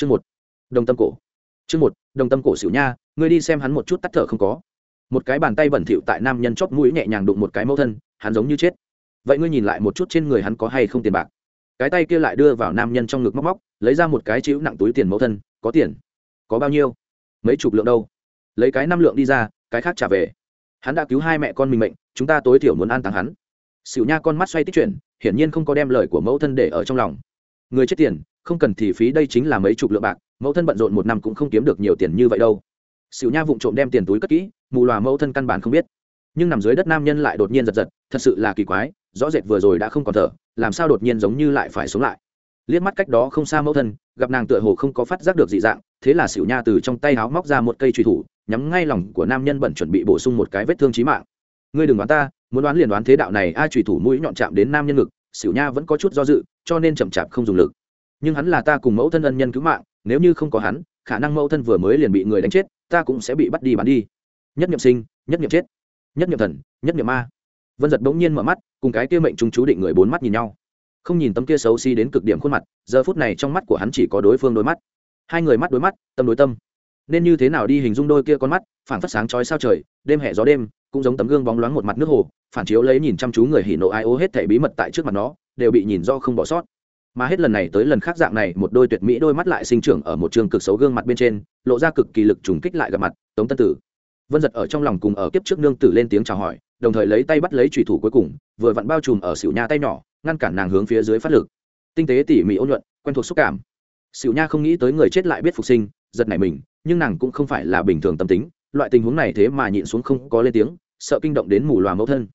chương một, đồng tâm cổ. Chương một, đồng tâm cổ xỉu nha, ngươi đi xem hắn một chút tắt thở không có. Một cái bàn tay bẩn thỉu tại nam nhân chóp mũi nhẹ nhàng đụng một cái mẫu thân, hắn giống như chết. Vậy ngươi nhìn lại một chút trên người hắn có hay không tiền bạc? Cái tay kia lại đưa vào nam nhân trong ngực móc móc, lấy ra một cái chữ nặng túi tiền mẫu thân, có tiền? Có bao nhiêu? Mấy chục lượng đâu? Lấy cái năm lượng đi ra, cái khác trả về. Hắn đã cứu hai mẹ con mình mệnh, chúng ta tối thiểu muốn an táng hắn. Xỉu nha con mắt xoay tích chuyển, hiển nhiên không có đem lời của mẫu thân để ở trong lòng. Người chết tiền không cần thì phí, đây chính là mấy chục lượng bạc, mẫu thân bận rộn một năm cũng không kiếm được nhiều tiền như vậy đâu. Xỉu nha vụng trộm đem tiền túi cất kỹ, mù loà mẫu thân căn bản không biết. Nhưng nằm dưới đất nam nhân lại đột nhiên giật giật, thật sự là kỳ quái, rõ rệt vừa rồi đã không còn thở, làm sao đột nhiên giống như lại phải sống lại. Liếc mắt cách đó không xa mẫu thân, gặp nàng tựa hồ không có phát giác được dị dạng, thế là xỉu nha từ trong tay háo móc ra một cây truy thủ, nhắm ngay lòng của nam nhân bẩn chuẩn bị bổ sung một cái vết thương trí mạng. Ngươi đừng đoán ta, muốn đoán liền đoán thế đạo này, ai truy thủ mũi nhọn chạm đến nam nhân ngực. Xỉu nha vẫn có chút do dự, cho nên chậm chạp không dùng lực nhưng hắn là ta cùng mẫu thân ân nhân cứu mạng, nếu như không có hắn, khả năng mẫu thân vừa mới liền bị người đánh chết, ta cũng sẽ bị bắt đi bán đi. Nhất nghiệm sinh, nhất nghiệm chết, nhất nghiệm thần, nhất nghiệm ma. Vân giật bỗng nhiên mở mắt, cùng cái kia mệnh trung chú định người bốn mắt nhìn nhau. Không nhìn tấm kia xấu xí đến cực điểm khuôn mặt, giờ phút này trong mắt của hắn chỉ có đối phương đôi mắt. Hai người mắt đối mắt, tâm đối tâm. Nên như thế nào đi hình dung đôi kia con mắt phản phất sáng chói sao trời, đêm hẹ gió đêm, cũng giống tấm gương bóng loáng một mặt nước hồ, phản chiếu lấy nhìn chăm chú người hỉ nộ ai ô hết thể bí mật tại trước mặt nó, đều bị nhìn do không bỏ sót mà hết lần này tới lần khác dạng này, một đôi tuyệt mỹ đôi mắt lại sinh trưởng ở một trường cực xấu gương mặt bên trên, lộ ra cực kỳ lực trùng kích lại gặp mặt, tống tân tử. Vân giật ở trong lòng cùng ở kiếp trước nương tử lên tiếng chào hỏi, đồng thời lấy tay bắt lấy trùy thủ cuối cùng, vừa vặn bao trùm ở xỉu nha tay nhỏ, ngăn cản nàng hướng phía dưới phát lực. Tinh tế tỉ mỉ ôn nhuận, quen thuộc xúc cảm. Xỉu nha không nghĩ tới người chết lại biết phục sinh, giật này mình, nhưng nàng cũng không phải là bình thường tâm tính, loại tình huống này thế mà nhịn xuống không có lên tiếng, sợ kinh động đến mù loà mẫu thân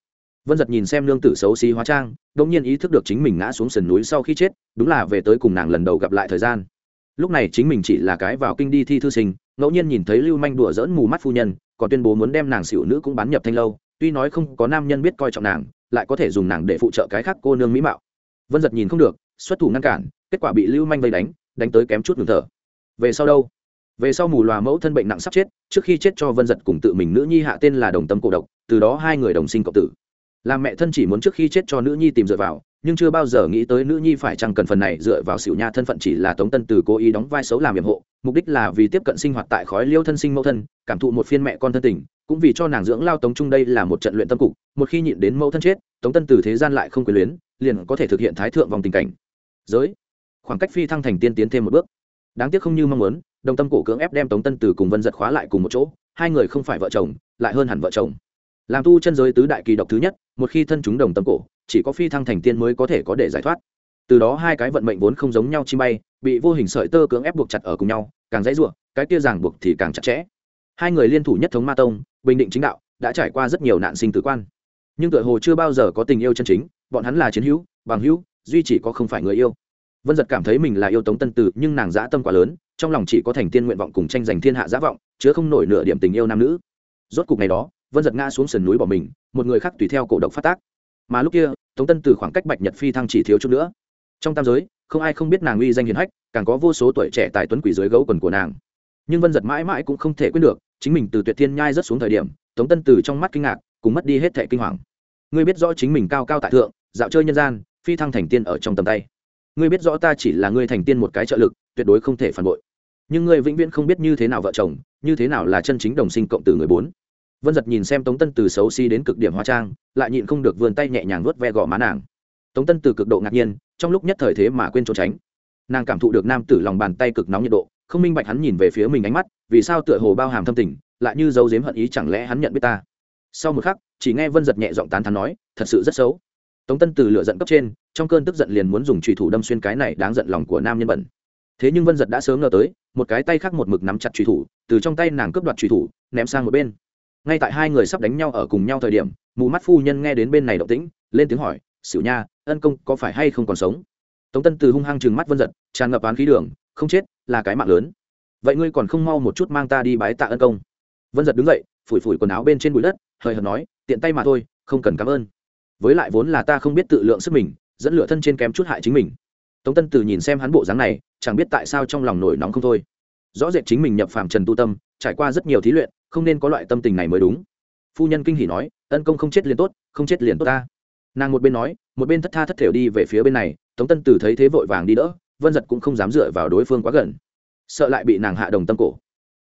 vân giật nhìn xem nương tử xấu xí hóa trang đ ỗ n g nhiên ý thức được chính mình ngã xuống sườn núi sau khi chết, đúng là về tới cùng nàng lần đầu gặp lại thời gian. Lúc này chính mình chỉ là cái vào kinh đi thi thư sinh, ngẫu nhiên nhìn thấy lưu manh đùa dỡn mù mắt phu nhân, còn tuyên bố muốn đem nàng xỉu nữ cũng bán nhập thanh lâu, tuy nói không có nam nhân biết coi trọng nàng, lại có thể dùng nàng để phụ trợ cái khác cô nương mỹ mạo. Vân giật nhìn không được, xuất thủ ngăn cản, kết quả bị lưu manh vây đánh đánh tới kém chút ngừng thở. Về sau đâu? Về sau mù loà mẫu thân bệnh nặng sắp chết, trước khi chết cho vân giật cùng tự mình nữ nhi hạ tên là đồng tâm cổ độc, từ đó hai người đồng sinh cộng tử làm mẹ thân chỉ muốn trước khi chết cho nữ nhi tìm dựa vào, nhưng chưa bao giờ nghĩ tới nữ nhi phải chăng cần phần này dựa vào xỉu nha thân phận chỉ là tống tân từ cố ý đóng vai xấu làm hiểm hộ, mục đích là vì tiếp cận sinh hoạt tại khói liêu thân sinh mẫu thân, cảm thụ một phiên mẹ con thân tình, cũng vì cho nàng dưỡng lao tống trung đây là một trận luyện tâm cục, một khi nhịn đến mẫu thân chết, tống tân từ thế gian lại không quyền luyến, liền có thể thực hiện thái thượng vòng tình cảnh. Giới, khoảng cách phi thăng thành tiên tiến thêm một bước. Đáng tiếc không như mong muốn, đồng tâm cổ cưỡng ép đem tống tân từ cùng vân giật khóa lại cùng một chỗ, hai người không phải vợ chồng, lại hơn hẳn vợ chồng làm tu chân giới tứ đại kỳ độc thứ nhất, một khi thân chúng đồng tâm cổ, chỉ có phi thăng thành tiên mới có thể có để giải thoát. Từ đó hai cái vận mệnh vốn không giống nhau chi bay, bị vô hình sợi tơ cưỡng ép buộc chặt ở cùng nhau, càng dãy ruộng, cái kia ràng buộc thì càng chặt chẽ. Hai người liên thủ nhất thống ma tông, bình định chính đạo, đã trải qua rất nhiều nạn sinh tử quan. Nhưng tựa hồ chưa bao giờ có tình yêu chân chính, bọn hắn là chiến hữu, bằng hữu, duy chỉ có không phải người yêu. Vân giật cảm thấy mình là yêu tống tân tử, nhưng nàng dã tâm quá lớn, trong lòng chỉ có thành tiên nguyện vọng cùng tranh giành thiên hạ giá vọng, chứa không nổi nửa điểm tình yêu nam nữ. Rốt cục ngày đó vân giật ngã xuống sườn núi bỏ mình, một người khác tùy theo cổ độc phát tác. Mà lúc kia, tống tân từ khoảng cách bạch nhật phi thăng chỉ thiếu chút nữa. Trong tam giới, không ai không biết nàng uy danh hiền hách, càng có vô số tuổi trẻ tài tuấn quỷ dưới gấu quần của nàng. Nhưng vân giật mãi mãi cũng không thể quyết được, chính mình từ tuyệt thiên nhai rất xuống thời điểm, tống tân từ trong mắt kinh ngạc, cùng mất đi hết thẻ kinh hoàng. Ngươi biết rõ chính mình cao cao tại thượng, dạo chơi nhân gian, phi thăng thành tiên ở trong tầm tay. Ngươi biết rõ ta chỉ là ngươi thành tiên một cái trợ lực, tuyệt đối không thể phản bội. Nhưng ngươi vĩnh viễn không biết như thế nào vợ chồng, như thế nào là chân chính đồng sinh cộng từ người bốn vân giật nhìn xem tống tân từ xấu xí đến cực điểm hóa trang, lại nhịn không được vươn tay nhẹ nhàng vớt ve gò má nàng. Tống tân từ cực độ ngạc nhiên, trong lúc nhất thời thế mà quên trốn tránh. Nàng cảm thụ được nam tử lòng bàn tay cực nóng nhiệt độ, không minh bạch hắn nhìn về phía mình ánh mắt, vì sao tựa hồ bao hàm thâm tình, lại như dấu dếm hận ý chẳng lẽ hắn nhận biết ta. Sau một khắc, chỉ nghe vân giật nhẹ giọng tán thắn nói, thật sự rất xấu. Tống tân từ lựa giận cấp trên, trong cơn tức giận liền muốn dùng trùy thủ đâm xuyên cái này đáng giận lòng của nam nhân bẩn. Thế nhưng vân giật đã sớm ngờ tới, một cái tay khác một mực nắm chặt trùy thủ, từ trong tay nàng cướp đoạt trùy thủ, ném sang một bên ngay tại hai người sắp đánh nhau ở cùng nhau thời điểm, mù mắt phu nhân nghe đến bên này động tĩnh, lên tiếng hỏi, xỉu nha, ân công có phải hay không còn sống? Tống tân từ hung hăng chừng mắt vân giật, tràn ngập án khí đường, không chết, là cái mạng lớn. Vậy ngươi còn không mau một chút mang ta đi bái tạ ân công. Vân giật đứng dậy, phủi phủi quần áo bên trên bụi đất, hời hợt nói, tiện tay mà thôi, không cần cảm ơn. Với lại vốn là ta không biết tự lượng sức mình, dẫn lửa thân trên kém chút hại chính mình. Tống tân từ nhìn xem hắn bộ dáng này, chẳng biết tại sao trong lòng nổi nóng không thôi rõ rệt chính mình nhập phàm trần tu tâm, trải qua rất nhiều thí luyện, không nên có loại tâm tình này mới đúng. Phu nhân kinh hỉ nói ân công không chết liền tốt, không chết liền tốt ta. Nàng một bên nói, một bên thất tha thất thểu đi về phía bên này, tống tân tử thấy thế vội vàng đi đỡ, vân giật cũng không dám dựa vào đối phương quá gần. Sợ lại bị nàng hạ đồng tâm cổ.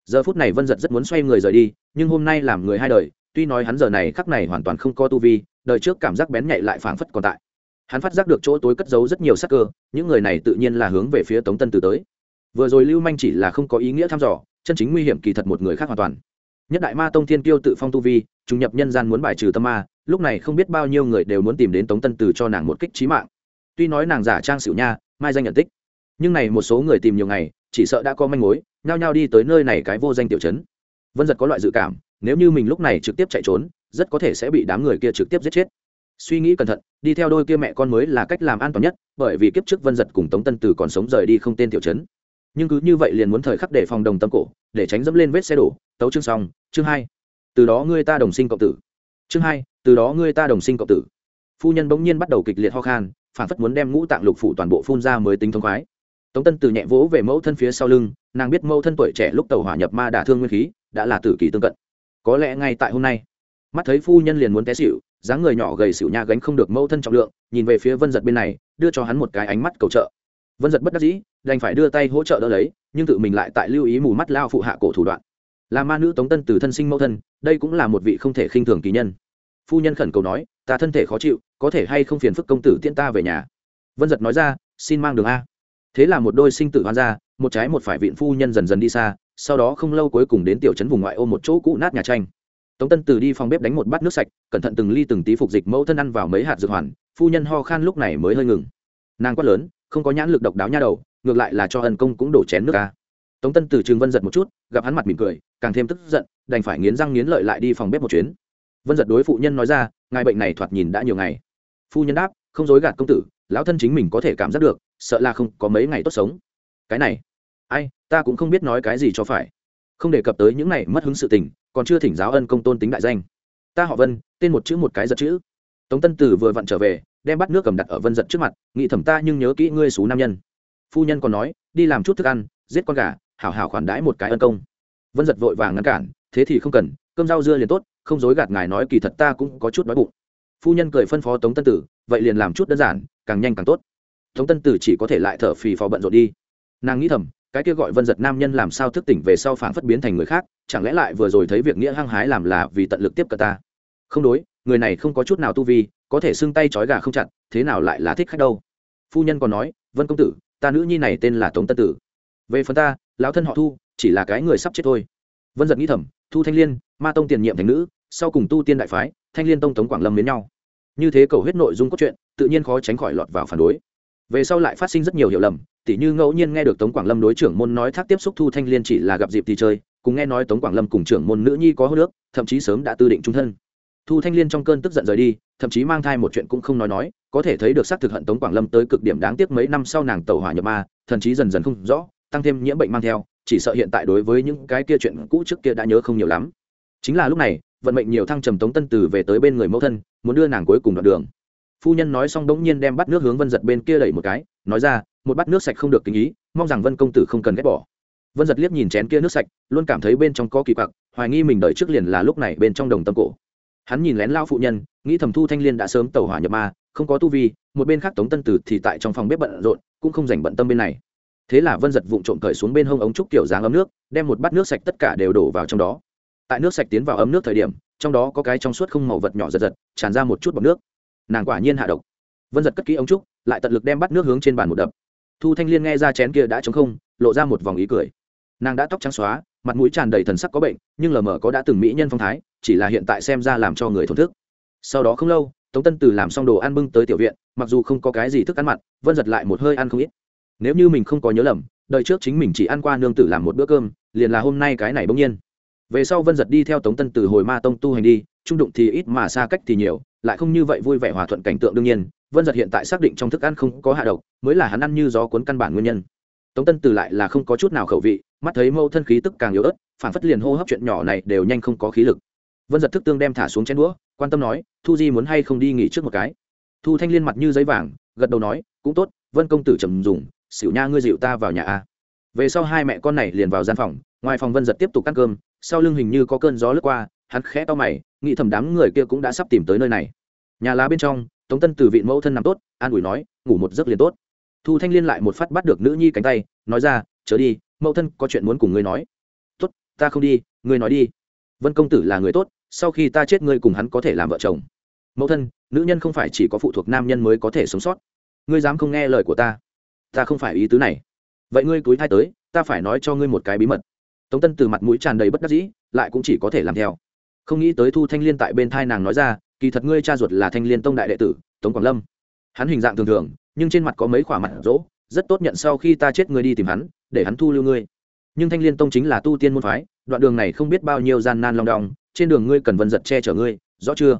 Giờ phút này vân giật rất muốn xoay người rời đi, nhưng hôm nay làm người hai đời, tuy nói hắn giờ này khắc này hoàn toàn không có tu vi, đời trước cảm giác bén nhạy lại phảng phất còn tại. Hắn phát giác được chỗ tối cất giấu rất nhiều sắc cơ, những người này tự nhiên là hướng về phía tống tân từ tới vừa rồi lưu manh chỉ là không có ý nghĩa thăm dò, chân chính nguy hiểm kỳ thật một người khác hoàn toàn. Nhất đại ma tông thiên kiêu tự phong tu vi, trùng nhập nhân gian muốn bài trừ tâm ma, lúc này không biết bao nhiêu người đều muốn tìm đến tống tân từ cho nàng một kích trí mạng. Tuy nói nàng giả trang xỉu nha, mai danh nhận tích, nhưng này một số người tìm nhiều ngày, chỉ sợ đã có manh mối, nhao nhao đi tới nơi này cái vô danh tiểu chấn vân giật có loại dự cảm, nếu như mình lúc này trực tiếp chạy trốn, rất có thể sẽ bị đám người kia trực tiếp giết chết. Suy nghĩ cẩn thận, đi theo đôi kia mẹ con mới là cách làm an toàn nhất, bởi vì kiếp trước vân giật cùng tống tân từ còn sống rời đi không tên tiểu chấn nhưng cứ như vậy liền muốn thời khắc để phòng đồng tâm cổ, để tránh dẫm lên vết xe đổ. Tấu chương xong, chương hai. Từ đó ngươi ta đồng sinh cộng tử. Chương hai, từ đó ngươi ta đồng sinh cộng tử. Phu nhân bỗng nhiên bắt đầu kịch liệt ho khan phản phất muốn đem ngũ tạng lục phủ toàn bộ phun ra mới tính thông khoái. Tống tân từ nhẹ vỗ về mẫu thân phía sau lưng, nàng biết mẫu thân tuổi trẻ lúc tàu hỏa nhập ma đả thương nguyên khí, đã là tử kỳ tương cận. Có lẽ ngay tại hôm nay, mắt thấy phu nhân liền muốn té xịu dáng người nhỏ gầy xịu nha gánh không được mẫu thân trọng lượng, nhìn về phía vân giật bên này, đưa cho hắn một cái ánh mắt cầu trợ. Vân giật bất đắc dĩ đành phải đưa tay hỗ trợ đỡ lấy, nhưng tự mình lại tại lưu ý mù mắt lao phụ hạ cổ thủ đoạn. Là ma nữ tống tân từ thân sinh mẫu thân, đây cũng là một vị không thể khinh thường kỳ nhân. Phu nhân khẩn cầu nói, ta thân thể khó chịu, có thể hay không phiền phức công tử tiễn ta về nhà? Vân giật nói ra, xin mang đường a. Thế là một đôi sinh tử hoan ra, một trái một phải viện phu nhân dần dần đi xa, sau đó không lâu cuối cùng đến tiểu trấn vùng ngoại ô một chỗ cũ nát nhà tranh. Tống tân từ đi phòng bếp đánh một bát nước sạch, cẩn thận từng ly từng tí phục dịch mẫu thân ăn vào mấy hạt dược hoàn, phu nhân ho khan lúc này mới hơi ngừng. Nàng quát lớn, không có nhãn lực độc đáo nha đầu ngược lại là cho ân công cũng đổ chén nước ca. Tống tân từ trường vân giật một chút, gặp hắn mặt mỉm cười, càng thêm tức giận, đành phải nghiến răng nghiến lợi lại đi phòng bếp một chuyến. Vân giật đối phụ nhân nói ra, ngài bệnh này thoạt nhìn đã nhiều ngày. Phu nhân đáp, không dối gạt công tử, lão thân chính mình có thể cảm giác được, sợ là không có mấy ngày tốt sống. Cái này, ai, ta cũng không biết nói cái gì cho phải. Không đề cập tới những này mất hứng sự tình, còn chưa thỉnh giáo ân công tôn tính đại danh. Ta họ vân, tên một chữ một cái giật chữ. Tống tân tử vừa vặn trở về, đem bắt nước cầm đặt ở vân giật trước mặt, nghĩ thầm ta nhưng nhớ kỹ ngươi xú nam nhân phu nhân còn nói, đi làm chút thức ăn, giết con gà, hảo hảo khoản đãi một cái ân công. Vân giật vội vàng ngăn cản, thế thì không cần, cơm rau dưa liền tốt, không dối gạt ngài nói kỳ thật ta cũng có chút đói bụng. Phu nhân cười phân phó tống tân tử, vậy liền làm chút đơn giản, càng nhanh càng tốt. Tống tân tử chỉ có thể lại thở phì phò bận rộn đi. Nàng nghĩ thầm, cái kia gọi vân giật nam nhân làm sao thức tỉnh về sau phản phất biến thành người khác, chẳng lẽ lại vừa rồi thấy việc nghĩa hăng hái làm là vì tận lực tiếp cận ta? Không đối, người này không có chút nào tu vi, có thể xưng tay trói gà không chặt, thế nào lại là thích khách đâu? Phu nhân còn nói, vân công tử, ta nữ nhi này tên là tống tân tử. Về phần ta, lão thân họ thu, chỉ là cái người sắp chết thôi. Vân giật nghĩ thầm, thu thanh liên, ma tông tiền nhiệm thành nữ, sau cùng tu tiên đại phái, thanh liên tông tống quảng lâm đến nhau. Như thế cầu hết nội dung cốt truyện, tự nhiên khó tránh khỏi lọt vào phản đối. Về sau lại phát sinh rất nhiều hiểu lầm, tỉ như ngẫu nhiên nghe được tống quảng lâm đối trưởng môn nói thác tiếp xúc thu thanh liên chỉ là gặp dịp thì chơi, cùng nghe nói tống quảng lâm cùng trưởng môn nữ nhi có hô nước thậm chí sớm đã tư định trung thân thu thanh liên trong cơn tức giận rời đi, thậm chí mang thai một chuyện cũng không nói nói, có thể thấy được xác thực hận tống quảng lâm tới cực điểm đáng tiếc mấy năm sau nàng tàu hỏa nhập ma, thần chí dần dần không rõ, tăng thêm nhiễm bệnh mang theo, chỉ sợ hiện tại đối với những cái kia chuyện cũ trước kia đã nhớ không nhiều lắm. Chính là lúc này, vận mệnh nhiều thăng trầm tống tân từ về tới bên người mẫu thân, muốn đưa nàng cuối cùng đoạn đường. Phu nhân nói xong đống nhiên đem bắt nước hướng vân giật bên kia đẩy một cái, nói ra, một bát nước sạch không được kính ý, mong rằng vân công tử không cần ghét bỏ. Vân giật liếc nhìn chén kia nước sạch, luôn cảm thấy bên trong có kỳ quặc, hoài nghi mình đợi trước liền là lúc này bên trong đồng tâm cổ hắn nhìn lén lao phụ nhân, nghĩ thầm thu thanh liên đã sớm tàu hỏa nhập ma, không có tu vi, một bên khác tống tân tử thì tại trong phòng bếp bận rộn, cũng không dành bận tâm bên này. Thế là vân giật vụng trộm cởi xuống bên hông ống trúc kiểu dáng ấm nước, đem một bát nước sạch tất cả đều đổ vào trong đó. Tại nước sạch tiến vào ấm nước thời điểm, trong đó có cái trong suốt không màu vật nhỏ giật giật, tràn ra một chút bọc nước. Nàng quả nhiên hạ độc. Vân giật cất kỹ ống trúc, lại tận lực đem bắt nước hướng trên bàn một đập. Thu thanh liên nghe ra chén kia đã trống không, lộ ra một vòng ý cười. Nàng đã tóc trắng xóa mặt mũi tràn đầy thần sắc có bệnh, nhưng lờ mờ có đã từng mỹ nhân phong thái, chỉ là hiện tại xem ra làm cho người thổn thức. Sau đó không lâu, tống tân từ làm xong đồ ăn bưng tới tiểu viện, mặc dù không có cái gì thức ăn mặn vân giật lại một hơi ăn không ít. Nếu như mình không có nhớ lầm đợi trước chính mình chỉ ăn qua nương tử làm một bữa cơm, liền là hôm nay cái này bỗng nhiên. Về sau vân giật đi theo tống tân từ hồi ma tông tu hành đi, trung đụng thì ít mà xa cách thì nhiều, lại không như vậy vui vẻ hòa thuận cảnh tượng đương nhiên, vân giật hiện tại xác định trong thức ăn không có hạ độc, mới là hắn ăn như gió cuốn căn bản nguyên nhân tống tân từ lại là không có chút nào khẩu vị, mắt thấy mâu thân khí tức càng yếu ớt, phản phất liền hô hấp chuyện nhỏ này đều nhanh không có khí lực. Vân giật thức tương đem thả xuống chén đũa, quan tâm nói, thu di muốn hay không đi nghỉ trước một cái? Thu thanh liên mặt như giấy vàng, gật đầu nói, cũng tốt, vân công tử trầm dùng, xỉu nha ngươi dịu ta vào nhà a. Về sau hai mẹ con này liền vào gian phòng, ngoài phòng vân giật tiếp tục ăn cơm, sau lưng hình như có cơn gió lướt qua, hắn khẽ to mày, nghĩ thầm đám người kia cũng đã sắp tìm tới nơi này. Nhà lá bên trong, tống tân từ vị mẫu thân nằm tốt, an ủi nói, ngủ một giấc liền tốt thu thanh liên lại một phát bắt được nữ nhi cánh tay, nói ra, chớ đi, mẫu thân có chuyện muốn cùng ngươi nói. Tốt, ta không đi, ngươi nói đi. Vân công tử là người tốt, sau khi ta chết ngươi cùng hắn có thể làm vợ chồng. Mẫu thân, nữ nhân không phải chỉ có phụ thuộc nam nhân mới có thể sống sót. Ngươi dám không nghe lời của ta? Ta không phải ý tứ này. Vậy ngươi túi thai tới, ta phải nói cho ngươi một cái bí mật. Tống tân từ mặt mũi tràn đầy bất đắc dĩ, lại cũng chỉ có thể làm theo. Không nghĩ tới thu thanh liên tại bên thai nàng nói ra, kỳ thật ngươi cha ruột là thanh liên tông đại đệ tử, tống quảng lâm. Hắn hình dạng thường thường nhưng trên mặt có mấy khỏa mặt rỗ, rất tốt nhận sau khi ta chết ngươi đi tìm hắn, để hắn thu lưu ngươi. Nhưng thanh liên tông chính là tu tiên môn phái, đoạn đường này không biết bao nhiêu gian nan long đong, trên đường ngươi cần vân giật che chở ngươi, rõ chưa?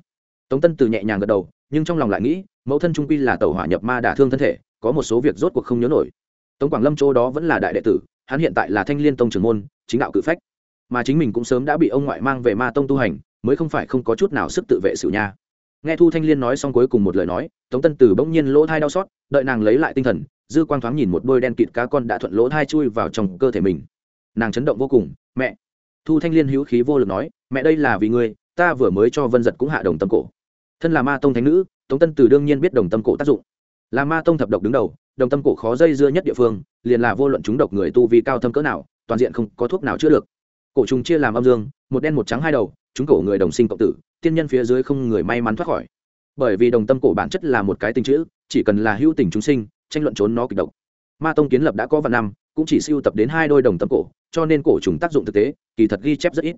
Tống tân từ nhẹ nhàng gật đầu, nhưng trong lòng lại nghĩ, mẫu thân trung quy là tàu hỏa nhập ma đả thương thân thể, có một số việc rốt cuộc không nhớ nổi. Tống quảng lâm chỗ đó vẫn là đại đệ tử, hắn hiện tại là thanh liên tông trưởng môn, chính đạo cự phách. Mà chính mình cũng sớm đã bị ông ngoại mang về ma tông tu hành, mới không phải không có chút nào sức tự vệ sự nha nghe thu thanh liên nói xong cuối cùng một lời nói, tống tân tử bỗng nhiên lỗ thai đau xót, đợi nàng lấy lại tinh thần, dư quang thoáng nhìn một đôi đen kịt cá con đã thuận lỗ thai chui vào trong cơ thể mình. Nàng chấn động vô cùng, mẹ! Thu thanh liên hữu khí vô lực nói, mẹ đây là vì ngươi, ta vừa mới cho vân giật cũng hạ đồng tâm cổ. Thân là ma tông thánh nữ, tống tân tử đương nhiên biết đồng tâm cổ tác dụng. Là ma tông thập độc đứng đầu, đồng tâm cổ khó dây dưa nhất địa phương, liền là vô luận chúng độc người tu vi cao thâm cỡ nào, toàn diện không có thuốc nào chữa được. Cổ trùng chia làm âm dương, một đen một trắng hai đầu, chúng cổ người đồng sinh cộng tử tiên nhân phía dưới không người may mắn thoát khỏi. Bởi vì đồng tâm cổ bản chất là một cái tình chữ, chỉ cần là hữu tình chúng sinh, tranh luận trốn nó kịch độc. Ma tông kiến lập đã có vạn năm, cũng chỉ siêu tập đến hai đôi đồng tâm cổ, cho nên cổ trùng tác dụng thực tế, kỳ thật ghi chép rất ít.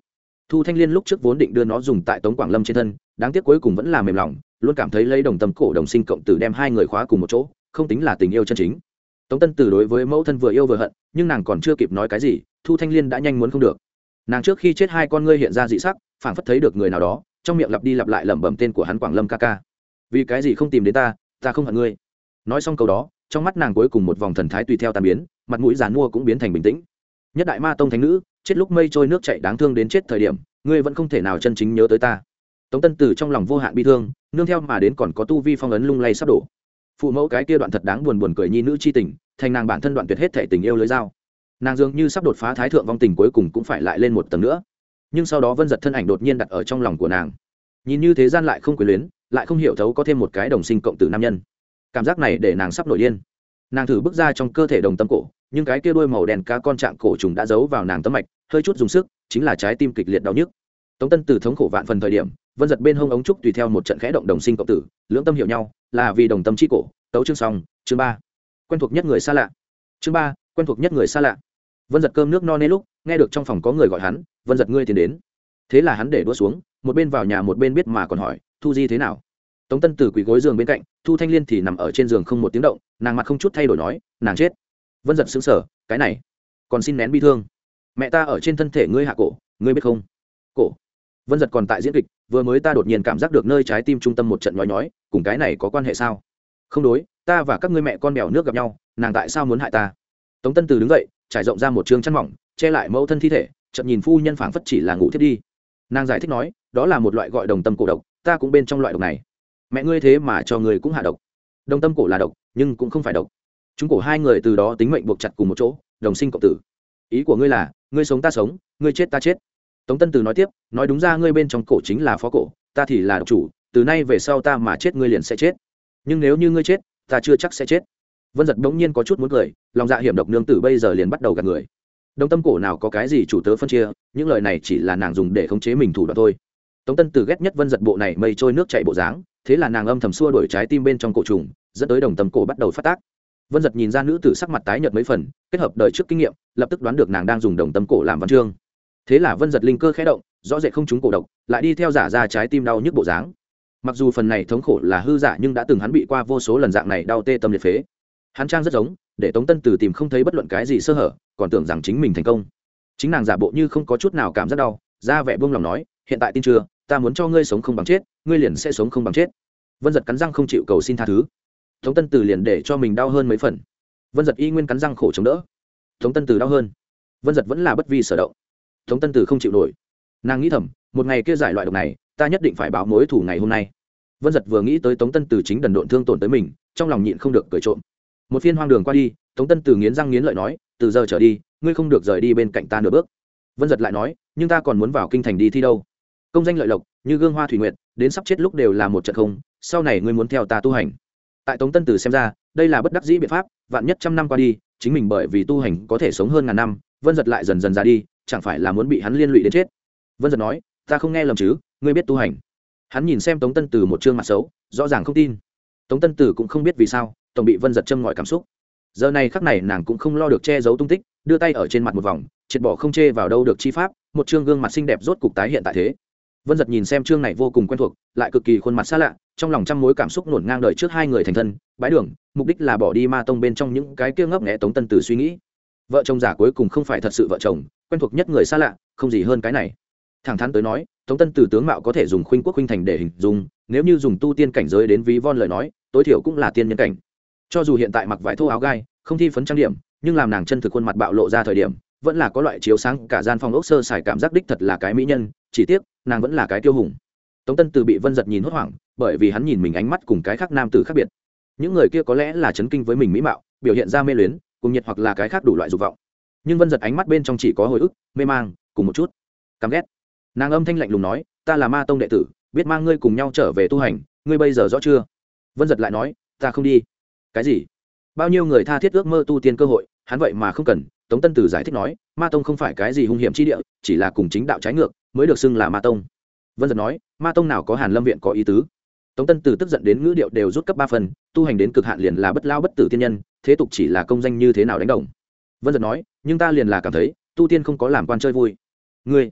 Thu thanh liên lúc trước vốn định đưa nó dùng tại tống quảng lâm trên thân, đáng tiếc cuối cùng vẫn là mềm lòng, luôn cảm thấy lấy đồng tâm cổ đồng sinh cộng tử đem hai người khóa cùng một chỗ, không tính là tình yêu chân chính. Tống tân tử đối với mẫu thân vừa yêu vừa hận, nhưng nàng còn chưa kịp nói cái gì, thu thanh liên đã nhanh muốn không được. Nàng trước khi chết hai con ngươi hiện ra dị sắc, phảng phất thấy được người nào đó trong miệng lặp đi lặp lại lẩm bẩm tên của hắn quảng lâm ca ca. Vì cái gì không tìm đến ta ta không hận ngươi. Nói xong câu đó, trong mắt nàng cuối cùng một vòng thần thái tùy theo tàn biến, mặt mũi giàn mua cũng biến thành bình tĩnh. Nhất đại ma tông thánh nữ, chết lúc mây trôi nước chạy đáng thương đến chết thời điểm, ngươi vẫn không thể nào chân chính nhớ tới ta. Tống tân tử trong lòng vô hạn bi thương, nương theo mà đến còn có tu vi phong ấn lung lay sắp đổ. Phụ mẫu cái kia đoạn thật đáng buồn buồn cười nhi nữ chi tình, thành nàng bản thân đoạn tuyệt hết thể tình yêu lưới dao. Nàng dường như sắp đột phá thái thượng vong tình cuối cùng cũng phải lại lên một tầng nữa nhưng sau đó vân giật thân ảnh đột nhiên đặt ở trong lòng của nàng nhìn như thế gian lại không quyền luyến lại không hiểu thấu có thêm một cái đồng sinh cộng tử nam nhân cảm giác này để nàng sắp nổi điên nàng thử bước ra trong cơ thể đồng tâm cổ nhưng cái kia đuôi màu đen cá con trạng cổ trùng đã giấu vào nàng tấm mạch hơi chút dùng sức chính là trái tim kịch liệt đau nhức tống tân từ thống khổ vạn phần thời điểm vân giật bên hông ống trúc tùy theo một trận khẽ động đồng sinh cộng tử lưỡng tâm hiểu nhau là vì đồng tâm chi cổ tấu chương xong chương ba quen thuộc nhất người xa lạ chương ba quen thuộc nhất người xa lạ vân giật cơm nước no nê lúc nghe được trong phòng có người gọi hắn, vân giật ngươi tiến đến. Thế là hắn để đua xuống, một bên vào nhà một bên biết mà còn hỏi, thu di thế nào? Tống tân từ quỳ gối giường bên cạnh, thu thanh liên thì nằm ở trên giường không một tiếng động, nàng mặt không chút thay đổi nói, nàng chết. Vân giật xứng sở cái này, còn xin nén bi thương. Mẹ ta ở trên thân thể ngươi hạ cổ, ngươi biết không? Cổ? Vân giật còn tại diễn kịch, vừa mới ta đột nhiên cảm giác được nơi trái tim trung tâm một trận nhói nhói, cùng cái này có quan hệ sao? Không đối, ta và các ngươi mẹ con mèo nước gặp nhau, nàng tại sao muốn hại ta? Tống tân từ đứng dậy, trải rộng ra một chương chăn mỏng che lại mẫu thân thi thể chậm nhìn phu nhân phảng phất chỉ là ngủ thiết đi. Nàng giải thích nói, đó là một loại gọi đồng tâm cổ độc, ta cũng bên trong loại độc này. Mẹ ngươi thế mà cho người cũng hạ độc. Đồng tâm cổ là độc, nhưng cũng không phải độc. Chúng cổ hai người từ đó tính mệnh buộc chặt cùng một chỗ, đồng sinh cộng tử. Ý của ngươi là, ngươi sống ta sống, ngươi chết ta chết. Tống tân từ nói tiếp, nói đúng ra ngươi bên trong cổ chính là phó cổ, ta thì là độc chủ, từ nay về sau ta mà chết ngươi liền sẽ chết. Nhưng nếu như ngươi chết, ta chưa chắc sẽ chết. Vân giật bỗng nhiên có chút muốn cười, lòng dạ hiểm độc nương tử bây giờ liền bắt đầu gạt người đồng tâm cổ nào có cái gì chủ tớ phân chia, những lời này chỉ là nàng dùng để khống chế mình thủ đoạn thôi. Tống tân từ ghét nhất vân giật bộ này mây trôi nước chạy bộ dáng, thế là nàng âm thầm xua đổi trái tim bên trong cổ trùng, dẫn tới đồng tâm cổ bắt đầu phát tác. Vân giật nhìn ra nữ tử sắc mặt tái nhợt mấy phần, kết hợp đời trước kinh nghiệm, lập tức đoán được nàng đang dùng đồng tâm cổ làm văn chương. Thế là vân giật linh cơ khẽ động, rõ rệt không trúng cổ độc, lại đi theo giả ra trái tim đau nhức bộ dáng. Mặc dù phần này thống khổ là hư giả nhưng đã từng hắn bị qua vô số lần dạng này đau tê tâm liệt phế hắn trang rất giống, để tống tân từ tìm không thấy bất luận cái gì sơ hở, còn tưởng rằng chính mình thành công. Chính nàng giả bộ như không có chút nào cảm giác đau, ra vẻ buông lòng nói, hiện tại tin chưa, ta muốn cho ngươi sống không bằng chết, ngươi liền sẽ sống không bằng chết. Vân giật cắn răng không chịu cầu xin tha thứ. Tống tân từ liền để cho mình đau hơn mấy phần. Vân giật y nguyên cắn răng khổ chống đỡ. Tống tân từ đau hơn. Vân giật vẫn là bất vi sở động. Tống tân từ không chịu nổi. Nàng nghĩ thầm, một ngày kia giải loại độc này, ta nhất định phải báo mối thủ ngày hôm nay. Vân giật vừa nghĩ tới tống tân từ chính đần độn thương tổn tới mình, trong lòng nhịn không được cười trộm một phiên hoang đường qua đi, tống tân từ nghiến răng nghiến lợi nói, từ giờ trở đi, ngươi không được rời đi bên cạnh ta nửa bước. Vân giật lại nói, nhưng ta còn muốn vào kinh thành đi thi đâu. Công danh lợi lộc, như gương hoa thủy nguyện đến sắp chết lúc đều là một trận không, sau này ngươi muốn theo ta tu hành. Tại tống tân từ xem ra, đây là bất đắc dĩ biện pháp, vạn nhất trăm năm qua đi, chính mình bởi vì tu hành có thể sống hơn ngàn năm, vân giật lại dần dần ra đi, chẳng phải là muốn bị hắn liên lụy đến chết. Vân giật nói, ta không nghe lầm chứ, ngươi biết tu hành. Hắn nhìn xem tống tân từ một chương mặt xấu, rõ ràng không tin. Tống tân Tử cũng không biết vì sao tổng bị vân giật châm ngòi cảm xúc. Giờ này khắc này nàng cũng không lo được che giấu tung tích, đưa tay ở trên mặt một vòng, triệt bỏ không chê vào đâu được chi pháp, một chương gương mặt xinh đẹp rốt cục tái hiện tại thế. Vân giật nhìn xem chương này vô cùng quen thuộc, lại cực kỳ khuôn mặt xa lạ, trong lòng trăm mối cảm xúc nổn ngang đời trước hai người thành thân, bãi đường, mục đích là bỏ đi ma tông bên trong những cái kia ngấp nghẽ tống tân từ suy nghĩ. Vợ chồng giả cuối cùng không phải thật sự vợ chồng, quen thuộc nhất người xa lạ, không gì hơn cái này. Thẳng thắn tới nói, tống tân từ tướng mạo có thể dùng khuynh quốc khuynh thành để hình dung, nếu như dùng tu tiên cảnh giới đến ví von lời nói, tối thiểu cũng là tiên nhân cảnh cho dù hiện tại mặc vải thô áo gai, không thi phấn trang điểm, nhưng làm nàng chân thực khuôn mặt bạo lộ ra thời điểm, vẫn là có loại chiếu sáng, cả gian phòng ốc sơ xài cảm giác đích thật là cái mỹ nhân, chỉ tiếc, nàng vẫn là cái tiêu hùng. Tống tân từ bị vân giật nhìn hốt hoảng, bởi vì hắn nhìn mình ánh mắt cùng cái khác nam tử khác biệt. Những người kia có lẽ là chấn kinh với mình mỹ mạo, biểu hiện ra mê luyến, cùng nhiệt hoặc là cái khác đủ loại dục vọng. Nhưng vân giật ánh mắt bên trong chỉ có hồi ức, mê mang, cùng một chút. Căm ghét. Nàng âm thanh lạnh lùng nói, ta là ma tông đệ tử, biết mang ngươi cùng nhau trở về tu hành, ngươi bây giờ rõ chưa? Vân giật lại nói, ta không đi cái gì? Bao nhiêu người tha thiết ước mơ tu tiên cơ hội, hắn vậy mà không cần, tống tân tử giải thích nói, ma tông không phải cái gì hung hiểm chi địa, chỉ là cùng chính đạo trái ngược, mới được xưng là ma tông. Vân giật nói, ma tông nào có hàn lâm viện có ý tứ? Tống tân tử tức giận đến ngữ điệu đều rút cấp ba phần, tu hành đến cực hạn liền là bất lao bất tử tiên nhân, thế tục chỉ là công danh như thế nào đánh đồng? Vân giật nói, nhưng ta liền là cảm thấy, tu tiên không có làm quan chơi vui. Ngươi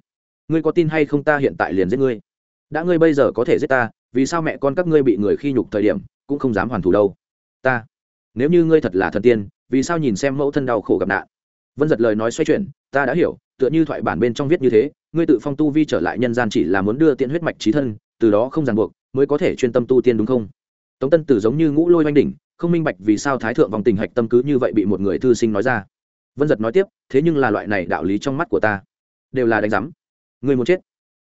ngươi có tin hay không ta hiện tại liền giết ngươi? Đã ngươi bây giờ có thể giết ta, vì sao mẹ con các ngươi bị người khi nhục thời điểm, cũng không dám hoàn thủ đâu? Ta, nếu như ngươi thật là thần tiên, vì sao nhìn xem mẫu thân đau khổ gặp nạn? Vân giật lời nói xoay chuyển, ta đã hiểu, tựa như thoại bản bên trong viết như thế, ngươi tự phong tu vi trở lại nhân gian chỉ là muốn đưa tiện huyết mạch trí thân, từ đó không ràng buộc, mới có thể chuyên tâm tu tiên đúng không? Tống tân tử giống như ngũ lôi oanh đỉnh, không minh bạch vì sao thái thượng vòng tình hạch tâm cứ như vậy bị một người thư sinh nói ra. Vân giật nói tiếp, thế nhưng là loại này đạo lý trong mắt của ta, đều là đánh giám. Người muốn chết.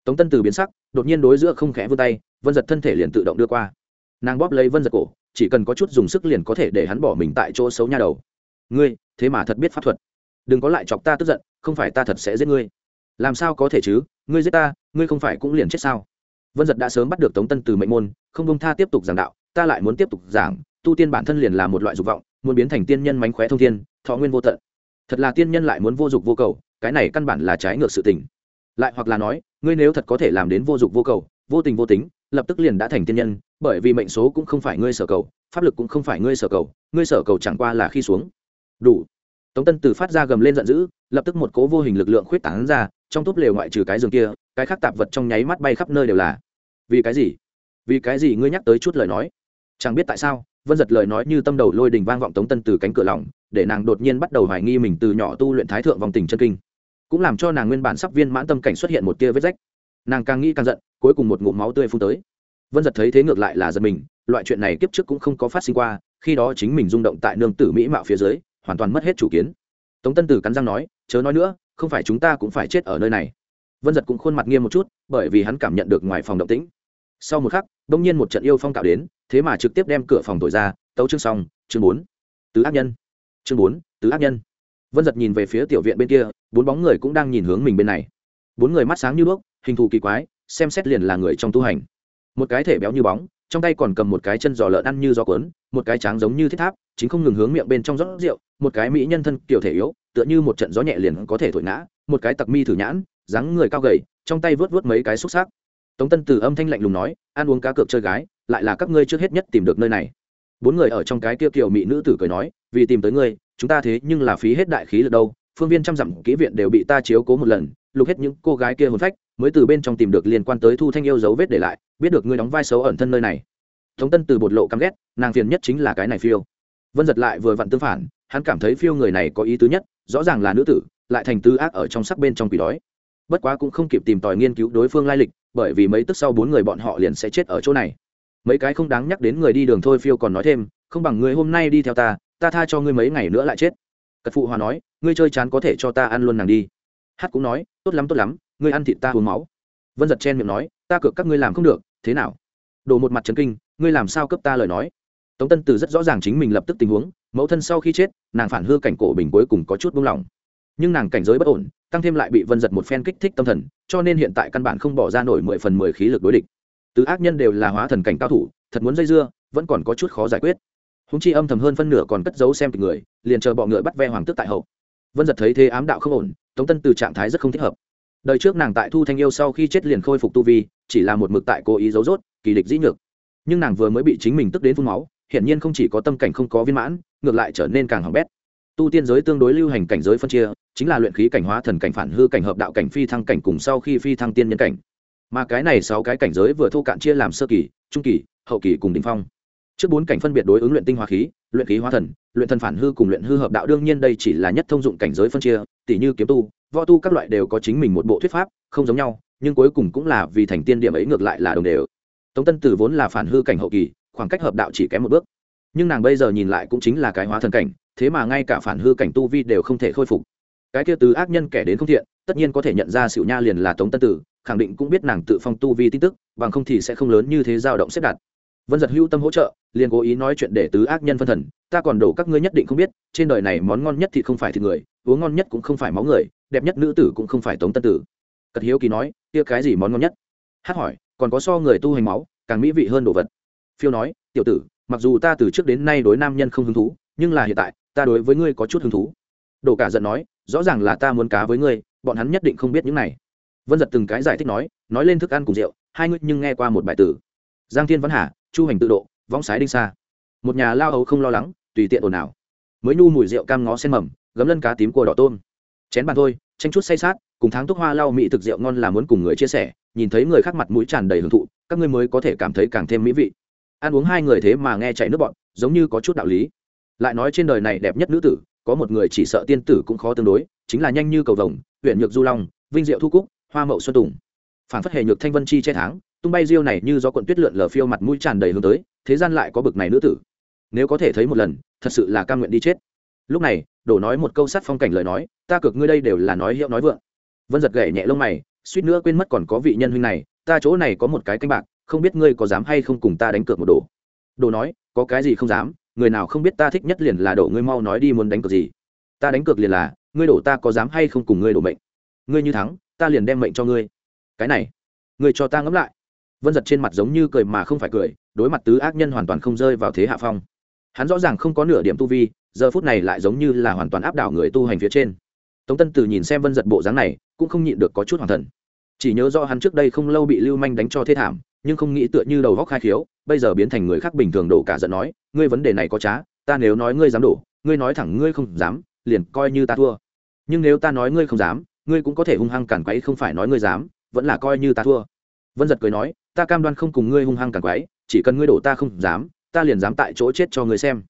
Tống tân Tử biến sắc, đột nhiên đối giữa không khẽ vươn tay, vân giật thân thể liền tự động đưa qua nàng bóp lấy vân giật cổ, chỉ cần có chút dùng sức liền có thể để hắn bỏ mình tại chỗ xấu nha đầu. Ngươi, thế mà thật biết pháp thuật. Đừng có lại chọc ta tức giận, không phải ta thật sẽ giết ngươi. Làm sao có thể chứ? Ngươi giết ta, ngươi không phải cũng liền chết sao? Vân giật đã sớm bắt được tống tân từ mệnh môn, không bông tha tiếp tục giảng đạo, ta lại muốn tiếp tục giảng, tu tiên bản thân liền là một loại dục vọng, muốn biến thành tiên nhân mánh khóe thông thiên, thọ nguyên vô tận. Thật là tiên nhân lại muốn vô dục vô cầu, cái này căn bản là trái ngược sự tình. Lại hoặc là nói, ngươi nếu thật có thể làm đến vô dục vô cầu, vô tình vô tính, lập tức liền đã thành tiên nhân bởi vì mệnh số cũng không phải ngươi sở cầu, pháp lực cũng không phải ngươi sở cầu, ngươi sở cầu chẳng qua là khi xuống. Đủ. Tống tân từ phát ra gầm lên giận dữ, lập tức một cố vô hình lực lượng khuyết tán ra, trong túp lều ngoại trừ cái giường kia, cái khác tạp vật trong nháy mắt bay khắp nơi đều là. Vì cái gì? Vì cái gì ngươi nhắc tới chút lời nói? Chẳng biết tại sao, vân giật lời nói như tâm đầu lôi đình vang vọng tống tân từ cánh cửa lòng, để nàng đột nhiên bắt đầu hoài nghi mình từ nhỏ tu luyện thái thượng vòng tình chân kinh. Cũng làm cho nàng nguyên bản sắp viên mãn tâm cảnh xuất hiện một tia vết rách. Nàng càng nghĩ càng giận, cuối cùng một ngụm máu tươi phun tới vân giật thấy thế ngược lại là giật mình, loại chuyện này kiếp trước cũng không có phát sinh qua, khi đó chính mình rung động tại nương tử mỹ mạo phía dưới, hoàn toàn mất hết chủ kiến. Tống tân tử cắn răng nói, chớ nói nữa, không phải chúng ta cũng phải chết ở nơi này. Vân giật cũng khuôn mặt nghiêm một chút, bởi vì hắn cảm nhận được ngoài phòng động tĩnh. Sau một khắc đ ỗ n g nhiên một trận yêu phong tạo đến, thế mà trực tiếp đem cửa phòng thổi ra, tấu chương xong, chương bốn. Tứ ác nhân. Chương bốn, tứ ác nhân. Vân giật nhìn về phía tiểu viện bên kia, bốn bóng người cũng đang nhìn hướng mình bên này. Bốn người mắt sáng như đuốc, hình thù kỳ quái, xem xét liền là người trong tu hành một cái thể béo như bóng, trong tay còn cầm một cái chân giò lợn ăn như gió cuốn, một cái tráng giống như thiết tháp, chính không ngừng hướng miệng bên trong rót rượu, một cái mỹ nhân thân kiểu thể yếu, tựa như một trận gió nhẹ liền có thể thổi ngã, một cái tặc mi thử nhãn, dáng người cao gầy, trong tay vớt vớt mấy cái xúc xác tống tân từ âm thanh lạnh lùng nói, ăn uống cá cược chơi gái, lại là các ngươi trước hết nhất tìm được nơi này. Bốn người ở trong cái kia kiểu mỹ nữ tử cười nói, vì tìm tới ngươi, chúng ta thế nhưng là phí hết đại khí được đâu phương viên trăm dặm kỹ viện đều bị ta chiếu cố một lần, lục hết những cô gái kia hồn phách, mới từ bên trong tìm được liên quan tới thu thanh yêu dấu vết để lại, biết được ngươi đóng vai xấu ẩn thân nơi này. Thống tân từ bột lộ căm ghét, nàng phiền nhất chính là cái này phiêu. Vân giật lại vừa vặn tương phản, hắn cảm thấy phiêu người này có ý tứ nhất, rõ ràng là nữ tử, lại thành tư ác ở trong sắc bên trong quỷ đói. Bất quá cũng không kịp tìm tòi nghiên cứu đối phương lai lịch, bởi vì mấy tức sau bốn người bọn họ liền sẽ chết ở chỗ này. Mấy cái không đáng nhắc đến người đi đường thôi phiêu còn nói thêm, không bằng người hôm nay đi theo ta ta tha cho ngươi mấy ngày nữa lại chết cật phụ hòa nói, ngươi chơi chán có thể cho ta ăn luôn nàng đi. Hát cũng nói, tốt lắm tốt lắm, ngươi ăn thịt ta uống máu. Vân giật chen miệng nói, ta cược các ngươi làm không được, thế nào? Đổ một mặt trấn kinh, ngươi làm sao cấp ta lời nói? Tống tân từ rất rõ ràng chính mình lập tức tình huống, mẫu thân sau khi chết, nàng phản hư cảnh cổ bình cuối cùng có chút buông lỏng. Nhưng nàng cảnh giới bất ổn, tăng thêm lại bị vân giật một phen kích thích tâm thần, cho nên hiện tại căn bản không bỏ ra nổi mười phần mười khí lực đối địch. Tứ ác nhân đều là hóa thần cảnh cao thủ, thật muốn dây dưa, vẫn còn có chút khó giải quyết húng chi âm thầm hơn phân nửa còn cất giấu xem kịch người, liền chờ bọ ngựa bắt ve hoàng tước tại hậu. Vân giật thấy thế ám đạo không ổn, tống tân từ trạng thái rất không thích hợp. Đời trước nàng tại thu thanh yêu sau khi chết liền khôi phục tu vi, chỉ là một mực tại cố ý giấu rốt, kỳ địch dĩ nhược. Nhưng nàng vừa mới bị chính mình tức đến phun máu, hiển nhiên không chỉ có tâm cảnh không có viên mãn, ngược lại trở nên càng hỏng bét. Tu tiên giới tương đối lưu hành cảnh giới phân chia, chính là luyện khí cảnh hóa thần cảnh phản hư cảnh hợp đạo cảnh phi thăng cảnh cùng sau khi phi thăng tiên nhân cảnh. Mà cái này sáu cái cảnh giới vừa thu cạn chia làm sơ kỳ, trung kỳ, hậu kỳ cùng đ ỉ n h phong trước bốn cảnh phân biệt đối ứng luyện tinh hóa khí, luyện khí hóa thần, luyện thần phản hư cùng luyện hư hợp đạo, đương nhiên đây chỉ là nhất thông dụng cảnh giới phân chia tỷ như kiếm tu, võ tu các loại đều có chính mình một bộ thuyết pháp, không giống nhau, nhưng cuối cùng cũng là vì thành tiên điểm ấy ngược lại là đồng đều. Tống tân tử vốn là phản hư cảnh hậu kỳ, khoảng cách hợp đạo chỉ kém một bước. Nhưng nàng bây giờ nhìn lại cũng chính là cái hóa thần cảnh, thế mà ngay cả phản hư cảnh tu vi đều không thể khôi phục. Cái kia tứ ác nhân kẻ đến không thiện, tất nhiên có thể nhận ra xỉu nha liền là tống tân tử, khẳng định cũng biết nàng tự phong tu vi tin tức, bằng không thì sẽ không lớn như thế dao động xếp đặt vân giật hữu tâm hỗ trợ, liền cố ý nói chuyện để tứ ác nhân phân thần. Ta còn đổ các ngươi nhất định không biết, trên đời này món ngon nhất thì không phải thịt người, uống ngon nhất cũng không phải máu người, đẹp nhất nữ tử cũng không phải tống tân tử. Cật hiếu kỳ nói, kia cái gì món ngon nhất? Hát hỏi, còn có so người tu hành máu, càng mỹ vị hơn đồ vật. Phiêu nói, tiểu tử, mặc dù ta từ trước đến nay đối nam nhân không hứng thú, nhưng là hiện tại, ta đối với ngươi có chút hứng thú. Đồ cả giận nói, rõ ràng là ta muốn cá với ngươi, bọn hắn nhất định không biết những này. Vân giật từng cái giải thích nói nói lên thức ăn cùng rượu, hai ngươi nhưng nghe qua một bài tử. Giang thiên văn hà chu hành tự độ, võng sái đinh xa. Một nhà lao ấu không lo lắng, tùy tiện ồn ào. Mới nhu mùi rượu cam ngó sen mầm, gấm lân cá tím cua đỏ tôm. Chén bàn thôi tranh chút say sát, cùng tháng thuốc hoa lau mỹ thực rượu ngon là muốn cùng người chia sẻ, nhìn thấy người khác mặt mũi tràn đầy hưởng thụ, các ngươi mới có thể cảm thấy càng thêm mỹ vị. Ăn uống hai người thế mà nghe chạy nước bọn giống như có chút đạo lý. Lại nói trên đời này đẹp nhất nữ tử, có một người chỉ sợ tiên tử cũng khó tương đối, chính là nhanh như cầu vồng, huyện nhược du long, vinh diệu thu cúc, hoa mậu xuân tùng. Phản phất hệ nhược thanh vân chi che tháng tung bay riêu này như do quận tuyết lượn lờ phiêu mặt mũi tràn đầy hướng tới, thế gian lại có bực này nữ tử. Nếu có thể thấy một lần, thật sự là cam nguyện đi chết. Lúc này, đổ nói một câu sát phong cảnh lời nói, ta cược ngươi đây đều là nói hiệu nói vượng. Vân giật gậy nhẹ lông mày, suýt nữa quên mất còn có vị nhân huynh này, ta chỗ này có một cái canh bạc, không biết ngươi có dám hay không cùng ta đánh cược một đồ. Đồ nói, có cái gì không dám, người nào không biết ta thích nhất liền là đổ ngươi mau nói đi muốn đánh cược gì. Ta đánh cược liền là, ngươi đổ ta có dám hay không cùng ngươi đổ mệnh. Ngươi như thắng, ta liền đem mệnh cho ngươi. Cái này, ngươi cho ta ngẫm lại vân giật trên mặt giống như cười mà không phải cười, đối mặt tứ ác nhân hoàn toàn không rơi vào thế hạ phong. Hắn rõ ràng không có nửa điểm tu vi, giờ phút này lại giống như là hoàn toàn áp đảo người tu hành phía trên. Tống tân Từ nhìn xem vân giật bộ dáng này, cũng không nhịn được có chút hoàng thần. Chỉ nhớ do hắn trước đây không lâu bị lưu manh đánh cho thế thảm, nhưng không nghĩ tựa như đầu góc khai khiếu, bây giờ biến thành người khác bình thường đổ cả giận nói, ngươi vấn đề này có trá, ta nếu nói ngươi dám đổ, ngươi nói thẳng ngươi không dám, liền coi như ta thua. Nhưng nếu ta nói ngươi không dám, ngươi cũng có thể hung hăng cản quấy không phải nói ngươi dám, vẫn là coi như ta thua. Vân giật cười nói ta cam đoan không cùng ngươi hung hăng càng quấy chỉ cần ngươi đổ ta không dám, ta liền dám tại chỗ chết cho ngươi xem.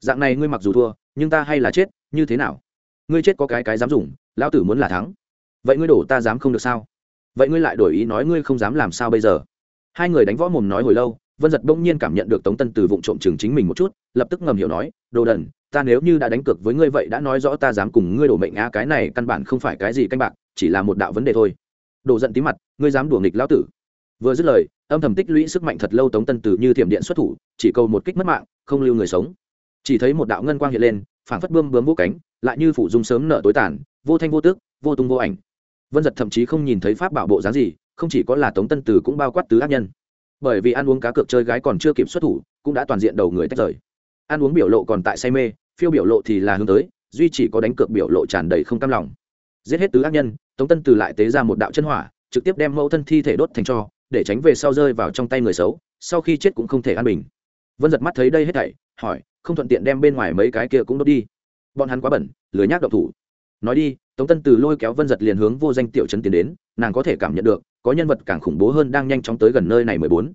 Dạng này ngươi mặc dù thua, nhưng ta hay là chết, như thế nào? Ngươi chết có cái cái dám dùng, lão tử muốn là thắng. Vậy ngươi đổ ta dám không được sao? Vậy ngươi lại đổi ý nói ngươi không dám làm sao bây giờ? Hai người đánh võ mồm nói hồi lâu, vân giật bỗng nhiên cảm nhận được tống tân từ vụ trộm chừng chính mình một chút, lập tức ngầm hiểu nói, đồ đần, ta nếu như đã đánh cược với ngươi vậy đã nói rõ ta dám cùng ngươi đổ mệnh á, cái này căn bản không phải cái gì canh bạc, chỉ là một đạo vấn đề thôi. Đồ giận tí mặt, ngươi dám đùa nghịch lão tử? Vừa dứt lời, âm thầm tích lũy sức mạnh thật lâu tống tân từ như thiểm điện xuất thủ, chỉ câu một kích mất mạng, không lưu người sống. Chỉ thấy một đạo ngân quang hiện lên, phảng phất bươm bướm vô cánh, lại như phủ dung sớm nợ tối tàn, vô thanh vô tước, vô tung vô ảnh. Vân giật thậm chí không nhìn thấy pháp bảo bộ dáng gì, không chỉ có là tống tân từ cũng bao quát tứ ác nhân. Bởi vì ăn uống cá cược chơi gái còn chưa kịp xuất thủ, cũng đã toàn diện đầu người tách rời. Ăn uống biểu lộ còn tại say mê, phiêu biểu lộ thì là hướng tới, duy chỉ có đánh cược biểu lộ tràn đầy không cam lòng. Giết hết tứ ác nhân, tống tân từ lại tế ra một đạo chân hỏa, trực tiếp đem mẫu thân thi thể đốt thành cho để tránh về sau rơi vào trong tay người xấu, sau khi chết cũng không thể an bình. Vân giật mắt thấy đây hết thảy, hỏi, không thuận tiện đem bên ngoài mấy cái kia cũng đốt đi. Bọn hắn quá bẩn, lười nhác độc thủ. Nói đi, tống tân từ lôi kéo vân giật liền hướng vô danh tiểu trấn tiến đến, nàng có thể cảm nhận được, có nhân vật càng khủng bố hơn đang nhanh chóng tới gần nơi này mười bốn.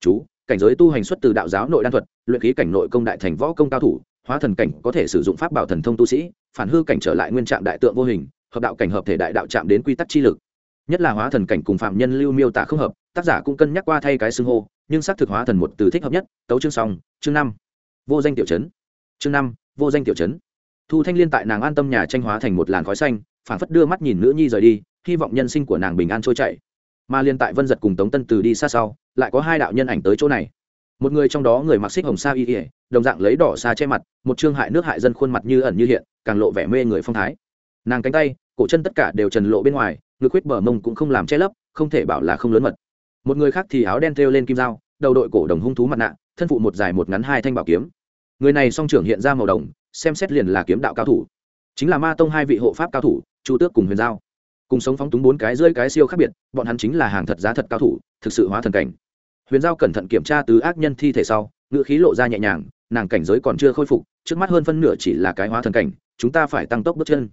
Chú, cảnh giới tu hành xuất từ đạo giáo nội đan thuật, luyện khí cảnh nội công đại thành võ công cao thủ, hóa thần cảnh có thể sử dụng pháp bảo thần thông tu sĩ, phản hư cảnh trở lại nguyên trạng đại tượng vô hình, hợp đạo cảnh hợp thể đại đạo chạm đến quy tắc chi lực nhất là hóa thần cảnh cùng phạm nhân lưu miêu tả không hợp, tác giả cũng cân nhắc qua thay cái xưng hô, nhưng xác thực hóa thần một từ thích hợp nhất, tấu chương song chương năm, vô danh tiểu chấn. Chương năm, vô danh tiểu chấn. Thu thanh liên tại nàng an tâm nhà tranh hóa thành một làn khói xanh phản phất đưa mắt nhìn nữ nhi rời đi, hy vọng nhân sinh của nàng bình an trôi chảy. Mà liên tại vân giật cùng tống tân từ đi xa sau, lại có hai đạo nhân ảnh tới chỗ này. Một người trong đó người mặc xích hồng sa y ỉa đồng dạng lấy đỏ xa che mặt, một trương hại nước hại dân khuôn mặt như ẩn như hiện, càng lộ vẻ mê người phong thái. Nàng cánh tay, cổ chân tất cả đều trần lộ bên ngoài ngực huyết bờ mông cũng không làm che lấp, không thể bảo là không lớn mật. Một người khác thì áo đen thêu lên kim dao, đầu đội cổ đồng hung thú mặt nạ, thân phụ một dài một ngắn hai thanh bảo kiếm. Người này song trưởng hiện ra màu đồng, xem xét liền là kiếm đạo cao thủ. Chính là ma tông hai vị hộ pháp cao thủ, chu tước cùng huyền giao. Cùng sống phóng túng bốn cái rơi cái siêu khác biệt, bọn hắn chính là hàng thật giá thật cao thủ, thực sự hóa thần cảnh. Huyền giao cẩn thận kiểm tra tứ ác nhân thi thể sau ngựa khí lộ ra nhẹ nhàng, nàng cảnh giới còn chưa khôi phục, trước mắt hơn phân nửa chỉ là cái hóa thần cảnh, chúng ta phải tăng tốc bước chân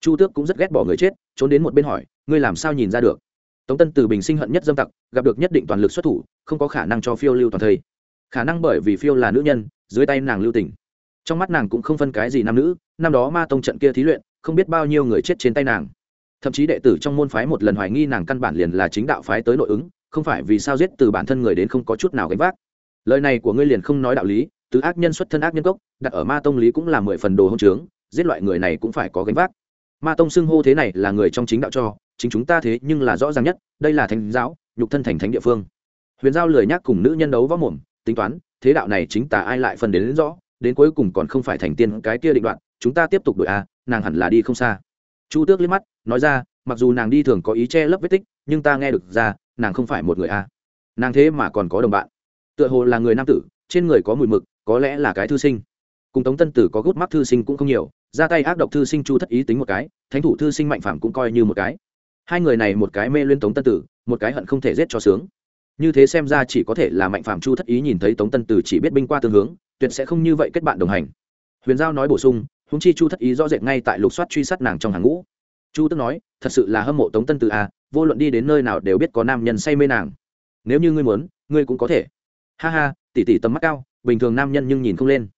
chu tước cũng rất ghét bỏ người chết, trốn đến một bên hỏi, ngươi làm sao nhìn ra được? Tống tân từ bình sinh hận nhất dâm tặc, gặp được nhất định toàn lực xuất thủ, không có khả năng cho phiêu lưu toàn thây. Khả năng bởi vì phiêu là nữ nhân, dưới tay nàng lưu tình. Trong mắt nàng cũng không phân cái gì nam nữ, năm đó ma tông trận kia thí luyện, không biết bao nhiêu người chết trên tay nàng. Thậm chí đệ tử trong môn phái một lần hoài nghi nàng căn bản liền là chính đạo phái tới nội ứng, không phải vì sao giết từ bản thân người đến không có chút nào gánh vác. Lời này của ngươi liền không nói đạo lý từ ác nhân xuất thân ác nhân gốc đặt ở ma tông lý cũng là mười phần đồ hông trướng, giết loại người này cũng phải có gánh vác ma tông xưng hô thế này là người trong chính đạo cho chính chúng ta thế nhưng là rõ ràng nhất đây là thánh giáo nhục thân thành thánh địa phương. Huyền giao lười nhắc cùng nữ nhân đấu võ mồm tính toán thế đạo này chính tà ai lại phần đến, đến rõ đến cuối cùng còn không phải thành tiên cái kia định đoạn chúng ta tiếp tục đội a à, nàng hẳn là đi không xa. Chu tước liếc mắt nói ra mặc dù nàng đi thường có ý che lấp vết tích nhưng ta nghe được ra nàng không phải một người a nàng thế mà còn có đồng bạn. Tựa hồ là người nam tử trên người có mùi mực có lẽ là cái thư sinh. Cùng tống tân tử có gút mắt thư sinh cũng không nhiều ra tay ác độc thư sinh chu thất ý tính một cái, thánh thủ thư sinh mạnh phạm cũng coi như một cái. Hai người này một cái mê liên tống tân tử, một cái hận không thể giết cho sướng. Như thế xem ra chỉ có thể là mạnh phạm chu thất ý nhìn thấy tống tân tử chỉ biết binh qua tương hướng, tuyệt sẽ không như vậy kết bạn đồng hành. Huyền giao nói bổ sung húng chi chu thất ý rõ rệt ngay tại lục soát truy sát nàng trong hàng ngũ. Chu tức nói, thật sự là hâm mộ tống tân tử à vô luận đi đến nơi nào đều biết có nam nhân say mê nàng. Nếu như ngươi muốn, ngươi cũng có thể. Ha ha tỉ tỉ tầm mắt cao, bình thường nam nhân nhưng nhìn không lên.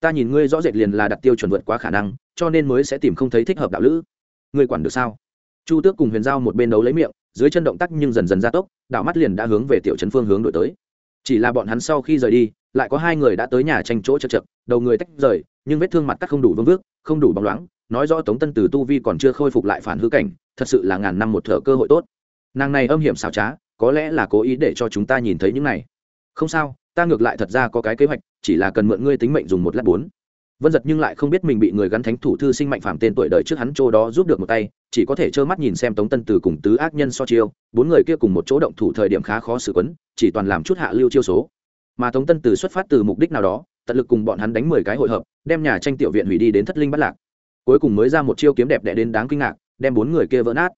Ta nhìn ngươi rõ rệt liền là đặt tiêu chuẩn vượt quá khả năng cho nên mới sẽ tìm không thấy thích hợp đạo lữ. Người quản được sao? Chu tước cùng huyền giao một bên đấu lấy miệng, dưới chân động tác nhưng dần dần gia tốc, đạo mắt liền đã hướng về tiểu trấn phương hướng đổi tới. Chỉ là bọn hắn sau khi rời đi, lại có hai người đã tới nhà tranh chỗ chật chật, đầu người tách rời, nhưng vết thương mặt cắt không đủ vương vước, không đủ bóng loáng, nói rõ tống tân từ tu vi còn chưa khôi phục lại phản hư cảnh, thật sự là ngàn năm một thở cơ hội tốt. Nàng này âm hiểm xảo trá, có lẽ là cố ý để cho chúng ta nhìn thấy những này. Không sao, ta ngược lại thật ra có cái kế hoạch, chỉ là cần mượn ngươi tính mệnh dùng một lát bốn vân giật nhưng lại không biết mình bị người gắn thánh thủ thư sinh mạnh phạm tên tuổi đời trước hắn chỗ đó giúp được một tay, chỉ có thể trơ mắt nhìn xem tống tân từ cùng tứ ác nhân so chiêu, bốn người kia cùng một chỗ động thủ thời điểm khá khó xử quấn, chỉ toàn làm chút hạ lưu chiêu số. Mà tống tân từ xuất phát từ mục đích nào đó, tận lực cùng bọn hắn đánh mười cái hội hợp, đem nhà tranh tiểu viện hủy đi đến thất linh bắt lạc. Cuối cùng mới ra một chiêu kiếm đẹp đẽ đến đáng kinh ngạc, đem bốn người kia vỡ nát.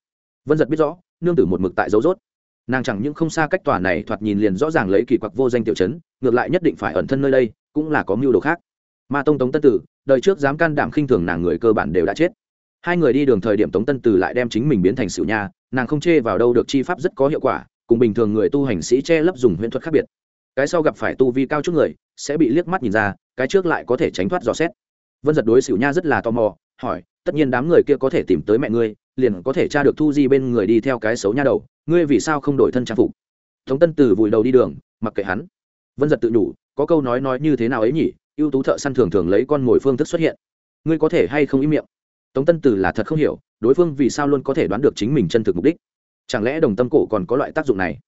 Vân giật biết rõ, nương tử một mực tại dấu rốt nàng chẳng những không xa cách tòa này, thoạt nhìn liền rõ ràng lấy kỳ quặc vô danh tiểu chấn, ngược lại nhất định phải ẩn thân nơi đây, cũng là có mưu đồ khác ma tông tống tân tử, đời trước dám can đảm khinh thường nàng người cơ bản đều đã chết. Hai người đi đường thời điểm tống tân tử lại đem chính mình biến thành xỉu nha, nàng không chê vào đâu được chi pháp rất có hiệu quả, cùng bình thường người tu hành sĩ che lấp dùng huyễn thuật khác biệt. Cái sau gặp phải tu vi cao chút người, sẽ bị liếc mắt nhìn ra, cái trước lại có thể tránh thoát dò xét. Vân giật đối xỉu nha rất là tò mò, hỏi, tất nhiên đám người kia có thể tìm tới mẹ ngươi, liền có thể tra được thu di bên người đi theo cái xấu nha đầu, ngươi vì sao không đổi thân trang phục? Tống tân tử vùi đầu đi đường, mặc kệ hắn. Vân giật tự nhủ, có câu nói nói như thế nào ấy nhỉ? Ưu tú thợ săn thường thường lấy con mồi phương thức xuất hiện. Ngươi có thể hay không ý miệng? Tống tân tử là thật không hiểu, đối phương vì sao luôn có thể đoán được chính mình chân thực mục đích? Chẳng lẽ đồng tâm cổ còn có loại tác dụng này?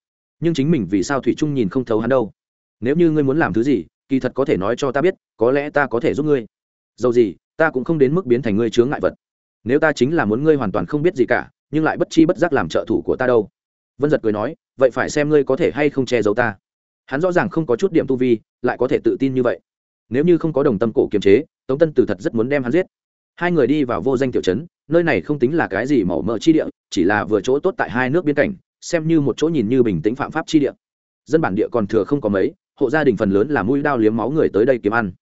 Nhưng chính mình vì sao thủy trung nhìn không thấu hắn đâu? Nếu như ngươi muốn làm thứ gì, kỳ thật có thể nói cho ta biết, có lẽ ta có thể giúp ngươi. Dầu gì, ta cũng không đến mức biến thành ngươi chướng ngại vật. Nếu ta chính là muốn ngươi hoàn toàn không biết gì cả, nhưng lại bất chi bất giác làm trợ thủ của ta đâu? Vân giật cười nói, vậy phải xem ngươi có thể hay không che giấu ta. Hắn rõ ràng không có chút điểm tu vi, lại có thể tự tin như vậy nếu như không có đồng tâm cổ kiềm chế, tống tân từ thật rất muốn đem hắn giết. Hai người đi vào vô danh tiểu trấn, nơi này không tính là cái gì màu mỡ chi địa, chỉ là vừa chỗ tốt tại hai nước biên cảnh, xem như một chỗ nhìn như bình tĩnh phạm pháp chi địa. Dân bản địa còn thừa không có mấy, hộ gia đình phần lớn là mũi đao liếm máu người tới đây kiếm ăn.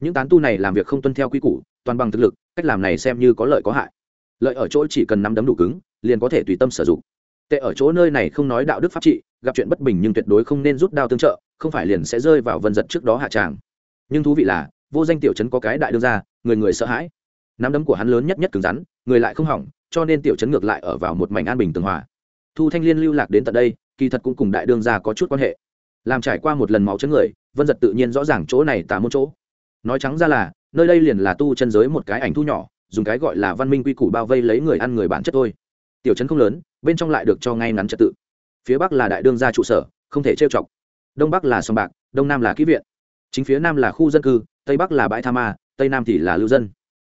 Những tán tu này làm việc không tuân theo quy củ, toàn bằng thực lực, cách làm này xem như có lợi có hại. Lợi ở chỗ chỉ cần nắm đấm đủ cứng, liền có thể tùy tâm sử dụng. Tệ ở chỗ nơi này không nói đạo đức pháp trị, gặp chuyện bất bình nhưng tuyệt đối không nên rút đao tương trợ, không phải liền sẽ rơi vào vân giật trước đó hạ tràng nhưng thú vị là, vô danh tiểu trấn có cái đại đương ra người người sợ hãi. Nắm đấm của hắn lớn nhất nhất cứng rắn, người lại không hỏng, cho nên tiểu trấn ngược lại ở vào một mảnh an bình tường hòa. Thu thanh liên lưu lạc đến tận đây, kỳ thật cũng cùng đại đương gia có chút quan hệ. Làm trải qua một lần máu chấn người, vân giật tự nhiên rõ ràng chỗ này tả một chỗ. Nói trắng ra là, nơi đây liền là tu chân giới một cái ảnh thu nhỏ, dùng cái gọi là văn minh quy củ bao vây lấy người ăn người bản chất thôi. Tiểu trấn không lớn, bên trong lại được cho ngay ngắn trật tự. Phía bắc là đại đương gia trụ sở, không thể trêu chọc. Đông bắc là sông bạc, đông nam là kỹ viện chính phía nam là khu dân cư, tây bắc là bãi tha ma, tây nam thì là lưu dân.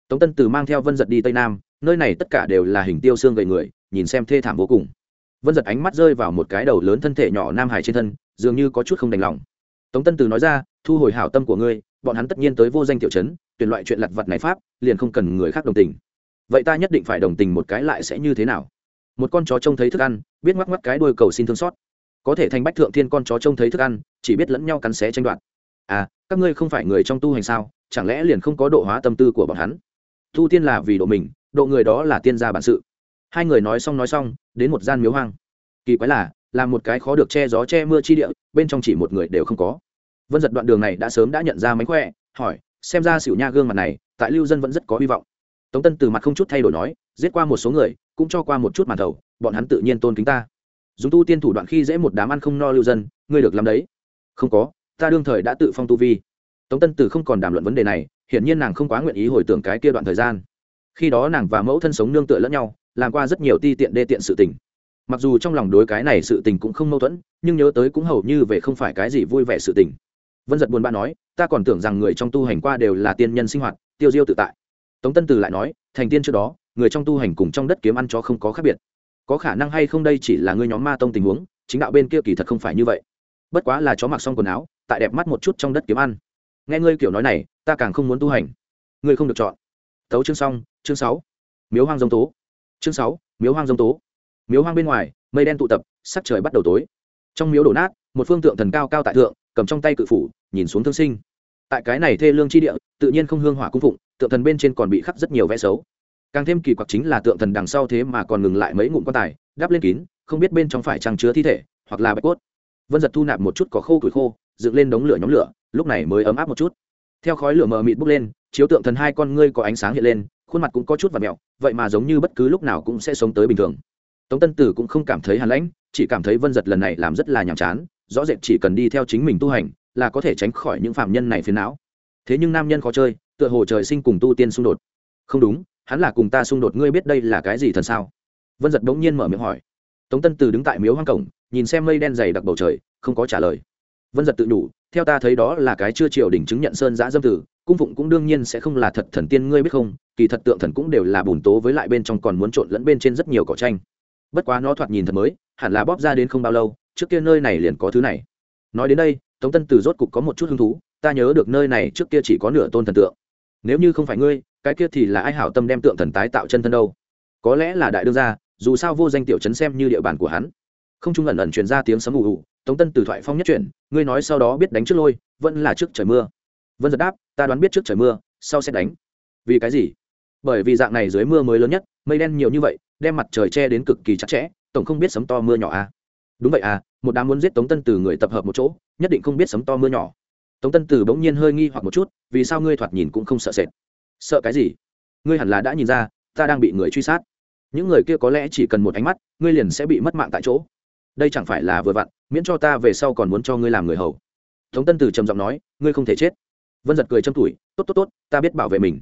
Tống tân từ mang theo vân giật đi tây nam, nơi này tất cả đều là hình tiêu xương gầy người, nhìn xem thê thảm vô cùng. Vân giật ánh mắt rơi vào một cái đầu lớn thân thể nhỏ nam hải trên thân, dường như có chút không đành lòng. Tống tân từ nói ra, thu hồi hảo tâm của ngươi, bọn hắn tất nhiên tới vô danh tiểu chấn tuyển loại chuyện lặt vặt này pháp, liền không cần người khác đồng tình. Vậy ta nhất định phải đồng tình một cái lại sẽ như thế nào? Một con chó trông thấy thức ăn, biết ngoắc ngoắc cái đuôi cầu xin thương xót. Có thể thành bách thượng thiên con chó trông thấy thức ăn, chỉ biết lẫn nhau cắn xé tranh đoạt à các ngươi không phải người trong tu hành sao? Chẳng lẽ liền không có độ hóa tâm tư của bọn hắn? Tu tiên là vì độ mình, độ người đó là tiên gia bản sự. Hai người nói xong nói xong, đến một gian miếu hoang. Kỳ quái là là một cái khó được che gió che mưa chi địa, bên trong chỉ một người đều không có. Vân giật đoạn đường này đã sớm đã nhận ra mánh khỏe, hỏi, xem ra xỉu nha gương mặt này, tại lưu dân vẫn rất có hy vọng. Tống tân từ mặt không chút thay đổi nói, giết qua một số người, cũng cho qua một chút màn thầu, bọn hắn tự nhiên tôn kính ta. Dùng tu tiên thủ đoạn khi dễ một đám ăn không no lưu dân, ngươi được làm đấy. Không có ta đương thời đã tự phong tu vi. Tống tân tử không còn đàm luận vấn đề này, hiển nhiên nàng không quá nguyện ý hồi tưởng cái kia đoạn thời gian. Khi đó nàng và mẫu thân sống nương tựa lẫn nhau, làm qua rất nhiều ti tiện đê tiện sự tình. Mặc dù trong lòng đối cái này sự tình cũng không mâu thuẫn, nhưng nhớ tới cũng hầu như về không phải cái gì vui vẻ sự tình. Vân giật buồn bã nói, ta còn tưởng rằng người trong tu hành qua đều là tiên nhân sinh hoạt, tiêu diêu tự tại. Tống tân từ lại nói, thành tiên trước đó, người trong tu hành cùng trong đất kiếm ăn cho không có khác biệt. Có khả năng hay không đây chỉ là ngươi nhóm ma tông tình huống, chính đạo bên kia kỳ thật không phải như vậy. Bất quá là chó mặc xong quần áo tại đẹp mắt một chút trong đất kiếm ăn. Nghe ngươi kiểu nói này, ta càng không muốn tu hành. Ngươi không được chọn. Tấu chương xong, chương sáu. Miếu hoang dông tố. Chương sáu, miếu hoang dông tố. Miếu hoang bên ngoài, mây đen tụ tập, sắc trời bắt đầu tối. Trong miếu đổ nát, một phương tượng thần cao cao tại thượng, cầm trong tay cự phủ, nhìn xuống thương sinh. Tại cái này thê lương chi địa, tự nhiên không hương hỏa cung phụng, tượng thần bên trên còn bị khắc rất nhiều vẽ xấu. Càng thêm kỳ quặc chính là tượng thần đằng sau thế mà còn ngừng lại mấy ngụm quan tài, đắp lên kín, không biết bên trong phải trang chứa thi thể, hoặc là bạch cốt. Vân giật thu nạp một chút có khô tuổi khô dựng lên đống lửa nhóm lửa, lúc này mới ấm áp một chút. Theo khói lửa mờ mịt bốc lên, chiếu tượng thần hai con ngươi có ánh sáng hiện lên, khuôn mặt cũng có chút và mẹo, vậy mà giống như bất cứ lúc nào cũng sẽ sống tới bình thường. Tống tân tử cũng không cảm thấy hàn lãnh, chỉ cảm thấy vân giật lần này làm rất là nhàm chán, rõ rệt chỉ cần đi theo chính mình tu hành, là có thể tránh khỏi những phạm nhân này phiền não. Thế nhưng nam nhân khó chơi, tựa hồ trời sinh cùng tu tiên xung đột. Không đúng, hắn là cùng ta xung đột, ngươi biết đây là cái gì thần sao? Vân giật bỗng nhiên mở miệng hỏi. Tống tân từ đứng tại miếu hoang cổng, nhìn xem mây đen dày đặc bầu trời, không có trả lời vân giật tự đủ theo ta thấy đó là cái chưa triều đỉnh chứng nhận sơn giã dâm tử, cung phụng cũng đương nhiên sẽ không là thật thần tiên ngươi biết không, kỳ thật tượng thần cũng đều là bùn tố với lại bên trong còn muốn trộn lẫn bên trên rất nhiều cỏ tranh. Bất quá nó thoạt nhìn thật mới, hẳn là bóp ra đến không bao lâu, trước kia nơi này liền có thứ này. Nói đến đây, tống tân từ rốt cục có một chút hứng thú, ta nhớ được nơi này trước kia chỉ có nửa tôn thần tượng. Nếu như không phải ngươi, cái kia thì là ai hảo tâm đem tượng thần tái tạo chân thân đâu? Có lẽ là đại đương gia, dù sao vô danh tiểu trấn xem như địa bàn của hắn. Không trung ẩn ẩn truyền ra tiếng sấm ù ù tống tân từ thoại phong nhất chuyển, ngươi nói sau đó biết đánh trước lôi, vẫn là trước trời mưa. Vân giật đáp, ta đoán biết trước trời mưa, sau sẽ đánh. Vì cái gì? Bởi vì dạng này dưới mưa mới lớn nhất, mây đen nhiều như vậy, đem mặt trời che đến cực kỳ chặt chẽ, tổng không biết sấm to mưa nhỏ à? Đúng vậy à một đám muốn giết tống tân từ người tập hợp một chỗ, nhất định không biết sấm to mưa nhỏ. Tống tân từ bỗng nhiên hơi nghi hoặc một chút, vì sao ngươi thoạt nhìn cũng không sợ sệt? Sợ cái gì? Ngươi hẳn là đã nhìn ra, ta đang bị người truy sát. Những người kia có lẽ chỉ cần một ánh mắt, ngươi liền sẽ bị mất mạng tại chỗ. Đây chẳng phải là vừa vặn miễn cho ta về sau còn muốn cho ngươi làm người hầu. Tống tân từ trầm giọng nói, ngươi không thể chết. Vân giật cười châm tuổi, tốt tốt tốt, ta biết bảo vệ mình.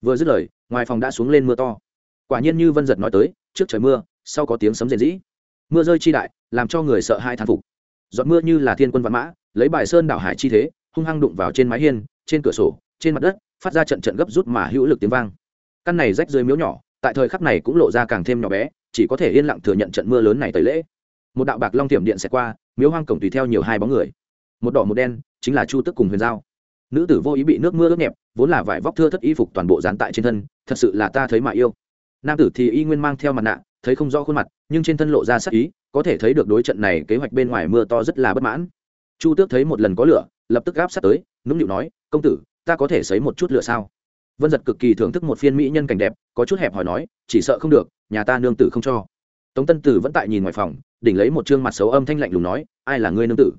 Vừa dứt lời, ngoài phòng đã xuống lên mưa to. Quả nhiên như vân giật nói tới, trước trời mưa, sau có tiếng sấm rền rĩ. Mưa rơi chi đại, làm cho người sợ hai thán phục. Giọt mưa như là thiên quân văn mã, lấy bài sơn đảo hải chi thế, hung hăng đụng vào trên mái hiên, trên cửa sổ, trên mặt đất, phát ra trận trận gấp rút mà hữu lực tiếng vang. Căn này rách dưới miếu nhỏ, tại thời khắc này cũng lộ ra càng thêm nhỏ bé, chỉ có thể yên lặng thừa nhận trận mưa lớn này tới lễ một đạo bạc long tiệm điện sẽ qua, miếu hoang cổng tùy theo nhiều hai bóng người. Một đỏ một đen, chính là chu tức cùng huyền giao. Nữ tử vô ý bị nước mưa ướt nhẹp, vốn là vải vóc thưa thất y phục toàn bộ dán tại trên thân, thật sự là ta thấy mà yêu. Nam tử thì y nguyên mang theo mặt nạ, thấy không rõ khuôn mặt, nhưng trên thân lộ ra sắc ý, có thể thấy được đối trận này kế hoạch bên ngoài mưa to rất là bất mãn. Chu tước thấy một lần có lửa, lập tức gáp sát tới, nũng nịu nói, công tử, ta có thể xấy một chút lửa sao? Vân giật cực kỳ thưởng thức một phiên mỹ nhân cảnh đẹp, có chút hẹp hỏi nói, chỉ sợ không được, nhà ta nương tử không cho tống tân tử vẫn tại nhìn ngoài phòng, đỉnh lấy một chương mặt xấu âm thanh lạnh lùng nói, ai là ngươi nương tử?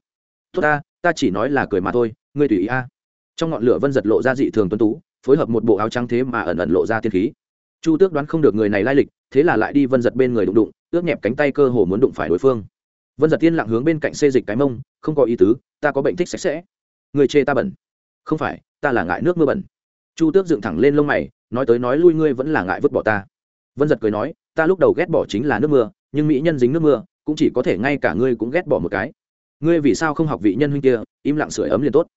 Tốt ta ta chỉ nói là cười mà thôi, ngươi tùy ý a. Trong ngọn lửa vân giật lộ ra dị thường tuân tú, phối hợp một bộ áo trắng thế mà ẩn ẩn lộ ra tiên khí. Chu tước đoán không được người này lai lịch, thế là lại đi vân giật bên người đụng đụng, ước nhẹp cánh tay cơ hồ muốn đụng phải đối phương. Vân giật tiên lặng hướng bên cạnh xê dịch cái mông, không có ý tứ, ta có bệnh thích sạch sẽ. Người chê ta bẩn. Không phải, ta là ngại nước mưa bẩn. Chu tước dựng thẳng lên lông mày, nói tới nói lui, ngươi vẫn là ngại vứt bỏ ta. Vân giật cười nói ta lúc đầu ghét bỏ chính là nước mưa, nhưng mỹ nhân dính nước mưa, cũng chỉ có thể ngay cả ngươi cũng ghét bỏ một cái. Ngươi vì sao không học vị nhân huynh kia, im lặng sưởi ấm liền tốt.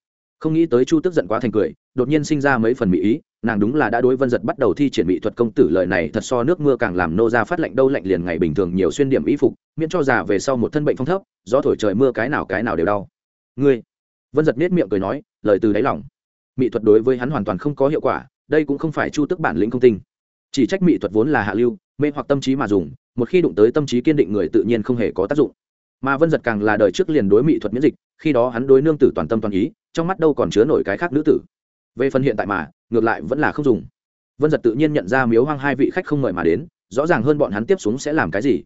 Không nghĩ tới chu tức giận quá thành cười, đột nhiên sinh ra mấy phần mỹ ý, nàng đúng là đã đối vân giật bắt đầu thi triển mỹ thuật công tử lời này thật so nước mưa càng làm nô ra phát lạnh đâu lạnh liền ngày bình thường nhiều xuyên điểm y phục, miễn cho già về sau một thân bệnh phong thấp do thổi trời mưa cái nào cái nào đều đau. Ngươi. Vân giật nết miệng cười nói, lời từ đáy lòng. Mỹ thuật đối với hắn hoàn toàn không có hiệu quả, đây cũng không phải chu tức bản lĩnh công tinh chỉ trách mỹ thuật vốn là hạ lưu, mê hoặc tâm trí mà dùng, một khi đụng tới tâm trí kiên định người tự nhiên không hề có tác dụng. Mà vân giật càng là đời trước liền đối mỹ thuật miễn dịch, khi đó hắn đối nương tử toàn tâm toàn ý, trong mắt đâu còn chứa nổi cái khác nữ tử. Về phần hiện tại mà, ngược lại vẫn là không dùng. Vân giật tự nhiên nhận ra miếu hoang hai vị khách không mời mà đến, rõ ràng hơn bọn hắn tiếp xuống sẽ làm cái gì.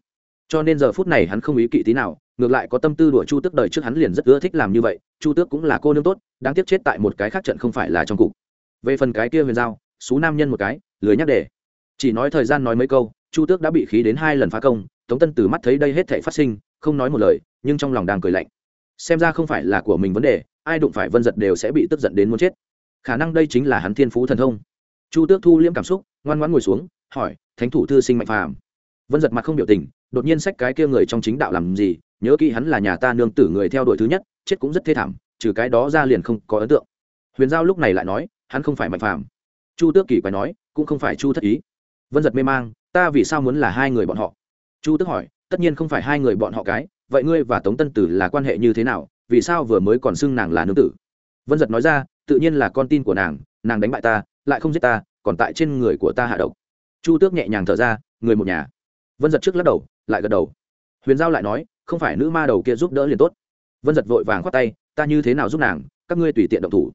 Cho nên giờ phút này hắn không ý kỵ tí nào, ngược lại có tâm tư đùa chu tước đời trước hắn liền rất ưa thích làm như vậy, chu tước cũng là cô nương tốt, đáng tiếc chết tại một cái khác trận không phải là trong cục. Về phần cái kia huyền giao, xú nam nhân một cái, lười nhắc để chỉ nói thời gian nói mấy câu, chu tước đã bị khí đến hai lần phá công, tống tân từ mắt thấy đây hết thể phát sinh, không nói một lời, nhưng trong lòng đang cười lạnh. Xem ra không phải là của mình vấn đề, ai đụng phải vân giật đều sẽ bị tức giận đến muốn chết. Khả năng đây chính là hắn thiên phú thần thông. Chu tước thu liễm cảm xúc, ngoan ngoãn ngồi xuống, hỏi, thánh thủ thư sinh mạnh phàm. Vân giật mặt không biểu tình, đột nhiên sách cái kia người trong chính đạo làm gì, nhớ kỹ hắn là nhà ta nương tử người theo đuổi thứ nhất, chết cũng rất thê thảm, trừ cái đó ra liền không có ấn tượng. Huyền giao lúc này lại nói, hắn không phải mạnh phàm. Chu tước kỳ quái nói, cũng không phải chu thất ý vân giật mê mang, ta vì sao muốn là hai người bọn họ? Chu tước hỏi, tất nhiên không phải hai người bọn họ cái, vậy ngươi và tống tân tử là quan hệ như thế nào? Vì sao vừa mới còn xưng nàng là nương tử? Vân giật nói ra, tự nhiên là con tin của nàng nàng đánh bại ta, lại không giết ta, còn tại trên người của ta hạ độc. Chu tước nhẹ nhàng thở ra, người một nhà. Vân giật trước lắc đầu, lại gật đầu. Huyền giao lại nói, không phải nữ ma đầu kia giúp đỡ liền tốt. Vân giật vội vàng khoát tay, ta như thế nào giúp nàng, các ngươi tùy tiện động thủ.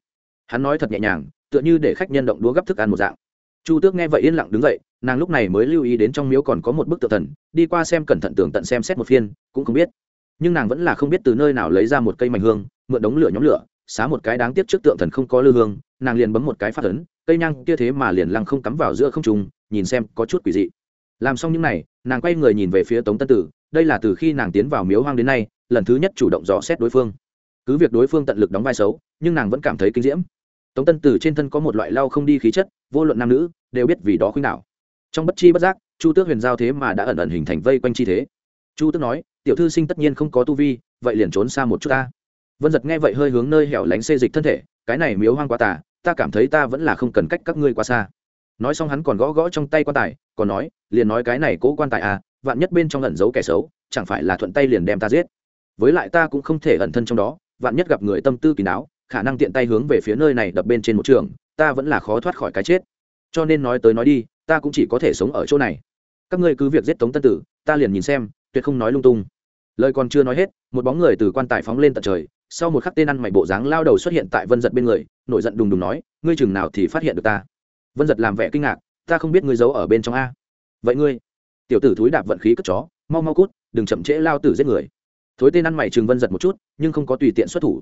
Hắn nói thật nhẹ nhàng, tựa như để khách nhân động đúa gấp thức ăn một dạng. Chu tước nghe vậy yên lặng đứng dậy nàng lúc này mới lưu ý đến trong miếu còn có một bức tượng thần, đi qua xem cẩn thận tường tận xem xét một phiên, cũng không biết. Nhưng nàng vẫn là không biết từ nơi nào lấy ra một cây mảnh hương, mượn đống lửa nhóm lửa, xá một cái đáng tiếc trước tượng thần không có lư hương, nàng liền bấm một cái phát ấn, cây nhang kia thế mà liền lăng không cắm vào giữa không trùng nhìn xem có chút quỷ dị. Làm xong những n à y nàng quay người nhìn về phía tống tân tử, đây là từ khi nàng tiến vào miếu hoang đến nay, lần thứ nhất chủ động dò xét đối phương. Cứ việc đối phương tận lực đóng vai xấu, nhưng nàng vẫn cảm thấy kinh diễm. Tống tân tử trên thân có một loại lau không đi khí chất, vô luận nam nữ, đều biết vì đó khuynh đạo trong bất chi bất giác, chu tước huyền giao thế mà đã ẩn ẩn hình thành vây quanh chi thế. Chu tước nói, tiểu thư sinh tất nhiên không có tu vi, vậy liền trốn xa một chút ta. Vân giật nghe vậy hơi hướng nơi hẻo lánh xê dịch thân thể, cái này miếu hoang quá tà, ta cảm thấy ta vẫn là không cần cách các ngươi quá xa. Nói xong hắn còn gõ gõ trong tay quan tài, còn nói, liền nói cái này cố quan tài à vạn nhất bên trong ẩn giấu kẻ xấu, chẳng phải là thuận tay liền đem ta giết. Với lại ta cũng không thể ẩn thân trong đó, vạn nhất gặp người tâm tư kỳ đáo khả năng tiện tay hướng về phía nơi này đập bên trên một trường, ta vẫn là khó thoát khỏi cái chết. Cho nên nói tới nói đi ta cũng chỉ có thể sống ở chỗ này. Các ngươi cứ việc giết tống tân tử, ta liền nhìn xem, tuyệt không nói lung tung. Lời còn chưa nói hết, một bóng người từ quan tài phóng lên tận trời, sau một khắc tên ăn mày bộ dáng lao đầu xuất hiện tại vân giật bên người, nổi giận đùng đùng nói, ngươi chừng nào thì phát hiện được ta? Vân giật làm vẻ kinh ngạc, ta không biết ngươi giấu ở bên trong a. Vậy ngươi? Tiểu tử thúi đạp vận khí cất chó, mau mau cút, đừng chậm trễ lao tử giết người. Thối tên ăn mày chừng vân giật một chút, nhưng không có tùy tiện xuất thủ.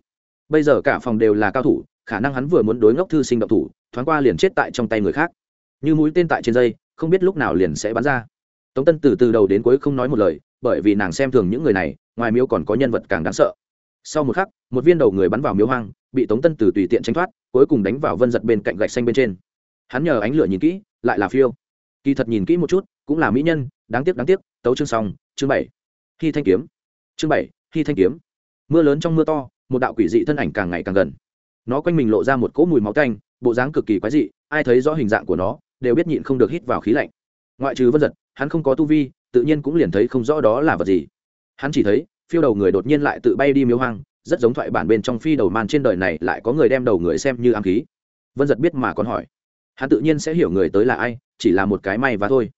Bây giờ cả phòng đều là cao thủ, khả năng hắn vừa muốn đối ngốc thư sinh động thủ, thoáng qua liền chết tại trong tay người khác như mũi tên tại trên dây, không biết lúc nào liền sẽ bắn ra. Tống tân từ từ đầu đến cuối không nói một lời, bởi vì nàng xem thường những người này, ngoài miếu còn có nhân vật càng đáng sợ. Sau một khắc, một viên đầu người bắn vào miếu hoang, bị tống tân từ tùy tiện tranh thoát, cuối cùng đánh vào vân giật bên cạnh gạch xanh bên trên. Hắn nhờ ánh lửa nhìn kỹ, lại là phiêu. Kỳ thật nhìn kỹ một chút, cũng là mỹ nhân, đáng tiếc đáng tiếc, tấu chương xong, chương bảy. Khi thanh kiếm. Chương bảy khi thanh kiếm. Mưa lớn trong mưa to, một đạo quỷ dị thân ảnh càng ngày càng gần. Nó quanh mình lộ ra một cỗ mùi máu canh bộ dáng cực kỳ quái dị, ai thấy rõ hình dạng của nó đều biết nhịn không được hít vào khí lạnh. Ngoại trừ vân giật, hắn không có tu vi, tự nhiên cũng liền thấy không rõ đó là vật gì. Hắn chỉ thấy, phiêu đầu người đột nhiên lại tự bay đi miếu hoang, rất giống thoại bản bên trong phi đầu màn trên đời này lại có người đem đầu người xem như ám khí. Vân giật biết mà còn hỏi. Hắn tự nhiên sẽ hiểu người tới là ai, chỉ là một cái may và thôi.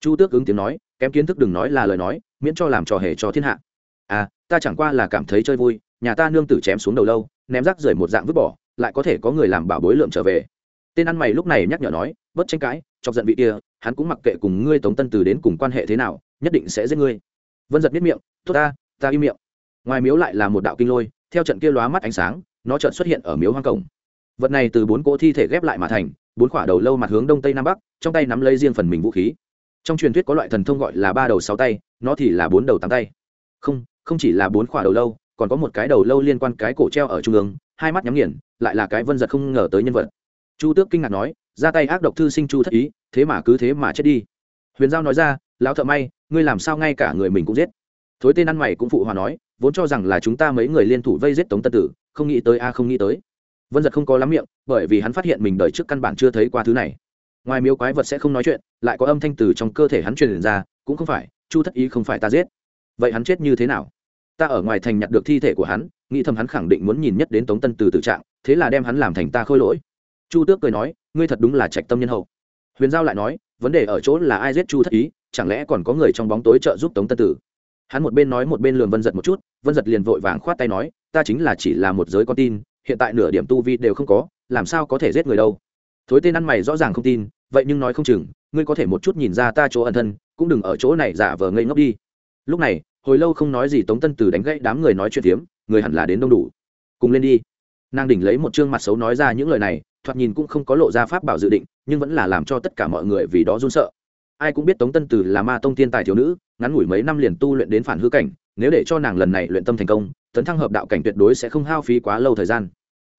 Chu tước ứng tiếng nói, kém kiến thức đừng nói là lời nói, miễn cho làm trò hề cho thiên hạ. À ta chẳng qua là cảm thấy chơi vui, nhà ta nương tử chém xuống đầu lâu, ném rác rời một dạng vứt bỏ, lại có thể có người làm bảo bối lượm trở về tên ăn mày lúc này nhắc nhở nói, bớt tranh cãi, chọc giận vị kia, hắn cũng mặc kệ cùng ngươi tống tân từ đến cùng quan hệ thế nào, nhất định sẽ giết ngươi. Vân giật biết miệng thốt ta ta im miệng. Ngoài miếu lại là một đạo kinh lôi, theo trận kia lóa mắt ánh sáng, nó chợt xuất hiện ở miếu hoang cổng. Vật này từ bốn cỗ thi thể ghép lại mà thành, bốn khỏa đầu lâu mặt hướng đông tây nam bắc, trong tay nắm lấy riêng phần mình vũ khí. Trong truyền thuyết có loại thần thông gọi là ba đầu sáu tay, nó thì là bốn đầu tám tay. Không không chỉ là bốn khỏa đầu lâu, còn có một cái đầu lâu liên quan cái cổ treo ở trung ương, hai mắt nhắm nghiền, lại là cái vân giật không ngờ tới nhân vật chu tước kinh ngạc nói, ra tay ác độc thư sinh chu thất ý, thế mà cứ thế mà chết đi. Huyền giao nói ra, lão thợ may, ngươi làm sao ngay cả người mình cũng giết? Thối tên ăn mày cũng phụ hòa nói, vốn cho rằng là chúng ta mấy người liên thủ vây giết tống tân tử, không nghĩ tới a, không nghĩ tới. Vân giật không có lắm miệng, bởi vì hắn phát hiện mình đời trước căn bản chưa thấy qua thứ này. Ngoài miếu quái vật sẽ không nói chuyện, lại có âm thanh từ trong cơ thể hắn truyền ra, cũng không phải, chu thất ý không phải ta giết. Vậy hắn chết như thế nào? Ta ở ngoài thành nhặt được thi thể của hắn, nghĩ thầm hắn khẳng định muốn nhìn nhất đến tống tân từ tự trạng, thế là đem hắn làm thành ta khôi lỗi chu tước cười nói, ngươi thật đúng là trạch tâm nhân hậu. Huyền giao lại nói, vấn đề ở chỗ là ai giết chu thất ý, chẳng lẽ còn có người trong bóng tối trợ giúp tống tân tử? Hắn một bên nói một bên lường vân giật một chút, vân giật liền vội vàng khoát tay nói, ta chính là chỉ là một giới con tin, hiện tại nửa điểm tu vi đều không có, làm sao có thể giết người đâu? Thối tên ăn mày rõ ràng không tin, vậy nhưng nói không chừng, ngươi có thể một chút nhìn ra ta chỗ ẩn thân, cũng đừng ở chỗ này giả vờ ngây ngốc đi. Lúc này, hồi lâu không nói gì tống tân tử đánh gãy đám người nói chuyện tiếm người hẳn là đến đông đủ. Cùng lên đi. Nàng đỉnh lấy một chương mặt xấu nói ra những lời này thoạt nhìn cũng không có lộ ra pháp bảo dự định, nhưng vẫn là làm cho tất cả mọi người vì đó run sợ. Ai cũng biết tống tân tử là ma tông tiên tài thiếu nữ, ngắn ngủi mấy năm liền tu luyện đến phản hư cảnh, nếu để cho nàng lần này luyện tâm thành công, tấn thăng hợp đạo cảnh tuyệt đối sẽ không hao phí quá lâu thời gian.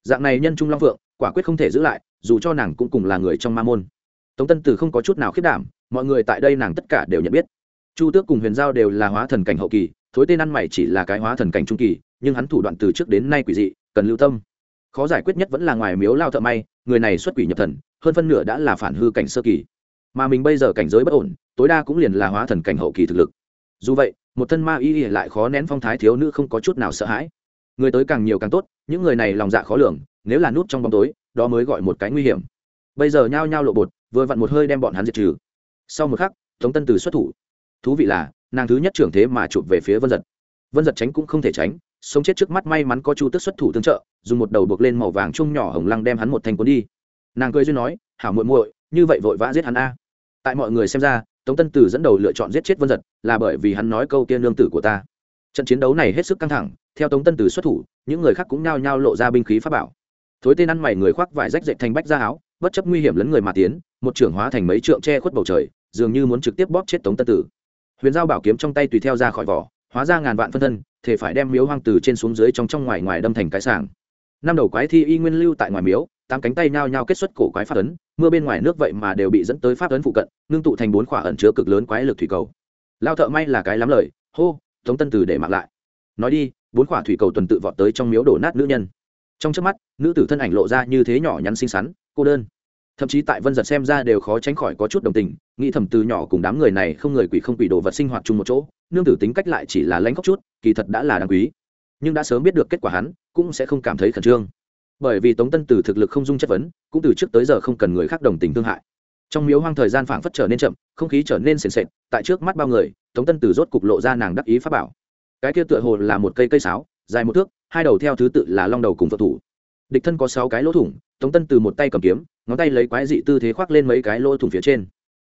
Dạng này nhân trung long phượng, quả quyết không thể giữ lại, dù cho nàng cũng cùng là người trong ma môn. Tống tân tử không có chút nào khiết đảm, mọi người tại đây nàng tất cả đều nhận biết. Chu tước cùng huyền giao đều là hóa thần cảnh hậu kỳ, thối tên ăn mày chỉ là cái hóa thần cảnh trung kỳ, nhưng hắn thủ đoạn từ trước đến nay quỷ dị, cần lưu tâm khó giải quyết nhất vẫn là ngoài miếu lao thợ may, người này xuất quỷ nhập thần, hơn phân nửa đã là phản hư cảnh sơ kỳ. Mà mình bây giờ cảnh giới bất ổn, tối đa cũng liền là hóa thần cảnh hậu kỳ thực lực. Dù vậy, một thân ma y lại khó nén phong thái thiếu nữ không có chút nào sợ hãi. Người tới càng nhiều càng tốt, những người này lòng dạ khó lường, nếu là nút trong bóng tối, đó mới gọi một cái nguy hiểm. Bây giờ nhao nhao lộ bột, vừa vặn một hơi đem bọn hắn diệt trừ. Sau một khắc, tống tân từ xuất thủ. Thú vị là, nàng thứ nhất trưởng thế mà chụp về phía vân giật. Vân giật tránh cũng không thể tránh sống chết trước mắt may mắn có chu tức xuất thủ tương trợ, dùng một đầu buộc lên màu vàng chung nhỏ hồng lăng đem hắn một thành cuốn đi. Nàng cười duyên nói, hảo muội muội, như vậy vội vã giết hắn a. Tại mọi người xem ra, tống tân tử dẫn đầu lựa chọn giết chết vân giật là bởi vì hắn nói câu tiên lương tử của ta. Trận chiến đấu này hết sức căng thẳng, theo tống tân tử xuất thủ, những người khác cũng nhao nhao lộ ra binh khí pháp bảo. Thối tên ăn mày người khoác vải rách dậy thành bách ra áo, bất chấp nguy hiểm lấn người mà tiến, một trưởng hóa thành mấy trượng che khuất bầu trời, dường như muốn trực tiếp bóp chết tống tân tử. Huyền giao bảo kiếm trong tay tùy theo ra khỏi vỏ, hóa ra ngàn vạn phân thân thể phải đem miếu hoang từ trên xuống dưới trong trong ngoài ngoài đâm thành cái sảng. Năm đầu quái thi y nguyên lưu tại ngoài miếu, tám cánh tay nhao nhao kết xuất cổ quái pháp ấn, mưa bên ngoài nước vậy mà đều bị dẫn tới pháp ấn phụ cận, ngưng tụ thành bốn khỏa ẩn chứa cực lớn quái lực thủy cầu. Lao thợ may là cái lắm lời, hô, tống tân từ để mặc lại. Nói đi, bốn khỏa thủy cầu tuần tự vọt tới trong miếu đổ nát nữ nhân. Trong trước mắt, nữ tử thân ảnh lộ ra như thế nhỏ nhắn xinh xắn, cô đơn thậm chí tại vân giật xem ra đều khó tránh khỏi có chút đồng tình, nghĩ thầm từ nhỏ cùng đám người này không người quỷ không quỷ đồ vật sinh hoạt chung một chỗ, nương tử tính cách lại chỉ là lanh khóc chút, kỳ thật đã là đáng quý. Nhưng đã sớm biết được kết quả hắn, cũng sẽ không cảm thấy khẩn trương. Bởi vì tống tân từ thực lực không dung chất vấn, cũng từ trước tới giờ không cần người khác đồng tình thương hại. Trong miếu hoang thời gian phảng phất trở nên chậm, không khí trở nên sền sệt, tại trước mắt bao người, tống tân từ rốt cục lộ ra nàng đắc ý pháp bảo. Cái kia tựa hồ là một cây cây sáo, dài một thước, hai đầu theo thứ tự là long đầu cùng phật thủ. Địch thân có sáu cái lỗ thủng tống tân từ một tay cầm kiếm, ngón tay lấy quái dị tư thế khoác lên mấy cái lỗ thủng phía trên.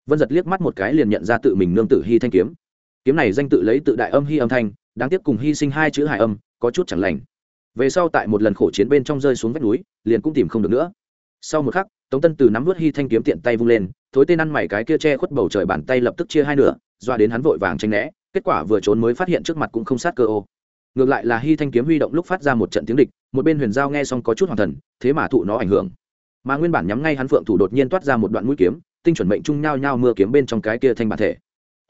Vân giật liếc mắt một cái liền nhận ra tự mình nương tự hy thanh kiếm. Kiếm này danh tự lấy tự đại âm hy âm thanh, đáng tiếc cùng hy sinh hai chữ hải âm, có chút chẳng lành. Về sau tại một lần khổ chiến bên trong rơi xuống vách núi, liền cũng tìm không được nữa. Sau một khắc, tống tân từ nắm vớt hy thanh kiếm tiện tay vung lên, thối tên ăn mày cái kia che khuất bầu trời bàn tay lập tức chia hai nửa, doa đến hắn vội vàng tranh né, kết quả vừa trốn mới phát hiện trước mặt cũng không sát cơ ô ngược lại là hy thanh kiếm huy động lúc phát ra một trận tiếng địch, một bên huyền giao nghe xong có chút hoàng thần, thế mà thụ nó ảnh hưởng. Mà nguyên bản nhắm ngay hắn phượng thủ đột nhiên toát ra một đoạn mũi kiếm, tinh chuẩn mệnh chung nhao nhao mưa kiếm bên trong cái kia thanh bản thể.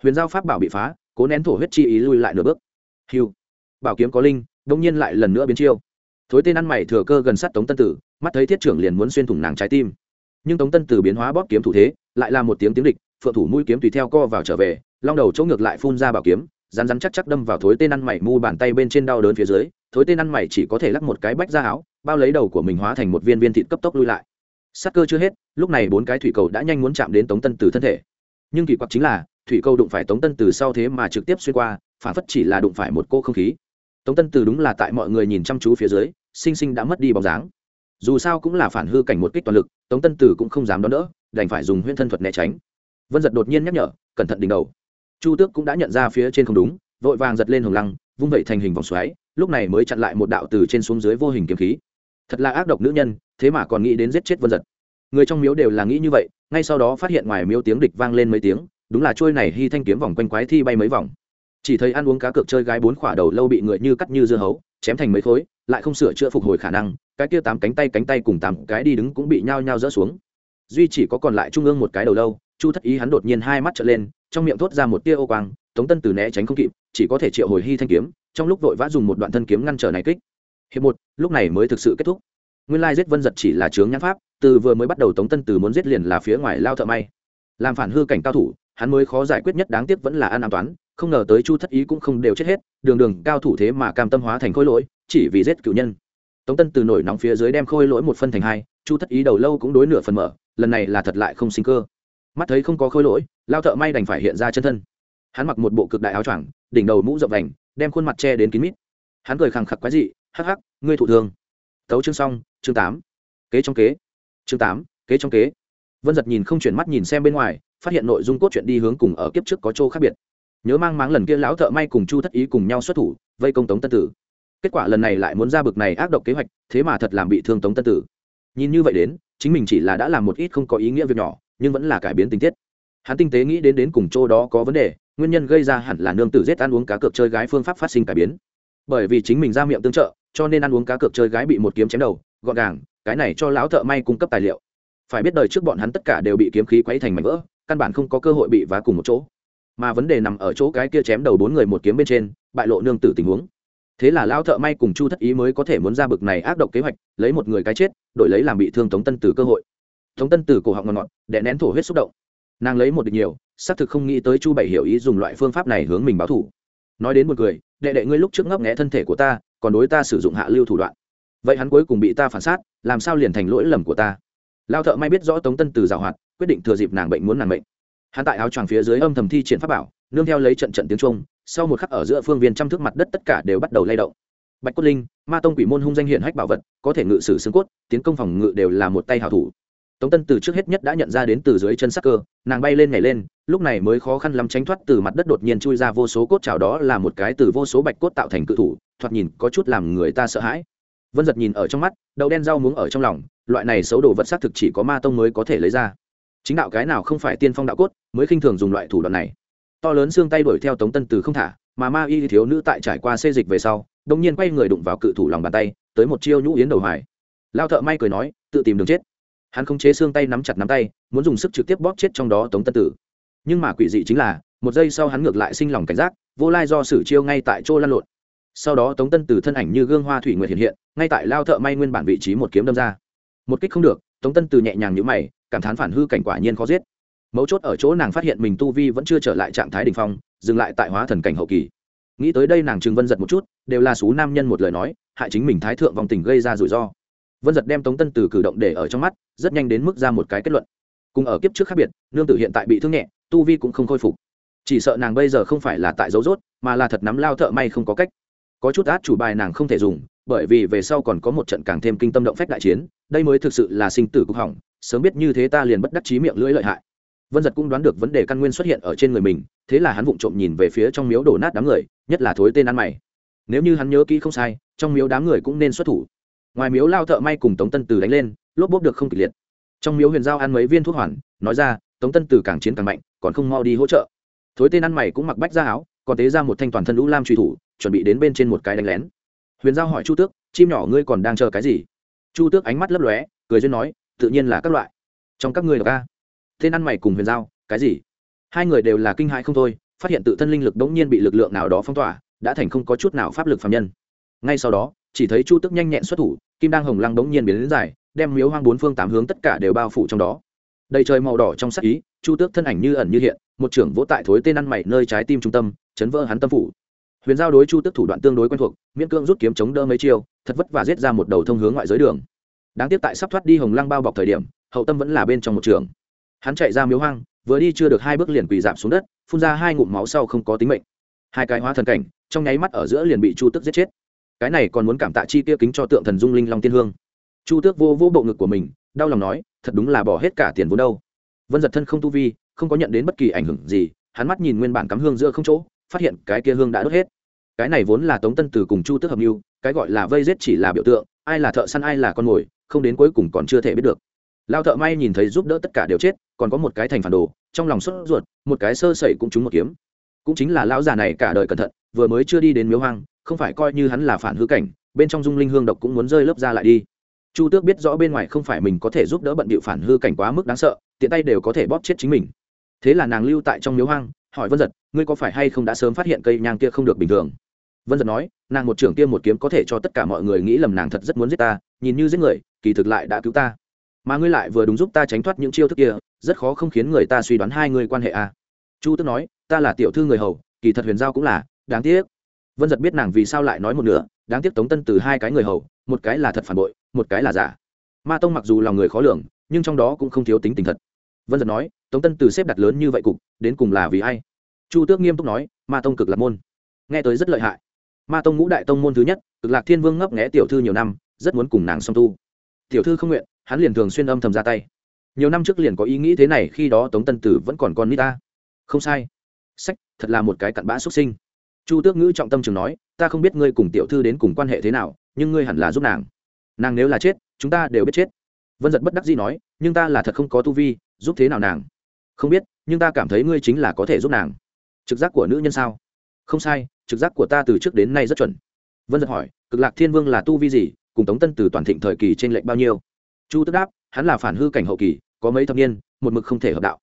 Huyền giao pháp bảo bị phá, cố nén thổ huyết chi ý lui lại nửa bước. Hiu! Bảo kiếm có linh, đông nhiên lại lần nữa biến chiêu. Thối tên ăn mày thừa cơ gần sát tống tân tử, mắt thấy thiết trưởng liền muốn xuyên thủng nàng trái tim. Nhưng tống tân tử biến hóa bóp kiếm thủ thế, lại là một tiếng tiếng địch, phượng thủ mũi kiếm tùy theo co vào trở về, long đầu chỗ ngược lại phun ra bảo kiếm rắn rắn chắc chắc đâm vào thối tên ăn mày mu bàn tay bên trên đau đớn phía dưới, thối tên ăn mày chỉ có thể lắc một cái bách ra áo, bao lấy đầu của mình hóa thành một viên viên thịt cấp tốc lui lại. Sắc cơ chưa hết, lúc này bốn cái thủy cầu đã nhanh muốn chạm đến tống tân từ thân thể. Nhưng kỳ quặc chính là, thủy cầu đụng phải tống tân từ sau thế mà trực tiếp xuyên qua, phản phất chỉ là đụng phải một cô không khí. Tống tân từ đúng là tại mọi người nhìn chăm chú phía dưới, sinh sinh đã mất đi bóng dáng. Dù sao cũng là phản hư cảnh một kích toàn lực, tống tân từ cũng không dám đón đỡ, đành phải dùng huyên thân thuật né tránh. Vân giật đột nhiên nhắc nhở, cẩn thận đỉnh đầu chu tước cũng đã nhận ra phía trên không đúng, vội vàng giật lên hồng lăng, vung vẩy thành hình vòng xoáy, lúc này mới chặn lại một đạo từ trên xuống dưới vô hình kiếm khí. Thật là ác độc nữ nhân, thế mà còn nghĩ đến giết chết vân giật. Người trong miếu đều là nghĩ như vậy, ngay sau đó phát hiện ngoài miếu tiếng địch vang lên mấy tiếng, đúng là trôi này hy thanh kiếm vòng quanh quái thi bay mấy vòng. Chỉ thấy ăn uống cá cược chơi gái bốn khỏa đầu lâu bị người như cắt như dưa hấu, chém thành mấy khối, lại không sửa chữa phục hồi khả năng, cái kia tám cánh tay cánh tay cùng tám cái đi đứng cũng bị nhao nhao rỡ xuống. Duy chỉ có còn lại trung ương một cái đầu lâu, chu thất ý hắn đột nhiên hai mắt trở lên trong miệng thốt ra một tia ô quang, tống tân từ né tránh không kịp, chỉ có thể triệu hồi hy thanh kiếm, trong lúc vội vã dùng một đoạn thân kiếm ngăn trở này kích. Hiệp một, lúc này mới thực sự kết thúc. Nguyên lai giết vân giật chỉ là chướng nhãn pháp, từ vừa mới bắt đầu tống tân từ muốn giết liền là phía ngoài lao thợ may. Làm phản hư cảnh cao thủ, hắn mới khó giải quyết nhất đáng tiếc vẫn là an an toán, không ngờ tới chu thất ý cũng không đều chết hết, đường đường cao thủ thế mà cam tâm hóa thành khôi lỗi, chỉ vì giết cựu nhân. Tống tân từ nổi nóng phía dưới đem khôi lỗi một phân thành hai, chu thất ý đầu lâu cũng đối nửa phần mở, lần này là thật lại không sinh cơ mắt thấy không có khôi lỗi, lao thợ may đành phải hiện ra chân thân. Hắn mặc một bộ cực đại áo choàng, đỉnh đầu mũ rộng vành, đem khuôn mặt che đến kín mít. Hắn cười khẳng khặc quái dị, hắc hắc, ngươi thụ thương. Tấu chương xong, chương tám. Kế trong kế. Chương tám, kế trong kế. Vân giật nhìn không chuyển mắt nhìn xem bên ngoài, phát hiện nội dung cốt truyện đi hướng cùng ở kiếp trước có chỗ khác biệt. Nhớ mang máng lần kia lão thợ may cùng chu thất ý cùng nhau xuất thủ, vây công tống tân tử. Kết quả lần này lại muốn ra bực này ác độc kế hoạch, thế mà thật làm bị thương tống tân tử. Nhìn như vậy đến, chính mình chỉ là đã làm một ít không có ý nghĩa việc nhỏ nhưng vẫn là cải biến tình tiết. Hắn tinh tế nghĩ đến đến cùng chỗ đó có vấn đề, nguyên nhân gây ra hẳn là nương tử giết ăn uống cá cược chơi gái phương pháp phát sinh cải biến. Bởi vì chính mình ra miệng tương trợ, cho nên ăn uống cá cược chơi gái bị một kiếm chém đầu, gọn gàng, cái này cho lão thợ may cung cấp tài liệu. Phải biết đời trước bọn hắn tất cả đều bị kiếm khí quấy thành mảnh vỡ, căn bản không có cơ hội bị vá cùng một chỗ. Mà vấn đề nằm ở chỗ cái kia chém đầu bốn người một kiếm bên trên, bại lộ nương tử tình huống. Thế là lão thợ may cùng chu thất ý mới có thể muốn ra bực này ác độc kế hoạch, lấy một người cái chết, đổi lấy làm bị thương tống tân tử cơ hội tống tân Từ cổ họng ngọt ngọt, đè nén thổ huyết xúc động. Nàng lấy một địch nhiều, xác thực không nghĩ tới chu bảy hiểu ý dùng loại phương pháp này hướng mình báo thủ nói đến một người đệ đệ ngươi lúc trước ngấp nghẽ thân thể của ta, còn đối ta sử dụng hạ lưu thủ đoạn. Vậy hắn cuối cùng bị ta phản sát, làm sao liền thành lỗi lầm của ta? Lao thợ may biết rõ tống tân từ giảo hoạt, quyết định thừa dịp nàng bệnh muốn nàng bệnh hắn tại áo choàng phía dưới âm thầm thi triển pháp bảo, nương theo lấy trận trận tiếng trung sau một khắc ở giữa phương viên trăm thước mặt đất tất cả đều bắt đầu lay động. Bạch cốt linh, ma tông quỷ môn hung danh hiện hách bảo vật, có thể ngự sử xương cốt, tiến công phòng ngự đều là một tay hảo thủ tống tân từ trước hết nhất đã nhận ra đến từ dưới chân sắc cơ, nàng bay lên nhảy lên, lúc này mới khó khăn lắm tránh thoát từ mặt đất đột nhiên chui ra vô số cốt trào đó là một cái từ vô số bạch cốt tạo thành cự thủ, thoạt nhìn có chút làm người ta sợ hãi. Vân giật nhìn ở trong mắt, đậu đen rau muống ở trong lòng, loại này xấu đồ vật xác thực chỉ có ma tông mới có thể lấy ra. Chính đạo cái nào không phải tiên phong đạo cốt, mới khinh thường dùng loại thủ đoạn này. To lớn xương tay đuổi theo tống tân từ không thả, mà ma y thiếu nữ tại trải qua xê dịch về sau đông nhiên quay người đụng vào cự thủ lòng bàn tay, tới một chiêu nhũ yến đầu hoài. Lao thợ may cười nói, tự tìm đường chết hắn không chế xương tay nắm chặt nắm tay, muốn dùng sức trực tiếp bóp chết trong đó tống tân tử. Nhưng mà quỷ dị chính là, một giây sau hắn ngược lại sinh lòng cảnh giác, vô lai do sử chiêu ngay tại chỗ lăn lộn. Sau đó tống tân tử thân ảnh như gương hoa thủy nguyệt hiện hiện, ngay tại lao thợ may nguyên bản vị trí một kiếm đâm ra. Một kích không được, tống tân tử nhẹ nhàng nhữ mày, cảm thán phản hư cảnh quả nhiên khó giết. Mấu chốt ở chỗ nàng phát hiện mình tu vi vẫn chưa trở lại trạng thái đình phong, dừng lại tại hóa thần cảnh hậu kỳ. Nghĩ tới đây nàng trừng vân giật một chút, đều là số nam nhân một lời nói, hại chính mình thái thượng vòng tình gây ra rủi ro vân giật đem tống tân từ cử động để ở trong mắt, rất nhanh đến mức ra một cái kết luận. Cùng ở kiếp trước khác biệt, nương tử hiện tại bị thương nhẹ, tu vi cũng không khôi phục. Chỉ sợ nàng bây giờ không phải là tại dấu rốt, mà là thật nắm lao thợ may không có cách. Có chút át chủ bài nàng không thể dùng, bởi vì về sau còn có một trận càng thêm kinh tâm động phách đại chiến, đây mới thực sự là sinh tử cục hỏng, sớm biết như thế ta liền bất đắc chí miệng lưỡi lợi hại. Vân giật cũng đoán được vấn đề căn nguyên xuất hiện ở trên người mình, thế là hắn vụng trộm nhìn về phía trong miếu đổ nát đám người, nhất là thối tên ăn mày. Nếu như hắn nhớ kỹ không sai, trong miếu đám người cũng nên xuất thủ ngoài miếu lao thợ may cùng tống tân từ đánh lên, lốp bốp được không kịch liệt. Trong miếu huyền giao ăn mấy viên thuốc hoàn, nói ra, tống tân từ càng chiến càng mạnh, còn không mau đi hỗ trợ. Thối tên ăn mày cũng mặc bách ra áo, còn tế ra một thanh toàn thân lũ lam truy thủ, chuẩn bị đến bên trên một cái đánh lén. Huyền giao hỏi chu tước, chim nhỏ ngươi còn đang chờ cái gì? Chu tước ánh mắt lấp lóe, cười duyên nói, tự nhiên là các loại. Trong các ngươi là ca tên ăn mày cùng huyền giao, cái gì? Hai người đều là kinh hại không thôi, phát hiện tự thân linh lực đống nhiên bị lực lượng nào đó phong tỏa, đã thành không có chút nào pháp lực phạm nhân. Ngay sau đó, chỉ thấy chu tước nhanh nhẹn xuất thủ kim đang hồng lăng đống nhiên biến đến dài, đem miếu hoang bốn phương tám hướng tất cả đều bao phủ trong đó. Đầy trời màu đỏ trong sắc ý, chu tước thân ảnh như ẩn như hiện, một trưởng vỗ tại thối tên ăn mày nơi trái tim trung tâm, chấn vỡ hắn tâm phủ. Huyền giao đối chu tước thủ đoạn tương đối quen thuộc, miễn cương rút kiếm chống đỡ mấy chiêu, thật vất và giết ra một đầu thông hướng ngoại giới đường. Đáng tiếc tại sắp thoát đi hồng lăng bao bọc thời điểm, hậu tâm vẫn là bên trong một trường. Hắn chạy ra miếu hoang, vừa đi chưa được hai bước liền quỳ giảm xuống đất, phun ra hai ngụm máu sau không có tính mệnh. Hai cái hóa thần cảnh, trong nháy mắt ở giữa liền bị chu tức giết chết cái này còn muốn cảm tạ chi kia kính cho tượng thần dung linh long tiên hương. Chu tước vô vô bộ ngực của mình, đau lòng nói, thật đúng là bỏ hết cả tiền vốn đâu. Vân giật thân không tu vi, không có nhận đến bất kỳ ảnh hưởng gì, hắn mắt nhìn nguyên bản cắm hương giữa không chỗ, phát hiện cái kia hương đã đốt hết. Cái này vốn là tống tân từ cùng chu tước hợp mưu, cái gọi là vây giết chỉ là biểu tượng, ai là thợ săn ai là con mồi, không đến cuối cùng còn chưa thể biết được. Lao thợ may nhìn thấy giúp đỡ tất cả đều chết, còn có một cái thành phản đồ, trong lòng sốt ruột, một cái sơ sẩy cũng trúng một kiếm. Cũng chính là lão già này cả đời cẩn thận, vừa mới chưa đi đến miếu hoang không phải coi như hắn là phản hư cảnh, bên trong dung linh hương độc cũng muốn rơi lớp ra lại đi. Chu tước biết rõ bên ngoài không phải mình có thể giúp đỡ bận bịu phản hư cảnh quá mức đáng sợ, tiện tay đều có thể bóp chết chính mình. Thế là nàng lưu tại trong miếu hoang, hỏi vân giật, ngươi có phải hay không đã sớm phát hiện cây nhang kia không được bình thường? Vân giật nói, nàng một trưởng kia một kiếm có thể cho tất cả mọi người nghĩ lầm nàng thật rất muốn giết ta, nhìn như giết người, kỳ thực lại đã cứu ta. Mà ngươi lại vừa đúng giúp ta tránh thoát những chiêu thức kia, rất khó không khiến người ta suy đoán hai người quan hệ a à. chu tước nói, ta là tiểu thư người hầu, kỳ thật huyền giao cũng là, đáng tiếc vân giật biết nàng vì sao lại nói một nửa, đáng tiếc tống tân từ hai cái người hầu, một cái là thật phản bội, một cái là giả. Ma tông mặc dù là người khó lường, nhưng trong đó cũng không thiếu tính tình thật. Vân giật nói, tống tân từ xếp đặt lớn như vậy cục, đến cùng là vì ai? Chu tước nghiêm túc nói, ma tông cực lạc môn. Nghe tới rất lợi hại. Ma tông ngũ đại tông môn thứ nhất, cực lạc thiên vương ngấp nghẽ tiểu thư nhiều năm, rất muốn cùng nàng song tu. Tiểu thư không nguyện, hắn liền thường xuyên âm thầm ra tay. Nhiều năm trước liền có ý nghĩ thế này khi đó tống tân tử vẫn còn con nít ta. Không sai. Sách, thật là một cái cặn bã xuất sinh chu tước ngữ trọng tâm trường nói, ta không biết ngươi cùng tiểu thư đến cùng quan hệ thế nào, nhưng ngươi hẳn là giúp nàng. Nàng nếu là chết, chúng ta đều biết chết. Vân giật bất đắc dĩ nói, nhưng ta là thật không có tu vi, giúp thế nào nàng? Không biết, nhưng ta cảm thấy ngươi chính là có thể giúp nàng. Trực giác của nữ nhân sao? Không sai, trực giác của ta từ trước đến nay rất chuẩn. Vân giật hỏi, cực lạc thiên vương là tu vi gì, cùng tống tân từ toàn thịnh thời kỳ t r ê n lệch bao nhiêu? Chu tức đáp, hắn là phản hư cảnh hậu kỳ, có mấy thập niên, một mực không thể hợp đạo.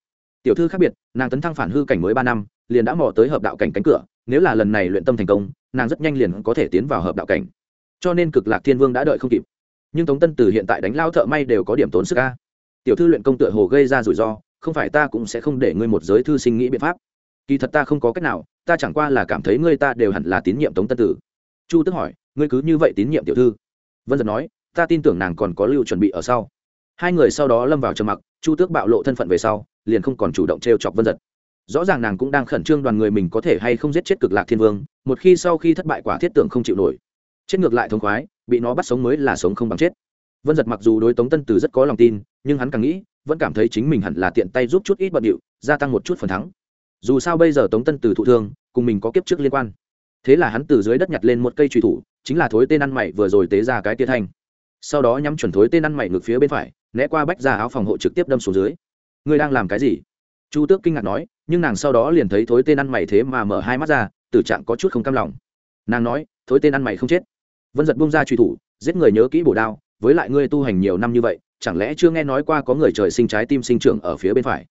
Tiểu thư khác biệt, nàng tấn thăng phản hư cảnh mới ba năm liền đã mò tới hợp đạo cảnh cánh cửa, nếu là lần này luyện tâm thành công, nàng rất nhanh liền có thể tiến vào hợp đạo cảnh. Cho nên cực lạc thiên vương đã đợi không kịp. Nhưng tống tân từ hiện tại đánh lao thợ may đều có điểm tốn sức ca tiểu thư luyện công tựa hồ gây ra rủi ro, không phải ta cũng sẽ không để ngươi một giới thư sinh nghĩ biện pháp. Kỳ thật ta không có cách nào, ta chẳng qua là cảm thấy ngươi ta đều hẳn là tín nhiệm tống tân tử chu tức hỏi, ngươi cứ như vậy tín nhiệm tiểu thư? Vân giật nói, ta tin tưởng nàng còn có lưu chuẩn bị ở sau. Hai người sau đó lâm vào trầm mặc, chu tước bạo lộ thân phận về sau, liền không còn chủ động t r e o chọc vân giật rõ ràng nàng cũng đang khẩn trương đoàn người mình có thể hay không giết chết cực lạc thiên vương, một khi sau khi thất bại quả thiết tưởng không chịu nổi. Chết ngược lại thống khoái, bị nó bắt sống mới là sống không bằng chết. Vân giật mặc dù đối tống tân từ rất có lòng tin, nhưng hắn càng nghĩ, vẫn cảm thấy chính mình hẳn là tiện tay giúp chút ít bận điệu, gia tăng một chút phần thắng. Dù sao bây giờ tống tân từ thụ thương, cùng mình có kiếp trước liên quan. Thế là hắn từ dưới đất nhặt lên một cây trùy thủ, chính là thối tên ăn mày vừa rồi tế ra cái tia thanh. Sau đó nhắm chuẩn thối tên ăn mày ngược phía bên phải, né qua bách ra áo phòng hộ trực tiếp đâm xuống dưới. Ngươi đang làm cái gì? Chu tước kinh ngạc nói, nhưng nàng sau đó liền thấy thối tên ăn mày thế mà mở hai mắt ra, tử trạng có chút không cam lòng. Nàng nói, thối tên ăn mày không chết. Vân giật bung ra truy thủ, giết người nhớ kỹ bổ đao, với lại ngươi tu hành nhiều năm như vậy, chẳng lẽ chưa nghe nói qua có người trời sinh trái tim sinh trưởng ở phía bên phải?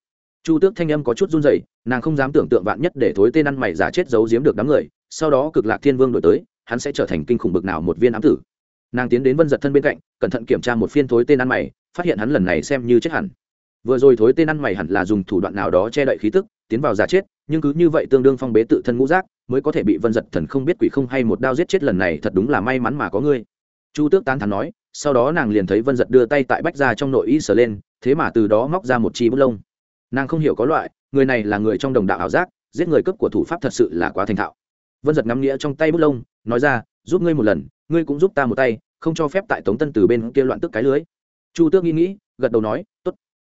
Chu tước thanh âm có chút run rẩy, nàng không dám tưởng tượng vạn nhất để thối tên ăn mày giả chết giấu giếm được đám người, sau đó cực lạc thiên vương đổi tới, hắn sẽ trở thành kinh khủng bực nào một viên ám tử. Nàng tiến đến vân giật thân bên cạnh, cẩn thận kiểm tra một phiên thối tên ăn mày, phát hiện hắn lần này xem như chết hẳn vừa rồi thối tên ăn mày hẳn là dùng thủ đoạn nào đó che đậy khí tức, tiến vào giả chết, nhưng cứ như vậy tương đương phong bế tự thân ngũ giác, mới có thể bị vân giật thần không biết quỷ không hay một đao giết chết lần này, thật đúng là may mắn mà có ngươi. Chu tước tán thắn nói, sau đó nàng liền thấy vân giật đưa tay tại bách ra trong nội y sờ lên, thế mà từ đó móc ra một chi bút lông. Nàng không hiểu có loại, người này là người trong đồng đạo ảo giác, giết người cấp của thủ pháp thật sự là quá thành thạo. Vân giật ngắm nghĩa trong tay bút lông, nói ra, giúp ngươi một lần, ngươi cũng giúp ta một tay, không cho phép tại tống tân từ bên kia loạn tức cái lưới. Chu tước nghĩ nghĩ, gật đầu nói t ố t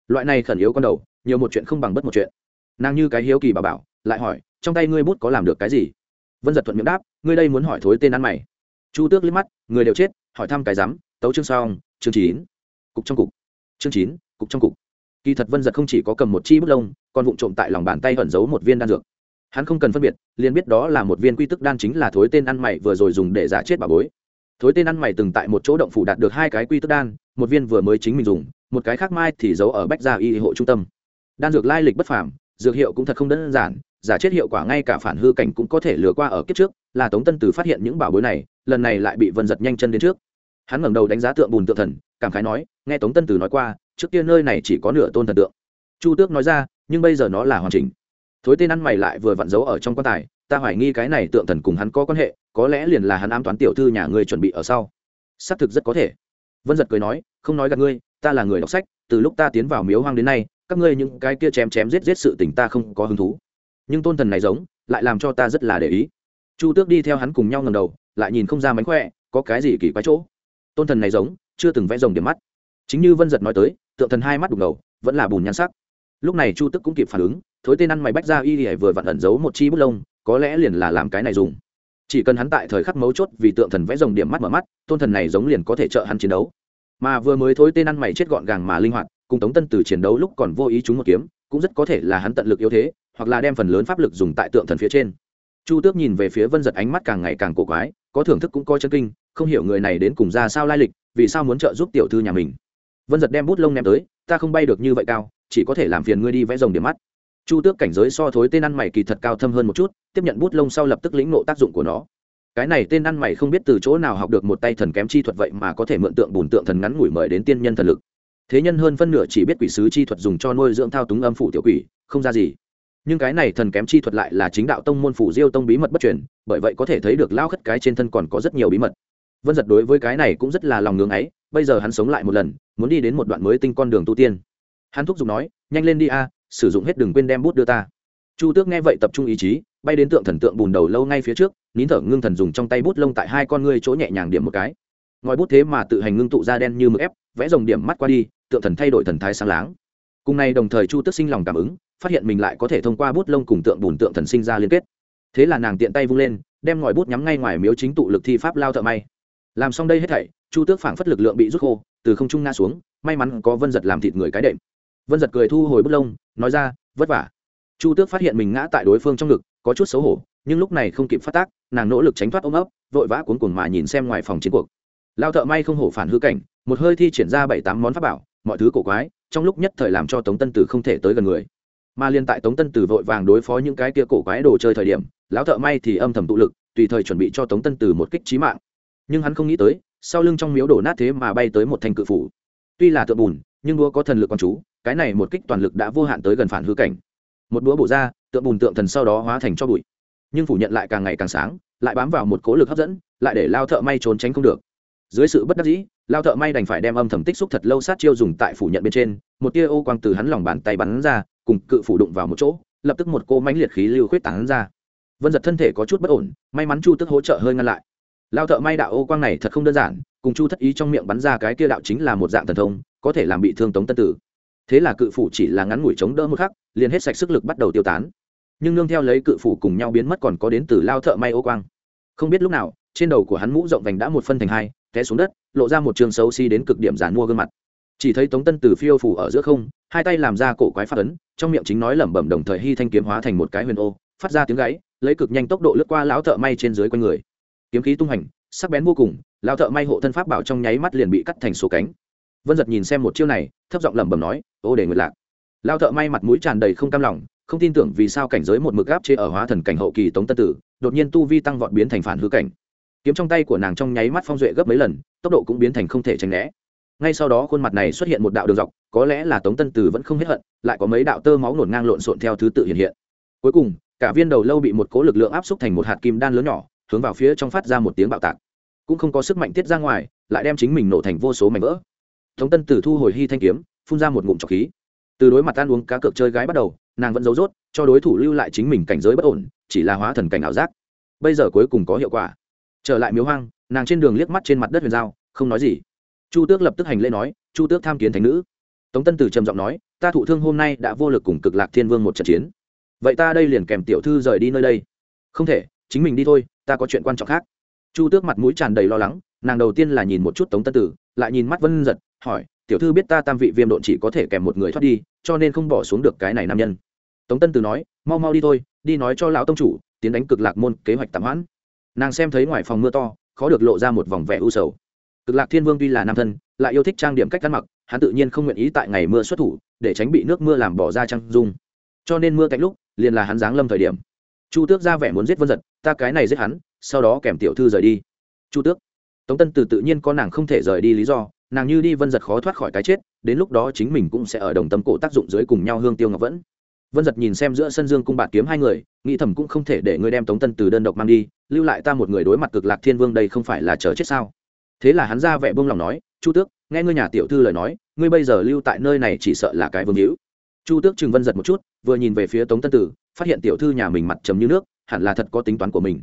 loại này khẩn yếu con đầu, nhiều một chuyện không bằng bất một chuyện. Nàng như cái hiếu kỳ bà bảo, lại hỏi, trong tay ngươi bút có làm được cái gì? Vân giật thuận miệng đáp, ngươi đây muốn hỏi thối tên ăn mày. Chu tước liếc mắt, người đều chết, hỏi thăm cái rắm tấu chương xong, chương chín. Cục trong cục. Chương chín, cục trong cục. Kỳ thật vân giật không chỉ có cầm một chi bút lông, còn vụng trộm tại lòng bàn tay ẩn giấu một viên đan dược. Hắn không cần phân biệt, liền biết đó là một viên quy tức đan chính là thối tên ăn mày vừa rồi dùng để giả chết bà bối. Thối tên ăn mày từng tại một chỗ động phủ đạt được hai cái quy tức đan, một viên vừa mới chính mình dùng một cái khác mai thì giấu ở bách gia y hộ trung tâm. Đan dược lai lịch bất phàm, dược hiệu cũng thật không đơn giản, giả chết hiệu quả ngay cả phản hư cảnh cũng có thể lừa qua ở kiếp trước, là tống tân tử phát hiện những bảo bối này, lần này lại bị vân giật nhanh chân đến trước. Hắn ngẩng đầu đánh giá tượng bùn tượng thần, cảm khái nói, nghe tống tân tử nói qua, trước kia nơi này chỉ có nửa tôn thần tượng. Chu tước nói ra, nhưng bây giờ nó là hoàn chỉnh. Thối tên ăn mày lại vừa vặn giấu ở trong quan tài, ta hoài nghi cái này tượng thần cùng hắn có quan hệ, có lẽ liền là hắn ám toán tiểu thư nhà ngươi chuẩn bị ở sau. Xác thực rất có thể. Vân giật cười nói, không nói gặp ngươi ta là người đọc sách, từ lúc ta tiến vào miếu hoang đến nay, các ngươi những cái kia chém chém giết giết sự tình ta không có hứng thú. Nhưng tôn thần này giống, lại làm cho ta rất là để ý. Chu tước đi theo hắn cùng nhau ngầm đầu, lại nhìn không ra mánh khỏe, có cái gì kỳ quái chỗ. Tôn thần này giống, chưa từng vẽ rồng điểm mắt. Chính như vân giật nói tới, tượng thần hai mắt đục ngầu, vẫn là bùn nhan sắc. Lúc này chu tức cũng kịp phản ứng, thối tên ăn mày bách ra y ỉa vừa vặn ẩn giấu một chi bút lông, có lẽ liền là làm cái này dùng. Chỉ cần hắn tại thời khắc mấu chốt vì tượng thần vẽ rồng điểm mắt mở mắt, tôn thần này giống liền có thể trợ hắn chiến đấu mà vừa mới thối tên ăn mày chết gọn gàng mà linh hoạt, cùng tống tân từ chiến đấu lúc còn vô ý trúng một kiếm, cũng rất có thể là hắn tận lực yếu thế, hoặc là đem phần lớn pháp lực dùng tại tượng thần phía trên. Chu tước nhìn về phía vân giật ánh mắt càng ngày càng cổ quái, có thưởng thức cũng coi chân kinh, không hiểu người này đến cùng ra sao lai lịch, vì sao muốn trợ giúp tiểu thư nhà mình. Vân giật đem bút lông ném tới, ta không bay được như vậy cao, chỉ có thể làm phiền ngươi đi vẽ rồng điểm mắt. Chu tước cảnh giới so thối tên ăn mày kỳ thật cao thâm hơn một chút, tiếp nhận bút lông sau lập tức lĩnh nộ tác dụng của nó cái này tên ăn mày không biết từ chỗ nào học được một tay thần kém chi thuật vậy mà có thể mượn tượng bùn tượng thần ngắn ngủi mời đến tiên nhân thần lực. Thế nhân hơn phân nửa chỉ biết quỷ sứ chi thuật dùng cho nuôi dưỡng thao túng âm phủ tiểu quỷ, không ra gì. Nhưng cái này thần kém chi thuật lại là chính đạo tông môn phủ diêu tông bí mật bất truyền, bởi vậy có thể thấy được lao khất cái trên thân còn có rất nhiều bí mật. Vân giật đối với cái này cũng rất là lòng ngưng ấy, bây giờ hắn sống lại một lần, muốn đi đến một đoạn mới tinh con đường tu tiên. Hắn thúc giục nói, nhanh lên đi a, sử dụng hết đừng quên đem bút đưa ta. Chu tước nghe vậy tập trung ý chí bay đến tượng thần tượng bùn đầu lâu ngay phía trước, nín thở ngưng thần dùng trong tay bút lông tại hai con ngươi chỗ nhẹ nhàng điểm một cái. Ngòi bút thế mà tự hành ngưng tụ ra đen như mực ép, vẽ dòng điểm mắt qua đi, tượng thần thay đổi thần thái sáng láng. Cùng nay đồng thời chu tước sinh lòng cảm ứng, phát hiện mình lại có thể thông qua bút lông cùng tượng bùn tượng thần sinh ra liên kết. Thế là nàng tiện tay vung lên, đem ngòi bút nhắm ngay ngoài miếu chính tụ lực thi pháp lao thợ may. Làm xong đây hết thảy, chu tước phảng phất lực lượng bị rút khô, từ không trung nga xuống, may mắn có vân giật làm thịt người cái đệm. Vân giật cười thu hồi bút lông, nói ra, vất vả. Chu tước phát hiện mình ngã tại đối phương trong ngực có chút xấu hổ, nhưng lúc này không kịp phát tác, nàng nỗ lực tránh thoát ôm ấp, vội vã cuốn cuồng mà nhìn xem ngoài phòng chiến cuộc. Lao thợ may không hổ phản hư cảnh, một hơi thi triển ra bảy tám món pháp bảo, mọi thứ cổ quái, trong lúc nhất thời làm cho tống tân tử không thể tới gần người. Mà liên tại tống tân tử vội vàng đối phó những cái kia cổ quái đồ chơi thời điểm, lão thợ may thì âm thầm tụ lực, tùy thời chuẩn bị cho tống tân tử một kích trí mạng. Nhưng hắn không nghĩ tới, sau lưng trong miếu đổ nát thế mà bay tới một thanh cự phủ. Tuy là tượng bùn, nhưng đũa có thần lực con chú, cái này một kích toàn lực đã vô hạn tới gần phản hư cảnh. Một đũa bổ ra tượng bùn tượng thần sau đó hóa thành cho bụi. Nhưng phủ nhận lại càng ngày càng sáng, lại bám vào một cố lực hấp dẫn, lại để lao thợ may trốn tránh không được. Dưới sự bất đắc dĩ, lao thợ may đành phải đem âm thầm tích xúc thật lâu sát chiêu dùng tại phủ nhận bên trên, một tia ô quang từ hắn lòng bàn tay bắn ra, cùng cự phủ đụng vào một chỗ, lập tức một cô mánh liệt khí lưu khuyết tán ra. Vân giật thân thể có chút bất ổn, may mắn chu tức hỗ trợ hơi ngăn lại. Lao thợ may đạo ô quang này thật không đơn giản, cùng chu thất ý trong miệng bắn ra cái kia đạo chính là một dạng thần thông, có thể làm bị thương tống tân tử. Thế là cự phủ chỉ là ngắn ngủi chống đỡ một khắc, liền hết sạch sức lực bắt đầu tiêu tán nhưng nương theo lấy cự phủ cùng nhau biến mất còn có đến từ lao thợ may ô quang. Không biết lúc nào, trên đầu của hắn mũ rộng vành đã một phân thành hai, té xuống đất, lộ ra một trường xấu xi đến cực điểm giàn mua gương mặt. Chỉ thấy tống tân từ phiêu phủ ở giữa không, hai tay làm ra cổ quái phát ấn, trong miệng chính nói lẩm bẩm đồng thời hy thanh kiếm hóa thành một cái huyền ô, phát ra tiếng gáy lấy cực nhanh tốc độ lướt qua lão thợ may trên dưới quanh người. Kiếm khí tung hành, sắc bén vô cùng, lão thợ may hộ thân pháp bảo trong nháy mắt liền bị cắt thành số cánh. Vân giật nhìn xem một chiêu này, thấp giọng lẩm bẩm nói, ô để nguyệt lạc. Lão thợ may mặt mũi tràn đầy không cam lòng không tin tưởng vì sao cảnh giới một mực gáp chế ở hóa thần cảnh hậu kỳ tống tân tử, đột nhiên tu vi tăng vọt biến thành phản hư cảnh. Kiếm trong tay của nàng trong nháy mắt phong duệ gấp mấy lần, tốc độ cũng biến thành không thể tránh né. Ngay sau đó khuôn mặt này xuất hiện một đạo đường dọc, có lẽ là tống tân tử vẫn không hết hận, lại có mấy đạo tơ máu nổn ngang lộn xộn theo thứ tự hiện hiện. Cuối cùng, cả viên đầu lâu bị một cố lực lượng áp xúc thành một hạt kim đan lớn nhỏ, hướng vào phía trong phát ra một tiếng bạo tạc. Cũng không có sức mạnh tiết ra ngoài, lại đem chính mình nổ thành vô số mảnh vỡ. Tống tân tử thu hồi hy thanh kiếm, phun ra một ngụm trọc khí. Từ đối mặt ăn uống cá cược chơi gái bắt đầu nàng vẫn giấu rốt, cho đối thủ lưu lại chính mình cảnh giới bất ổn, chỉ là hóa thần cảnh ảo giác. Bây giờ cuối cùng có hiệu quả. Trở lại miếu hoang, nàng trên đường liếc mắt trên mặt đất huyền giao, không nói gì. Chu tước lập tức hành lễ nói, chu tước tham kiến thánh nữ. Tống tân tử trầm giọng nói, ta thụ thương hôm nay đã vô lực cùng cực lạc thiên vương một trận chiến. Vậy ta đây liền kèm tiểu thư rời đi nơi đây. Không thể, chính mình đi thôi, ta có chuyện quan trọng khác. Chu tước mặt mũi tràn đầy lo lắng, nàng đầu tiên là nhìn một chút tống tân tử, lại nhìn mắt vân giật, hỏi, tiểu thư biết ta tam vị viêm độn chỉ có thể kèm một người thoát đi, cho nên không bỏ xuống được cái này nam nhân tống tân Từ nói, mau mau đi thôi, đi nói cho lão tông chủ, tiến đánh cực lạc môn, kế hoạch tạm hoãn. Nàng xem thấy ngoài phòng mưa to, khó được lộ ra một vòng vẻ u sầu. Cực lạc thiên vương tuy là nam thân, lại yêu thích trang điểm cách ăn mặc, hắn tự nhiên không nguyện ý tại ngày mưa xuất thủ, để tránh bị nước mưa làm bỏ ra trăng dung. Cho nên mưa cạnh lúc, liền là hắn giáng lâm thời điểm. Chu tước ra vẻ muốn giết vân giật, ta cái này giết hắn, sau đó kèm tiểu thư rời đi. Chu tước. Tống tân từ tự nhiên có nàng không thể rời đi lý do, nàng như đi vân giật khó thoát khỏi cái chết, đến lúc đó chính mình cũng sẽ ở đồng tâm cổ tác dụng dưới cùng nhau hương tiêu ngọc vẫn vân giật nhìn xem giữa sân dương cung bạt kiếm hai người, nghĩ thầm cũng không thể để ngươi đem tống tân từ đơn độc mang đi, lưu lại ta một người đối mặt cực lạc thiên vương đây không phải là chờ chết sao? Thế là hắn ra vẻ buông lòng nói, chu tước, nghe ngươi nhà tiểu thư lời nói, ngươi bây giờ lưu tại nơi này chỉ sợ là cái vương hữu. Chu tước trừng vân giật một chút, vừa nhìn về phía tống tân tử phát hiện tiểu thư nhà mình mặt trầm như nước, hẳn là thật có tính toán của mình.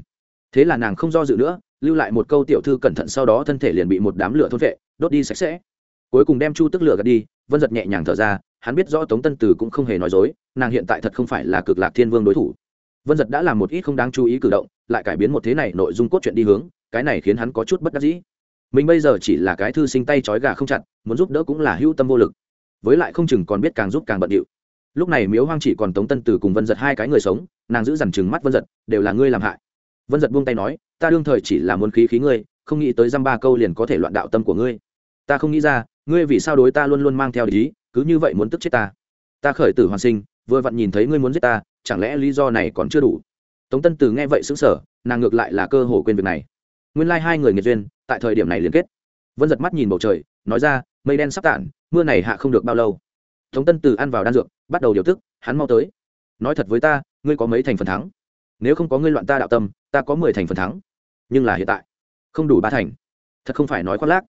Thế là nàng không do dự nữa, lưu lại một câu tiểu thư cẩn thận sau đó thân thể liền bị một đám lửa thôn vệ, đốt đi sạch sẽ. Cuối cùng đem chu tức lửa gạt đi, vân giật nhẹ nhàng thở ra hắn biết rõ tống tân tử cũng không hề nói dối, nàng hiện tại thật không phải là cực lạc thiên vương đối thủ. Vân giật đã làm một ít không đáng chú ý cử động, lại cải biến một thế này nội dung cốt truyện đi hướng, cái này khiến hắn có chút bất đắc dĩ. Mình bây giờ chỉ là cái thư sinh tay trói gà không chặt, muốn giúp đỡ cũng là hữu tâm vô lực. Với lại không chừng còn biết càng giúp càng bận điệu. Lúc này miếu hoang chỉ còn tống tân từ cùng vân giật hai cái người sống, nàng giữ dằn chừng mắt vân giật, đều là ngươi làm hại. Vân giật buông tay nói, ta đương thời chỉ là muốn khí khí ngươi, không nghĩ tới dăm ba câu liền có thể loạn đạo tâm của ngươi. Ta không nghĩ ra, ngươi vì sao đối ta luôn luôn mang theo ý cứ như vậy muốn tức chết ta. Ta khởi tử hoàn sinh, vừa vặn nhìn thấy ngươi muốn giết ta, chẳng lẽ lý do này còn chưa đủ? Tống tân từ nghe vậy xứng sở nàng ngược lại là cơ hồ quên việc này. Nguyên lai、like、hai người nghiệt duyên, tại thời điểm này liên kết. Vân giật mắt nhìn bầu trời, nói ra, mây đen sắp tản, mưa này hạ không được bao lâu. Tống tân từ ăn vào đan dược, bắt đầu điều tức, hắn mau tới. Nói thật với ta, ngươi có mấy thành phần thắng? Nếu không có ngươi loạn ta đạo tâm, ta có mười thành phần thắng. Nhưng là hiện tại, không đủ ba thành. Thật không phải nói khoác lác.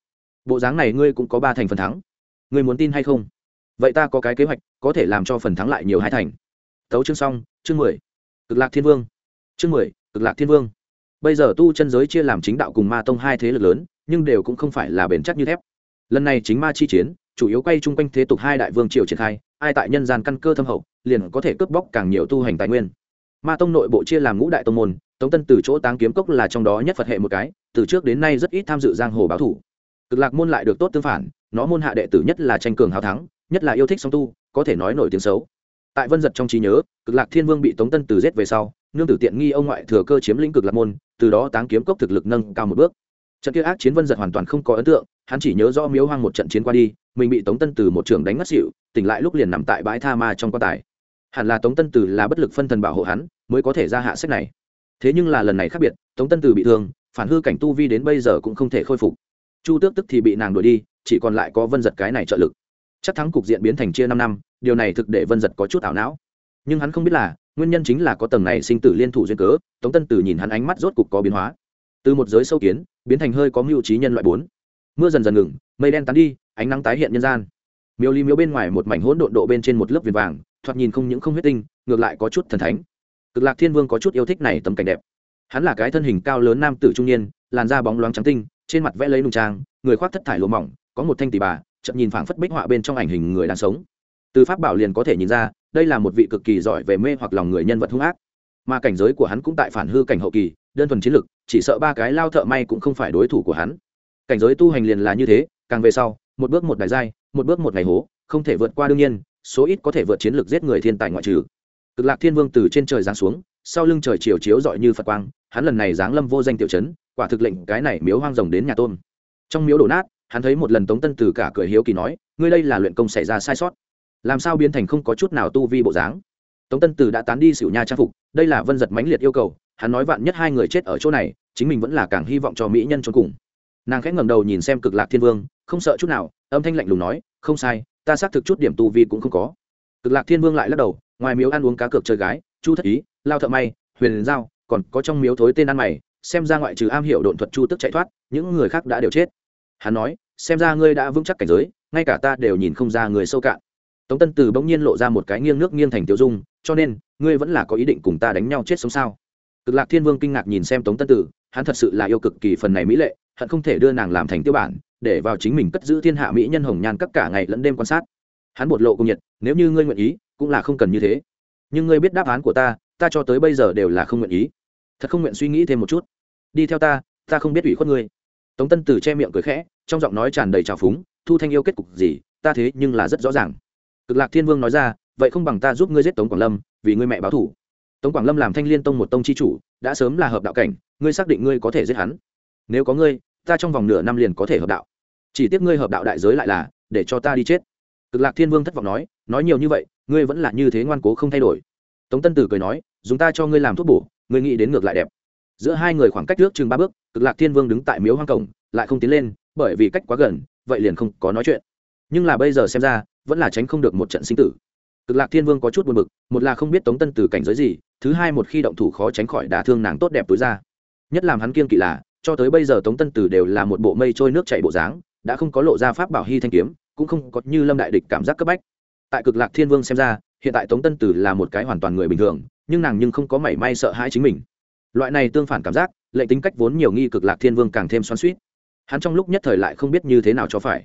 Bộ dáng này ngươi cũng có ba thành phần thắng. Ngươi muốn tin hay không? Vậy ta có cái kế hoạch, có thể làm cho phần thắng lại nhiều hai thành. Tấu chương xong, chương mười. Cực lạc thiên vương. Chương mười, cực lạc thiên vương. Bây giờ tu chân giới chia làm chính đạo cùng ma tông hai thế lực lớn, nhưng đều cũng không phải là bền chắc như thép. Lần này chính ma chi chiến, chủ yếu quay chung quanh thế tục hai đại vương triều triển khai, ai tại nhân gian căn cơ thâm hậu, liền có thể cướp bóc càng nhiều tu hành tài nguyên. Ma tông nội bộ chia làm ngũ đại tông môn, tống tân từ chỗ táng kiếm cốc là trong đó nhất phật hệ một cái, từ trước đến nay rất ít tham dự giang hồ báo thủ. Cực lạc môn lại được tốt tương phản, nó môn hạ đệ tử nhất là tranh cường hào thắng nhất là yêu thích song tu, có thể nói nổi tiếng xấu. Tại vân giật trong trí nhớ, cực lạc thiên vương bị tống tân từ giết về sau, nương tử tiện nghi ông ngoại thừa cơ chiếm lĩnh cực lạc môn, từ đó táng kiếm cốc thực lực nâng cao một bước. Trận kia ác chiến vân giật hoàn toàn không có ấn tượng, hắn chỉ nhớ rõ miếu hoang một trận chiến qua đi, mình bị tống tân từ một trường đánh ngất xịu tỉnh lại lúc liền nằm tại bãi tha ma trong quan tài. Hẳn là tống tân từ là bất lực phân thần bảo hộ hắn, mới có thể ra hạ sách này. Thế nhưng là lần này khác biệt, tống tân từ bị thương, phản hư cảnh tu vi đến bây giờ cũng không thể khôi phục. Chu tước tức thì bị nàng đuổi đi, chỉ còn lại có vân giật cái này trợ lực chắc thắng cục diện biến thành chia năm năm, điều này thực để vân giật có chút ảo não. Nhưng hắn không biết là, nguyên nhân chính là có tầng này sinh tử liên thủ duyên cớ, tống tân tử nhìn hắn ánh mắt rốt cục có biến hóa. Từ một giới sâu kiến, biến thành hơi có mưu trí nhân loại bốn. Mưa dần dần ngừng, mây đen tán đi, ánh nắng tái hiện nhân gian. Miêu ly miếu bên ngoài một mảnh hỗn độn độ bên trên một lớp viền vàng, thoạt nhìn không những không huyết tinh, ngược lại có chút thần thánh. Cực lạc thiên vương có chút yêu thích này tấm cảnh đẹp. Hắn là cái thân hình cao lớn nam tử trung niên, làn da bóng loáng trắng tinh, trên mặt vẽ lấy nùng trang, người khoác thất thải lụa mỏng, có một thanh tỷ bà chậm nhìn phảng phất bích họa bên trong ảnh hình người đang sống. Từ pháp bảo liền có thể nhìn ra, đây là một vị cực kỳ giỏi về mê hoặc lòng người nhân vật hung ác. Mà cảnh giới của hắn cũng tại phản hư cảnh hậu kỳ, đơn thuần chiến lực, chỉ sợ ba cái lao thợ may cũng không phải đối thủ của hắn. Cảnh giới tu hành liền là như thế, càng về sau, một bước một đại giai, một bước một ngày hố, không thể vượt qua đương nhiên, số ít có thể vượt chiến lược giết người thiên tài ngoại trừ. Cực lạc thiên vương từ trên trời giáng xuống, sau lưng trời chiều chiếu dọi như phật quang, hắn lần này giáng lâm vô danh tiểu chấn, quả thực lệnh cái này miếu hoang rồng đến nhà tôn trong miếu đổ nát hắn thấy một lần tống tân từ cả cười hiếu kỳ nói, ngươi đây là luyện công xảy ra sai sót. Làm sao biến thành không có chút nào tu vi bộ dáng? Tống tân từ đã tán đi xỉu nha trang phục, đây là vân giật mãnh liệt yêu cầu, hắn nói vạn nhất hai người chết ở chỗ này, chính mình vẫn là càng hy vọng cho mỹ nhân cho cùng. Nàng khẽ ngẩng đầu nhìn xem cực lạc thiên vương, không sợ chút nào, âm thanh lạnh lùng nói, không sai, ta xác thực chút điểm tu vi cũng không có. Cực lạc thiên vương lại lắc đầu, ngoài miếu ăn uống cá cược chơi gái, chu thất ý, lao thợ may, huyền giao, còn có trong miếu thối tên ăn mày, xem ra ngoại trừ am hiểu độn thuật chu tức chạy thoát, những người khác đã đều chết hắn nói, xem ra ngươi đã vững chắc cảnh giới, ngay cả ta đều nhìn không ra người sâu cạn. Tống tân từ bỗng nhiên lộ ra một cái nghiêng nước nghiêng thành tiêu dung, cho nên, ngươi vẫn là có ý định cùng ta đánh nhau chết sống sao? Cực lạc thiên vương kinh ngạc nhìn xem tống tân tử hắn thật sự là yêu cực kỳ phần này mỹ lệ, hận không thể đưa nàng làm thành tiêu bản, để vào chính mình cất giữ thiên hạ mỹ nhân hồng nhan cấp cả ngày lẫn đêm quan sát. Hắn bột lộ công nhiệt, nếu như ngươi nguyện ý, cũng là không cần như thế. Nhưng ngươi biết đáp án của ta ta cho tới bây giờ đều là không nguyện ý. Thật không nguyện suy nghĩ thêm một chút. Đi theo ta ta không biết ủy khuất ngươi tống tân tử che miệng cười khẽ, trong giọng nói tràn đầy trào phúng, thu thanh yêu kết cục gì? Ta thế nhưng là rất rõ ràng. Cực lạc thiên vương nói ra, vậy không bằng ta giúp ngươi giết tống quảng lâm, vì ngươi mẹ báo thủ tống quảng lâm làm thanh liên tông một tông chi chủ, đã sớm là hợp đạo cảnh, ngươi xác định ngươi có thể giết hắn? Nếu có ngươi, ta trong vòng nửa năm liền có thể hợp đạo. Chỉ tiếc ngươi hợp đạo đại giới lại là, để cho ta đi chết. Cực lạc thiên vương thất vọng nói nói nhiều như vậy, ngươi vẫn là như thế ngoan cố không thay đổi. Tống tân tử cười nói, dùng ta cho ngươi làm thuốc bổ, ngươi nghĩ đến ngược lại đẹp. Giữa hai người khoảng cách trước chừng ba bước cực lạc thiên vương đứng tại miếu hoang cổng, lại không tiến lên, bởi vì cách quá gần, vậy liền không có nói chuyện. Nhưng là bây giờ xem ra, vẫn là tránh không được một trận sinh tử. Cực lạc thiên vương có chút buồn bực, một là không biết tống tân từ cảnh giới gì, thứ hai một khi động thủ khó tránh khỏi đả thương nàng tốt đẹp túi ra. Nhất làm hắn kiên kỵ là, cho tới bây giờ tống tân từ đều là một bộ mây trôi nước chảy bộ dáng, đã không có lộ ra pháp bảo hy thanh kiếm, cũng không có như lâm đại địch cảm giác cấp bách. Tại cực lạc thiên vương xem ra, hiện tại tống tân tử là một cái hoàn toàn người bình thường, nhưng nàng nhưng không có mảy may sợ hãi chính mình. Loại này tương phản cảm giác lệnh tính cách vốn nhiều nghi cực lạc thiên vương càng thêm xoan suýt hắn trong lúc nhất thời lại không biết như thế nào cho phải.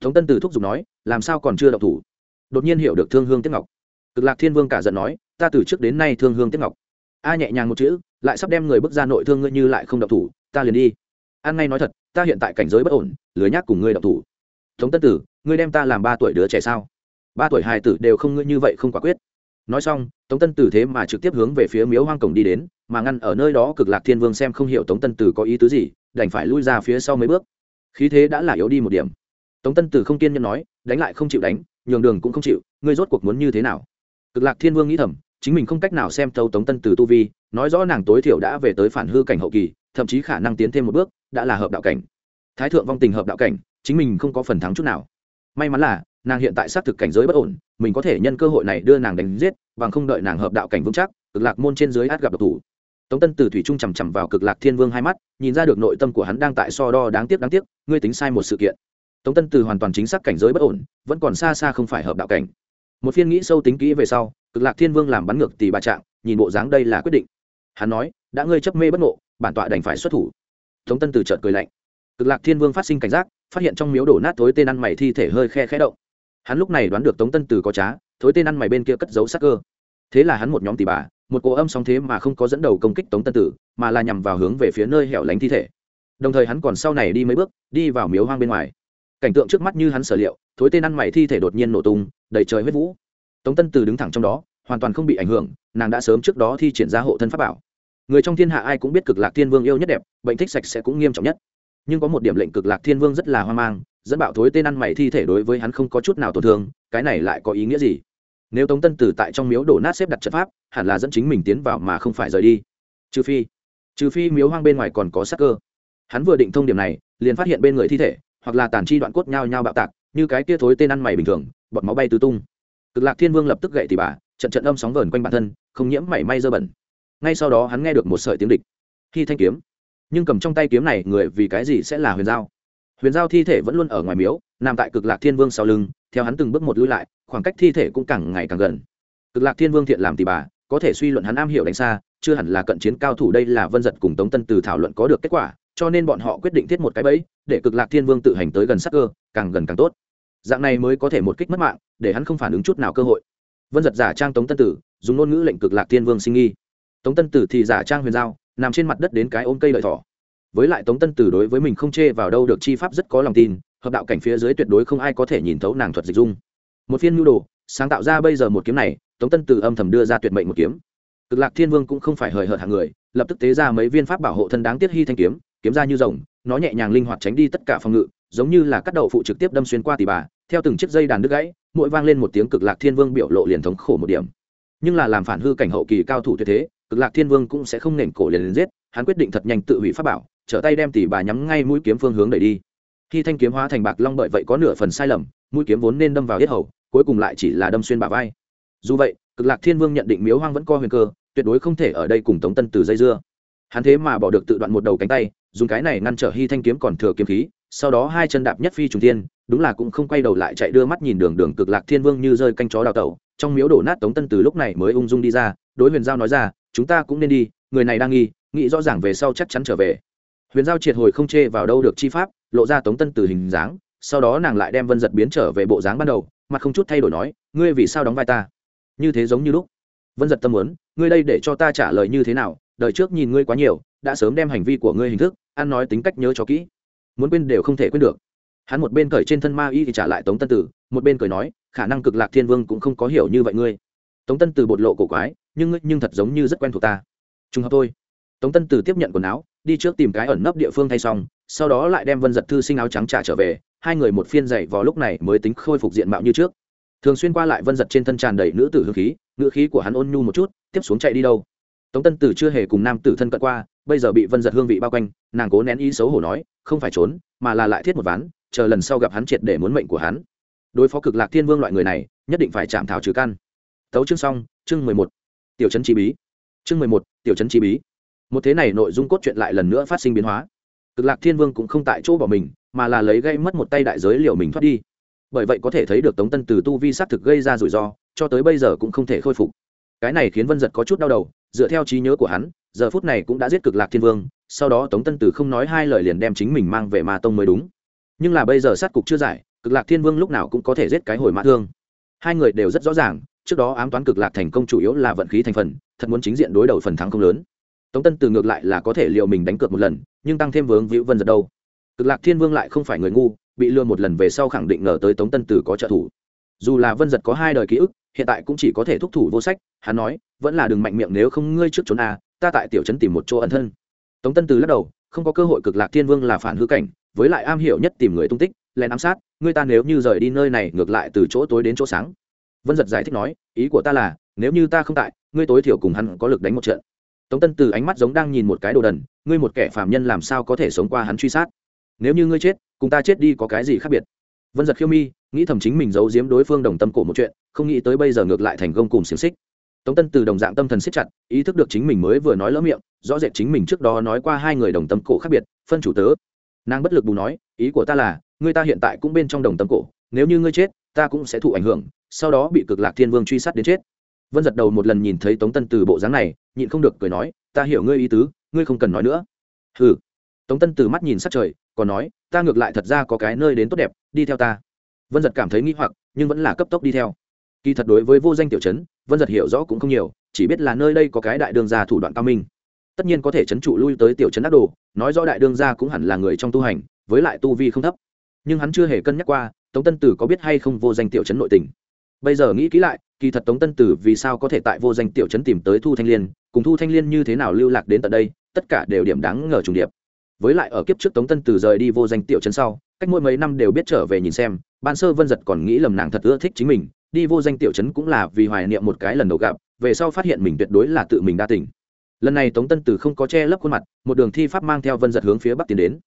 Tống tân tử thúc giục nói, làm sao còn chưa đọc thủ? Đột nhiên hiểu được thương hương tiếp ngọc. Cực lạc thiên vương cả giận nói, ta từ trước đến nay thương hương tiếp ngọc. A nhẹ nhàng một chữ, lại sắp đem người bước ra nội thương ngươi như lại không đọc thủ, ta liền đi. An ngay nói thật, ta hiện tại cảnh giới bất ổn lưới nhác cùng ngươi đọc thủ. Tống tân tử ngươi đem ta làm ba tuổi đứa trẻ sao? Ba tuổi hài tử đều không ngươi như vậy không quả quyết nói xong, tống tân tử thế mà trực tiếp hướng về phía miếu hoang cổng đi đến, mà ngăn ở nơi đó cực lạc thiên vương xem không hiểu tống tân tử có ý tứ gì, đành phải lui ra phía sau mấy bước. Khí thế đã là yếu đi một điểm. Tống tân tử không kiên nhẫn nói, đánh lại không chịu đánh, nhường đường cũng không chịu, ngươi rốt cuộc muốn như thế nào? Cực lạc thiên vương nghĩ thầm, chính mình không cách nào xem thấu tống tân tử tu vi, nói rõ nàng tối thiểu đã về tới phản hư cảnh hậu kỳ, thậm chí khả năng tiến thêm một bước, đã là hợp đạo cảnh. Thái thượng vong tình hợp đạo cảnh, chính mình không có phần thắng chút nào. May mắn là nàng hiện tại xác thực cảnh giới bất ổn, mình có thể nhân cơ hội này đưa nàng đánh giết, bằng không đợi nàng hợp đạo cảnh vững chắc, cực lạc môn trên dưới át gặp độc thủ. Tống tân từ thủy trung chằm chằm vào cực lạc thiên vương hai mắt, nhìn ra được nội tâm của hắn đang tại so đo đáng tiếc đáng tiếc, ngươi tính sai một sự kiện. Tống tân từ hoàn toàn chính xác cảnh giới bất ổn, vẫn còn xa xa không phải hợp đạo cảnh. Một phiên nghĩ sâu tính kỹ về sau, cực lạc thiên vương làm bắn ngược tỷ bà trạng, nhìn bộ dáng đây là quyết định. Hắn nói, đã ngươi chấp mê bất ngộ, bản tọa đành phải xuất thủ. Tống tân từ chợt cười lạnh. Cực lạc thiên vương phát sinh cảnh giác, phát hiện trong miếu đổ nát thối tên ăn mày thi thể hơi khe khẽ động hắn lúc này đoán được tống tân từ có trá, thối tên ăn mày bên kia cất giấu sắc cơ. Thế là hắn một nhóm tỷ bà, một cỗ âm sóng thế mà không có dẫn đầu công kích tống tân tử mà là nhằm vào hướng về phía nơi hẻo lánh thi thể. Đồng thời hắn còn sau này đi mấy bước, đi vào miếu hoang bên ngoài. Cảnh tượng trước mắt như hắn sở liệu, thối tên ăn mày thi thể đột nhiên nổ tung, đầy trời huyết vũ. Tống tân từ đứng thẳng trong đó, hoàn toàn không bị ảnh hưởng, nàng đã sớm trước đó thi triển ra hộ thân pháp bảo. Người trong thiên hạ ai cũng biết cực lạc thiên vương yêu nhất đẹp, bệnh thích sạch sẽ cũng nghiêm trọng nhất. Nhưng có một điểm lệnh cực lạc thiên vương rất là hoang mang dẫn bạo thối tên ăn mày thi thể đối với hắn không có chút nào tổn thương, cái này lại có ý nghĩa gì? Nếu tống tân tử tại trong miếu đổ nát xếp đặt trận pháp, hẳn là dẫn chính mình tiến vào mà không phải rời đi. Trừ phi trừ phi miếu hoang bên ngoài còn có sắc cơ. Hắn vừa định thông điểm này, liền phát hiện bên người thi thể, hoặc là tàn chi đoạn cốt nhao nhao bạo tạc, như cái kia thối tên ăn mày bình thường, bọt máu bay tứ tung. Cực lạc thiên vương lập tức gậy thì bà, trận trận âm sóng vờn quanh bản thân, không nhiễm mảy may dơ bẩn. Ngay sau đó hắn nghe được một sợi tiếng địch. Khi thanh kiếm. Nhưng cầm trong tay kiếm này, người vì cái gì sẽ là huyền giao? Huyền giao thi thể vẫn luôn ở ngoài miếu, nằm tại cực lạc thiên vương sau lưng, theo hắn từng bước một lui lại, khoảng cách thi thể cũng càng ngày càng gần. Cực lạc thiên vương thiện làm tỷ bà, có thể suy luận hắn am hiểu đánh xa, chưa hẳn là cận chiến cao thủ đây là vân giật cùng tống tân từ thảo luận có được kết quả, cho nên bọn họ quyết định thiết một cái bẫy, để cực lạc thiên vương tự hành tới gần sắc cơ, càng gần càng tốt. Dạng này mới có thể một kích mất mạng, để hắn không phản ứng chút nào cơ hội. Vân giật giả trang tống tân tử, dùng ngôn ngữ lệnh cực lạc thiên vương sinh nghi. Tống tân tử thì giả trang huyền giao, nằm trên mặt đất đến cái ôm cây lợi thỏ với lại tống tân từ đối với mình không chê vào đâu được chi pháp rất có lòng tin, hợp đạo cảnh phía dưới tuyệt đối không ai có thể nhìn thấu nàng thuật dịch dung. Một phiên nhu đồ, sáng tạo ra bây giờ một kiếm này, tống tân từ âm thầm đưa ra tuyệt mệnh một kiếm. Cực lạc thiên vương cũng không phải hời hợt hàng người, lập tức tế ra mấy viên pháp bảo hộ thân đáng tiếc hy thanh kiếm kiếm ra như rồng, nó nhẹ nhàng linh hoạt tránh đi tất cả phòng ngự, giống như là cắt đầu phụ trực tiếp đâm xuyên qua tỷ bà, theo từng chiếc dây đàn đứt gãy, mỗi vang lên một tiếng cực lạc thiên vương biểu lộ liền thống khổ một điểm. Nhưng là làm phản hư cảnh hậu kỳ cao thủ tuyệt thế, cực lạc thiên vương cũng sẽ không nền cổ liền liền giết, hắn quyết định thật nhanh tự hủy pháp bảo trở tay đem tỷ bà nhắm ngay mũi kiếm phương hướng đẩy đi. Khi thanh kiếm hóa thành bạc long bởi vậy có nửa phần sai lầm, mũi kiếm vốn nên đâm vào yết hầu, cuối cùng lại chỉ là đâm xuyên bà vai. Dù vậy, cực lạc thiên vương nhận định miếu hoang vẫn co huyền cơ, tuyệt đối không thể ở đây cùng tống tân từ dây dưa. Hắn thế mà bỏ được tự đoạn một đầu cánh tay, dùng cái này ngăn trở hy thanh kiếm còn thừa kiếm khí, sau đó hai chân đạp nhất phi trùng thiên, đúng là cũng không quay đầu lại chạy đưa mắt nhìn đường đường cực lạc thiên vương như rơi canh chó đào tẩu. Trong miếu đổ nát tống tân từ lúc này mới ung dung đi ra, đối huyền giao nói ra, chúng ta cũng nên đi, người này đang nghi, nghĩ rõ ràng về sau chắc chắn trở về huyền giao triệt hồi không chê vào đâu được chi pháp, lộ ra tống tân từ hình dáng, sau đó nàng lại đem vân giật biến trở về bộ dáng ban đầu, mặt không chút thay đổi nói, ngươi vì sao đóng vai ta? Như thế giống như lúc. Vân giật tâm muốn, ngươi đây để cho ta trả lời như thế nào? Đợi trước nhìn ngươi quá nhiều, đã sớm đem hành vi của ngươi hình thức, ăn nói tính cách nhớ cho kỹ. Muốn quên đều không thể quên được. Hắn một bên cởi trên thân ma y thì trả lại tống tân tử, một bên cởi nói, khả năng cực lạc thiên vương cũng không có hiểu như vậy ngươi. Tống tân tử bột lộ cổ quái, nhưng nhưng thật giống như rất quen thuộc ta. Trùng hợp thôi. Tống tân tử tiếp nhận quần áo đi trước tìm cái ẩn nấp địa phương thay xong, sau đó lại đem vân giật thư sinh áo trắng trả trở về, hai người một phiên dậy vào lúc này mới tính khôi phục diện mạo như trước. Thường xuyên qua lại vân giật trên thân tràn đầy nữ tử hương khí, ngữ khí của hắn ôn nhu một chút, tiếp xuống chạy đi đâu. Tống tân tử chưa hề cùng nam tử thân cận qua, bây giờ bị vân giật hương vị bao quanh, nàng cố nén ý xấu hổ nói, không phải trốn, mà là lại thiết một ván, chờ lần sau gặp hắn triệt để muốn mệnh của hắn. Đối phó cực lạc thiên vương loại người này, nhất định phải chạm thảo trừ căn. Tấu chương xong, chương mười một, tiểu trấn chi bí. Chương mười một, tiểu trấn chi bí một thế này nội dung cốt truyện lại lần nữa phát sinh biến hóa. Cực lạc thiên vương cũng không tại chỗ bỏ mình, mà là lấy gây mất một tay đại giới liều mình thoát đi. Bởi vậy có thể thấy được tống tân từ tu vi s á t thực gây ra rủi ro, cho tới bây giờ cũng không thể khôi phục. Cái này khiến vân giật có chút đau đầu, dựa theo trí nhớ của hắn, giờ phút này cũng đã giết cực lạc thiên vương, sau đó tống tân tử không nói hai lời liền đem chính mình mang về ma tông mới đúng. Nhưng là bây giờ sát cục chưa giải, cực lạc thiên vương lúc nào cũng có thể giết cái hồi mã thương. Hai người đều rất rõ ràng, trước đó ám toán cực lạc thành công chủ yếu là vận khí thành phần, thật muốn chính diện đối đầu phần thắng không lớn tống tân từ ngược lại là có thể liệu mình đánh cược một lần, nhưng tăng thêm vướng vĩu vân giật đâu. Cực lạc thiên vương lại không phải người ngu, bị lừa một lần về sau khẳng định ngờ tới tống tân từ có trợ thủ. Dù là vân giật có hai đời ký ức, hiện tại cũng chỉ có thể thúc thủ vô sách, hắn nói, vẫn là đừng mạnh miệng nếu không ngươi trước trốn à ta tại tiểu trấn tìm một chỗ ẩn thân. Tống tân từ lắc đầu, không có cơ hội cực lạc thiên vương là phản hư cảnh, với lại am hiểu nhất tìm người tung tích, lén ám sát, ngươi ta nếu như rời đi nơi này ngược lại từ chỗ tối đến chỗ sáng. Vân giật giải thích nói, ý của ta là, nếu như ta không tại, ngươi tối thiểu cùng hắn có lực đánh một trận tống tân từ ánh mắt giống đang nhìn một cái đồ đần, ngươi một kẻ phạm nhân làm sao có thể sống qua hắn truy sát? Nếu như ngươi chết, cùng ta chết đi có cái gì khác biệt? Vân giật khiêu mi, nghĩ thầm chính mình giấu giếm đối phương đồng tâm cổ một chuyện, không nghĩ tới bây giờ ngược lại thành công cùng xiềng xích. Tống tân từ đồng dạng tâm thần siết chặt, ý thức được chính mình mới vừa nói lỡ miệng, rõ rệt chính mình trước đó nói qua hai người đồng tâm cổ khác biệt, phân chủ tớ. Nàng bất lực bù nói, ý của ta là ngươi ta hiện tại cũng bên trong đồng tâm cổ, nếu như ngươi chết, ta cũng sẽ thụ ảnh hưởng, sau đó bị cực lạc thiên vương truy sát đến chết vân giật đầu một lần nhìn thấy tống tân từ bộ dáng này nhịn không được cười nói ta hiểu ngươi ý tứ ngươi không cần nói nữa. Hừ. Tống tân từ mắt nhìn sát trời còn nói ta ngược lại thật ra có cái nơi đến tốt đẹp đi theo ta. Vân giật cảm thấy nghi hoặc nhưng vẫn là cấp tốc đi theo. Kỳ thật đối với vô danh tiểu chấn, vân giật hiểu rõ cũng không nhiều chỉ biết là nơi đây có cái đại đương gia thủ đoạn cao minh. Tất nhiên có thể chấn trụ lui tới tiểu chấn ác đồ nói rõ đại đương gia cũng hẳn là người trong tu hành với lại tu vi không thấp. Nhưng hắn chưa hề cân nhắc qua tống tân tử có biết hay không vô danh tiểu chấn nội tình bây giờ nghĩ kỹ lại, kỳ thật tống tân tử vì sao có thể tại vô danh tiểu trấn tìm tới thu thanh liên, cùng thu thanh liên như thế nào lưu lạc đến tận đây, tất cả đều điểm đáng ngờ trùng điệp. Với lại ở kiếp trước tống tân tử rời đi vô danh tiểu trấn sau, cách mỗi mấy năm đều biết trở về nhìn xem, ban sơ vân giật còn nghĩ lầm nàng thật ưa thích chính mình, đi vô danh tiểu trấn cũng là vì hoài niệm một cái lần đầu gặp, về sau phát hiện mình tuyệt đối là tự mình đa tỉnh lần này tống tân tử không có che lấp khuôn mặt, một đường thi pháp mang theo vân giật hướng phía bắc tiến đến.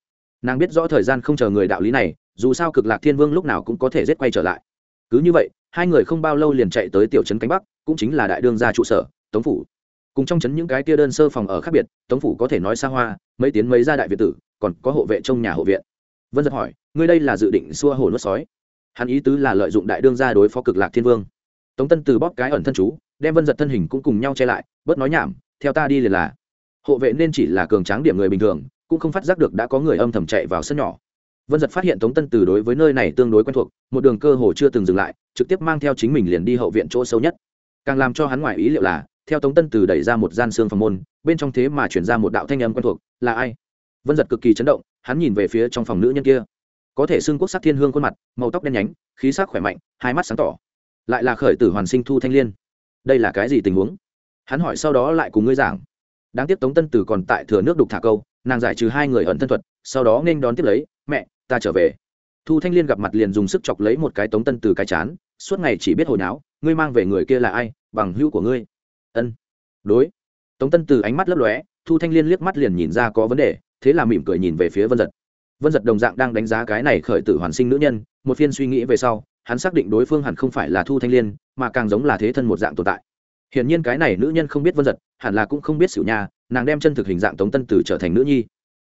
Nàng biết rõ thời gian không chờ người đạo lý này, dù sao cực lạc thiên vương lúc nào cũng có thể rét quay trở lại. Cứ như vậy hai người không bao lâu liền chạy tới tiểu trấn cánh bắc, cũng chính là đại đương gia trụ sở, tống phủ. Cùng trong trấn những cái tia đơn sơ phòng ở khác biệt, tống phủ có thể nói xa hoa, mấy tiến mấy ra đại việt tử, còn có hộ vệ trong nhà hộ viện. Vân giật hỏi, ngươi đây là dự định xua hồ nuốt sói? Hắn ý tứ là lợi dụng đại đương gia đối phó cực lạc thiên vương. Tống tân từ bóp cái ẩn thân chú, đem vân giật thân hình cũng cùng nhau che lại, bớt nói nhảm, theo ta đi liền là. Hộ vệ nên chỉ là cường tráng điểm người bình thường, cũng không phát giác được đã có người âm thầm chạy vào sân nhỏ vân giật phát hiện tống tân từ đối với nơi này tương đối quen thuộc, một đường cơ hồ chưa từng dừng lại, trực tiếp mang theo chính mình liền đi hậu viện chỗ sâu nhất. Càng làm cho hắn ngoài ý liệu là, theo tống tân từ đẩy ra một gian xương phòng môn, bên trong thế mà chuyển ra một đạo thanh âm quen thuộc, là ai? Vân giật cực kỳ chấn động, hắn nhìn về phía trong phòng nữ nhân kia. Có thể xương quốc sắc thiên hương khuôn mặt, màu tóc đen nhánh, khí sắc khỏe mạnh, hai mắt sáng tỏ. Lại là khởi tử hoàn sinh thu thanh liên. Đây là cái gì tình huống? Hắn hỏi sau đó lại cùng ngươi giảng. Đáng tiếc tống tân tử còn tại thừa nước đục thả câu, nàng giải trừ hai người ẩn thân thuật, sau đó nên đón tiếp lấy, mẹ ta trở về. Thu thanh liên gặp mặt liền dùng sức chọc lấy một cái tống tân từ cái chán, suốt ngày chỉ biết hồi náo, ngươi mang về người kia là ai, bằng hữu của ngươi. Ân. Đối. Tống tân từ ánh mắt lấp lóe, thu thanh liên liếc mắt liền nhìn ra có vấn đề, thế là mỉm cười nhìn về phía vân giật. Vân giật đồng dạng đang đánh giá cái này khởi tử hoàn sinh nữ nhân, một phiên suy nghĩ về sau, hắn xác định đối phương hẳn không phải là thu thanh liên, mà càng giống là thế thân một dạng tồn tại. Hiển nhiên cái này nữ nhân không biết vân giật, hẳn là cũng không biết xỉu nhà. nàng đem chân thực hình dạng tống tân tử trở thành nữ nhi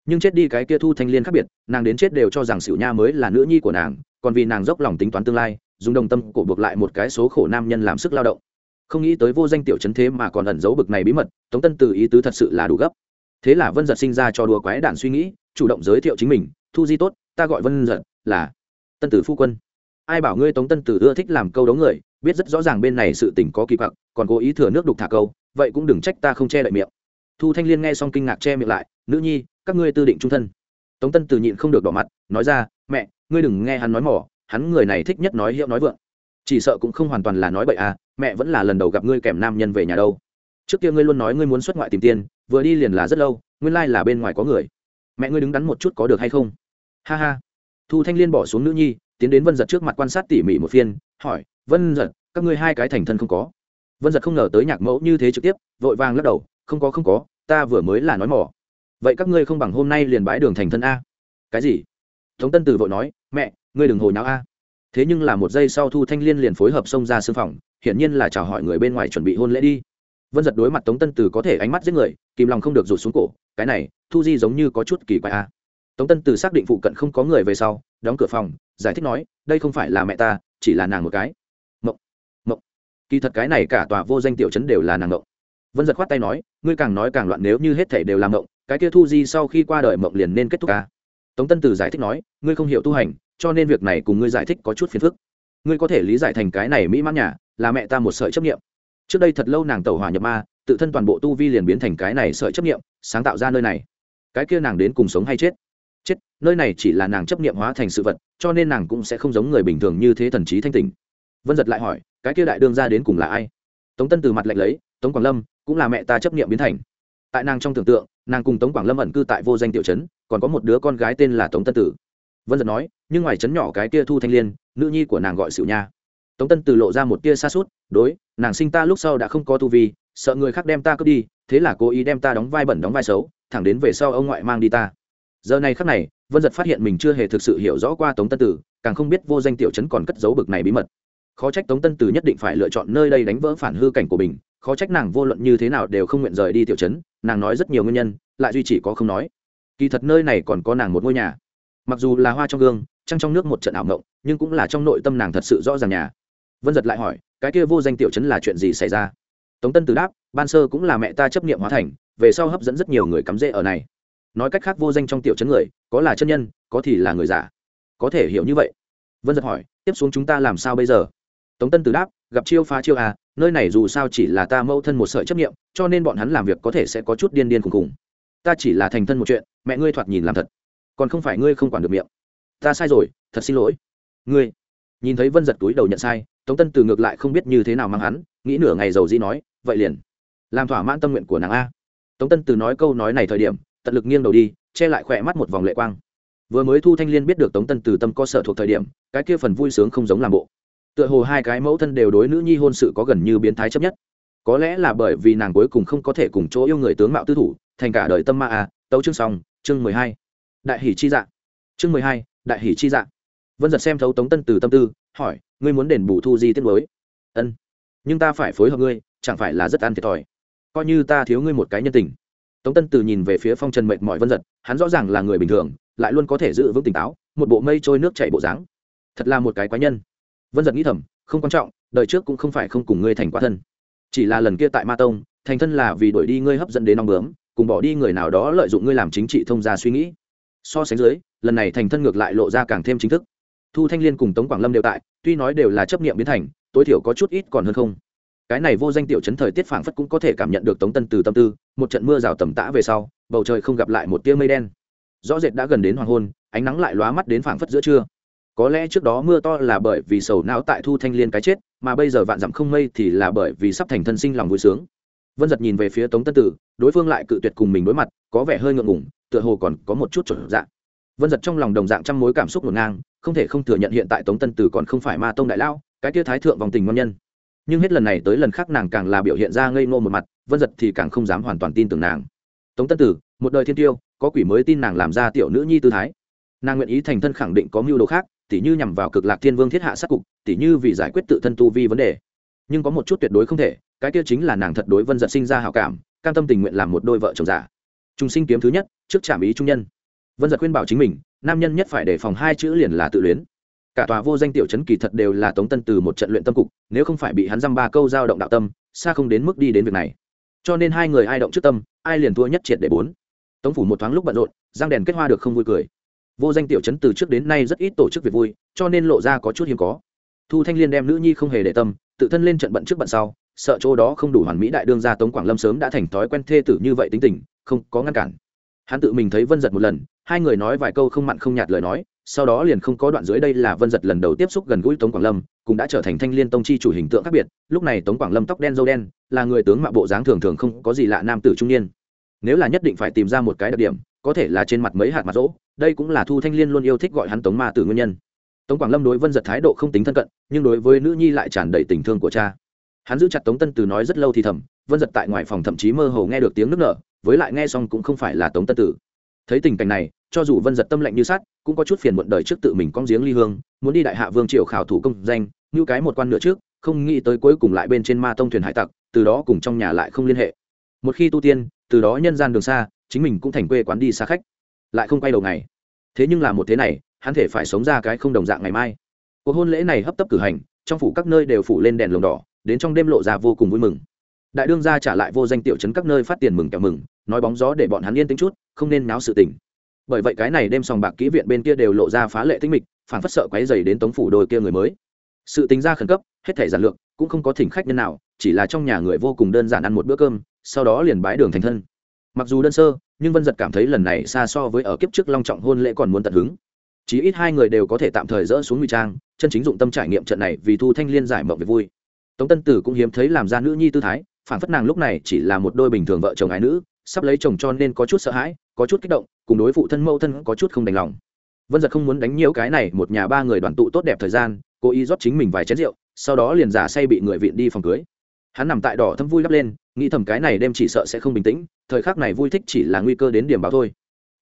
nhưng chết đi cái kia thu thanh liên khác biệt, nàng đến chết đều cho rằng xỉu nha mới là nữ nhi của nàng, còn vì nàng dốc lòng tính toán tương lai, dùng đồng tâm cổ buộc lại một cái số khổ nam nhân làm sức lao động. Không nghĩ tới vô danh tiểu chấn thế mà còn ẩn giấu bực này bí mật, tống tân tử ý tứ thật sự là đủ gấp. Thế là vân giật sinh ra cho đùa quái đản suy nghĩ, chủ động giới thiệu chính mình, thu di tốt, ta gọi vân giật, là tân tử phu quân. Ai bảo ngươi tống tân tử ưa thích làm câu đấu người, biết rất rõ ràng bên này sự tình có kỳ quặc, còn cố ý thừa nước đục thả câu, vậy cũng đừng trách ta không che đậy miệng. Thu thanh liên nghe xong kinh ngạc che miệng lại, nữ nhi các ngươi tư định trung thân. Tống tân từ nhịn không được đỏ mặt, nói ra, mẹ, ngươi đừng nghe hắn nói mỏ, hắn người này thích nhất nói hiệu nói vượng. Chỉ sợ cũng không hoàn toàn là nói bậy à mẹ vẫn là lần đầu gặp ngươi kèm nam nhân về nhà đâu. Trước kia ngươi luôn nói ngươi muốn xuất ngoại tìm tiền vừa đi liền là rất lâu, nguyên lai là bên ngoài có người. Mẹ ngươi đứng đắn một chút có được hay không? Ha ha. Thu thanh liên bỏ xuống nữ nhi, tiến đến vân giật trước mặt quan sát tỉ mỉ một phiên, hỏi, vân giật, các ngươi hai cái thành thân không có? Vân giật không ngờ tới nhạc mẫu như thế trực tiếp, vội vàng lắc đầu, không có không có, ta vừa mới là nói mỏ vậy các ngươi không bằng hôm nay liền bái đường thành thân a. Cái gì? Tống tân từ vội nói, mẹ, ngươi đừng hồi nào a. Thế nhưng là một giây sau thu thanh liên liền phối hợp xông ra sưng phòng, hiển nhiên là chào hỏi người bên ngoài chuẩn bị hôn lễ đi. Vân giật đối mặt tống tân từ có thể ánh mắt giết người, kìm lòng không được rụt xuống cổ, cái này, thu di giống như có chút kỳ quái a. Tống tân từ xác định phụ cận không có người về sau, đóng cửa phòng, giải thích nói, đây không phải là mẹ ta, chỉ là nàng một cái. Mộng mộng. Kỳ thật cái này cả tòa vô danh tiểu chấn đều là nàng mộng. Vân giật khoát tay nói, ngươi càng nói càng loạn, nếu như hết thể đều làm mộng cái kia thu di sau khi qua đời mộng liền nên kết thúc ca. Tống tân tử giải thích nói, ngươi không hiểu tu hành, cho nên việc này cùng ngươi giải thích có chút phiền phức. Ngươi có thể lý giải thành cái này mỹ mãn nhà, là mẹ ta một sợi chấp nghiệm trước đây thật lâu nàng tẩu hỏa nhập ma, tự thân toàn bộ tu vi liền biến thành cái này sợi chấp nghiệm sáng tạo ra nơi này. Cái kia nàng đến cùng sống hay chết? Chết, nơi này chỉ là nàng chấp nghiệm hóa thành sự vật, cho nên nàng cũng sẽ không giống người bình thường như thế thần trí thanh tình vân giật lại hỏi, cái kia đại đương ra đến cùng là ai? Tống tân từ mặt lạnh lấy, tống quảng lâm, cũng là mẹ ta chấp nghiệm biến thành. Tại nàng trong tưởng tượng nàng cùng tống quảng lâm ẩn cư tại vô danh tiểu trấn, còn có một đứa con gái tên là tống tân tử. Vân giật nói, nhưng ngoài trấn nhỏ cái kia thu thanh liên, nữ nhi của nàng gọi xỉu nha. Tống tân tử lộ ra một tia xa suốt đối, nàng sinh ta lúc sau đã không có tu vi, sợ người khác đem ta cướp đi, thế là cố ý đem ta đóng vai bẩn đóng vai xấu, thẳng đến về sau ông ngoại mang đi ta. Giờ này khắc này, vân giật phát hiện mình chưa hề thực sự hiểu rõ qua tống tân tử, càng không biết vô danh tiểu trấn còn cất giấu bực này bí mật khó trách tống tân Từ nhất định phải lựa chọn nơi đây đánh vỡ phản hư cảnh của mình, khó trách nàng vô luận như thế nào đều không nguyện rời đi tiểu trấn, nàng nói rất nhiều nguyên nhân, lại duy chỉ có không nói. Kỳ thật nơi này còn có nàng một ngôi nhà. Mặc dù là hoa trong gương, trăng trong nước một trận ảo ngộng nhưng cũng là trong nội tâm nàng thật sự rõ ràng nhà. Vân giật lại hỏi, cái kia vô danh tiểu Trấn là chuyện gì xảy ra? Tống tân từ đáp, ban sơ cũng là mẹ ta chấp nghiệm hóa thành, về sau hấp dẫn rất nhiều người cắm rễ ở này. Nói cách khác vô danh trong tiểu Trấn người, có là chân nhân, có thì là người giả. Có thể hiểu như vậy. Vân giật hỏi, tiếp xuống chúng ta làm sao bây giờ? Tống tân từ đáp, gặp chiêu phá chiêu à nơi này dù sao chỉ là ta mâu thân một sợi chấp nghiệm cho nên bọn hắn làm việc có thể sẽ có chút điên điên khùng khùng. Ta chỉ là thành thân một chuyện, mẹ ngươi thoạt nhìn làm thật. Còn không phải ngươi không quản được miệng. Ta sai rồi, thật xin lỗi. Ngươi. Nhìn thấy vân giật túi đầu nhận sai, tống tân từ ngược lại không biết như thế nào mang hắn, nghĩ nửa ngày giàu dĩ nói, vậy liền. Làm thỏa mãn tâm nguyện của nàng a. Tống tân từ nói câu nói này thời điểm, tận lực nghiêng đầu đi, che lại khỏe mắt một vòng lệ quang. Vừa mới thu thanh liên biết được tống tân từ tâm có sở thuộc thời điểm, cái kia phần vui sướng không giống làm bộ tựa hồ hai cái mẫu thân đều đối nữ nhi hôn sự có gần như biến thái chấp nhất. Có lẽ là bởi vì nàng cuối cùng không có thể cùng chỗ yêu người tướng mạo tư thủ, thành cả đời tâm ma à. tấu chương xong, chương mười hai. Đại hỷ chi dạ. Chương mười hai, đại hỷ chi dạ. Vân giật xem thấu tống tân từ tâm tư, hỏi, ngươi muốn đền bù thu di tiết mới? Ân, nhưng ta phải phối hợp ngươi, chẳng phải là rất ăn thiệt thòi. Coi như ta thiếu ngươi một cái nhân tình. Tống tân từ nhìn về phía phong trần mệt mỏi vân giật, hắn rõ ràng là người bình thường, lại luôn có thể giữ vững tỉnh táo, một bộ mây trôi nước chảy bộ dáng. Thật là một cái quái nhân vân giật nghĩ thầm, không quan trọng, đời trước cũng không phải không cùng ngươi thành quá thân. Chỉ là lần kia tại ma tông, thành thân là vì đuổi đi ngươi hấp dẫn đến nong bướm, cùng bỏ đi người nào đó lợi dụng ngươi làm chính trị thông gia suy nghĩ. So sánh dưới, lần này thành thân ngược lại lộ ra càng thêm chính thức. Thu thanh liên cùng tống quảng lâm đều tại, tuy nói đều là chấp nghiệm biến thành, tối thiểu có chút ít còn hơn không. Cái này vô danh tiểu chấn thời tiết phảng phất cũng có thể cảm nhận được tống tân từ tâm tư, một trận mưa rào tầm tã về sau, bầu trời không gặp lại một tia mây đen. Rõ rệt đã gần đến hoàng hôn, ánh nắng lại lóa mắt đến phảng phất giữa trưa có lẽ trước đó mưa to là bởi vì sầu não tại thu thanh liên cái chết, mà bây giờ vạn dặm không mây thì là bởi vì sắp thành thân sinh lòng vui sướng. Vân giật nhìn về phía tống tân tử, đối phương lại cự tuyệt cùng mình đối mặt, có vẻ hơi ngượng ngủng tựa hồ còn có một chút chuẩn dạng vân giật trong lòng đồng dạng trăm mối cảm xúc ngổn ngang, không thể không thừa nhận hiện tại tống tân tử còn không phải ma tông đại lão, cái tia thái thượng vòng tình ngon nhân. Nhưng hết lần này tới lần khác nàng càng là biểu hiện ra ngây ngô một mặt, vân giật thì càng không dám hoàn toàn tin tưởng nàng. Tống tân tử, một đời thiên tiêu, có quỷ mới tin nàng làm ra tiểu nữ nhi tư thái. Nàng nguyện ý thành thân khẳng định có mưu đồ khác tỉ như nhằm vào cực lạc thiên vương thiết hạ sát cục, tỉ như vì giải quyết tự thân tu vi vấn đề. Nhưng có một chút tuyệt đối không thể, cái kia chính là nàng thật đối vân giật sinh ra hảo cảm, cam tâm tình nguyện làm một đôi vợ chồng giả. Trung sinh kiếm thứ nhất, trước trạm ý trung nhân. Vân giật khuyên bảo chính mình, nam nhân nhất phải đề phòng hai chữ liền là tự luyến. Cả tòa vô danh tiểu chấn kỳ thật đều là tống tân từ một trận luyện tâm cục, nếu không phải bị hắn dăm ba câu giao động đạo tâm, xa không đến mức đi đến việc này. Cho nên hai người ai động trước tâm, ai liền thua nhất triệt để bốn. Tống phủ một thoáng lúc bận rộn, giang đèn kết hoa được không vui cười vô danh tiểu chấn từ trước đến nay rất ít tổ chức việc vui, cho nên lộ ra có chút hiếm có. Thu thanh liên đem nữ nhi không hề để tâm, tự thân lên trận bận trước bận sau, sợ chỗ đó không đủ hoàn mỹ đại đương gia tống quảng lâm sớm đã thành thói quen thê tử như vậy tính tình, không có ngăn cản. Hắn tự mình thấy vân giật một lần, hai người nói vài câu không mặn không nhạt lời nói, sau đó liền không có đoạn dưới đây là vân giật lần đầu tiếp xúc gần gũi tống quảng lâm, cũng đã trở thành thanh liên tông chi chủ hình tượng khác biệt, lúc này tống quảng lâm tóc đen dâu đen, là người tướng mạo bộ dáng thường thường không có gì lạ nam tử trung niên nếu là nhất định phải tìm ra một cái đặc điểm, có thể là trên mặt mấy hạt mặt rỗ, đây cũng là thu thanh liên luôn yêu thích gọi hắn tống ma tử nguyên nhân. Tống quảng lâm đối vân giật thái độ không tính thân cận, nhưng đối với nữ nhi lại tràn đầy tình thương của cha. Hắn giữ chặt tống tân từ nói rất lâu thì thầm, vân giật tại ngoài phòng thậm chí mơ hồ nghe được tiếng nước nở, với lại nghe xong cũng không phải là tống tân tử. Thấy tình cảnh này, cho dù vân giật tâm lạnh như sát cũng có chút phiền muộn đời trước tự mình con giếng ly hương, muốn đi đại hạ vương triều khảo thủ công danh, như cái một quan nữa trước, không nghĩ tới cuối cùng lại bên trên ma tông thuyền hải tặc, từ đó cùng trong nhà lại không liên hệ. Một khi tu tiên từ đó nhân gian đường xa, chính mình cũng thành quê quán đi xa khách. Lại không quay đầu ngày. Thế nhưng là một thế này, hắn thể phải sống ra cái không đồng dạng ngày mai. Cuộc hôn lễ này hấp tấp cử hành, trong phủ các nơi đều phủ lên đèn lồng đỏ, đến trong đêm lộ ra vô cùng vui mừng. Đại đương gia trả lại vô danh tiểu chấn các nơi phát tiền mừng kẹo mừng, nói bóng gió để bọn hắn yên tĩnh chút, không nên náo sự tình. Bởi vậy cái này đêm sòng bạc kỹ viện bên kia đều lộ ra phá lệ tinh mịch phản phất sợ quấy dày đến tống phủ đôi kia người mới. Sự tính ra khẩn cấp, hết thể giản lược, cũng không có thỉnh khách nhân nào chỉ là trong nhà người vô cùng đơn giản ăn một bữa cơm, sau đó liền bái đường thành thân. Mặc dù đơn sơ, nhưng vân giật cảm thấy lần này xa so với ở kiếp trước long trọng hôn lễ còn muốn tận hứng. Chí ít hai người đều có thể tạm thời dỡ xuống nguy trang, chân chính dụng tâm trải nghiệm trận này vì thu thanh liên giải mộng về vui. Tống tân tử cũng hiếm thấy làm ra nữ nhi tư thái phản phất nàng lúc này chỉ là một đôi bình thường vợ chồng ái nữ, sắp lấy chồng cho nên có chút sợ hãi, có chút kích động, cùng đối phụ thân mẫu thân có chút không đành lòng. Vân giật không muốn đánh nhiễu cái này, một nhà ba người đoàn tụ tốt đẹp thời gian, cố ý rót chính mình vài chén rượu, sau đó liền giả say bị người viện đi phòng cưới hắn nằm tại đỏ thâm vui lắp lên, nghĩ thầm cái này đêm chỉ sợ sẽ không bình tĩnh, thời khắc này vui thích chỉ là nguy cơ đến điểm báo thôi.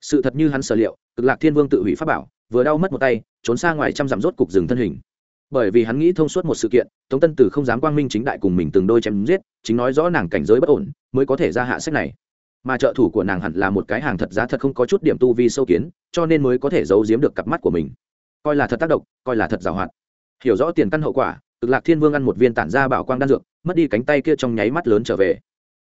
Sự thật như hắn sở liệu, cực lạc thiên vương tự hủy pháp bảo, vừa đau mất một tay, trốn xa ngoài trăm dặm rốt cục rừng thân hình. Bởi vì hắn nghĩ thông suốt một sự kiện, tống tân tử không dám quang minh chính đại cùng mình từng đôi chém giết, chính nói rõ nàng cảnh giới bất ổn, mới có thể ra hạ sách này. Mà trợ thủ của nàng hẳn là một cái hàng thật giá thật không có chút điểm tu vi sâu kiến, cho nên mới có thể giấu giếm được cặp mắt của mình. Coi là thật tác động, coi là thật giàu hoạt. Hiểu rõ tiền căn hậu quả cực lạc thiên vương ăn một viên tản ra bảo quang đan dược, mất đi cánh tay kia trong nháy mắt lớn trở về.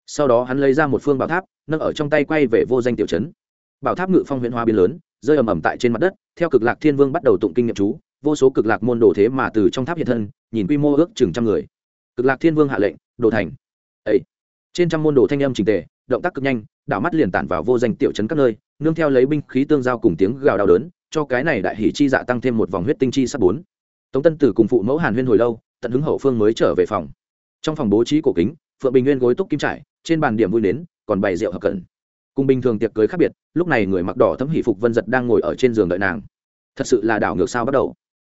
Sau đó hắn lấy ra một phương bảo tháp, nâng ở trong tay quay về vô danh tiểu trấn. Bảo tháp ngự phong huyện hoa biến lớn, rơi ầm ầm tại trên mặt đất, theo cực lạc thiên vương bắt đầu tụng kinh nghiệm chú, vô số cực lạc môn đồ thế mà từ trong tháp hiện thân, nhìn quy mô ước chừng trăm người. Cực lạc thiên vương hạ lệnh, đồ thành. Ấy trên trăm môn đồ thanh âm trình tề, động tác cực nhanh, đảo mắt liền tản vào vô danh tiểu trấn các nơi, nương theo lấy binh khí tương giao cùng tiếng gào đau đớn, cho cái này đại hỷ chi dạ tăng thêm một vòng huyết tinh chi sắp bốn. Tống tân tử cùng phụ mẫu hàn huyên hồi lâu tận hứng hậu phương mới trở về phòng. Trong phòng bố trí cổ kính, phượng bình nguyên gối túc kim trải, trên bàn điểm vui nến, còn bày rượu hợp cẩn. Cùng bình thường tiệc cưới khác biệt, lúc này người mặc đỏ thấm hỷ phục vân giật đang ngồi ở trên giường đợi nàng. Thật sự là đảo ngược sao bắt đầu.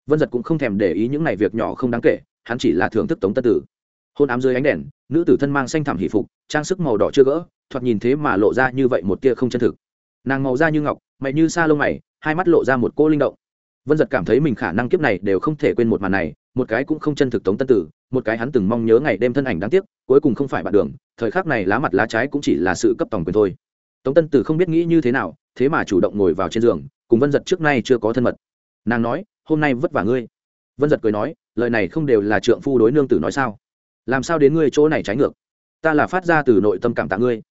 Vân giật cũng không thèm để ý những này việc nhỏ không đáng kể, hắn chỉ là thưởng thức tống tân tử. Hôn ám dưới ánh đèn, nữ tử thân mang xanh thảm hỷ phục, trang sức màu đỏ chưa gỡ, thoạt nhìn thế mà lộ ra như vậy một tia không chân thực. Nàng màu da như ngọc, mày như sa lông mày, hai mắt lộ ra một cô linh động. Vân giật cảm thấy mình khả năng kiếp này đều không thể quên một màn này một cái cũng không chân thực tống tân tử, một cái hắn từng mong nhớ ngày đêm thân ảnh đáng tiếc, cuối cùng không phải bạn đường, thời khắc này lá mặt lá trái cũng chỉ là sự cấp tổng quyền thôi. Tống tân tử không biết nghĩ như thế nào, thế mà chủ động ngồi vào trên giường, cùng vân giật trước nay chưa có thân mật. Nàng nói, hôm nay vất vả ngươi. Vân giật cười nói, lời này không đều là trượng phu đối nương tử nói sao? Làm sao đến ngươi chỗ này trái ngược? Ta là phát ra từ nội tâm cảm tạ ngươi.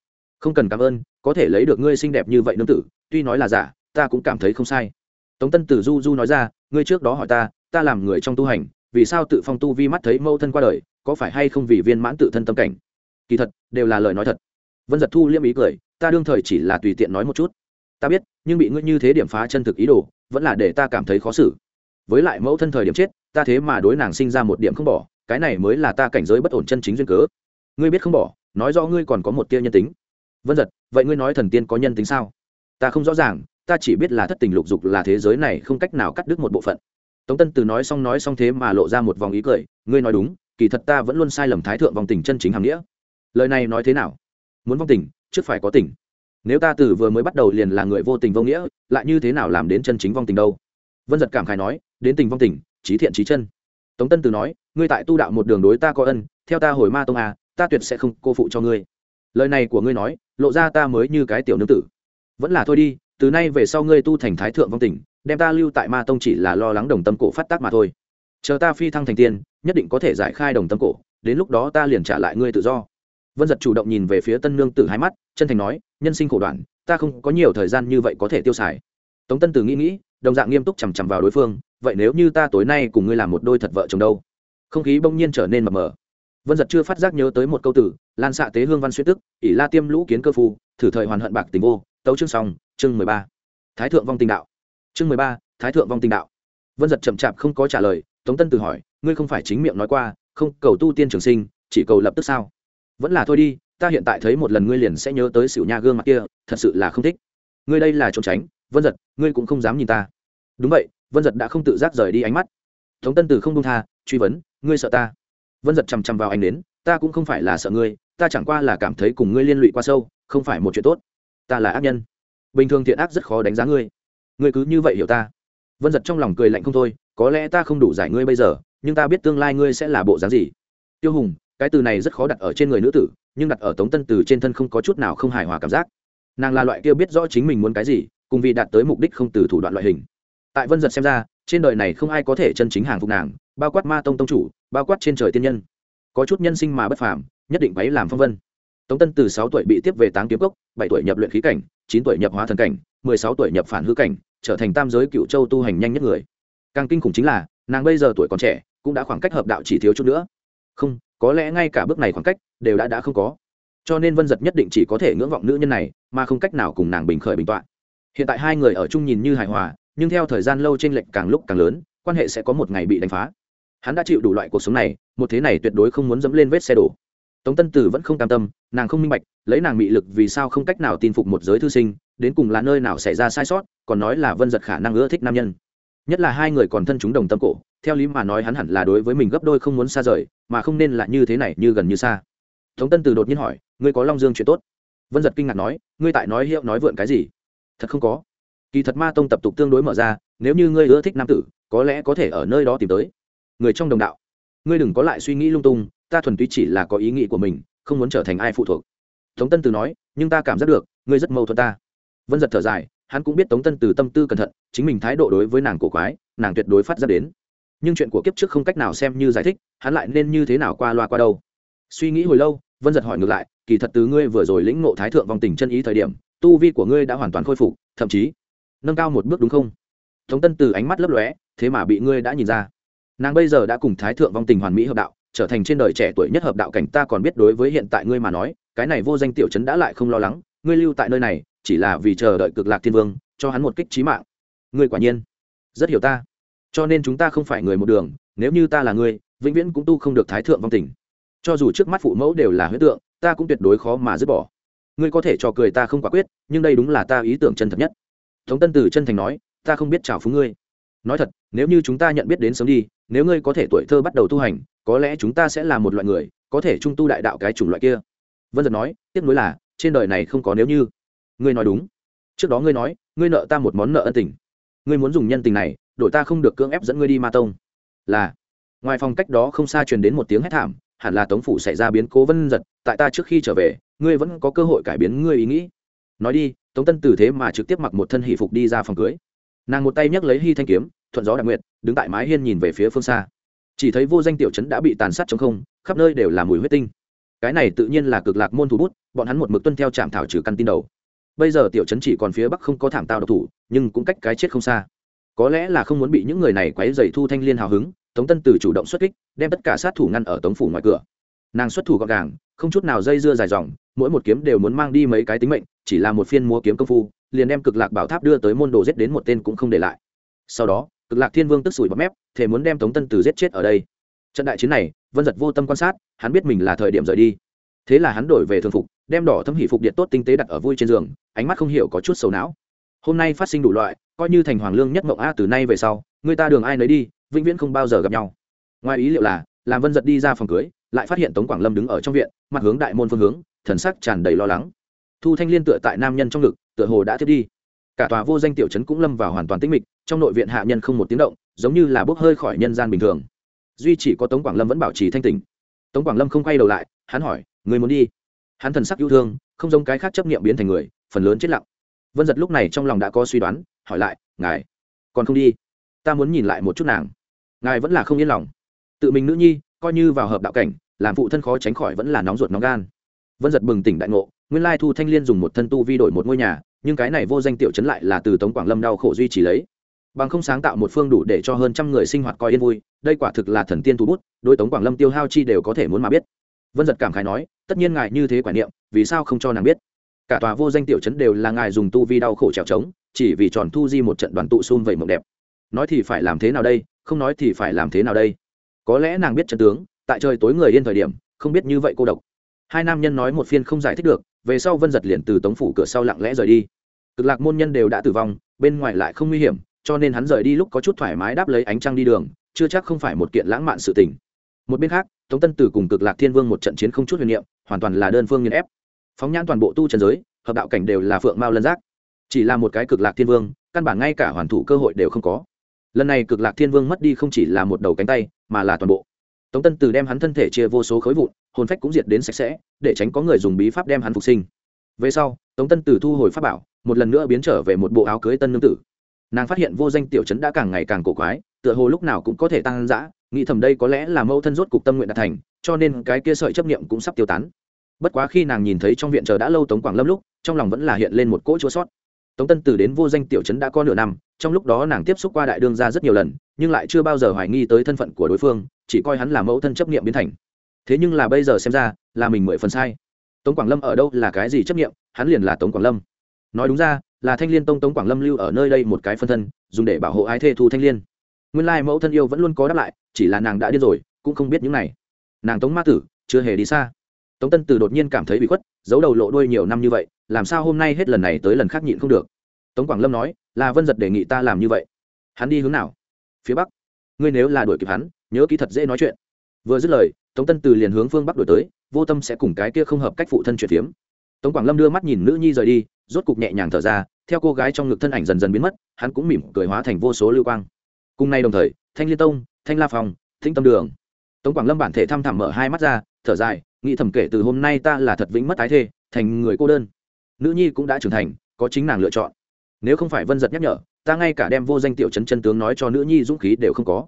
Không cần cảm ơn, có thể lấy được ngươi xinh đẹp như vậy nương tử, tuy nói là giả, ta cũng cảm thấy không sai. Tống tân tử du du nói ra, ngươi trước đó hỏi ta ta làm người trong tu hành vì sao tự phong tu vi mắt thấy mâu thân qua đời, có phải hay không vì viên mãn tự thân tâm cảnh? Kỳ thật, đều là lời nói thật. Vân giật thu liêm ý cười, ta đương thời chỉ là tùy tiện nói một chút. Ta biết, nhưng bị ngươi như thế điểm phá chân thực ý đồ, vẫn là để ta cảm thấy khó xử. Với lại mẫu thân thời điểm chết, ta thế mà đối nàng sinh ra một điểm không bỏ, cái này mới là ta cảnh giới bất ổn chân chính duyên cớ. Ngươi biết không bỏ, nói rõ ngươi còn có một tia nhân tính. Vân giật, vậy ngươi nói thần tiên có nhân tính sao? Ta không rõ ràng, ta chỉ biết là thất tình lục dục là thế giới này không cách nào cắt đứt một bộ phận tống tân từ nói xong nói xong thế mà lộ ra một vòng ý cười, ngươi nói đúng, kỳ thật ta vẫn luôn sai lầm thái thượng vòng tình chân chính hàm nghĩa. Lời này nói thế nào? Muốn vong tình, trước phải có tình. Nếu ta từ vừa mới bắt đầu liền là người vô tình vô nghĩa, lại như thế nào làm đến chân chính vong tình đâu? Vân giật cảm khai nói, đến tình vong tình trí thiện trí chân. Tống tân từ nói, ngươi tại tu đạo một đường đối ta có ân, theo ta hồi ma tông à ta tuyệt sẽ không cô phụ cho ngươi. Lời này của ngươi nói, lộ ra ta mới như cái tiểu nương tử. Vẫn là thôi đi, từ nay về sau ngươi tu thành thái thượng vong tình đem ta lưu tại ma tông chỉ là lo lắng đồng tâm cổ phát tác mà thôi. Chờ ta phi thăng thành tiên, nhất định có thể giải khai đồng tâm cổ, đến lúc đó ta liền trả lại ngươi tự do. Vân giật chủ động nhìn về phía tân nương tử hai mắt, chân thành nói, nhân sinh khổ đoạn, ta không có nhiều thời gian như vậy có thể tiêu xài. Tống tân tử nghĩ nghĩ, đồng dạng nghiêm túc chằm chằm vào đối phương, vậy nếu như ta tối nay cùng ngươi làm một đôi thật vợ chồng đâu? Không khí bỗng nhiên trở nên mập mờ. Vân giật chưa phát giác nhớ tới một câu tử, lan xạ tế hương văn xuyên tức, ỷ la tiêm lũ kiến cơ phu, thử thời hoàn hận bạc tình vô, tấu chương song chương mười ba. Thái thượng vong tình đạo chương mười ba, thái thượng vong tình đạo. Vân giật chậm chạp không có trả lời, tống tân từ hỏi, ngươi không phải chính miệng nói qua, không, cầu tu tiên trường sinh, chỉ cầu lập tức sao? Vẫn là thôi đi, ta hiện tại thấy một lần ngươi liền sẽ nhớ tới xỉu nha gương mặt kia, thật sự là không thích. Ngươi đây là trốn tránh, vân giật ngươi cũng không dám nhìn ta. Đúng vậy, vân giật đã không tự giác rời đi ánh mắt. Tống tân từ không đông tha, truy vấn, ngươi sợ ta? Vân giật chằm chằm vào anh đến ta cũng không phải là sợ ngươi, ta chẳng qua là cảm thấy cùng ngươi liên lụy qua sâu, không phải một chuyện tốt. Ta là ác nhân. Bình thường thiện ác rất khó đánh giá ngươi ngươi cứ như vậy hiểu ta? Vân giật trong lòng cười lạnh không thôi, có lẽ ta không đủ giải ngươi bây giờ, nhưng ta biết tương lai ngươi sẽ là bộ dáng gì. Tiêu hùng, cái từ này rất khó đặt ở trên người nữ tử, nhưng đặt ở tống tân từ trên thân không có chút nào không hài hòa cảm giác. Nàng là loại kia biết rõ chính mình muốn cái gì, cùng vì đạt tới mục đích không từ thủ đoạn loại hình. Tại vân giật xem ra, trên đời này không ai có thể chân chính hàng phục nàng, bao quát ma tông tông chủ, bao quát trên trời tiên nhân. Có chút nhân sinh mà bất phàm, nhất định bấy làm phong vân. Tống tân từ sáu tuổi bị tiếp về táng kiếm cốc, bảy tuổi nhập luyện khí cảnh, chín tuổi nhập hóa thần cảnh, mười sáu tuổi nhập phản hư cảnh trở thành tam giới cựu châu tu hành nhanh nhất người. Càng kinh khủng chính là, nàng bây giờ tuổi còn trẻ, cũng đã khoảng cách hợp đạo chỉ thiếu chút nữa. Không, có lẽ ngay cả bước này khoảng cách đều đã đã không có. Cho nên vân giật nhất định chỉ có thể ngưỡng vọng nữ nhân này, mà không cách nào cùng nàng bình khởi bình tọa. Hiện tại hai người ở chung nhìn như hài hòa, nhưng theo thời gian lâu t r ê n lệch càng lúc càng lớn, quan hệ sẽ có một ngày bị đánh phá. Hắn đã chịu đủ loại cuộc sống này, một thế này tuyệt đối không muốn dẫm lên vết xe đổ tống tân tử vẫn không cam tâm, nàng không minh bạch, lấy nàng mị lực vì sao không cách nào tin phục một giới thư sinh, đến cùng là nơi nào xảy ra sai sót, còn nói là vân giật khả năng ưa thích nam nhân. Nhất là hai người còn thân chúng đồng tâm cổ, theo lý mà nói hắn hẳn là đối với mình gấp đôi không muốn xa rời, mà không nên là như thế này như gần như xa. Tống tân từ đột nhiên hỏi, ngươi có long dương chuyện tốt? Vân giật kinh ngạc nói, ngươi tại nói hiệu nói vượn cái gì? Thật không có. Kỳ thật ma tông tập tục tương đối mở ra, nếu như ngươi ưa thích nam tử, có lẽ có thể ở nơi đó tìm tới. Người trong đồng đạo. Ngươi đừng có lại suy nghĩ lung tung ta thuần túy chỉ là có ý nghĩ của mình, không muốn trở thành ai phụ thuộc. Tống tân từ nói, nhưng ta cảm giác được, ngươi rất mâu thuẫn ta. Vân giật thở dài, hắn cũng biết tống tân từ tâm tư cẩn thận, chính mình thái độ đối với nàng cổ quái, nàng tuyệt đối phát ra đến. Nhưng chuyện của kiếp trước không cách nào xem như giải thích, hắn lại nên như thế nào qua loa qua đâu. Suy nghĩ hồi lâu, vân giật hỏi ngược lại, kỳ thật từ ngươi vừa rồi lĩnh ngộ thái thượng vòng tình chân ý thời điểm, tu vi của ngươi đã hoàn toàn khôi phục, thậm chí nâng cao một bước đúng không? Tống tân từ ánh mắt lấp lóe, thế mà bị ngươi đã nhìn ra. Nàng bây giờ đã cùng thái thượng vong tình hoàn mỹ hợp đạo trở thành trên đời trẻ tuổi nhất hợp đạo cảnh, ta còn biết đối với hiện tại ngươi mà nói, cái này vô danh tiểu chấn đã lại không lo lắng, ngươi lưu tại nơi này, chỉ là vì chờ đợi cực lạc thiên vương, cho hắn một kích trí mạng. Ngươi quả nhiên rất hiểu ta. Cho nên chúng ta không phải người một đường, nếu như ta là ngươi, vĩnh viễn cũng tu không được thái thượng vong tình cho dù trước mắt phụ mẫu đều là huyết tượng, ta cũng tuyệt đối khó mà dứt bỏ. Ngươi có thể cho cười ta không quả quyết, nhưng đây đúng là ta ý tưởng chân thật nhất. Tống tân từ chân thành nói, ta không biết chào phúng ngươi. Nói thật, nếu như chúng ta nhận biết đến sớm đi, nếu ngươi có thể tuổi thơ bắt đầu tu hành có lẽ chúng ta sẽ là một loại người, có thể trung tu đại đạo cái chủng loại kia. Vân giật nói, tiếc nuối là, trên đời này không có nếu như. Ngươi nói đúng. Trước đó ngươi nói, ngươi nợ ta một món nợ ân tình. Ngươi muốn dùng nhân tình này đội ta không được cưỡng ép dẫn ngươi đi ma tông. Là. Ngoài phòng cách đó không xa truyền đến một tiếng hét thảm, hẳn là tống phủ xảy ra biến cố vân giật, tại ta trước khi trở về, ngươi vẫn có cơ hội cải biến ngươi ý nghĩ. Nói đi, tống tân tử thế mà trực tiếp mặc một thân hỷ phục đi ra phòng cưới. Nàng một tay nhấc lấy hy thanh kiếm, thuận gió đặc nguyện đứng tại mái hiên nhìn về phía phương xa chỉ thấy vô danh tiểu trấn đã bị tàn sát chống không, khắp nơi đều là mùi huyết tinh. Cái này tự nhiên là cực lạc môn thủ bút, bọn hắn một mực tuân theo trạm thảo trừ căn tin đầu. Bây giờ tiểu trấn chỉ còn phía bắc không có thảm tao độc thủ, nhưng cũng cách cái chết không xa. Có lẽ là không muốn bị những người này quấy dày thu thanh liên hào hứng, tống tân từ chủ động xuất kích, đem tất cả sát thủ ngăn ở tống phủ ngoài cửa. Nàng xuất thủ gọn gàng, không chút nào dây dưa dài dòng, mỗi một kiếm đều muốn mang đi mấy cái tính mệnh, chỉ là một phiên múa kiếm công phu, liền đem cực lạc bảo tháp đưa tới môn đồ giết đến một tên cũng không để lại. Sau đó cực lạc thiên vương tức sủi bọt mép thể muốn đem tống tân từ giết chết ở đây. Trận đại chiến này, vân giật vô tâm quan sát, hắn biết mình là thời điểm rời đi. Thế là hắn đổi về thường phục, đem đỏ thâm hỷ phục điện tốt tinh tế đặt ở vui trên giường, ánh mắt không hiểu có chút sầu não. Hôm nay phát sinh đủ loại, coi như thành hoàng lương nhất mộng a từ nay về sau, người ta đường ai nấy đi, vĩnh viễn không bao giờ gặp nhau. Ngoài ý liệu là, làm vân giật đi ra phòng cưới, lại phát hiện tống quảng lâm đứng ở trong viện, mặt hướng đại môn phương hướng, thần sắc tràn đầy lo lắng. Thu thanh liên tựa tại nam nhân trong ngực, tựa hồ đã thiết đi. Cả tòa vô danh tiểu trấn cũng lâm vào hoàn toàn tĩnh mịch trong nội viện hạ nhân không một tiếng động, giống như là bốc hơi khỏi nhân gian bình thường. Duy chỉ có tống quảng lâm vẫn bảo trì thanh tình tống quảng lâm không quay đầu lại, hắn hỏi, người muốn đi? Hắn thần sắc yêu thương, không giống cái khác chấp nghiệm biến thành người, phần lớn chết lặng. Vân giật lúc này trong lòng đã có suy đoán, hỏi lại, ngài còn không đi? Ta muốn nhìn lại một chút nàng. Ngài vẫn là không yên lòng. Tự mình nữ nhi, coi như vào hợp đạo cảnh, làm phụ thân khó tránh khỏi vẫn là nóng ruột nóng gan. Vân giật bừng tỉnh đại ngộ, nguyên lai thu thanh liên dùng một thân tu vi đổi một ngôi nhà, nhưng cái này vô danh tiểu chấn lại là từ tống quảng lâm đau khổ duy trì lấy bằng không sáng tạo một phương đủ để cho hơn trăm người sinh hoạt coi yên vui, đây quả thực là thần tiên thu bút đôi tống quảng lâm tiêu hao chi đều có thể muốn mà biết. Vân giật cảm khái nói, tất nhiên ngài như thế quả niệm, vì sao không cho nàng biết? Cả tòa vô danh tiểu chấn đều là ngài dùng tu vi đau khổ trèo trống, chỉ vì tròn thu di một trận đoàn tụ xung vầy mộng đẹp. Nói thì phải làm thế nào đây, không nói thì phải làm thế nào đây? Có lẽ nàng biết trận tướng, tại trời tối người yên thời điểm, không biết như vậy cô độc. Hai nam nhân nói một phiên không giải thích được, về sau vân giật liền từ tống phủ cửa sau lặng lẽ rời đi. Cực lạc môn nhân đều đã tử vong, bên ngoài lại không nguy hiểm cho nên hắn rời đi lúc có chút thoải mái đáp lấy ánh trăng đi đường, chưa chắc không phải một kiện lãng mạn sự tình. Một bên khác, tống tân tử cùng cực lạc thiên vương một trận chiến không chút huyền niệm, hoàn toàn là đơn phương nghiên ép. Phóng nhãn toàn bộ tu trần giới, hợp đạo cảnh đều là phượng mao lân giác. Chỉ là một cái cực lạc thiên vương, căn bản ngay cả hoàn thủ cơ hội đều không có. Lần này cực lạc thiên vương mất đi không chỉ là một đầu cánh tay, mà là toàn bộ. Tống tân từ đem hắn thân thể chia vô số khối vụn, hồn phách cũng diệt đến sạch sẽ, để tránh có người dùng bí pháp đem hắn phục sinh. Về sau, tống tân từ thu hồi pháp bảo, một lần nữa biến trở về một bộ áo cưới tân nương tử nàng phát hiện vô danh tiểu chấn đã càng ngày càng cổ quái, tựa hồ lúc nào cũng có thể tăng dã, nghĩ thầm đây có lẽ là mâu thân rốt cục tâm nguyện đạt thành, cho nên cái kia sợi chấp niệm cũng sắp tiêu tán. Bất quá khi nàng nhìn thấy trong viện chờ đã lâu tống quảng lâm lúc, trong lòng vẫn là hiện lên một cỗ chua sót. Tống tân từ đến vô danh tiểu trấn đã có nửa năm, trong lúc đó nàng tiếp xúc qua đại đương ra rất nhiều lần, nhưng lại chưa bao giờ hoài nghi tới thân phận của đối phương, chỉ coi hắn là mẫu thân chấp nghiệm biến thành. Thế nhưng là bây giờ xem ra, là mình mười phần sai. Tống quảng lâm ở đâu là cái gì chấp nghiệm hắn liền là tống quảng lâm. Nói đúng ra là thanh liên tông tống quảng lâm lưu ở nơi đây một cái phân thân, dùng để bảo hộ ái thê thu thanh liên. Nguyên lai mẫu thân yêu vẫn luôn có đáp lại, chỉ là nàng đã điên rồi, cũng không biết những này. Nàng tống ma tử, chưa hề đi xa. Tống tân từ đột nhiên cảm thấy bị khuất, giấu đầu lộ đuôi nhiều năm như vậy, làm sao hôm nay hết lần này tới lần khác nhịn không được? Tống quảng lâm nói, là vân giật đề nghị ta làm như vậy. Hắn đi hướng nào? Phía bắc. Ngươi nếu là đuổi kịp hắn, nhớ kỹ thật dễ nói chuyện. Vừa dứt lời, tống tân từ liền hướng phương bắc đổi tới, vô tâm sẽ cùng cái kia không hợp cách phụ thân chuyển phiếm. Tống quảng lâm đưa mắt nhìn nữ nhi rời đi, rốt cục nhẹ nhàng thở ra theo cô gái trong ngực thân ảnh dần dần biến mất, hắn cũng mỉm cười hóa thành vô số lưu quang. Cùng nay đồng thời, thanh liên tông, thanh la phòng thinh tâm đường. Tống quảng lâm bản thể thăm thẳm mở hai mắt ra, thở dài, nghĩ thầm kể từ hôm nay ta là thật vĩnh mất tái thê, thành người cô đơn. Nữ nhi cũng đã trưởng thành, có chính nàng lựa chọn. Nếu không phải vân giật nhắc nhở, ta ngay cả đem vô danh tiểu chấn chân tướng nói cho nữ nhi dũng khí đều không có.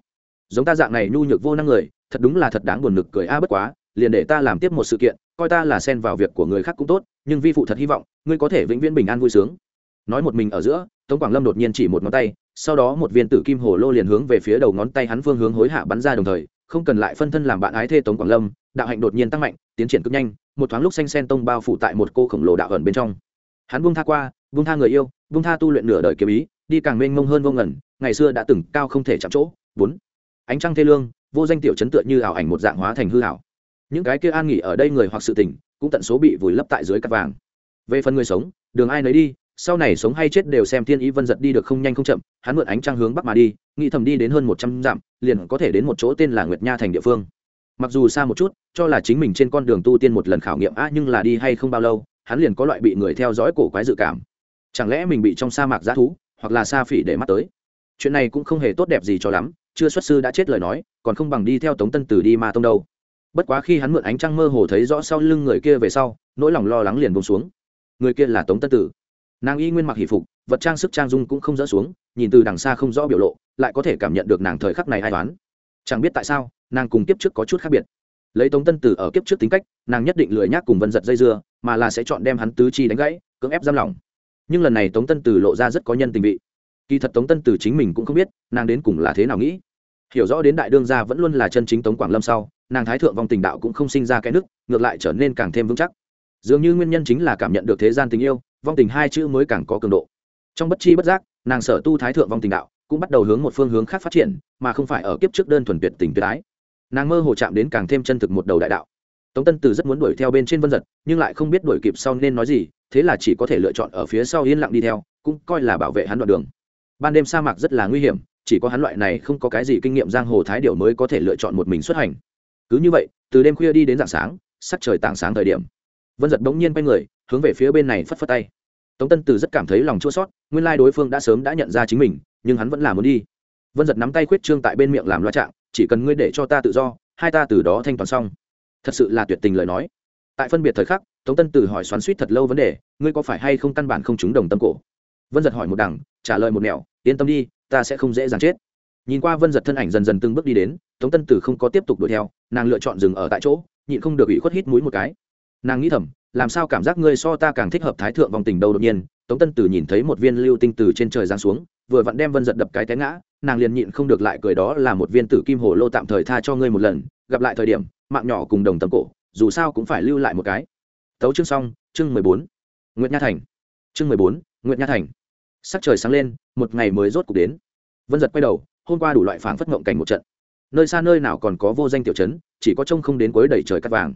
Giống ta dạng này nhu nhược vô năng người, thật đúng là thật đáng buồn nực cười a à bất quá, liền để ta làm tiếp một sự kiện, coi ta là xen vào việc của người khác cũng tốt, nhưng vi phụ thật hy vọng, ngươi có thể vĩnh viễn bình an vui sướng nói một mình ở giữa, tống quảng lâm đột nhiên chỉ một ngón tay, sau đó một viên tử kim hồ lô liền hướng về phía đầu ngón tay hắn phương hướng hối hạ bắn ra đồng thời, không cần lại phân thân làm bạn ái thê tống quảng lâm, đạo hạnh đột nhiên tăng mạnh, tiến triển cực nhanh, một thoáng lúc xanh sen tông bao phủ tại một cô khổng lồ đạo ẩn bên trong. Hắn buông tha qua, buông tha người yêu, buông tha tu luyện nửa đời kiếm ý, đi càng mênh mông hơn vô ngẩn ngày xưa đã từng cao không thể chạm chỗ. Bốn. Ánh trăng thê lương, vô danh tiểu chấn tựa như ảo ảnh một dạng hóa thành hư ảo. Những cái kia an nghỉ ở đây người hoặc sự tỉnh, cũng tận số bị vùi lấp tại dưới cát vàng. Về phần người sống, đường ai nấy đi sau này sống hay chết đều xem thiên ý vân giật đi được không nhanh không chậm, hắn mượn ánh trăng hướng bắc mà đi, nghĩ thầm đi đến hơn một trăm dặm, liền có thể đến một chỗ tên là nguyệt nha thành địa phương. Mặc dù xa một chút, cho là chính mình trên con đường tu tiên một lần khảo nghiệm a nhưng là đi hay không bao lâu, hắn liền có loại bị người theo dõi cổ quái dự cảm. Chẳng lẽ mình bị trong sa mạc g thú, hoặc là sa phỉ để mắt tới? Chuyện này cũng không hề tốt đẹp gì cho lắm, chưa xuất sư đã chết lời nói, còn không bằng đi theo tống tân tử đi ma tông đâu. Bất quá khi hắn mượn ánh trăng mơ hồ thấy rõ sau lưng người kia về sau, nỗi lòng lo lắng liền bông xuống. Người kia là tống tân tử nàng y nguyên mặc hỷ phục, vật trang sức trang dung cũng không dỡ xuống, nhìn từ đằng xa không rõ biểu lộ, lại có thể cảm nhận được nàng thời khắc này ai toán chẳng biết tại sao, nàng cùng kiếp trước có chút khác biệt. Lấy tống tân tử ở kiếp trước tính cách, nàng nhất định lười nhác cùng vân giật dây dưa, mà là sẽ chọn đem hắn tứ chi đánh gãy, cưỡng ép giam lỏng. Nhưng lần này tống tân tử lộ ra rất có nhân tình vị. Kỳ thật tống tân tử chính mình cũng không biết, nàng đến cùng là thế nào nghĩ. Hiểu rõ đến đại đương gia vẫn luôn là chân chính tống quảng lâm sau, nàng thái thượng vong tình đạo cũng không sinh ra cái nước ngược lại trở nên càng thêm vững chắc. Dường như nguyên nhân chính là cảm nhận được thế gian tình yêu vong tình hai chữ mới càng có cường độ. Trong bất chi bất giác, nàng sở tu thái thượng vong tình đạo cũng bắt đầu hướng một phương hướng khác phát triển, mà không phải ở kiếp trước đơn thuần tuyệt tình tuyệt ái. Nàng mơ hồ chạm đến càng thêm chân thực một đầu đại đạo. Tống tân từ rất muốn đuổi theo bên trên vân giật, nhưng lại không biết đuổi kịp sau nên nói gì, thế là chỉ có thể lựa chọn ở phía sau yên lặng đi theo, cũng coi là bảo vệ hắn đoạn đường. Ban đêm sa mạc rất là nguy hiểm, chỉ có hắn loại này không có cái gì kinh nghiệm giang hồ thái điệu mới có thể lựa chọn một mình xuất hành. Cứ như vậy, từ đêm khuya đi đến dạng sáng, sắc trời tảng sáng thời điểm. Vân giật bỗng nhiên quay người hướng về phía bên này phất phất tay. Tống tân từ rất cảm thấy lòng chua sót nguyên lai đối phương đã sớm đã nhận ra chính mình, nhưng hắn vẫn là muốn đi. Vân giật nắm tay khuyết trương tại bên miệng làm loa trạng, chỉ cần ngươi để cho ta tự do, hai ta từ đó thanh toán xong. Thật sự là tuyệt tình lời nói. Tại phân biệt thời khắc, tống tân từ hỏi xoắn suýt thật lâu vấn đề, ngươi có phải hay không căn bản không trúng đồng tâm cổ? Vân giật hỏi một đằng, trả lời một mẹo yên tâm đi, ta sẽ không dễ dàng chết. Nhìn qua vân giật thân ảnh dần dần từng bước đi đến, tống tân tử không có tiếp tục đuổi theo, nàng lựa chọn dừng ở tại chỗ, nhịn không được ủy khuất hít mũi một cái nàng nghĩ thầm, làm sao cảm giác ngươi so ta càng thích hợp thái thượng vòng tình đâu đột nhiên? Tống tân tử nhìn thấy một viên lưu tinh từ trên trời giáng xuống, vừa vặn đem vân giật đập cái té ngã, nàng liền nhịn không được lại cười đó là một viên tử kim hồ lô tạm thời tha cho ngươi một lần, gặp lại thời điểm, mạng nhỏ cùng đồng tầm cổ, dù sao cũng phải lưu lại một cái. Tấu chương xong, chương mười bốn. Nguyễn nha thành. Chương mười bốn nguyễn nha thành. Sắc trời sáng lên, một ngày mới rốt cuộc đến. Vân giật quay đầu, hôm qua đủ loại phảng phất ngộng cảnh một trận. Nơi xa nơi nào còn có vô danh tiểu trấn chỉ có trông không đến cuối đầy trời cắt vàng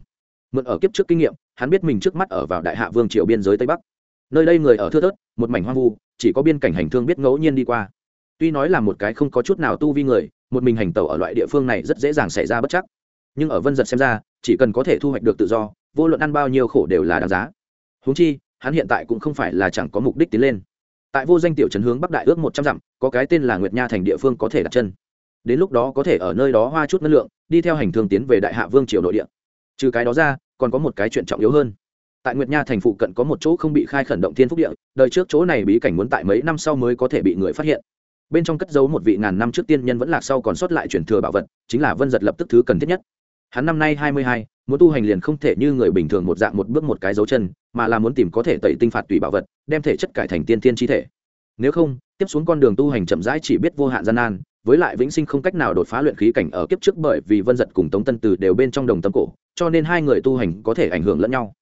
mượn ở kiếp trước kinh nghiệm, hắn biết mình trước mắt ở vào đại hạ vương triều biên giới tây bắc. Nơi đây người ở thưa thớt, một mảnh hoang vu, chỉ có biên cảnh hành thương biết ngẫu nhiên đi qua. Tuy nói là một cái không có chút nào tu vi người, một mình hành tẩu ở loại địa phương này rất dễ dàng xảy ra bất chắc. Nhưng ở vân giật xem ra, chỉ cần có thể thu hoạch được tự do, vô luận ăn bao nhiêu khổ đều là đáng giá. Húng chi, hắn hiện tại cũng không phải là chẳng có mục đích tiến lên. Tại vô danh tiểu trấn hướng bắc đại ước một trăm dặm, có cái tên là nguyệt nha thành địa phương có thể đặt chân. Đến lúc đó có thể ở nơi đó hoa chút năng lượng, đi theo hành thương tiến về đại hạ vương triều nội địa trừ cái đó ra, còn có một cái chuyện trọng yếu hơn. Tại nguyệt nha thành phụ cận có một chỗ không bị khai khẩn động thiên phúc địa, đời trước chỗ này bí cảnh muốn tại mấy năm sau mới có thể bị người phát hiện. Bên trong cất giấu một vị ngàn năm trước tiên nhân vẫn lạc sau còn sót lại chuyển thừa bảo vật, chính là vân giật lập tức thứ cần thiết nhất. Hắn năm nay hai mươi hai, muốn tu hành liền không thể như người bình thường một dạng một bước một cái dấu chân, mà là muốn tìm có thể tẩy tinh phạt tùy bảo vật, đem thể chất cải thành tiên tiên chi thể. Nếu không, tiếp xuống con đường tu hành chậm rãi chỉ biết vô hạn gian nan, với lại vĩnh sinh không cách nào đột phá luyện khí cảnh ở kiếp trước bởi vì vân giật cùng tống tân từ đều bên trong đồng tâm cổ cho nên hai người tu hành có thể ảnh hưởng lẫn nhau.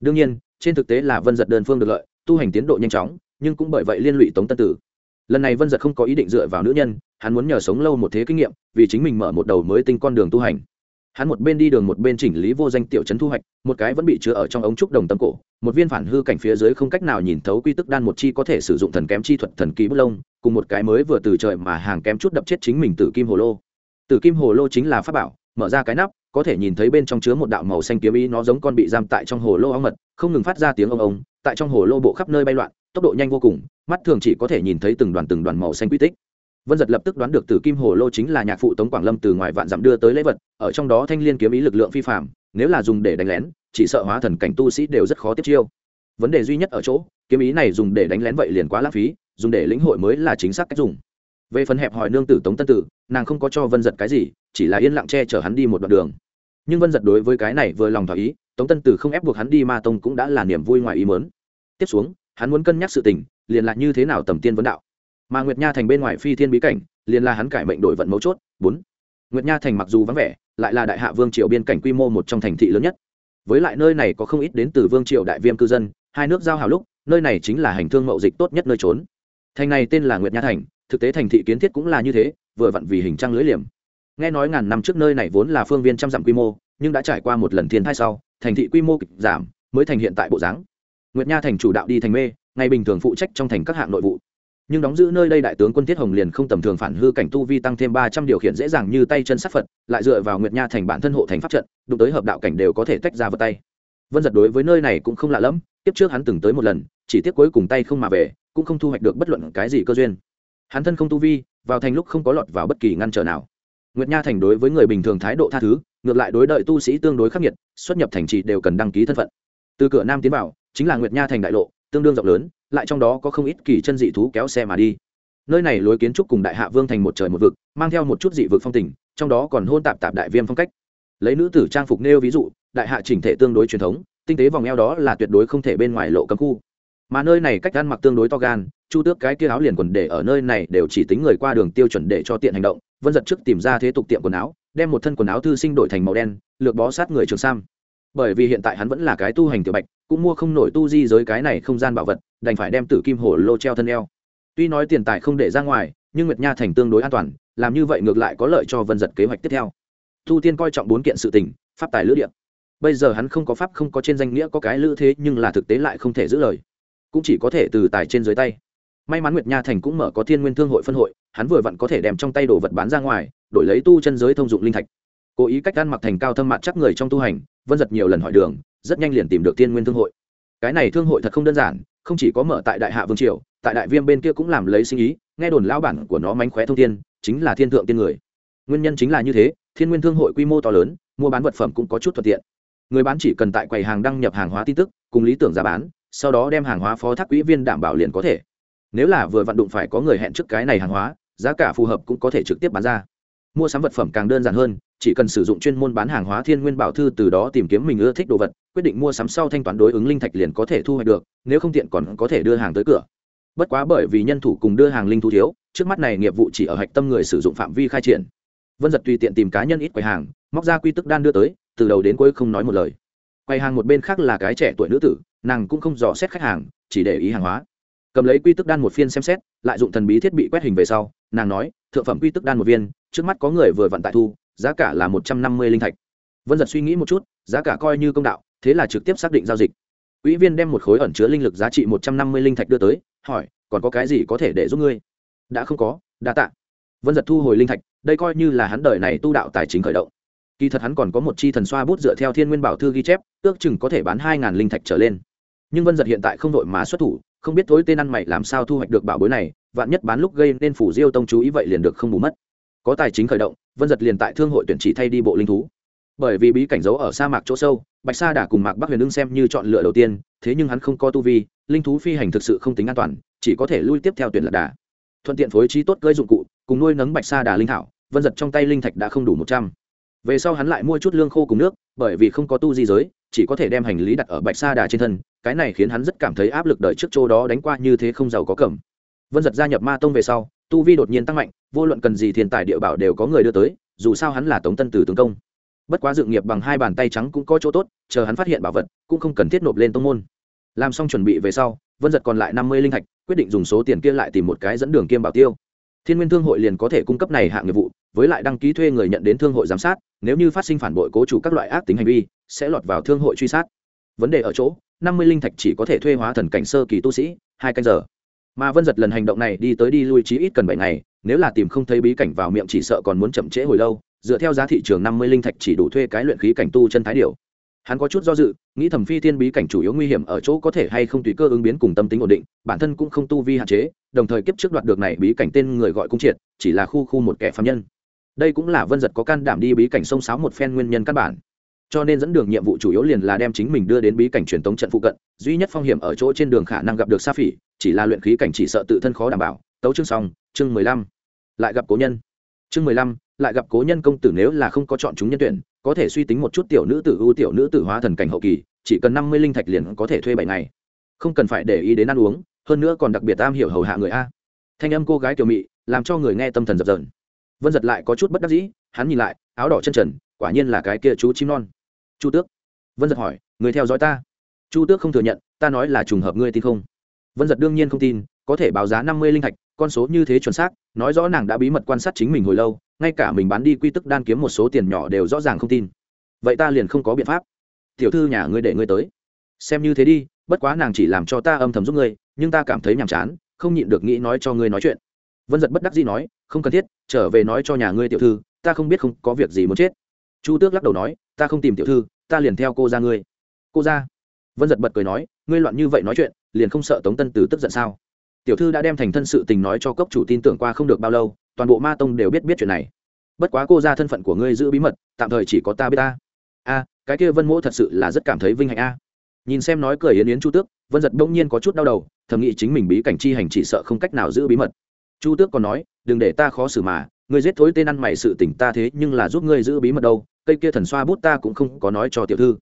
Đương nhiên, trên thực tế là vân giật đơn phương được lợi, tu hành tiến độ nhanh chóng, nhưng cũng bởi vậy liên lụy tống tân tử. Lần này vân giật không có ý định dựa vào nữ nhân, hắn muốn nhờ sống lâu một thế kinh nghiệm, vì chính mình mở một đầu mới tinh con đường tu hành. Hắn một bên đi đường một bên chỉnh lý vô danh tiểu trấn thu hoạch, một cái vẫn bị chứa ở trong ống trúc đồng tâm cổ, một viên phản hư cảnh phía dưới không cách nào nhìn thấu quy tức đan một chi có thể sử dụng thần kém chi thuật thần ký bút lông, cùng một cái mới vừa từ trời mà hàng kém chút đập chết chính mình từ kim hồ lô. Từ kim hồ lô chính là pháp bảo, mở ra cái nắp có thể nhìn thấy bên trong chứa một đạo màu xanh kiếm ý, nó giống con bị giam tại trong hồ lô ong mật, không ngừng phát ra tiếng ông ông tại trong hồ lô bộ khắp nơi bay loạn, tốc độ nhanh vô cùng, mắt thường chỉ có thể nhìn thấy từng đoàn từng đoàn màu xanh quy tích. Vân giật lập tức đoán được từ kim hồ lô chính là nhạc phụ tống quảng lâm từ ngoài vạn dặm đưa tới lễ vật, ở trong đó thanh l i ê n kiếm ý lực lượng phi phạm nếu là dùng để đánh lén, chỉ sợ hóa thần cảnh tu sĩ đều rất khó tiếp chiêu. Vấn đề duy nhất ở chỗ, kiếm ý này dùng để đánh lén vậy liền quá lãng phí, dùng để lĩnh hội mới là chính xác cách dùng về phần hẹp hỏi nương tử tống tân tử, nàng không có cho vân giật cái gì, chỉ là yên lặng che chở hắn đi một đoạn đường. Nhưng vân giật đối với cái này vừa lòng thỏa ý, tống tân tử không ép buộc hắn đi ma tông cũng đã là niềm vui ngoài ý mớn tiếp xuống, hắn muốn cân nhắc sự tình, liền là như thế nào tầm tiên vấn đạo. Mà nguyệt nha thành bên ngoài phi thiên bí cảnh, liền là hắn cải mệnh đổi vận mấu chốt. Bốn, nguyệt nha thành mặc dù vắng vẻ, lại là đại hạ vương triều biên cảnh quy mô một trong thành thị lớn nhất. Với lại nơi này có không ít đến từ vương triều đại viêm cư dân, hai nước giao hào lúc, nơi này chính là hành thương mậu dịch tốt nhất nơi trốn. Thành này tên là nguyệt nha thành thực tế thành thị kiến thiết cũng là như thế, vừa vặn vì hình trang lưới liềm. Nghe nói ngàn năm trước nơi này vốn là phương viên trăm dặm quy mô, nhưng đã trải qua một lần thiên thai sau, thành thị quy mô kịch giảm, mới thành hiện tại bộ dáng. Nguyệt nha thành chủ đạo đi thành mê, ngày bình thường phụ trách trong thành các hạng nội vụ. Nhưng đóng giữ nơi đây đại tướng quân thiết hồng liền không tầm thường phản hư cảnh tu vi tăng thêm ba trăm điều khiển dễ dàng như tay chân sát phật, lại dựa vào nguyệt nha thành bản thân hộ thành pháp trận, đụng tới hợp đạo cảnh đều có thể tách ra vật tay. Vân giật đối với nơi này cũng không lạ lẫm tiếp trước hắn từng tới một lần, chỉ tiếc cuối cùng tay không mà về, cũng không thu hoạch được bất luận cái gì cơ duyên hắn thân không tu vi, vào thành lúc không có lọt vào bất kỳ ngăn trở nào. Nguyệt nha thành đối với người bình thường thái độ tha thứ, ngược lại đối đợi tu sĩ tương đối khắc nghiệt, xuất nhập thành trì đều cần đăng ký thân phận. Từ cửa nam tiến vào, chính là nguyệt nha thành đại lộ, tương đương rộng lớn, lại trong đó có không ít kỳ chân dị thú kéo xe mà đi. Nơi này lối kiến trúc cùng đại hạ vương thành một trời một vực, mang theo một chút dị vực phong tình, trong đó còn hôn tạp tạp đại viêm phong cách. Lấy nữ tử trang phục nêu ví dụ, đại hạ chỉnh thể tương đối truyền thống, tinh tế vòng eo đó là tuyệt đối không thể bên ngoài lộ cấm khu. Mà nơi này cách ăn mặc tương đối to gan chu tước cái kia áo liền quần để ở nơi này đều chỉ tính người qua đường tiêu chuẩn để cho tiện hành động, vân giật trước tìm ra thế tục tiệm quần áo, đem một thân quần áo thư sinh đổi thành màu đen, lược bó sát người trường sam. Bởi vì hiện tại hắn vẫn là cái tu hành tiểu bạch, cũng mua không nổi tu di giới cái này không gian bảo vật, đành phải đem tử kim hổ lô treo thân eo. Tuy nói tiền tài không để ra ngoài, nhưng nguyệt nha thành tương đối an toàn, làm như vậy ngược lại có lợi cho vân giật kế hoạch tiếp theo. Thu tiên coi trọng bốn kiện sự tình, pháp tài lữ điện bây giờ hắn không có pháp không có trên danh nghĩa có cái lữ thế, nhưng là thực tế lại không thể giữ lời. Cũng chỉ có thể từ tài trên dưới tay may mắn nguyệt nha thành cũng mở có thiên nguyên thương hội phân hội, hắn vừa vặn có thể đem trong tay đồ vật bán ra ngoài, đổi lấy tu chân giới thông dụng linh thạch. Cố ý cách ăn mặc thành cao thâm mặt chắc người trong tu hành, vân giật nhiều lần hỏi đường, rất nhanh liền tìm được thiên nguyên thương hội. Cái này thương hội thật không đơn giản, không chỉ có mở tại đại hạ vương triều, tại đại viêm bên kia cũng làm lấy sinh ý, nghe đồn lão bản của nó mánh khóe thông thiên, chính là thiên thượng tiên người. Nguyên nhân chính là như thế, thiên nguyên thương hội quy mô to lớn, mua bán vật phẩm cũng có chút thuận tiện. Người bán chỉ cần tại quầy hàng đăng nhập hàng hóa tin tức, cùng lý tưởng giá bán, sau đó đem hàng hóa phó thác quỹ viên đảm bảo liền có thể nếu là vừa vận đụng phải có người hẹn trước cái này hàng hóa, giá cả phù hợp cũng có thể trực tiếp bán ra. Mua sắm vật phẩm càng đơn giản hơn, chỉ cần sử dụng chuyên môn bán hàng hóa thiên nguyên bảo thư từ đó tìm kiếm mình ưa thích đồ vật, quyết định mua sắm sau thanh toán đối ứng linh thạch liền có thể thu hoạch được, nếu không tiện còn có thể đưa hàng tới cửa. Bất quá bởi vì nhân thủ cùng đưa hàng linh thu thiếu, trước mắt này nghiệp vụ chỉ ở hạch tâm người sử dụng phạm vi khai triển. Vân giật tùy tiện tìm cá nhân ít quầy hàng, móc ra quy tức đan đưa tới, từ đầu đến cuối không nói một lời. Quầy hàng một bên khác là cái trẻ tuổi nữ tử, nàng cũng không dò xét khách hàng, chỉ để ý hàng hóa cầm lấy quy tức đan một phiên xem xét, lại dụng thần bí thiết bị quét hình về sau, nàng nói, thượng phẩm quy tức đan một viên, trước mắt có người vừa vận tại thu, giá cả là một trăm năm mươi linh thạch. Vân giật suy nghĩ một chút, giá cả coi như công đạo, thế là trực tiếp xác định giao dịch. Ủy viên đem một khối ẩn chứa linh lực giá trị một trăm năm mươi linh thạch đưa tới, hỏi, còn có cái gì có thể để giúp ngươi? Đã không có, đa tạ. Vân giật thu hồi linh thạch, đây coi như là hắn đời này tu đạo tài chính khởi động. Kỳ thật hắn còn có một chi thần xoa bút dựa theo thiên nguyên bảo thư ghi chép, ước chừng có thể bán hai ngàn linh thạch trở lên. Nhưng vân giật hiện tại không đội má xuất thủ không biết thối tên ăn mày làm sao thu hoạch được bảo bối này, vạn nhất bán lúc gây nên phủ diêu tông chú ý vậy liền được không bù mất. Có tài chính khởi động, vân giật liền tại thương hội tuyển chỉ thay đi bộ linh thú. Bởi vì bí cảnh giấu ở sa mạc chỗ sâu, bạch sa đã cùng mạc bắc huyền ưng xem như chọn lựa đầu tiên, thế nhưng hắn không có tu vi, linh thú phi hành thực sự không tính an toàn, chỉ có thể lui tiếp theo tuyển lạc đà. Thuận tiện phối trí tốt gây dụng cụ, cùng nuôi nấng bạch sa đà linh thảo, vân giật trong tay linh thạch đã không đủ một trăm. Về sau hắn lại mua chút lương khô cùng nước, bởi vì không có tu di giới, chỉ có thể đem hành lý đặt ở bạch sa đà trên thân cái này khiến hắn rất cảm thấy áp lực đợi trước chỗ đó đánh qua như thế không giàu có cẩm vân giật gia nhập ma tông về sau, tu vi đột nhiên tăng mạnh, vô luận cần gì thiên tài địa bảo đều có người đưa tới, dù sao hắn là tống tân từ tướng công. Bất quá dự nghiệp bằng hai bàn tay trắng cũng có chỗ tốt, chờ hắn phát hiện bảo vật, cũng không cần thiết nộp lên tông môn. Làm xong chuẩn bị về sau, vân giật còn lại năm mươi linh thạch, quyết định dùng số tiền kia lại tìm một cái dẫn đường kiêm bảo tiêu. Thiên nguyên thương hội liền có thể cung cấp này hạng nghiệp vụ, với lại đăng ký thuê người nhận đến thương hội giám sát, nếu như phát sinh phản bội cố chủ các loại ác tính hành vi, sẽ lọt vào thương hội truy sát. Vấn đề ở chỗ năm mươi linh thạch chỉ có thể thuê hóa thần cảnh sơ kỳ tu sĩ, hai canh giờ. Mà vân giật lần hành động này đi tới đi lui chí ít cần bảy ngày, nếu là tìm không thấy bí cảnh vào miệng chỉ sợ còn muốn chậm trễ hồi lâu, dựa theo giá thị trường năm mươi linh thạch chỉ đủ thuê cái luyện khí cảnh tu chân thái điều hắn có chút do dự, nghĩ thẩm phi thiên bí cảnh chủ yếu nguy hiểm ở chỗ có thể hay không tùy cơ ứng biến cùng tâm tính ổn định, bản thân cũng không tu vi hạn chế, đồng thời kiếp trước đoạt được này bí cảnh tên người gọi cung triệt, chỉ là khu khu một kẻ phạm nhân. Đây cũng là vân giật có can đảm đi bí cảnh sông sáo một phen nguyên nhân căn bản cho nên dẫn đường nhiệm vụ chủ yếu liền là đem chính mình đưa đến bí cảnh truyền tống trận phụ cận, duy nhất phong hiểm ở chỗ trên đường khả năng gặp được sa phỉ, chỉ là luyện khí cảnh chỉ sợ tự thân khó đảm bảo. Tấu chương xong, chương mười lăm. Lại gặp cố nhân. Chương mười lăm, lại gặp cố nhân công tử nếu là không có chọn chúng nhân tuyển, có thể suy tính một chút tiểu nữ tử ưu tiểu nữ tử hóa thần cảnh hậu kỳ, chỉ cần năm mươi linh thạch liền có thể thuê bảy ngày. Không cần phải để ý đến ăn uống, hơn nữa còn đặc biệt am hiểu hầu hạ người a. Thanh âm cô gái tiểu mị, làm cho người nghe tâm thần dập dờn. Vân giật lại có chút bất đắc dĩ, hắn nhìn lại, áo đỏ chân trần, quả nhiên là cái kia chú chim non chu tước. Vân giật hỏi, người theo dõi ta? Chu tước không thừa nhận, ta nói là trùng hợp ngươi tin không? Vân giật đương nhiên không tin, có thể báo giá năm mươi linh thạch, con số như thế chuẩn xác, nói rõ nàng đã bí mật quan sát chính mình hồi lâu, ngay cả mình bán đi quy tức đan kiếm một số tiền nhỏ đều rõ ràng không tin. Vậy ta liền không có biện pháp. Tiểu thư nhà ngươi để ngươi tới. Xem như thế đi, bất quá nàng chỉ làm cho ta âm thầm giúp ngươi, nhưng ta cảm thấy nhàm chán, không nhịn được nghĩ nói cho ngươi nói chuyện. Vân giật bất đắc dĩ nói, không cần thiết, trở về nói cho nhà ngươi tiểu thư, ta không biết không có việc gì muốn chết. Chu tước lắc đầu nói ta không tìm tiểu thư, ta liền theo cô ra ngươi. Cô ra? Vân giật bật cười nói, ngươi loạn như vậy nói chuyện, liền không sợ tống tân tử tức giận sao? Tiểu thư đã đem thành thân sự tình nói cho cốc chủ tin tưởng qua không được bao lâu, toàn bộ ma tông đều biết biết chuyện này. Bất quá cô ra thân phận của ngươi giữ bí mật, tạm thời chỉ có ta biết ta. A, cái kia vân mỗ thật sự là rất cảm thấy vinh hạnh a. Nhìn xem nói cười yến yến chu tước, vân giật bỗng nhiên có chút đau đầu, thầm nghĩ chính mình bí cảnh chi hành chỉ sợ không cách nào giữ bí mật. Chu tước còn nói, đừng để ta khó xử mà, ngươi giết thối tên ăn mày sự tỉnh ta thế nhưng là giúp ngươi giữ bí mật đâu cây kia thần xoa bút ta cũng không có nói cho tiểu thư.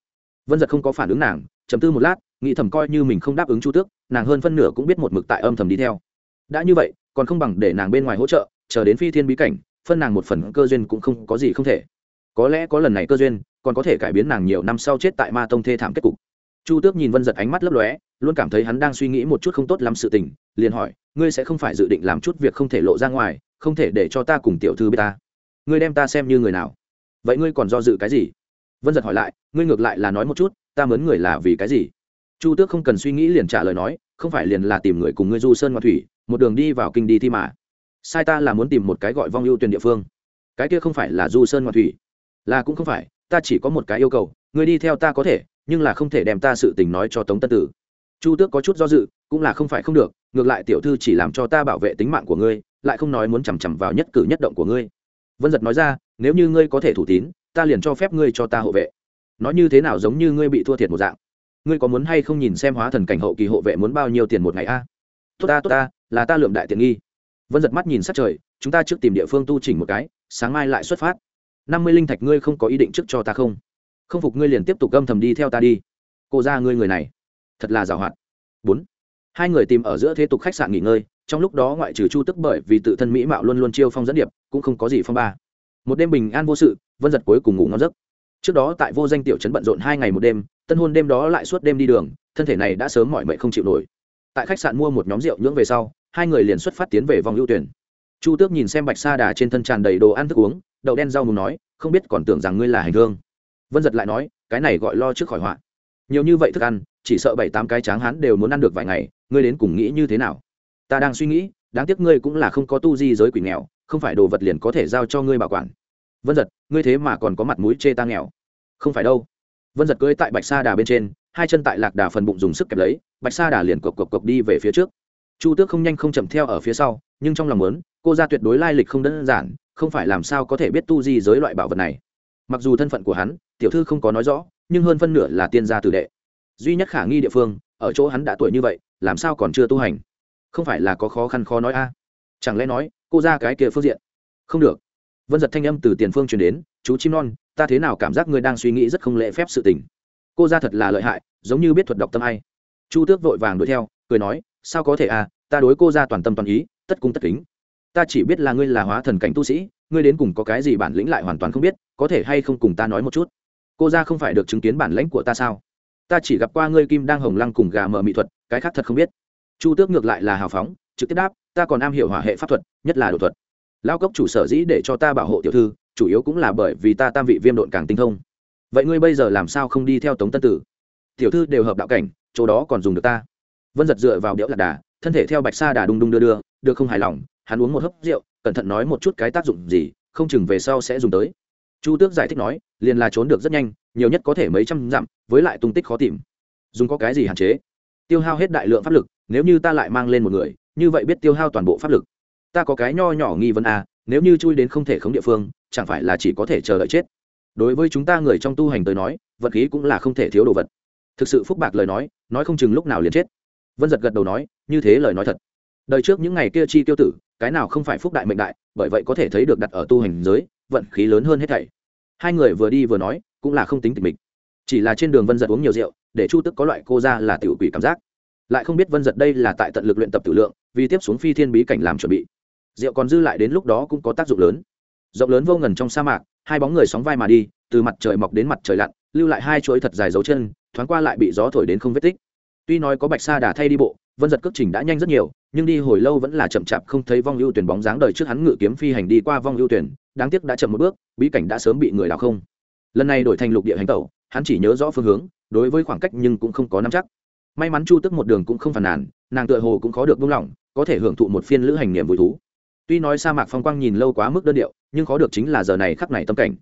Vân giật không có phản ứng nàng chấm tư một lát, nghĩ thầm coi như mình không đáp ứng chu tước, nàng hơn phân nửa cũng biết một mực tại âm thầm đi theo. Đã như vậy, còn không bằng để nàng bên ngoài hỗ trợ, chờ đến phi thiên bí cảnh, phân nàng một phần cơ duyên cũng không có gì không thể. Có lẽ có lần này cơ duyên, còn có thể cải biến nàng nhiều năm sau chết tại ma tông thê thảm kết cục. Chu tước nhìn vân giật ánh mắt lấp lóe, luôn cảm thấy hắn đang suy nghĩ một chút không tốt lắm sự tình, liền hỏi, ngươi sẽ không phải dự định làm chút việc không thể lộ ra ngoài, không thể để cho ta cùng tiểu thư biết ta? Ngươi đem ta xem như người nào? Vậy ngươi còn do dự cái gì? Vân giật hỏi lại, ngươi ngược lại là nói một chút, ta mớn người là vì cái gì? Chu tước không cần suy nghĩ liền trả lời nói, không phải liền là tìm người cùng ngươi du sơn ngoại thủy, một đường đi vào kinh đi thi mà. Sai ta là muốn tìm một cái gọi vong ưu tuyển địa phương. Cái kia không phải là du sơn ngoại thủy. Là cũng không phải, ta chỉ có một cái yêu cầu, ngươi đi theo ta có thể, nhưng là không thể đem ta sự tình nói cho tống tân tử. Chu tước có chút do dự, cũng là không phải không được, ngược lại tiểu thư chỉ làm cho ta bảo vệ tính mạng của ngươi, lại không nói muốn chằm chằm vào nhất cử nhất động của ngươi. Vân giật nói ra nếu như ngươi có thể thủ tín, ta liền cho phép ngươi cho ta hộ vệ. Nói như thế nào giống như ngươi bị thua thiệt một dạng. Ngươi có muốn hay không nhìn xem hóa thần cảnh hậu kỳ hộ vệ muốn bao nhiêu tiền một ngày a? Tốt ta tốt ta, là ta lượm đại tiện nghi. Vân giật mắt nhìn sát trời, chúng ta trước tìm địa phương tu chỉnh một cái, sáng mai lại xuất phát. Năm mươi linh thạch ngươi không có ý định trước cho ta không? Không phục ngươi liền tiếp tục gâm thầm đi theo ta đi. Cô ra ngươi người này, thật là giàu hoạt. Bốn. Hai người tìm ở giữa thế tục khách sạn nghỉ ngơi, trong lúc đó ngoại trừ chu tức bởi vì tự thân mỹ mạo luôn luôn chiêu phong dẫn điệp, cũng không có gì phong ba một đêm bình an vô sự, vân giật cuối cùng ngủ ngon giấc. Trước đó tại vô danh tiểu trấn bận rộn hai ngày một đêm, tân hôn đêm đó lại suốt đêm đi đường, thân thể này đã sớm mỏi mệt không chịu nổi. Tại khách sạn mua một nhóm rượu nhưỡng về sau, hai người liền xuất phát tiến về vòng ưu tuyển. Chu tước nhìn xem bạch sa đà trên thân tràn đầy đồ ăn thức uống, đậu đen rau mù nói, không biết còn tưởng rằng ngươi là hành hương. Vân giật lại nói, cái này gọi lo trước khỏi họa. Nhiều như vậy thức ăn, chỉ sợ bảy tám cái tráng hắn đều muốn ăn được vài ngày, ngươi đến cùng nghĩ như thế nào? Ta đang suy nghĩ đáng tiếc ngươi cũng là không có tu di giới quỷ nghèo, không phải đồ vật liền có thể giao cho ngươi bảo quản. Vân giật, ngươi thế mà còn có mặt mũi chê ta nghèo. Không phải đâu. Vân giật cưỡi tại bạch sa đà bên trên, hai chân tại lạc đà phần bụng dùng sức kẹp lấy, bạch sa đà liền cộc cộc cộc đi về phía trước. Chu tước không nhanh không chậm theo ở phía sau, nhưng trong lòng lớn cô ra tuyệt đối lai lịch không đơn giản, không phải làm sao có thể biết tu di giới loại bảo vật này. Mặc dù thân phận của hắn, tiểu thư không có nói rõ, nhưng hơn phân nửa là tiên gia tử đệ. Duy nhất khả nghi địa phương, ở chỗ hắn đã tuổi như vậy, làm sao còn chưa tu hành? Không phải là có khó khăn khó nói a? Chẳng lẽ nói, cô ra cái kia phương diện? Không được. Vân giật thanh âm từ tiền phương truyền đến, chú chim non, ta thế nào cảm giác ngươi đang suy nghĩ rất không lễ phép sự tình? Cô ra thật là lợi hại, giống như biết thuật đọc tâm ai. Chu tước vội vàng đuổi theo, cười nói, sao có thể à ta đối cô ra toàn tâm toàn ý, tất cung tất kính. Ta chỉ biết là ngươi là hóa thần cảnh tu sĩ, ngươi đến cùng có cái gì bản lĩnh lại hoàn toàn không biết, có thể hay không cùng ta nói một chút? Cô ra không phải được chứng kiến bản lãnh của ta sao? Ta chỉ gặp qua ngươi kim đang hồng lăng cùng gà mờ mỹ thuật, cái khác thật không biết chu tước ngược lại là hào phóng, trực tiếp đáp, ta còn am hiểu hỏa hệ pháp thuật, nhất là đột thuật. Lao cốc chủ sở dĩ để cho ta bảo hộ tiểu thư, chủ yếu cũng là bởi vì ta tam vị viêm độn càng tinh thông. Vậy ngươi bây giờ làm sao không đi theo tống tân tử? Tiểu thư đều hợp đạo cảnh, chỗ đó còn dùng được ta. Vân giật dựa vào đẽo lạc đà, thân thể theo bạch sa đà đung đung đưa đưa, được không hài lòng, hắn uống một hớp rượu, cẩn thận nói một chút cái tác dụng gì, không chừng về sau sẽ dùng tới. Chu tước giải thích nói, liền là trốn được rất nhanh, nhiều nhất có thể mấy trăm dặm, với lại tung tích khó tìm. Dùng có cái gì hạn chế? Tiêu hao hết đại lượng pháp lực nếu như ta lại mang lên một người như vậy biết tiêu hao toàn bộ pháp lực. Ta có cái nho nhỏ nghi vấn à nếu như chui đến không thể khống địa phương chẳng phải là chỉ có thể chờ đợi chết. Đối với chúng ta người trong tu hành tới nói vật khí cũng là không thể thiếu đồ vật. Thực sự phúc bạc lời nói nói không chừng lúc nào liền chết. Vân giật gật đầu nói như thế lời nói thật. Đời trước những ngày kia chi tiêu tử cái nào không phải phúc đại mệnh đại bởi vậy có thể thấy được đặt ở tu hành giới vận khí lớn hơn hết thảy. Hai người vừa đi vừa nói cũng là không tính tình mình, chỉ là trên đường vân giật uống nhiều rượu để chu tức có loại cô ra là tiểu quỷ cảm giác lại không biết vân giật đây là tại tận lực luyện tập tử lượng, vì tiếp xuống phi thiên bí cảnh làm chuẩn bị. Rượu còn dư lại đến lúc đó cũng có tác dụng lớn. Rộng lớn vô ngần trong sa mạc, hai bóng người sóng vai mà đi, từ mặt trời mọc đến mặt trời lặn, lưu lại hai chuỗi thật dài dấu chân, thoáng qua lại bị gió thổi đến không vết tích. Tuy nói có bạch sa đà thay đi bộ, vân giật cước trình đã nhanh rất nhiều, nhưng đi hồi lâu vẫn là chậm chạp không thấy vong ưu tuyển bóng dáng đời trước hắn ngự kiếm phi hành đi qua vong ưu tuyển, đáng tiếc đã chậm một bước, bí cảnh đã sớm bị người đào không. Lần này đổi thành lục địa hành tẩu, hắn chỉ nhớ rõ phương hướng, đối với khoảng cách nhưng cũng không có nắm chắc may mắn chu tức một đường cũng không phàn nàn, nàng tựa hồ cũng khó được buông lỏng, có thể hưởng thụ một phiên lữ hành niềm vui thú. Tuy nói sa mạc phong quang nhìn lâu quá mức đơn điệu, nhưng khó được chính là giờ này khắp này tâm cảnh.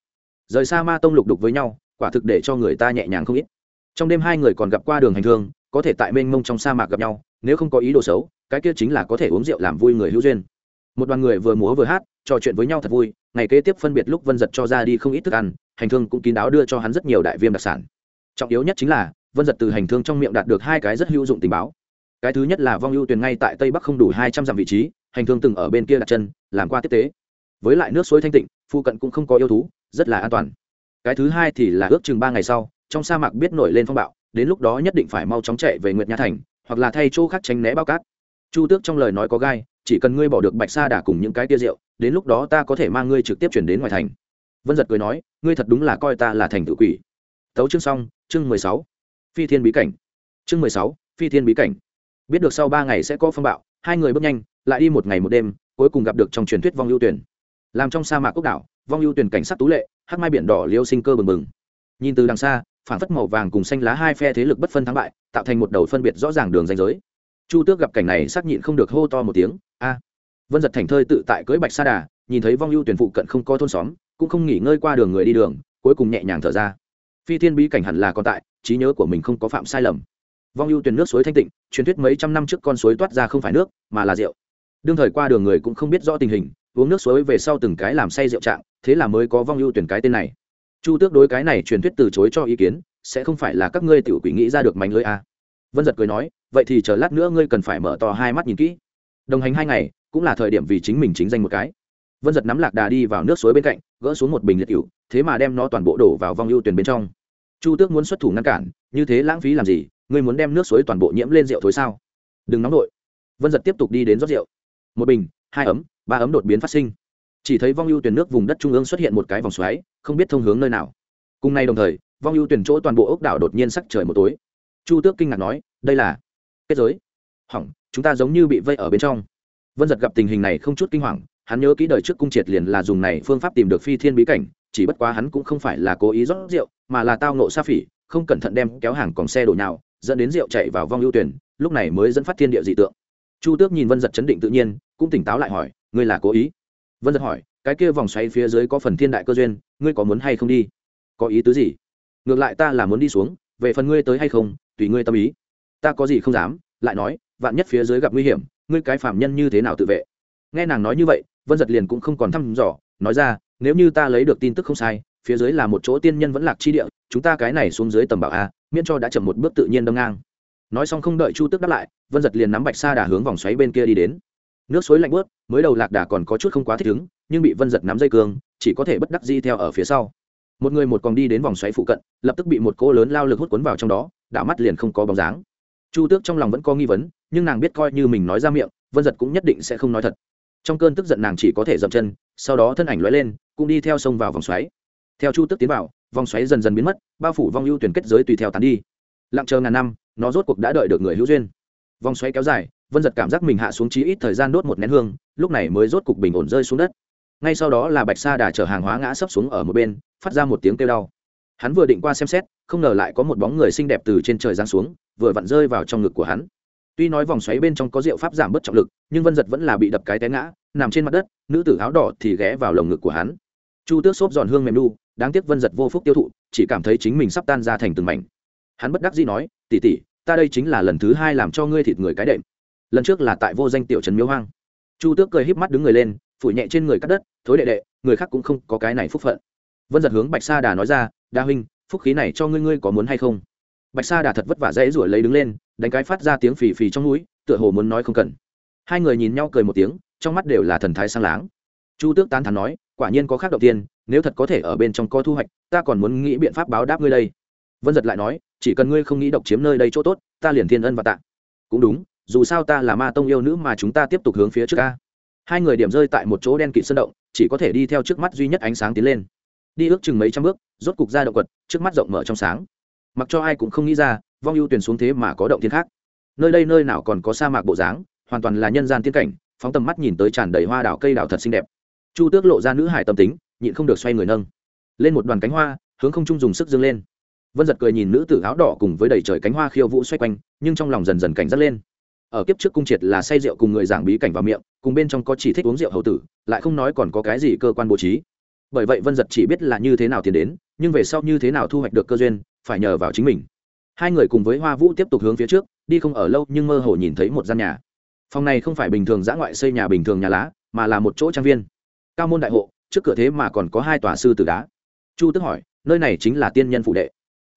Rời sa ma tông lục đục với nhau, quả thực để cho người ta nhẹ nhàng không ít. Trong đêm hai người còn gặp qua đường hành thương, có thể tại mênh mông trong sa mạc gặp nhau, nếu không có ý đồ xấu, cái kia chính là có thể uống rượu làm vui người hữu duyên. Một đoàn người vừa múa vừa hát, trò chuyện với nhau thật vui, ngày kế tiếp phân biệt lúc vân giật cho ra đi không ít thức ăn, hành thương cũng kín đáo đưa cho hắn rất nhiều đại viêm đặc sản. Trọng yếu nhất chính là vân giật từ hành thương trong miệng đạt được hai cái rất hữu dụng tình báo. Cái thứ nhất là vong ưu tuyền ngay tại tây bắc không đủ hai trăm dặm vị trí, hành thương từng ở bên kia đặt chân, làm qua tiếp tế. Với lại nước suối thanh tịnh, phụ cận cũng không có yêu thú, rất là an toàn. Cái thứ hai thì là ước chừng ba ngày sau, trong sa mạc biết nổi lên phong bạo, đến lúc đó nhất định phải mau chóng chạy về nguyệt nha thành, hoặc là thay chỗ khác tránh né bao cát. Chu tước trong lời nói có gai, chỉ cần ngươi bỏ được bạch sa đà cùng những cái tia rượu, đến lúc đó ta có thể mang ngươi trực tiếp chuyển đến ngoài thành. Vân giật cười nói, ngươi thật đúng là coi ta là thành tự quỷ. Tấu chương xong, chương mười sáu phi thiên bí cảnh. Chương mười sáu, phi thiên bí cảnh. Biết được sau ba ngày sẽ có phong bạo, hai người bước nhanh, lại đi một ngày một đêm, cuối cùng gặp được trong truyền thuyết vong ưu tuyển. Làm trong sa mạc quốc đảo, vong ưu tuyển cảnh sắc tú lệ hát mai biển đỏ liêu sinh cơ bừng bừng. Nhìn từ đằng xa, phản phất màu vàng cùng xanh lá hai phe thế lực bất phân thắng bại, tạo thành một đầu phân biệt rõ ràng đường danh giới. Chu tước gặp cảnh này xác nhịn không được hô to một tiếng, a! Vân giật thành thơi tự tại cưới bạch sa đà, nhìn thấy vong ưu tuyển phụ cận không có thôn xóm, cũng không nghỉ ngơi qua đường người đi đường, cuối cùng nhẹ nhàng thở ra. Phi thiên bí cảnh hẳn là còn tại trí nhớ của mình không có phạm sai lầm. Vong ưu tuyển nước suối thanh tịnh, truyền thuyết mấy trăm năm trước con suối toát ra không phải nước, mà là rượu. Đương thời qua đường người cũng không biết rõ tình hình, uống nước suối về sau từng cái làm say rượu trạng, thế là mới có vong ưu tuyển cái tên này. Chu tước đối cái này truyền thuyết từ chối cho ý kiến, sẽ không phải là các ngươi tiểu quỷ nghĩ ra được mánh lưới a à. vân giật cười nói, vậy thì chờ lát nữa ngươi cần phải mở to hai mắt nhìn kỹ. Đồng hành hai ngày, cũng là thời điểm vì chính mình chính danh một cái. Vân giật nắm lạc đà đi vào nước suối bên cạnh, gỡ xuống một bình liệt cựu thế mà đem nó toàn bộ đổ vào vong ưu tuyển bên trong chu tước muốn xuất thủ ngăn cản, như thế lãng phí làm gì? Ngươi muốn đem nước suối toàn bộ nhiễm lên rượu thối sao? Đừng nóng nổi vân giật tiếp tục đi đến rót rượu. Một bình, hai ấm, ba ấm đột biến phát sinh. Chỉ thấy vong ưu tuyển nước vùng đất trung ương xuất hiện một cái vòng xoáy, không biết thông hướng nơi nào. Cùng nay đồng thời, vong ưu tuyển chỗ toàn bộ ốc đảo đột nhiên sắc trời một tối. Chu tước kinh ngạc nói, đây là kết giới. Hỏng, chúng ta giống như bị vây ở bên trong. Vân giật gặp tình hình này không chút kinh hoàng, hắn nhớ kỹ đời trước cung triệt liền là dùng này phương pháp tìm được phi thiên bí cảnh chỉ bất quá hắn cũng không phải là cố ý rót rượu, mà là tao nộ sa phỉ, không cẩn thận đem kéo hàng còn xe đổ nhào, dẫn đến rượu chạy vào vong ưu tuyển, lúc này mới dẫn phát thiên địa dị tượng. Chu tước nhìn vân giật chấn định tự nhiên, cũng tỉnh táo lại hỏi, ngươi là cố ý? Vân giật hỏi, cái kia vòng xoáy phía dưới có phần thiên đại cơ duyên, ngươi có muốn hay không đi? Có ý tứ gì? Ngược lại ta là muốn đi xuống, về phần ngươi tới hay không, tùy ngươi tâm ý. Ta có gì không dám, lại nói, vạn nhất phía dưới gặp nguy hiểm, ngươi cái phạm nhân như thế nào tự vệ? Nghe nàng nói như vậy, vân giật liền cũng không còn thăm dò, nói ra nếu như ta lấy được tin tức không sai, phía dưới là một chỗ tiên nhân vẫn lạc chi địa, chúng ta cái này xuống dưới tầm bảo a, miễn cho đã chậm một bước tự nhiên đâm ngang. Nói xong không đợi chu tức đáp lại, vân giật liền nắm bạch sa đà hướng vòng xoáy bên kia đi đến. Nước suối lạnh bớt mới đầu lạc đà còn có chút không quá thích ứng, nhưng bị vân giật nắm dây cương, chỉ có thể bất đắc di theo ở phía sau. Một người một còn đi đến vòng xoáy phụ cận, lập tức bị một cô lớn lao lực hút cuốn vào trong đó, đảo mắt liền không có bóng dáng. Chu tước trong lòng vẫn có nghi vấn, nhưng nàng biết coi như mình nói ra miệng, vân giật cũng nhất định sẽ không nói thật. Trong cơn tức giận nàng chỉ có thể dậm chân sau đó thân ảnh lóe lên, cũng đi theo sông vào vòng xoáy. Theo chu tước tiến vào, vòng xoáy dần dần biến mất, bao phủ vong ưu tuyển kết giới tùy theo tán đi. Lặng chờ ngàn năm, nó rốt cuộc đã đợi được người hữu duyên. Vòng xoáy kéo dài, vân giật cảm giác mình hạ xuống chí ít thời gian đốt một nén hương, lúc này mới rốt cục bình ổn rơi xuống đất. Ngay sau đó là bạch sa đà chở hàng hóa ngã sấp xuống ở một bên, phát ra một tiếng kêu đau. Hắn vừa định qua xem xét, không ngờ lại có một bóng người xinh đẹp từ trên trời giáng xuống, vừa vặn rơi vào trong ngực của hắn tuy nói vòng xoáy bên trong có rượu pháp giảm bớt trọng lực, nhưng vân giật vẫn là bị đập cái té ngã, nằm trên mặt đất, nữ tử áo đỏ thì ghé vào lồng ngực của hắn. Chu tước xốp giòn hương mềm đu đáng tiếc vân giật vô phúc tiêu thụ, chỉ cảm thấy chính mình sắp tan ra thành từng mảnh. Hắn bất đắc dĩ nói tỉ tỉ ta đây chính là lần thứ hai làm cho ngươi thịt người cái đệm. Lần trước là tại vô danh tiểu trần miếu hoang. Chu tước cười híp mắt đứng người lên, phủi nhẹ trên người cắt đất, thối đệ đệ, người khác cũng không có cái này phúc phận. Vân giật hướng bạch sa đà nói ra, đa huynh, phúc khí này cho ngươi ngươi có muốn hay không? Bạch sa đà thật vất vả dễ ruổi lấy đứng lên đánh cái phát ra tiếng phì phì trong núi tựa hồ muốn nói không cần. Hai người nhìn nhau cười một tiếng, trong mắt đều là thần thái sang láng. Chu tước tán thán nói, quả nhiên có khác đầu tiên, nếu thật có thể ở bên trong có thu hoạch, ta còn muốn nghĩ biện pháp báo đáp ngươi đây. Vân giật lại nói, chỉ cần ngươi không nghĩ độc chiếm nơi đây chỗ tốt, ta liền thiên ân và tạ. Cũng đúng, dù sao ta là ma tông yêu nữ mà chúng ta tiếp tục hướng phía trước ca hai người điểm rơi tại một chỗ đen kịt sơn động, chỉ có thể đi theo trước mắt duy nhất ánh sáng tiến lên. Đi ước chừng mấy trăm bước, rốt cục ra động quật, trước mắt rộng mở trong sáng. Mặc cho ai cũng không nghĩ ra vong ưu tuyển xuống thế mà có động thiên khác. Nơi đây nơi nào còn có sa mạc bộ dáng, hoàn toàn là nhân gian tiên cảnh, phóng tầm mắt nhìn tới tràn đầy hoa đảo cây đảo thật xinh đẹp. Chu tước lộ ra nữ hải tâm tính, nhịn không được xoay người nâng. Lên một đoàn cánh hoa, hướng không trung dùng sức dâng lên. Vân giật cười nhìn nữ tử áo đỏ cùng với đầy trời cánh hoa khiêu vũ xoay quanh, nhưng trong lòng dần dần cảnh giác lên. Ở kiếp trước cung triệt là say rượu cùng người giảng bí cảnh vào miệng, cùng bên trong có chỉ thích uống rượu hầu tử, lại không nói còn có cái gì cơ quan bố trí. Bởi vậy vân giật chỉ biết là như thế nào tiến đến, nhưng về sau như thế nào thu hoạch được cơ duyên, phải nhờ vào chính mình hai người cùng với hoa vũ tiếp tục hướng phía trước, đi không ở lâu nhưng mơ hồ nhìn thấy một gian nhà. Phòng này không phải bình thường giã ngoại xây nhà bình thường nhà lá, mà là một chỗ trang viên. Cao môn đại hộ, trước cửa thế mà còn có hai tòa sư tử đá. Chu tức hỏi, nơi này chính là tiên nhân phụ đệ?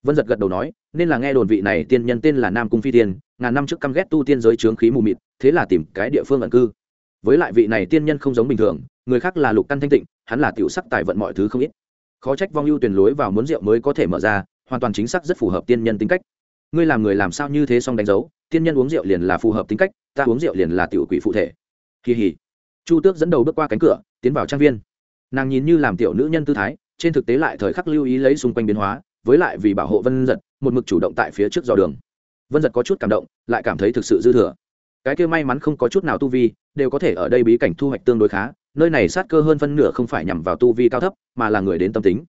Vân giật gật đầu nói, nên là nghe đồn vị này tiên nhân tên là nam cung phi tiên, ngàn năm trước căm ghét tu tiên giới trướng khí mù mịt, thế là tìm cái địa phương ẩn cư. Với lại vị này tiên nhân không giống bình thường, người khác là lục căn thanh tịnh, hắn là tiểu sắc tài vận mọi thứ không ít. Khó trách vong ưu tuyển lối vào muốn rượu mới có thể mở ra hoàn toàn chính xác rất phù hợp tiên nhân tính cách. Ngươi làm người làm sao như thế xong đánh dấu, tiên nhân uống rượu liền là phù hợp tính cách, ta uống rượu liền là tiểu quỷ phụ thể. Kỳ hỉ. Chu tước dẫn đầu bước qua cánh cửa, tiến vào trang viên. Nàng nhìn như làm tiểu nữ nhân tư thái, trên thực tế lại thời khắc lưu ý lấy xung quanh biến hóa, với lại vì bảo hộ vân giật, một mực chủ động tại phía trước dò đường. Vân giật có chút cảm động, lại cảm thấy thực sự dư thừa. Cái kia may mắn không có chút nào tu vi, đều có thể ở đây bí cảnh thu hoạch tương đối khá, nơi này sát cơ hơn phân nửa không phải nhằm vào tu vi cao thấp, mà là người đến tâm tính.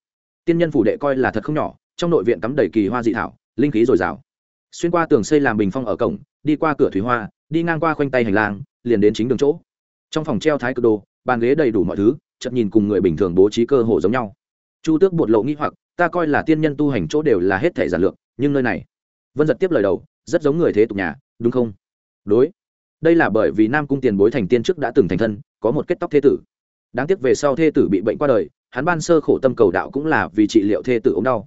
Tiên nhân phủ đệ coi là thật không nhỏ trong nội viện cắm đầy kỳ hoa dị thảo, linh khí dồi dào. Xuyên qua tường xây làm bình phong ở cổng, đi qua cửa thủy hoa, đi ngang qua khoanh tay hành lang, liền đến chính đường chỗ. Trong phòng treo thái cực đồ, bàn ghế đầy đủ mọi thứ chậm nhìn cùng người bình thường bố trí cơ hồ giống nhau. Chu tước bột lộ nghĩ hoặc, ta coi là tiên nhân tu hành chỗ đều là hết thể giản lược, nhưng nơi này, vân giật tiếp lời đầu, rất giống người thế tục nhà, đúng không? Đối. Đây là bởi vì nam cung tiền bối thành tiên trước đã từng thành thân, có một kết tóc thế tử. Đáng tiếc về sau thê tử bị bệnh qua đời, hắn ban sơ khổ tâm cầu đạo cũng là vì trị liệu thê tử ống đau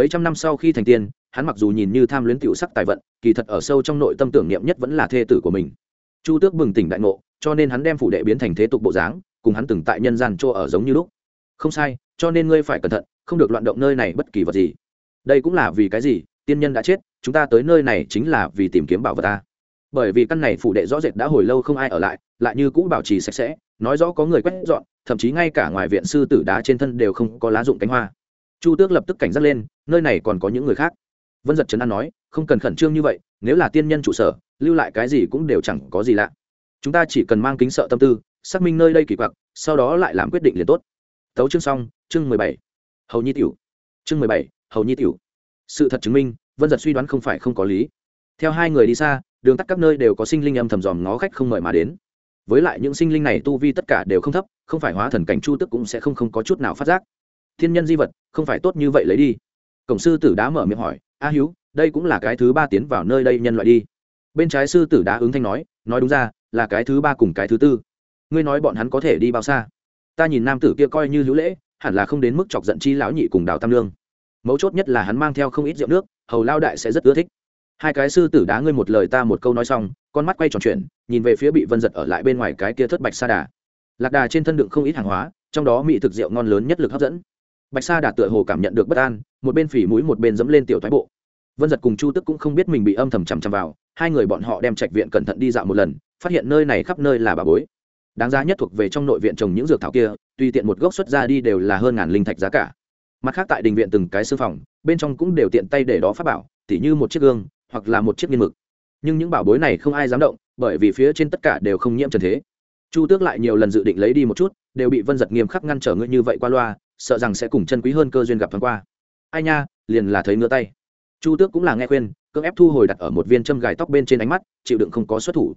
mấy trăm năm sau khi thành tiên, hắn mặc dù nhìn như tham luyến tiểu sắc tài vận, kỳ thật ở sâu trong nội tâm tưởng niệm nhất vẫn là thê tử của mình. Chu tước bừng tỉnh đại ngộ, cho nên hắn đem phủ đệ biến thành thế tục bộ dáng, cùng hắn từng tại nhân gian chỗ ở giống như lúc. Không sai, cho nên ngươi phải cẩn thận, không được loạn động nơi này bất kỳ vật gì. Đây cũng là vì cái gì? Tiên nhân đã chết, chúng ta tới nơi này chính là vì tìm kiếm bảo vật ta. Bởi vì căn này phủ đệ rõ rệt đã hồi lâu không ai ở lại lại như cũ bảo trì sạch sẽ, nói rõ có người quét dọn, thậm chí ngay cả ngoài viện sư tử đá trên thân đều không có lá dụng cánh hoa chu tước lập tức cảnh giác lên, nơi này còn có những người khác. Vân giật trấn an nói, không cần khẩn trương như vậy, nếu là tiên nhân trụ sở, lưu lại cái gì cũng đều chẳng có gì lạ. Chúng ta chỉ cần mang kính sợ tâm tư, xác minh nơi đây kỳ quặc, sau đó lại làm quyết định liền tốt. Tấu chương xong, chương mười bảy. Hầu nhi tiểu. Chương mười bảy, hầu nhi tiểu. Sự thật chứng minh, vân giật suy đoán không phải không có lý. Theo hai người đi xa, đường tắt các nơi đều có sinh linh âm thầm dòm ngó khách không mời mà đến. Với lại những sinh linh này tu vi tất cả đều không thấp, không phải hóa thần cảnh chu tức cũng sẽ không không có chút nào phát giác thiên nhân di vật, không phải tốt như vậy lấy đi. Cổng sư tử đá mở miệng hỏi, a hữu đây cũng là cái thứ ba tiến vào nơi đây nhân loại đi. Bên trái sư tử đá ứng thanh nói nói đúng ra, là cái thứ ba cùng cái thứ tư. Ngươi nói bọn hắn có thể đi bao xa? Ta nhìn nam tử kia coi như hữu lễ, hẳn là không đến mức chọc giận chi lão nhị cùng đào tam lương. Mấu chốt nhất là hắn mang theo không ít rượu nước, hầu lao đại sẽ rất ưa thích. Hai cái sư tử đá ngươi một lời ta một câu nói xong, con mắt quay tròn chuyện nhìn về phía bị vân giật ở lại bên ngoài cái kia thất bạch sa đà. Lạc đà trên thân đựng không ít hàng hóa, trong đó mỹ thực rượu ngon lớn nhất lực hấp dẫn bạch sa đà tựa hồ cảm nhận được bất an, một bên phỉ mũi một bên dẫm lên tiểu thoái bộ. Vân giật cùng chu tức cũng không biết mình bị âm thầm chằm chằm vào, hai người bọn họ đem trạch viện cẩn thận đi dạo một lần, phát hiện nơi này khắp nơi là bà bối. Đáng giá nhất thuộc về trong nội viện trồng những dược thảo kia, tùy tiện một gốc xuất ra đi đều là hơn ngàn linh thạch giá cả. Mặt khác tại đình viện từng cái sư phòng, bên trong cũng đều tiện tay để đó phát bảo, tỉ như một chiếc gương, hoặc là một chiếc nghiên mực. Nhưng những bảo bối này không ai dám động, bởi vì phía trên tất cả đều không nhiễm trần thế. Chu tước lại nhiều lần dự định lấy đi một chút, đều bị vân giật nghiêm khắc ngăn trở ngươi như vậy qua loa sợ rằng sẽ cùng chân quý hơn cơ duyên gặp thoáng qua. Ai nha, liền là thấy ngứa tay. Chu tước cũng là nghe khuyên, cưỡng ép thu hồi đặt ở một viên châm gài tóc bên trên ánh mắt, chịu đựng không có xuất thủ.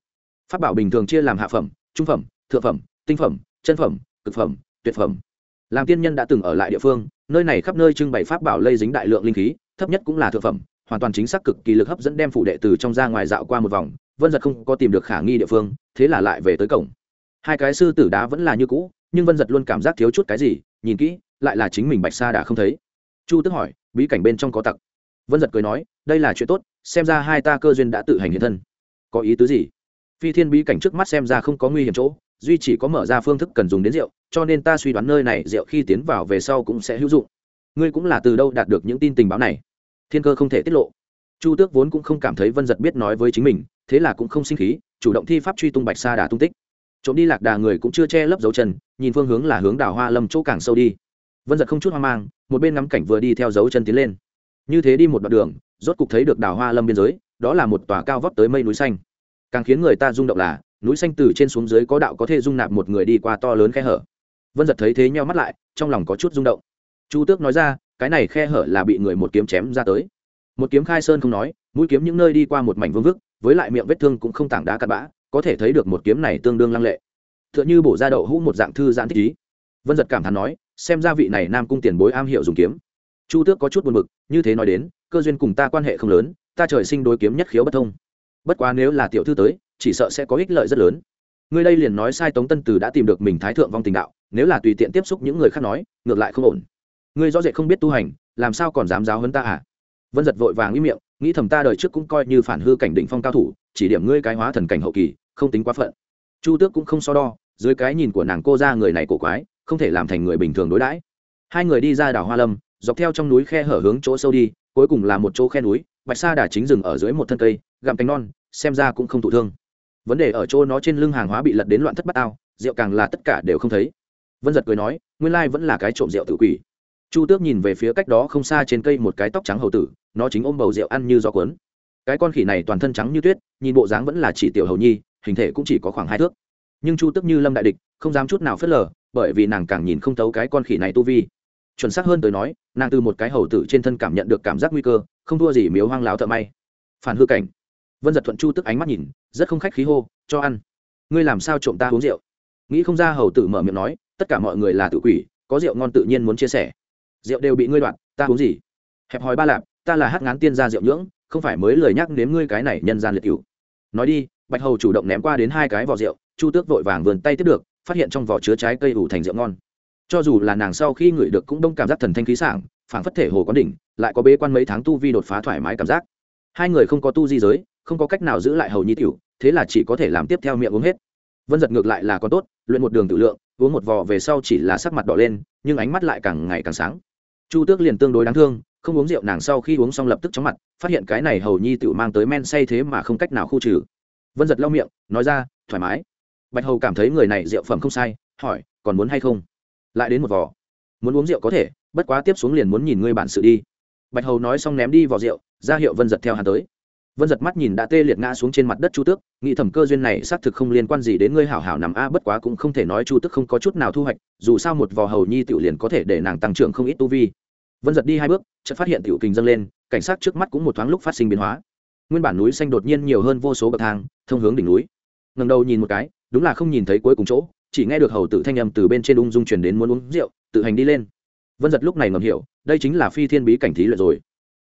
Phát bảo bình thường chia làm hạ phẩm, trung phẩm, thượng phẩm, tinh phẩm, chân phẩm, cực phẩm, tuyệt phẩm. Làm tiên nhân đã từng ở lại địa phương, nơi này khắp nơi trưng bày pháp bảo lây dính đại lượng linh khí, thấp nhất cũng là thượng phẩm, hoàn toàn chính xác cực kỳ lực hấp dẫn đem phủ đệ từ trong ra ngoài dạo qua một vòng, vân giật không có tìm được khả nghi địa phương, thế là lại về tới cổng. Hai cái sư tử đá vẫn là như cũ, nhưng vân giật luôn cảm giác thiếu chút cái gì, nhìn kỹ lại là chính mình bạch sa đã không thấy. Chu tước hỏi, bí cảnh bên trong có tặc? Vân giật cười nói, đây là chuyện tốt, xem ra hai ta cơ duyên đã tự hành hiện thân. Có ý tứ gì? Phi thiên bí cảnh trước mắt xem ra không có nguy hiểm chỗ, duy chỉ có mở ra phương thức cần dùng đến rượu, cho nên ta suy đoán nơi này rượu khi tiến vào về sau cũng sẽ hữu dụng. Ngươi cũng là từ đâu đạt được những tin tình báo này? Thiên cơ không thể tiết lộ. Chu tước vốn cũng không cảm thấy vân giật biết nói với chính mình, thế là cũng không sinh khí, chủ động thi pháp truy tung bạch sa đà tung tích. Trộm đi lạc đà người cũng chưa che lấp dấu chân, nhìn phương hướng là hướng đào hoa lâm chỗ càng sâu đi vân giật không chút hoang mang, một bên ngắm cảnh vừa đi theo dấu chân tiến lên. Như thế đi một đoạn đường, rốt cục thấy được đào hoa lâm biên giới, đó là một tòa cao vóc tới mây núi xanh. Càng khiến người ta rung động là, núi xanh từ trên xuống dưới có đạo có thể dung nạp một người đi qua to lớn khe hở. Vân giật thấy thế nheo mắt lại, trong lòng có chút rung động. Chu tước nói ra, cái này khe hở là bị người một kiếm chém ra tới. Một kiếm khai sơn không nói, mũi kiếm những nơi đi qua một mảnh vương vức, với lại miệng vết thương cũng không tảng đá cặn bã, có thể thấy được một kiếm này tương đương lăng lệ. T h ư ợ n h ư bổ ra đậu hũ một dạng thư giãn thích ý vân giật cảm thán nói, xem ra vị này nam cung tiền bối am hiểu dùng kiếm. Chu tước có chút buồn b ự c như thế nói đến, cơ duyên cùng ta quan hệ không lớn, ta trời sinh đối kiếm nhất khiếu bất thông. Bất quá nếu là tiểu thư tới, chỉ sợ sẽ có ích lợi rất lớn. Ngươi đây liền nói sai tống tân từ đã tìm được mình thái thượng vong tình đạo, nếu là tùy tiện tiếp xúc những người khác nói, ngược lại không ổn. Ngươi rõ rệt không biết tu hành, làm sao còn dám giáo hơn ta à? Vân giật vội vàng ý miệng, nghĩ thầm ta đời trước cũng coi như phản hư cảnh đỉnh phong cao thủ, chỉ điểm ngươi cái hóa thần cảnh hậu kỳ, không tính quá phận. Chu tước cũng không so đo, dưới cái nhìn của nàng cô ra người này cổ quái không thể làm thành người bình thường đối đãi. Hai người đi ra đảo hoa lâm, dọc theo trong núi khe hở hướng chỗ sâu đi, cuối cùng là một chỗ khe núi, bạch sa đà chính rừng ở dưới một thân cây, gặm cánh non, xem ra cũng không thụ thương. Vấn đề ở chỗ nó trên lưng hàng hóa bị lật đến loạn thất bát ao, rượu càng là tất cả đều không thấy. Vân giật cười nói, nguyên lai vẫn là cái trộm rượu tự quỷ. Chu tước nhìn về phía cách đó không xa trên cây một cái tóc trắng hầu tử, nó chính ôm bầu rượu ăn như gió cuốn. Cái con khỉ này toàn thân trắng như tuyết, nhìn bộ dáng vẫn là chỉ tiểu hầu nhi, hình thể cũng chỉ có khoảng hai thước. Nhưng chu tước như lâm đại địch, không dám chút nào phớt lờ bởi vì nàng càng nhìn không thấu cái con khỉ này tu vi. Chuẩn xác hơn tới nói, nàng từ một cái hầu tử trên thân cảm nhận được cảm giác nguy cơ, không thua gì miếu hoang láo thợ may. Phản hư cảnh. Vân giật thuận chu tức ánh mắt nhìn, rất không khách khí hô, cho ăn. Ngươi làm sao trộm ta uống rượu? Nghĩ không ra hầu tử mở miệng nói, tất cả mọi người là tự quỷ, có rượu ngon tự nhiên muốn chia sẻ. Rượu đều bị ngươi đoạn ta uống gì? Hẹp hòi ba lạp, ta là hát ngán tiên gia rượu nhưỡng, không phải mới lời nhắc nếm ngươi cái này nhân gian liệt cựu nói đi, bạch hầu chủ động ném qua đến hai cái vỏ rượu, chu tước vội vàng vườn tay tiếp được phát hiện trong vỏ chứa trái cây ủ thành rượu ngon. Cho dù là nàng sau khi ngửi được cũng đông cảm giác thần thanh khí sảng, phảng phất thể hồ có đỉnh, lại có bế quan mấy tháng tu vi đột phá thoải mái cảm giác. Hai người không có tu di giới, không có cách nào giữ lại hầu nhi tiểu, thế là chỉ có thể làm tiếp theo miệng uống hết. Vân giật ngược lại là có tốt, luyện một đường tự lượng, uống một vò về sau chỉ là sắc mặt đỏ lên, nhưng ánh mắt lại càng ngày càng sáng. Chu tước liền tương đối đáng thương, không uống rượu nàng sau khi uống xong lập tức chóng mặt, phát hiện cái này hầu nhi tự mang tới men say thế mà không cách nào khu trừ. Vân giật lau miệng, nói ra, thoải mái bạch hầu cảm thấy người này rượu phẩm không sai, hỏi, còn muốn hay không? Lại đến một vò. Muốn uống rượu có thể, bất quá tiếp xuống liền muốn nhìn ngươi bản sự đi. Bạch hầu nói xong ném đi vỏ rượu, ra hiệu vân giật theo hắn tới. Vân giật mắt nhìn đã tê liệt ngã xuống trên mặt đất chu tước, nghĩ thẩm cơ duyên này xác thực không liên quan gì đến ngươi hảo hảo nằm a, bất quá cũng không thể nói chu tước không có chút nào thu hoạch, dù sao một vò hầu nhi tiểu liền có thể để nàng tăng trưởng không ít tu vi. Vân giật đi hai bước, chợt phát hiện tiểu kình dâng lên, cảnh sát trước mắt cũng một thoáng lúc phát sinh biến hóa. Nguyên bản núi xanh đột nhiên nhiều hơn vô số bậc thang, thông hướng đỉnh núi. Ngầm đầu nhìn một cái đúng là không nhìn thấy cuối cùng chỗ, chỉ nghe được hầu tử thanh âm từ bên trên ung dung truyền đến muốn uống rượu, tự hành đi lên. Vân giật lúc này ngầm hiểu, đây chính là phi thiên bí cảnh thí luyện rồi.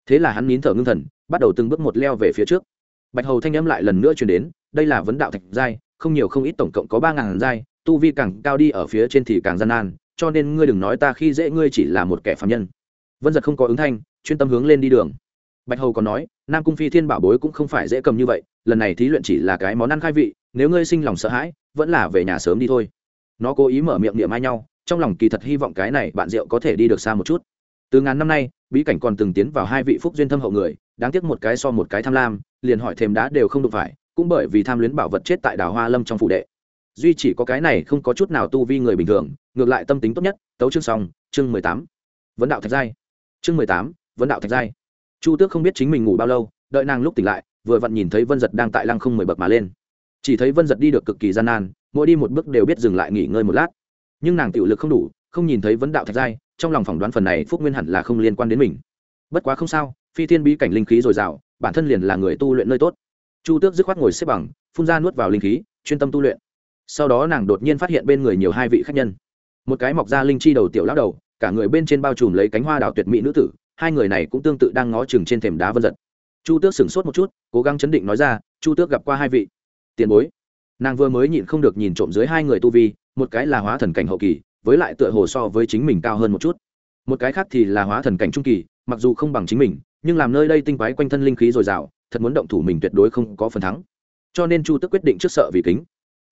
Thế là hắn nín thở ngưng thần, bắt đầu từng bước một leo về phía trước. Bạch hầu thanh âm lại lần nữa truyền đến, đây là vấn đạo thạch giai, không nhiều không ít tổng cộng có ba ngàn giai, tu vi càng cao đi ở phía trên thì càng gian nan, cho nên ngươi đừng nói ta khi dễ ngươi chỉ là một kẻ phạm nhân. Vân giật không có ứng thanh, chuyên tâm hướng lên đi đường. Bạch hầu còn nói, nam cung phi thiên bảo bối cũng không phải dễ cầm như vậy, lần này thí luyện chỉ là cái món ăn khai vị, nếu ngươi sinh lòng sợ hãi vẫn là về nhà sớm đi thôi. Nó cố ý mở miệng niệm ai nhau, trong lòng kỳ thật hy vọng cái này bạn rượu có thể đi được xa một chút. Từ ngàn năm nay, bí cảnh còn từng tiến vào hai vị phúc duyên thâm hậu người, đáng tiếc một cái so một cái tham lam, liền hỏi thềm đá đều không đụng phải, cũng bởi vì tham luyến bảo vật chết tại đảo hoa lâm trong phủ đệ. Duy chỉ có cái này không có chút nào tu vi người bình thường, ngược lại tâm tính tốt nhất, tấu chương xong, chương mười tám. Vấn đạo thạch giai. Chương mười tám, vấn đạo thạch giai. Chu tước không biết chính mình ngủ bao lâu, đợi nàng lúc tỉnh lại, vừa vặn nhìn thấy vân giật đang tại lăng không mười bậc mà lên chỉ thấy vân giật đi được cực kỳ gian nan, mỗi đi một bước đều biết dừng lại nghỉ ngơi một lát. Nhưng nàng tiểu lực không đủ, không nhìn thấy vấn đạo thạch giai, trong lòng phỏng đoán phần này phúc nguyên hẳn là không liên quan đến mình. Bất quá không sao, phi thiên bí cảnh linh khí dồi dào, bản thân liền là người tu luyện nơi tốt. Chu tước dứt khoát ngồi xếp bằng, phun ra nuốt vào linh khí, chuyên tâm tu luyện. Sau đó nàng đột nhiên phát hiện bên người nhiều hai vị khách nhân. Một cái mọc ra linh chi đầu tiểu lão đầu, cả người bên trên bao trùm lấy cánh hoa đào tuyệt mỹ nữ tử, hai người này cũng tương tự đang ngó chừng trên thềm đá vân giật. Chu tước sửng sốt một chút, cố gắng chấn định nói ra, chu tước gặp qua hai vị tiền bối. Nàng vừa mới nhịn không được nhìn trộm dưới hai người tu vi, một cái là hóa thần cảnh hậu kỳ, với lại tựa hồ so với chính mình cao hơn một chút. Một cái khác thì là hóa thần cảnh trung kỳ, mặc dù không bằng chính mình, nhưng làm nơi đây tinh quái quanh thân linh khí dồi dào, thật muốn động thủ mình tuyệt đối không có phần thắng. Cho nên chu tức quyết định trước sợ vì kính.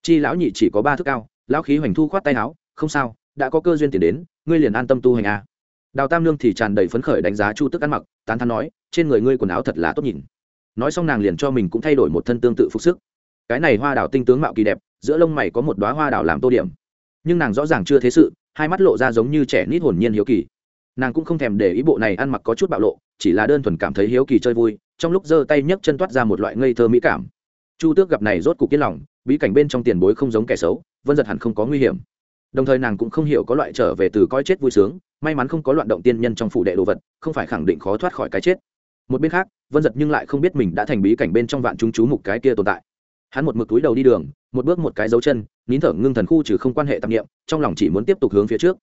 Chi lão nhị chỉ có ba thước cao, lão khí hoành thu khoát tay áo, không sao, đã có cơ duyên tiền đến, ngươi liền an tâm tu hành a đào tam lương thì tràn đầy phấn khởi đánh giá chu tức ăn mặc, tán thắn nói, trên người ngươi quần áo thật là tốt nhìn. Nói xong nàng liền cho mình cũng thay đổi một thân tương tự phục sức cái này hoa đào tinh tướng mạo kỳ đẹp, giữa lông mày có một đoá hoa đào làm tô điểm. Nhưng nàng rõ ràng chưa thế sự, hai mắt lộ ra giống như trẻ nít hồn nhiên hiếu kỳ. Nàng cũng không thèm để ý bộ này ăn mặc có chút bạo lộ, chỉ là đơn thuần cảm thấy hiếu kỳ chơi vui, trong lúc giơ tay nhấc chân toát ra một loại ngây thơ mỹ cảm. Chu tước gặp này rốt cục yên lòng, bí cảnh bên trong tiền bối không giống kẻ xấu, vân giật hẳn không có nguy hiểm. Đồng thời nàng cũng không hiểu có loại trở về từ coi chết vui sướng, may mắn không có loạn động tiên nhân trong phủ đệ đồ vật, không phải khẳng định khó thoát khỏi cái chết. Một bên khác, vân giật nhưng lại không biết mình đã thành bí cảnh bên trong vạn chúng chú mục cái kia tồn tại hắn một mực túi đầu đi đường, một bước một cái dấu chân, nín thở ngưng thần khu trừ không quan hệ tạp nghiệm trong lòng chỉ muốn tiếp tục hướng phía trước.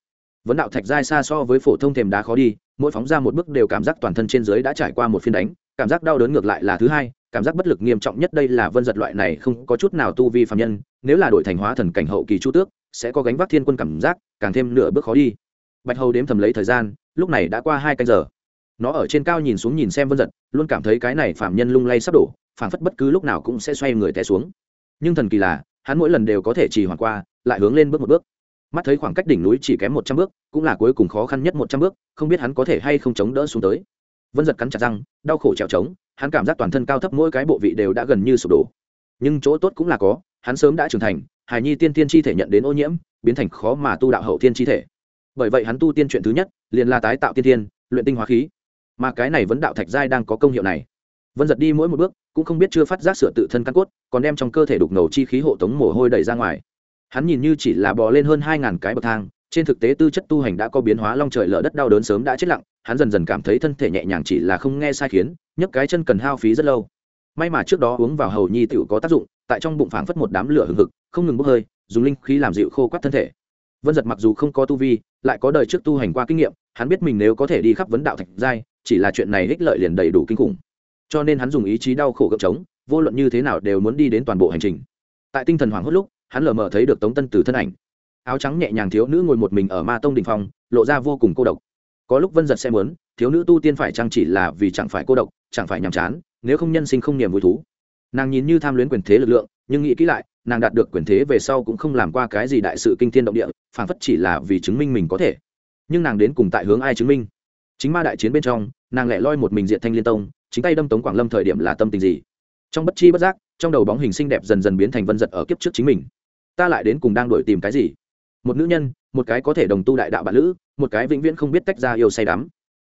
Vấn đạo thạch giai xa so với phổ thông thềm đá khó đi, mỗi phóng ra một bước đều cảm giác toàn thân trên dưới đã trải qua một phiên đánh, cảm giác đau đớn ngược lại là thứ hai, cảm giác bất lực nghiêm trọng nhất đây là vân giật loại này không có chút nào tu vi phạm nhân, nếu là đội thành hóa thần cảnh hậu kỳ chu tước, sẽ có gánh vác thiên quân cảm giác, càng thêm nửa bước khó đi. Bạch hầu đếm thầm lấy thời gian, lúc này đã qua hai canh giờ. Nó ở trên cao nhìn xuống nhìn xem vân giật, luôn cảm thấy cái này phạm nhân lung lay sắp đổ phảng phất bất cứ lúc nào cũng sẽ xoay người té xuống. Nhưng thần kỳ là, hắn mỗi lần đều có thể trì hoàn qua, lại hướng lên bước một bước. Mắt thấy khoảng cách đỉnh núi chỉ kém một trăm bước, cũng là cuối cùng khó khăn nhất một trăm bước, không biết hắn có thể hay không chống đỡ xuống tới. Vân giật cắn chặt răng, đau khổ trèo trống, hắn cảm giác toàn thân cao thấp mỗi cái bộ vị đều đã gần như sụp đổ. Nhưng chỗ tốt cũng là có, hắn sớm đã trưởng thành, hài nhi tiên tiên chi thể nhận đến ô nhiễm, biến thành khó mà tu đạo hậu tiên chi thể. Bởi vậy hắn tu tiên chuyện thứ nhất, liền là tái tạo tiên tiên, luyện tinh hóa khí. Mà cái này vẫn đạo thạch giai đang có công hiệu này vân giật đi mỗi một bước, cũng không biết chưa phát giác sửa tự thân căn cốt, còn đem trong cơ thể đục ngầu chi khí hộ tống mồ hôi đầy ra ngoài. Hắn nhìn như chỉ là bò lên hơn hai ngàn cái bậc thang, trên thực tế tư chất tu hành đã có biến hóa long trời lở đất đau đớn sớm đã chết lặng, hắn dần dần cảm thấy thân thể nhẹ nhàng chỉ là không nghe sai khiến, nhấc cái chân cần hao phí rất lâu. May mà trước đó uống vào hầu nhi tựu có tác dụng, tại trong bụng phảng phất một đám lửa hừng hực, không ngừng bốc hơi, dùng linh khí làm dịu khô quắt thân thể. Vân giật mặc dù không có tu vi, lại có đời trước tu hành qua kinh nghiệm, hắn biết mình nếu có thể đi khắp vấn đạo thạch giai, chỉ là chuyện này ích lợi liền đầy đủ kinh khủng cho nên hắn dùng ý chí đau khổ gợp trống, vô luận như thế nào đều muốn đi đến toàn bộ hành trình. Tại tinh thần hoảng hốt lúc, hắn lờ mờ thấy được tống tân từ thân ảnh. Áo trắng nhẹ nhàng thiếu nữ ngồi một mình ở ma tông đình phong lộ ra vô cùng cô độc. Có lúc vân giật sẽ muốn, thiếu nữ tu tiên phải chăng chỉ là vì chẳng phải cô độc, chẳng phải nhàm chán, nếu không nhân sinh không niềm vui thú. Nàng nhìn như tham luyến quyền thế lực lượng, nhưng nghĩ kỹ lại, nàng đạt được quyền thế về sau cũng không làm qua cái gì đại sự kinh thiên động địa phản phất chỉ là vì chứng minh mình có thể. Nhưng nàng đến cùng tại hướng ai chứng minh? Chính ma đại chiến bên trong, nàng lại loi một mình diện thanh liên tông chính tay đâm tống quảng lâm thời điểm là tâm tình gì? Trong bất chi bất giác, trong đầu bóng hình xinh đẹp dần dần biến thành vân giật ở kiếp trước chính mình. Ta lại đến cùng đang đổi tìm cái gì? Một nữ nhân, một cái có thể đồng tu đại đạo bản lữ, một cái vĩnh viễn không biết tách ra yêu say đắm.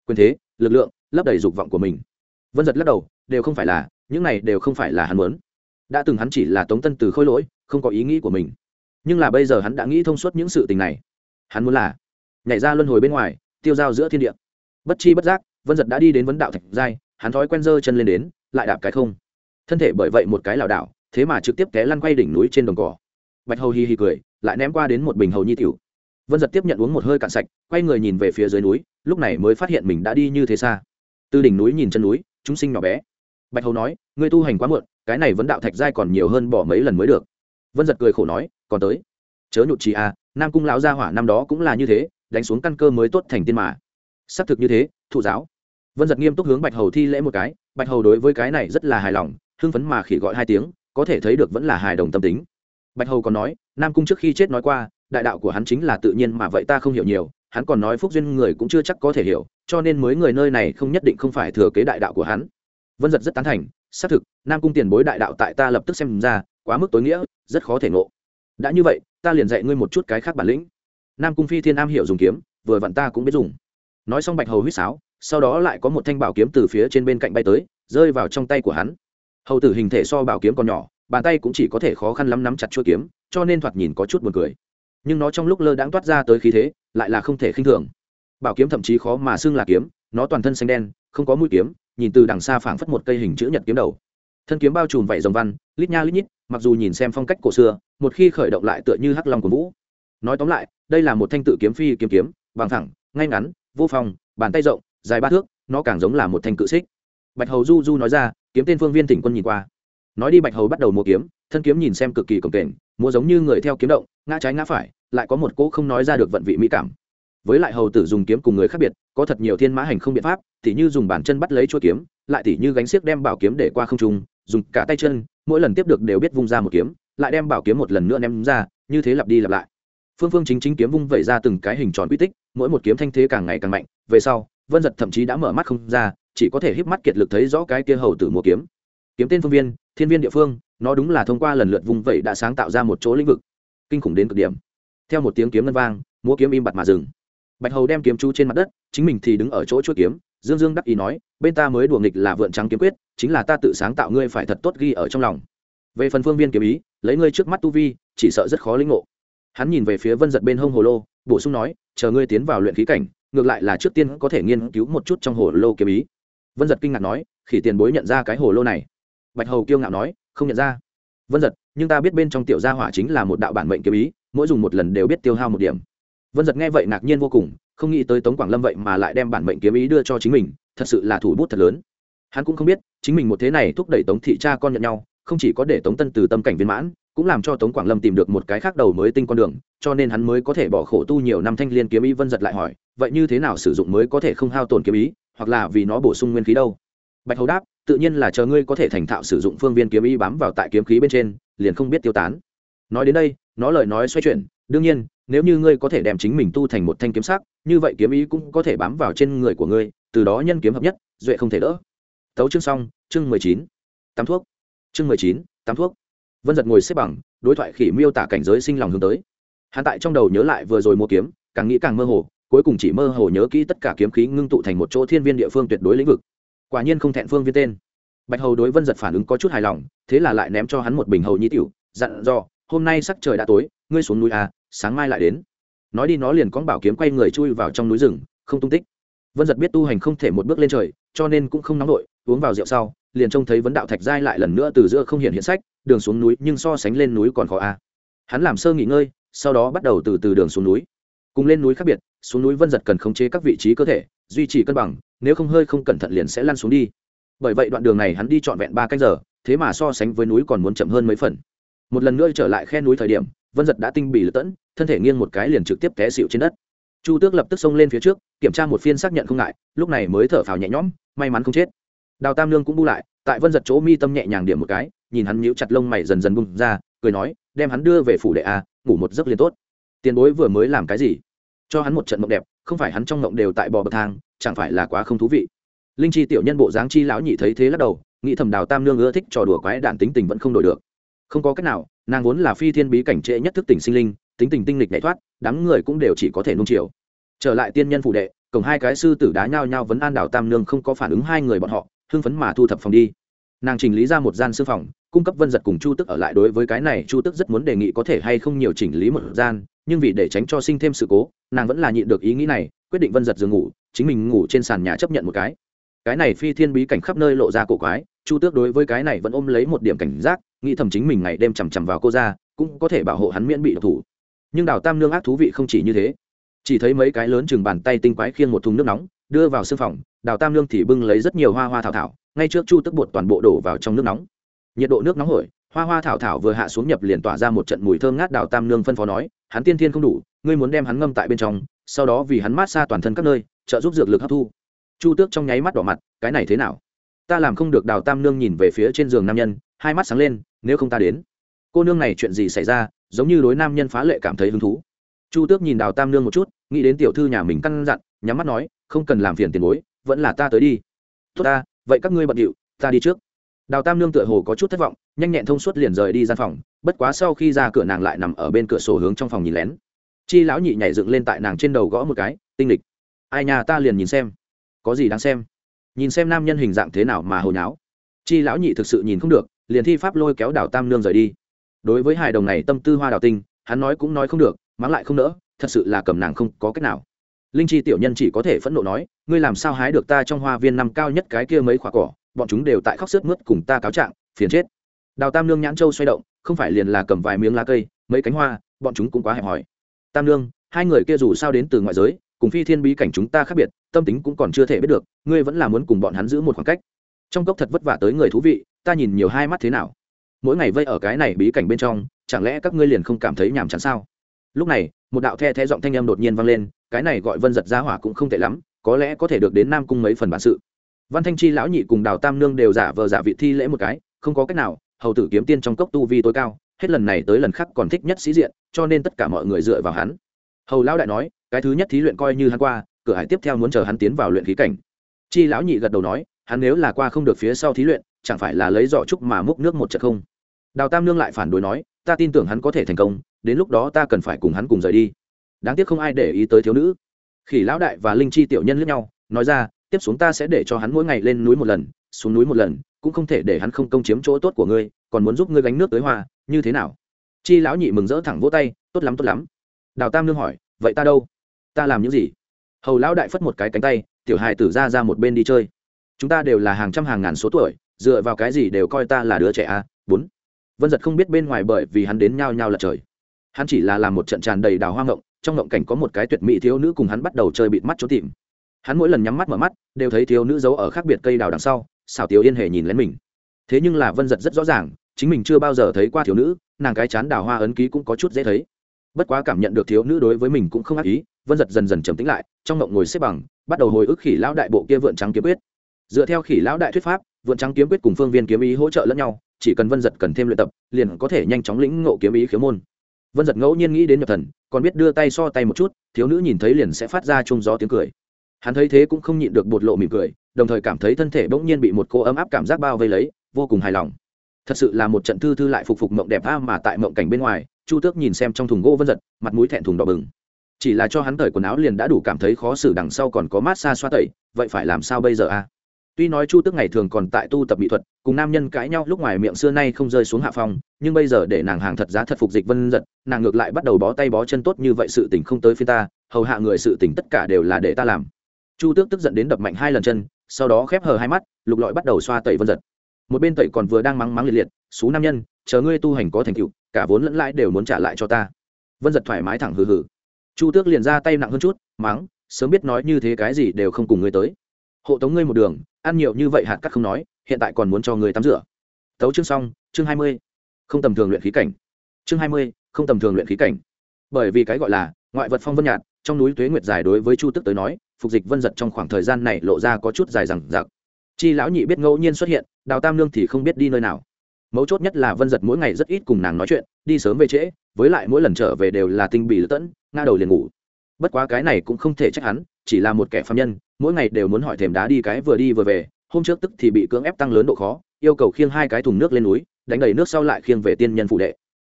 Quyền thế, lực lượng, lấp đầy dục vọng của mình. Vân giật lắc đầu, đều không phải là, những này đều không phải là hắn muốn. Đã từng hắn chỉ là tống tân từ khôi lỗi, không có ý nghĩ của mình. Nhưng là bây giờ hắn đã nghĩ thông suốt những sự tình này. Hắn muốn là nhảy ra luân hồi bên ngoài, tiêu dao giữa thiên địa. Bất chi bất giác, vân giật đã đi đến vấn đạo thạch giai hắn thói quen dơ chân lên đến, lại đạp cái không. Thân thể bởi vậy một cái lảo đảo, thế mà trực tiếp té lăn quay đỉnh núi trên đồng cỏ. Bạch hầu hi hi cười, lại ném qua đến một bình hầu nhi tiểu. Vân giật tiếp nhận uống một hơi cạn sạch, quay người nhìn về phía dưới núi, lúc này mới phát hiện mình đã đi như thế xa. Từ đỉnh núi nhìn chân núi, chúng sinh nhỏ bé. Bạch hầu nói, ngươi tu hành quá muộn, cái này vẫn đạo thạch giai còn nhiều hơn bỏ mấy lần mới được. Vân giật cười khổ nói, còn tới. Chớ nhụt chi à nam cung lão gia hỏa năm đó cũng là như thế, đánh xuống căn cơ mới tốt thành tiên mà. Xác thực như thế, thụ giáo vân giật nghiêm túc hướng bạch hầu thi lễ một cái, bạch hầu đối với cái này rất là hài lòng, hưng phấn mà khỉ gọi hai tiếng, có thể thấy được vẫn là hài đồng tâm tính. Bạch hầu còn nói, nam cung trước khi chết nói qua, đại đạo của hắn chính là tự nhiên mà vậy ta không hiểu nhiều, hắn còn nói phúc duyên người cũng chưa chắc có thể hiểu, cho nên mới người nơi này không nhất định không phải thừa kế đại đạo của hắn. Vân giật rất tán thành, xác thực, nam cung tiền bối đại đạo tại ta lập tức xem ra, quá mức tối nghĩa, rất khó thể ngộ. Đã như vậy, ta liền dạy ngươi một chút cái khác bản lĩnh. Nam cung phi thiên am hiểu dùng kiếm, vừa vặn ta cũng biết dùng nói xong bạch hầu huýt sáo, sau đó lại có một thanh bảo kiếm từ phía trên bên cạnh bay tới, rơi vào trong tay của hắn. Hầu tử hình thể so bảo kiếm còn nhỏ, bàn tay cũng chỉ có thể khó khăn lắm nắm chặt chuôi kiếm, cho nên thoạt nhìn có chút buồn cười. Nhưng nó trong lúc lơ đãng toát ra tới khí thế, lại là không thể khinh thường. Bảo kiếm thậm chí khó mà xưng là kiếm, nó toàn thân xanh đen, không có mũi kiếm, nhìn từ đằng xa phảng phất một cây hình chữ nhật kiếm đầu. Thân kiếm bao trùm vảy dòng văn, lít nha lít nhít, mặc dù nhìn xem phong cách cổ xưa, một khi khởi động lại tựa như hắc long của vũ. Nói tóm lại, đây là một thanh tự kiếm phi kiếm kiếm, bằng thẳng, ngay ngắn vô phong, bàn tay rộng, dài ba thước, nó càng giống là một thanh cự xích. Bạch hầu du du nói ra, kiếm tên phương viên tỉnh quân nhìn qua. Nói đi bạch hầu bắt đầu mua kiếm, thân kiếm nhìn xem cực kỳ cổng kềnh mua giống như người theo kiếm động, ngã trái ngã phải, lại có một cỗ không nói ra được vận vị mỹ cảm. Với lại hầu tử dùng kiếm cùng người khác biệt, có thật nhiều thiên mã hành không biện pháp, tỉ như dùng bàn chân bắt lấy chuỗi kiếm, lại tỉ như gánh xiếc đem bảo kiếm để qua không trung, dùng cả tay chân, mỗi lần tiếp được đều biết vung ra một kiếm, lại đem bảo kiếm một lần nữa ném ra, như thế lặp đi lặp lại phương phương chính chính kiếm vung vẩy ra từng cái hình tròn quy tích, mỗi một kiếm thanh thế càng ngày càng mạnh, về sau, vân giật thậm chí đã mở mắt không ra, chỉ có thể híp mắt kiệt lực thấy rõ cái kia hầu tử mùa kiếm. Kiếm tên phương viên, thiên viên địa phương, nó đúng là thông qua lần lượt vung vẩy đã sáng tạo ra một chỗ lĩnh vực. Kinh khủng đến cực điểm. Theo một tiếng kiếm ngân vang, múa kiếm im bặt mà dừng. Bạch hầu đem kiếm chú trên mặt đất, chính mình thì đứng ở chỗ chuỗi kiếm, dương dương đắc ý nói, bên ta mới đùa nghịch là vượn trắng kiếm quyết, chính là ta tự sáng tạo ngươi phải thật tốt ghi ở trong lòng. Về phần phương viên kiếm ý, lấy ngươi trước mắt tu vi, chỉ sợ rất khó lĩnh ngộ hắn nhìn về phía vân giật bên hông hồ lô, bổ sung nói, chờ ngươi tiến vào luyện khí cảnh, ngược lại là trước tiên có thể nghiên cứu một chút trong hồ lô kiếm ý. Vân giật kinh ngạc nói, khỉ tiền bối nhận ra cái hồ lô này. Bạch hầu kiêu ngạo nói, không nhận ra. Vân giật, nhưng ta biết bên trong tiểu gia hỏa chính là một đạo bản mệnh kiếm ý, mỗi dùng một lần đều biết tiêu hao một điểm. Vân giật nghe vậy ngạc nhiên vô cùng, không nghĩ tới tống quảng lâm vậy mà lại đem bản mệnh kiếm ý đưa cho chính mình, thật sự là thủ bút thật lớn. Hắn cũng không biết, chính mình một thế này thúc đẩy tống thị cha con nhận nhau, không chỉ có để tống tân từ tâm cảnh viên mãn cũng làm cho tống quảng lâm tìm được một cái khác đầu mới tinh con đường, cho nên hắn mới có thể bỏ khổ tu nhiều năm thanh liên kiếm ý vân giật lại hỏi, vậy như thế nào sử dụng mới có thể không hao tổn kiếm ý, hoặc là vì nó bổ sung nguyên khí đâu? Bạch hầu đáp, tự nhiên là chờ ngươi có thể thành thạo sử dụng phương viên kiếm ý bám vào tại kiếm khí bên trên, liền không biết tiêu tán. Nói đến đây, nó lời nói xoay chuyển, đương nhiên, nếu như ngươi có thể đem chính mình tu thành một thanh kiếm sắc, như vậy kiếm ý cũng có thể bám vào trên người của ngươi, từ đó nhân kiếm hợp nhất, duệ không thể đỡ. Tấu chương xong, chương mười chín. Tắm thuốc. Chương mười chín tắm thuốc vân giật ngồi xếp bằng, đối thoại khỉ miêu tả cảnh giới sinh lòng hướng tới. Hắn tại trong đầu nhớ lại vừa rồi mua kiếm, càng nghĩ càng mơ hồ, cuối cùng chỉ mơ hồ nhớ kỹ tất cả kiếm khí ngưng tụ thành một chỗ thiên viên địa phương tuyệt đối lĩnh vực. Quả nhiên không thẹn phương viên tên. Bạch hầu đối vân giật phản ứng có chút hài lòng, thế là lại ném cho hắn một bình hầu nhi tiểu, dặn dò, hôm nay sắc trời đã tối, ngươi xuống núi à sáng mai lại đến. Nói đi nó liền con bảo kiếm quay người chui vào trong núi rừng, không tung tích. Vân giật biết tu hành không thể một bước lên trời, cho nên cũng không nóng nổi, uống vào rượu sau, liền trông thấy vấn đạo thạch giai lại lần nữa từ giữa không hiện hiện sách đường xuống núi nhưng so sánh lên núi còn khó a. Hắn làm sơ nghỉ ngơi, sau đó bắt đầu từ từ đường xuống núi. Cùng lên núi khác biệt, xuống núi vân giật cần khống chế các vị trí cơ thể, duy trì cân bằng, nếu không hơi không cẩn thận liền sẽ lăn xuống đi. Bởi vậy đoạn đường này hắn đi trọn vẹn ba canh giờ, thế mà so sánh với núi còn muốn chậm hơn mấy phần. Một lần nữa trở lại khe núi thời điểm, vân giật đã tinh bị lật tẫn, thân thể nghiêng một cái liền trực tiếp té xịu trên đất. Chu tước lập tức xông lên phía trước, kiểm tra một phiên xác nhận không ngại, lúc này mới thở phào nhẹ nhõm, may mắn không chết. Đào tam lương cũng bu lại, tại vân giật chỗ mi tâm nhẹ nhàng điểm một cái nhìn hắn nhíu chặt lông mày dần dần bung ra, cười nói, đem hắn đưa về phủ đệ a, ngủ một giấc liền tốt. Tiền bối vừa mới làm cái gì? Cho hắn một trận mộng đẹp, không phải hắn trong mộng đều tại bò bậc thang, chẳng phải là quá không thú vị. Linh chi tiểu nhân bộ dáng chi lão nhị thấy thế lắc đầu, nghĩ thầm đào tam nương ưa thích trò đùa quái đản tính tình vẫn không đổi được. Không có cách nào, nàng vốn là phi thiên bí cảnh trệ nhất thức tỉnh sinh linh, tính tình tinh lịch nhảy thoát, đám người cũng đều chỉ có thể nung chiều. Trở lại tiên nhân phủ đệ cổng hai cái sư tử đá nhao nhao vấn an đào tam nương không có phản ứng hai người bọn họ, hưng phấn mà thu thập phòng đi nàng chỉnh lý ra một gian sư phòng, cung cấp vân giật cùng chu tức ở lại đối với cái này, chu tức rất muốn đề nghị có thể hay không nhiều chỉnh lý một gian, nhưng vì để tránh cho sinh thêm sự cố, nàng vẫn là nhịn được ý nghĩ này, quyết định vân giật giường ngủ, chính mình ngủ trên sàn nhà chấp nhận một cái. Cái này phi thiên bí cảnh khắp nơi lộ ra cổ quái, chu tước đối với cái này vẫn ôm lấy một điểm cảnh giác, nghĩ thầm chính mình ngày đêm chằm chằm vào cô ra, cũng có thể bảo hộ hắn miễn bị độc thủ. Nhưng đào tam nương ác thú vị không chỉ như thế. Chỉ thấy mấy cái lớn chừng bàn tay tinh quái khiêng một thùng nước nóng, đưa vào sưng phòng đào tam nương thì bưng lấy rất nhiều hoa hoa thảo thảo, ngay trước chu tức bột toàn bộ đổ vào trong nước nóng. Nhiệt độ nước nóng hổi, hoa hoa thảo thảo vừa hạ xuống nhập liền tỏa ra một trận mùi thơm ngát đào tam nương phân phó nói, hắn tiên thiên không đủ, ngươi muốn đem hắn ngâm tại bên trong, sau đó vì hắn mát xa toàn thân các nơi, trợ giúp dược lực hấp thu. Chu tước trong nháy mắt đỏ mặt, cái này thế nào? Ta làm không được đào tam nương nhìn về phía trên giường nam nhân, hai mắt sáng lên, nếu không ta đến. Cô nương này chuyện gì xảy ra, giống như đối nam nhân phá lệ cảm thấy hứng thú. Chu tước nhìn đào tam nương một chút, nghĩ đến tiểu thư nhà mình căn dặn, nhắm mắt nói, không cần làm phiền tiền bối vẫn là ta tới đi. Tốt ta, vậy các ngươi bận điệu, ta đi trước. Đào tam nương tựa hồ có chút thất vọng, nhanh nhẹn thông suốt liền rời đi gian phòng, bất quá sau khi ra cửa nàng lại nằm ở bên cửa sổ hướng trong phòng nhìn lén. Chi lão nhị nhảy dựng lên tại nàng trên đầu gõ một cái, tinh lịch. Ai nhà ta liền nhìn xem. Có gì đáng xem? Nhìn xem nam nhân hình dạng thế nào mà hồi nháo. Chi lão nhị thực sự nhìn không được, liền thi pháp lôi kéo đào tam nương rời đi. Đối với hài đồng này tâm tư hoa đào tinh, hắn nói cũng nói không được, mắng lại không nỡ, thật sự là cầm nàng không có cách nào linh chi tiểu nhân chỉ có thể phẫn nộ nói, ngươi làm sao hái được ta trong hoa viên năm cao nhất cái kia mấy khoả cỏ? Bọn chúng đều tại khóc sướt mướt cùng ta cáo trạng, phiền chết. Đào tam nương nhãn châu xoay động, không phải liền là cầm vài miếng lá cây, mấy cánh hoa, bọn chúng cũng quá hẹp hòi. Tam nương, hai người kia dù sao đến từ ngoại giới, cùng phi thiên bí cảnh chúng ta khác biệt, tâm tính cũng còn chưa thể biết được, ngươi vẫn là muốn cùng bọn hắn giữ một khoảng cách. Trong cốc thật vất vả tới người thú vị, ta nhìn nhiều hai mắt thế nào? Mỗi ngày vây ở cái này bí cảnh bên trong, chẳng lẽ các ngươi liền không cảm thấy nhàm chán sao? Lúc này, một đạo the thé giọng thanh âm đột nhiên vang lên, cái này gọi vân giật ra hỏa cũng không tệ lắm, có lẽ có thể được đến nam cung mấy phần bản sự. Văn thanh chi lão nhị cùng đào tam nương đều giả vờ giả vị thi lễ một cái, không có cách nào, hầu tử kiếm tiên trong cốc tu vi tối cao, hết lần này tới lần khác còn thích nhất sĩ diện, cho nên tất cả mọi người dựa vào hắn. Hầu lão đại nói, cái thứ nhất thí luyện coi như hắn qua, cửa hải tiếp theo muốn chờ hắn tiến vào luyện khí cảnh. Chi lão nhị gật đầu nói, hắn nếu là qua không được phía sau thí luyện, chẳng phải là lấy giỏ trúc mà múc nước một trận không? Đào tam nương lại phản đối nói ta tin tưởng hắn có thể thành công, đến lúc đó ta cần phải cùng hắn cùng rời đi. Đáng tiếc không ai để ý tới thiếu nữ. Khỉ lão đại và linh chi tiểu nhân lướt nhau, nói ra, tiếp xuống ta sẽ để cho hắn mỗi ngày lên núi một lần, xuống núi một lần, cũng không thể để hắn không công chiếm chỗ tốt của ngươi, còn muốn giúp ngươi gánh nước tới hoa, như thế nào? Chi lão nhị mừng rỡ thẳng vỗ tay, tốt lắm tốt lắm. Đào tam nương hỏi, vậy ta đâu? Ta làm những gì? Hầu lão đại phất một cái cánh tay, tiểu hài tử ra ra một bên đi chơi. Chúng ta đều là hàng trăm hàng ngàn số tuổi, dựa vào cái gì đều coi ta là đứa trẻ a? Bốn vân giật không biết bên ngoài bởi vì hắn đến nhao nhao lật trời. Hắn chỉ là làm một trận tràn đầy đào hoa ngộng, trong ngộng cảnh có một cái tuyệt mỹ thiếu nữ cùng hắn bắt đầu chơi bịt mắt trốn tìm. Hắn mỗi lần nhắm mắt mở mắt, đều thấy thiếu nữ giấu ở khác biệt cây đào đằng sau, xảo tiểu yên hề nhìn lên mình. Thế nhưng là vân giật rất rõ ràng, chính mình chưa bao giờ thấy qua thiếu nữ, nàng cái chán đào hoa ấn ký cũng có chút dễ thấy. Bất quá cảm nhận được thiếu nữ đối với mình cũng không ác ý, vân giật dần dần trầm tĩnh lại, trong ngộng ngồi xếp bằng, bắt đầu hồi ức khỉ lão đại bộ kia vượn trắng kiếm quyết. Dựa theo khỉ lão đại thuyết pháp, vượn trắng kiếm quyết cùng phương viên kiếm ý hỗ trợ lẫn nhau chỉ cần vân giật cần thêm luyện tập, liền có thể nhanh chóng lĩnh ngộ kiếm ý khiếu môn. Vân giật ngẫu nhiên nghĩ đến nhập thần, còn biết đưa tay so tay một chút, thiếu nữ nhìn thấy liền sẽ phát ra chung gió tiếng cười. Hắn thấy thế cũng không nhịn được bột lộ mỉm cười, đồng thời cảm thấy thân thể bỗng nhiên bị một cô ấm áp cảm giác bao vây lấy, vô cùng hài lòng. Thật sự là một trận thư thư lại phục phục mộng đẹp a mà tại mộng cảnh bên ngoài, chu tước nhìn xem trong thùng gỗ vân giật, mặt mũi thẹn thùng đỏ bừng. Chỉ là cho hắn cởi quần áo liền đã đủ cảm thấy khó xử đằng sau còn có mát xa xoa tẩy, vậy phải làm sao bây giờ a? Tuy nói chu tước ngày thường còn tại tu tập mỹ thuật, cùng nam nhân cãi nhau lúc ngoài miệng xưa nay không rơi xuống hạ phong, nhưng bây giờ để nàng hàng thật giá thật phục dịch vân giật, nàng ngược lại bắt đầu bó tay bó chân tốt như vậy sự tình không tới phía ta, hầu hạ người sự tình tất cả đều là để ta làm. Chu tước tức giận đến đập mạnh hai lần chân, sau đó khép hờ hai mắt, lục lọi bắt đầu xoa tẩy vân giật. Một bên tẩy còn vừa đang mắng mắng liệt liệt, xú nam nhân, chờ ngươi tu hành có thành tựu, cả vốn lẫn lãi đều muốn trả lại cho ta. Vân giật thoải mái thẳng hừ hừ. Chu tước liền ra tay nặng hơn chút, mắng, sớm biết nói như thế cái gì đều không cùng ngươi tới hộ tống ngươi một đường, ăn nhiều như vậy hạt cắt không nói, hiện tại còn muốn cho ngươi tắm rửa. Tấu chương xong, chương hai mươi. Không tầm thường luyện khí cảnh. Chương hai mươi, không tầm thường luyện khí cảnh. Bởi vì cái gọi là ngoại vật phong vân nhạt, trong núi tuế nguyệt dài đối với chu tức tới nói, phục dịch vân giật trong khoảng thời gian này lộ ra có chút dài rằng giặc chi lão nhị biết ngẫu nhiên xuất hiện, đào tam lương thì không biết đi nơi nào. Mấu chốt nhất là vân giật mỗi ngày rất ít cùng nàng nói chuyện, đi sớm về trễ, với lại mỗi lần trở về đều là tinh bị lữ tẫn nga đầu liền ngủ. Bất quá cái này cũng không thể trách hắn, chỉ là một kẻ phạm nhân mỗi ngày đều muốn hỏi thềm đá đi cái vừa đi vừa về, hôm trước tức thì bị cưỡng ép tăng lớn độ khó, yêu cầu khiêng hai cái thùng nước lên núi, đánh đầy nước sau lại khiêng về tiên nhân phụ đệ.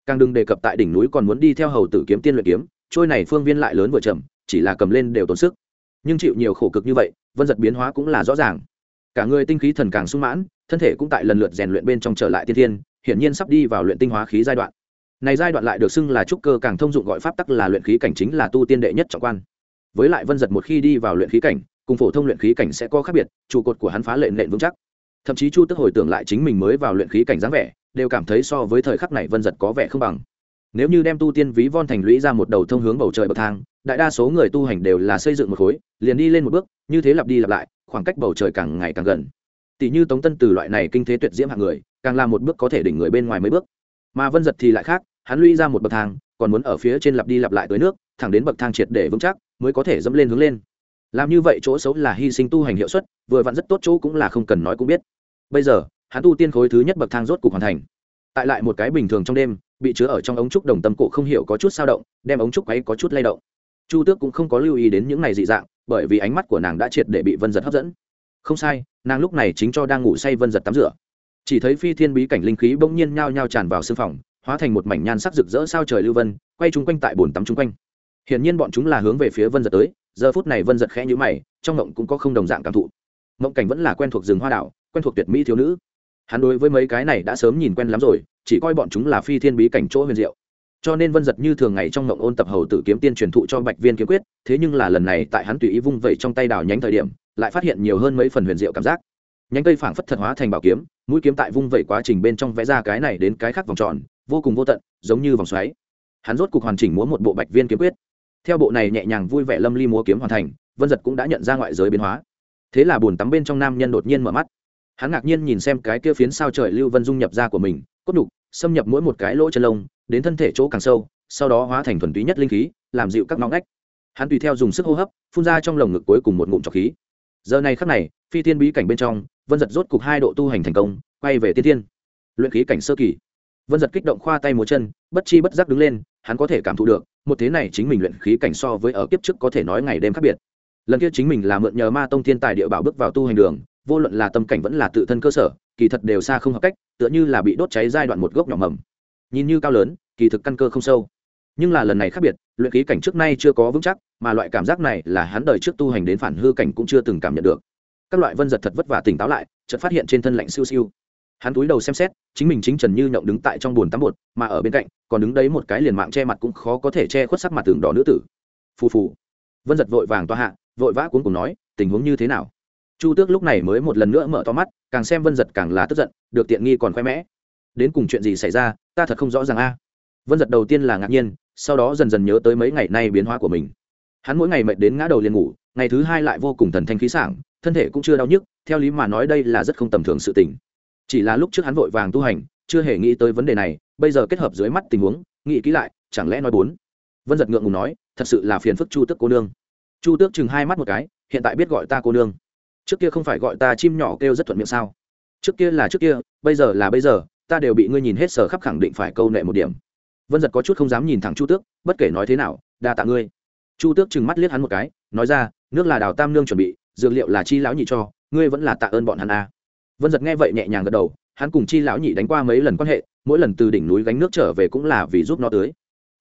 Càng đừng đề cập tại đỉnh núi còn muốn đi theo hầu tử kiếm tiên luyện kiếm, trôi này phương viên lại lớn vừa chậm, chỉ là cầm lên đều tốn sức. Nhưng chịu nhiều khổ cực như vậy, vân giật biến hóa cũng là rõ ràng. Cả người tinh khí thần càng sung mãn, thân thể cũng tại lần lượt rèn luyện bên trong trở lại tiên thiên, hiển nhiên sắp đi vào luyện tinh hóa khí giai đoạn. Này giai đoạn lại được xưng là trúc cơ càng thông dụng gọi pháp tắc là luyện khí cảnh chính là tu tiên đệ nhất trọng quan. Với lại vân giật một khi đi vào luyện khí cảnh cùng phổ thông luyện khí cảnh sẽ có khác biệt, trụ cột của hắn phá lệ nện vững chắc. Thậm chí chu tức hồi tưởng lại chính mình mới vào luyện khí cảnh dáng vẻ, đều cảm thấy so với thời khắc này vân giật có vẻ không bằng. Nếu như đem tu tiên ví von thành lũy ra một đầu thông hướng bầu trời bậc thang, đại đa số người tu hành đều là xây dựng một khối, liền đi lên một bước, như thế lặp đi lặp lại, khoảng cách bầu trời càng ngày càng gần. Tỷ như tống tân từ loại này kinh thế tuyệt diễm hạng người, càng làm một bước có thể đỉnh người bên ngoài mấy bước. Mà vân giật thì lại khác, hắn lũy ra một bậc thang, còn muốn ở phía trên lặp đi lặp lại tới nước, thẳng đến bậc thang triệt để vững chắc, mới có thể dẫm lên hướng lên làm như vậy chỗ xấu là hy sinh tu hành hiệu suất, vừa vặn rất tốt chỗ cũng là không cần nói cũng biết. Bây giờ, hắn tu tiên khối thứ nhất bậc thang rốt cục hoàn thành. Tại lại một cái bình thường trong đêm, bị chứa ở trong ống trúc đồng tâm cổ không hiểu có chút sao động, đem ống trúc ấy có chút lay động. Chu tước cũng không có lưu ý đến những này dị dạng, bởi vì ánh mắt của nàng đã triệt để bị vân giật hấp dẫn. Không sai, nàng lúc này chính cho đang ngủ say vân giật tắm rửa. Chỉ thấy phi thiên bí cảnh linh khí bỗng nhiên nhao nhao tràn vào sương phòng, hóa thành một mảnh nhan sắc rực rỡ sao trời lưu vân, quay chung quanh tại bồn tắm chung quanh. Hiển nhiên bọn chúng là hướng về phía vân giật tới giờ phút này vân giật khẽ nhữ mày, trong mộng cũng có không đồng dạng cảm thụ. Mộng cảnh vẫn là quen thuộc rừng hoa đảo, quen thuộc tuyệt mỹ thiếu nữ. Hắn đối với mấy cái này đã sớm nhìn quen lắm rồi, chỉ coi bọn chúng là phi thiên bí cảnh chỗ huyền diệu. Cho nên vân giật như thường ngày trong mộng ôn tập hầu tử kiếm tiên truyền thụ cho bạch viên kiếm quyết, thế nhưng là lần này tại hắn tùy ý vung vẩy trong tay đào nhánh thời điểm, lại phát hiện nhiều hơn mấy phần huyền diệu cảm giác. Nhánh cây phảng phất thật hóa thành bảo kiếm, mũi kiếm tại vung vẩy quá trình bên trong vẽ ra cái này đến cái khác vòng tròn, vô cùng vô tận, giống như vòng xoáy. Hắn rốt cục hoàn chỉnh múa một bộ bạch viên kiếm quyết theo bộ này nhẹ nhàng vui vẻ lâm ly múa kiếm hoàn thành, vân giật cũng đã nhận ra ngoại giới biến hóa. Thế là bùn tắm bên trong nam nhân đột nhiên mở mắt. Hắn ngạc nhiên nhìn xem cái kia phiến sao trời lưu vân dung nhập ra của mình, cốt đục xâm nhập mỗi một cái lỗ chân lông, đến thân thể chỗ càng sâu, sau đó hóa thành thuần túy nhất linh khí, làm dịu các ngõ ngách. Hắn tùy theo dùng sức hô hấp, phun ra trong lồng ngực cuối cùng một ngụm trọc khí. Giờ này khắc này, phi tiên bí cảnh bên trong, vân giật rốt cục hai độ tu hành thành công, quay về tiên tiên luyện khí cảnh sơ kỳ. Vân giật kích động khoa tay một chân, bất chi bất giác đứng lên hắn có thể cảm thụ được, một thế này chính mình luyện khí cảnh so với ở kiếp trước có thể nói ngày đêm khác biệt. Lần kia chính mình là mượn nhờ ma tông thiên tài địa bảo bước vào tu hành đường, vô luận là tâm cảnh vẫn là tự thân cơ sở, kỳ thật đều xa không hợp cách, tựa như là bị đốt cháy giai đoạn một gốc nhỏ mầm. Nhìn như cao lớn, kỳ thực căn cơ không sâu. Nhưng là lần này khác biệt, luyện khí cảnh trước nay chưa có vững chắc, mà loại cảm giác này là hắn đời trước tu hành đến phản hư cảnh cũng chưa từng cảm nhận được. Các loại vân giật thật vất vả tỉnh táo lại, chợt phát hiện trên thân lạnh siêu siêu hắn túi đầu xem xét, chính mình chính trần như nhộng đứng tại trong bồn tắm bột, mà ở bên cạnh, còn đứng đấy một cái liền mạng che mặt cũng khó có thể che khuất sắc mặt tường đỏ nữ tử. Phù phù. Vân giật vội vàng toa hạ, vội vã cuốn cùng nói, tình huống như thế nào? Chu tước lúc này mới một lần nữa mở to mắt, càng xem vân giật càng là tức giận, được tiện nghi còn khoe mẽ. Đến cùng chuyện gì xảy ra, ta thật không rõ ràng a. Vân giật đầu tiên là ngạc nhiên, sau đó dần dần nhớ tới mấy ngày nay biến hóa của mình. Hắn mỗi ngày mệt đến ngã đầu liền ngủ, ngày thứ hai lại vô cùng thần thanh khí sảng, thân thể cũng chưa đau nhức, theo lý mà nói đây là rất không tầm thường sự tình chỉ là lúc trước hắn vội vàng tu hành, chưa hề nghĩ tới vấn đề này, bây giờ kết hợp dưới mắt tình huống, nghĩ kỹ lại, chẳng lẽ nói bốn? Vân giật ngượng ngùng nói, thật sự là phiền phức chu tước cô nương. Chu tước chừng hai mắt một cái, hiện tại biết gọi ta cô nương. Trước kia không phải gọi ta chim nhỏ kêu rất thuận miệng sao? Trước kia là trước kia, bây giờ là bây giờ, ta đều bị ngươi nhìn hết sở khắp khẳng định phải câu nệ một điểm. Vân giật có chút không dám nhìn thẳng chu tước, bất kể nói thế nào, đa tạ ngươi. Chu tước chừng mắt liếc hắn một cái, nói ra, nước là đào tam nương chuẩn bị, dược liệu là chi lão nhị cho, ngươi vẫn là tạ ơn bọn hắn a à vân giật nghe vậy nhẹ nhàng gật đầu, hắn cùng chi lão nhị đánh qua mấy lần quan hệ, mỗi lần từ đỉnh núi gánh nước trở về cũng là vì giúp nó tưới.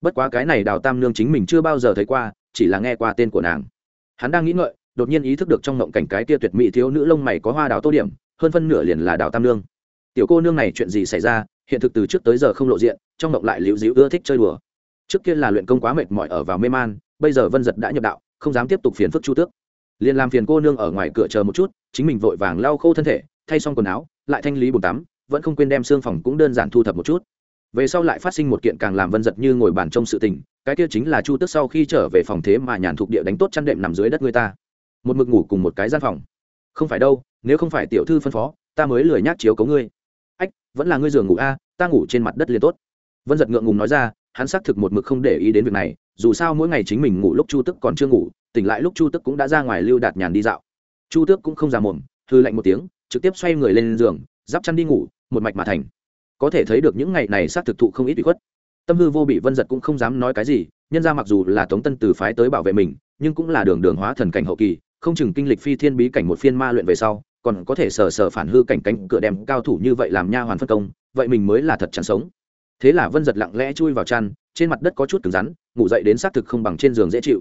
Bất quá cái này đào tam nương chính mình chưa bao giờ thấy qua, chỉ là nghe qua tên của nàng. Hắn đang nghĩ ngợi, đột nhiên ý thức được trong ngộng cảnh cái kia tuyệt mỹ thiếu nữ lông mày có hoa đào tô điểm, hơn phân nửa liền là đào tam nương. Tiểu cô nương này chuyện gì xảy ra, hiện thực từ trước tới giờ không lộ diện, trong ngộng lại liễu dĩu ưa thích chơi đùa. Trước kia là luyện công quá mệt mỏi ở vào mê man, bây giờ vân giật đã nhập đạo, không dám tiếp tục phiền phức chu tước. Liền làm phiền cô nương ở ngoài cửa chờ một chút, chính mình vội vàng lau khô thân thể thay xong quần áo, lại thanh lý bồn tắm, vẫn không quên đem xương phòng cũng đơn giản thu thập một chút. Về sau lại phát sinh một kiện càng làm vân giật như ngồi bàn trong sự tình, cái kia chính là chu tước sau khi trở về phòng thế mà nhàn thuộc địa đánh tốt chăn đệm nằm dưới đất người ta. Một mực ngủ cùng một cái gian phòng. Không phải đâu, nếu không phải tiểu thư phân phó, ta mới lười nhác chiếu cấu ngươi. Ách, vẫn là ngươi giường ngủ a, ta ngủ trên mặt đất liền tốt. Vân giật ngượng ngùng nói ra, hắn xác thực một mực không để ý đến việc này, dù sao mỗi ngày chính mình ngủ lúc chu tức còn chưa ngủ, tỉnh lại lúc chu tức cũng đã ra ngoài lưu đạt nhàn đi dạo. Chu tước cũng không già mồm thư lạnh một tiếng trực tiếp xoay người lên giường, giáp chăn đi ngủ, một mạch mà thành. Có thể thấy được những ngày này xác thực thụ không ít bị khuất. Tâm hư vô bị vân giật cũng không dám nói cái gì, nhân ra mặc dù là tống tân từ phái tới bảo vệ mình, nhưng cũng là đường đường hóa thần cảnh hậu kỳ, không chừng kinh lịch phi thiên bí cảnh một phiên ma luyện về sau, còn có thể sờ sờ phản hư cảnh cánh cửa đem cao thủ như vậy làm nha hoàn phân công, vậy mình mới là thật chẳng sống. Thế là vân giật lặng lẽ chui vào chăn, trên mặt đất có chút cứng rắn, ngủ dậy đến xác thực không bằng trên giường dễ chịu.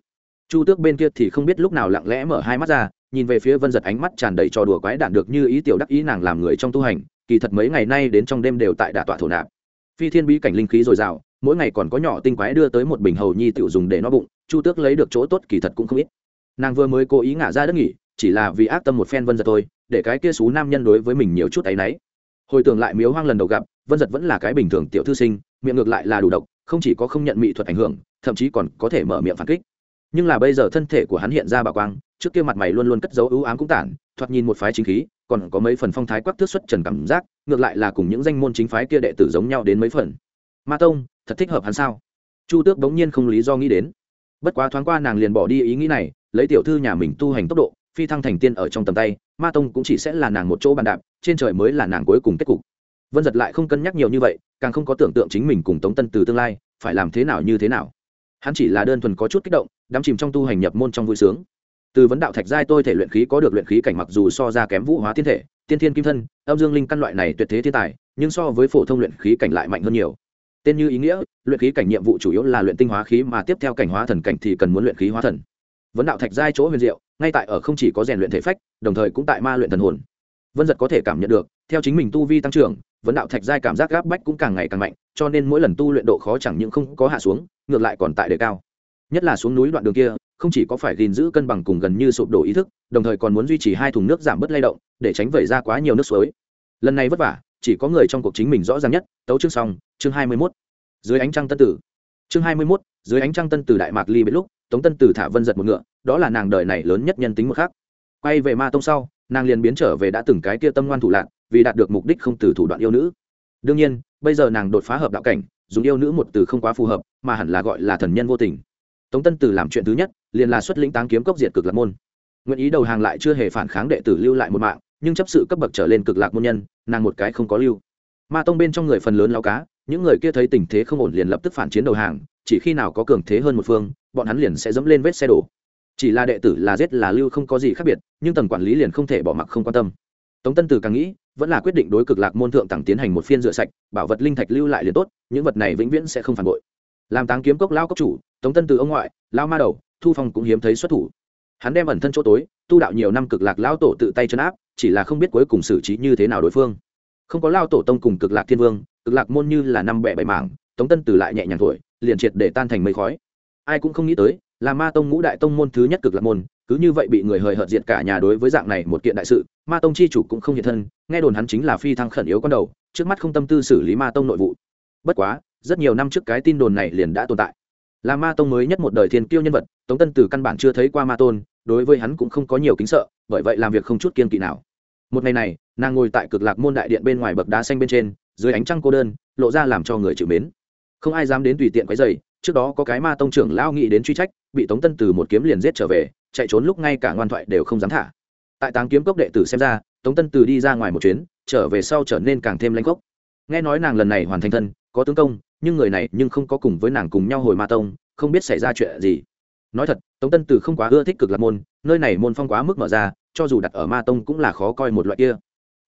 Chu tước bên kia thì không biết lúc nào lặng lẽ mở hai mắt ra nhìn về phía vân giật ánh mắt tràn đầy trò đùa quái đản được như ý tiểu đắc ý nàng làm người trong tu hành, kỳ thật mấy ngày nay đến trong đêm đều tại đả tọa thổ nạp. Phi thiên bí cảnh linh khí dồi dào, mỗi ngày còn có nhỏ tinh quái đưa tới một bình hầu nhi tiểu dùng để no bụng, chu tước lấy được chỗ tốt kỳ thật cũng không ít. Nàng vừa mới cố ý ngả ra đất nghỉ, chỉ là vì ác tâm một phen vân giật thôi, để cái kia xú nam nhân đối với mình nhiều chút áy náy. Hồi tưởng lại miếu hoang lần đầu gặp, vân giật vẫn là cái bình thường tiểu thư sinh, miệng ngược lại là đủ độc, không chỉ có không nhận mỹ thuật ảnh hưởng, thậm chí còn có thể mở miệng phản kích. Nhưng là bây giờ thân thể của hắn hiện ra bà quang trước kia mặt mày luôn luôn cất dấu ưu ám cũng tản, thoạt nhìn một phái chính khí, còn có mấy phần phong thái quắc thước xuất trần cảm giác, ngược lại là cùng những danh môn chính phái kia đệ tử giống nhau đến mấy phần. Ma tông, thật thích hợp hắn sao? Chu tước bỗng nhiên không lý do nghĩ đến. Bất quá thoáng qua nàng liền bỏ đi ý nghĩ này, lấy tiểu thư nhà mình tu hành tốc độ, phi thăng thành tiên ở trong tầm tay, ma tông cũng chỉ sẽ là nàng một chỗ bàn đạp, trên trời mới là nàng cuối cùng kết cục. Vân giật lại không cân nhắc nhiều như vậy, càng không có tưởng tượng chính mình cùng tống tân từ tương lai phải làm thế nào như thế nào. Hắn chỉ là đơn thuần có chút kích động, đắm chìm trong tu hành nhập môn trong vui sướng từ vấn đạo thạch giai tôi thể luyện khí có được luyện khí cảnh mặc dù so ra kém vũ hóa thiên thể, tiên thiên kim thân, âm dương linh căn loại này tuyệt thế thiên tài, nhưng so với phổ thông luyện khí cảnh lại mạnh hơn nhiều. Tên như ý nghĩa, luyện khí cảnh nhiệm vụ chủ yếu là luyện tinh hóa khí mà tiếp theo cảnh hóa thần cảnh thì cần muốn luyện khí hóa thần. Vấn đạo thạch giai chỗ huyền diệu, ngay tại ở không chỉ có rèn luyện thể phách, đồng thời cũng tại ma luyện thần hồn. Vân giật có thể cảm nhận được, theo chính mình tu vi tăng trưởng, vấn đạo thạch giai cảm giác gáp bách cũng càng ngày càng mạnh, cho nên mỗi lần tu luyện độ khó chẳng những không có hạ xuống, ngược lại còn tại đề cao. Nhất là xuống núi đoạn đường kia không chỉ có phải gìn giữ cân bằng cùng gần như sụp đổ ý thức đồng thời còn muốn duy trì hai thùng nước giảm bớt lay động để tránh vẩy ra quá nhiều nước suối. Lần này vất vả chỉ có người trong cuộc chính mình rõ ràng nhất. Tấu chương xong chương hai mươi 21. dưới ánh trăng tân tử. Chương hai mươi 21, dưới ánh trăng tân tử đại mạc ly biết lúc tống tân tử thả vân giật một ngựa đó là nàng đời này lớn nhất nhân tính một khác. Quay về ma tông sau nàng liền biến trở về đã từng cái kia tâm ngoan thủ lạc vì đạt được mục đích không từ thủ đoạn yêu nữ. Đương nhiên bây giờ nàng đột phá hợp đạo cảnh dùng yêu nữ một từ không quá phù hợp mà hẳn là gọi là thần nhân vô tình. Tống tân tử làm chuyện thứ nhất liền là xuất lĩnh táng kiếm cốc diệt cực lạc môn. Nguyện ý đầu hàng lại chưa hề phản kháng đệ tử lưu lại một mạng, nhưng chấp sự cấp bậc trở lên cực lạc môn nhân, nàng một cái không có lưu. Ma tông bên trong người phần lớn lao cá, những người kia thấy tình thế không ổn liền lập tức phản chiến đầu hàng, chỉ khi nào có cường thế hơn một phương, bọn hắn liền sẽ dẫm lên vết xe đổ. Chỉ là đệ tử là giết là lưu không có gì khác biệt, nhưng tầng quản lý liền không thể bỏ mặc không quan tâm. Tống tân từ càng nghĩ, vẫn là quyết định đối cực lạc môn thượng tặng tiến hành một phiên rửa sạch, bảo vật linh thạch lưu lại liền tốt, những vật này vĩnh viễn sẽ không phản bội. Làm táng kiếm cốc lao cốc chủ, tống tân từ ông ngoại lao ma đầu thu phong cũng hiếm thấy xuất thủ. Hắn đem ẩn thân chỗ tối, tu đạo nhiều năm cực lạc lao tổ tự tay chân áp, chỉ là không biết cuối cùng xử trí như thế nào đối phương. Không có lao tổ tông cùng cực lạc thiên vương, cực lạc môn như là năm bẻ bảy mảng, tống tân từ lại nhẹ nhàng thổi, liền triệt để tan thành mây khói. Ai cũng không nghĩ tới, là ma tông ngũ đại tông môn thứ nhất cực lạc môn, cứ như vậy bị người hời hợt diệt cả nhà đối với dạng này một kiện đại sự, ma tông chi chủ cũng không hiện thân, nghe đồn hắn chính là phi thăng khẩn yếu con đầu, trước mắt không tâm tư xử lý ma tông nội vụ. Bất quá, rất nhiều năm trước cái tin đồn này liền đã tồn tại là ma tông mới nhất một đời thiên kiêu nhân vật, tống tân từ căn bản chưa thấy qua ma tôn, đối với hắn cũng không có nhiều kính sợ, bởi vậy làm việc không chút kiên kỵ nào. Một ngày này, nàng ngồi tại cực lạc môn đại điện bên ngoài bậc đá xanh bên trên, dưới ánh trăng cô đơn, lộ ra làm cho người chịu mến. Không ai dám đến tùy tiện quấy dày trước đó có cái ma tông trưởng lao nghị đến truy trách, bị tống tân từ một kiếm liền giết trở về, chạy trốn lúc ngay cả ngoan thoại đều không dám thả. Tại táng kiếm cốc đệ tử xem ra, tống tân từ đi ra ngoài một chuyến, trở về sau trở nên càng thêm lãnh cốc nghe nói nàng lần này hoàn thành thân, có tướng công nhưng người này nhưng không có cùng với nàng cùng nhau hồi ma tông, không biết xảy ra chuyện gì. Nói thật, tống tân từ không quá ưa thích cực lạc môn, nơi này môn phong quá mức mở ra, cho dù đặt ở ma tông cũng là khó coi một loại kia.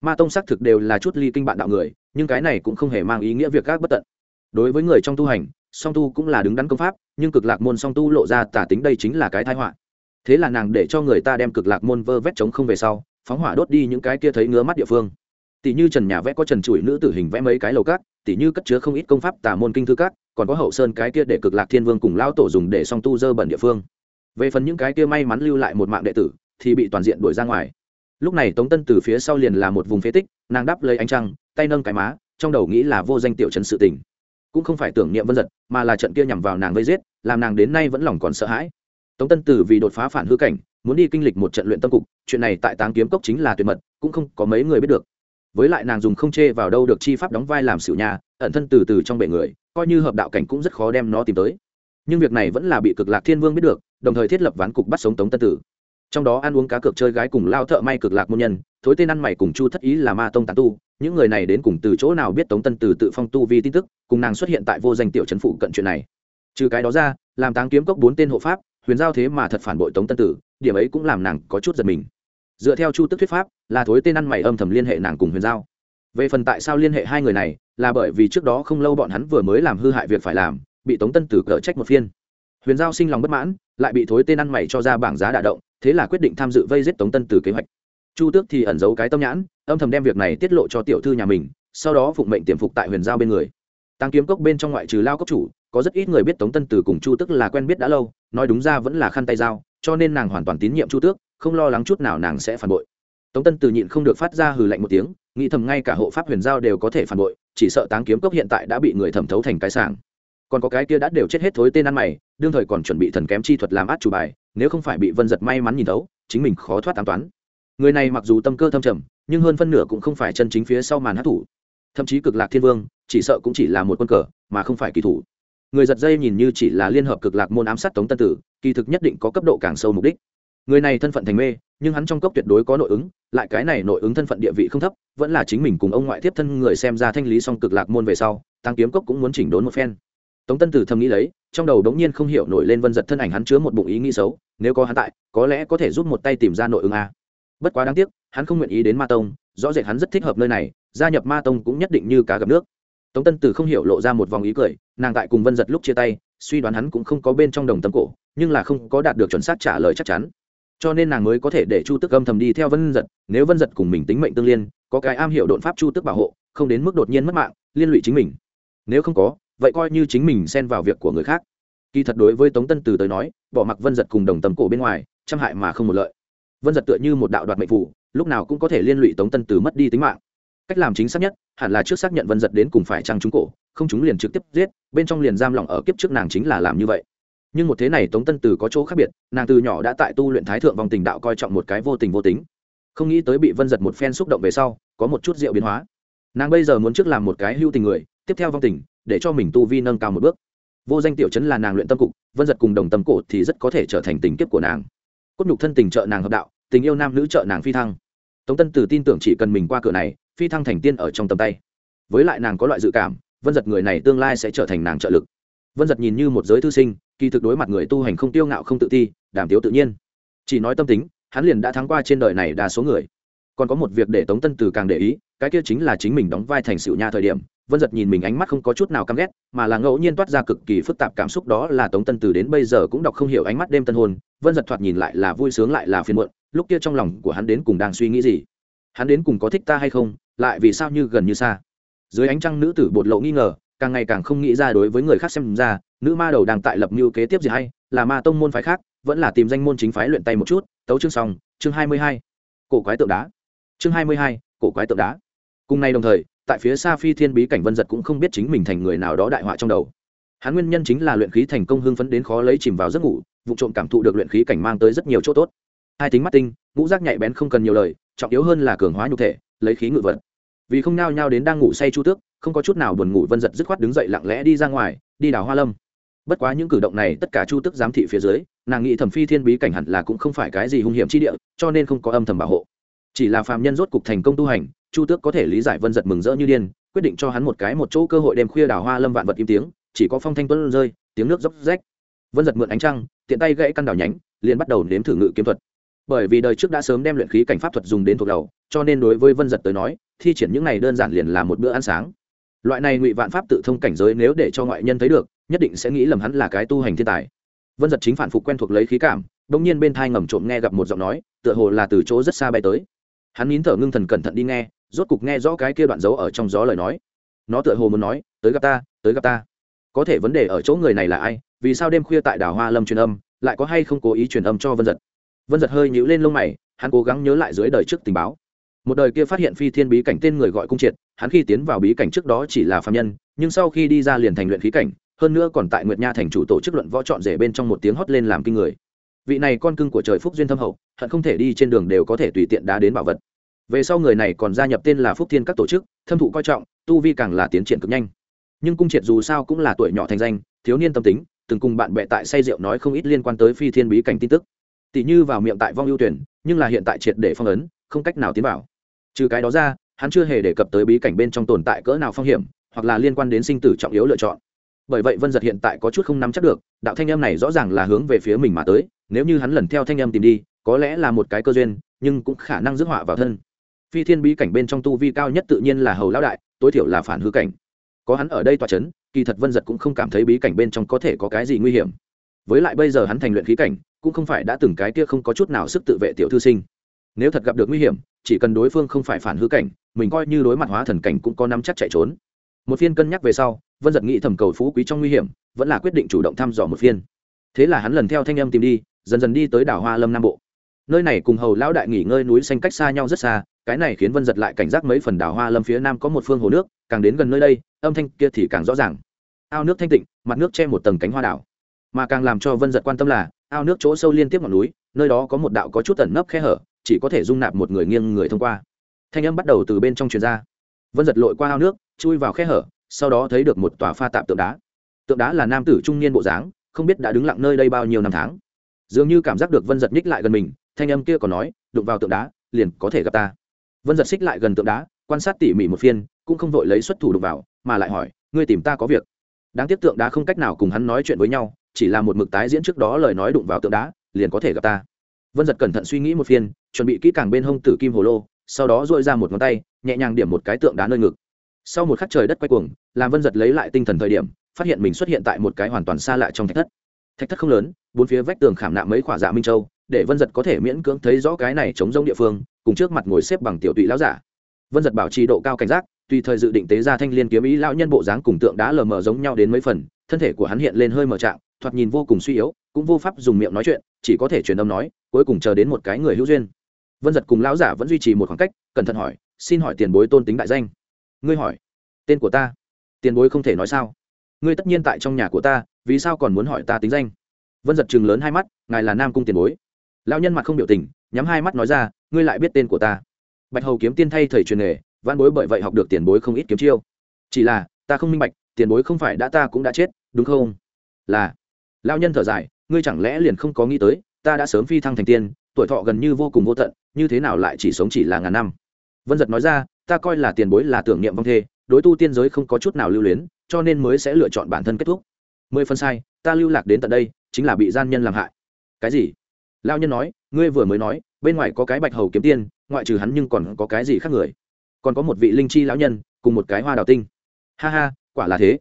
Ma tông xác thực đều là chút ly kinh bạn đạo người, nhưng cái này cũng không hề mang ý nghĩa việc các bất tận. Đối với người trong tu hành, song tu cũng là đứng đắn công pháp, nhưng cực lạc môn song tu lộ ra tả tính đây chính là cái thái họa. Thế là nàng để cho người ta đem cực lạc môn vơ vét chống không về sau, phóng hỏa đốt đi những cái kia thấy ngứa mắt địa phương. Tỷ như trần nhà vẽ có trần chuỗi nữ tử hình vẽ mấy cái lầu cát tỷ như cất chứa không ít công pháp tà môn kinh thư các, còn có hậu sơn cái kia để cực lạc thiên vương cùng lao tổ dùng để song tu dơ bẩn địa phương. Về phần những cái kia may mắn lưu lại một mạng đệ tử thì bị toàn diện đuổi ra ngoài. Lúc này tống tân từ phía sau liền là một vùng phế tích nàng đắp lấy ánh trăng tay nâng cái má trong đầu nghĩ là vô danh tiểu trấn sự tình. Cũng không phải tưởng niệm vân giật mà là trận kia nhằm vào nàng gây giết làm nàng đến nay vẫn lòng còn sợ hãi. Tống tân tử vì đột phá phản hư cảnh muốn đi kinh lịch một trận luyện tâm cục chuyện này tại táng kiếm cốc chính là tuyệt mật cũng không có mấy người biết được với lại nàng dùng không chê vào đâu được chi pháp đóng vai làm xỉu nhà, ẩn thân từ từ trong bể người, coi như hợp đạo cảnh cũng rất khó đem nó tìm tới. Nhưng việc này vẫn là bị cực lạc thiên vương biết được, đồng thời thiết lập ván cục bắt sống tống tân tử. Trong đó ăn uống cá cược chơi gái cùng lao thợ may cực lạc môn nhân, thối tên ăn mày cùng chu thất ý là ma tông tàn tu, những người này đến cùng từ chỗ nào biết tống tân từ tự phong tu vi tin tức, cùng nàng xuất hiện tại vô danh tiểu trấn phụ cận chuyện này. Trừ cái đó ra, làm táng kiếm cốc bốn tên hộ pháp, huyền giao thế mà thật phản bội tống tân tử, điểm ấy cũng làm nàng có chút giật mình dựa theo chu tức thuyết pháp, là thối tên ăn mày âm thầm liên hệ nàng cùng huyền giao. Về phần tại sao liên hệ hai người này, là bởi vì trước đó không lâu bọn hắn vừa mới làm hư hại việc phải làm, bị tống tân tử cở trách một phiên. Huyền giao sinh lòng bất mãn, lại bị thối tên ăn mày cho ra bảng giá đả động, thế là quyết định tham dự vây giết tống tân tử kế hoạch. Chu tước thì ẩn giấu cái tâm nhãn, âm thầm đem việc này tiết lộ cho tiểu thư nhà mình, sau đó phụng mệnh tiềm phục tại huyền giao bên người. Tăng kiếm cốc bên trong ngoại trừ lao cốc chủ, có rất ít người biết tống tân từ cùng chu tước là quen biết đã lâu, nói đúng ra vẫn là khăn tay dao, cho nên nàng hoàn toàn tín nhiệm chu tước không lo lắng chút nào nàng sẽ phản bội. Tống tân từ nhịn không được phát ra hừ lạnh một tiếng, nghĩ thầm ngay cả hộ pháp huyền giao đều có thể phản bội, chỉ sợ táng kiếm cốc hiện tại đã bị người thẩm thấu thành cái sàng. còn có cái kia đã đều chết hết thối tên ăn mày, đương thời còn chuẩn bị thần kém chi thuật làm át chủ bài, nếu không phải bị vân giật may mắn nhìn thấu, chính mình khó thoát tám toán người này mặc dù tâm cơ thâm trầm, nhưng hơn phân nửa cũng không phải chân chính phía sau màn hát thủ thậm chí cực lạc thiên vương, chỉ sợ cũng chỉ là một quân cờ, mà không phải kỳ thủ. Người giật dây nhìn như chỉ là liên hợp cực lạc môn ám sát tống tân tử, kỳ thực nhất định có cấp độ càng sâu mục đích người này thân phận thành mê, nhưng hắn trong cốc tuyệt đối có nội ứng, lại cái này nội ứng thân phận địa vị không thấp, vẫn là chính mình cùng ông ngoại tiếp thân người xem ra thanh lý xong cực lạc môn về sau tăng kiếm cốc cũng muốn chỉnh đốn một phen. Tống tân tử thầm nghĩ lấy, trong đầu đống nhiên không hiểu nổi lên vân giật thân ảnh hắn chứa một bụng ý nghĩ xấu, nếu có hắn tại, có lẽ có thể giúp một tay tìm ra nội ứng a. Bất quá đáng tiếc, hắn không nguyện ý đến ma tông, rõ rệt hắn rất thích hợp nơi này, gia nhập ma tông cũng nhất định như cá gặp nước. Tống tân tử không hiểu lộ ra một vòng ý cười, nàng tại cùng vân giật lúc chia tay, suy đoán hắn cũng không có bên trong đồng tâm cổ, nhưng là không có đạt được chuẩn xác trả lời chắc chắn cho nên nàng mới có thể để chu tức âm thầm đi theo vân giật, nếu vân giật cùng mình tính mệnh tương liên, có cái am hiểu đột pháp chu tức bảo hộ, không đến mức đột nhiên mất mạng, liên lụy chính mình. Nếu không có, vậy coi như chính mình xen vào việc của người khác. Kỳ thật đối với tống tân từ tới nói, bỏ mặc vân giật cùng đồng tâm cổ bên ngoài trăm hại mà không một lợi. Vân giật tựa như một đạo đoạt mệnh phủ, lúc nào cũng có thể liên lụy tống tân từ mất đi tính mạng. Cách làm chính xác nhất, hẳn là trước xác nhận vân giật đến cùng phải trăng trúng cổ, không chúng liền trực tiếp giết, bên trong liền giam lỏng ở kiếp trước nàng chính là làm như vậy nhưng một thế này tống tân từ có chỗ khác biệt, nàng từ nhỏ đã tại tu luyện thái thượng vòng tình đạo coi trọng một cái vô tình vô tính. Không nghĩ tới bị vân giật một phen xúc động về sau, có một chút rượu biến hóa. Nàng bây giờ muốn trước làm một cái hưu tình người, tiếp theo vong tình, để cho mình tu vi nâng cao một bước. Vô danh tiểu chấn là nàng luyện tâm cục, vân giật cùng đồng tâm cổ thì rất có thể trở thành tình kiếp của nàng. Cốt nhục thân tình trợ nàng hợp đạo, tình yêu nam nữ trợ nàng phi thăng. Tống tân từ tin tưởng chỉ cần mình qua cửa này, phi thăng thành tiên ở trong tầm tay. Với lại nàng có loại dự cảm, vân giật người này tương lai sẽ trở thành nàng trợ lực vân giật nhìn như một giới thư sinh, kỳ thực đối mặt người tu hành không tiêu ngạo không tự ti đảm tiếu tự nhiên. Chỉ nói tâm tính, hắn liền đã thắng qua trên đời này đa số người. Còn có một việc để tống tân từ càng để ý, cái kia chính là chính mình đóng vai thành sự nha thời điểm, vân giật nhìn mình ánh mắt không có chút nào căm ghét, mà là ngẫu nhiên toát ra cực kỳ phức tạp cảm xúc đó là tống tân từ đến bây giờ cũng đọc không hiểu ánh mắt đêm tân hôn, vân giật thoạt nhìn lại là vui sướng lại là phiền muộn, lúc kia trong lòng của hắn đến cùng đang suy nghĩ gì? Hắn đến cùng có thích ta hay không, lại vì sao như gần như xa? Dưới ánh trăng nữ tử bột lộ nghi ngờ càng ngày càng không nghĩ ra đối với người khác xem ra, nữ ma đầu đang tại lập mưu kế tiếp gì hay, là ma tông môn phái khác, vẫn là tìm danh môn chính phái luyện tay một chút, tấu chương xong, chương hai mươi hai. Cổ quái tượng đá. Chương hai mươi hai, cổ quái tượng đá. Cùng ngày đồng thời, tại phía xa phi thiên bí cảnh vân giật cũng không biết chính mình thành người nào đó đại họa trong đầu. Hắn nguyên nhân chính là luyện khí thành công hưng phấn đến khó lấy chìm vào giấc ngủ, vụ trộm cảm thụ được luyện khí cảnh mang tới rất nhiều chỗ tốt. Hai tính mắt tinh, ngũ giác nhạy bén không cần nhiều lời, trọng yếu hơn là cường hóa nhục thể, lấy khí ngự vật. Vì không nao nhao đến đang ngủ say chu tước không có chút nào buồn ngủ vân giật dứt khoát đứng dậy lặng lẽ đi ra ngoài, đi đào hoa lâm. Bất quá những cử động này tất cả chu tước giám thị phía dưới, nàng nghĩ thẩm phi thiên bí cảnh hẳn là cũng không phải cái gì hung hiểm chi địa, cho nên không có âm thầm bảo hộ. Chỉ là phàm nhân rốt cục thành công tu hành, chu tước có thể lý giải vân giật mừng rỡ như điên, quyết định cho hắn một cái một chỗ cơ hội đêm khuya đào hoa lâm vạn vật im tiếng, chỉ có phong thanh tuấn rơi, tiếng nước dốc rách. Vân giật mượn ánh trăng, tiện tay gãy căn đào nhánh, liền bắt đầu nếm thử ngự kiếm thuật. Bởi vì đời trước đã sớm đem luyện khí cảnh pháp thuật dùng đến thuộc đầu, cho nên đối với vân giật tới nói, thi triển những này đơn giản liền là một bữa ăn sáng loại này ngụy vạn pháp tự thông cảnh giới nếu để cho ngoại nhân thấy được, nhất định sẽ nghĩ lầm hắn là cái tu hành thiên tài. Vân giật chính phản phục quen thuộc lấy khí cảm đ ỗ n g nhiên bên thai ngầm trộm nghe gặp một giọng nói, tựa hồ là từ chỗ rất xa bay tới. Hắn nín thở ngưng thần cẩn thận đi nghe, rốt cục nghe rõ cái kia đoạn dấu ở trong gió lời nói. Nó tựa hồ muốn nói, tới gặp ta, tới gặp ta. Có thể vấn đề ở chỗ người này là ai, vì sao đêm khuya tại đảo hoa lâm truyền âm, lại có hay không cố ý truyền âm cho vân giật? Vân giật hơi nhíu lên lông mày, hắn cố gắng nhớ lại dưới đời trước tình báo một đời kia phát hiện phi thiên bí cảnh tên người gọi cung triệt, hắn khi tiến vào bí cảnh trước đó chỉ là phạm nhân, nhưng sau khi đi ra liền thành luyện khí cảnh, hơn nữa còn tại nguyệt nha thành chủ tổ chức luận võ chọn rể bên trong một tiếng hót lên làm kinh người. Vị này con cưng của trời phúc duyên thâm hậu, hận không thể đi trên đường đều có thể tùy tiện đá đến bảo vật. Về sau người này còn gia nhập tên là phúc thiên các tổ chức, thâm thụ coi trọng, tu vi càng là tiến triển cực nhanh. Nhưng cung triệt dù sao cũng là tuổi nhỏ thành danh, thiếu niên tâm tính, từng cùng bạn bè tại say rượu nói không ít liên quan tới phi thiên bí cảnh tin tức. Tỷ như vào miệng tại vong ưu tuyển, nhưng là hiện tại triệt để phong ấn, không cách nào tiến vào trừ cái đó ra, hắn chưa hề đề cập tới bí cảnh bên trong tồn tại cỡ nào phong hiểm, hoặc là liên quan đến sinh tử trọng yếu lựa chọn. Bởi vậy vân giật hiện tại có chút không nắm chắc được, đạo thanh âm này rõ ràng là hướng về phía mình mà tới, nếu như hắn lần theo thanh âm tìm đi, có lẽ là một cái cơ duyên, nhưng cũng khả năng rước họa vào thân. Phi thiên bí cảnh bên trong tu vi cao nhất tự nhiên là hầu lão đại, tối thiểu là phản hư cảnh. Có hắn ở đây tòa c h ấ n kỳ thật vân giật cũng không cảm thấy bí cảnh bên trong có thể có cái gì nguy hiểm. Với lại bây giờ hắn thành luyện khí cảnh, cũng không phải đã từng cái kia không có chút nào sức tự vệ tiểu thư sinh. Nếu thật gặp được nguy hiểm chỉ cần đối phương không phải phản hư cảnh, mình coi như đối mặt hóa thần cảnh cũng có nắm chắc chạy trốn. Một phiên cân nhắc về sau, vân giật nghĩ thầm cầu phú quý trong nguy hiểm, vẫn là quyết định chủ động thăm dò một phiên. Thế là hắn lần theo thanh âm tìm đi, dần dần đi tới đảo hoa lâm nam bộ. Nơi này cùng hầu lão đại nghỉ ngơi núi xanh cách xa nhau rất xa, cái này khiến vân giật lại cảnh giác mấy phần đảo hoa lâm phía nam có một phương hồ nước, càng đến gần nơi đây, âm thanh kia thì càng rõ ràng. Ao nước thanh tịnh, mặt nước che một tầng cánh hoa đảo. Mà càng làm cho vân giật quan tâm là, ao nước chỗ sâu liên tiếp ngọn núi, nơi đó có một đạo có chút tẩn nấp khe hở chỉ có thể dung nạp một người nghiêng người thông qua. Thanh âm bắt đầu từ bên trong truyền ra. Vân giật lội qua ao nước, chui vào khe hở, sau đó thấy được một tòa pha tạp tượng đá. Tượng đá là nam tử trung niên bộ dáng, không biết đã đứng lặng nơi đây bao nhiêu năm tháng. Dường như cảm giác được vân giật nhích lại gần mình, thanh âm kia còn nói, đụng vào tượng đá, liền có thể gặp ta. Vân giật xích lại gần tượng đá, quan sát tỉ mỉ một phiên, cũng không vội lấy xuất thủ đụng vào, mà lại hỏi, ngươi tìm ta có việc? Đáng tiếc tượng đá không cách nào cùng hắn nói chuyện với nhau, chỉ là một mực tái diễn trước đó lời nói đụng vào tượng đá, liền có thể gặp ta. Vân giật cẩn thận suy nghĩ một phiên chuẩn bị kỹ càng bên hông tử kim hồ lô, sau đó dội ra một ngón tay, nhẹ nhàng điểm một cái tượng đá nơi ngực. Sau một khắc trời đất quay cuồng, làm vân giật lấy lại tinh thần thời điểm, phát hiện mình xuất hiện tại một cái hoàn toàn xa lạ trong thạch thất. Thạch thất không lớn, bốn phía vách tường khảm nạm mấy khỏa dạ minh châu, để vân giật có thể miễn cưỡng thấy rõ cái này chống rông địa phương, cùng trước mặt ngồi xếp bằng tiểu tụy lão giả. Vân giật bảo trì độ cao cảnh giác, tùy thời dự định tế ra thanh liên kiếm ý lão nhân bộ dáng cùng tượng đá lờ mờ giống nhau đến mấy phần, thân thể của hắn hiện lên hơi mờ trạng, thoạt nhìn vô cùng suy yếu, cũng vô pháp dùng miệng nói chuyện, chỉ có thể truyền âm nói, cuối cùng chờ đến một cái người hữu duyên vân giật cùng lão giả vẫn duy trì một khoảng cách, cẩn thận hỏi, xin hỏi tiền bối tôn tính đại danh? Ngươi hỏi. Tên của ta? Tiền bối không thể nói sao. Ngươi tất nhiên tại trong nhà của ta, vì sao còn muốn hỏi ta tính danh? Vân giật chừng lớn hai mắt, ngài là nam cung tiền bối. Lão nhân mặt không biểu tình, nhắm hai mắt nói ra, ngươi lại biết tên của ta? Bạch hầu kiếm tiên thay thầy truyền nghề văn bối bởi vậy học được tiền bối không ít kiếm chiêu. Chỉ là, ta không minh bạch, tiền bối không phải đã ta cũng đã chết, đúng không? Là. Lão nhân thở dài, ngươi chẳng lẽ liền không có nghĩ tới, ta đã sớm phi thăng thành tiên tuổi thọ gần như vô cùng vô tận, như thế nào lại chỉ sống chỉ là ngàn năm? Vân giật nói ra, ta coi là tiền bối là tưởng niệm vong thê, đối tu tiên giới không có chút nào lưu luyến, cho nên mới sẽ lựa chọn bản thân kết thúc. Mười phân sai, ta lưu lạc đến tận đây, chính là bị gian nhân làm hại. Cái gì? Lao nhân nói, ngươi vừa mới nói, bên ngoài có cái bạch hầu kiếm tiên, ngoại trừ hắn nhưng còn có cái gì khác người? Còn có một vị linh chi lão nhân, cùng một cái hoa đào tinh. Ha ha, quả là thế.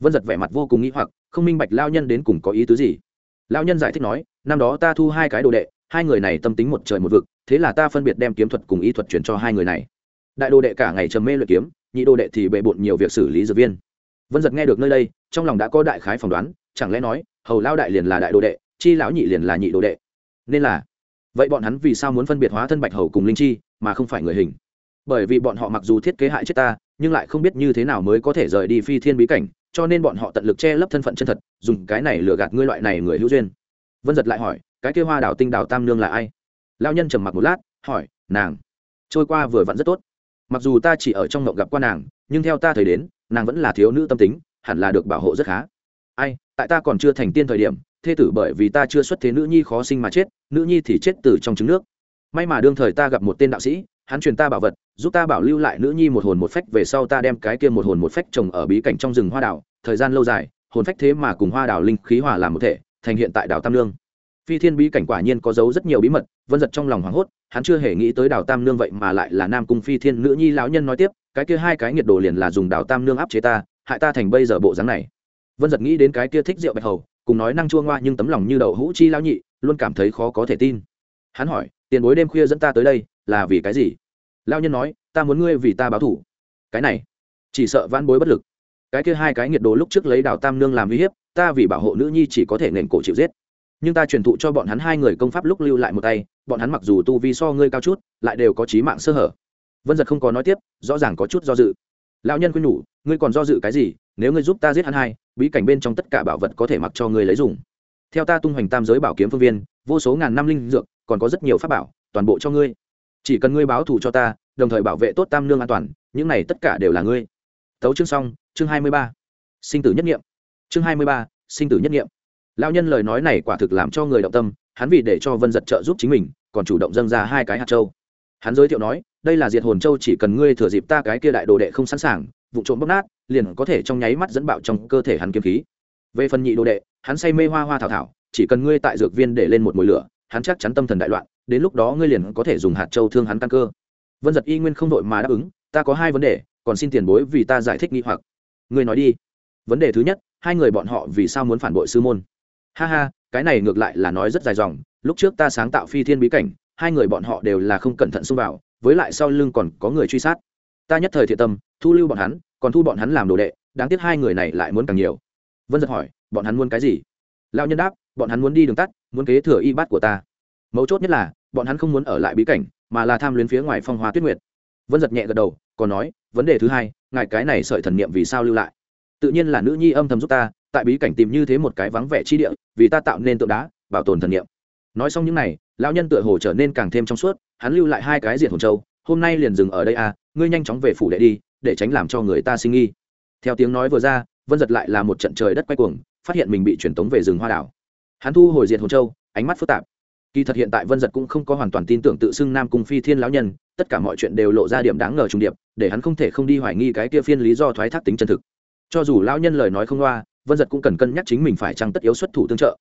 Vân giật vẻ mặt vô cùng nghĩ hoặc, không minh bạch lao nhân đến cùng có ý tứ gì. Lao nhân giải thích nói, năm đó ta thu hai cái đồ đệ hai người này tâm tính một trời một vực, thế là ta phân biệt đem kiếm thuật cùng ý thuật chuyển cho hai người này. Đại đồ đệ cả ngày trầm mê luyện kiếm, nhị đồ đệ thì bệ bộn nhiều việc xử lý dược viên. Vân giật nghe được nơi đây, trong lòng đã có đại khái phỏng đoán, chẳng lẽ nói, hầu lao đại liền là đại đồ đệ, chi lão nhị liền là nhị đồ đệ? Nên là, vậy bọn hắn vì sao muốn phân biệt hóa thân bạch hầu cùng linh chi, mà không phải người hình? Bởi vì bọn họ mặc dù thiết kế hại chết ta, nhưng lại không biết như thế nào mới có thể rời đi phi thiên bí cảnh, cho nên bọn họ tận lực che lấp thân phận chân thật, dùng cái này lừa gạt ngươi loại này người hữu duyên. Vân giật lại hỏi cái kia hoa đảo tinh đảo tam nương là ai? Lao nhân trầm mặc một lát, hỏi, nàng, trôi qua vừa vặn rất tốt. Mặc dù ta chỉ ở trong mộng gặp qua nàng, nhưng theo ta thời đến, nàng vẫn là thiếu nữ tâm tính, hẳn là được bảo hộ rất khá. Ai, tại ta còn chưa thành tiên thời điểm, thê tử bởi vì ta chưa xuất thế nữ nhi khó sinh mà chết, nữ nhi thì chết từ trong trứng nước. May mà đương thời ta gặp một tên đạo sĩ, hắn truyền ta bảo vật, giúp ta bảo lưu lại nữ nhi một hồn một phách, về sau ta đem cái kia một hồn một phách trồng ở bí cảnh trong rừng hoa đảo. Thời gian lâu dài, hồn phách thế mà cùng hoa đảo linh khí hòa làm một thể, thành hiện tại đảo tam lương phi thiên bí cảnh quả nhiên có dấu rất nhiều bí mật, vân giật trong lòng hoảng hốt, hắn chưa hề nghĩ tới Đào tam nương vậy mà lại là nam cung phi thiên nữ nhi lão nhân nói tiếp, cái kia hai cái nhiệt đồ liền là dùng Đào tam nương áp chế ta, hại ta thành bây giờ bộ dáng này. Vân giật nghĩ đến cái kia thích rượu bạch hầu, cùng nói năng chua ngoa nhưng tấm lòng như đậu hũ chi lão nhị, luôn cảm thấy khó có thể tin. Hắn hỏi, tiền bối đêm khuya dẫn ta tới đây, là vì cái gì? Lão nhân nói, ta muốn ngươi vì ta báo thủ. Cái này, chỉ sợ vãn bối bất lực. Cái kia hai cái nhiệt đồ lúc trước lấy đào tam nương làm uy hiếp, ta vì bảo hộ nữ nhi chỉ có thể nền cổ chịu giết nhưng ta truyền thụ cho bọn hắn hai người công pháp lúc lưu lại một tay, bọn hắn mặc dù tu vi so ngươi cao chút, lại đều có trí mạng sơ hở. Vân giật không có nói tiếp, rõ ràng có chút do dự. Lão nhân khuyên nhủ, ngươi còn do dự cái gì, nếu ngươi giúp ta giết hắn hai, bí cảnh bên trong tất cả bảo vật có thể mặc cho ngươi lấy dùng. Theo ta tung hoành tam giới bảo kiếm phương viên, vô số ngàn năm linh dược, còn có rất nhiều pháp bảo, toàn bộ cho ngươi. Chỉ cần ngươi báo thù cho ta, đồng thời bảo vệ tốt tam nương an toàn, những này tất cả đều là ngươi. Tấu chương xong, chương hai mươi ba. Sinh tử nhất nghiệm. Chương hai mươi ba, sinh tử nhất nghiệm lao nhân lời nói này quả thực làm cho người động tâm, hắn vì để cho vân giật trợ giúp chính mình, còn chủ động dâng ra hai cái hạt châu. Hắn giới thiệu nói, đây là diệt hồn châu, chỉ cần ngươi thừa dịp ta cái kia đại đồ đệ không sẵn sàng, vụ trộm bóc nát, liền có thể trong nháy mắt dẫn bạo trong cơ thể hắn kiếm khí. Về phần nhị đồ đệ, hắn say mê hoa hoa thảo thảo, chỉ cần ngươi tại dược viên để lên một mùi lửa, hắn chắc chắn tâm thần đại loạn, đến lúc đó ngươi liền có thể dùng hạt châu thương hắn căn cơ. Vân giật y nguyên không đội mà đáp ứng, ta có hai vấn đề, còn xin tiền bối vì ta giải thích nghi hoặc. Ngươi nói đi. Vấn đề thứ nhất, hai người bọn họ vì sao muốn phản bội sư môn? Ha ha, cái này ngược lại là nói rất dài dòng, lúc trước ta sáng tạo phi thiên bí cảnh, hai người bọn họ đều là không cẩn thận xông vào, với lại sau lưng còn có người truy sát. Ta nhất thời thiện tâm, thu lưu bọn hắn, còn thu bọn hắn làm đồ đệ, đáng tiếc hai người này lại muốn càng nhiều. Vân giật hỏi, bọn hắn muốn cái gì? Lão nhân đáp, bọn hắn muốn đi đường tắt, muốn kế thừa y bát của ta. Mấu chốt nhất là, bọn hắn không muốn ở lại bí cảnh, mà là tham luyến phía ngoài phong hoa tuyết nguyệt. Vân giật nhẹ gật đầu, còn nói, vấn đề thứ hai, ngài cái này sợi thần niệm vì sao lưu lại? Tự nhiên là nữ nhi âm thầm giúp ta tại bí cảnh tìm như thế một cái vắng vẻ chi địa, vì ta tạo nên tượng đá, bảo tồn thần niệm. Nói xong những này, lão nhân tựa hồ trở nên càng thêm trong suốt, hắn lưu lại hai cái diện hồn châu, hôm nay liền dừng ở đây à ngươi nhanh chóng về phủ đệ đi, để tránh làm cho người ta sinh nghi. Theo tiếng nói vừa ra, vân giật lại là một trận trời đất quay cuồng, phát hiện mình bị truyền tống về rừng hoa đảo. Hắn thu hồi diện hồn châu, ánh mắt phức tạp. Kỳ thật hiện tại vân giật cũng không có hoàn toàn tin tưởng tự xưng nam cung phi thiên lão nhân, tất cả mọi chuyện đều lộ ra điểm đáng ngờ trùng điệp, để hắn không thể không đi hoài nghi cái kia phiên lý do thoái thác tính chân thực. Cho dù lão nhân lời nói không loa vân giật cũng cần cân nhắc chính mình phải chăng tất yếu xuất thủ tương trợ.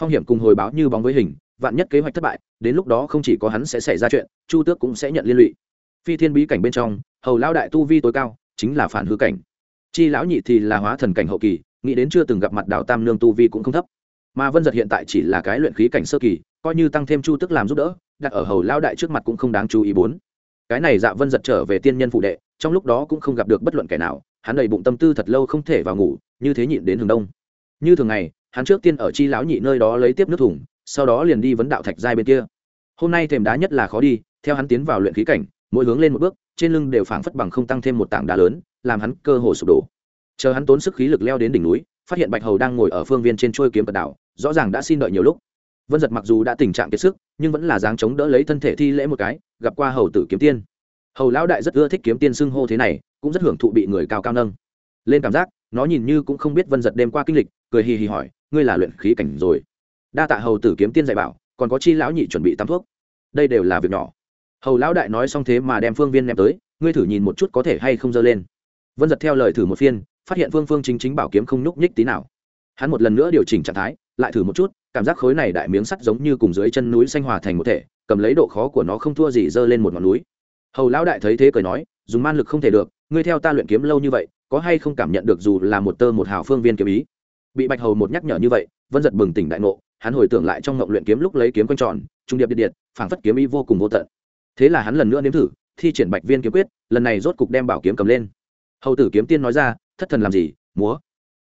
Phong hiểm cùng hồi báo như bóng với hình, vạn nhất kế hoạch thất bại, đến lúc đó không chỉ có hắn sẽ xảy ra chuyện, chu tước cũng sẽ nhận liên lụy. Phi thiên bí cảnh bên trong, hầu lão đại tu vi tối cao, chính là phản hư cảnh. Chi lão nhị thì là hóa thần cảnh hậu kỳ, nghĩ đến chưa từng gặp mặt đào tam nương tu vi cũng không thấp. Mà vân giật hiện tại chỉ là cái luyện khí cảnh sơ kỳ, coi như tăng thêm chu tức làm giúp đỡ, đặt ở hầu lao đại trước mặt cũng không đáng chú ý bốn. Cái này dạ vân giật trở về tiên nhân phụ đệ, trong lúc đó cũng không gặp được bất luận kẻ nào hắn đầy bụng tâm tư thật lâu không thể vào ngủ, như thế nhịn đến hướng đông. Như thường ngày, hắn trước tiên ở chi lão nhị nơi đó lấy tiếp nước thủng sau đó liền đi vấn đạo thạch giai bên kia. Hôm nay thềm đá nhất là khó đi, theo hắn tiến vào luyện khí cảnh, mỗi hướng lên một bước, trên lưng đều phảng phất bằng không tăng thêm một tảng đá lớn, làm hắn cơ hồ sụp đổ. Chờ hắn tốn sức khí lực leo đến đỉnh núi, phát hiện bạch hầu đang ngồi ở phương viên trên trôi kiếm cật đảo, rõ ràng đã xin đợi nhiều lúc. Vân giật mặc dù đã tình trạng kiệt sức, nhưng vẫn là dáng chống đỡ lấy thân thể thi lễ một cái, gặp qua hầu tử kiếm tiên. Hầu lão đại rất ưa thích kiếm tiên xưng hô thế này cũng rất hưởng thụ bị người cao cao nâng. Lên cảm giác, nó nhìn như cũng không biết vân giật đêm qua kinh lịch, cười hì hì hỏi, ngươi là luyện khí cảnh rồi? Đa tạ hầu tử kiếm tiên dạy bảo, còn có chi lão nhị chuẩn bị tắm thuốc. Đây đều là việc nhỏ. Hầu lão đại nói xong thế mà đem phương viên ném tới, ngươi thử nhìn một chút có thể hay không dơ lên. Vân giật theo lời thử một phiên, phát hiện phương phương chính chính bảo kiếm không nhúc nhích tí nào. Hắn một lần nữa điều chỉnh trạng thái, lại thử một chút, cảm giác khối này đại miếng sắt giống như cùng dưới chân núi xanh hòa thành một thể, cầm lấy độ khó của nó không thua gì dơ lên một ngọn núi. Hầu lão đại thấy thế cười nói, dùng man lực không thể được ngươi theo ta luyện kiếm lâu như vậy, có hay không cảm nhận được dù là một tơ một hào phương viên kiếm ý? Bị bạch hầu một nhắc nhở như vậy, vân giật bừng tỉnh đại ngộ, hắn hồi tưởng lại trong ngộng luyện kiếm lúc lấy kiếm quanh tròn, trung điệp điện điện phảng phất kiếm ý vô cùng vô tận. Thế là hắn lần nữa nếm thử, thi triển bạch viên kiếm quyết, lần này rốt cục đem bảo kiếm cầm lên. Hầu tử kiếm tiên nói ra, thất thần làm gì, múa?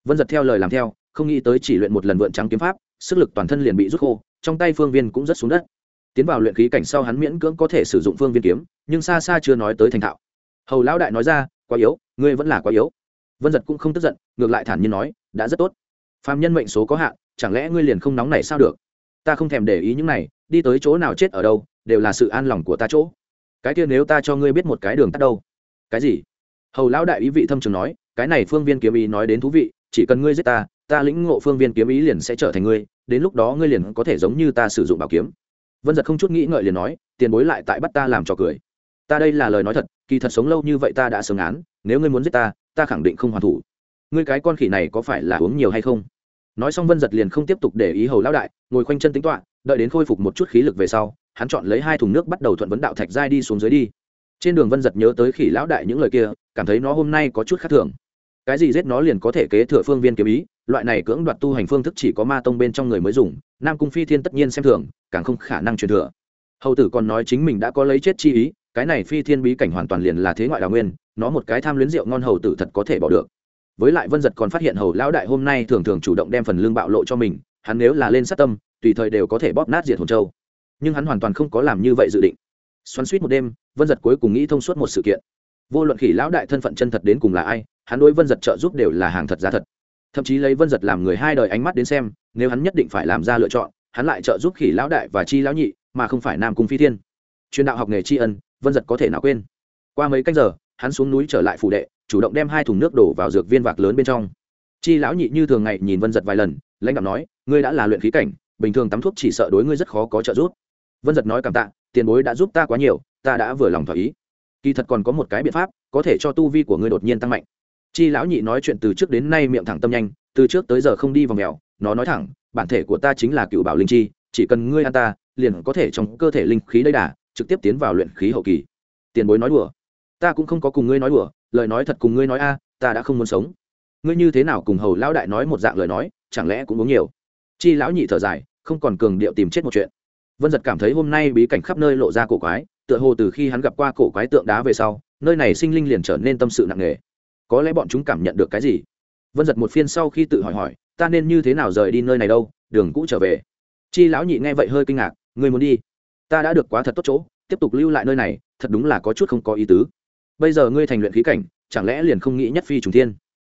Vân giật theo lời làm theo, không nghĩ tới chỉ luyện một lần vượn trắng kiếm pháp, sức lực toàn thân liền bị rút khô, trong tay phương viên cũng rất xuống đất. Tiến vào luyện khí cảnh sau hắn miễn cưỡng có thể sử dụng phương viên kiếm, nhưng xa xa chưa nói tới thành thạo hầu lão đại nói ra, quá yếu, ngươi vẫn là quá yếu. Vân giật cũng không tức giận, ngược lại thản nhiên nói, đã rất tốt. Phạm nhân mệnh số có hạn, chẳng lẽ ngươi liền không nóng này sao được? Ta không thèm để ý những này, đi tới chỗ nào chết ở đâu, đều là sự an lòng của ta chỗ. Cái kia nếu ta cho ngươi biết một cái đường tắt đâu. Cái gì? Hầu lão đại ý vị thâm trường nói, cái này phương viên kiếm ý nói đến thú vị, chỉ cần ngươi giết ta ta lĩnh ngộ phương viên kiếm ý liền sẽ trở thành ngươi, đến lúc đó ngươi liền có thể giống như ta sử dụng bảo kiếm. Vân giật không chút nghĩ ngợi liền nói, tiền bối lại tại bắt ta làm trò cười ta đây là lời nói thật, kỳ thật sống lâu như vậy ta đã sớm án, nếu ngươi muốn giết ta ta khẳng định không hoàn thủ. Ngươi cái con khỉ này có phải là uống nhiều hay không? Nói xong vân giật liền không tiếp tục để ý hầu lão đại, ngồi khoanh chân tính toạ đợi đến khôi phục một chút khí lực về sau, hắn chọn lấy hai thùng nước bắt đầu thuận vấn đạo thạch giai đi xuống dưới đi. Trên đường vân giật nhớ tới khỉ lão đại những lời kia, cảm thấy nó hôm nay có chút khác thường. Cái gì giết nó liền có thể kế thừa phương viên kiếm ý, loại này cưỡng đoạt tu hành phương thức chỉ có ma tông bên trong người mới dùng, nam cung phi thiên tất nhiên xem thường, càng không khả năng truyền thừa. Hầu tử còn nói chính mình đã có lấy chết chi ý cái này phi thiên bí cảnh hoàn toàn liền là thế ngoại đào nguyên, nó một cái tham luyến rượu ngon hầu tử thật có thể bỏ được. Với lại vân giật còn phát hiện hầu lão đại hôm nay thường thường chủ động đem phần lương bạo lộ cho mình, hắn nếu là lên sát tâm, tùy thời đều có thể bóp nát diệt hồn châu. Nhưng hắn hoàn toàn không có làm như vậy dự định. Xoắn suýt một đêm, vân giật cuối cùng nghĩ thông suốt một sự kiện. Vô luận khỉ lão đại thân phận chân thật đến cùng là ai, hắn đối vân giật trợ giúp đều là hàng thật giá thật. Thậm chí lấy vân giật làm người hai đời ánh mắt đến xem, nếu hắn nhất định phải làm ra lựa chọn, hắn lại trợ giúp khỉ lão đại và chi lão nhị, mà không phải nam cung phi thiên. Chuyên đạo học nghề tri ân vân giật có thể nào quên. Qua mấy canh giờ, hắn xuống núi trở lại phủ đệ, chủ động đem hai thùng nước đổ vào dược viên vạc lớn bên trong. Chi lão nhị như thường ngày nhìn vân giật vài lần, lãnh đạo nói, ngươi đã là luyện khí cảnh, bình thường tắm thuốc chỉ sợ đối ngươi rất khó có trợ giúp. Vân giật nói cảm tạ, tiền bối đã giúp ta quá nhiều, ta đã vừa lòng thỏa ý. Kỳ thật còn có một cái biện pháp, có thể cho tu vi của ngươi đột nhiên tăng mạnh. Chi lão nhị nói chuyện từ trước đến nay miệng thẳng tâm nhanh, từ trước tới giờ không đi vào mèo, nó nói thẳng, bản thể của ta chính là cựu bảo linh chi, chỉ cần ngươi ăn ta, liền có thể trong cơ thể linh khí đầy đà trực tiếp tiến vào luyện khí hậu kỳ. Tiền bối nói đùa. Ta cũng không có cùng ngươi nói đùa, lời nói thật cùng ngươi nói a, ta đã không muốn sống. Ngươi như thế nào cùng hầu lão đại nói một dạng lời nói, chẳng lẽ cũng uống nhiều? Chi lão nhị thở dài, không còn cường điệu tìm chết một chuyện. Vân giật cảm thấy hôm nay bí cảnh khắp nơi lộ ra cổ quái, tựa hồ từ khi hắn gặp qua cổ quái tượng đá về sau, nơi này sinh linh liền trở nên tâm sự nặng nề. Có lẽ bọn chúng cảm nhận được cái gì? Vân giật một phiên sau khi tự hỏi hỏi, ta nên như thế nào rời đi nơi này đâu, đường cũ trở về. Chi lão nhị nghe vậy hơi kinh ngạc, ngươi muốn đi? Ta đã được quá thật tốt chỗ, tiếp tục lưu lại nơi này, thật đúng là có chút không có ý tứ. Bây giờ ngươi thành luyện khí cảnh, chẳng lẽ liền không nghĩ nhất phi trùng thiên?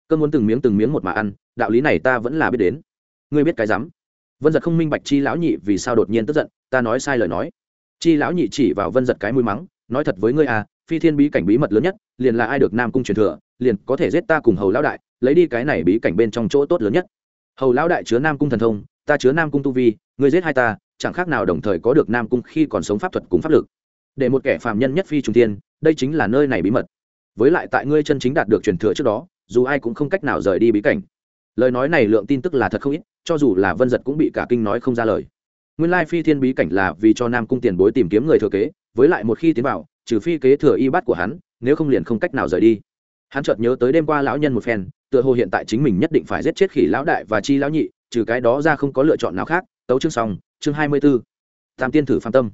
Cơn muốn từng miếng từng miếng một mà ăn, đạo lý này ta vẫn là biết đến. Ngươi biết cái rắm? Vân giật không minh bạch chi lão nhị vì sao đột nhiên tức giận, ta nói sai lời nói. Chi lão nhị chỉ vào vân giật cái mũi mắng, nói thật với ngươi à phi thiên bí cảnh bí mật lớn nhất, liền là ai được nam cung truyền thừa, liền có thể giết ta cùng hầu lão đại, lấy đi cái này bí cảnh bên trong chỗ tốt lớn nhất. Hầu lão đại chứa nam cung thần thông, ta chứa nam cung tu vi, ngươi giết hai ta chẳng khác nào đồng thời có được nam cung khi còn sống pháp thuật cùng pháp lực. Để một kẻ phàm nhân nhất phi trung tiên đây chính là nơi này bí mật. Với lại tại ngươi chân chính đạt được truyền thừa trước đó, dù ai cũng không cách nào rời đi bí cảnh. Lời nói này lượng tin tức là thật không ít, cho dù là vân giật cũng bị cả kinh nói không ra lời. Nguyên lai phi thiên bí cảnh là vì cho nam cung tiền bối tìm kiếm người thừa kế, với lại một khi tiến vào, trừ phi kế thừa y bát của hắn, nếu không liền không cách nào rời đi. Hắn chợt nhớ tới đêm qua lão nhân một phen, tựa hồ hiện tại chính mình nhất định phải giết chết khỉ lão đại và chi lão nhị, trừ cái đó ra không có lựa chọn nào khác, tấu chương xong chương hai mươi b ố tam tiên thử phan tâm.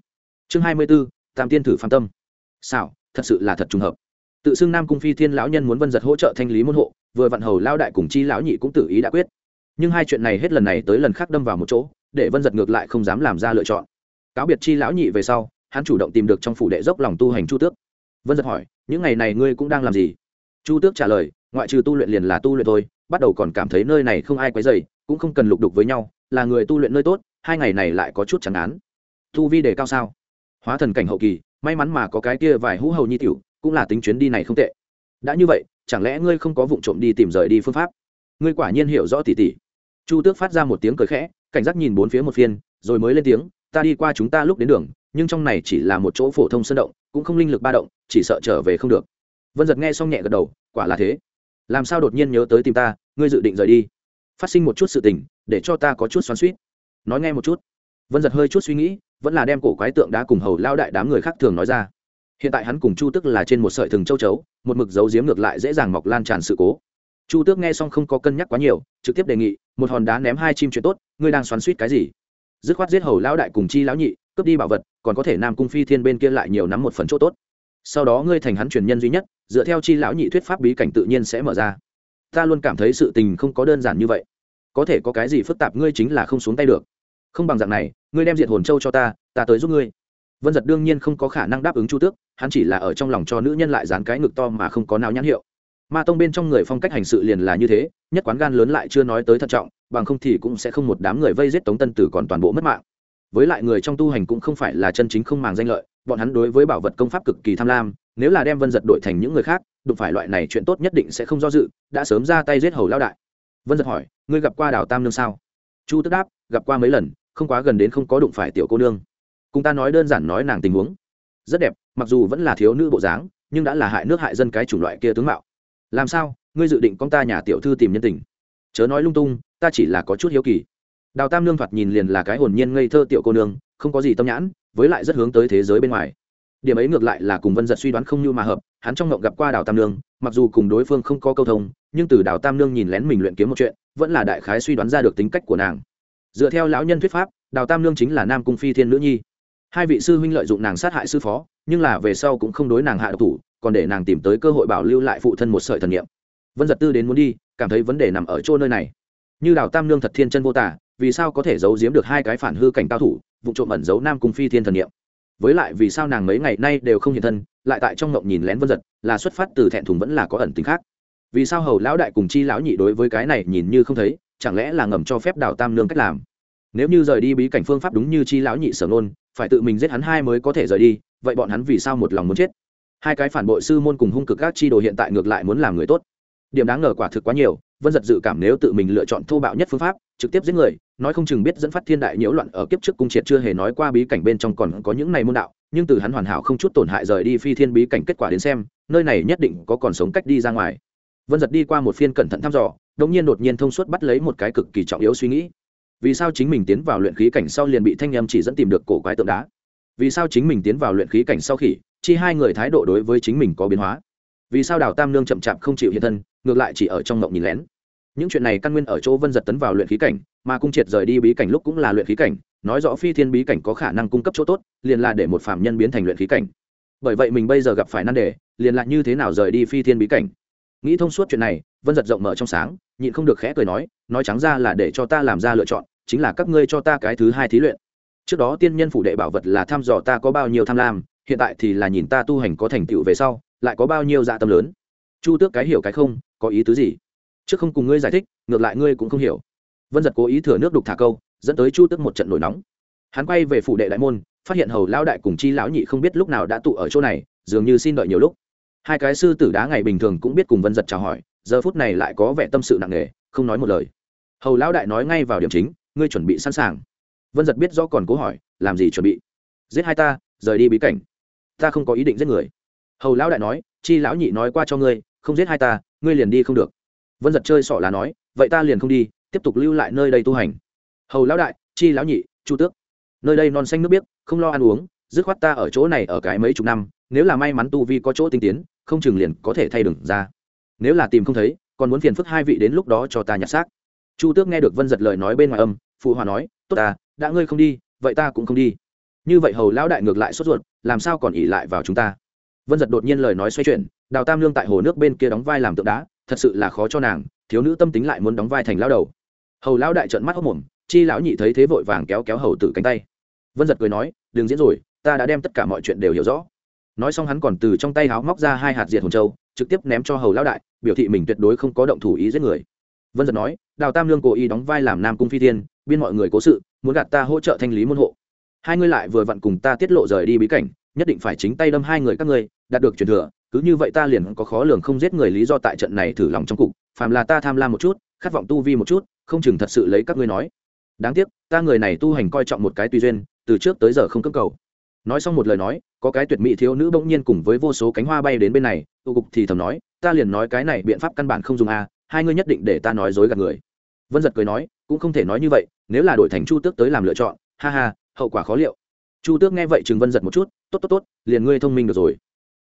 Chương hai mươi b ố tam tiên thử phan tâm. Xảo, thật sự là thật trùng hợp. Tự xưng nam cung phi thiên lão nhân muốn vân giật hỗ trợ thanh lý môn hộ, vừa vặn hầu lao đại cùng chi lão nhị cũng tự ý đã quyết. Nhưng hai chuyện này hết lần này tới lần khác đâm vào một chỗ, để vân giật ngược lại không dám làm ra lựa chọn. Cáo biệt chi lão nhị về sau, hắn chủ động tìm được trong phủ đệ dốc lòng tu hành chu tước. Vân giật hỏi, những ngày này ngươi cũng đang làm gì? Chu tước trả lời, ngoại trừ tu luyện liền là tu luyện thôi, bắt đầu còn cảm thấy nơi này không ai quấy dày cũng không cần lục đục với nhau, là người tu luyện nơi tốt hai ngày này lại có chút chẳng án tu vi đề cao sao? Hóa thần cảnh hậu kỳ, may mắn mà có cái kia vài hũ hầu nhi tiểu, cũng là tính chuyến đi này không tệ. Đã như vậy, chẳng lẽ ngươi không có vụng trộm đi tìm rời đi phương pháp? Ngươi quả nhiên hiểu rõ tỉ tỉ. Chu tước phát ra một tiếng cười khẽ, cảnh giác nhìn bốn phía một phiên, rồi mới lên tiếng, ta đi qua chúng ta lúc đến đường, nhưng trong này chỉ là một chỗ phổ thông sơn động, cũng không linh lực ba động, chỉ sợ trở về không được. Vân giật nghe xong nhẹ gật đầu, quả là thế. Làm sao đột nhiên nhớ tới tìm ta, ngươi dự định rời đi? Phát sinh một chút sự tình, để cho ta có chút xoắn suýt nói nghe một chút. Vân giật hơi chút suy nghĩ, vẫn là đem cổ quái tượng đá cùng hầu lao đại đám người khác thường nói ra. Hiện tại hắn cùng chu tức là trên một sợi thừng châu chấu, một mực dấu giếm ngược lại dễ dàng mọc lan tràn sự cố. Chu tước nghe xong không có cân nhắc quá nhiều, trực tiếp đề nghị, một hòn đá ném hai chim chuyện tốt, ngươi đang xoắn suýt cái gì? Dứt khoát giết hầu lão đại cùng chi lão nhị, cướp đi bảo vật, còn có thể nam cung phi thiên bên kia lại nhiều nắm một phần chỗ tốt. Sau đó ngươi thành hắn truyền nhân duy nhất, dựa theo chi lão nhị thuyết pháp bí cảnh tự nhiên sẽ mở ra. Ta luôn cảm thấy sự tình không có đơn giản như vậy. Có thể có cái gì phức tạp ngươi chính là không xuống tay được không bằng dạng này, ngươi đem diệt hồn châu cho ta ta tới giúp ngươi. Vân giật đương nhiên không có khả năng đáp ứng chu tước, hắn chỉ là ở trong lòng cho nữ nhân lại dán cái ngực to mà không có nào nhãn hiệu. Ma tông bên trong người phong cách hành sự liền là như thế, nhất quán gan lớn lại chưa nói tới thận trọng, bằng không thì cũng sẽ không một đám người vây giết tống tân tử còn toàn bộ mất mạng. Với lại người trong tu hành cũng không phải là chân chính không màng danh lợi, bọn hắn đối với bảo vật công pháp cực kỳ tham lam, nếu là đem vân giật đổi thành những người khác, đụng phải loại này chuyện tốt nhất định sẽ không do dự, đã sớm ra tay giết hầu lao đại. Vân giật hỏi, ngươi gặp qua đào tam nương sao? Chu tức đáp, gặp qua mấy lần không quá gần đến không có đụng phải tiểu cô nương. Cùng ta nói đơn giản nói nàng tình huống. Rất đẹp, mặc dù vẫn là thiếu nữ bộ dáng, nhưng đã là hại nước hại dân cái chủng loại kia tướng mạo. Làm sao, ngươi dự định con ta nhà tiểu thư tìm nhân tình? Chớ nói lung tung, ta chỉ là có chút hiếu kỳ. Đào tam nương thoạt nhìn liền là cái hồn nhiên ngây thơ tiểu cô nương, không có gì tâm nhãn, với lại rất hướng tới thế giới bên ngoài. Điểm ấy ngược lại là cùng vân giật suy đoán không như mà hợp, hắn trong ngộng gặp qua đào tam nương, mặc dù cùng đối phương không có câu thông, nhưng từ đào tam nương nhìn lén mình luyện kiếm một chuyện, vẫn là đại khái suy đoán ra được tính cách của nàng dựa theo lão nhân thuyết pháp, đào tam nương chính là nam cung phi thiên nữ nhi. Hai vị sư huynh lợi dụng nàng sát hại sư phó, nhưng là về sau cũng không đối nàng hạ độc thủ, còn để nàng tìm tới cơ hội bảo lưu lại phụ thân một sợi thần niệm. Vân giật tư đến muốn đi, cảm thấy vấn đề nằm ở chỗ nơi này. Như đào tam nương thật thiên chân vô tả, vì sao có thể giấu giếm được hai cái phản hư cảnh cao thủ, vụ trộm ẩn giấu nam cung phi thiên thần niệm? Với lại vì sao nàng mấy ngày nay đều không hiện thân, lại tại trong ngộng nhìn lén vân giật là xuất phát từ thẹn thùng vẫn là có ẩn tính khác vì sao hầu lão đại cùng chi lão nhị đối với cái này nhìn như không thấy, chẳng lẽ là ngầm cho phép đào tam nương cách làm? Nếu như rời đi bí cảnh phương pháp đúng như chi lão nhị sở nôn phải tự mình giết hắn hai mới có thể rời đi, vậy bọn hắn vì sao một lòng muốn chết? Hai cái phản bội sư môn cùng hung cực các chi đồ hiện tại ngược lại muốn làm người tốt. Điểm đáng ngờ quả thực quá nhiều, vân giật dự cảm nếu tự mình lựa chọn thô bạo nhất phương pháp, trực tiếp giết người, nói không chừng biết dẫn phát thiên đại nhiễu loạn ở kiếp trước cung triệt chưa hề nói qua bí cảnh bên trong còn có những này môn đạo, nhưng từ hắn hoàn hảo không chút tổn hại rời đi phi thiên bí cảnh kết quả đến xem, nơi này nhất định có còn sống cách đi ra ngoài vân giật đi qua một phiên cẩn thận thăm dò, đột nhiên đột nhiên thông suốt bắt lấy một cái cực kỳ trọng yếu suy nghĩ. Vì sao chính mình tiến vào luyện khí cảnh sau liền bị thanh em chỉ dẫn tìm được cổ quái tượng đá? Vì sao chính mình tiến vào luyện khí cảnh sau khi chi hai người thái độ đối với chính mình có biến hóa? Vì sao đào tam nương chậm chạp không chịu hiện thân, ngược lại chỉ ở trong ngộng nhìn lén? Những chuyện này căn nguyên ở chỗ vân giật tấn vào luyện khí cảnh, mà cung triệt rời đi bí cảnh lúc cũng là luyện khí cảnh, nói rõ phi thiên bí cảnh có khả năng cung cấp chỗ tốt, liền là để một phạm nhân biến thành luyện khí cảnh. Bởi vậy mình bây giờ gặp phải nan đề, liền là như thế nào rời đi phi thiên bí cảnh? Nghĩ thông suốt chuyện này, vân giật rộng mở trong sáng, nhịn không được khẽ cười nói nói trắng ra là để cho ta làm ra lựa chọn, chính là các ngươi cho ta cái thứ hai thí luyện. Trước đó tiên nhân phủ đệ bảo vật là thăm dò ta có bao nhiêu tham lam, hiện tại thì là nhìn ta tu hành có thành tựu về sau, lại có bao nhiêu dạ tâm lớn. Chu tước cái hiểu cái không, có ý tứ gì? Trước không cùng ngươi giải thích, ngược lại ngươi cũng không hiểu. Vân giật cố ý thừa nước đục thả câu, dẫn tới chu tước một trận nổi nóng. Hắn quay về phủ đệ đại môn, phát hiện hầu lao đại cùng chi lão nhị không biết lúc nào đã tụ ở chỗ này, dường như xin đợi nhiều lúc hai cái sư tử đá ngày bình thường cũng biết cùng vân giật chào hỏi, giờ phút này lại có vẻ tâm sự nặng nề, không nói một lời. Hầu lão đại nói ngay vào điểm chính, ngươi chuẩn bị sẵn sàng. Vân giật biết do còn cố hỏi, làm gì chuẩn bị? Giết hai ta, rời đi bí cảnh. Ta không có ý định giết người. Hầu lão đại nói, chi lão nhị nói qua cho ngươi, không giết hai ta, ngươi liền đi không được. Vân giật chơi sỏ là nói, vậy ta liền không đi, tiếp tục lưu lại nơi đây tu hành. Hầu lão đại, chi lão nhị, chu tước. Nơi đây non xanh nước biếc, không lo ăn uống dứt khoát ta ở chỗ này ở cái mấy chục năm, nếu là may mắn tu vi có chỗ tinh tiến, không chừng liền có thể thay đừng ra. Nếu là tìm không thấy, còn muốn phiền phức hai vị đến lúc đó cho ta nhặt xác. Chu tước nghe được vân giật lời nói bên ngoài âm, phụ hòa nói, tốt ta, đã ngươi không đi, vậy ta cũng không đi. Như vậy hầu lão đại ngược lại sốt ruột, làm sao còn ỉ lại vào chúng ta? Vân giật đột nhiên lời nói xoay chuyển, đào tam lương tại hồ nước bên kia đóng vai làm tượng đá, thật sự là khó cho nàng, thiếu nữ tâm tính lại muốn đóng vai thành lao đầu. Hầu lão đại trợn mắt hốc mồm, chi lão nhị thấy thế vội vàng kéo kéo hầu tử cánh tay. Vân giật cười nói, đừng diễn rồi ta đã đem tất cả mọi chuyện đều hiểu rõ. Nói xong hắn còn từ trong tay háo móc ra hai hạt diệt hồn châu, trực tiếp ném cho hầu lão đại, biểu thị mình tuyệt đối không có động thủ ý giết người. Vân giật nói, đào tam lương cố ý đóng vai làm nam cung phi thiên, biên mọi người cố sự, muốn gạt ta hỗ trợ thanh lý môn hộ. Hai ngươi lại vừa vặn cùng ta tiết lộ rời đi bí cảnh, nhất định phải chính tay đâm hai người các ngươi, đạt được truyền thừa, cứ như vậy ta liền có khó lường không giết người lý do tại trận này thử lòng trong cục, phàm là ta tham lam một chút, khát vọng tu vi một chút, không chừng thật sự lấy các ngươi nói. Đáng tiếc, ta người này tu hành coi trọng một cái tùy duyên, từ trước tới giờ không cưỡng cầu nói xong một lời nói, có cái tuyệt mỹ thiếu nữ bỗng nhiên cùng với vô số cánh hoa bay đến bên này, tụ cục thì thầm nói, ta liền nói cái này biện pháp căn bản không dùng a hai ngươi nhất định để ta nói dối gạt người. Vân giật cười nói, cũng không thể nói như vậy, nếu là đổi thành chu tước tới làm lựa chọn, ha ha, hậu quả khó liệu. Chu tước nghe vậy chừng vân giật một chút, tốt tốt tốt, liền ngươi thông minh được rồi.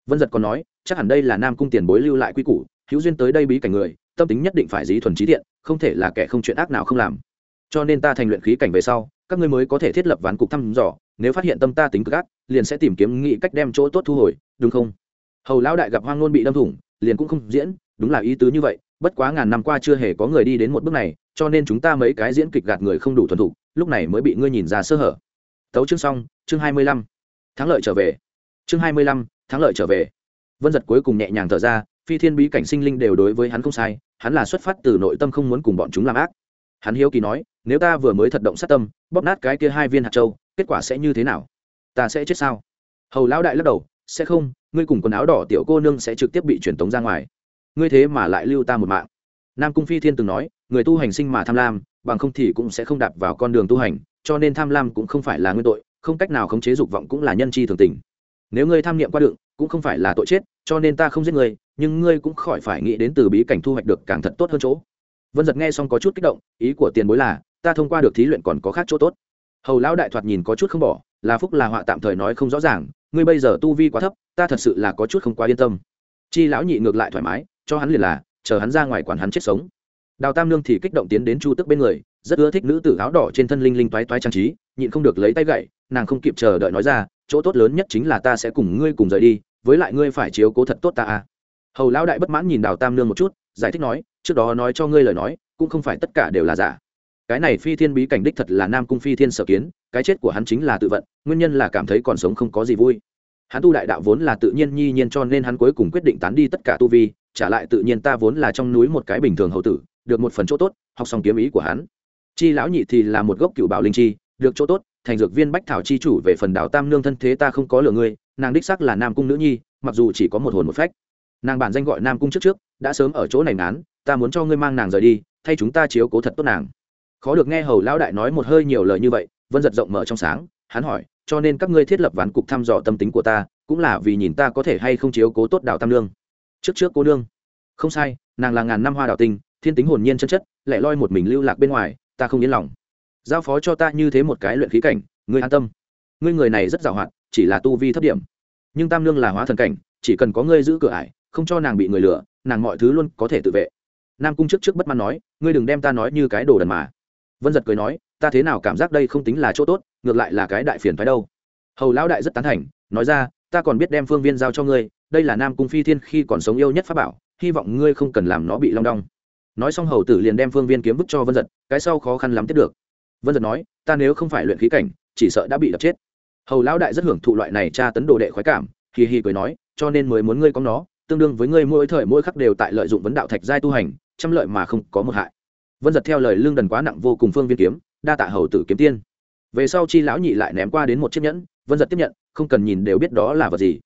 Vân giật còn nói, chắc hẳn đây là nam cung tiền bối lưu lại quy củ, hữu duyên tới đây bí cảnh người, tâm tính nhất định phải dí thuần trí thiện, không thể là kẻ không chuyện ác nào không làm. Cho nên ta thành luyện khí cảnh về sau, các ngươi mới có thể thiết lập ván cục thăm dò, nếu phát hiện tâm ta tính cực ác liền sẽ tìm kiếm nghị cách đem chỗ tốt thu hồi, đúng không? Hầu lão đại gặp hoang ngôn bị đâm thủng, liền cũng không diễn, đúng là ý tứ như vậy, bất quá ngàn năm qua chưa hề có người đi đến một bước này, cho nên chúng ta mấy cái diễn kịch gạt người không đủ thuần thục, lúc này mới bị ngươi nhìn ra sơ hở. Tấu chương xong, chương hai mươi lăm. Thắng lợi trở về. Chương hai mươi lăm, thắng lợi trở về. Vân giật cuối cùng nhẹ nhàng thở ra, phi thiên bí cảnh sinh linh đều đối với hắn không sai, hắn là xuất phát từ nội tâm không muốn cùng bọn chúng làm ác. Hắn hiếu kỳ nói, nếu ta vừa mới thật động sát tâm, bóp nát cái kia hai viên hạt châu, kết quả sẽ như thế nào? Ta sẽ chết sao? Hầu lão đại lắc đầu, sẽ không, ngươi cùng quần áo đỏ tiểu cô nương sẽ trực tiếp bị truyền tống ra ngoài. Ngươi thế mà lại lưu ta một mạng. Nam cung phi thiên từng nói, người tu hành sinh mà tham lam, bằng không thì cũng sẽ không đạp vào con đường tu hành, cho nên tham lam cũng không phải là nguyên tội, không cách nào khống chế dục vọng cũng là nhân chi thường tình. Nếu ngươi tham niệm qua đựng, cũng không phải là tội chết, cho nên ta không giết ngươi, nhưng ngươi cũng khỏi phải nghĩ đến từ bí cảnh thu hoạch được càng thật tốt hơn chỗ. Vân giật nghe xong có chút kích động, ý của tiền bối là, ta thông qua được thí luyện còn có khác chỗ tốt. Hầu lão đại thoạt nhìn có chút không bỏ là phúc là họa tạm thời nói không rõ ràng, ngươi bây giờ tu vi quá thấp, ta thật sự là có chút không quá yên tâm. Chi lão nhị ngược lại thoải mái, cho hắn liền là, chờ hắn ra ngoài quản hắn chết sống. Đào tam nương thì kích động tiến đến chu tức bên người, rất ưa thích nữ tử áo đỏ trên thân linh linh toái toái trang trí, nhịn không được lấy tay gậy, nàng không kịp chờ đợi nói ra, chỗ tốt lớn nhất chính là ta sẽ cùng ngươi cùng rời đi, với lại ngươi phải chiếu cố thật tốt ta à. Hầu lão đại bất mãn nhìn đào tam nương một chút, giải thích nói, trước đó nói cho ngươi lời nói, cũng không phải tất cả đều là giả. Cái này phi thiên bí cảnh đích thật là nam cung phi thiên sở kiến cái chết của hắn chính là tự vận, nguyên nhân là cảm thấy còn sống không có gì vui. Hắn tu đại đạo vốn là tự nhiên nhi nhiên cho nên hắn cuối cùng quyết định tán đi tất cả tu vi, trả lại tự nhiên ta vốn là trong núi một cái bình thường hậu tử, được một phần chỗ tốt, học xong kiếm ý của hắn. Chi lão nhị thì là một gốc cựu bảo linh chi, được chỗ tốt, thành dược viên bách thảo chi chủ về phần đảo tam nương thân thế ta không có lừa ngươi, nàng đích sắc là nam cung nữ nhi, mặc dù chỉ có một hồn một phách. Nàng bản danh gọi nam cung trước trước, đã sớm ở chỗ này ngán ta muốn cho ngươi mang nàng rời đi, thay chúng ta chiếu cố thật tốt nàng. Khó được nghe hầu lão đại nói một hơi nhiều lời như vậy vân giật rộng mở trong sáng, hắn hỏi, cho nên các ngươi thiết lập ván cục thăm dò tâm tính của ta, cũng là vì nhìn ta có thể hay không chiếu cố tốt đạo tam nương trước trước, cô nương. Không sai, nàng là ngàn năm hoa đào tinh, thiên tính hồn nhiên chân chất, lại loi một mình lưu lạc bên ngoài, ta không yên lòng. Giao phó cho ta như thế một cái luyện khí cảnh, ngươi an tâm. Ngươi người này rất giàu hoạt chỉ là tu vi thấp điểm. Nhưng tam nương là hóa thần cảnh, chỉ cần có ngươi giữ cửa ải, không cho nàng bị người lừa, nàng mọi thứ luôn có thể tự vệ. Nam cung trước trước bất mãn nói, ngươi đừng đem ta nói như cái đồ đần mà. Vân giật cười nói ta thế nào cảm giác đây không tính là chỗ tốt, ngược lại là cái đại phiền phái đâu. Hầu lão đại rất tán thành, nói ra, ta còn biết đem phương viên giao cho ngươi, đây là nam cung phi thiên khi còn sống yêu nhất pháp bảo, hy vọng ngươi không cần làm nó bị long đong. Nói xong hầu tử liền đem phương viên kiếm vứt cho vân giật cái sau khó khăn lắm tiếp được. Vân giật nói, ta nếu không phải luyện khí cảnh, chỉ sợ đã bị đập chết. Hầu lão đại rất hưởng thụ loại này tra tấn đồ đệ khoái cảm, hì hì cười nói, cho nên mới muốn ngươi có nó, tương đương với ngươi mỗi thời mỗi khắc đều tại lợi dụng vấn đạo thạch giai tu hành, trăm lợi mà không có một hại. Vân giật theo lời lương đần quá nặng vô cùng phương viên kiếm đa tạ hầu tử kiếm tiên. Về sau chi lão nhị lại ném qua đến một chiếc nhẫn, vân giật tiếp nhận, không cần nhìn đều biết đó là vật gì.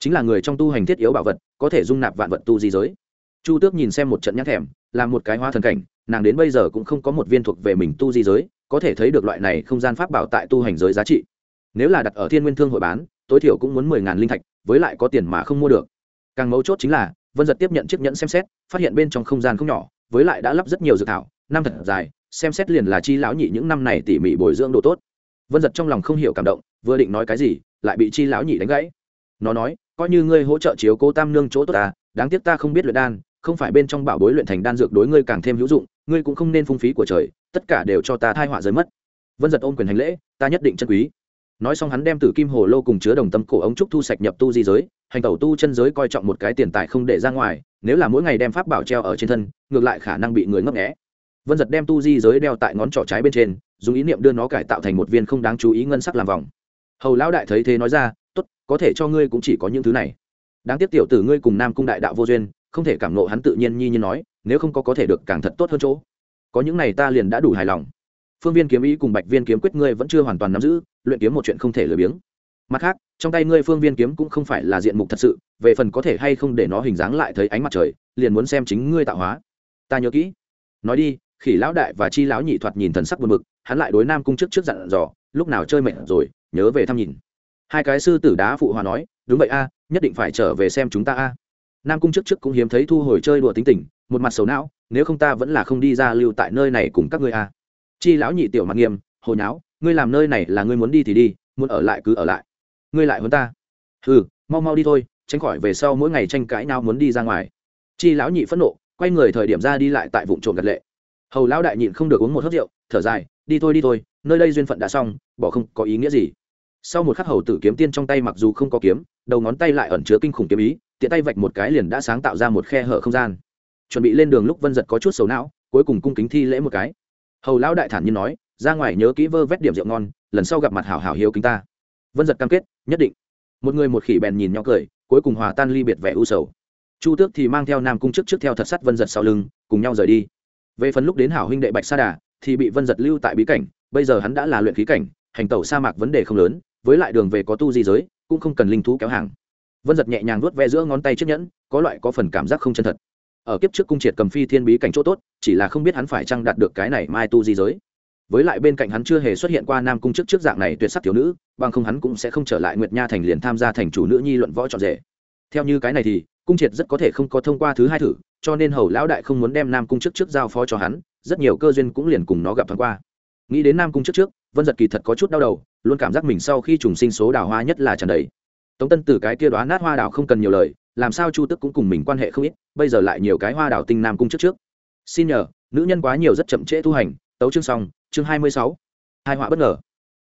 Chính là người trong tu hành thiết yếu bảo vật, có thể dung nạp vạn vật tu di giới. Chu tước nhìn xem một trận nhắc thèm, là một cái hoa thần cảnh, nàng đến bây giờ cũng không có một viên thuộc về mình tu di giới, có thể thấy được loại này không gian pháp bảo tại tu hành giới giá trị. Nếu là đặt ở thiên nguyên thương hội bán, tối thiểu cũng muốn mười ngàn linh thạch, với lại có tiền mà không mua được. Càng mấu chốt chính là, vân giật tiếp nhận chiếc nhẫn xem xét, phát hiện bên trong không gian không nhỏ với lại đã lắp rất nhiều dược thảo, năm thật dài, xem xét liền là chi lão nhị những năm này tỉ mỉ bồi dưỡng đồ tốt. Vân giật trong lòng không hiểu cảm động, vừa định nói cái gì, lại bị chi lão nhị đánh gãy. Nó nói, coi như ngươi hỗ trợ chiếu cố tam nương chỗ tốt ta, đáng tiếc ta không biết luyện đan, không phải bên trong bảo bối luyện thành đan dược đối ngươi càng thêm hữu dụng, ngươi cũng không nên phung phí của trời, tất cả đều cho ta thai họa rơi mất. Vân giật ôm quyền hành lễ, ta nhất định chân quý nói xong hắn đem tử kim hồ lô cùng chứa đồng tâm cổ ống trúc thu sạch nhập tu di giới, hành tẩu tu chân giới coi trọng một cái tiền tài không để ra ngoài, nếu là mỗi ngày đem pháp bảo treo ở trên thân, ngược lại khả năng bị người ngấp nghẽ vân giật đem tu di giới đeo tại ngón trỏ trái bên trên, dùng ý niệm đưa nó cải tạo thành một viên không đáng chú ý ngân sắc làm vòng. Hầu lão đại thấy thế nói ra t ố t có thể cho ngươi cũng chỉ có những thứ này. Đáng tiếc tiểu tử ngươi cùng nam cung đại đạo vô duyên, không thể cảm nộ hắn tự nhiên nhi như nói, nếu không có có thể được càng thật tốt hơn chỗ. Có những này ta liền đã đủ hài lòng phương viên kiếm ý cùng bạch viên kiếm quyết ngươi vẫn chưa hoàn toàn nắm giữ, luyện kiếm một chuyện không thể lười biếng. Mặt khác, trong tay ngươi phương viên kiếm cũng không phải là diện mục thật sự, về phần có thể hay không để nó hình dáng lại thấy ánh mặt trời, liền muốn xem chính ngươi tạo hóa. Ta nhớ kỹ. Nói đi, khỉ lão đại và chi lão nhị thoạt nhìn thần sắc buồn bực, hắn lại đối nam cung trước trước dặn dò, lúc nào chơi mệt rồi, nhớ về thăm nhìn. Hai cái sư tử đá phụ hòa nói, đúng vậy a, nhất định phải trở về xem chúng ta a. Nam cung trước trước cũng hiếm thấy thu hồi chơi đùa tính tình, một mặt xấu não, nếu không ta vẫn là không đi ra lưu tại nơi này cùng các ngươi a chi lão nhị tiểu mặt nghiêm, hồ nháo, ngươi làm nơi này là ngươi muốn đi thì đi, muốn ở lại cứ ở lại. Ngươi lại hơn ta. Ừ mau mau đi thôi, tránh khỏi về sau mỗi ngày tranh cãi nào muốn đi ra ngoài. Chi lão nhị phẫn nộ, quay người thời điểm ra đi lại tại vụ trộm gật lệ. Hầu lão đại nhịn không được uống một hớt rượu, thở dài, đi thôi đi thôi, nơi đây duyên phận đã xong, bỏ không có ý nghĩa gì. Sau một khắc hầu tử kiếm tiên trong tay mặc dù không có kiếm, đầu ngón tay lại ẩn chứa kinh khủng kiếm ý, tiện tay vạch một cái liền đã sáng tạo ra một khe hở không gian. Chuẩn bị lên đường lúc vân giật có chút xấu não, cuối cùng cung kính thi lễ một cái hầu lão đại thản nhiên nói, ra ngoài nhớ kỹ vơ vét điểm rượu ngon, lần sau gặp mặt hảo hảo hiếu kính ta. Vân giật cam kết, nhất định. Một người một khỉ bèn nhìn nhau cười, cuối cùng hòa tan ly biệt vẻ u sầu. Chu tước thì mang theo nam cung trước trước theo thật sắt vân giật sau lưng, cùng nhau rời đi. Về phần lúc đến hảo huynh đệ bạch sa đà, thì bị vân giật lưu tại bí cảnh, bây giờ hắn đã là luyện khí cảnh, hành tẩu sa mạc vấn đề không lớn, với lại đường về có tu di giới, cũng không cần linh thú kéo hàng. Vân giật nhẹ nhàng vuốt ve giữa ngón tay chiếc nhẫn, có loại có phần cảm giác không chân thật ở kiếp trước cung triệt cầm phi thiên bí cảnh chỗ tốt, chỉ là không biết hắn phải chăng đạt được cái này mai tu di giới. Với lại bên cạnh hắn chưa hề xuất hiện qua nam cung trước trước dạng này tuyệt sắc thiếu nữ, bằng không hắn cũng sẽ không trở lại nguyệt nha thành liền tham gia thành chủ nữ nhi luận võ trọn rể. Theo như cái này thì, cung triệt rất có thể không có thông qua thứ hai thử, cho nên hầu lão đại không muốn đem nam cung trước trước giao phó cho hắn, rất nhiều cơ duyên cũng liền cùng nó gặp thoáng qua. Nghĩ đến nam cung trước trước, vân giật kỳ thật có chút đau đầu, luôn cảm giác mình sau khi trùng sinh số đào hoa nhất là tràn đầy. Tống tân từ cái kia đoá nát hoa đào không cần nhiều lời làm sao chu tức cũng cùng mình quan hệ không ít, bây giờ lại nhiều cái hoa đào tinh nam cung trước trước. Xin nhờ, nữ nhân quá nhiều rất chậm trễ tu hành, tấu chương xong, chương hai mươi sáu. Hai họa bất ngờ.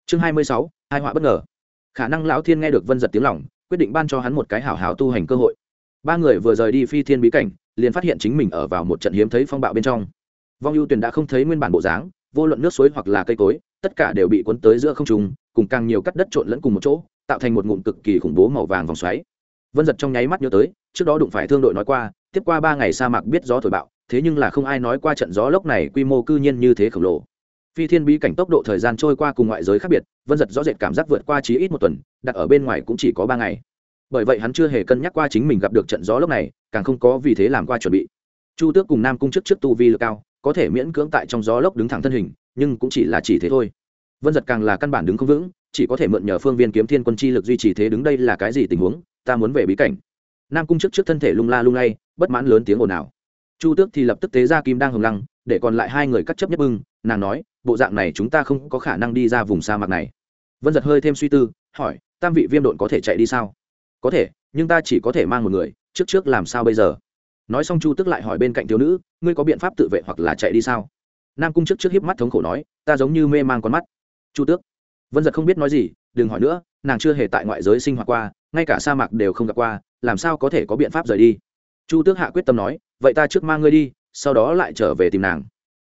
Chương hai mươi sáu, hai họa bất ngờ. Khả năng lão thiên nghe được vân giật tiếng lỏng quyết định ban cho hắn một cái hảo hảo tu hành cơ hội. Ba người vừa rời đi phi thiên bí cảnh, liền phát hiện chính mình ở vào một trận hiếm thấy phong bạo bên trong. Vong ưu tuyền đã không thấy nguyên bản bộ dáng, vô luận nước suối hoặc là cây cối, tất cả đều bị cuốn tới giữa không trung, cùng càng nhiều cắt đất trộn lẫn cùng một chỗ, tạo thành một ngụm cực kỳ khủng bố màu vàng vòng xoáy vân giật trong nháy mắt nhớ tới, trước đó đụng phải thương đội nói qua, tiếp qua ba ngày sa mạc biết gió thổi bạo, thế nhưng là không ai nói qua trận gió lốc này quy mô cư nhiên như thế khổng lồ. Phi thiên bí cảnh tốc độ thời gian trôi qua cùng ngoại giới khác biệt, vân giật rõ rệt cảm giác vượt qua chí ít một tuần, đặt ở bên ngoài cũng chỉ có ba ngày. Bởi vậy hắn chưa hề cân nhắc qua chính mình gặp được trận gió lốc này, càng không có vì thế làm qua chuẩn bị. Chu tước cùng nam cung chức trước tu vi lực cao, có thể miễn cưỡng tại trong gió lốc đứng thẳng thân hình, nhưng cũng chỉ là chỉ thế thôi. Vân giật càng là căn bản đứng không vững, chỉ có thể mượn nhờ phương viên kiếm thiên quân chi lực duy trì thế đứng đây là cái gì tình huống? Ta muốn về bí cảnh. Nam cung trước trước thân thể lung la lung lay, bất mãn lớn tiếng ồn ào. Chu tước thì lập tức tế ra kim đang hồng lăng, để còn lại hai người cắt chấp nhất bưng, nàng nói, bộ dạng này chúng ta không có khả năng đi ra vùng sa mạc này. Vân giật hơi thêm suy tư, hỏi, tam vị viêm độn có thể chạy đi sao? Có thể, nhưng ta chỉ có thể mang một người, trước trước làm sao bây giờ? Nói xong chu tức lại hỏi bên cạnh thiếu nữ, ngươi có biện pháp tự vệ hoặc là chạy đi sao? Nam cung trước trước hiếp mắt thống khổ nói, ta giống như mê man con mắt. Chu tước, vân giật không biết nói gì đừng hỏi nữa, nàng chưa hề tại ngoại giới sinh hoạt qua, ngay cả sa mạc đều không gặp qua, làm sao có thể có biện pháp rời đi? Chu tước hạ quyết tâm nói, vậy ta trước mang ngươi đi, sau đó lại trở về tìm nàng.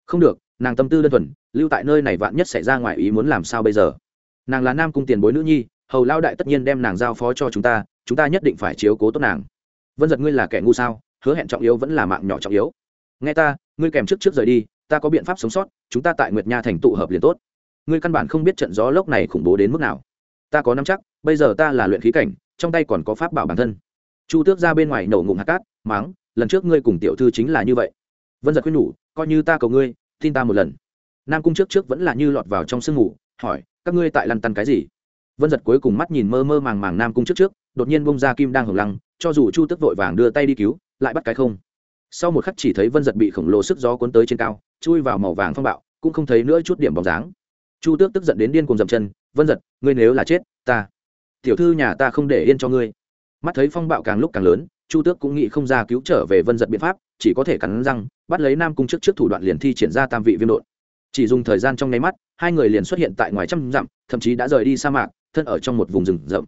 Không được, nàng tâm tư đơn thuần, lưu tại nơi này vạn nhất xảy ra ngoài ý muốn làm sao bây giờ? Nàng là nam cung tiền bối nữ nhi, hầu lao đại tất nhiên đem nàng giao phó cho chúng ta chúng ta nhất định phải chiếu cố tốt nàng. Vân giật ngươi là kẻ ngu sao? Hứa hẹn trọng yếu vẫn là mạng nhỏ trọng yếu. Nghe ta, ngươi kèm trước trước rời đi, ta có biện pháp sống sót, chúng ta tại nguyệt nha thành tụ hợp liền tốt. Ngươi căn bản không biết trận gió lốc này khủng bố đến mức nào ta có nắm chắc, bây giờ ta là luyện khí cảnh, trong tay còn có pháp bảo bản thân. Chu tước ra bên ngoài nổ ngụm hạt cát máng lần trước ngươi cùng tiểu thư chính là như vậy. Vân giật khuyên nhủ, coi như ta cầu ngươi, tin ta một lần. Nam cung trước trước vẫn là như lọt vào trong sương ngủ hỏi, các ngươi tại lăn tăn cái gì? Vân giật cuối cùng mắt nhìn mơ mơ màng màng nam cung trước trước, đột nhiên bông ra kim đang hồng lăng, cho dù chu tức vội vàng đưa tay đi cứu, lại bắt cái không. Sau một khắc chỉ thấy vân giật bị khổng lồ sức gió cuốn tới trên cao, chui vào màu vàng phong bạo, cũng không thấy nữa chút điểm bóng dáng. Chu tước tức giận đến điên cùng dậm chân vân giật, ngươi nếu là chết, ta, tiểu thư nhà ta không để yên cho ngươi. Mắt thấy phong bạo càng lúc càng lớn, chu tước cũng nghĩ không ra cứu trở về vân giật biện pháp, chỉ có thể cắn răng, bắt lấy nam cung chức trước thủ đoạn liền thi triển ra tam vị viêm đột chỉ dùng thời gian trong nháy mắt, hai người liền xuất hiện tại ngoài trăm dặm, thậm chí đã rời đi sa mạc, thân ở trong một vùng rừng rậm.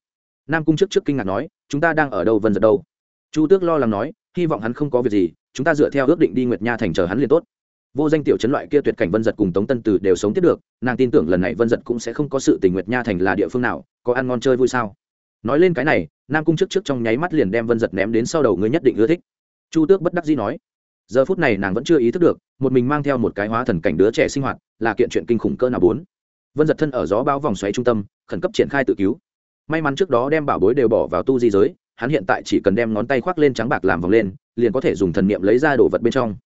Nam cung chức trước kinh ngạc nói, chúng ta đang ở đâu, vân giật đâu? Chu tước lo lắng nói, hy vọng hắn không có việc gì, chúng ta dựa theo ước định đi nguyệt nha thành chờ hắn liền tốt vô danh tiểu chấn loại kia tuyệt cảnh vân giật cùng tống tân từ đều sống tiếp được, nàng tin tưởng lần này vân giật cũng sẽ không có sự tình nguyệt nha thành là địa phương nào, có ăn ngon chơi vui sao? Nói lên cái này, nam cung trước trước trong nháy mắt liền đem vân giật ném đến sau đầu người nhất định ưa thích. Chu tước bất đắc dĩ nói, giờ phút này nàng vẫn chưa ý thức được, một mình mang theo một cái hóa thần cảnh đứa trẻ sinh hoạt, là kiện chuyện kinh khủng cơ nào bốn. Vân giật thân ở gió bao vòng xoáy trung tâm, khẩn cấp triển khai tự cứu. May mắn trước đó đem bảo bối đều bỏ vào tu di giới, hắn hiện tại chỉ cần đem ngón tay khoác lên trắng bạc làm vòng lên, liền có thể dùng thần niệm lấy ra đồ vật bên trong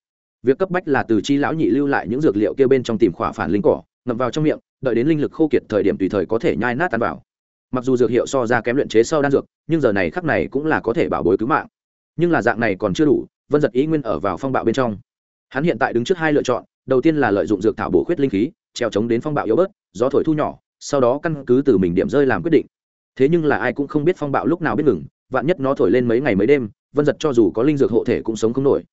việc cấp bách là từ chi lão nhị lưu lại những dược liệu kia bên trong tìm khỏa phản linh cỏ, ngậm vào trong miệng, đợi đến linh lực khô kiệt thời điểm tùy thời có thể nhai nát tan vào. Mặc dù dược hiệu so ra kém luyện chế sau đan dược, nhưng giờ này khắc này cũng là có thể bảo bối cứu mạng. Nhưng là dạng này còn chưa đủ, vân giật ý nguyên ở vào phong bạo bên trong. Hắn hiện tại đứng trước hai lựa chọn, đầu tiên là lợi dụng dược thảo bổ khuyết linh khí, treo chống đến phong bạo yếu bớt, gió thổi thu nhỏ, sau đó căn cứ từ mình điểm rơi làm quyết định. Thế nhưng là ai cũng không biết phong bạo lúc nào biết ngừng, vạn nhất nó thổi lên mấy ngày mấy đêm, vân giật cho dù có linh dược hộ thể cũng sống không nổi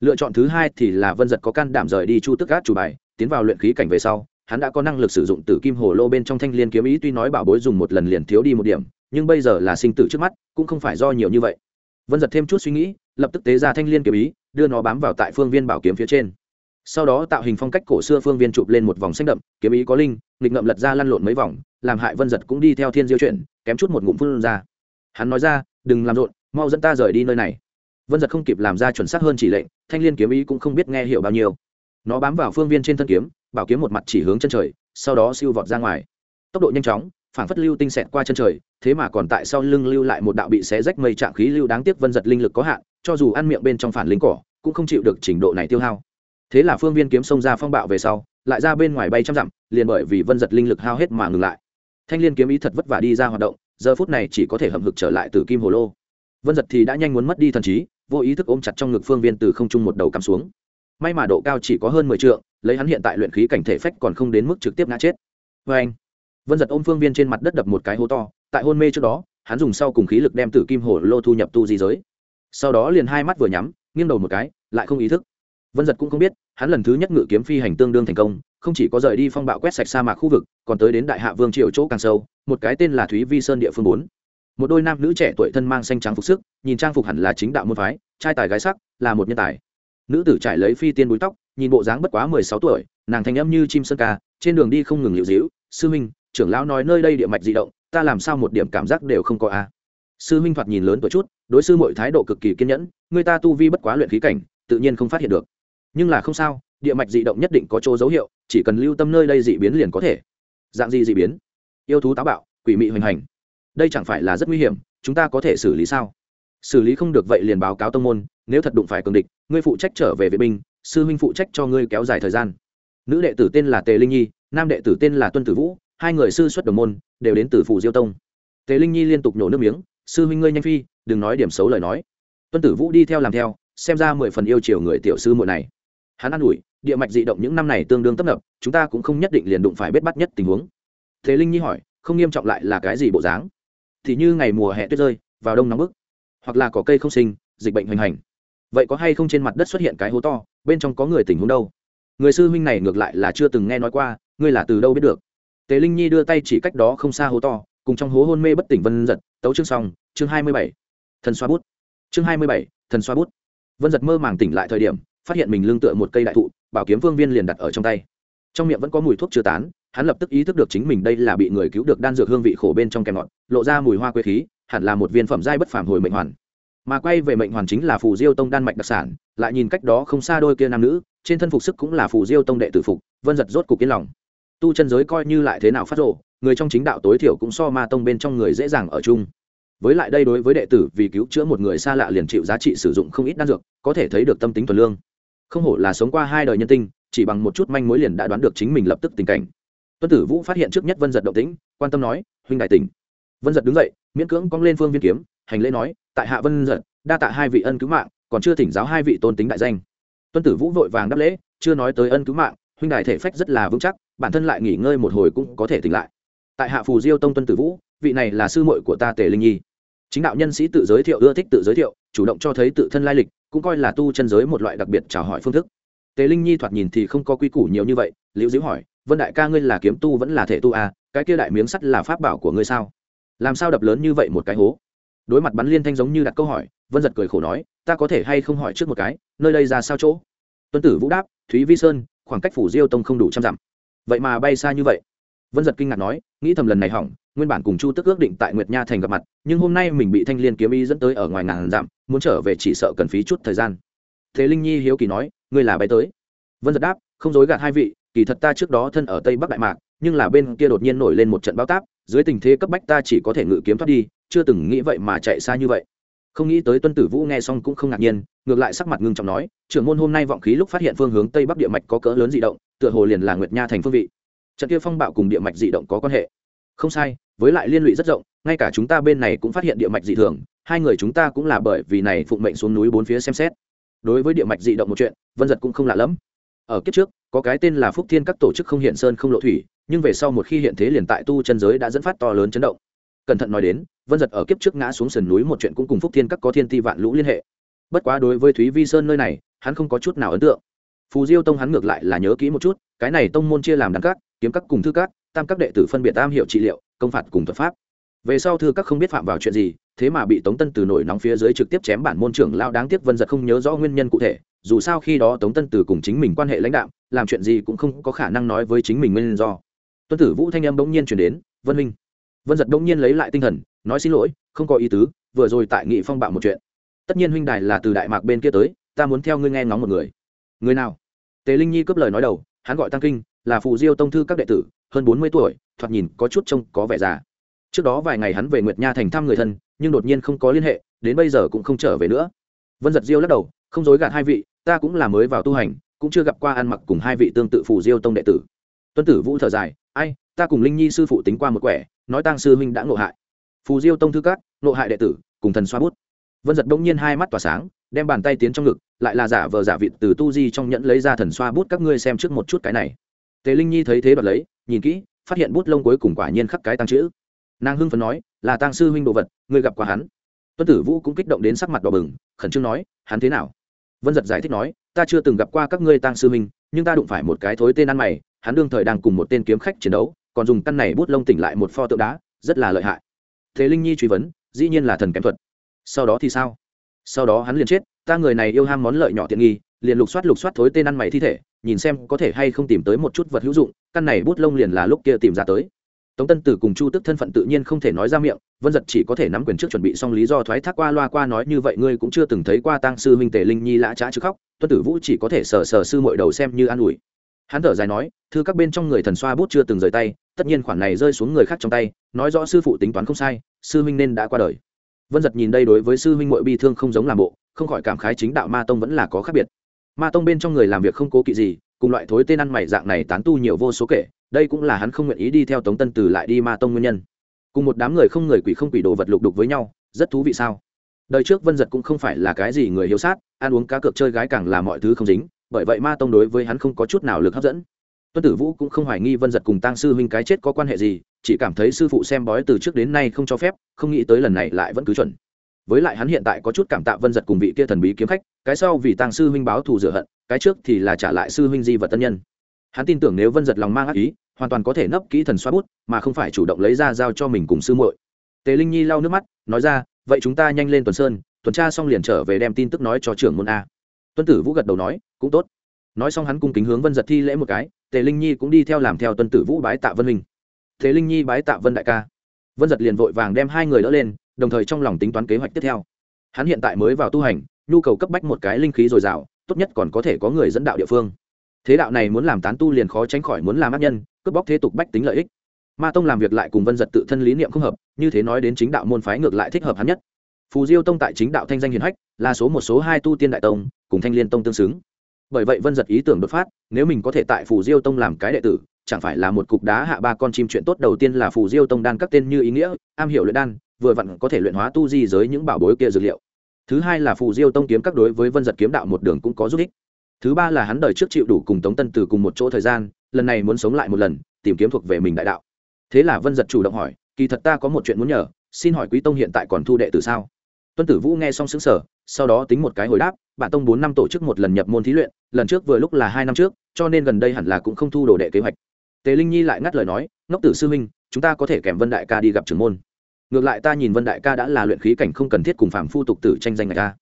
lựa chọn thứ hai thì là vân giật có can đảm rời đi chu tức gác chủ bài, tiến vào luyện khí cảnh về sau, hắn đã có năng lực sử dụng tử kim hồ lô bên trong thanh liên kiếm ý, tuy nói bảo bối dùng một lần liền thiếu đi một điểm, nhưng bây giờ là sinh tử trước mắt, cũng không phải do nhiều như vậy. Vân giật thêm chút suy nghĩ, lập tức tế ra thanh liên kiếm ý, đưa nó bám vào tại phương viên bảo kiếm phía trên. Sau đó tạo hình phong cách cổ xưa phương viên chụp lên một vòng xanh đậm, kiếm ý có linh, nghịch ngậm lật ra lăn lộn mấy vòng, làm hại vân giật cũng đi theo thiên diêu chuyện kém chút một ngụm phun ra. Hắn nói ra, đừng làm rộn, mau dẫn ta rời đi nơi này vân giật không kịp làm ra chuẩn xác hơn chỉ lệnh thanh liên kiếm ý cũng không biết nghe hiểu bao nhiêu nó bám vào phương viên trên thân kiếm bảo kiếm một mặt chỉ hướng chân trời sau đó siêu vọt ra ngoài tốc độ nhanh chóng phản phất lưu tinh xẹt qua chân trời thế mà còn tại sau lưng lưu lại một đạo bị xé rách mây trạng khí lưu đáng tiếc vân giật linh lực có hạn cho dù ăn miệng bên trong phản lính cỏ cũng không chịu được trình độ này tiêu hao thế là phương viên kiếm xông ra phong bạo về sau lại ra bên ngoài bay trăm dặm liền bởi vì vân giật linh lực hao hết mà ngừng lại thanh liên kiếm ý thật vất vả đi ra hoạt động giờ phút này chỉ có thể hậm hực trở lại từ kim hồ lô vân giật thì đã nhanh muốn mất đi thần trí vô ý thức ôm chặt trong ngực phương viên từ không trung một đầu cắm xuống. May mà độ cao chỉ có hơn mười t lấy hắn hiện tại luyện khí cảnh thể phách còn không đến mức trực tiếp ngã chết. Vê anh, vân giật ôm phương viên trên mặt đất đập một cái hố to, tại hôn mê trước đó, hắn dùng sau cùng khí lực đem tử kim hổ lô thu nhập tu di giới. Sau đó liền hai mắt vừa nhắm, nghiêng đầu một cái, lại không ý thức. Vân giật cũng không biết, hắn lần thứ nhất ngự kiếm phi hành tương đương thành công, không chỉ có rời đi phong bạo quét sạch sa mạc khu vực, còn tới đến đại hạ vương triều chỗ càng sâu, một cái tên là thúy vi sơn địa phương bốn một đôi nam nữ trẻ tuổi thân mang xanh trắng phục sức, nhìn trang phục hẳn là chính đạo môn phái, trai tài gái sắc, là một nhân tài. Nữ tử trải lấy phi tiên búi tóc, nhìn bộ dáng bất quá mười sáu tuổi, nàng thanh âm như chim sơn ca, trên đường đi không ngừng liệu dĩu sư minh trưởng lão nói nơi đây địa mạch di động, ta làm sao một điểm cảm giác đều không có a sư minh thoạt nhìn lớn tuổi chút, đối sư mọi thái độ cực kỳ kiên nhẫn, người ta tu vi bất quá luyện khí cảnh, tự nhiên không phát hiện được. Nhưng là không sao, địa mạch dị động nhất định có chỗ dấu hiệu, chỉ cần lưu tâm nơi đây dị biến liền có thể. Dạng gì dị biến? Yêu thú táo bạo, quỷ mị hoành hành đây chẳng phải là rất nguy hiểm, chúng ta có thể xử lý sao? Xử lý không được vậy liền báo cáo tông môn, nếu thật đụng phải cường địch, ngươi phụ trách trở về vệ binh, sư huynh phụ trách cho ngươi kéo dài thời gian. Nữ đệ tử tên là tề linh nhi, nam đệ tử tên là tuân tử vũ, hai người sư xuất đồng môn, đều đến từ phủ diêu tông. Tề linh nhi liên tục nhổ nước miếng, sư huynh ngươi nhanh phi, đừng nói điểm xấu lời nói. Tuân tử vũ đi theo làm theo, xem ra mười phần yêu chiều người tiểu sư muội này. Hắn an ủi, địa mạch dị động những năm này tương đương tấp nập, chúng ta cũng không nhất định liền đụng phải bết bắt nhất tình huống. Thế linh nhi hỏi, không nghiêm trọng lại là cái gì bộ dáng? Thì như ngày mùa hè tuyết rơi, vào đông nóng bức. Hoặc là có cây không sinh, dịch bệnh hoành hành. Vậy có hay không trên mặt đất xuất hiện cái hố to, bên trong có người tình huống đâu? Người sư huynh này ngược lại là chưa từng nghe nói qua, ngươi là từ đâu biết được? Tề linh nhi đưa tay chỉ cách đó không xa hố to, cùng trong hố hôn mê bất tỉnh vân giật, tấu chương xong, chương hai mươi bảy. Thần xoa bút. Chương hai mươi bảy, thần xoa bút. Vân giật mơ màng tỉnh lại thời điểm, phát hiện mình lưng tựa một cây đại thụ, bảo kiếm vương viên liền đặt ở trong tay trong miệng vẫn có mùi thuốc chưa tán, hắn lập tức ý thức được chính mình đây là bị người cứu được đan dược hương vị khổ bên trong kèm ngọt, lộ ra mùi hoa quế khí, hẳn là một viên phẩm giai bất phàm hồi mệnh hoàn. Mà quay về mệnh hoàn chính là phù diêu tông đan mạch đặc sản, lại nhìn cách đó không xa đôi kia nam nữ, trên thân phục sức cũng là phù diêu tông đệ tử phục, vân giật rốt cục yên lòng. Tu chân giới coi như lại thế nào phát rộ, người trong chính đạo tối thiểu cũng so ma tông bên trong người dễ dàng ở chung. Với lại đây đối với đệ tử vì cứu chữa một người xa lạ liền chịu giá trị sử dụng không ít đan dược, có thể thấy được tâm tính thuần lương. Không hổ là sống qua hai đời nhân tinh chỉ bằng một chút manh mối liền đã đoán được chính mình lập tức tình cảnh. Tuân tử vũ phát hiện trước nhất vân giật động tĩnh, quan tâm nói, huynh đại tỉnh. Vân giật đứng dậy, miễn cưỡng cong lên phương viên kiếm, hành lễ nói, tại hạ vân giật, đa tạ hai vị ân cứu mạng, còn chưa thỉnh giáo hai vị tôn tính đại danh. Tuân tử vũ vội vàng đáp lễ, chưa nói tới ân cứu mạng, huynh đại thể phách rất là vững chắc, bản thân lại nghỉ ngơi một hồi cũng có thể tỉnh lại. Tại hạ phù diêu tông tuân tử vũ, vị này là sư muội của ta tề linh nhi. Chính đạo nhân sĩ tự giới thiệu, ưa thích tự giới thiệu, chủ động cho thấy tự thân lai lịch, cũng coi là tu chân giới một loại đặc biệt chào hỏi phương thức. Tế linh nhi thoạt nhìn thì không có quy củ nhiều như vậy liễu diễu hỏi vân đại ca ngươi là kiếm tu vẫn là thể tu à, cái kia đại miếng sắt là pháp bảo của ngươi sao? Làm sao đập lớn như vậy một cái hố? Đối mặt bắn liên thanh giống như đặt câu hỏi vân giật cười khổ nói ta có thể hay không hỏi trước một cái nơi đây ra sao chỗ? Tuân tử vũ đáp thúy vi sơn khoảng cách phủ diêu tông không đủ trăm dặm. Vậy mà bay xa như vậy. Vân giật kinh ngạc nói nghĩ thầm lần này hỏng nguyên bản cùng chu tức ước định tại nguyệt nha thành gặp mặt nhưng hôm nay mình bị thanh liên kiếm ý dẫn tới ở ngoài ngàn dặm muốn trở về chỉ sợ cần phí chút thời gian. Thế linh nhi hiếu kỳ nói ngươi là bay tới. Vân giật đáp, không dối gạt hai vị, kỳ thật ta trước đó thân ở tây bắc đại mạc, nhưng là bên kia đột nhiên nổi lên một trận bao táp, dưới tình thế cấp bách ta chỉ có thể ngự kiếm thoát đi, chưa từng nghĩ vậy mà chạy xa như vậy. Không nghĩ tới tuân tử vũ nghe xong cũng không ngạc nhiên, ngược lại sắc mặt ngưng trọng nói, trưởng môn hôm nay vọng khí lúc phát hiện phương hướng tây bắc địa mạch có cỡ lớn dị động, tựa hồ liền là nguyệt nha thành phương vị. Trận kia phong bạo cùng địa mạch dị động có quan hệ. Không sai, với lại liên lụy rất rộng, ngay cả chúng ta bên này cũng phát hiện địa mạch dị thường, hai người chúng ta cũng là bởi vì này phụng mệnh xuống núi bốn phía xem xét đối với địa mạch dị động một chuyện, vân giật cũng không lạ lẫm. Ở kiếp trước, có cái tên là phúc thiên các tổ chức không hiện sơn không lộ thủy, nhưng về sau một khi hiện thế liền tại tu chân giới đã dẫn phát to lớn chấn động. Cẩn thận nói đến, vân giật ở kiếp trước ngã xuống sườn núi một chuyện cũng cùng phúc thiên các có thiên ti vạn lũ liên hệ. Bất quá đối với thúy vi sơn nơi này, hắn không có chút nào ấn tượng. Phù diêu tông hắn ngược lại là nhớ kỹ một chút, cái này tông môn chia làm đăng các, kiếm các cùng thư các, tam các đệ tử phân biệt tam hiệu trị liệu, công phạt cùng thuật pháp. Về sau thư các không biết phạm vào chuyện gì thế mà bị tống tân từ nổi nóng phía dưới trực tiếp chém bản môn trưởng lao đáng tiếc vân giật không nhớ rõ nguyên nhân cụ thể, dù sao khi đó tống tân từ cùng chính mình quan hệ lãnh đạo làm chuyện gì cũng không có khả năng nói với chính mình nguyên do. Tuân tử vũ thanh Em bỗng nhiên chuyển đến, vân minh vân giật bỗng nhiên lấy lại tinh thần, nói xin lỗi, không có ý tứ, vừa rồi tại nghị phong bạo một chuyện. Tất nhiên huynh đài là từ đại mạc bên kia tới, ta muốn theo ngươi nghe ngóng một người. Người nào? Tề linh nhi cướp lời nói đầu, hắn gọi tăng kinh, là phù diêu tông thư các đệ tử, hơn bốn mươi tuổi, thoạt nhìn có chút trông có vẻ già trước đó vài ngày hắn về nguyệt nha thành thăm người thân, nhưng đột nhiên không có liên hệ, đến bây giờ cũng không trở về nữa. Vân giật diêu lắc đầu, không dối gạt hai vị, ta cũng là mới vào tu hành, cũng chưa gặp qua ăn mặc cùng hai vị tương tự phù diêu tông đệ tử. Tuân tử vũ thở dài, ai, ta cùng linh nhi sư phụ tính qua một quẻ, nói tăng sư huynh đã ngộ hại. Phù diêu tông thư cát ngộ hại đệ tử, cùng thần xoa bút. Vân giật đông nhiên hai mắt tỏa sáng, đem bàn tay tiến trong ngực, lại là giả vờ giả vịt từ tu di trong nhẫn lấy ra thần xoa bút, các ngươi xem trước một chút cái này. Tề linh nhi thấy thế đoạt lấy, nhìn kỹ, phát hiện bút lông cuối cùng quả nhiên khắc cái tăng chữ nàng hưng phấn nói, là Tang sư huynh đồ vật, ngươi gặp qua hắn? Tuân tử vũ cũng kích động đến sắc mặt đỏ bừng, khẩn trương nói, hắn thế nào? Vân giật giải thích nói, ta chưa từng gặp qua các ngươi Tang sư huynh, nhưng ta đụng phải một cái thối tên ăn mày, hắn đương thời đang cùng một tên kiếm khách chiến đấu, còn dùng căn này bút lông tỉnh lại một pho tượng đá, rất là lợi hại. Thế linh nhi truy vấn, dĩ nhiên là thần kém thuật. Sau đó thì sao? Sau đó hắn liền chết, ta người này yêu ham món lợi nhỏ tiện nghi, liền lục soát lục soát thối tên ăn mày thi thể, nhìn xem có thể hay không tìm tới một chút vật hữu dụng, căn này bút lông liền là lúc kia tìm ra tới tống tân tử cùng chu tức thân phận tự nhiên không thể nói ra miệng, vân giật chỉ có thể nắm quyền trước chuẩn bị xong lý do thoái thác qua loa qua nói như vậy ngươi cũng chưa từng thấy qua tăng sư huynh tề linh nhi lã trá chứ khóc, tuân tử vũ chỉ có thể sờ sờ sư mội đầu xem như an ủi. Hắn thở dài nói, thư các bên trong người thần xoa bút chưa từng rời tay, tất nhiên khoản này rơi xuống người khác trong tay, nói rõ sư phụ tính toán không sai, sư huynh nên đã qua đời. Vân giật nhìn đây đối với sư huynh mội bi thương không giống làm bộ, không khỏi cảm khái chính đạo ma tông vẫn là có khác biệt. Ma tông bên trong người làm việc không cố kỵ gì, cùng loại thối tên ăn mày dạng này tán tu nhiều vô số kể đây cũng là hắn không nguyện ý đi theo tống tân từ lại đi ma tông nguyên nhân. Cùng một đám người không người quỷ không quỷ đồ vật lục đục với nhau, rất thú vị sao? Đời trước vân giật cũng không phải là cái gì người hiếu sát, ăn uống cá cược chơi gái càng là mọi thứ không dính, bởi vậy ma tông đối với hắn không có chút nào lực hấp dẫn. Tuân tử vũ cũng không hoài nghi vân giật cùng tăng sư huynh cái chết có quan hệ gì, chỉ cảm thấy sư phụ xem bói từ trước đến nay không cho phép, không nghĩ tới lần này lại vẫn cứ chuẩn. Với lại hắn hiện tại có chút cảm tạ vân giật cùng vị kia thần bí kiếm khách, cái sau vì tăng sư huynh báo thù rửa hận, cái trước thì là trả lại sư huynh di vật tân nhân. Hắn tin tưởng nếu vân giật lòng mang ác ý hoàn toàn có thể nấp kỹ thần xoa bút, mà không phải chủ động lấy ra giao cho mình cùng sư muội. Tề linh nhi lau nước mắt, nói ra, vậy chúng ta nhanh lên tuần sơn, tuần tra xong liền trở về đem tin tức nói cho trưởng môn a. Tuân tử vũ gật đầu nói, cũng tốt. Nói xong hắn cung kính hướng vân giật thi lễ một cái, tề linh nhi cũng đi theo làm theo tuân tử vũ bái tạ vân minh thế linh nhi bái tạ vân đại ca. Vân giật liền vội vàng đem hai người đỡ lên, đồng thời trong lòng tính toán kế hoạch tiếp theo. Hắn hiện tại mới vào tu hành, nhu cầu cấp bách một cái linh khí dồi dào, tốt nhất còn có thể có người dẫn đạo địa phương. Thế đạo này muốn làm tán tu liền khó tránh khỏi muốn làm ác nhân cướp bóc thế tục bách tính lợi ích. Ma tông làm việc lại cùng vân giật tự thân lý niệm không hợp, như thế nói đến chính đạo môn phái ngược lại thích hợp hắn nhất. Phù diêu tông tại chính đạo thanh danh hiền hách, là số một số hai tu tiên đại tông, cùng thanh liên tông tương xứng. Bởi vậy vân giật ý tưởng đột phát, nếu mình có thể tại phù diêu tông làm cái đệ tử, chẳng phải là một cục đá hạ ba con chim chuyện tốt đầu tiên là phù diêu tông đan các tên như ý nghĩa, am hiểu luyện đan, vừa vặn có thể luyện hóa tu di giới những bảo bối kia dược liệu. Thứ hai là phù diêu tông kiếm các đối với vân giật kiếm đạo một đường cũng có giúp ích. Thứ ba là hắn đời trước chịu đủ cùng tống tân từ cùng một chỗ thời gian lần này muốn sống lại một lần, tìm kiếm thuộc về mình đại đạo. Thế là vân giật chủ động hỏi, kỳ thật ta có một chuyện muốn nhờ, xin hỏi quý tông hiện tại còn thu đệ từ sao? Tuân tử vũ nghe xong xứng sở sau đó tính một cái hồi đáp, bản tông bốn năm tổ chức một lần nhập môn thí luyện, lần trước vừa lúc là hai năm trước, cho nên gần đây hẳn là cũng không thu đồ đệ kế hoạch. Tề linh nhi lại ngắt lời nói, ngốc tử sư huynh, chúng ta có thể kèm vân đại ca đi gặp trưởng môn. Ngược lại ta nhìn vân đại ca đã là luyện khí cảnh không cần thiết cùng phạm phu tục tử tranh danh đại ca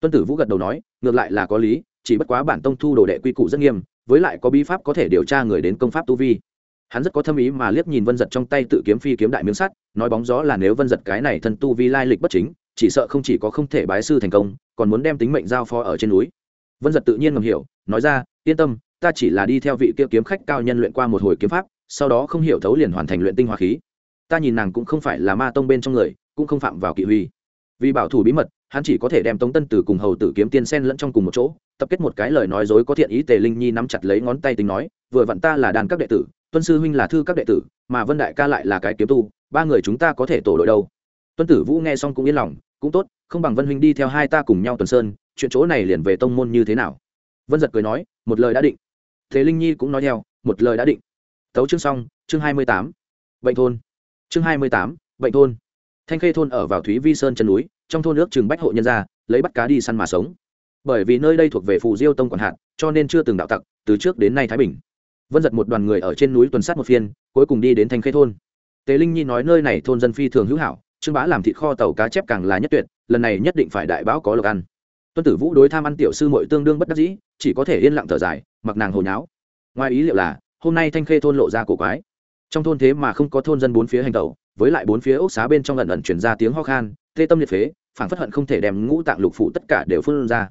tuân tử vũ gật đầu nói, ngược lại là có lý, chỉ bất quá bản tông thu đồ đệ quy củ rất nghiêm với lại có bí pháp có thể điều tra người đến công pháp tu vi. Hắn rất có thâm ý mà liếc nhìn vân giật trong tay tự kiếm phi kiếm đại miếng sắt, nói bóng gió là nếu vân giật cái này thân tu vi lai lịch bất chính, chỉ sợ không chỉ có không thể bái sư thành công, còn muốn đem tính mệnh giao phó ở trên núi. Vân giật tự nhiên ngầm hiểu, nói ra, yên tâm, ta chỉ là đi theo vị kia kiếm khách cao nhân luyện qua một hồi kiếm pháp, sau đó không hiểu thấu liền hoàn thành luyện tinh hoa khí. Ta nhìn nàng cũng không phải là ma tông bên trong người, cũng không phạm vào kỵ huy. Vì bảo thủ bí mật hắn chỉ có thể đem tống tân tử cùng hầu tử kiếm tiên sen lẫn trong cùng một chỗ, tập kết một cái lời nói dối có thiện ý tề linh nhi nắm chặt lấy ngón tay tính nói, vừa vặn ta là đàn các đệ tử, tuân sư huynh là thư các đệ tử, mà vân đại ca lại là cái kiếm tu, ba người chúng ta có thể tổ đội đâu? Tuân tử vũ nghe xong cũng yên lòng, cũng tốt, không bằng vân huynh đi theo hai ta cùng nhau tuần sơn, chuyện chỗ này liền về tông môn như thế nào? Vân giật cười nói, một lời đã định. Thế linh nhi cũng nói theo, một lời đã định. Tấu chương xong, chương hai mươi tám. Bệnh thôn. Chương hai mươi tám, bệnh thôn. Thanh khê thôn ở vào thúy vi sơn chân núi trong thôn nước chừng bách hộ nhân ra lấy bắt cá đi săn mà sống. Bởi vì nơi đây thuộc về phù diêu tông quản hạn cho nên chưa từng đạo tặc, từ trước đến nay thái bình. Vân giật một đoàn người ở trên núi tuần sát một phiên, cuối cùng đi đến thanh khê thôn. Tế linh nhi nói nơi này thôn dân phi thường hữu hảo, trương bá làm thịt kho tàu cá chép càng là nhất tuyệt, lần này nhất định phải đại báo có lộc ăn. Tuân tử vũ đối tham ăn tiểu sư mội tương đương bất đắc dĩ, chỉ có thể yên lặng thở dài, mặc nàng hồi nháo. Ngoài ý liệu là, hôm nay thanh khê thôn lộ ra cổ quái. Trong thôn thế mà không có thôn dân bốn phía hành tẩu, với lại bốn phía ốc xá bên trong lần ẩn chuyển ra tiếng ho khan, tê tâm liệt phế phản phất hận không thể đem ngũ tạng lục phụ tất cả đều phun ra.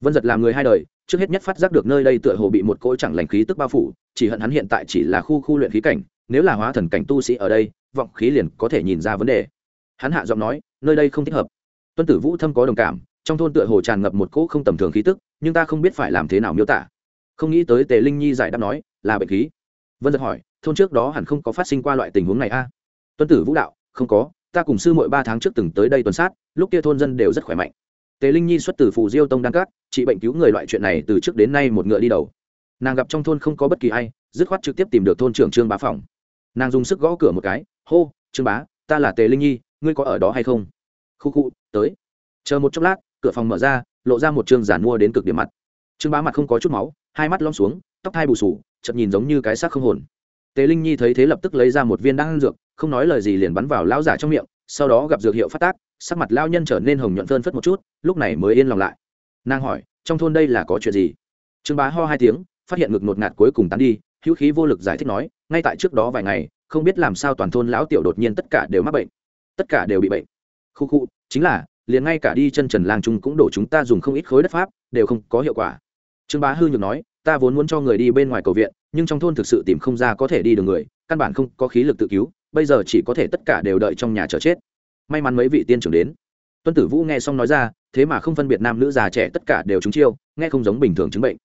Vân giật làm người hai đời, trước hết nhất phát giác được nơi đây tựa hồ bị một cỗ chẳng lành khí tức bao phủ, chỉ hận hắn hiện tại chỉ là khu khu luyện khí cảnh, nếu là hóa thần cảnh tu sĩ ở đây, vọng khí liền có thể nhìn ra vấn đề. Hắn hạ giọng nói, nơi đây không thích hợp. Tuân tử vũ thâm có đồng cảm, trong thôn tựa hồ tràn ngập một cỗ không tầm thường khí tức, nhưng ta không biết phải làm thế nào miêu tả. Không nghĩ tới tề linh nhi giải đáp nói, là bệnh khí. Vân giật hỏi, thôn trước đó hẳn không có phát sinh qua loại tình huống này a? Tuân tử vũ đạo, không có ta cùng sư mỗi ba tháng trước từng tới đây tuần sát, lúc kia thôn dân đều rất khỏe mạnh. Tề linh nhi xuất từ phù diêu tông đăng cát trị bệnh cứu người loại chuyện này từ trước đến nay một ngựa đi đầu. Nàng gặp trong thôn không có bất kỳ ai, dứt khoát trực tiếp tìm được thôn trưởng trương bá phòng. Nàng dùng sức gõ cửa một cái, hô, trương bá, ta là tề linh nhi, ngươi có ở đó hay không? Khu khu, tới. Chờ một chốc lát, cửa phòng mở ra, lộ ra một trương giản mua đến cực điểm mặt. Trương bá mặt không có chút máu, hai mắt lom xuống, tóc hai bù sù chậm nhìn giống như cái xác không hồn. Tề linh nhi thấy thế lập tức lấy ra một viên đan dược không nói lời gì liền bắn vào lão giả trong miệng, sau đó gặp dược hiệu phát tác, sắc mặt lao nhân trở nên hồng nhuận phơn phất một chút, lúc này mới yên lòng lại. Nàng hỏi, trong thôn đây là có chuyện gì? Trương bá ho hai tiếng, phát hiện ngực nột ngạt cuối cùng tán đi, hữu khí vô lực giải thích nói, ngay tại trước đó vài ngày, không biết làm sao toàn thôn lão tiểu đột nhiên tất cả đều mắc bệnh. Tất cả đều bị bệnh. Khu khu, chính là, liền ngay cả đi chân trần lang trung cũng đổ chúng ta dùng không ít khối đất pháp, đều không có hiệu quả. Trương bá hư nhược nói, ta vốn muốn cho người đi bên ngoài cầu viện, nhưng trong thôn thực sự tìm không ra có thể đi được người, căn bản không có khí lực tự cứu bây giờ chỉ có thể tất cả đều đợi trong nhà chờ chết. May mắn mấy vị tiên trưởng đến. Tuân tử vũ nghe xong nói ra, thế mà không phân biệt nam nữ già trẻ tất cả đều trúng chiêu, nghe không giống bình thường chứng bệnh.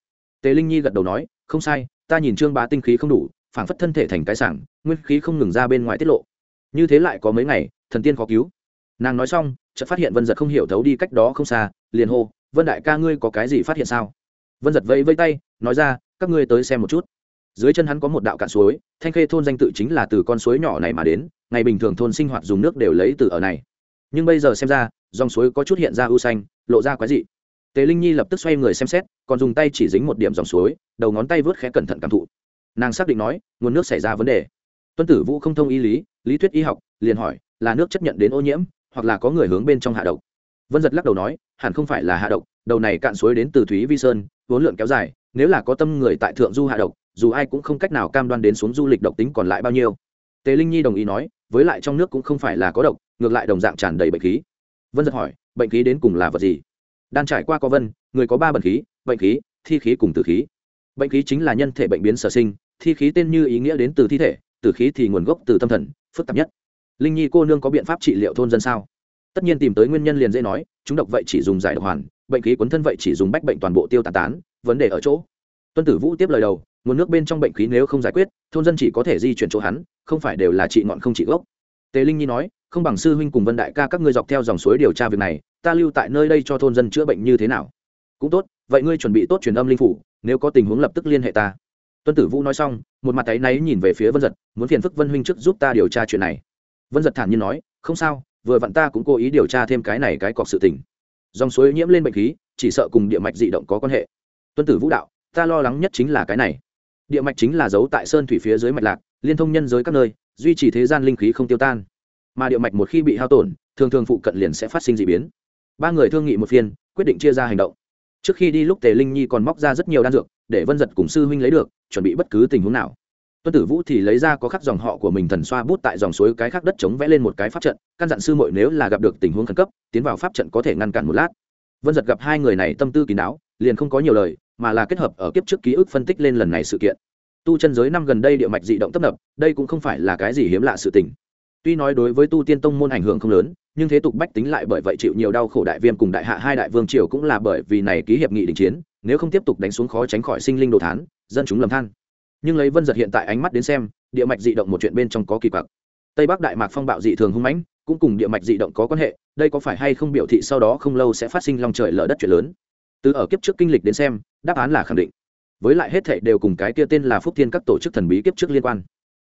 Tề linh nhi gật đầu nói, không sai, ta nhìn trương bá tinh khí không đủ, phảng phất thân thể thành cái sảng, nguyên khí không ngừng ra bên ngoài tiết lộ. Như thế lại có mấy ngày, thần tiên khó cứu. Nàng nói xong, chợt phát hiện vân giật không hiểu thấu đi cách đó không xa, liền hô, vân đại ca ngươi có cái gì phát hiện sao? Vân giật vẫy vây tay, nói ra, các ngươi tới xem một chút dưới chân hắn có một đạo cạn suối, thanh khê thôn danh tự chính là từ con suối nhỏ này mà đến, ngày bình thường thôn sinh hoạt dùng nước đều lấy từ ở này. Nhưng bây giờ xem ra, dòng suối có chút hiện ra ưu xanh, lộ ra quái dị. Tề linh nhi lập tức xoay người xem xét, còn dùng tay chỉ dính một điểm dòng suối, đầu ngón tay vớt khẽ cẩn thận cảm thụ. Nàng xác định nói, nguồn nước xảy ra vấn đề. Tuân tử vũ không thông y lý lý thuyết y học, liền hỏi, là nước chấp nhận đến ô nhiễm, hoặc là có người hướng bên trong hạ độc? Vân giật lắc đầu nói, hẳn không phải là hạ độc, đầu này cạn suối đến từ thúy vi sơn, vốn lượn kéo dài, nếu là có tâm người tại thượng du hạ độc dù ai cũng không cách nào cam đoan đến xuống du lịch độc tính còn lại bao nhiêu. Tề linh nhi đồng ý nói, với lại trong nước cũng không phải là có độc, ngược lại đồng dạng tràn đầy bệnh khí. Vân giật hỏi, bệnh khí đến cùng là vật gì? Đan trải qua có vân, người có ba bệnh khí bệnh khí, thi khí cùng tử khí. Bệnh khí chính là nhân thể bệnh biến sở sinh, thi khí tên như ý nghĩa đến từ thi thể, tử khí thì nguồn gốc từ tâm thần, phức tạp nhất. Linh nhi cô nương có biện pháp trị liệu thôn dân sao? Tất nhiên tìm tới nguyên nhân liền dễ nói, chúng độc vậy chỉ dùng giải độc hoàn, bệnh khí cuốn thân vậy chỉ dùng bách bệnh toàn bộ tiêu tán tán, vấn đề ở chỗ. Tuân tử vũ tiếp lời đầu nguồn nước bên trong bệnh khí nếu không giải quyết, thôn dân chỉ có thể di chuyển chỗ hắn, không phải đều là trị ngọn không trị gốc. Tề linh nhi nói, không bằng sư huynh cùng vân đại ca các ngươi dọc theo dòng suối điều tra việc này, ta lưu tại nơi đây cho thôn dân chữa bệnh như thế nào? Cũng tốt, vậy ngươi chuẩn bị tốt truyền âm linh phủ, nếu có tình huống lập tức liên hệ ta. Tuân tử vũ nói xong, một mặt tay náy nhìn về phía vân giật, muốn phiền phức vân huynh trước giúp ta điều tra chuyện này. Vân giật thản nhiên nói, không sao, vừa vặn ta cũng cố ý điều tra thêm cái này cái cọc sự tình. Dòng suối nhiễm lên bệnh khí, chỉ sợ cùng địa mạch dị động có quan hệ. Tuân tử vũ đạo, ta lo lắng nhất chính là cái này địa mạch chính là dấu tại sơn thủy phía dưới mạch lạc, liên thông nhân giới các nơi, duy trì thế gian linh khí không tiêu tan. Mà địa mạch một khi bị hao tổn, thường thường phụ cận liền sẽ phát sinh d ị biến. Ba người thương nghị một phiên, quyết định chia ra hành động. Trước khi đi lúc tề linh nhi còn móc ra rất nhiều đan dược, để vân giật cùng sư huynh lấy được, chuẩn bị bất cứ tình huống nào. Tuân tử vũ thì lấy ra có khắc dòng họ của mình thần xoa bút tại dòng suối cái khắc đất chống vẽ lên một cái pháp trận, căn dặn sư mội nếu là gặp được tình huống khẩn cấp, tiến vào pháp trận có thể ngăn cản một lát. Vân giật gặp hai người này tâm tư kín đáo, liền không có nhiều lời mà là kết hợp ở kiếp trước ký ức phân tích lên lần này sự kiện. Tu chân giới năm gần đây địa mạch dị động tấp nập, đây cũng không phải là cái gì hiếm lạ sự tình. Tuy nói đối với tu tiên tông môn ảnh hưởng không lớn, nhưng thế tục bách tính lại bởi vậy chịu nhiều đau khổ đại viêm cùng đại hạ hai đại vương triều cũng là bởi vì này ký hiệp nghị đình chiến, nếu không tiếp tục đánh xuống khó tránh khỏi sinh linh đồ thán, dân chúng lầm than. Nhưng lấy vân giật hiện tại ánh mắt đến xem, địa mạch dị động một chuyện bên trong có kỳ quặc. Tây bắc đại mạc phong bạo dị thường hung mãnh, cũng cùng địa mạch dị động có quan hệ, đây có phải hay không biểu thị sau đó không lâu sẽ phát sinh lòng trời lở đất chuyện lớn từ ở kiếp trước kinh lịch đến xem, đáp án là khẳng định. Với lại hết thệ đều cùng cái kia tên là phúc thiên các tổ chức thần bí kiếp trước liên quan.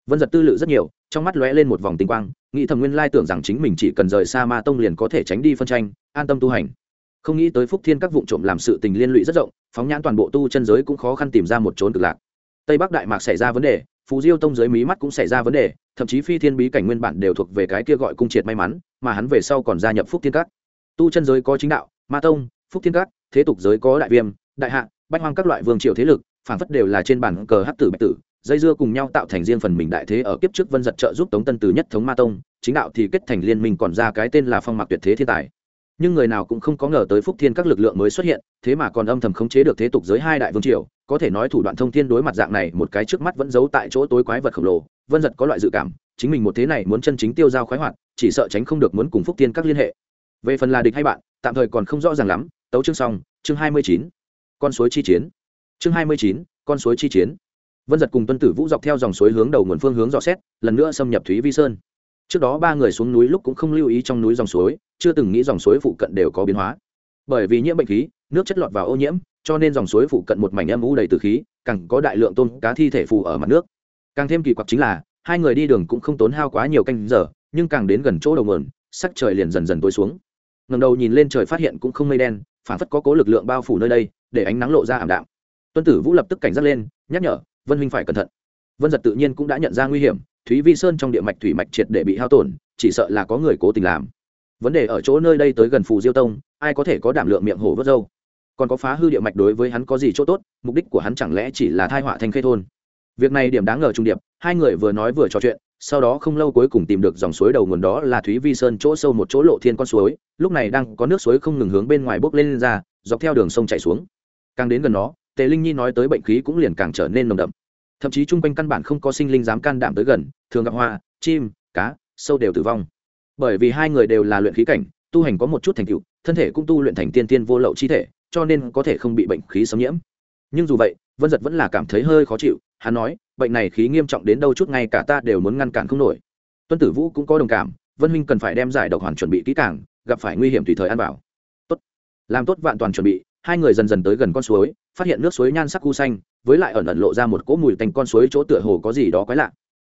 Vân giật tư lự rất nhiều, trong mắt lóe lên một vòng tinh quang, nghĩ thầm nguyên lai tưởng rằng chính mình chỉ cần rời xa ma tông liền có thể tránh đi phân tranh, an tâm tu hành. Không nghĩ tới phúc thiên các vụ trộm làm sự tình liên lụy rất rộng, phóng nhãn toàn bộ tu chân giới cũng khó khăn tìm ra một trốn cực lạc. Tây bắc đại mạc xảy ra vấn đề, phú diêu tông giới mí mắt cũng xảy ra vấn đề, thậm chí phi thiên bí cảnh nguyên bản đều thuộc về cái kia gọi cung triệt may mắn, mà hắn về sau còn gia nhập phúc thiên các. Tu chân giới có chính đạo, ma tông, phúc thiên các thế tục giới có đại viêm, đại hạ, bách hoang các loại vương triều thế lực phản phất đều là trên bản cờ hát tử bạch tử, dây dưa cùng nhau tạo thành riêng phần mình đại thế ở kiếp trước vân giật trợ giúp tống tân từ nhất thống ma tông, chính đạo thì kết thành liên minh còn ra cái tên là phong mạc tuyệt thế thiên tài. Nhưng người nào cũng không có ngờ tới phúc thiên các lực lượng mới xuất hiện, thế mà còn âm thầm khống chế được thế tục giới hai đại vương triều, có thể nói thủ đoạn thông thiên đối mặt dạng này một cái trước mắt vẫn giấu tại chỗ tối quái vật khổng lồ, vân giật có loại dự cảm, chính mình một thế này muốn chân chính tiêu dao khoái hoạt, chỉ sợ tránh không được muốn cùng phúc thiên các liên hệ. Về phần là địch hay bạn, tạm thời còn không rõ ràng lắm tấu chương xong, chương hai mươi chín, con suối chi chiến. Chương hai mươi chín, con suối chi chiến. Vân giật cùng tuân tử vũ dọc theo dòng suối hướng đầu nguồn phương hướng dò xét, lần nữa xâm nhập thúy vi sơn. Trước đó ba người xuống núi lúc cũng không lưu ý trong núi dòng suối, chưa từng nghĩ dòng suối phụ cận đều có biến hóa. Bởi vì nhiễm bệnh khí, nước chất lọt vào ô nhiễm, cho nên dòng suối phụ cận một mảnh âm u đầy từ khí, càng có đại lượng tôm, cá thi thể phù ở mặt nước. Càng thêm kỳ quặc chính là, hai người đi đường cũng không tốn hao quá nhiều canh giờ, nhưng càng đến gần chỗ đầu nguồn, sắc trời liền dần dần tối xuống. Ngầm đầu nhìn lên trời phát hiện cũng không mây đen phản phất có cố lực lượng bao phủ nơi đây, để ánh nắng lộ ra ảm đạm. Tuân tử vũ lập tức cảnh giác lên, nhắc nhở, vân huynh phải cẩn thận. Vân giật tự nhiên cũng đã nhận ra nguy hiểm, thúy vi sơn trong địa mạch thủy mạch triệt để bị hao tổn, chỉ sợ là có người cố tình làm. Vấn đề ở chỗ nơi đây tới gần phù diêu tông, ai có thể có đảm lượng miệng hổ vớt dâu còn có phá hư địa mạch đối với hắn có gì chỗ tốt, mục đích của hắn chẳng lẽ chỉ là thai họa thanh khê thôn? Việc này điểm đáng ngờ trung điệp, hai người vừa nói vừa trò chuyện sau đó không lâu cuối cùng tìm được dòng suối đầu nguồn đó là thúy vi sơn chỗ sâu một chỗ lộ thiên con suối lúc này đang có nước suối không ngừng hướng bên ngoài bốc lên, lên ra dọc theo đường sông chảy xuống. Càng đến gần nó tề linh nhi nói tới bệnh khí cũng liền càng trở nên nồng đậm. Thậm chí chung quanh căn bản không có sinh linh dám can đảm tới gần thường gặp hoa chim cá sâu đều tử vong. Bởi vì hai người đều là luyện khí cảnh tu hành có một chút thành tựu thân thể cũng tu luyện thành tiên tiên vô lậu chi thể cho nên có thể không bị bệnh khí xâm nhiễm. Nhưng dù vậy vân giật vẫn là cảm thấy hơi khó chịu hắn nói bệnh này khí nghiêm trọng đến đâu chút ngay cả ta đều muốn ngăn cản không nổi. Tuân tử vũ cũng có đồng cảm, vân huynh cần phải đem giải độc hoàn chuẩn bị kỹ càng, gặp phải nguy hiểm tùy thời ăn bảo. Tốt. Làm tốt vạn toàn chuẩn bị, hai người dần dần tới gần con suối, phát hiện nước suối nhan sắc cu xanh, với lại ẩn ẩn lộ ra một cỗ mùi tành con suối chỗ tựa hồ có gì đó quái lạ.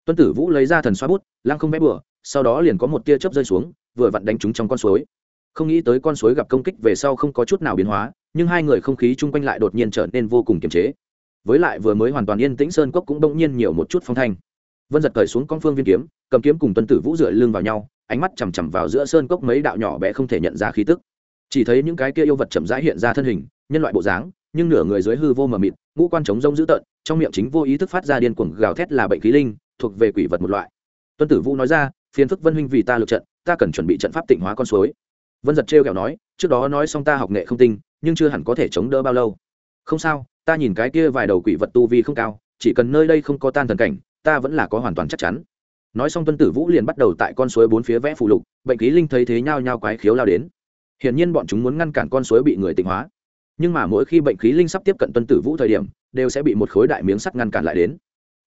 Tuân tử vũ lấy ra thần xoa bút, lăng không vẽ bừa, sau đó liền có một tia chớp rơi xuống, vừa vặn đánh trúng trong con suối. Không nghĩ tới con suối gặp công kích về sau không có chút nào biến hóa, nhưng hai người không khí chung quanh lại đột nhiên trở nên vô cùng kiềm chế với lại vừa mới hoàn toàn yên tĩnh sơn cốc cũng bỗng nhiên nhiều một chút phong thanh. Vân giật cởi xuống con phương viên kiếm, cầm kiếm cùng tuân tử vũ dựa lưng vào nhau, ánh mắt chằm chằm vào giữa sơn cốc mấy đạo nhỏ bé không thể nhận ra khí tức. Chỉ thấy những cái kia yêu vật chậm rãi hiện ra thân hình, nhân loại bộ dáng, nhưng nửa người dưới hư vô mờ mịt, ngũ quan trống rông dữ tợn, trong miệng chính vô ý thức phát ra điên cuồng gào thét là bệnh khí linh, thuộc về quỷ vật một loại. Tuân tử vũ nói ra, phiền phức vân huynh vì ta lượt trận, ta cần chuẩn bị trận pháp tịnh hóa con suối. Vân giật trêu kẹo nói, trước đó nói xong ta học nghệ không tinh, nhưng chưa hẳn có thể chống đỡ bao lâu không sao, ta nhìn cái kia vài đầu quỷ vật tu vi không cao, chỉ cần nơi đây không có tan thần cảnh, ta vẫn là có hoàn toàn chắc chắn. Nói xong tuân tử vũ liền bắt đầu tại con suối bốn phía vẽ phụ lục, bệnh khí linh thấy thế nhao nhao quái khiếu lao đến. Hiển nhiên bọn chúng muốn ngăn cản con suối bị người tịnh hóa. Nhưng mà mỗi khi bệnh khí linh sắp tiếp cận tuân tử vũ thời điểm, đều sẽ bị một khối đại miếng sắt ngăn cản lại đến.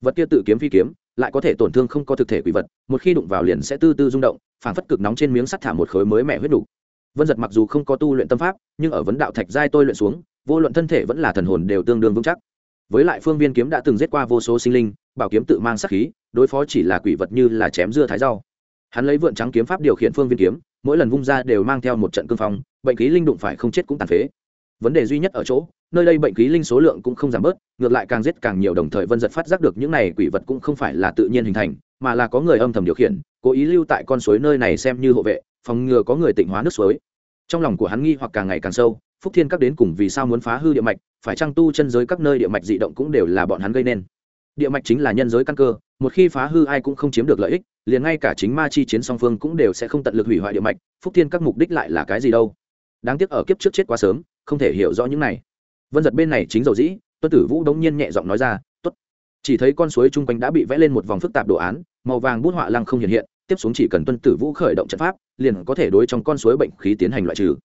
Vật kia tự kiếm phi kiếm, lại có thể tổn thương không có thực thể quỷ vật, một khi đụng vào liền sẽ tư tư rung động phản phất cực nóng trên miếng sắt thả một khối mới mẹ huyết đủ. vân giật mặc dù không có tu luyện tâm pháp, nhưng ở vấn đạo thạch giai tôi luyện xuống vô luận thân thể vẫn là thần hồn đều tương đương vững chắc. Với lại phương viên kiếm đã từng giết qua vô số sinh linh, bảo kiếm tự mang sắc khí, đối phó chỉ là quỷ vật như là chém dưa thái rau. Hắn lấy vượn trắng kiếm pháp điều khiển phương viên kiếm, mỗi lần vung ra đều mang theo một trận cương phong, bệnh khí linh đụng phải không chết cũng tàn phế. Vấn đề duy nhất ở chỗ, nơi đây bệnh khí linh số lượng cũng không giảm bớt, ngược lại càng giết càng nhiều đồng thời vân giật phát giác được những này quỷ vật cũng không phải là tự nhiên hình thành, mà là có người âm thầm điều khiển, cố ý lưu tại con suối nơi này xem như hộ vệ, phòng ngừa có người tịnh hóa nước suối. Trong lòng của hắn nghi hoặc càng ngày càng sâu phúc thiên các đến cùng vì sao muốn phá hư địa mạch, phải trang tu chân giới các nơi địa mạch dị động cũng đều là bọn hắn gây nên? Địa mạch chính là nhân giới căn cơ, một khi phá hư ai cũng không chiếm được lợi ích, liền ngay cả chính ma chi chiến song phương cũng đều sẽ không tận lực hủy hoại địa mạch, phúc thiên các mục đích lại là cái gì đâu? Đáng tiếc ở kiếp trước chết quá sớm, không thể hiểu rõ những này. Vân giật bên này chính dầu dĩ, tuân tử vũ đống nhiên nhẹ giọng nói ra t ố t chỉ thấy con suối chung quanh đã bị vẽ lên một vòng phức tạp đồ án, màu vàng bút họa lăng không hiện hiện, tiếp xuống chỉ cần tuân tử vũ khởi động trận pháp, liền có thể đối trong con suối bệnh khí tiến hành loại trừ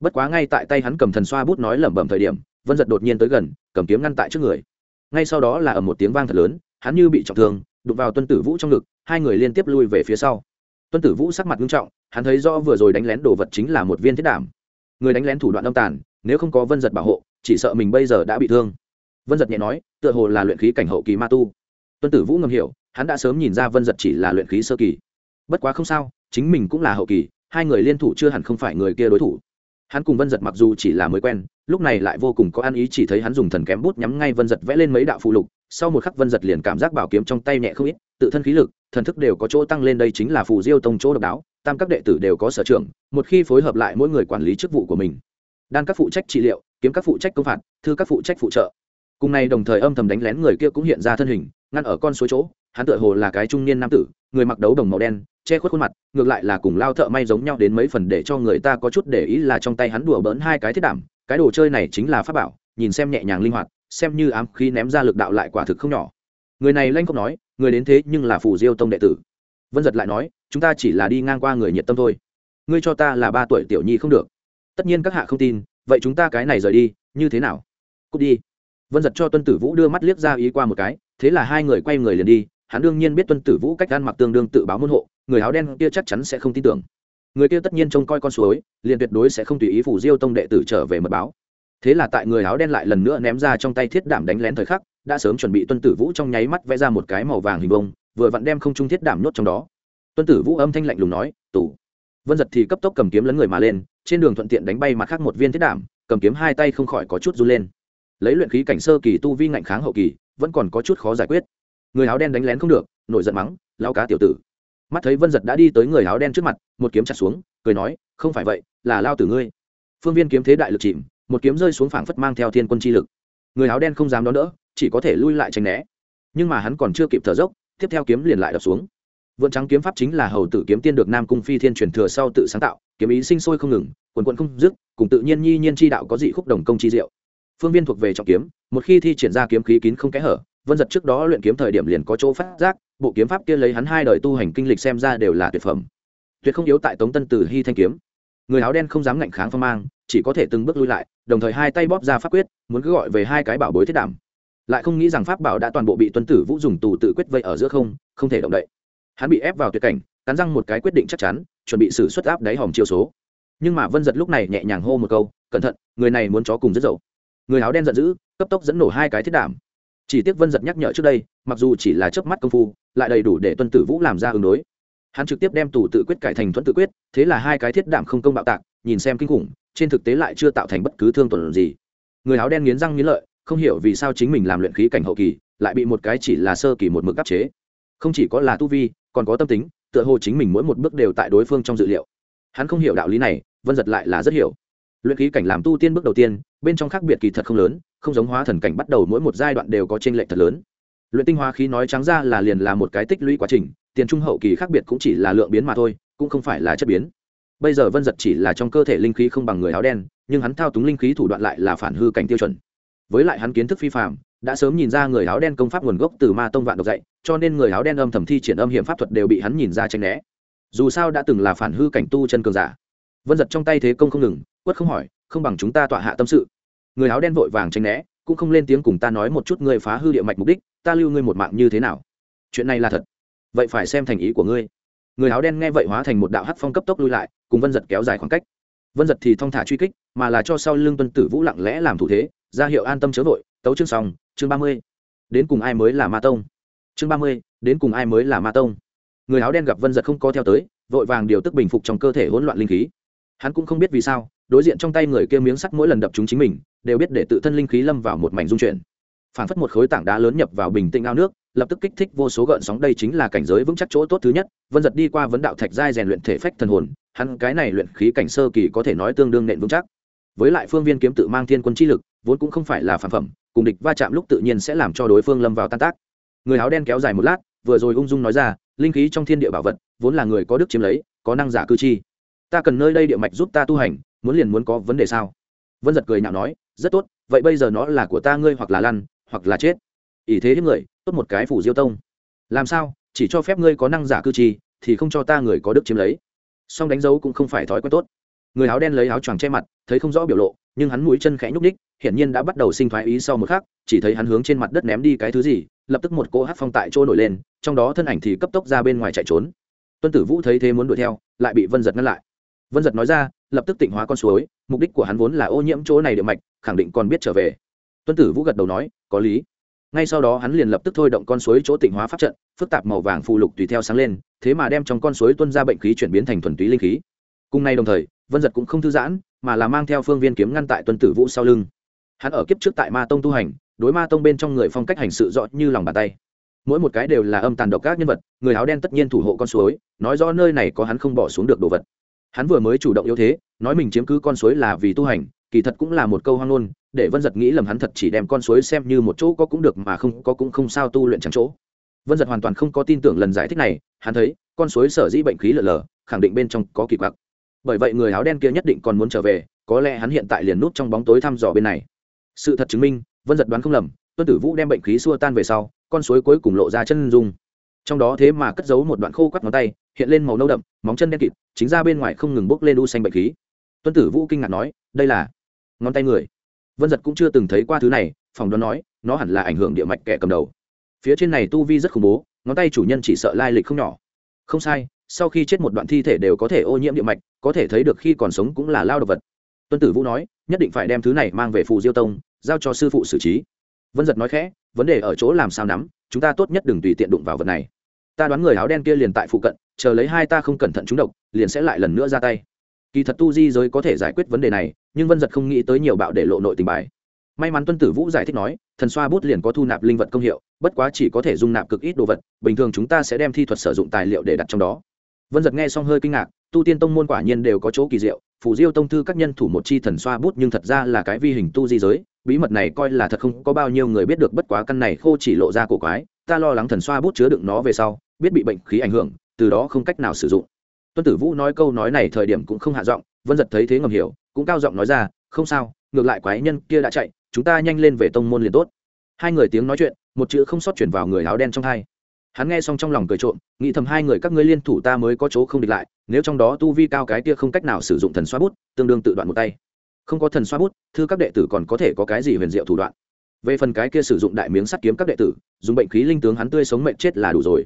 bất quá ngay tại tay hắn cầm thần xoa bút nói lẩm bẩm thời điểm, vân giật đột nhiên tới gần, cầm kiếm ngăn tại trước người. Ngay sau đó là ở một tiếng vang thật lớn, hắn như bị trọng thương, đụng vào tuân tử vũ trong ngực, hai người liên tiếp lui về phía sau. Tuân tử vũ sắc mặt nghiêm trọng, hắn thấy rõ vừa rồi đánh lén đồ vật chính là một viên thiết đảm người đánh lén thủ đoạn âm tàn, nếu không có vân giật bảo hộ, chỉ sợ mình bây giờ đã bị thương. Vân giật nhẹ nói, tựa hồ là luyện khí cảnh hậu kỳ ma tu. Tuân tử vũ ngầm hiểu, hắn đã sớm nhìn ra vân giật chỉ là luyện khí sơ kỳ. Bất quá không sao, chính mình cũng là hậu kỳ, hai người liên thủ chưa hẳn không phải người kia đối thủ hắn cùng vân giật mặc dù chỉ là mới quen, lúc này lại vô cùng có ăn ý chỉ thấy hắn dùng thần kém bút nhắm ngay vân giật vẽ lên mấy đạo phụ lục, sau một khắc vân giật liền cảm giác bảo kiếm trong tay nhẹ không ít, tự thân khí lực, thần thức đều có chỗ tăng lên đây chính là phù diêu tông chỗ độc đáo, tam các đệ tử đều có sở trường, một khi phối hợp lại mỗi người quản lý chức vụ của mình. Đan các phụ trách trị liệu, kiếm các phụ trách công phạt, thư các phụ trách phụ trợ. Cùng này đồng thời âm thầm đánh lén người kia cũng hiện ra thân hình, ngăn ở con suối chỗ hắn tựa hồ là cái trung niên nam tử, người mặc đấu đồng màu đen, che khuất khuôn mặt, ngược lại là cùng lao thợ may giống nhau đến mấy phần để cho người ta có chút để ý là trong tay hắn đùa bỡn hai cái thiết đảm cái đồ chơi này chính là pháp bảo, nhìn xem nhẹ nhàng linh hoạt, xem như ám khí ném ra lực đạo lại quả thực không nhỏ. Người này lanh không nói, người đến thế nhưng là phù diêu tông đệ tử. Vân giật lại nói, chúng ta chỉ là đi ngang qua người nhiệt tâm thôi. Ngươi cho ta là ba tuổi tiểu nhi không được. Tất nhiên các hạ không tin, vậy chúng ta cái này rời đi, như thế nào? Cút đi. Vân giật cho tuân tử vũ đưa mắt liếc ra ý qua một cái, thế là hai người quay người liền đi hắn đương nhiên biết tuân tử vũ cách ăn mặc tương đương tự báo môn hộ, người áo đen kia chắc chắn sẽ không tin tưởng. Người kia tất nhiên trông coi con suối, liền tuyệt đối sẽ không tùy ý phủ diêu tông đệ tử trở về mật báo. Thế là tại người áo đen lại lần nữa ném ra trong tay thiết đảm đánh lén thời khắc, đã sớm chuẩn bị tuân tử vũ trong nháy mắt vẽ ra một cái màu vàng hình vông vừa vặn đem không trung thiết đảm nhốt trong đó. Tuân tử vũ âm thanh lạnh lùng nói, tủ. Vân giật thì cấp tốc cầm kiếm lấn người mà lên, trên đường thuận tiện đánh bay mặt khác một viên thiết đảm, cầm kiếm hai tay không khỏi có chút run lên. Lấy luyện khí cảnh sơ kỳ tu vi ngạnh kháng hậu kỳ, vẫn còn có chút khó giải quyết người áo đen đánh lén không được, nổi giận mắng lao cá tiểu tử. Mắt thấy vân giật đã đi tới người áo đen trước mặt, một kiếm chặt xuống, cười nói, không phải vậy, là lao tử ngươi. Phương viên kiếm thế đại lực chìm, một kiếm rơi xuống phảng phất mang theo thiên quân chi lực. Người áo đen không dám đón đỡ, chỉ có thể lui lại tránh né. Nhưng mà hắn còn chưa kịp thở dốc, tiếp theo kiếm liền lại đập xuống. Vượn trắng kiếm pháp chính là hầu tử kiếm tiên được nam cung phi thiên truyền thừa sau tự sáng tạo, kiếm ý sinh sôi không ngừng, quần quận không dứt, cùng tự nhiên nhi nhiên chi đạo có dị khúc đồng công chi diệu. Phương viên thuộc về trọng kiếm, một khi thi triển ra kiếm khí kín không kẽ hở vân giật trước đó luyện kiếm thời điểm liền có chỗ phát giác, bộ kiếm pháp kia lấy hắn hai đời tu hành kinh lịch xem ra đều là tuyệt phẩm. Tuyệt không yếu tại tống tân tử hy thanh kiếm. Người áo đen không dám ngạnh kháng phong mang, chỉ có thể từng bước lui lại, đồng thời hai tay bóp ra pháp quyết, muốn cứ gọi về hai cái bảo bối thiết đảm lại không nghĩ rằng pháp bảo đã toàn bộ bị tuân tử vũ dùng tù tự quyết vây ở giữa không không thể động đậy. Hắn bị ép vào tuyệt cảnh, cắn răng một cái quyết định chắc chắn, chuẩn bị xử xuất áp đáy hòm chiêu số. Nhưng mà vân giật lúc này nhẹ nhàng hô một câu, cẩn thận, người này muốn chó cùng rất dậu. Người áo đen giận dữ, cấp tốc dẫn nổ hai cái thiết đảm chỉ tiếc vân giật nhắc nhở trước đây, mặc dù chỉ là chớp mắt công phu, lại đầy đủ để tuân tử vũ làm ra ứng đối. Hắn trực tiếp đem tù tự quyết cải thành thuẫn tự quyết, thế là hai cái thiết đảm không công bạo tạc, nhìn xem kinh khủng, trên thực tế lại chưa tạo thành bất cứ thương tổn gì. Người áo đen nghiến răng nghiến lợi, không hiểu vì sao chính mình làm luyện khí cảnh hậu kỳ, lại bị một cái chỉ là sơ kỳ một mực áp chế. Không chỉ có là tu vi, còn có tâm tính, tựa hồ chính mình mỗi một bước đều tại đối phương trong dự liệu. Hắn không hiểu đạo lý này, vân giật lại là rất hiểu. Luyện khí cảnh làm tu tiên bước đầu tiên, bên trong khác biệt kỳ thật không lớn không giống hóa thần cảnh bắt đầu mỗi một giai đoạn đều có chênh lệch thật lớn. Luyện tinh hóa khí nói trắng ra là liền là một cái tích lũy quá trình, tiền trung hậu kỳ khác biệt cũng chỉ là lượng biến mà thôi, cũng không phải là chất biến. Bây giờ vân giật chỉ là trong cơ thể linh khí không bằng người áo đen, nhưng hắn thao túng linh khí thủ đoạn lại là phản hư cảnh tiêu chuẩn. Với lại hắn kiến thức phi phạm đã sớm nhìn ra người áo đen công pháp nguồn gốc từ ma tông vạn độc dạy, cho nên người áo đen âm thầm thi triển âm hiểm pháp thuật đều bị hắn nhìn ra tranh né. Dù sao đã từng là phản hư cảnh tu chân cường giả. Vân giật trong tay thế công không ngừng, quất không hỏi, không bằng chúng ta tọa hạ tâm sự người áo đen vội vàng tranh né, cũng không lên tiếng cùng ta nói một chút ngươi phá hư địa mạch mục đích, ta lưu ngươi một mạng như thế nào? Chuyện này là thật. Vậy phải xem thành ý của ngươi. Người áo đen nghe vậy hóa thành một đạo hắc phong cấp tốc lui lại, cùng vân giật kéo dài khoảng cách. Vân giật thì thong thả truy kích, mà là cho sau lưng tuân tử vũ lặng lẽ làm thủ thế, ra hiệu an tâm chớ vội, tấu chương xong, chương ba mươi. Đến cùng ai mới là ma tông? Chương ba mươi, đến cùng ai mới là ma tông? Người áo đen gặp vân giật không có theo tới, vội vàng điều tức bình phục trong cơ thể hỗn loạn linh khí hắn cũng không biết vì sao, đối diện trong tay người kia miếng sắt mỗi lần đập chúng chính mình, đều biết để tự thân linh khí lâm vào một mảnh dung chuyển. Phản phất một khối tảng đá lớn nhập vào bình tĩnh ao nước, lập tức kích thích vô số gợn sóng, đây chính là cảnh giới vững chắc chỗ tốt thứ nhất. Vân giật đi qua vấn đạo thạch giai rèn luyện thể phách thần hồn, hắn cái này luyện khí cảnh sơ kỳ có thể nói tương đương nện vững chắc. Với lại phương viên kiếm tự mang thiên quân chi lực, vốn cũng không phải là phản phẩm, cùng địch va chạm lúc tự nhiên sẽ làm cho đối phương lâm vào tan tác. Người áo đen kéo dài một lát, vừa rồi ung dung nói ra, linh khí trong thiên địa bảo vật, vốn là người có đức chiếm lấy, có năng giả cư chi ta cần nơi đây địa mạch giúp ta tu hành, muốn liền muốn có vấn đề sao? Vân giật cười nhạo nói, rất tốt, vậy bây giờ nó là của ta ngươi hoặc là lăn, hoặc là chết. Ỷ thế những người, tốt một cái phủ diêu tông. Làm sao, chỉ cho phép ngươi có năng giả cư trì, thì không cho ta người có đức chiếm lấy. Song đánh dấu cũng không phải thói quen tốt. Người áo đen lấy áo choàng che mặt, thấy không rõ biểu lộ, nhưng hắn mũi chân khẽ nhúc ních hiển nhiên đã bắt đầu sinh thoái ý sau một khắc, chỉ thấy hắn hướng trên mặt đất ném đi cái thứ gì, lập tức một cỗ hát phong tại chỗ nổi lên, trong đó thân ảnh thì cấp tốc ra bên ngoài chạy trốn. Tuân tử vũ thấy thế muốn đuổi theo, lại bị vân giật ngăn lại vân giật nói ra, lập tức tịnh hóa con suối, mục đích của hắn vốn là ô nhiễm chỗ này địa mạch, khẳng định còn biết trở về. Tuân tử vũ gật đầu nói, có lý. Ngay sau đó hắn liền lập tức thôi động con suối chỗ tịnh hóa pháp trận, phức tạp màu vàng phù lục tùy theo sáng lên, thế mà đem trong con suối tuân ra bệnh khí chuyển biến thành thuần túy linh khí. Cùng nay đồng thời, vân giật cũng không thư giãn, mà là mang theo phương viên kiếm ngăn tại tuân tử vũ sau lưng. Hắn ở kiếp trước tại ma tông tu hành, đối ma tông bên trong người phong cách hành sự rõ như lòng bàn tay. Mỗi một cái đều là âm tàn độc các nhân vật, người áo đen tất nhiên thủ hộ con suối, nói rõ nơi này có hắn không bỏ xuống được đồ vật hắn vừa mới chủ động yếu thế, nói mình chiếm cứ con suối là vì tu hành, kỳ thật cũng là một câu hoang ngôn, để vân giật nghĩ lầm hắn thật chỉ đem con suối xem như một chỗ có cũng được mà không có cũng không sao tu luyện chẳng chỗ. Vân giật hoàn toàn không có tin tưởng lần giải thích này, hắn thấy, con suối sở dĩ bệnh khí lở lở, khẳng định bên trong có kỳ quặc. Bởi vậy người áo đen kia nhất định còn muốn trở về, có lẽ hắn hiện tại liền nút trong bóng tối thăm dò bên này. Sự thật chứng minh, vân giật đoán không lầm, tuân tử vũ đem bệnh khí xua tan về sau, con suối cuối cùng lộ ra chân dung. Trong đó thế mà cất giấu một đoạn khô quắt ngón tay, hiện lên màu nâu đậm, móng chân đen kịt chính ra bên ngoài không ngừng bốc lên u xanh bệnh khí. Tuân tử vũ kinh ngạc nói, đây là ngón tay người. Vân giật cũng chưa từng thấy qua thứ này phòng đoán nói, nó hẳn là ảnh hưởng địa mạch kẻ cầm đầu. Phía trên này tu vi rất khủng bố, ngón tay chủ nhân chỉ sợ lai lịch không nhỏ. Không sai, sau khi chết một đoạn thi thể đều có thể ô nhiễm địa mạch, có thể thấy được khi còn sống cũng là lao đ ộ vật. Tuân tử vũ nói, nhất định phải đem thứ này mang về phù diêu tông, giao cho sư phụ xử trí. Vân giật nói khẽ, vấn đề ở chỗ làm sao nắm, chúng ta tốt nhất đừng tùy tiện đụng vào vật này ta đoán người áo đen kia liền tại phụ cận, chờ lấy hai ta không cẩn thận trúng độc, liền sẽ lại lần nữa ra tay. Kỳ thật tu di giới có thể giải quyết vấn đề này, nhưng vân giật không nghĩ tới nhiều bạo để lộ nội tình bài. May mắn tuân tử vũ giải thích nói, thần xoa bút liền có thu nạp linh vật công hiệu, bất quá chỉ có thể dung nạp cực ít đồ vật, bình thường chúng ta sẽ đem thi thuật sử dụng tài liệu để đặt trong đó. Vân giật nghe xong hơi kinh ngạc, tu tiên tông môn quả nhiên đều có chỗ kỳ diệu phủ diêu tông thư các nhân thủ một chi thần xoa bút nhưng thật ra là cái vi hình tu di giới, bí mật này coi là thật không có bao nhiêu người biết được, bất quá căn này khô chỉ lộ ra cổ quái, ta lo lắng thần xoa bút chứa đựng nó về sau biết bị bệnh khí ảnh hưởng, từ đó không cách nào sử dụng. Tuân tử vũ nói câu nói này thời điểm cũng không hạ giọng, vân giật thấy thế ngầm hiểu, cũng cao giọng nói ra, không sao, ngược lại quái nhân kia đã chạy, chúng ta nhanh lên về tông môn liền tốt. Hai người tiếng nói chuyện, một chữ không sót chuyển vào người áo đen trong hai. Hắn nghe xong trong lòng cười trộm, nghĩ thầm hai người các ngươi liên thủ ta mới có chỗ không địch lại, nếu trong đó tu vi cao cái kia không cách nào sử dụng thần xoa bút, tương đương tự đoạn một tay. Không có thần xoa bút, thư các đệ tử còn có thể có cái gì huyền diệu thủ đoạn? Về phần cái kia sử dụng đại miếng sắt kiếm các đệ tử, dùng bệnh khí linh tướng hắn tươi sống mệnh chết là đủ rồi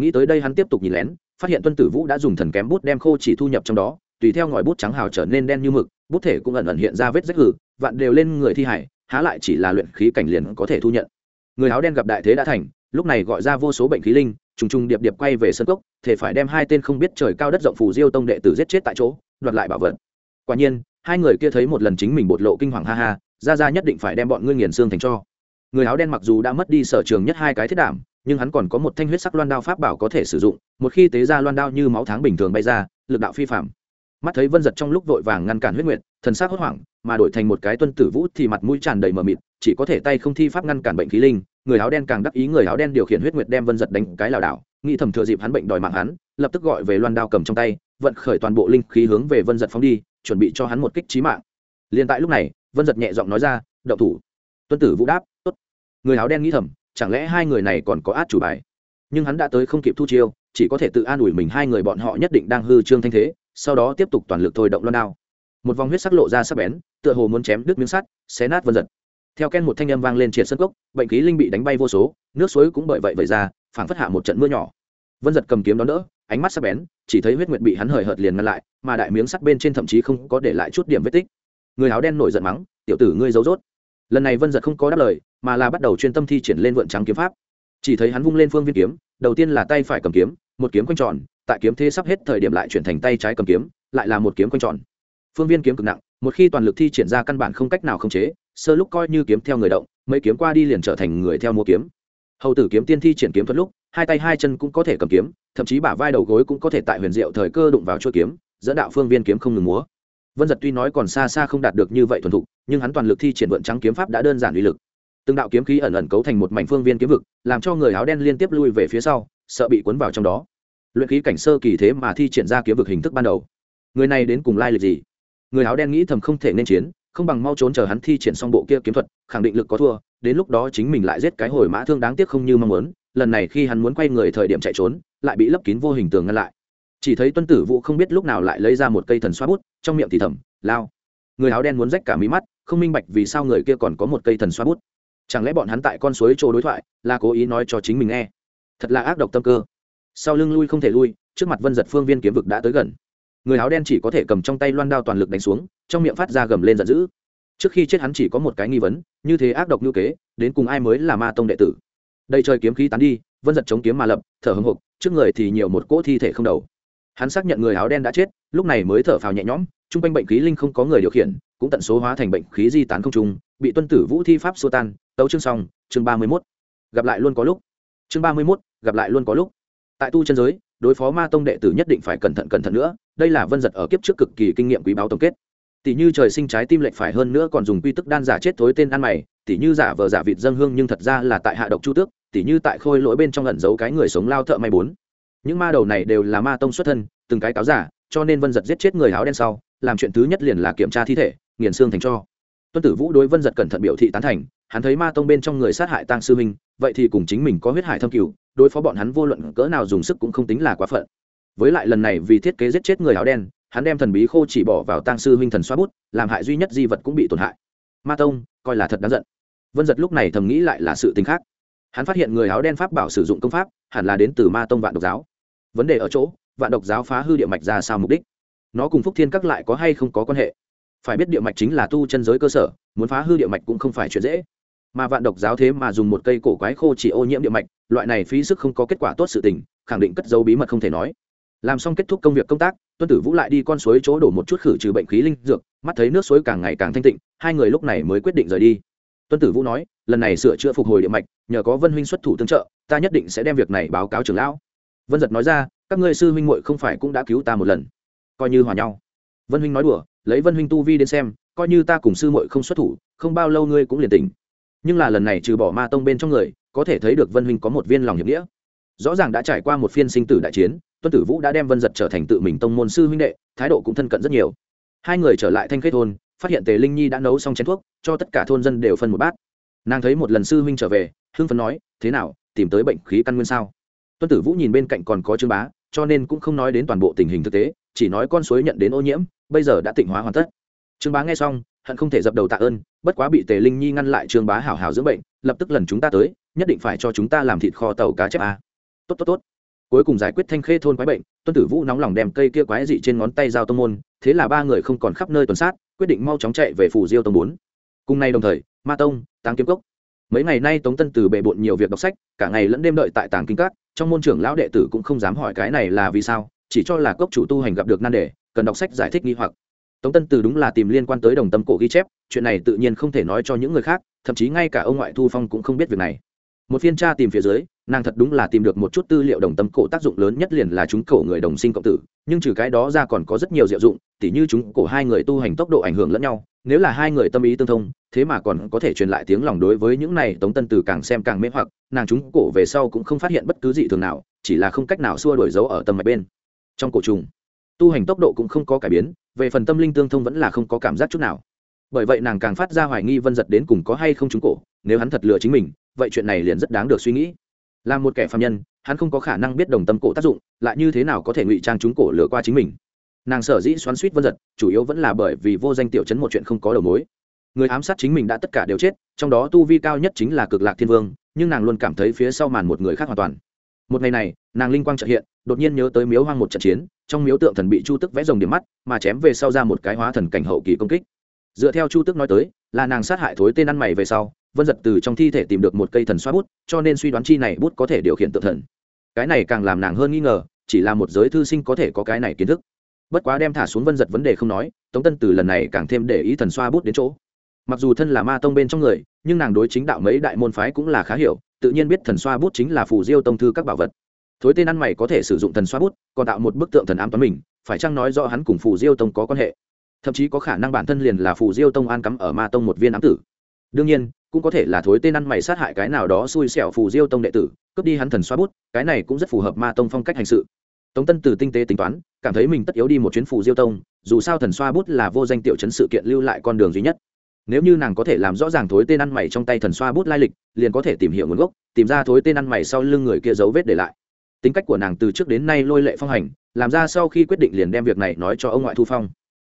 nghĩ tới đây hắn tiếp tục nhìn lén, phát hiện tuân tử vũ đã dùng thần kém bút đem khô chỉ thu nhập trong đó, tùy theo ngòi bút trắng hào trở nên đen như mực, bút thể cũng ẩn ẩn hiện ra vết rách hử, vạn đều lên người thi hải, há lại chỉ là luyện khí cảnh liền có thể thu nhận. Người áo đen gặp đại thế đã thành, lúc này gọi ra vô số bệnh khí linh, trùng trùng điệp điệp quay về sân cốc, thể phải đem hai tên không biết trời cao đất rộng phù diêu tông đệ tử giết chết tại chỗ, đoạt lại bảo vật. Quả nhiên, hai người kia thấy một lần chính mình bột lộ kinh hoàng ha ha, ra ra nhất định phải đem bọn ngươi nghiền xương thành cho. Người áo đen mặc dù đã mất đi sở trường nhất hai cái thiết đảm nhưng hắn còn có một thanh huyết sắc loan đao pháp bảo có thể sử dụng, một khi tế ra loan đao như máu tháng bình thường bay ra, lực đạo phi phạm. Mắt thấy vân giật trong lúc vội vàng ngăn cản huyết nguyệt, thần s hốt hoảng, mà đổi thành một cái tuân tử vũ thì mặt mũi tràn đầy mờ mịt, chỉ có thể tay không thi pháp ngăn cản bệnh khí linh, người áo đen càng đắc ý người áo đen điều khiển huyết nguyệt đem vân giật đánh cái lảo đảo, nghĩ thầm thừa dịp hắn bệnh đòi mạng hắn, lập tức gọi về loan đao cầm trong tay, vận khởi toàn bộ linh khí hướng về vân giật phóng đi, chuẩn bị cho hắn một kích trí mạng. Liền tại lúc này, vân giật nhẹ giọng nói ra, đậu thủ. Tuân tử vũ đáp, tốt. Người áo đen nghĩ thầm chẳng lẽ hai người này còn có át chủ bài? Nhưng hắn đã tới không kịp thu chiêu, chỉ có thể tự an ủi mình hai người bọn họ nhất định đang hư trương thanh thế, sau đó tiếp tục toàn lực thôi động loan đao. Một vòng huyết sắc lộ ra sắc bén, tựa hồ muốn chém đứt miếng sắt, xé nát vân giật. Theo ken một thanh âm vang lên triệt sân cốc, bệnh khí linh bị đánh bay vô số, nước suối cũng bởi vậy vậy ra, phảng phất hạ một trận mưa nhỏ. Vân giật cầm kiếm đón đỡ, ánh mắt sắc bén, chỉ thấy huyết nguyệt bị hắn hời hợt liền ngăn lại, mà đại miếng sắt bên trên thậm chí không có để lại chút điểm vết tích. Người áo đen nổi giận mắng, tiểu tử ngươi giấu rốt. Lần này vân giật không có đáp lời mà là bắt đầu chuyên tâm thi triển lên vượn trắng kiếm pháp. Chỉ thấy hắn vung lên phương viên kiếm, đầu tiên là tay phải cầm kiếm, một kiếm quanh tròn, tại kiếm thế sắp hết thời điểm lại chuyển thành tay trái cầm kiếm, lại là một kiếm quanh tròn. Phương viên kiếm cực nặng, một khi toàn lực thi triển ra căn bản không cách nào khống chế, sơ lúc coi như kiếm theo người động, mấy kiếm qua đi liền trở thành người theo mua kiếm. Hầu tử kiếm tiên thi triển kiếm thuật lúc, hai tay hai chân cũng có thể cầm kiếm, thậm chí bả vai đầu gối cũng có thể tại huyền diệu thời cơ đụng vào chuôi kiếm, dẫn đạo phương viên kiếm không ngừng múa. Vân giật tuy nói còn xa xa không đạt được như vậy thuần thục, nhưng hắn toàn lực thi triển vượn trắng kiếm pháp đã đơn giản uy lực từng đạo kiếm khí ẩn ẩn cấu thành một mảnh phương viên kiếm vực, làm cho người áo đen liên tiếp lui về phía sau, sợ bị cuốn vào trong đó. Luyện khí cảnh sơ kỳ thế mà thi triển ra kiếm vực hình thức ban đầu. Người này đến cùng lai lịch gì? Người áo đen nghĩ thầm không thể nên chiến, không bằng mau trốn chờ hắn thi triển xong bộ kia kiếm thuật, khẳng định lực có thua, đến lúc đó chính mình lại giết cái hồi mã thương đáng tiếc không như mong muốn, lần này khi hắn muốn quay người thời điểm chạy trốn, lại bị lấp kín vô hình tường ngăn lại. Chỉ thấy tuân tử vũ không biết lúc nào lại lấy ra một cây thần xoa bút, trong miệng thì thầm, lao. Người áo đen muốn rách cả mí mắt, không minh bạch vì sao người kia còn có một cây thần xoa bút chẳng lẽ bọn hắn tại con suối chỗ đối thoại là cố ý nói cho chính mình nghe? Thật là ác độc tâm cơ. Sau lưng lui không thể lui trước mặt vân giật phương viên kiếm vực đã tới gần. Người áo đen chỉ có thể cầm trong tay loan đao toàn lực đánh xuống trong miệng phát ra gầm lên giận dữ. Trước khi chết hắn chỉ có một cái nghi vấn như thế ác độc như kế đến cùng ai mới là ma tông đệ tử? Đây trời kiếm khí tán đi vân giật chống kiếm mà lập thở hưng hục, trước người thì nhiều một cỗ thi thể không đầu. Hắn xác nhận người áo đen đã chết lúc này mới thở phào nhẹ nhõm chung quanh bệnh khí linh không có người điều khiển cũng tận số hóa thành bệnh khí di tán không trung bị tuân tử vũ thi pháp xô tan tấu chương xong, chương ba mươi mốt. Gặp lại luôn có lúc. Chương ba mươi mốt, gặp lại luôn có lúc. Tại tu chân giới, đối phó ma tông đệ tử nhất định phải cẩn thận cẩn thận nữa, đây là vân giật ở kiếp trước cực kỳ kinh nghiệm quý báo tổng kết. Tỷ như trời sinh trái tim lệch phải hơn nữa còn dùng quy tức đan giả chết thối tên ăn mày, tỷ như giả vờ giả vịt dân hương nhưng thật ra là tại hạ độc chu tước, tỷ như tại khôi lỗi bên trong ẩn giấu cái người sống lao thợ may bốn. Những ma đầu này đều là ma tông xuất thân, từng cái cáo giả, cho nên vân giật giết chết người áo đen sau, làm chuyện thứ nhất liền là kiểm tra thi thể, nghiền xương thành cho. Tuân tử vũ đối vân giật cẩn thận biểu thị tán thành hắn thấy ma tông bên trong người sát hại tăng sư minh vậy thì cùng chính mình có huyết hải thâm cửu, đối phó bọn hắn vô luận cỡ nào dùng sức cũng không tính là quá phận. Với lại lần này vì thiết kế giết chết người áo đen, hắn đem thần bí khô chỉ bỏ vào tăng sư huynh thần xoa bút, làm hại duy nhất di vật cũng bị tổn hại. Ma tông, coi là thật đáng giận. Vân giật lúc này thầm nghĩ lại là sự tình khác. Hắn phát hiện người áo đen pháp bảo sử dụng công pháp, hẳn là đến từ ma tông vạn độc giáo. Vấn đề ở chỗ, vạn độc giáo phá hư địa mạch ra sao mục đích? Nó cùng phúc thiên các lại có hay không có quan hệ? Phải biết địa mạch chính là tu chân giới cơ sở, muốn phá hư địa mạch cũng không phải chuyện dễ mà vạn độc giáo thế mà dùng một cây cổ quái khô chỉ ô nhiễm địa mạch, loại này phí sức không có kết quả tốt sự tình, khẳng định cất dấu bí mật không thể nói. Làm xong kết thúc công việc công tác, tuân tử vũ lại đi con suối chỗ đổ một chút khử trừ bệnh khí linh dược, mắt thấy nước suối càng ngày càng thanh tịnh, hai người lúc này mới quyết định rời đi. Tuân tử vũ nói, lần này sửa chữa phục hồi địa mạch, nhờ có vân huynh xuất thủ tương trợ, ta nhất định sẽ đem việc này báo cáo trưởng lão. Vân giật nói ra, các ngươi sư huynh muội không phải cũng đã cứu ta một lần. Coi như hòa nhau. Vân huynh nói đùa, lấy vân huynh tu vi đến xem, coi như ta cùng sư muội không xuất thủ, không bao lâu ngươi cũng liền tỉnh nhưng là lần này trừ bỏ ma tông bên trong người, có thể thấy được vân huynh có một viên lòng hiệp nghĩa. Rõ ràng đã trải qua một phiên sinh tử đại chiến, tuân tử vũ đã đem vân giật trở thành tự mình tông môn sư huynh đệ, thái độ cũng thân cận rất nhiều. Hai người trở lại thanh khê thôn, phát hiện tề linh nhi đã nấu xong chén thuốc, cho tất cả thôn dân đều phân một bát. Nàng thấy một lần sư huynh trở về, hưng phấn nói, thế nào, tìm tới bệnh khí căn nguyên sao? Tuân tử vũ nhìn bên cạnh còn có trương bá, cho nên cũng không nói đến toàn bộ tình hình thực tế, chỉ nói con suối nhận đến ô nhiễm, bây giờ đã tịnh hóa hoàn tất. Trương bá nghe xong hận không thể dập đầu tạ ơn, bất quá bị tề linh nhi ngăn lại trương bá hảo hảo dưỡng bệnh, lập tức lần chúng ta tới, nhất định phải cho chúng ta làm thịt kho tàu cá chép a. Tốt tốt tốt. Cuối cùng giải quyết thanh khê thôn quái bệnh, tuân tử vũ nóng lòng đem cây kia quái dị trên ngón tay giao tông môn, thế là ba người không còn khắp nơi tuần sát, quyết định mau chóng chạy về phủ diêu tông bốn. Cùng nay đồng thời, ma tông, táng kiếm cốc. Mấy ngày nay tống tân từ bệ bộn nhiều việc đọc sách, cả ngày lẫn đêm đợi tại tàng kinh các, trong môn trưởng lão đệ tử cũng không dám hỏi cái này là vì sao, chỉ cho là cốc chủ tu hành gặp được nan đề, cần đọc sách giải thích nghi hoặc tống tân từ đúng là tìm liên quan tới đồng tâm cổ ghi chép, chuyện này tự nhiên không thể nói cho những người khác, thậm chí ngay cả ông ngoại thu phong cũng không biết việc này. Một phiên tra tìm phía dưới, nàng thật đúng là tìm được một chút tư liệu đồng tâm cổ tác dụng lớn nhất liền là chúng cổ người đồng sinh cộng tử, nhưng trừ cái đó ra còn có rất nhiều diệu dụng, tỉ như chúng cổ hai người tu hành tốc độ ảnh hưởng lẫn nhau, nếu là hai người tâm ý tương thông, thế mà còn có thể truyền lại tiếng lòng đối với những này tống tân từ càng xem càng mê hoặc, nàng chúng cổ về sau cũng không phát hiện bất cứ gì thường nào, chỉ là không cách nào xua đổi dấu ở tâm mạch bên. Trong cổ trùng, tu hành tốc độ cũng không có cải biến về phần tâm linh tương thông vẫn là không có cảm giác chút nào. Bởi vậy nàng càng phát ra hoài nghi vân giật đến cùng có hay không trúng cổ, nếu hắn thật lừa chính mình, vậy chuyện này liền rất đáng được suy nghĩ. Là một kẻ phạm nhân, hắn không có khả năng biết đồng tâm cổ tác dụng, lại như thế nào có thể ngụy trang trúng cổ lừa qua chính mình. Nàng sở dĩ xoắn suýt vân giật, chủ yếu vẫn là bởi vì vô danh tiểu chấn một chuyện không có đầu mối. Người ám sát chính mình đã tất cả đều chết, trong đó tu vi cao nhất chính là cực lạc thiên vương, nhưng nàng luôn cảm thấy phía sau màn một người khác hoàn toàn một ngày này, nàng linh quang trợ hiện, đột nhiên nhớ tới miếu hoang một trận chiến, trong miếu tượng thần bị chu tức vẽ rồng điểm mắt, mà chém về sau ra một cái hóa thần cảnh hậu kỳ công kích. Dựa theo chu tức nói tới, là nàng sát hại thối tên ăn mày về sau, vân giật từ trong thi thể tìm được một cây thần xoa bút, cho nên suy đoán chi này bút có thể điều khiển tượng thần. Cái này càng làm nàng hơn nghi ngờ, chỉ là một giới thư sinh có thể có cái này kiến thức. Bất quá đem thả xuống vân giật vấn đề không nói, tống tân từ lần này càng thêm để ý thần xoa bút đến chỗ. Mặc dù thân là ma tông bên trong người, nhưng nàng đối chính đạo mấy đại môn phái cũng là khá hiểu tự nhiên biết thần xoa bút chính là phù diêu tông thư các bảo vật. Thối tên ăn mày có thể sử dụng thần xoa bút, còn tạo một bức tượng thần ám toán mình, phải chăng nói rõ hắn cùng phù diêu tông có quan hệ? Thậm chí có khả năng bản thân liền là phù diêu tông an cắm ở ma tông một viên ám tử. Đương nhiên, cũng có thể là thối tên ăn mày sát hại cái nào đó xui xẻo phù diêu tông đệ tử, cướp đi hắn thần xoa bút, cái này cũng rất phù hợp ma tông phong cách hành sự. Tống tân từ tinh tế tính toán, cảm thấy mình tất yếu đi một chuyến phù diêu tông, dù sao thần xoa bút là vô danh tiểu chấn sự kiện lưu lại con đường duy nhất nếu như nàng có thể làm rõ ràng thối tên ăn mày trong tay thần xoa bút lai lịch, liền có thể tìm hiểu nguồn gốc, tìm ra thối tên ăn mày sau lưng người kia dấu vết để lại. Tính cách của nàng từ trước đến nay lôi lệ phong hành, làm ra sau khi quyết định liền đem việc này nói cho ông ngoại thu phong.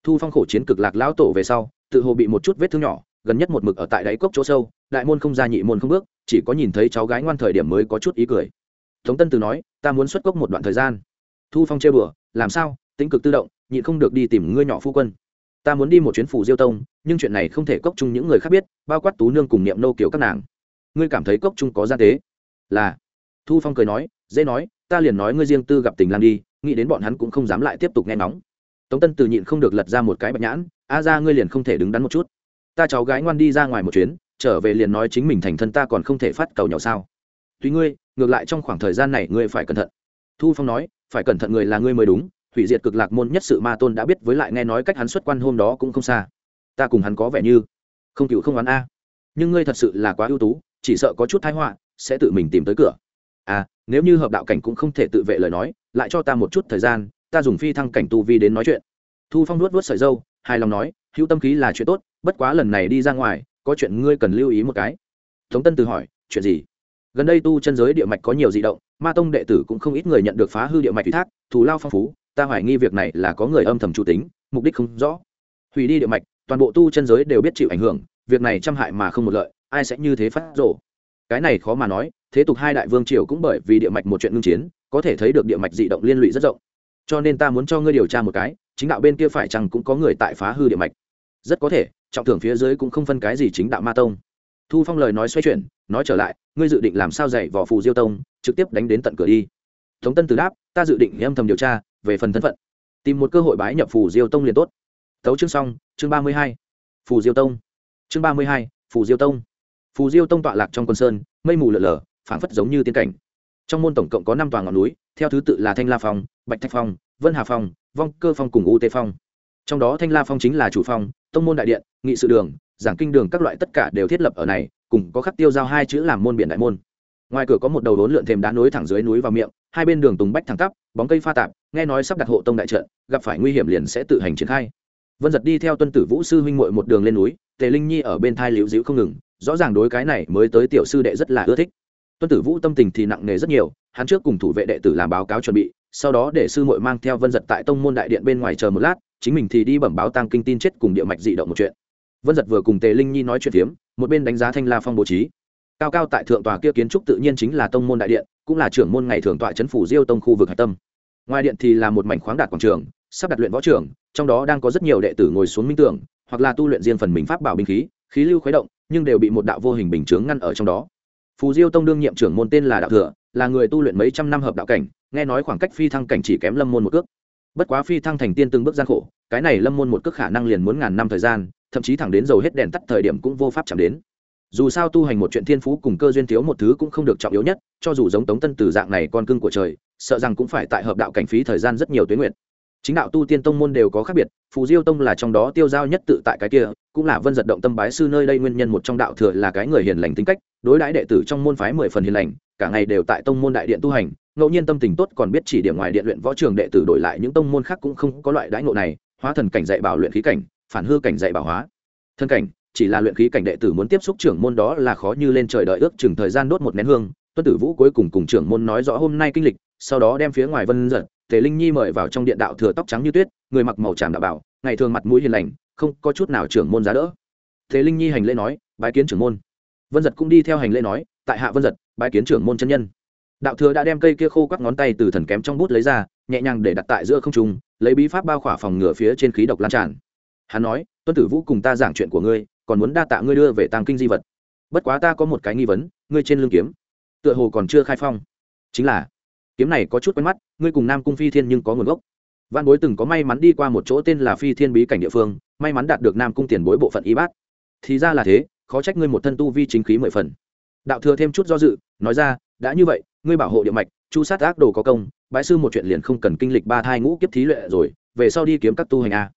Thu phong khổ chiến cực lạc lão tổ về sau, tự hồ bị một chút vết thương nhỏ, gần nhất một mực ở tại đáy cốc chỗ sâu, đại môn không ra nhị môn không bước, chỉ có nhìn thấy cháu gái ngoan thời điểm mới có chút ý cười. Tống tân từ nói, ta muốn xuất cốc một đoạn thời gian. Thu phong chơi bừa, làm sao? Tính cực tự động nhị không được đi tìm ngươi nhỏ phu quân ta muốn đi một chuyến phủ diêu tông, nhưng chuyện này không thể cốc chung những người khác biết, bao quát tú nương cùng niệm nô kiểu các nàng. Ngươi cảm thấy cốc chung có gian tế? Là. Thu phong cười nói, dễ nói, ta liền nói ngươi riêng tư gặp tình lang đi, nghĩ đến bọn hắn cũng không dám lại tiếp tục nghe nóng tống tân từ nhịn không được lật ra một cái bạch nhãn, a ra ngươi liền không thể đứng đắn một chút. Ta cháu gái ngoan đi ra ngoài một chuyến, trở về liền nói chính mình thành thân ta còn không thể phát cầu nhỏ sao. Tuy ngươi, ngược lại trong khoảng thời gian này ngươi phải cẩn thận. Thu phong nói, phải cẩn thận người là ngươi mới đúng hủy diệt cực lạc môn nhất sự ma tôn đã biết với lại nghe nói cách hắn xuất quan hôm đó cũng không xa. Ta cùng hắn có vẻ như không cựu không oán a. Nhưng ngươi thật sự là quá ưu tú, chỉ sợ có chút thái họa, sẽ tự mình tìm tới cửa. À nếu như hợp đạo cảnh cũng không thể tự vệ lời nói, lại cho ta một chút thời gian, ta dùng phi thăng cảnh tu vi đến nói chuyện. Thu phong nuốt nuốt sợi dâu, hài lòng nói, hữu tâm khí là chuyện tốt, bất quá lần này đi ra ngoài, có chuyện ngươi cần lưu ý một cái. Tống tân từ hỏi, chuyện gì? Gần đây tu chân giới địa mạch có nhiều di động, ma tông đệ tử cũng không ít người nhận được phá hư địa mạch ủy thác, thù lao phong phú ta hoài nghi việc này là có người âm thầm chủ tính, mục đích không rõ. Hủy đi địa mạch, toàn bộ tu chân giới đều biết chịu ảnh hưởng, việc này trăm hại mà không một lợi, ai sẽ như thế phát rổ cái này khó mà nói, thế tục hai đại vương triều cũng bởi vì địa mạch một chuyện ngưng chiến, có thể thấy được địa mạch dị động liên lụy rất rộng. Cho nên ta muốn cho ngươi điều tra một cái, chính đạo bên kia phải chăng cũng có người tại phá hư địa mạch? Rất có thể, trọng thưởng phía dưới cũng không phân cái gì chính đạo ma tông. Thu phong lời nói xoay chuyển, nói trở lại, ngươi dự định làm sao dạy vỏ phù diêu tông, trực tiếp đánh đến tận cửa đi. Tống tân từ đáp, ta dự định âm thầm điều tra về phần thân phận. Tìm một cơ hội bái nhập phù diêu tông liền tốt. Tấu chương xong, chương ba mươi hai. Phù diêu tông. Chương ba mươi hai, phù diêu tông. Phù diêu tông tọa lạc trong quân sơn, mây mù lở lở, phảng phất giống như tiên cảnh. Trong môn tổng cộng có năm tòa ngọn núi, theo thứ tự là thanh la phong, bạch thạch phong, vân hà phong, vong cơ phong cùng u tê phong. Trong đó thanh la phong chính là chủ phong, tông môn đại điện, nghị sự đường, giảng kinh đường các loại tất cả đều thiết lập ở này, cùng có khắc tiêu giao hai chữ làm môn biển đại môn. Ngoài cửa có một đầu đốn lượn thềm đá nối thẳng dưới núi vào miệng hai bên đường tùng bách thẳng tắp, bóng cây pha tạp, nghe nói sắp đặt hộ tông đại trận, gặp phải nguy hiểm liền sẽ tự hành triển khai. Vân giật đi theo tuân tử vũ sư huynh muội một đường lên núi, tề linh nhi ở bên thai liễu dĩu không ngừng, rõ ràng đối cái này mới tới tiểu sư đệ rất là ưa thích. Tuân tử vũ tâm tình thì nặng nề rất nhiều, hắn trước cùng thủ vệ đệ tử làm báo cáo chuẩn bị, sau đó để sư muội mang theo vân giật tại tông môn đại điện bên ngoài chờ một lát, chính mình thì đi bẩm báo tăng kinh tin chết cùng địa mạch dị động một chuyện. Vân giật vừa cùng tề linh nhi nói chuyện phiếm, một bên đánh giá thanh la phong bố trí. Cao cao tại thượng tòa kia kiến trúc tự nhiên chính là tông môn đại điện cũng là trưởng môn ngày thường tọa trấn phủ diêu tông khu vực hạch tâm. Ngoài điện thì là một mảnh khoáng đạt quảng trường, sắp đặt luyện võ trường, trong đó đang có rất nhiều đệ tử ngồi xuống minh tưởng, hoặc là tu luyện riêng phần mình pháp bảo binh khí khí lưu khuấy động, nhưng đều bị một đạo vô hình bình chướng ngăn ở trong đó. Phù diêu tông đương nhiệm trưởng môn tên là đạo thừa, là người tu luyện mấy trăm năm hợp đạo cảnh, nghe nói khoảng cách phi thăng cảnh chỉ kém lâm môn một cước. Bất quá phi thăng thành tiên từng bước gian khổ, cái này lâm môn một cước khả năng liền muốn ngàn năm thời gian, thậm chí thẳng đến dầu hết đèn tắt thời điểm cũng vô pháp chạm đến dù sao tu hành một chuyện thiên phú cùng cơ duyên thiếu một thứ cũng không được trọng yếu nhất, cho dù giống tống tân từ dạng này con cưng của trời, sợ rằng cũng phải tại hợp đạo cảnh phí thời gian rất nhiều tuyến nguyện. Chính đạo tu tiên tông môn đều có khác biệt, phù diêu tông là trong đó tiêu giao nhất tự tại cái kia, cũng là vân giật động tâm bái sư nơi đây nguyên nhân một trong đạo thừa là cái người hiền lành tính cách, đối đãi đệ tử trong môn phái mười phần hiền lành, cả ngày đều tại tông môn đại điện tu hành, ngẫu nhiên tâm tình tốt còn biết chỉ điểm ngoài điện luyện võ trường đệ tử đổi lại những tông môn khác cũng không có loại đãi ngộ này, hóa thần cảnh dạy bảo luyện khí cảnh, phản hư cảnh dạy bảo hóa thân cảnh chỉ là luyện khí cảnh đệ tử muốn tiếp xúc trưởng môn đó là khó như lên trời đợi ước chừng thời gian đốt một nén hương. Tuân tử vũ cuối cùng cùng trưởng môn nói rõ hôm nay kinh lịch, sau đó đem phía ngoài vân giật tề linh nhi mời vào trong điện đạo thừa tóc trắng như tuyết, người mặc màu tràm đạo bảo, ngày thường mặt mũi hiền lành, không có chút nào trưởng môn giá đỡ. Tề linh nhi hành lễ nói, bái kiến trưởng môn. Vân giật cũng đi theo hành lễ nói, tại hạ vân giật, bái kiến trưởng môn chân nhân. Đạo thừa đã đem cây kia khô quắc ngón tay từ thần kém trong bút lấy ra, nhẹ nhàng để đặt tại giữa không trung, lấy bí pháp bao khỏa phòng ngừa phía trên khí độc lan tràn. Hắn nói, tuân tử vũ cùng ta giảng chuyện của ngươi còn muốn đa tạ ngươi đưa về tàng kinh di vật. Bất quá ta có một cái nghi vấn, ngươi trên lương kiếm, tựa hồ còn chưa khai phong. Chính là, kiếm này có chút quen mắt, ngươi cùng nam cung phi thiên nhưng có nguồn gốc. Văn bối từng có may mắn đi qua một chỗ tên là phi thiên bí cảnh địa phương, may mắn đạt được nam cung tiền bối bộ phận y bát. Thì ra là thế, khó trách ngươi một thân tu vi chính khí mười phần. Đạo thừa thêm chút do dự, nói ra, đã như vậy, ngươi bảo hộ địa mạch, chu sát ác đồ có công bãi sư một chuyện liền không cần kinh lịch ba thai ngũ kiếp thí luyện rồi, về sau đi kiếm các tu hành a.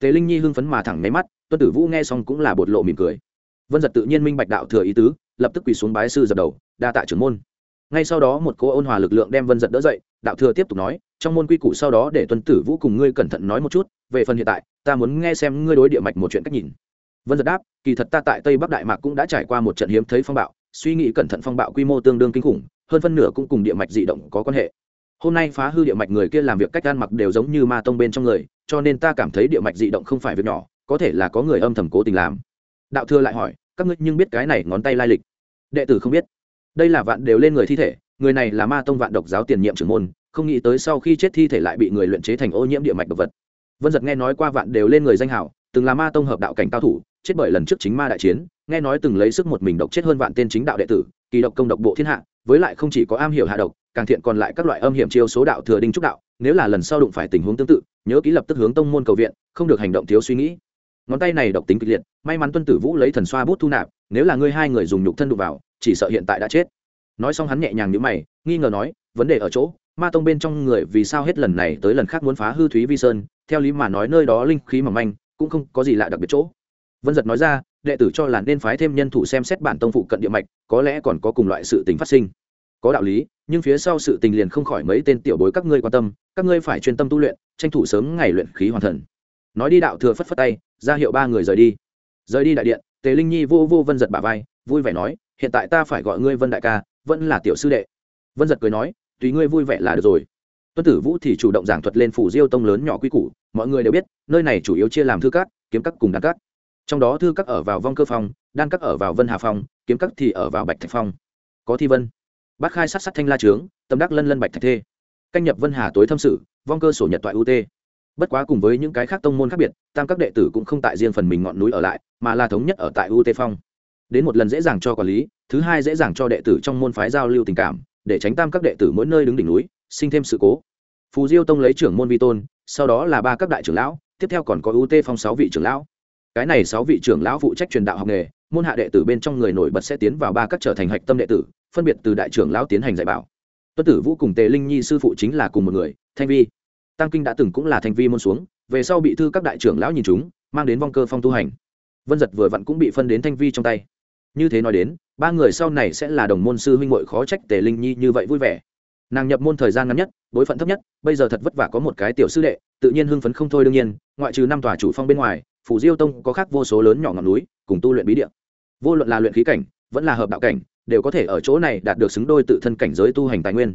Tề linh nhi hưng phấn mà thẳng máy mắt tuân tử vũ nghe xong cũng là bột lộ mỉm cười. Vân giật tự nhiên minh bạch đạo thừa ý tứ, lập tức quỳ xuống bái sư dập đầu, đa tạ trưởng môn. Ngay sau đó một cô ôn hòa lực lượng đem vân giật đỡ dậy, đạo thừa tiếp tục nói, trong môn quy củ sau đó để tuân tử vũ cùng ngươi cẩn thận nói một chút, về phần hiện tại, ta muốn nghe xem ngươi đối địa mạch một chuyện cách nhìn. Vân giật đáp, kỳ thật ta tại tây bắc đại mạc cũng đã trải qua một trận hiếm thấy phong bạo, suy nghĩ cẩn thận phong bạo quy mô tương đương kinh khủng, hơn phân nửa cũng cùng địa mạch dị động có quan hệ. Hôm nay phá hư địa mạch người kia làm việc cách ăn mặc đều giống như ma tông bên trong người, cho nên ta cảm thấy địa mạch dị động không phải việc nhỏ có thể là có người âm thầm cố tình làm. Đạo thừa lại hỏi, các ngươi nhưng biết cái này ngón tay lai lịch. Đệ tử không biết. Đây là vạn đều lên người thi thể, người này là ma tông vạn độc giáo tiền nhiệm trưởng môn, không nghĩ tới sau khi chết thi thể lại bị người luyện chế thành ô nhiễm địa mạch độc vật. Vân giật nghe nói qua vạn đều lên người danh hảo từng là ma tông hợp đạo cảnh cao thủ, chết bởi lần trước chính ma đại chiến, nghe nói từng lấy sức một mình độc chết hơn vạn tên chính đạo đệ tử, kỳ độc công độc bộ thiên hạ, với lại không chỉ có am hiểu hạ độc, càng thiện còn lại các loại âm hiểm chiêu số đạo thừa đinh trúc đạo, nếu là lần sau đụng phải tình huống tương tự, nhớ ký lập tức hướng tông môn cầu viện, không được hành động thiếu suy nghĩ ngón tay này độc tính kịch liệt, may mắn tuân tử vũ lấy thần xoa bút thu nạp, nếu là ngươi hai người dùng nhục thân đụng vào, chỉ sợ hiện tại đã chết. Nói xong hắn nhẹ nhàng nhữ mày, nghi ngờ nói, vấn đề ở chỗ, ma tông bên trong người vì sao hết lần này tới lần khác muốn phá hư thúy vi sơn, theo lý mà nói nơi đó linh khí mỏng manh, cũng không có gì lạ đặc biệt chỗ. Vân giật nói ra, đệ tử cho là nên phái thêm nhân thủ xem xét bản tông phụ cận địa mạch, có lẽ còn có cùng loại sự tình phát sinh. Có đạo lý, nhưng phía sau sự tình liền không khỏi mấy tên tiểu bối các ngươi quan tâm, các ngươi phải chuyên tâm tu luyện, tranh thủ sớm ngày luyện khí hoàn thần nói đi đạo thừa phất phất tay, ra hiệu ba người rời đi. Rời đi đại điện, tề linh nhi vô vô vân giật bà vai, vui vẻ nói, hiện tại ta phải gọi ngươi vân đại ca, vẫn là tiểu sư đệ. Vân giật cười nói, tùy ngươi vui vẻ là được rồi. Tuân tử vũ thì chủ động giảng thuật lên phủ diêu tông lớn nhỏ quy củ, mọi người đều biết, nơi này chủ yếu chia làm thư cát kiếm các cùng đan cát trong đó thư các ở vào vong cơ phòng đan các ở vào vân hà phòng kiếm các thì ở vào bạch thạch phong. Có thi vân. Bác khai sát sát thanh la trướng, tâm đắc lân lân bạch thạch thê. Canh nhập vân hà tối thâm sự, vong cơ sổ nhật toại ut bất quá cùng với những cái khác tông môn khác biệt, tam các đệ tử cũng không tại riêng phần mình ngọn núi ở lại, mà là thống nhất ở tại ut phong. Đến một lần dễ dàng cho quản lý, thứ hai dễ dàng cho đệ tử trong môn phái giao lưu tình cảm, để tránh tam các đệ tử mỗi nơi đứng đỉnh núi, sinh thêm sự cố. Phù diêu tông lấy trưởng môn vi tôn, sau đó là ba các đại trưởng lão, tiếp theo còn có ut phong sáu vị trưởng lão. Cái này sáu vị trưởng lão phụ trách truyền đạo học nghề, môn hạ đệ tử bên trong người nổi bật sẽ tiến vào ba các trở thành hạch tâm đệ tử, phân biệt từ đại trưởng lão tiến hành dạy bảo. Tuân tử vũ cùng tề linh nhi sư phụ chính là cùng một người, thanh vi tăng kinh đã từng cũng là thanh vi môn xuống, về sau bị thư các đại trưởng lão nhìn chúng, mang đến vong cơ phong tu hành. Vân giật vừa vặn cũng bị phân đến thanh vi trong tay. Như thế nói đến, ba người sau này sẽ là đồng môn sư huynh hội khó trách tề linh nhi như vậy vui vẻ. Nàng nhập môn thời gian ngắn nhất, bối phận thấp nhất, bây giờ thật vất vả có một cái tiểu sư đệ, tự nhiên hưng phấn không thôi đương nhiên, ngoại trừ năm tòa chủ phong bên ngoài, phủ diêu tông có khác vô số lớn nhỏ ngọn núi, cùng tu luyện bí địa. Vô luận là luyện khí cảnh, vẫn là hợp đạo cảnh, đều có thể ở chỗ này đạt được xứng đôi tự thân cảnh giới tu hành tài nguyên.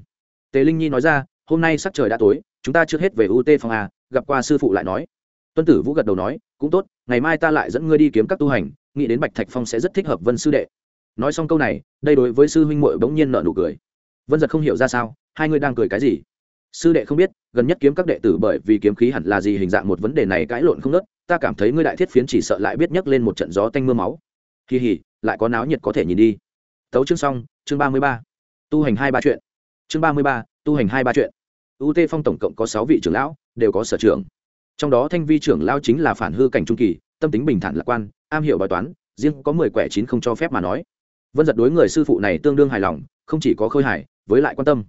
Tề linh nhi nói ra, hôm nay sắc trời đã tối chúng ta trước hết về ut phòng a, gặp qua sư phụ lại nói. Tuân tử vũ gật đầu nói, cũng tốt, ngày mai ta lại dẫn ngươi đi kiếm các tu hành, nghĩ đến bạch thạch phong sẽ rất thích hợp vân sư đệ. Nói xong câu này, đây đối với sư huynh muội bỗng nhiên nợ nụ cười. Vân giật không hiểu ra sao, hai người đang cười cái gì? Sư đệ không biết, gần nhất kiếm các đệ tử bởi vì kiếm khí hẳn là gì hình dạng một vấn đề này cãi lộn không nớt ta cảm thấy ngươi đại thiết phiến chỉ sợ lại biết nhấc lên một trận gió tanh mưa máu. Kỳ hỉ, lại có náo nhiệt có thể nhìn đi. Tấu chương xong, chương ba mươi ba. Tu hành hai ba chuyện. Chương ba mươi ba, tu hành hai ba chuyện ut phong tổng cộng có sáu vị trưởng lão, đều có sở trưởng trong đó thanh vi trưởng lão chính là phản hư cảnh trung kỳ, tâm tính bình thản lạc quan, am hiểu bài toán, riêng có mười quẻ chín không cho phép mà nói. Vân giật đối người sư phụ này tương đương hài lòng, không chỉ có khôi hài, với lại quan tâm.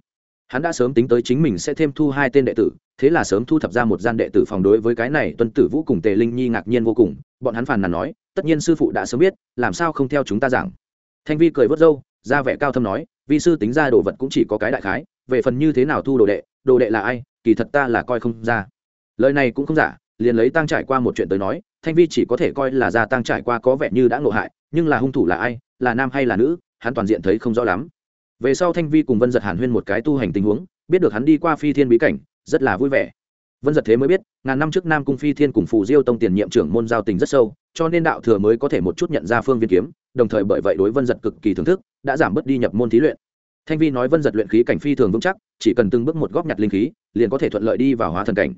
Hắn đã sớm tính tới chính mình sẽ thêm thu hai tên đệ tử, thế là sớm thu thập ra một gian đệ tử phòng đối với cái này tuân tử vũ cùng tề linh nhi ngạc nhiên vô cùng, bọn hắn phàn nàn nói, tất nhiên sư phụ đã sớm biết, làm sao không theo chúng ta giảng? Thanh vi cười vớt râu, ra vẻ cao thâm nói, vi sư tính ra đồ vật cũng chỉ có cái đại khái, về phần như thế nào thu đồ đệ đồ đệ là ai, kỳ thật ta là coi không ra. Lời này cũng không giả, liền lấy tăng trải qua một chuyện tới nói, thanh vi chỉ có thể coi là gia tăng trải qua có vẻ như đã ngộ hại, nhưng là hung thủ là ai, là nam hay là nữ, hắn toàn diện thấy không rõ lắm. Về sau thanh vi cùng vân giật hàn huyên một cái tu hành tình huống, biết được hắn đi qua phi thiên bí cảnh, rất là vui vẻ. Vân giật thế mới biết, ngàn năm trước nam cung phi thiên cùng phù diêu tông tiền nhiệm trưởng môn giao tình rất sâu, cho nên đạo thừa mới có thể một chút nhận ra phương viên kiếm, đồng thời bởi vậy đối vân giật cực kỳ thưởng thức, đã giảm bớt đi nhập môn thí luyện thanh vi nói vân giật luyện khí cảnh phi thường vững chắc, chỉ cần từng bước một góp nhặt linh khí, liền có thể thuận lợi đi vào hóa thần cảnh.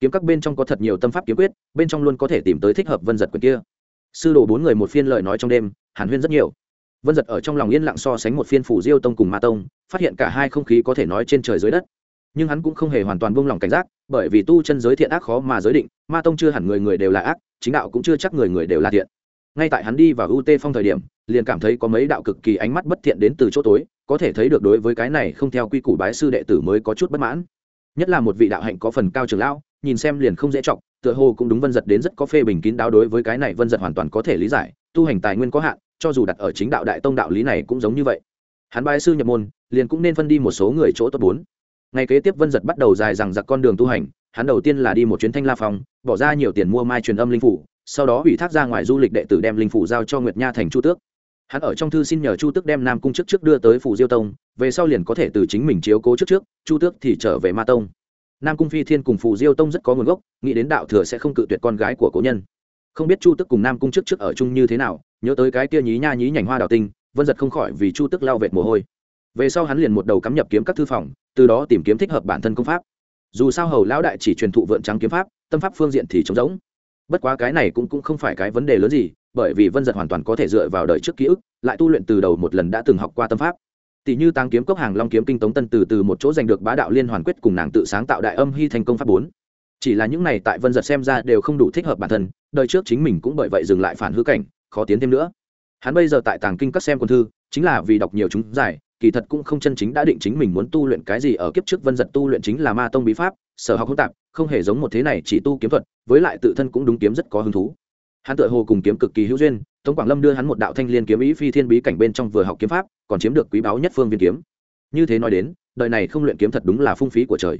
Kiếm các bên trong có thật nhiều tâm pháp kiếm quyết, bên trong luôn có thể tìm tới thích hợp vân giật quyền kia. Sư đồ bốn người một phiên lời nói trong đêm, hàn huyên rất nhiều. Vân giật ở trong lòng yên lặng so sánh một phiên phủ diêu tông cùng ma tông, phát hiện cả hai không khí có thể nói trên trời dưới đất. Nhưng hắn cũng không hề hoàn toàn buông lỏng cảnh giác, bởi vì tu chân giới thiện ác khó mà giới định, ma tông chưa hẳn người người đều là ác, chính đạo cũng chưa chắc người người đều là thiện. Ngay tại hắn đi vào ut phong thời điểm, liền cảm thấy có mấy đạo cực kỳ ánh mắt bất thiện đến từ chỗ tối có thể thấy được đối với cái này không theo quy củ bái sư đệ tử mới có chút bất mãn. Nhất là một vị đạo hạnh có phần cao trường lão, nhìn xem liền không dễ chọc, tựa hồ cũng đúng vân giật đến rất có phê bình kín đáo đối với cái này vân giật hoàn toàn có thể lý giải, tu hành tài nguyên có hạn, cho dù đặt ở chính đạo đại tông đạo lý này cũng giống như vậy. Hắn bái sư nhập môn, liền cũng nên phân đi một số người chỗ tốt bốn. Ngày kế tiếp vân giật bắt đầu dài rằng giặc con đường tu hành, hắn đầu tiên là đi một chuyến thanh la phòng, bỏ ra nhiều tiền mua mai truyền âm linh phủ, sau đó ủy thác ra ngoài du lịch đệ tử đem linh phủ giao cho nguyệt nha thành chu tước hắn ở trong thư xin nhờ chu tước đem nam cung trước trước đưa tới phủ diêu tông, về sau liền có thể từ chính mình chiếu cố trước trước, chu tước thì trở về ma tông. Nam cung phi thiên cùng phù diêu tông rất có nguồn gốc, nghĩ đến đạo thừa sẽ không cự tuyệt con gái của cố nhân. Không biết chu Tước cùng nam cung trước trước ở chung như thế nào, nhớ tới cái kia nhí nha nhí nhảnh hoa đào tinh, vân giật không khỏi vì chu Tước lao vệt mồ hôi. Về sau hắn liền một đầu cắm nhập kiếm các thư phòng, từ đó tìm kiếm thích hợp bản thân công pháp. Dù sao hầu lão đại chỉ truyền thụ vượn trắng kiếm pháp, tâm pháp phương diện thì trống rỗng bất quá cái này cũng cũng không phải cái vấn đề lớn gì, bởi vì vân giật hoàn toàn có thể dựa vào đời trước ký ức, lại tu luyện từ đầu một lần đã từng học qua tâm pháp. Tỷ như tăng kiếm cốc hàng long kiếm kinh tống tân từ từ một chỗ giành được bá đạo liên hoàn quyết cùng nàng tự sáng tạo đại âm hy thành công pháp bốn. Chỉ là những này tại vân giật xem ra đều không đủ thích hợp bản thân, đời trước chính mình cũng bởi vậy dừng lại phản hư cảnh, khó tiến thêm nữa. Hắn bây giờ tại tàng kinh các xem quân thư, chính là vì đọc nhiều chúng giải, kỳ thật cũng không chân chính đã định chính mình muốn tu luyện cái gì ở kiếp trước vân giật tu luyện chính là ma tông bí pháp, sở học hỗn tạp không hề giống một thế này chỉ tu kiếm thuật, với lại tự thân cũng đúng kiếm rất có hứng thú. Hắn tự hồ cùng kiếm cực kỳ hữu duyên, tống quảng lâm đưa hắn một đạo thanh liên kiếm ý phi thiên bí cảnh bên trong vừa học kiếm pháp, còn chiếm được quý báu nhất phương viên kiếm. Như thế nói đến, đời này không luyện kiếm thật đúng là phung phí của trời.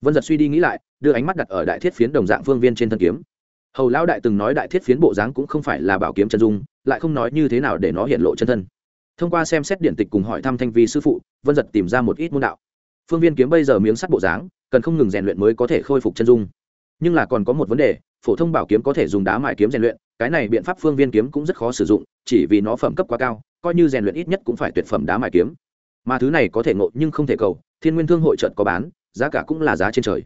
Vân giật suy đi nghĩ lại, đưa ánh mắt đặt ở đại thiết phiến đồng dạng phương viên trên thân kiếm. Hầu lão đại từng nói đại thiết phiến bộ dáng cũng không phải là bảo kiếm chân dung, lại không nói như thế nào để nó hiện lộ chân thân. Thông qua xem xét điện tịch cùng hỏi thăm thanh vi sư phụ, vân giật tìm ra một ít môn đạo. Phương viên kiếm bây giờ miếng sắt bộ dáng cần không ngừng rèn luyện mới có thể khôi phục chân dung. Nhưng là còn có một vấn đề, phổ thông bảo kiếm có thể dùng đá mài kiếm rèn luyện, cái này biện pháp phương viên kiếm cũng rất khó sử dụng, chỉ vì nó phẩm cấp quá cao, coi như rèn luyện ít nhất cũng phải tuyệt phẩm đá mài kiếm. Mà thứ này có thể ngộ nhưng không thể cầu, thiên nguyên thương hội chợt có bán, giá cả cũng là giá trên trời.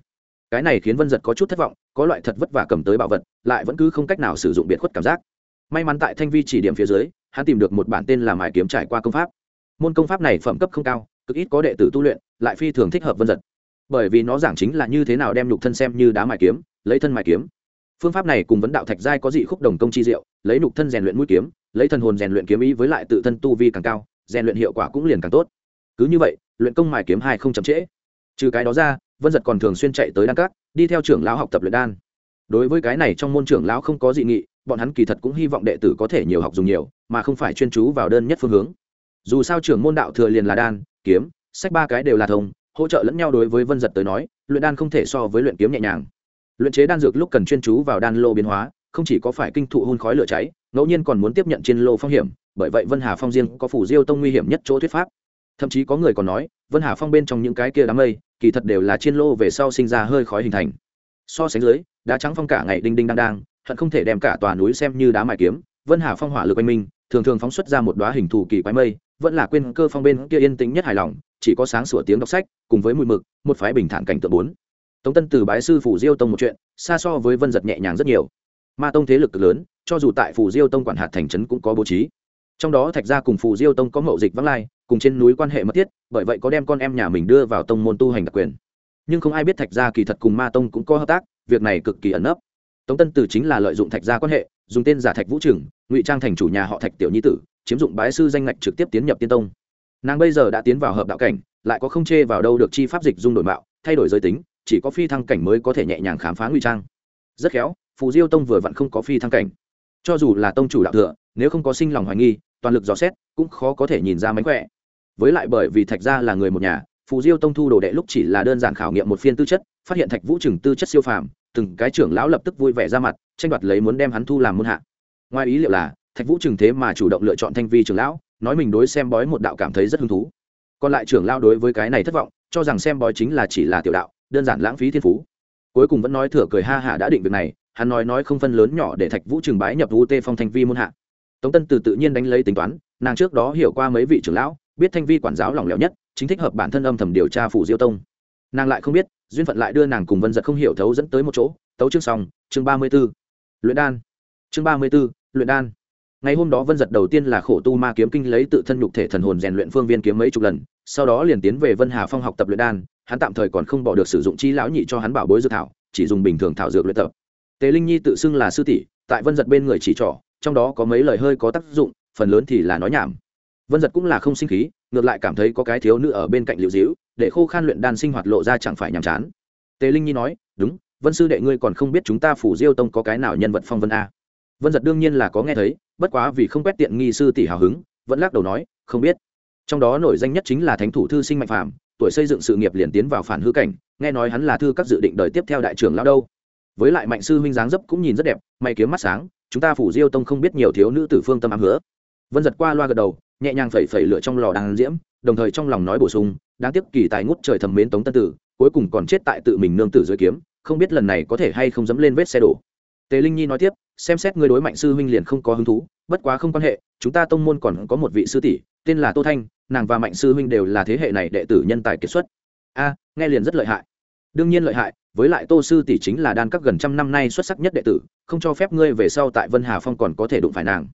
Cái này khiến vân giật có chút thất vọng, có loại thật vất vả cầm tới bảo vật, lại vẫn cứ không cách nào sử dụng biệt khuất cảm giác. May mắn tại thanh vi chỉ điểm phía dưới, hắn tìm được một bản tên là mài kiếm trải qua công pháp. Môn công pháp này phẩm cấp không cao, cực ít có đệ tử tu luyện, lại phi thường thích hợp vân giật bởi vì nó giảng chính là như thế nào đem nhục thân xem như đá mài kiếm, lấy thân mài kiếm. Phương pháp này cùng vấn đạo thạch giai có dị khúc đồng công chi diệu, lấy nhục thân rèn luyện mũi kiếm, lấy thần hồn rèn luyện kiếm ý với lại tự thân tu vi càng cao, rèn luyện hiệu quả cũng liền càng tốt. Cứ như vậy, luyện công mài kiếm hai không chậm trễ. Trừ cái đó ra, vân giật còn thường xuyên chạy tới đan cát đi theo trưởng lão học tập luyện đan. Đối với cái này trong môn trưởng lão không có dị nghị, bọn hắn kỳ thật cũng hy vọng đệ tử có thể nhiều học dùng nhiều, mà không phải chuyên chú vào đơn nhất phương hướng. Dù sao trưởng môn đạo thừa liền là đan, kiếm, sách ba cái đều là thông hỗ trợ lẫn nhau đối với vân giật tới nói, luyện đan không thể so với luyện kiếm nhẹ nhàng. Luyện chế đan dược lúc cần chuyên chú vào đan lô biến hóa, không chỉ có phải kinh thụ hun khói lửa cháy, ngẫu nhiên còn muốn tiếp nhận trên lô phong hiểm, bởi vậy vân hà phong riêng có phủ diêu tông nguy hiểm nhất chỗ thuyết pháp. Thậm chí có người còn nói, vân hà phong bên trong những cái kia đám mây, kỳ thật đều là trên lô về sau sinh ra hơi khói hình thành. So sánh dưới, đá trắng phong cả ngày đinh đinh đang đang, hận không thể đem cả tòa núi xem như đá mài kiếm. Vân hà phong hỏa lực oanh minh thường thường phóng xuất ra một đoá hình thù kỳ quái mây, vẫn là quên cơ phong bên kia yên tĩnh nhất hài lòng chỉ có sáng sủa tiếng đọc sách, cùng với mùi mực, một phái bình thản cảnh tượng bốn. Tống tân từ bái sư phủ diêu tông một chuyện, xa so với vân giật nhẹ nhàng rất nhiều. Ma tông thế lực lớn, cho dù tại phủ diêu tông quản hạt thành trấn cũng có bố trí. Trong đó thạch gia cùng phủ diêu tông có mậu dịch vắng lai, cùng trên núi quan hệ mất thiết, bởi vậy có đem con em nhà mình đưa vào tông môn tu hành đặc quyền. Nhưng không ai biết thạch gia kỳ thật cùng ma tông cũng có hợp tác, việc này cực kỳ ẩn nấp. Tống tân tử chính là lợi dụng thạch gia quan hệ, dùng tên giả thạch vũ trưởng ngụy trang thành chủ nhà họ thạch tiểu nhi tử, chiếm dụng bái sư danh ngạch trực tiếp tiến nhập tiên tông nàng bây giờ đã tiến vào hợp đạo cảnh, lại có không chê vào đâu được chi pháp dịch dung đổi mạo, thay đổi giới tính, chỉ có phi thăng cảnh mới có thể nhẹ nhàng khám phá nguy trang. Rất khéo, phù diêu tông vừa vặn không có phi thăng cảnh. Cho dù là tông chủ đạo thừa, nếu không có sinh lòng hoài nghi, toàn lực dò xét, cũng khó có thể nhìn ra mánh khỏe. Với lại bởi vì thạch gia là người một nhà, phù diêu tông thu đồ đệ lúc chỉ là đơn giản khảo nghiệm một phiên tư chất, phát hiện thạch vũ trừng tư chất siêu phàm, từng cái trưởng lão lập tức vui vẻ ra mặt, tranh đoạt lấy muốn đem hắn thu làm môn hạ. Ngoài ý liệu là, thạch vũ trừng thế mà chủ động lựa chọn thanh vi trưởng lão nói mình đối xem bói một đạo cảm thấy rất hứng thú. Còn lại trưởng lão đối với cái này thất vọng, cho rằng xem bói chính là chỉ là tiểu đạo, đơn giản lãng phí thiên phú. Cuối cùng vẫn nói thừa cười ha hả đã định việc này, hắn nói nói không phân lớn nhỏ để thạch vũ trường bái nhập u tê phong thanh vi môn hạ. Tống tân từ tự nhiên đánh lấy tính toán, nàng trước đó hiểu qua mấy vị trưởng lão, biết thanh vi quản giáo lỏng lẻo nhất, chính thích hợp bản thân âm thầm điều tra phủ diêu tông. Nàng lại không biết, duyên phận lại đưa nàng cùng vân giật không hiểu thấu dẫn tới một chỗ. Tấu chương xong, chương ba mươi b ố luyện đan. Chương ba mươi b ố luyện đan ngày hôm đó vân giật đầu tiên là khổ tu ma kiếm kinh lấy tự thân nhục thể thần hồn rèn luyện phương viên kiếm mấy chục lần, sau đó liền tiến về vân hà phong học tập luyện đan, hắn tạm thời còn không bỏ được sử dụng chi lão nhị cho hắn bảo bối dược thảo, chỉ dùng bình thường thảo dược luyện tập. Tề linh nhi tự xưng là sư tỷ, tại vân giật bên người chỉ trỏ, trong đó có mấy lời hơi có tác dụng, phần lớn thì là nói nhảm. Vân giật cũng là không sinh khí, ngược lại cảm thấy có cái thiếu nữ ở bên cạnh liệu dĩu để khô khan luyện đan sinh hoạt lộ ra chẳng phải nhàm chán. Tề linh nhi nói, đúng, vân sư đệ ngươi còn không biết chúng ta phủ diêu tông có cái nào nhân vật phong vân a? Vân giật đương nhiên là có nghe thấy bất quá vì không quét tiện nghi sư tỷ hào hứng, vẫn lắc đầu nói, không biết. Trong đó nổi danh nhất chính là thánh thủ thư sinh mạnh phàm, tuổi xây dựng sự nghiệp liền tiến vào phản hư cảnh, nghe nói hắn là thư các dự định đời tiếp theo đại trưởng lao đâu. Với lại mạnh sư huynh dáng dấp cũng nhìn rất đẹp may kiếm mắt sáng, chúng ta phủ diêu tông không biết nhiều thiếu nữ tử phương tâm ám hứa. Vân giật qua loa gật đầu, nhẹ nhàng phẩy phẩy lửa trong lò đàn diễm, đồng thời trong lòng nói bổ sung, đáng tiếc kỳ tài ngút trời thầm mến tống tân tử, cuối cùng còn chết tại tự mình nương tử dưới kiếm, không biết lần này có thể hay không dẫm lên vết xe đổ. Tề linh nhi nói tiếp xem xét ngươi đối mạnh sư huynh liền không có hứng thú, bất quá không quan hệ, chúng ta tông môn còn có một vị sư tỷ, tên là tô thanh, nàng và mạnh sư huynh đều là thế hệ này đệ tử nhân tài kiệt xuất. A, nghe liền rất lợi hại. Đương nhiên lợi hại, với lại tô sư tỷ chính là đan các gần trăm năm nay xuất sắc nhất đệ tử, không cho phép ngươi về sau tại vân hà phong còn có thể đụng phải nàng.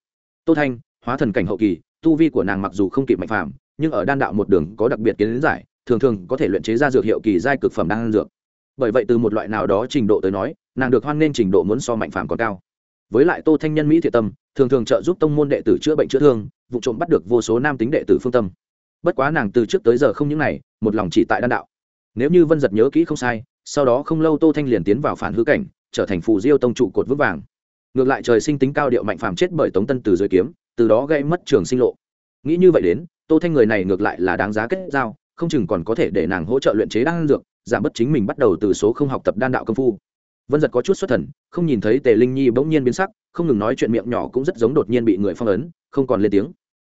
Tô thanh, hóa thần cảnh hậu kỳ, tu vi của nàng mặc dù không kịp mạnh phàm, nhưng ở đan đạo một đường có đặc biệt kiến giải, thường thường có thể luyện chế ra dược hiệu kỳ giai cực phẩm đan dược. Bởi vậy từ một loại nào đó trình độ tới nói, nàng được hoan nên trình độ muốn so mạnh phàm còn cao với lại tô thanh nhân mỹ thiện tâm, thường thường trợ giúp tông môn đệ tử chữa bệnh chữa thương, vụ trộm bắt được vô số nam tính đệ tử phương tâm. Bất quá nàng từ trước tới giờ không những này, một lòng chỉ tại đan đạo. Nếu như vân giật nhớ kỹ không sai, sau đó không lâu tô thanh liền tiến vào phản hư cảnh, trở thành phù diêu tông trụ cột vững vàng. Ngược lại trời sinh tính cao điệu mạnh phàm chết bởi tống tân từ dưới kiếm, từ đó gây mất trường sinh lộ. Nghĩ như vậy đến, tô thanh người này ngược lại là đáng giá kết giao, không chừng còn có thể để nàng hỗ trợ luyện chế đan dược, giảm bớt chính mình bắt đầu từ số không học tập đan đạo công phu vân giật có chút xuất thần, không nhìn thấy tề linh nhi bỗng nhiên biến sắc, không ngừng nói chuyện miệng nhỏ cũng rất giống đột nhiên bị người phong ấn, không còn lên tiếng.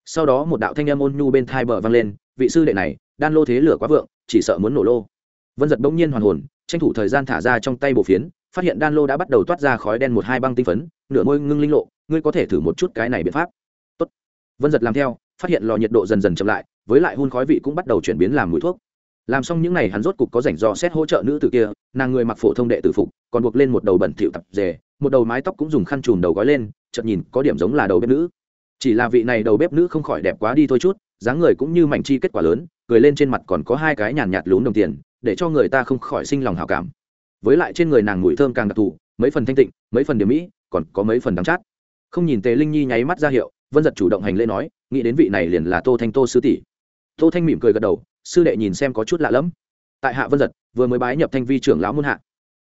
Sau đó một đạo thanh âm ôn nhu bên thai bờ vang lên, vị sư đệ này, đan lô thế lửa quá vượng, chỉ sợ muốn nổ lô. Vân giật bỗng nhiên hoàn hồn, tranh thủ thời gian thả ra trong tay bộ phiến, phát hiện đan lô đã bắt đầu toát ra khói đen một hai băng tinh phấn, nửa môi ngưng linh lộ, ngươi có thể thử một chút cái này biện pháp. Tốt. vân giật làm theo, phát hiện lò nhiệt độ dần dần chậm lại, với lại hun khói vị cũng bắt đầu chuyển biến làm mùi thuốc làm xong những n à y hắn rốt cục có rảnh dò xét hỗ trợ nữ tử kia, nàng người mặc phổ thông đệ tử phục, còn buộc lên một đầu bẩn thịu tập dề, một đầu mái tóc cũng dùng khăn chùm đầu gói lên, chợt nhìn có điểm giống là đầu bếp nữ. Chỉ là vị này đầu bếp nữ không khỏi đẹp quá đi thôi chút, dáng người cũng như mảnh chi kết quả lớn, cười lên trên mặt còn có hai cái nhàn nhạt lún đồng tiền, để cho người ta không khỏi sinh lòng hào cảm. Với lại trên người nàng mùi thơm càng đặc thù, mấy phần thanh tịnh, mấy phần điểm mỹ, còn có mấy phần đắng chát. Không nhìn tề linh nhi nháy mắt ra hiệu, vân giật chủ động hành lễ nói, nghĩ đến vị này liền là tô thanh tô sư tỷ. Tô thanh mỉm cười gật đầu sư đệ nhìn xem có chút lạ lẫm. Tại hạ vân giật, vừa mới bái nhập thanh vi trưởng lão muôn hạ.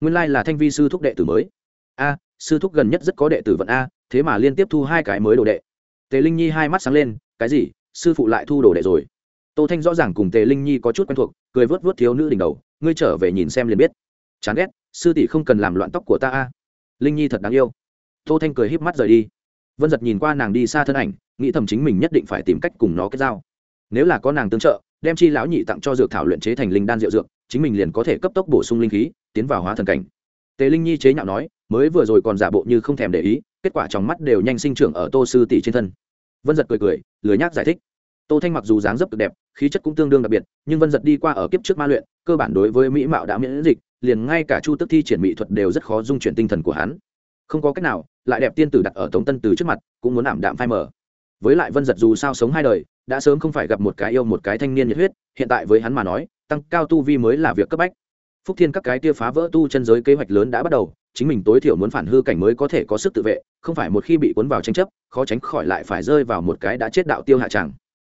Nguyên lai là thanh vi sư thúc đệ tử mới. A, sư thúc gần nhất rất có đệ tử vận a, thế mà liên tiếp thu hai cái mới đồ đệ. Tề linh nhi hai mắt sáng lên, cái gì? Sư phụ lại thu đồ đệ rồi. Tô thanh rõ ràng cùng tề linh nhi có chút quen thuộc, cười vớt vớt thiếu nữ đỉnh đầu, ngươi trở về nhìn xem liền biết. Chán ghét, sư tỷ không cần làm loạn tóc của ta a. Linh nhi thật đáng yêu. Tô thanh cười híp mắt rời đi. Vân giật nhìn qua nàng đi xa thân ảnh, nghĩ thầm chính mình nhất định phải tìm cách cùng nó kết giao nếu là có nàng tương trợ, đem chi lão nhị tặng cho dược thảo luyện chế thành linh đan rượu dược, chính mình liền có thể cấp tốc bổ sung linh khí, tiến vào hóa thần cảnh. Tề linh nhi chế nhạo nói, mới vừa rồi còn giả bộ như không thèm để ý, kết quả trong mắt đều nhanh sinh trưởng ở tô sư tỷ trên thân. Vân giật cười cười, lười nhác giải thích. Tô thanh mặc dù dáng dấp cực đẹp, khí chất cũng tương đương đặc biệt, nhưng vân giật đi qua ở kiếp trước ma luyện, cơ bản đối với mỹ mạo đã miễn dịch, liền ngay cả chu tức thi triển mỹ thuật đều rất khó dung chuyển tinh thần của hắn. Không có cách nào, lại đẹp tiên tử đặt ở tống tân từ trước mặt, cũng muốn ảm đạm phai mờ. Với lại vân giật dù sao sống hai đời đã sớm không phải gặp một cái yêu một cái thanh niên nhiệt huyết, hiện tại với hắn mà nói, tăng cao tu vi mới là việc cấp bách. Phúc thiên các cái tia phá vỡ tu chân giới kế hoạch lớn đã bắt đầu, chính mình tối thiểu muốn phản hư cảnh mới có thể có sức tự vệ, không phải một khi bị cuốn vào tranh chấp, khó tránh khỏi lại phải rơi vào một cái đã chết đạo tiêu hạ tràng.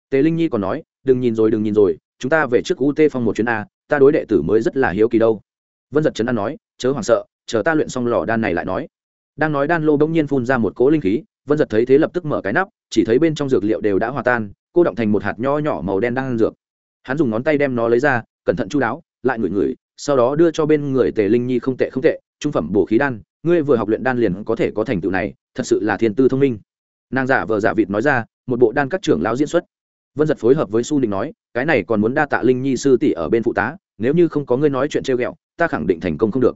Tề linh nhi còn nói, đừng nhìn rồi, đừng nhìn rồi, chúng ta về trước ut phong một chuyến a, ta đối đệ tử mới rất là hiếu kỳ đâu. Vân giật trấn an nói, chớ hoảng sợ, chờ ta luyện xong lò đan này lại nói. Đang nói đan lô bỗng nhiên phun ra một cỗ linh khí, vân giật thấy thế lập tức mở cái nắp, chỉ thấy bên trong dược liệu đều đã hòa tan cô động thành một hạt nho nhỏ màu đen đang ăn dược. Hắn dùng ngón tay đem nó lấy ra, cẩn thận chú đáo, lại ngửi ngửi, sau đó đưa cho bên người tề linh nhi không tệ không tệ, trung phẩm bổ khí đan, ngươi vừa học luyện đan liền có thể có thành tựu này, thật sự là thiên tư thông minh. Nàng giả vờ giả vịt nói ra, một bộ đan các trưởng lão diễn xuất. Vân giật phối hợp với su định nói, cái này còn muốn đa tạ linh nhi sư tỷ ở bên phụ tá, nếu như không có ngươi nói chuyện trêu ghẹo, ta khẳng định thành công không được.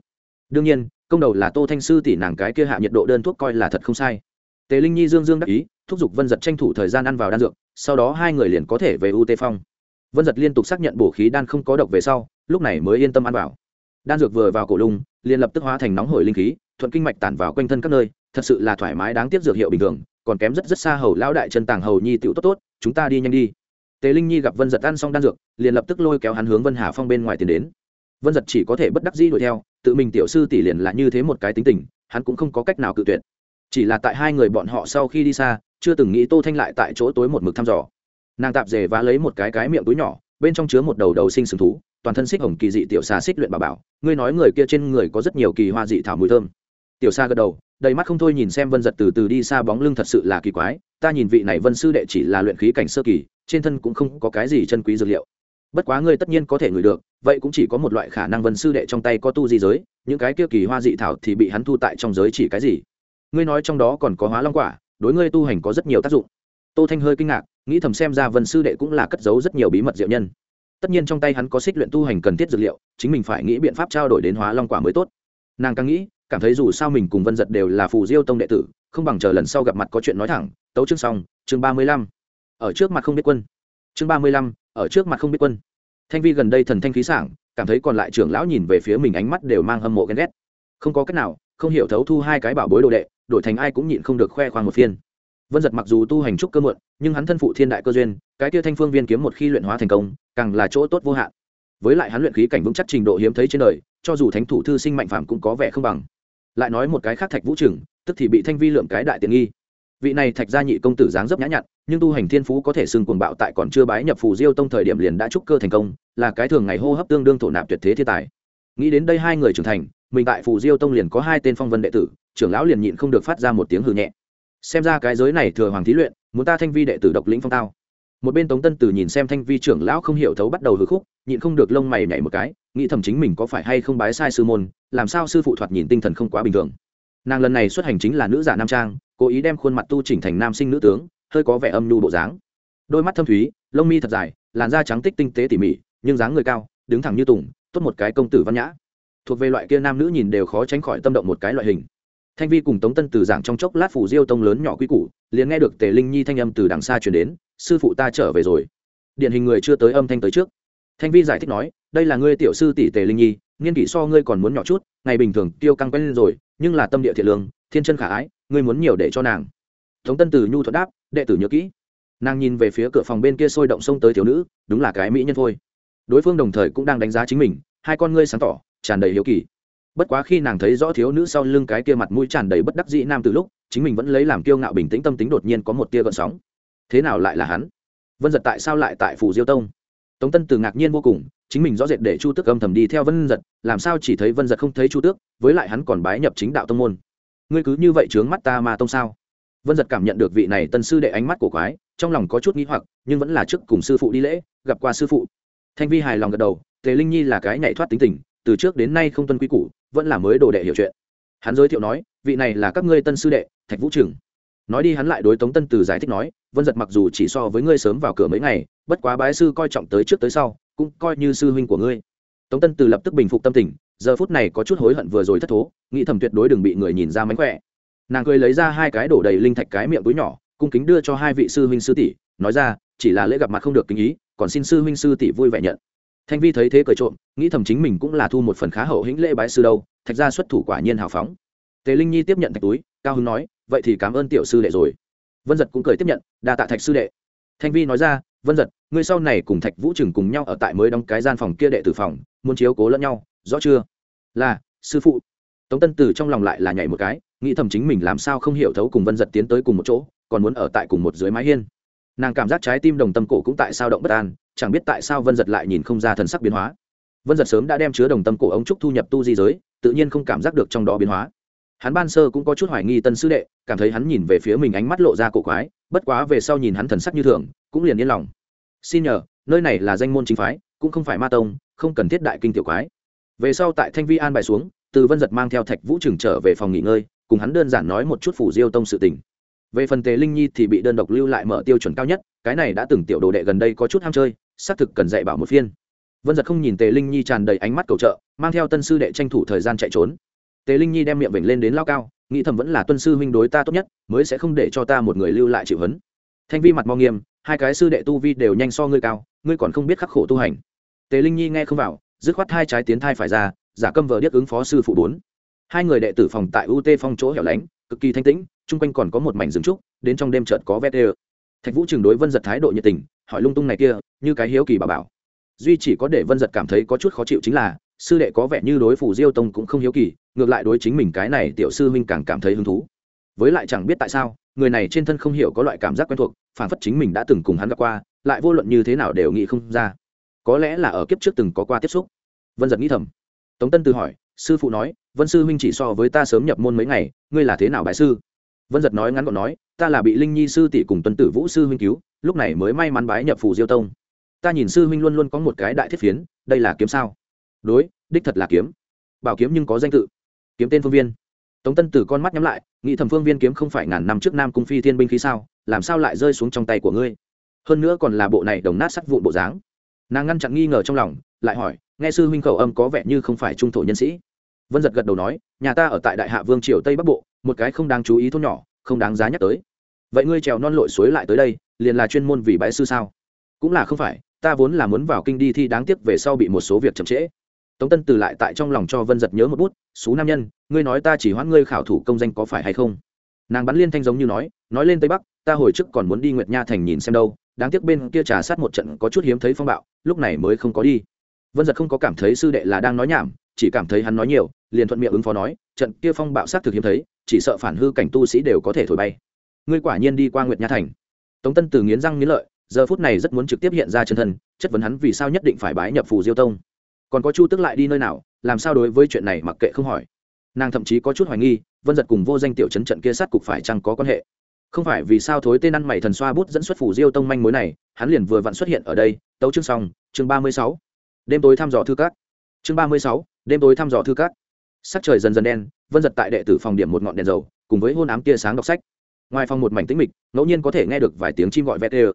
Đương nhiên, công đầu là tô thanh sư tỷ nàng cái kia hạ nhiệt độ đơn thuốc coi là thật không sai. Tề linh nhi dương dương đắc ý, thúc giục vân giật tranh thủ thời gian ăn vào đan dược sau đó hai người liền có thể về u tê phong. Vân giật liên tục xác nhận bổ khí đan không có độc về sau, lúc này mới yên tâm ăn vào. Đan dược vừa vào cổ lung, liền lập tức hóa thành nóng hổi linh khí, thuận kinh mạch tản vào quanh thân các nơi, thật sự là thoải mái đáng tiếc dược hiệu bình thường, còn kém rất rất xa hầu lão đại chân tàng hầu nhi tựu tốt tốt, chúng ta đi nhanh đi. Tề linh nhi gặp vân giật ăn xong đan dược, liền lập tức lôi kéo hắn hướng vân hà phong bên ngoài tiến đến. Vân giật chỉ có thể bất đắc dĩ đuổi theo, tự mình tiểu sư tỷ liền là như thế một cái tính tình, hắn cũng không có cách nào cự tuyệt. Chỉ là tại hai người bọn họ sau khi đi xa chưa từng nghĩ tô thanh lại tại chỗ tối một mực thăm dò. Nàng tạp dề và lấy một cái cái miệng túi nhỏ, bên trong chứa một đầu đầu sinh sừng thú, toàn thân xích hồng kỳ dị tiểu xà xích luyện bà bảo. Ngươi nói người kia trên người có rất nhiều kỳ hoa dị thảo mùi thơm. Tiểu xa gật đầu, đầy mắt không thôi nhìn xem vân giật từ từ đi xa bóng lưng thật sự là kỳ quái. Ta nhìn vị này vân sư đệ chỉ là luyện khí cảnh sơ kỳ, trên thân cũng không có cái gì chân quý dược liệu. Bất quá ngươi tất nhiên có thể ngửi được, vậy cũng chỉ có một loại khả năng vân sư đệ trong tay có tu di giới, những cái kia kỳ hoa dị thảo thì bị hắn thu tại trong giới chỉ cái gì? Ngươi nói trong đó còn có hóa long quả đối ngươi tu hành có rất nhiều tác dụng. Tô thanh hơi kinh ngạc, nghĩ thầm xem ra vân sư đệ cũng là cất giấu rất nhiều bí mật diệu nhân. Tất nhiên trong tay hắn có xích luyện tu hành cần thiết dược liệu, chính mình phải nghĩ biện pháp trao đổi đến hóa long quả mới tốt. Nàng càng nghĩ, cảm thấy dù sao mình cùng vân giật đều là phù diêu tông đệ tử, không bằng chờ lần sau gặp mặt có chuyện nói thẳng. Tấu chương xong, chương ba mươi lăm. Ở trước mặt không biết quân. Chương ba mươi lăm, ở trước mặt không biết quân. Thanh vi gần đây thần thanh khí sảng, cảm thấy còn lại trưởng lão nhìn về phía mình ánh mắt đều mang hâm mộ ghen ghét. Không có cách nào, không hiểu thấu thu hai cái bảo bối đồ đệ đổi thành ai cũng nhịn không được khoe khoang một phiên. Vân giật mặc dù tu hành trúc cơ muộn, nhưng hắn thân phụ thiên đại cơ duyên, cái kia thanh phương viên kiếm một khi luyện hóa thành công, càng là chỗ tốt vô hạn. Với lại hắn luyện khí cảnh vững chắc trình độ hiếm thấy trên đời, cho dù thánh thủ thư sinh mạnh phạm cũng có vẻ không bằng. Lại nói một cái khác thạch vũ trừng, tức thì bị thanh vi lượm cái đại tiện nghi. Vị này thạch gia nhị công tử dáng dấp nhã nhặn, nhưng tu hành thiên phú có thể xưng cuồng bạo tại còn chưa bái nhập phù diêu tông thời điểm liền đã trúc cơ thành công, là cái thường ngày hô hấp tương đương thổ nạp tuyệt thế thiên tài. Nghĩ đến đây hai người trưởng thành, mình tại phù diêu tông liền có hai tên phong vân đệ tử trưởng lão liền nhịn không được phát ra một tiếng hừ nhẹ. Xem ra cái giới này thừa hoàng thí luyện, muốn ta thanh vi đệ tử độc lĩnh phong tao. Một bên tống tân tử nhìn xem thanh vi trưởng lão không hiểu thấu bắt đầu hư khúc, nhịn không được lông mày nhảy một cái, nghĩ thầm chính mình có phải hay không bái sai sư môn, làm sao sư phụ thoạt nhìn tinh thần không quá bình thường. Nàng lần này xuất hành chính là nữ giả nam trang, cố ý đem khuôn mặt tu chỉnh thành nam sinh nữ tướng, hơi có vẻ âm nhu bộ dáng. Đôi mắt thâm thúy, lông mi thật dài, làn da trắng tích tinh tế tỉ mỉ, nhưng dáng người cao, đứng thẳng như tùng, tốt một cái công tử văn nhã. Thuộc về loại kia nam nữ nhìn đều khó tránh khỏi tâm động một cái loại hình thanh vi cùng tống tân từ giảng trong chốc lát phủ diêu tông lớn nhỏ quy củ, liền nghe được tề linh nhi thanh âm từ đằng xa chuyển đến, sư phụ ta trở về rồi. Điển hình người chưa tới âm thanh tới trước. Thanh vi giải thích nói, đây là ngươi tiểu sư tỷ tề linh nhi nghiên kỷ so ngươi còn muốn nhỏ chút, ngày bình thường, tiêu căng quen lên rồi, nhưng là tâm địa thiện lương, thiên chân khả ái, ngươi muốn nhiều để cho nàng. Tống tân từ nhu thuật đáp, đệ tử nhớ kỹ. Nàng nhìn về phía cửa phòng bên kia sôi động xông tới thiếu nữ, đúng là cái mỹ nhân thôi. Đối phương đồng thời cũng đang đánh giá chính mình, hai con ngươi sáng tỏ, tràn đầy hiếu kỳ bất quá khi nàng thấy rõ thiếu nữ sau lưng cái kia mặt mũi tràn đầy bất đắc dĩ nam từ lúc, chính mình vẫn lấy làm kiêu ngạo bình tĩnh tâm tính đột nhiên có một tia gợn sóng. Thế nào lại là hắn? Vân giật tại sao lại tại phủ diêu tông? Tống tân từ ngạc nhiên vô cùng, chính mình rõ rệt để chu tước âm thầm đi theo vân giật, làm sao chỉ thấy vân giật không thấy chu tước, với lại hắn còn bái nhập chính đạo tông môn. Ngươi cứ như vậy trướng mắt ta mà tông sao? Vân giật cảm nhận được vị này tân sư đệ ánh mắt của quái, trong lòng có chút nghĩ hoặc, nhưng vẫn là trước cùng sư phụ đi lễ, gặp qua sư phụ. Thanh vi hài lòng gật đầu, tề linh nhi là cái nhảy thoát tính tình từ trước đến nay không tuân quy củ, vẫn là mới đồ đệ hiểu chuyện. Hắn giới thiệu nói, vị này là các ngươi tân sư đệ, thạch vũ trừng. Nói đi hắn lại đối tống tân từ giải thích nói, vân giật mặc dù chỉ so với ngươi sớm vào cửa mấy ngày, bất quá bái sư coi trọng tới trước tới sau, cũng coi như sư huynh của ngươi. Tống tân từ lập tức bình phục tâm tình, giờ phút này có chút hối hận vừa rồi thất thố, nghĩ thầm tuyệt đối đừng bị người nhìn ra mánh khỏe. Nàng cười lấy ra hai cái đổ đầy linh thạch cái miệng túi nhỏ, cung kính đưa cho hai vị sư huynh sư tỷ, nói ra, chỉ là lễ gặp mặt không được kính ý, còn xin sư huynh sư tỷ vui vẻ nhận thanh vi thấy thế cười trộm, nghĩ thầm chính mình cũng là thu một phần khá hậu hĩnh lễ bái sư đâu, thạch gia xuất thủ quả nhiên hào phóng. Tề linh nhi tiếp nhận thạch túi, cao hưng nói, vậy thì cảm ơn tiểu sư đệ rồi. Vân giật cũng cười tiếp nhận, đa tạ thạch sư đệ. Thanh vi nói ra, vân giật ngươi sau này cùng thạch vũ trừng cùng nhau ở tại mới đóng cái gian phòng kia đệ tử phòng, muốn chiếu cố lẫn nhau, rõ chưa? Là, sư phụ. Tống tân từ trong lòng lại là nhảy một cái, nghĩ thầm chính mình làm sao không hiểu thấu cùng vân giật tiến tới cùng một chỗ, còn muốn ở tại cùng một dưới mái hiên. Nàng cảm giác trái tim đồng tâm cổ cũng tại sao động bất an chẳng biết tại sao vân giật lại nhìn không ra thần sắc biến hóa. Vân giật sớm đã đem chứa đồng tâm cổ ống trúc thu nhập tu di giới, tự nhiên không cảm giác được trong đó biến hóa. Hắn ban sơ cũng có chút hoài nghi tân sư đệ, cảm thấy hắn nhìn về phía mình ánh mắt lộ ra cổ quái, bất quá về sau nhìn hắn thần sắc như thường, cũng liền yên lòng. Xin nhờ, nơi này là danh môn chính phái, cũng không phải ma tông, không cần thiết đại kinh tiểu quái. Về sau tại thanh vi an bài xuống, từ vân giật mang theo thạch vũ trừng trở về phòng nghỉ ngơi, cùng hắn đơn giản nói một chút phủ diêu tông sự tình. Về phần tề linh nhi thì bị đơn độc lưu lại mở tiêu chuẩn cao nhất, cái này đã từng tiểu đồ đệ gần đây có chút ham chơi xác thực cần dạy bảo một phiên. Vân giật không nhìn tề linh nhi tràn đầy ánh mắt cầu trợ, mang theo tân sư đệ tranh thủ thời gian chạy trốn. Tề linh nhi đem miệng vểnh lên đến lao cao, nghĩ thầm vẫn là tuân sư huynh đối ta tốt nhất, mới sẽ không để cho ta một người lưu lại chịu hấn. Thanh vi mặt mò nghiêm, hai cái sư đệ tu vi đều nhanh so ngươi cao, ngươi còn không biết khắc khổ tu hành. Tề linh nhi nghe không vào, dứt khoát hai trái tiến thai phải ra, giả câm vờ điếc ứng phó sư phụ bốn. Hai người đệ tử phòng tại ut phong chỗ hẻo lánh, cực kỳ thanh tĩnh, chung quanh còn có một mảnh rừng trúc, đến trong đêm trợt có vét ê thạch vũ chừng đối vân giật thái độ nhiệt tình hỏi lung tung này kia, như cái hiếu kỳ bà bảo. Duy chỉ có để vân giật cảm thấy có chút khó chịu chính là, sư đệ có vẻ như đối phủ diêu tông cũng không hiếu kỳ, ngược lại đối chính mình cái này tiểu sư huynh càng cảm thấy hứng thú. Với lại chẳng biết tại sao, người này trên thân không hiểu có loại cảm giác quen thuộc, phản phất chính mình đã từng cùng hắn gặp qua, lại vô luận như thế nào đều nghĩ không ra. Có lẽ là ở kiếp trước từng có qua tiếp xúc. Vân giật nghĩ thầm. Tống tân từ hỏi, sư phụ nói, vân sư huynh chỉ so với ta sớm nhập môn mấy ngày, ngươi là thế nào bái sư? Vân giật nói ngắn gọn nói, ta là bị linh nhi sư tỷ cùng tuân tử vũ sư huynh cứu lúc này mới may mắn bái nhập phù diêu tông. Ta nhìn sư huynh luôn luôn có một cái đại thiết phiến, đây là kiếm sao? Đối, đích thật là kiếm. Bảo kiếm nhưng có danh tự. Kiếm tên phương viên. Tống tân từ con mắt nhắm lại, nghĩ thầm phương viên kiếm không phải ngàn năm trước nam cung phi thiên binh khí sao, làm sao lại rơi xuống trong tay của ngươi? Hơn nữa còn là bộ này đồng nát sắt vụn bộ dáng. Nàng ngăn chặn nghi ngờ trong lòng, lại hỏi, nghe sư huynh khẩu âm có vẻ như không phải trung thổ nhân sĩ. Vân giật gật đầu nói, nhà ta ở tại đại hạ vương triều tây bắc bộ, một cái không đáng chú ý thôn nhỏ, không đáng giá nhắc tới. Vậy ngươi trèo non lội suối lại tới đây liền là chuyên môn vì bãi sư sao? Cũng là không phải, ta vốn là muốn vào kinh đi thi đáng tiếc về sau bị một số việc chậm trễ. Tống tân từ lại tại trong lòng cho vân giật nhớ một bút, xú nam nhân, ngươi nói ta chỉ hoãn ngươi khảo thủ công danh có phải hay không? Nàng bắn liên thanh giống như nói nói lên tây bắc, ta hồi trước còn muốn đi nguyệt nha thành nhìn xem đâu, đáng tiếc bên kia trà sát một trận có chút hiếm thấy phong bạo, lúc này mới không có đi. Vân giật không có cảm thấy sư đệ là đang nói nhảm, chỉ cảm thấy hắn nói nhiều, liền thuận miệng ứng phó nói, trận kia phong bạo sát thực hiếm thấy, chỉ sợ phản hư cảnh tu sĩ đều có thể thổi bay. Ngươi quả nhiên đi qua nguyệt nha thành tống tân từ nghiến răng nghiến lợi, giờ phút này rất muốn trực tiếp hiện ra chân thân, chất vấn hắn vì sao nhất định phải bái nhập phù diêu tông. Còn có chu tức lại đi nơi nào, làm sao đối với chuyện này mặc kệ không hỏi. Nàng thậm chí có chút hoài nghi, vân giật cùng vô danh tiểu chấn trận kia sát cục phải chăng có quan hệ? Không phải vì sao thối tên ăn mày thần xoa bút dẫn xuất phủ diêu tông manh mối này, hắn liền vừa vặn xuất hiện ở đây, tấu chương xong, chương ba mươi sáu. Đêm tối thăm dò thư cát chương ba mươi sáu, đêm tối thăm dò thư cát sắc trời dần dần đen, vân giật tại đệ tử phòng điểm một ngọn đèn dầu, cùng với hôn ám tia sáng đọc sách ngoài phòng một mảnh tĩnh mịch, ngẫu nhiên có thể nghe được vài tiếng chim gọi vét ê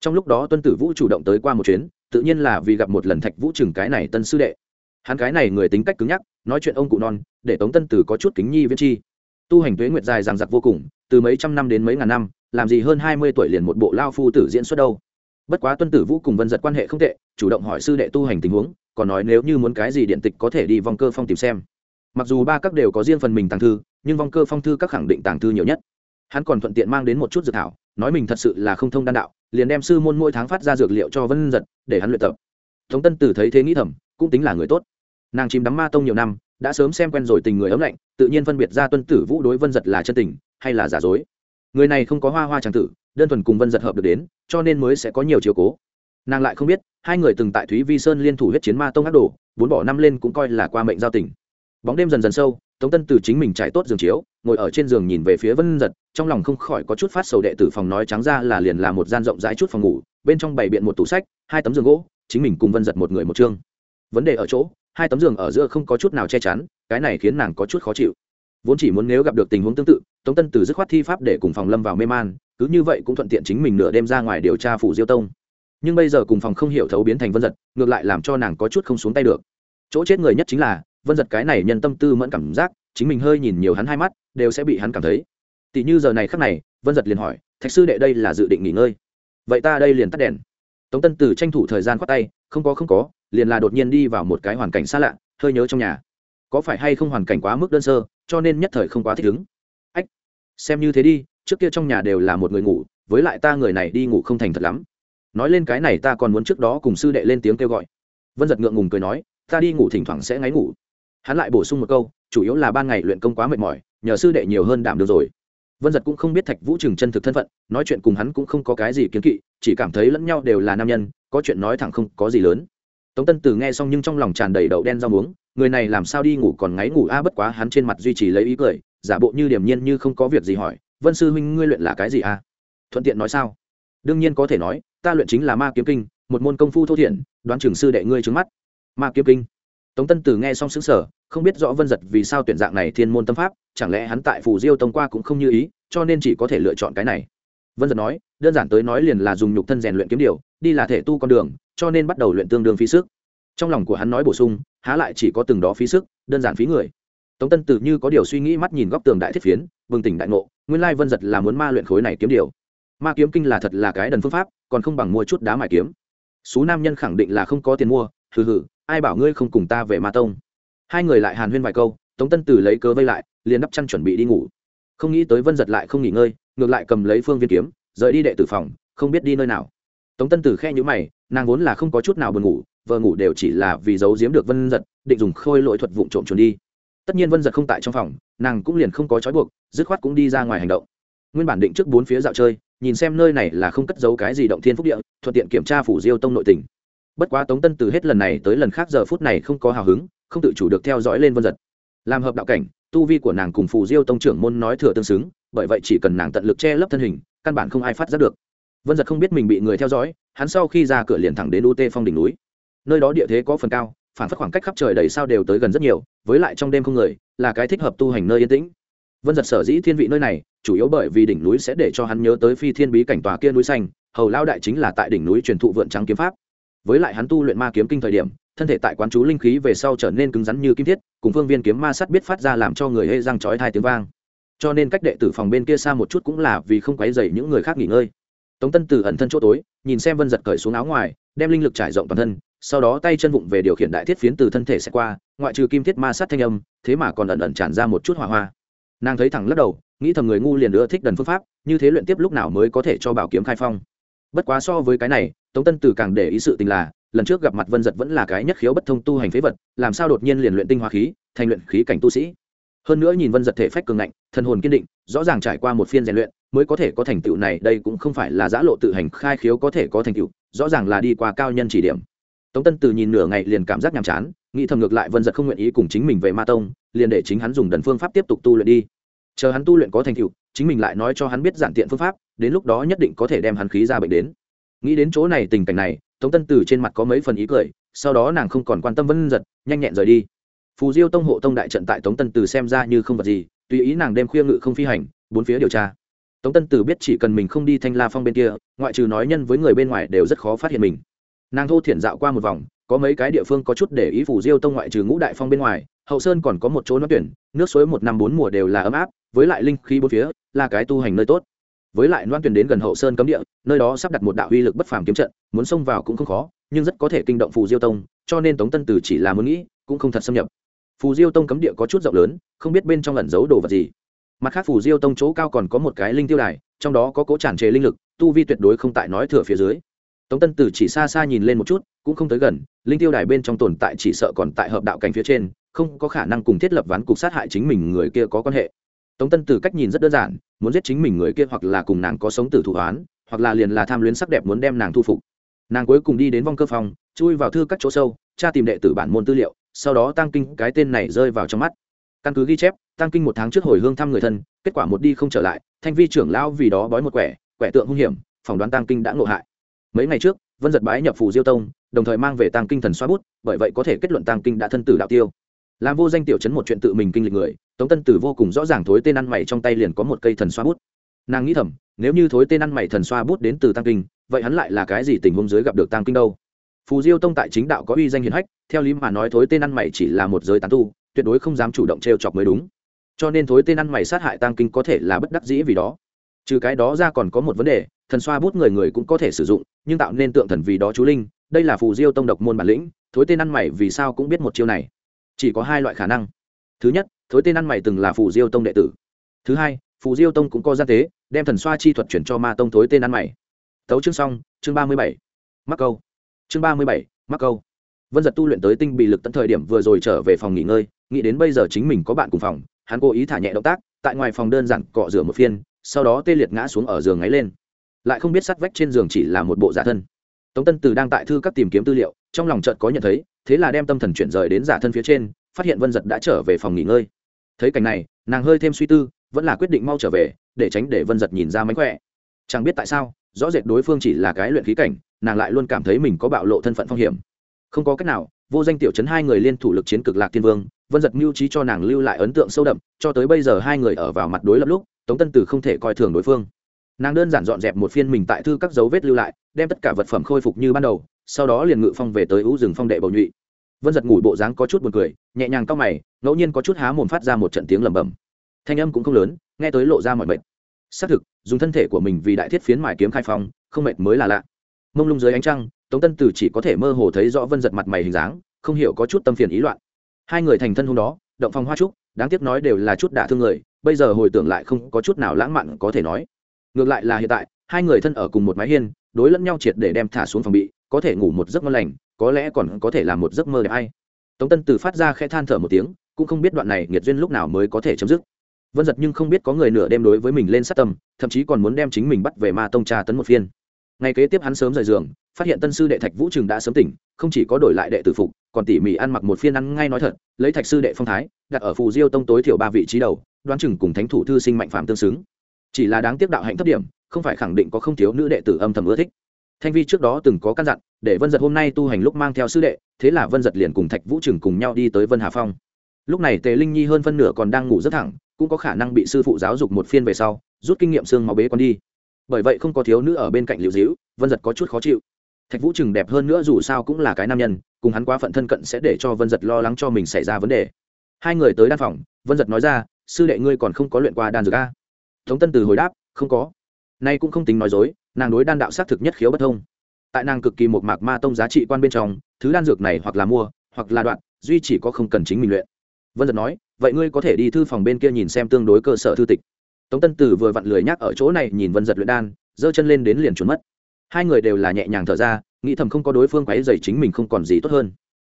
trong lúc đó tuân tử vũ chủ động tới qua một chuyến, tự nhiên là vì gặp một lần thạch vũ trừng cái này tân sư đệ. Hắn cái này người tính cách cứng nhắc, nói chuyện ông cụ non, để tống tân tử có chút kính nhi viên chi. Tu hành tuế nguyệt dài ràng giặc vô cùng, từ mấy trăm năm đến mấy ngàn năm, làm gì hơn hai mươi tuổi liền một bộ lao phu tử diễn xuất đâu. Bất quá tuân tử vũ cùng vân giật quan hệ không tệ, chủ động hỏi sư đệ tu hành tình huống, còn nói nếu như muốn cái gì điện tịch có thể đi vòng cơ phong tìm xem. Mặc dù ba các đều có riêng phần mình tàng thư, nhưng vòng cơ phong thư các khẳng định tàng thư nhiều nhất hắn còn thuận tiện mang đến một chút dược thảo, nói mình thật sự là không thông đan đạo, liền đem sư môn mỗi tháng phát ra dược liệu cho vân giật, để hắn luyện tập. Tống tân tử thấy thế nghĩ thầm, cũng tính là người tốt. Nàng chìm đắm ma tông nhiều năm, đã sớm xem quen rồi tình người ấm lạnh, tự nhiên phân biệt ra tuân tử vũ đối vân giật là chân tình, hay là giả dối. Người này không có hoa hoa tràng tử, đơn thuần cùng vân giật hợp được đến, cho nên mới sẽ có nhiều chiều cố. Nàng lại không biết, hai người từng tại thúy vi sơn liên thủ huyết chiến ma tông ác đồ, bốn bỏ năm lên cũng coi là qua mệnh giao tình. Bóng đêm dần dần sâu, tống tân từ chính mình trải tốt giường chiếu ngồi ở trên giường nhìn về phía vân giật, trong lòng không khỏi có chút phát sầu đệ tử phòng nói trắng ra là liền là một gian rộng rãi chút phòng ngủ, bên trong bày biện một tủ sách, hai tấm giường gỗ, chính mình cùng vân giật một người một chương. Vấn đề ở chỗ, hai tấm giường ở giữa không có chút nào che chắn, cái này khiến nàng có chút khó chịu. Vốn chỉ muốn nếu gặp được tình huống tương tự, tống tân từ dứt khoát thi pháp để cùng phòng lâm vào mê man, cứ như vậy cũng thuận tiện chính mình nửa đêm ra ngoài điều tra phủ diêu tông. Nhưng bây giờ cùng phòng không hiểu thấu biến thành vân giật, ngược lại làm cho nàng có chút không xuống tay được. Chỗ chết người nhất chính là, vân giật cái này nhân tâm tư mẫn cảm giác chính mình hơi nhìn nhiều hắn hai mắt, đều sẽ bị hắn cảm thấy. Tỷ như giờ này khắc này, vân giật liền hỏi, thạch sư đệ đây là dự định nghỉ ngơi? Vậy ta đây liền tắt đèn. Tống tân từ tranh thủ thời gian khoát tay, không có không có, liền là đột nhiên đi vào một cái hoàn cảnh xa lạ, hơi nhớ trong nhà. Có phải hay không hoàn cảnh quá mức đơn sơ, cho nên nhất thời không quá thích ứng? Ách, xem như thế đi, trước kia trong nhà đều là một người ngủ, với lại ta người này đi ngủ không thành thật lắm. Nói lên cái này ta còn muốn trước đó cùng sư đệ lên tiếng kêu gọi. Vân giật ngượng ngùng cười nói, ta đi ngủ thỉnh thoảng sẽ ngáy ngủ hắn lại bổ sung một câu, chủ yếu là ban ngày luyện công quá mệt mỏi, nhờ sư đệ nhiều hơn đảm được rồi. Vân giật cũng không biết thạch vũ trừng chân thực thân phận, nói chuyện cùng hắn cũng không có cái gì kiến kỵ, chỉ cảm thấy lẫn nhau đều là nam nhân, có chuyện nói thẳng không có gì lớn. Tống tân từ nghe xong nhưng trong lòng tràn đầy đậu đen rau muống, người này làm sao đi ngủ còn ngáy ngủ a à, bất quá hắn trên mặt duy trì lấy ý cười, giả bộ như điềm nhiên như không có việc gì hỏi, vân sư huynh, ngươi luyện là cái gì a? Thuận tiện nói sao? Đương nhiên có thể nói, ta luyện chính là ma kiếm kinh, một môn công phu thô thiển, đoán trường sư đệ ngươi trứng mắt. Ma kiếm kinh tống tân từ nghe xong xứng sở không biết rõ vân giật vì sao tuyển dạng này thiên môn tâm pháp, chẳng lẽ hắn tại phủ diêu tông qua cũng không như ý, cho nên chỉ có thể lựa chọn cái này. Vân giật nói, đơn giản tới nói liền là dùng nhục thân rèn luyện kiếm điều, đi là thể tu con đường, cho nên bắt đầu luyện tương đương phí sức. Trong lòng của hắn nói bổ sung, há lại chỉ có từng đó phí sức, đơn giản phí người. Tống tân từ như có điều suy nghĩ mắt nhìn góc tường đại thiết phiến, bừng tỉnh đại ngộ, nguyên lai vân giật là muốn ma luyện khối này kiếm điều. Ma kiếm kinh là thật là cái đần phương pháp, còn không bằng mua chút đá mài kiếm. Số nam nhân khẳng định là không có tiền mua, hừ hừ ai bảo ngươi không cùng ta về ma tông? Hai người lại hàn huyên vài câu, tống tân từ lấy cớ vây lại, liền đắp chăn chuẩn bị đi ngủ. Không nghĩ tới vân giật lại không nghỉ ngơi, ngược lại cầm lấy phương viên kiếm, rời đi đệ tử phòng, không biết đi nơi nào. Tống tân từ khe nhữ mày, nàng vốn là không có chút nào buồn ngủ vợ ngủ đều chỉ là vì giấu giếm được vân giật, định dùng khôi lỗi thuật vụ trộm trốn đi. Tất nhiên vân giật không tại trong phòng, nàng cũng liền không có trói buộc, dứt khoát cũng đi ra ngoài hành động. Nguyên bản định trước bốn phía dạo chơi, nhìn xem nơi này là không cất giấu cái gì động thiên phúc địa, thuận tiện kiểm tra phủ diêu tông nội tình bất quá tống tân từ hết lần này tới lần khác giờ phút này không có hào hứng, không tự chủ được theo dõi lên vân giật. Làm hợp đạo cảnh, tu vi của nàng cùng phù diêu tông trưởng môn nói thừa tương xứng, bởi vậy chỉ cần nàng tận lực che lấp thân hình, căn bản không ai phát giác được. Vân giật không biết mình bị người theo dõi, hắn sau khi ra cửa liền thẳng đến ut phong đỉnh núi. Nơi đó địa thế có phần cao, phản phất khoảng cách khắp trời đầy sao đều tới gần rất nhiều, với lại trong đêm không người, là cái thích hợp tu hành nơi yên tĩnh. Vân giật sở dĩ thiên vị nơi này, chủ yếu bởi vì đỉnh núi sẽ để cho hắn nhớ tới phi thiên bí cảnh tòa kia núi xanh, hầu lao đại chính là tại đỉnh núi truyền thụ vượn trắng kiếm pháp với lại hắn tu luyện ma kiếm kinh thời điểm, thân thể tại quán chú linh khí về sau trở nên cứng rắn như kim thiết, cùng phương viên kiếm ma sắt biết phát ra làm cho người hê răng chói thai tiếng vang. Cho nên cách đệ tử phòng bên kia xa một chút cũng là vì không quấy dày những người khác nghỉ ngơi. Tống tân từ ẩn thân chỗ tối, nhìn xem vân giật cởi xuống áo ngoài, đem linh lực trải rộng toàn thân, sau đó tay chân vụng về điều khiển đại thiết phiến từ thân thể sẽ qua, ngoại trừ kim thiết ma sát thanh âm, thế mà còn ẩn ẩn tràn ra một chút hỏa hoa. Nàng thấy thẳng lắc đầu, nghĩ thầm người ngu liền ưa thích đần phương pháp, như thế luyện tiếp lúc nào mới có thể cho bảo kiếm khai phong. Bất quá so với cái này tống tân từ càng để ý sự tình là, lần trước gặp mặt vân giật vẫn là cái nhất khiếu bất thông tu hành phế vật, làm sao đột nhiên liền luyện tinh hoa khí, thành luyện khí cảnh tu sĩ. Hơn nữa nhìn vân giật thể phách cường ngạnh, thần hồn kiên định, rõ ràng trải qua một phiên rèn luyện, mới có thể có thành tựu này, đây cũng không phải là giã lộ tự hành khai khiếu có thể có thành tựu, rõ ràng là đi qua cao nhân chỉ điểm. Tống tân từ nhìn nửa ngày liền cảm giác nhàm chán, nghĩ thầm ngược lại vân giật không nguyện ý cùng chính mình về ma tông, liền để chính hắn dùng đần phương pháp tiếp tục tu luyện đi. Chờ hắn tu luyện có thành tựu, chính mình lại nói cho hắn biết giản tiện phương pháp, đến lúc đó nhất định có thể đem hắn khí ra bệnh đến nghĩ đến chỗ này tình cảnh này, tống tân từ trên mặt có mấy phần ý cười, sau đó nàng không còn quan tâm vân giật, nhanh nhẹn rời đi. Phù diêu tông hộ tông đại trận tại tống tân từ xem ra như không vật gì, tùy ý nàng đêm khuya ngự không phi hành, bốn phía điều tra. Tống tân từ biết chỉ cần mình không đi thanh la phong bên kia, ngoại trừ nói nhân với người bên ngoài đều rất khó phát hiện mình. Nàng thô thiển dạo qua một vòng, có mấy cái địa phương có chút để ý phủ diêu tông ngoại trừ ngũ đại phong bên ngoài, hậu sơn còn có một chỗ nó tuyển, nước suối một năm bốn mùa đều là ấm áp, với lại linh khí bốn phía, là cái tu hành nơi tốt với lại loan tuyền đến gần hậu sơn cấm địa, nơi đó sắp đặt một đạo uy lực bất phàm kiếm trận, muốn xông vào cũng không khó, nhưng rất có thể kinh động phù diêu tông, cho nên tống tân tử chỉ là muốn nghĩ, cũng không thật xâm nhập. Phù diêu tông cấm địa có chút rộng lớn, không biết bên trong lẩn giấu đồ vật gì. Mặt khác phù diêu tông chỗ cao còn có một cái linh tiêu đài, trong đó có cố tràn trề linh lực, tu vi tuyệt đối không tại nói thừa phía dưới. Tống tân tử chỉ xa xa nhìn lên một chút, cũng không tới gần, linh tiêu đài bên trong tồn tại chỉ sợ còn tại hợp đạo cảnh phía trên, không có khả năng cùng thiết lập ván cục sát hại chính mình người kia có quan hệ tống tân tử cách nhìn rất đơn giản, muốn giết chính mình người kia hoặc là cùng nàng có sống tử thủ oán hoặc là liền là tham luyến sắc đẹp muốn đem nàng thu phục. Nàng cuối cùng đi đến vong cơ phòng, chui vào thư các chỗ sâu, tra tìm đệ tử bản môn tư liệu, sau đó tăng kinh cái tên này rơi vào trong mắt. Căn cứ ghi chép, tăng kinh một tháng trước hồi hương thăm người thân, kết quả một đi không trở lại, thanh vi trưởng lão vì đó bói một quẻ quẻ tượng hung hiểm, phỏng đoán tăng kinh đã ngộ hại. Mấy ngày trước, vân giật bái nhập phù diêu tông, đồng thời mang về tăng kinh thần xoa bút, bởi vậy có thể kết luận tăng kinh đã thân tử đạo tiêu. Làm vô danh tiểu chấn một chuyện tự mình kinh lịch người tống tân tử vô cùng rõ ràng thối tên ăn mày trong tay liền có một cây thần xoa bút. Nàng nghĩ thầm, nếu như thối tên ăn mày thần xoa bút đến từ tăng kinh, vậy hắn lại là cái gì tình huống dưới gặp được tăng kinh đâu? Phù diêu tông tại chính đạo có uy danh hiền hách, theo lý mà nói thối tên ăn mày chỉ là một giới tán tu, tuyệt đối không dám chủ động t r e o chọc mới đúng. Cho nên thối tên ăn mày sát hại tăng kinh có thể là bất đắc dĩ vì đó. Trừ cái đó ra còn có một vấn đề, thần xoa bút người người cũng có thể sử dụng, nhưng tạo nên tượng thần vì đó chú linh, đây là phù diêu tông độc môn bản lĩnh, thối tên ăn mày vì sao cũng biết một chiêu này. Chỉ có hai loại khả năng. Thứ nhất thối tên ăn mày từng là phù diêu tông đệ tử. Thứ hai, phù diêu tông cũng có gian tế, đem thần xoa chi thuật chuyển cho ma tông thối tên ăn mày. Tấu chương xong, chương ba mươi bảy. Mắc câu. Chương ba mươi bảy, mắc câu. Vân giật tu luyện tới tinh bị lực tận thời điểm vừa rồi trở về phòng nghỉ ngơi, nghĩ đến bây giờ chính mình có bạn cùng phòng, hắn cố ý thả nhẹ động tác, tại ngoài phòng đơn giản cọ rửa một phiên, sau đó tê liệt ngã xuống ở giường ngáy lên. Lại không biết sắt vách trên giường chỉ là một bộ giả thân. Tống tân từ đang tại thư các tìm kiếm tư liệu, trong lòng chợt có nhận thấy, thế là đem tâm thần chuyển rời đến giả thân phía trên, phát hiện vân giật đã trở về phòng nghỉ ngơi thấy cảnh này, nàng hơi thêm suy tư, vẫn là quyết định mau trở về, để tránh để vân giật nhìn ra mánh khỏe. Chẳng biết tại sao, rõ rệt đối phương chỉ là cái luyện khí cảnh, nàng lại luôn cảm thấy mình có bạo lộ thân phận phong hiểm. Không có cách nào, vô danh tiểu chấn hai người liên thủ lực chiến cực lạc thiên vương, vân giật mưu trí cho nàng lưu lại ấn tượng sâu đậm, cho tới bây giờ hai người ở vào mặt đối lập lúc, tống tân tử không thể coi thường đối phương. Nàng đơn giản dọn dẹp một phiên mình tại thư các dấu vết lưu lại, đem tất cả vật phẩm khôi phục như ban đầu, sau đó liền ngự phong về tới ú rừng phong đệ bầu nhụy vân giật ngủ bộ dáng có chút b u ồ n cười, nhẹ nhàng cau mày, ngẫu nhiên có chút há mồm phát ra một trận tiếng lẩm bẩm. Thanh âm cũng không lớn, nghe tới lộ ra mọi mệt. Xác thực, dùng thân thể của mình vì đại thiết phiến mải kiếm khai phong, không mệt mới là lạ. Mông lung dưới ánh trăng, tống tân tử chỉ có thể mơ hồ thấy rõ vân giật mặt mày hình dáng, không hiểu có chút tâm phiền ý loạn. Hai người thành thân hôm đó, động phong hoa trúc, đáng tiếc nói đều là chút đả thương người, bây giờ hồi tưởng lại không có chút nào lãng mạn có thể nói. Ngược lại là hiện tại, hai người thân ở cùng một mái hiên, đối lẫn nhau triệt để đem thả xuống phòng bị, có thể ngủ một giấc ngon lành có lẽ còn có thể là một giấc mơ đẹp hay. Tống tân từ phát ra khẽ than thở một tiếng, cũng không biết đoạn này nghiệt duyên lúc nào mới có thể chấm dứt. Vân giật nhưng không biết có người nửa đêm đối với mình lên sát tâm, thậm chí còn muốn đem chính mình bắt về ma tông trà tấn một phiên. Ngày kế tiếp hắn sớm rời giường, phát hiện tân sư đệ thạch vũ trường đã sớm tỉnh, không chỉ có đổi lại đệ tử phục, còn tỉ mỉ ăn mặc một phiên ăn ngay nói thật, lấy thạch sư đệ phong thái, đặt ở phù diêu tông tối thiểu ba vị trí đầu, đoán chừng cùng thánh thủ thư sinh mạnh phạm tương xứng. Chỉ là đáng tiếc đạo hạnh thấp điểm, không phải khẳng định có không thiếu nữ đệ tử âm thầm ưa thích. Thanh vi trước đó từng có căn dặn để vân giật hôm nay tu hành lúc mang theo sư đệ, thế là vân giật liền cùng thạch vũ trừng cùng nhau đi tới vân hà phong. Lúc này tề linh nhi hơn phân nửa còn đang ngủ rất thẳng, cũng có khả năng bị sư phụ giáo dục một phiên về sau, rút kinh nghiệm xương máu bế con đi. Bởi vậy không có thiếu nữ ở bên cạnh liệu dĩu vân giật có chút khó chịu. Thạch vũ trừng đẹp hơn nữa dù sao cũng là cái nam nhân, cùng hắn quá phận thân cận sẽ để cho vân giật lo lắng cho mình xảy ra vấn đề. Hai người tới đan phòng, vân giật nói ra, sư đệ ngươi còn không có luyện qua đan dược a? Tống tân từ hồi đáp, không có. Nay cũng không tính nói dối, nàng đối đan đạo xác thực nhất khiếu bất thông tại nàng cực kỳ một mạc ma tông giá trị quan bên trong, thứ đan dược này hoặc là mua, hoặc là đoạn, duy chỉ có không cần chính mình luyện. Vân giật nói, vậy ngươi có thể đi thư phòng bên kia nhìn xem tương đối cơ sở thư tịch. Tống tân tử vừa vặn lười nhắc ở chỗ này nhìn vân giật luyện đan, giơ chân lên đến liền trốn mất. Hai người đều là nhẹ nhàng thở ra, nghĩ thầm không có đối phương quáy dày chính mình không còn gì tốt hơn.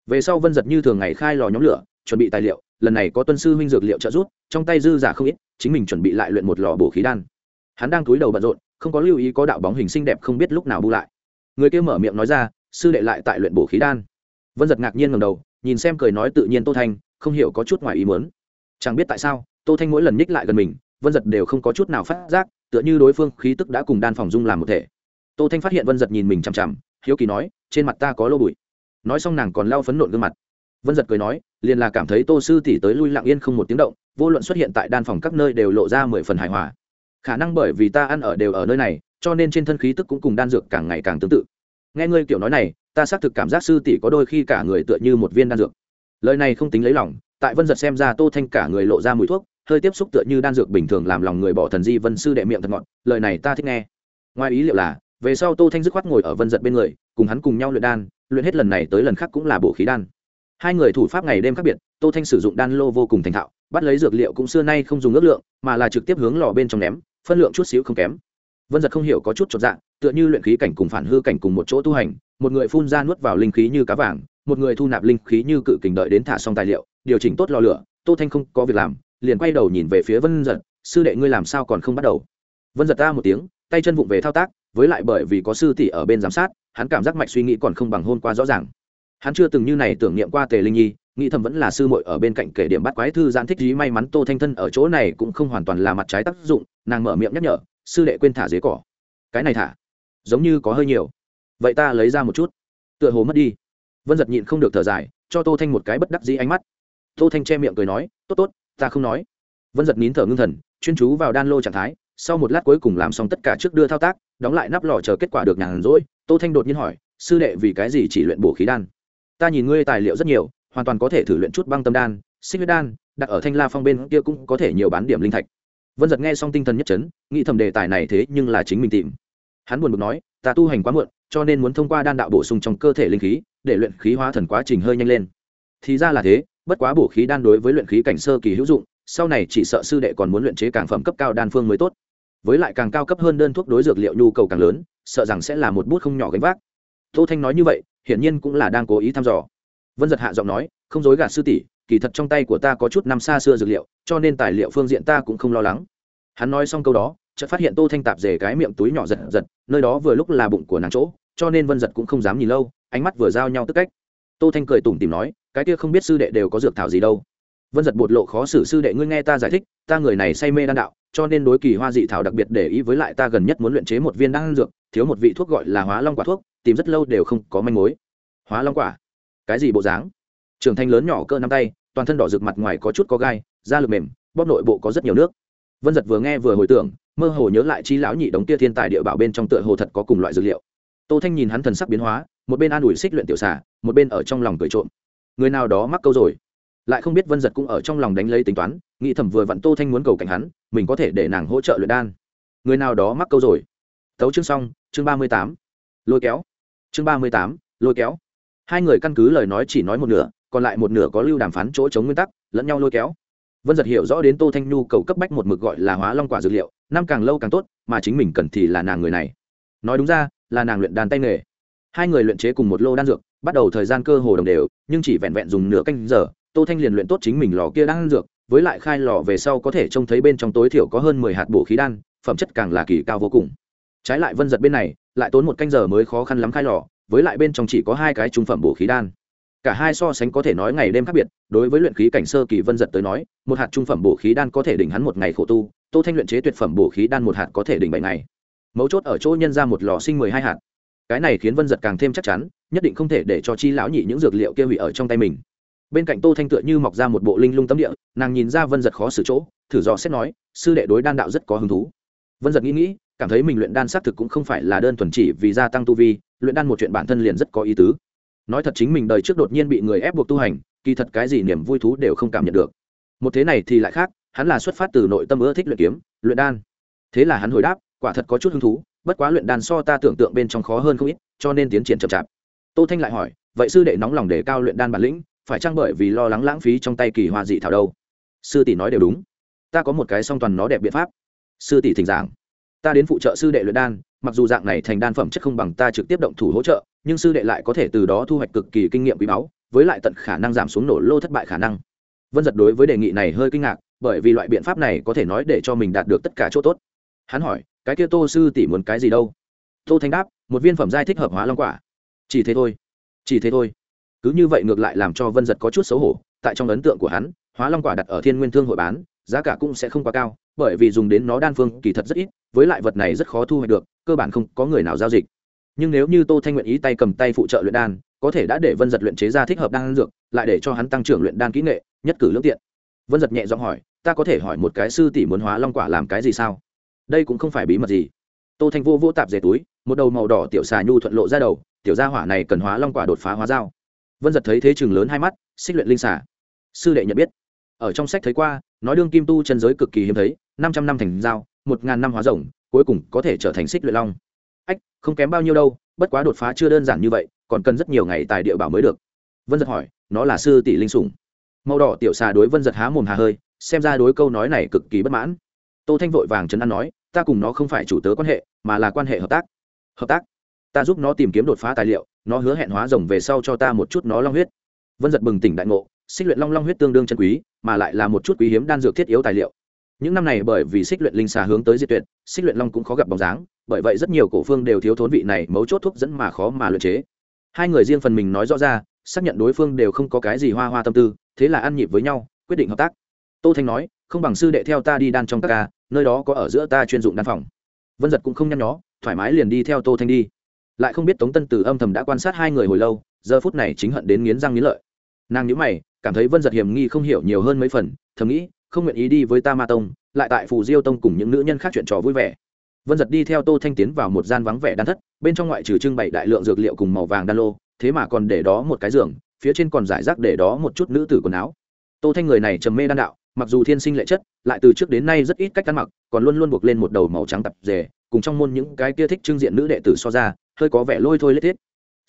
Về sau vân giật như thường ngày khai lò nhóm lửa, chuẩn bị tài liệu, lần này có tuân sư huynh dược liệu trợ giúp, trong tay dư giả không ít, chính mình chuẩn bị lại luyện một lò bổ khí đan. Hắn đang túi đầu bận rộn, không có lưu ý có đạo bóng hình xinh đẹp không biết lúc nào bu lại người kia mở miệng nói ra, sư đệ lại tại luyện bổ khí đan. Vân giật ngạc nhiên ngầm đầu, nhìn xem cười nói tự nhiên tô thanh, không hiểu có chút ngoài ý muốn. Chẳng biết tại sao, tô thanh mỗi lần nhích lại gần mình, vân giật đều không có chút nào phát giác, tựa như đối phương khí tức đã cùng đan phòng dung làm một thể. Tô thanh phát hiện vân giật nhìn mình chằm chằm, hiếu kỳ nói, trên mặt ta có lô bụi. Nói xong nàng còn lau phấn nộn gương mặt. Vân giật cười nói, liền là cảm thấy tô sư tỷ tới lui lặng yên không một tiếng động, vô luận xuất hiện tại đan phòng các nơi đều lộ ra mười phần hài hòa. Khả năng bởi vì ta ăn ở đều ở nơi này cho nên trên thân khí tức cũng cùng đan dược càng ngày càng tương tự. Nghe ngươi kiểu nói này, ta xác thực cảm giác sư tỷ có đôi khi cả người tựa như một viên đan dược. Lời này không tính lấy lòng, tại vân giật xem ra tô thanh cả người lộ ra mùi thuốc, hơi tiếp xúc tựa như đan dược bình thường làm lòng người bỏ thần di vân sư đệ miệng thật ngọt, lời này ta thích nghe. Ngoài ý liệu là, về sau tô thanh dứt khoát ngồi ở vân giật bên người, cùng hắn cùng nhau luyện đan, luyện hết lần này tới lần khác cũng là bổ khí đan. Hai người thủ pháp ngày đêm khác biệt, tô thanh sử dụng đan lô vô cùng thành thạo, bắt lấy dược liệu cũng xưa nay không dùng ước lượng, mà là trực tiếp hướng lò bên trong ném, phân lượng chút xíu không kém vân giật không hiểu có chút chột dạng tựa như luyện khí cảnh cùng phản hư cảnh cùng một chỗ tu hành, một người phun ra nuốt vào linh khí như cá vàng, một người thu nạp linh khí như cự kình đợi đến thả xong tài liệu, điều chỉnh tốt lò lửa, tô thanh không có việc làm, liền quay đầu nhìn về phía vân giật, sư đệ ngươi làm sao còn không bắt đầu? Vân giật ta một tiếng, tay chân vụng về thao tác, với lại bởi vì có sư tỷ ở bên giám sát, hắn cảm giác mạch suy nghĩ còn không bằng hôn qua rõ ràng. Hắn chưa từng như này tưởng niệm qua tề linh nhi, nghĩ thầm vẫn là sư muội ở bên cạnh kể điểm bắt quái thư giãn thích dí may mắn tô thanh thân ở chỗ này cũng không hoàn toàn là mặt trái tác dụng, nàng mở miệng nhắc nhở sư đệ quên thả dế cỏ. Cái này thả, giống như có hơi nhiều. Vậy ta lấy ra một chút. Tựa hồ mất đi. Vân giật nhịn không được thở dài, cho tô thanh một cái bất đắc dĩ ánh mắt. Tô thanh che miệng cười nói, tốt tốt, ta không nói. Vân giật nín thở ngưng thần, chuyên chú vào đan lô trạng thái, sau một lát cuối cùng làm xong tất cả trước đưa thao tác, đóng lại nắp lò chờ kết quả được nhàn rỗi, tô thanh đột nhiên hỏi, sư đệ, vì cái gì chỉ luyện bổ khí đan? Ta nhìn ngươi tài liệu rất nhiều, hoàn toàn có thể thử luyện chút băng tâm đan, xích huyết đan, đặt ở thanh la phong bên kia cũng có thể nhiều bán điểm linh thạch vân giật nghe xong tinh thần nhất chấn, nghĩ thầm đề tài này thế nhưng là chính mình tìm. Hắn buồn bực nói, ta tu hành quá muộn, cho nên muốn thông qua đan đạo bổ sung trong cơ thể linh khí, để luyện khí hóa thần quá trình hơi nhanh lên. Thì ra là thế, bất quá bổ khí đan đối với luyện khí cảnh sơ kỳ hữu dụng, sau này chỉ sợ sư đệ còn muốn luyện chế càng phẩm cấp cao đan phương mới tốt. Với lại càng cao cấp hơn đơn thuốc đối dược liệu nhu cầu càng lớn, sợ rằng sẽ là một bút không nhỏ gánh vác. Tô thanh nói như vậy, hiển nhiên cũng là đang cố ý thăm dò. Vân giật hạ giọng nói, không dối gạt sư tỷ kỳ thật trong tay của ta có chút năm xa xưa dược liệu, cho nên tài liệu phương diện ta cũng không lo lắng. Hắn nói xong câu đó, chợt phát hiện tô thanh tạp dề cái miệng túi nhỏ giật giật, nơi đó vừa lúc là bụng của nàng chỗ, cho nên vân giật cũng không dám nhìn lâu, ánh mắt vừa giao nhau tức cách. Tô thanh cười tủm tìm nói, cái kia không biết sư đệ đều có dược thảo gì đâu. Vân giật bột lộ khó xử, sư đệ ngươi nghe ta giải thích, ta người này say mê đan đạo, cho nên đối kỳ hoa dị thảo đặc biệt để ý với lại ta gần nhất muốn luyện chế một viên đan dược, thiếu một vị thuốc gọi là hóa long quả thuốc, tìm rất lâu đều không có manh mối. Hóa long quả? Cái gì bộ dáng? Trưởng thành lớn nhỏ cỡ năm tay, toàn thân đỏ rực mặt ngoài có chút có gai, da lực mềm, bóp nội bộ có rất nhiều nước. Vân giật vừa nghe vừa hồi tưởng, mơ hồ nhớ lại chi lão nhị đống kia thiên tài địa bảo bên trong tựa hồ thật có cùng loại dược liệu. Tô thanh nhìn hắn thần sắc biến hóa, một bên an ủi xích luyện tiểu xả một bên ở trong lòng cười trộm. Người nào đó mắc câu rồi. Lại không biết vân giật cũng ở trong lòng đánh lấy tính toán, nghĩ thầm vừa vặn tô thanh muốn cầu cảnh hắn, mình có thể để nàng hỗ trợ luyện đan. Người nào đó mắc câu rồi. Tấu chương xong, chương ba mươi tám. Lôi kéo. Chương ba mươi tám, lôi kéo. Hai người căn cứ lời nói chỉ nói một nửa còn lại một nửa có lưu đàm phán chỗ chống nguyên tắc, lẫn nhau lôi kéo. Vân giật hiểu rõ đến tô thanh nhu cầu cấp bách một mực gọi là hóa long quả dược liệu, năm càng lâu càng tốt, mà chính mình cần thì là nàng người này. Nói đúng ra, là nàng luyện đàn tay nghề. Hai người luyện chế cùng một lô đan dược, bắt đầu thời gian cơ hồ đồng đều, nhưng chỉ vẹn vẹn dùng nửa canh giờ, tô thanh liền luyện tốt chính mình lò kia đan dược, với lại khai lò về sau có thể trông thấy bên trong tối thiểu có hơn mười hạt bổ khí đan, phẩm chất càng là kỳ cao vô cùng. Trái lại vân giật bên này, lại tốn một canh giờ mới khó khăn lắm khai lò, với lại bên trong chỉ có hai cái trung phẩm bổ khí đan cả hai so sánh có thể nói ngày đêm khác biệt, đối với luyện khí cảnh sơ kỳ vân giật tới nói, một hạt trung phẩm bổ khí đan có thể đỉnh hắn một ngày khổ tu, tô thanh luyện chế tuyệt phẩm bổ khí đan một hạt có thể đỉnh bảy ngày. Mấu chốt ở chỗ nhân ra một lò sinh mười hai hạt. Cái này khiến vân giật càng thêm chắc chắn, nhất định không thể để cho chi lão nhị những dược liệu kia hủy ở trong tay mình. Bên cạnh tô thanh tựa như mọc ra một bộ linh lung tấm địa, nàng nhìn ra vân giật khó xử chỗ, thử dò xét nói, sư đệ đối đan đạo rất có hứng thú. Vân giật nghĩ nghĩ, cảm thấy mình luyện đan xác thực cũng không phải là đơn thuần chỉ vì gia tăng tu vi, luyện đan một chuyện bản thân liền rất có ý tứ nói thật chính mình đời trước đột nhiên bị người ép buộc tu hành, kỳ thật cái gì niềm vui thú đều không cảm nhận được. Một thế này thì lại khác, hắn là xuất phát từ nội tâm ưa thích luyện kiếm, luyện đan. Thế là hắn hồi đáp, quả thật có chút hứng thú, bất quá luyện đan so ta tưởng tượng bên trong khó hơn không ít, cho nên tiến triển chậm chạp. Tô thanh lại hỏi, vậy sư đệ nóng lòng để cao luyện đan bản lĩnh, phải chăng bởi vì lo lắng lãng phí trong tay kỳ hoa dị thảo đâu? Sư tỷ nói đều đúng. Ta có một cái song toàn nó đẹp biện pháp. Sư tỷ thỉnh giảng ta đến phụ trợ sư đệ luyện đan, mặc dù dạng này thành đan phẩm chất không bằng ta trực tiếp động thủ hỗ trợ, nhưng sư đệ lại có thể từ đó thu hoạch cực kỳ kinh nghiệm quý báu, với lại tận khả năng giảm xuống nổ lô thất bại khả năng. Vân giật đối với đề nghị này hơi kinh ngạc, bởi vì loại biện pháp này có thể nói để cho mình đạt được tất cả chỗ tốt. Hắn hỏi, cái kia tô sư tỷ muốn cái gì đâu? Tô thanh đáp, một viên phẩm giai thích hợp hóa long quả. Chỉ thế thôi, chỉ thế thôi. Cứ như vậy ngược lại làm cho vân giật có chút xấu hổ, tại trong ấn tượng của hắn, hóa long quả đặt ở thiên nguyên thương hội bán giá cả cũng sẽ không quá cao, bởi vì dùng đến nó đan phương kỳ thật rất ít, với lại vật này rất khó thu hoạch được, cơ bản không có người nào giao dịch. Nhưng nếu như tô thanh nguyện ý tay cầm tay phụ trợ luyện đan, có thể đã để vân giật luyện chế ra thích hợp đan dược, lại để cho hắn tăng trưởng luyện đan kỹ nghệ, nhất cử lương tiện. Vân giật nhẹ giọng hỏi, ta có thể hỏi một cái sư tỷ muốn hóa long quả làm cái gì sao? Đây cũng không phải bí mật gì. Tô thanh vô vô tạp dề túi, một đầu màu đỏ tiểu xà nhu thuận lộ ra đầu, tiểu gia hỏa này cần hóa long quả đột phá hóa dao. Vân giật thấy thế chừng lớn hai mắt, xích luyện linh xà. Sư đệ nhận biết ở trong sách thấy qua, nói đương kim tu chân giới cực kỳ hiếm thấy, năm trăm năm thành dao một ngàn năm hóa rồng, cuối cùng có thể trở thành xích luyện long. Ách, không kém bao nhiêu đâu, bất quá đột phá chưa đơn giản như vậy, còn cần rất nhiều ngày tài địa bảo mới được. Vân giật hỏi, nó là sư tỷ linh sủng. Màu đỏ tiểu xà đối vân giật há mồm hà hơi, xem ra đối câu nói này cực kỳ bất mãn. Tô thanh vội vàng trấn an nói, ta cùng nó không phải chủ tớ quan hệ, mà là quan hệ hợp tác. Hợp tác? Ta giúp nó tìm kiếm đột phá tài liệu, nó hứa hẹn hóa rồng về sau cho ta một chút nó long huyết. Vân giật bừng tỉnh đại ngộ xích luyện long long huyết tương đương chân quý, mà lại là một chút quý hiếm đan dược thiết yếu tài liệu. Những năm này bởi vì xích luyện linh xà hướng tới diệt tuyệt, xích luyện long cũng khó gặp bóng dáng, bởi vậy rất nhiều cổ phương đều thiếu thốn vị này mấu chốt thuốc dẫn mà khó mà luyện chế. Hai người riêng phần mình nói rõ ra, xác nhận đối phương đều không có cái gì hoa hoa tâm tư, thế là ăn nhịp với nhau, quyết định hợp tác. Tô thanh nói, không bằng sư đệ theo ta đi đan trong các ca, nơi đó có ở giữa ta chuyên dụng đan phòng. Vân giật cũng không nhăn nhó, thoải mái liền đi theo tô thanh đi. Lại không biết tống tân từ âm thầm đã quan sát hai người hồi lâu, giờ phút này chính hận đến nghiến răng nghiến lợi nàng nhữ mày, cảm thấy vân giật hiểm nghi không hiểu nhiều hơn mấy phần, thầm nghĩ, không nguyện ý đi với ta ma tông, lại tại phù diêu tông cùng những nữ nhân khác chuyện trò vui vẻ. Vân giật đi theo tô thanh tiến vào một gian vắng vẻ đan thất, bên trong ngoại trừ trưng bày đại lượng dược liệu cùng màu vàng đan lô, thế mà còn để đó một cái giường, phía trên còn giải rác để đó một chút nữ tử quần áo. Tô thanh người này trầm mê đan đạo, mặc dù thiên sinh lệ chất, lại từ trước đến nay rất ít cách ăn mặc, còn luôn luôn buộc lên một đầu màu trắng tập rề cùng trong môn những cái kia thích trưng diện nữ đệ tử so ra, hơi có vẻ lôi thôi lết thiết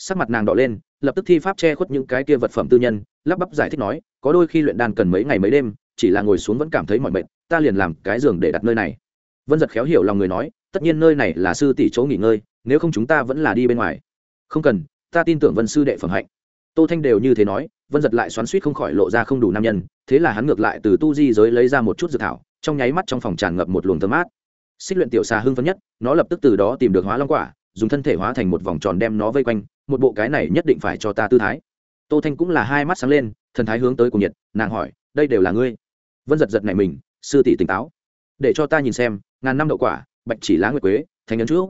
sắc mặt nàng đỏ lên, lập tức thi pháp che khuất những cái kia vật phẩm tư nhân, lắp bắp giải thích nói, có đôi khi luyện đan cần mấy ngày mấy đêm, chỉ là ngồi xuống vẫn cảm thấy mỏi mệt, ta liền làm cái giường để đặt nơi này. Vân giật khéo hiểu lòng người nói, tất nhiên nơi này là sư tỷ chỗ nghỉ ngơi, nếu không chúng ta vẫn là đi bên ngoài. Không cần, ta tin tưởng vân sư đệ phẩm hạnh. Tô thanh đều như thế nói, vân giật lại xoắn suýt không khỏi lộ ra không đủ nam nhân, thế là hắn ngược lại từ tu di giới lấy ra một chút dược thảo, trong nháy mắt trong phòng tràn ngập một luồng thơm mát. Xích luyện tiểu xà hưng phấn nhất, nó lập tức từ đó tìm được hóa long quả dùng thân thể hóa thành một vòng tròn đem nó vây quanh, một bộ cái này nhất định phải cho ta tư thái. Tô thanh cũng là hai mắt sáng lên, thần thái hướng tới cùng nhiệt, nàng hỏi, đây đều là ngươi? Vân giật giật này mình, sư tỷ tỉnh táo. Để cho ta nhìn xem, ngàn năm đậu quả, bạch chỉ lá nguyệt quế thành nhân trước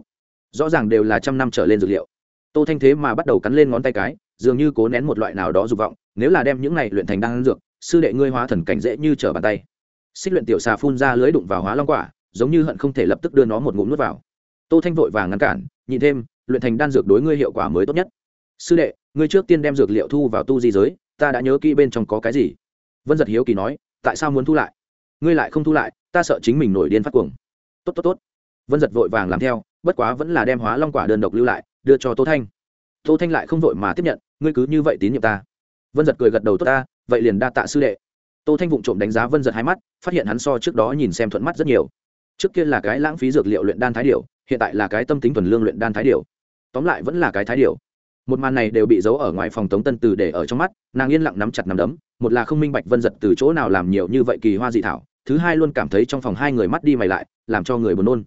rõ ràng đều là trăm năm trở lên dược liệu. Tô thanh thế mà bắt đầu cắn lên ngón tay cái, dường như cố nén một loại nào đó dục vọng, nếu là đem những này luyện thành đan dược, sư đệ ngươi hóa thần cảnh dễ như trở bàn tay. Xích luyện tiểu xà phun ra lưới đụng vào hóa long quả, giống như hận không thể lập tức đưa nó một ngụm nuốt vào. Tô thanh vội vàng ngăn cản nhìn thêm, luyện thành đan dược đối ngươi hiệu quả mới tốt nhất. Sư đệ, ngươi trước tiên đem dược liệu thu vào tu di giới, ta đã nhớ kỹ bên trong có cái gì. Vân giật hiếu kỳ nói, tại sao muốn thu lại? Ngươi lại không thu lại, ta sợ chính mình nổi điên phát cuồng. Tốt tốt tốt. Vân giật vội vàng làm theo, bất quá vẫn là đem hóa long quả đơn độc lưu lại, đưa cho tô thanh. Tô thanh lại không vội mà tiếp nhận, ngươi cứ như vậy tín nhiệm ta. Vân giật cười gật đầu, tốt ta, vậy liền đa tạ sư đệ. Tô thanh vụng trộm đánh giá vân giật hai mắt, phát hiện hắn so trước đó nhìn xem thuận mắt rất nhiều. Trước kia là cái lãng phí dược liệu luyện đan thái điệu hiện tại là cái tâm tính thuần lương luyện đan thái điều tóm lại vẫn là cái thái điều một màn này đều bị giấu ở ngoài phòng tống tân từ để ở trong mắt, nàng yên lặng nắm chặt nắm đấm, một là không minh bạch vân giật từ chỗ nào làm nhiều như vậy kỳ hoa dị thảo, thứ hai luôn cảm thấy trong phòng hai người mắt đi mày lại, làm cho người buồn nôn.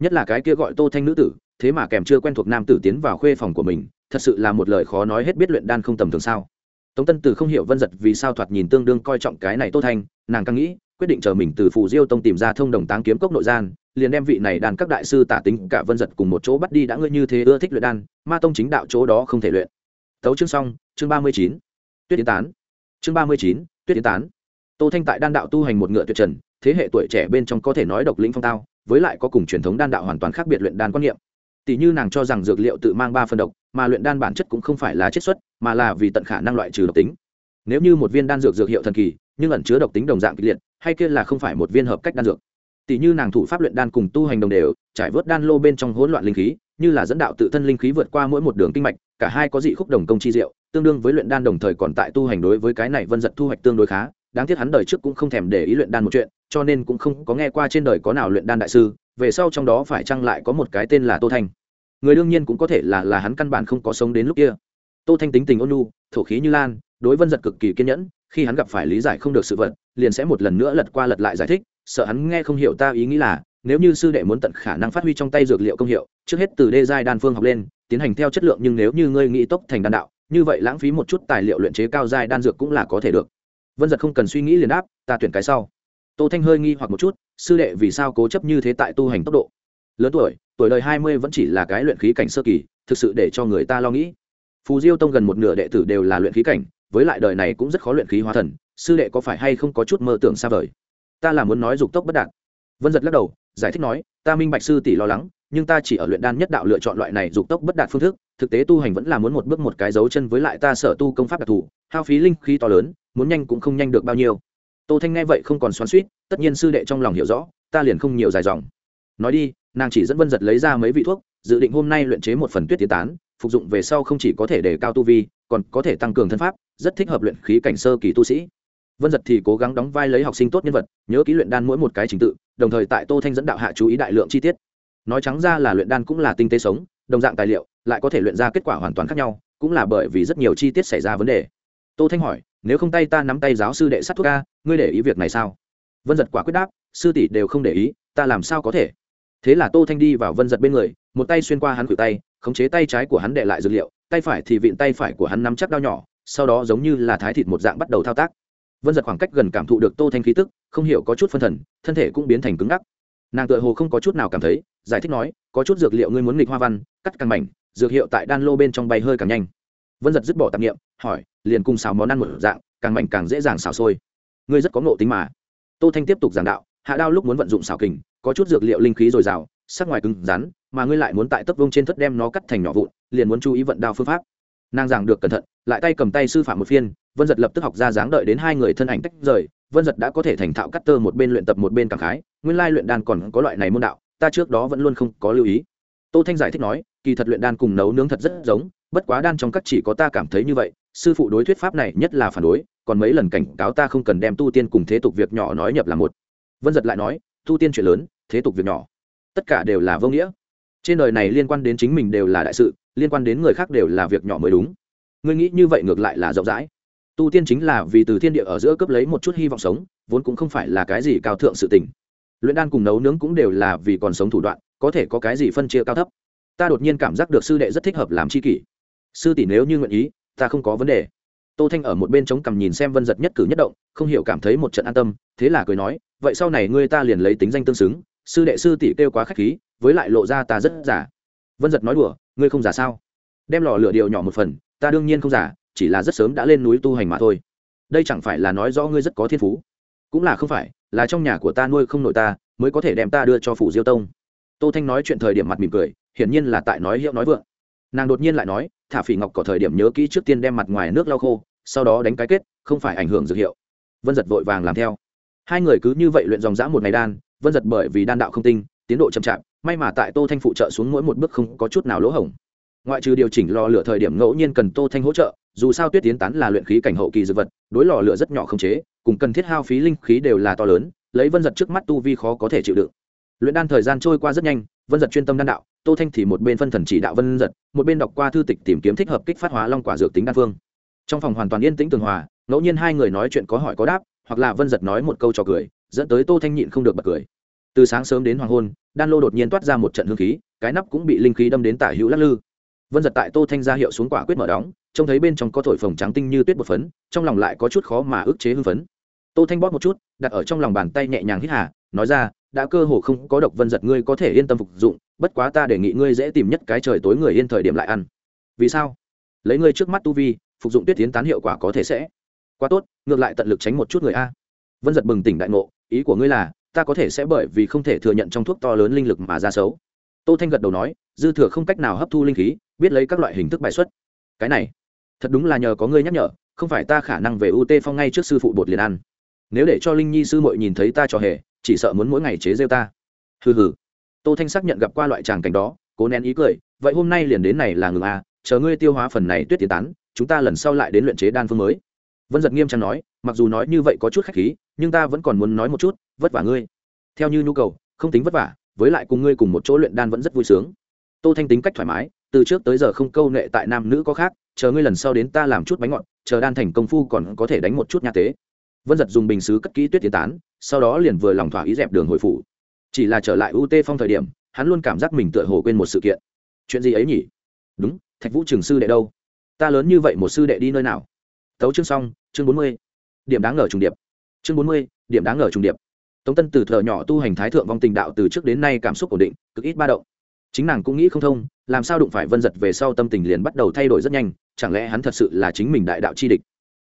Nhất là cái kia gọi tô thanh nữ tử, thế mà kèm chưa quen thuộc nam tử tiến vào khuê phòng của mình, thật sự là một lời khó nói hết biết luyện đan không tầm thường sao. Tống tân từ không hiểu vân giật vì sao thoạt nhìn tương đương coi trọng cái này tô thanh, nàng càng nghĩ quyết định chờ mình từ phù diêu tông tìm ra thông đồng táng kiếm cốc nội gian, liền đem vị này đàn các đại sư tả tính cả vân giật cùng một chỗ bắt đi đã ngươi như thế ưa thích luyện đan, ma tông chính đạo chỗ đó không thể luyện. Tấu chương xong, chương ba mươi chín, tuyết tiến tán. Chương ba mươi chín, tuyết tiến tán. Tô thanh tại đan đạo tu hành một ngựa tuyệt trần, thế hệ tuổi trẻ bên trong có thể nói độc lĩnh phong tao, với lại có cùng truyền thống đan đạo hoàn toàn khác biệt luyện đan quan niệm. Tỷ như nàng cho rằng dược liệu tự mang ba phần độc, mà luyện đan bản chất cũng không phải là chiết xuất, mà là vì tận khả năng loại trừ độc tính. Nếu như một viên đan dược dược hiệu thần kỳ, nhưng ẩn chứa độc tính đồng dạng kịch liệt hay kia là không phải một viên hợp cách đan dược. Tỷ như nàng thủ pháp luyện đan cùng tu hành đồng đều, trải vớt đan lô bên trong hỗn loạn linh khí, như là dẫn đạo tự thân linh khí vượt qua mỗi một đường kinh mạch, cả hai có dị khúc đồng công chi diệu, tương đương với luyện đan đồng thời còn tại tu hành đối với cái này vân giật thu hoạch tương đối khá, đáng tiếc hắn đời trước cũng không thèm để ý luyện đan một chuyện, cho nên cũng không có nghe qua trên đời có nào luyện đan đại sư, về sau trong đó phải chăng lại có một cái tên là tô thanh. Người đương nhiên cũng có thể là là hắn căn bản không có sống đến lúc kia. Tô thanh tính tình ôn nhu, thổ khí như lan, đối vân giật cực kỳ kiên nhẫn khi hắn gặp phải lý giải không được sự vật, liền sẽ một lần nữa lật qua lật lại giải thích, sợ hắn nghe không hiểu ta ý nghĩ là, nếu như sư đệ muốn tận khả năng phát huy trong tay dược liệu công hiệu, trước hết từ đê giai đan phương học lên, tiến hành theo chất lượng nhưng nếu như ngươi nghĩ tốc thành đan đạo, như vậy lãng phí một chút tài liệu luyện chế cao giai đan dược cũng là có thể được. Vân giật không cần suy nghĩ liền đáp, ta tuyển cái sau. Tô thanh hơi nghi hoặc một chút, sư đệ vì sao cố chấp như thế tại tu hành tốc độ? Lớn tuổi tuổi đời hai mươi vẫn chỉ là cái luyện khí cảnh sơ kỳ, thực sự để cho người ta lo nghĩ. Phù diêu tông gần một nửa đệ tử đều là luyện khí cảnh với lại đời này cũng rất khó luyện khí hóa thần, sư đệ có phải hay không có chút mơ tưởng xa vời? Ta là muốn nói dục tốc bất đạt. Vân giật lắc đầu, giải thích nói, ta minh bạch sư tỷ lo lắng, nhưng ta chỉ ở luyện đan nhất đạo lựa chọn loại này dục tốc bất đạt phương thức, thực tế tu hành vẫn là muốn một bước một cái dấu chân với lại ta sở tu công pháp đặc thù, hao phí linh khí to lớn, muốn nhanh cũng không nhanh được bao nhiêu. Tô thanh nghe vậy không còn xoắn suýt tất nhiên sư đệ trong lòng hiểu rõ, ta liền không nhiều dài dòng. Nói đi, nàng chỉ dẫn vân giật lấy ra mấy vị thuốc, dự định hôm nay luyện chế một phần tuyết tiến tán, phục dụng về sau không chỉ có thể để cao tu vi còn có thể tăng cường thân pháp, rất thích hợp luyện khí cảnh sơ kỳ tu sĩ. Vân giật thì cố gắng đóng vai lấy học sinh tốt nhân vật, nhớ ký luyện đan mỗi một cái trình tự, đồng thời tại tô thanh dẫn đạo hạ chú ý đại lượng chi tiết. Nói trắng ra là luyện đan cũng là tinh tế sống, đồng dạng tài liệu, lại có thể luyện ra kết quả hoàn toàn khác nhau, cũng là bởi vì rất nhiều chi tiết xảy ra vấn đề. Tô thanh hỏi, nếu không tay ta nắm tay giáo sư đệ sát thuốc ca ngươi để ý việc này sao? Vân giật quả quyết đáp, sư tỷ đều không để ý, ta làm sao có thể? Thế là tô thanh đi vào vân giật bên người, một tay xuyên qua hắn cử tay, khống chế tay trái của hắn đệ lại dược liệu tay phải thì vịn tay phải của hắn nắm chắc đao nhỏ, sau đó giống như là thái thịt một dạng bắt đầu thao tác. Vân giật khoảng cách gần cảm thụ được tô thanh khí tức, không hiểu có chút phân thần, thân thể cũng biến thành cứng ngắc. Nàng tựa hồ không có chút nào cảm thấy, giải thích nói, có chút dược liệu ngươi muốn nghịch hoa văn, cắt càng mảnh, dược hiệu tại đan lô bên trong bay hơi càng nhanh. Vân giật dứt bỏ tạp nghiệm hỏi, liền cùng xào món ăn một dạng, càng mảnh càng dễ dàng xào sôi. Ngươi rất có ngộ tính mà. Tô thanh tiếp tục giảng đạo, hạ đao lúc muốn vận dụng xào kình, có chút dược liệu linh khí dồi dào, sắc ngoài cứng rắn mà ngươi lại muốn tại tấp vông trên thất đem nó cắt thành nhỏ vụn, liền muốn chú ý vận đao phương pháp. Nàng giảng được cẩn thận, lại tay cầm tay sư phạm một phiên, vân giật lập tức học ra dáng đợi đến hai người thân ảnh tách rời, vân giật đã có thể thành thạo cắt tơ một bên luyện tập một bên cảm khái, nguyên lai luyện đan còn có loại này môn đạo, ta trước đó vẫn luôn không có lưu ý. Tô thanh giải thích nói, kỳ thật luyện đan cùng nấu nướng thật rất giống, bất quá đan trong các chỉ có ta cảm thấy như vậy, sư phụ đối thuyết pháp này nhất là phản đối, còn mấy lần cảnh cáo ta không cần đem tu tiên cùng thế tục việc nhỏ nói nhập là một. Vân giật lại nói, tu tiên chuyện lớn, thế tục việc nhỏ, tất cả đều là vô nghĩa trên đời này liên quan đến chính mình đều là đại sự, liên quan đến người khác đều là việc nhỏ mới đúng. Ngươi nghĩ như vậy ngược lại là rộng rãi. Tu tiên chính là vì từ thiên địa ở giữa cấp lấy một chút hy vọng sống, vốn cũng không phải là cái gì cao thượng sự tình. Luyện đan cùng nấu nướng cũng đều là vì còn sống thủ đoạn, có thể có cái gì phân chia cao thấp. Ta đột nhiên cảm giác được sư đệ rất thích hợp làm c h i kỷ. Sư tỷ nếu như nguyện ý, ta không có vấn đề. Tô thanh ở một bên chống cằm nhìn xem vân giật nhất cử nhất động, không hiểu cảm thấy một trận an tâm, thế là cười nói, vậy sau này ngươi ta liền lấy tính danh tương xứng, sư đệ sư tỷ kêu quá k h á c h khí với lại lộ ra ta rất giả. Vân giật nói đùa, ngươi không giả sao? Đem lò lửa điều nhỏ một phần, ta đương nhiên không giả, chỉ là rất sớm đã lên núi tu hành mà thôi. Đây chẳng phải là nói rõ ngươi rất có thiên phú. Cũng là không phải, là trong nhà của ta nuôi không nội ta, mới có thể đem ta đưa cho phủ diêu tông. Tô thanh nói chuyện thời điểm mặt mỉm cười, hiển nhiên là tại nói hiệu nói vượng. Nàng đột nhiên lại nói, thả phỉ ngọc có thời điểm nhớ kỹ trước tiên đem mặt ngoài nước lau khô, sau đó đánh cái kết, không phải ảnh hưởng dược hiệu. Vân giật vội vàng làm theo. Hai người cứ như vậy luyện dòng dã một ngày đan, vân giật bởi vì đan đạo không tinh tiến độ chậm chạp, may mà tại tô thanh phụ trợ xuống mỗi một bước không có chút nào lỗ hổng. Ngoại trừ điều chỉnh lò lửa thời điểm ngẫu nhiên cần tô thanh hỗ trợ, dù sao tuyết tiến tán là luyện khí cảnh hậu kỳ dược vật, đối lò lửa rất nhỏ không chế, cùng cần thiết hao phí linh khí đều là to lớn, lấy vân giật trước mắt tu vi khó có thể chịu đựng. Luyện đan thời gian trôi qua rất nhanh, vân giật chuyên tâm đan đạo, tô thanh thì một bên phân thần chỉ đạo vân giật, một bên đọc qua thư tịch tìm kiếm thích hợp kích phát hóa long quả dược tính đan phương. Trong phòng hoàn toàn yên tĩnh tường hòa, ngẫu nhiên hai người nói chuyện có hỏi có đáp, hoặc là vân giật nói một câu trò cười, dẫn tới tô thanh nhịn không được bật cười từ sáng sớm đến hoàng hôn, đan lô đột nhiên toát ra một trận hương khí, cái nắp cũng bị linh khí đâm đến tả hữu lắc lư. Vân giật tại tô thanh ra hiệu xuống quả quyết mở đóng, trông thấy bên trong có thổi phồng trắng tinh như tuyết bột phấn, trong lòng lại có chút khó mà ức chế hưng phấn. Tô thanh bóp một chút, đặt ở trong lòng bàn tay nhẹ nhàng hít hà, nói ra, đã cơ hồ không có độc vân giật, ngươi có thể yên tâm phục dụng, bất quá ta đề nghị ngươi dễ tìm nhất cái trời tối người yên thời điểm lại ăn. Vì sao? Lấy ngươi trước mắt tu vi, phục dụng tuyết tiến tán hiệu quả có thể sẽ. Quá tốt, ngược lại tận lực tránh một chút người a. Vân giật bừng tỉnh đại ngộ, ý của ngươi là ta có thể sẽ bởi vì không thể thừa nhận trong thuốc to lớn linh lực mà ra xấu. Tô thanh gật đầu nói, dư thừa không cách nào hấp thu linh khí, biết lấy các loại hình thức bài xuất. Cái này, thật đúng là nhờ có ngươi nhắc nhở, không phải ta khả năng về ut phong ngay trước sư phụ bột liền ăn. Nếu để cho linh nhi sư muội nhìn thấy ta trò hề, chỉ sợ muốn mỗi ngày chế rêu ta. Hừ hừ. Tô thanh xác nhận gặp qua loại tràng cảnh đó, cố nén ý cười, vậy hôm nay liền đến này là ngừng à chờ ngươi tiêu hóa phần này tuyết tiến tán, chúng ta lần sau lại đến luyện chế đan phương mới vân giật nghiêm trang nói, mặc dù nói như vậy có chút khách khí, nhưng ta vẫn còn muốn nói một chút, vất vả ngươi. Theo như nhu cầu, không tính vất vả, với lại cùng ngươi cùng một chỗ luyện đan vẫn rất vui sướng. Tô thanh tính cách thoải mái, từ trước tới giờ không câu nệ tại nam nữ có khác, chờ ngươi lần sau đến ta làm chút bánh ngọt, chờ đan thành công phu còn có thể đánh một chút nha tế. Vân giật dùng bình xứ cất kỹ tuyết tiến tán, sau đó liền vừa lòng thỏa ý dẹp đường hồi phủ. Chỉ là trở lại ut phong thời điểm, hắn luôn cảm giác mình tựa hồ quên một sự kiện. Chuyện gì ấy nhỉ? Đúng, thạch vũ trường sư đệ đâu? Ta lớn như vậy một sư đệ đi nơi nào? Tấu chương xong, chương bốn mươi. Điểm đáng ngờ trùng điệp. Chương bốn mươi, điểm đáng ngờ trùng điệp. Tống tân từ thợ nhỏ tu hành thái thượng vong tình đạo từ trước đến nay cảm xúc ổn định, cực ít ba động. Chính nàng cũng nghĩ không thông, làm sao đụng phải vân giật về sau tâm tình liền bắt đầu thay đổi rất nhanh, chẳng lẽ hắn thật sự là chính mình đại đạo chi địch?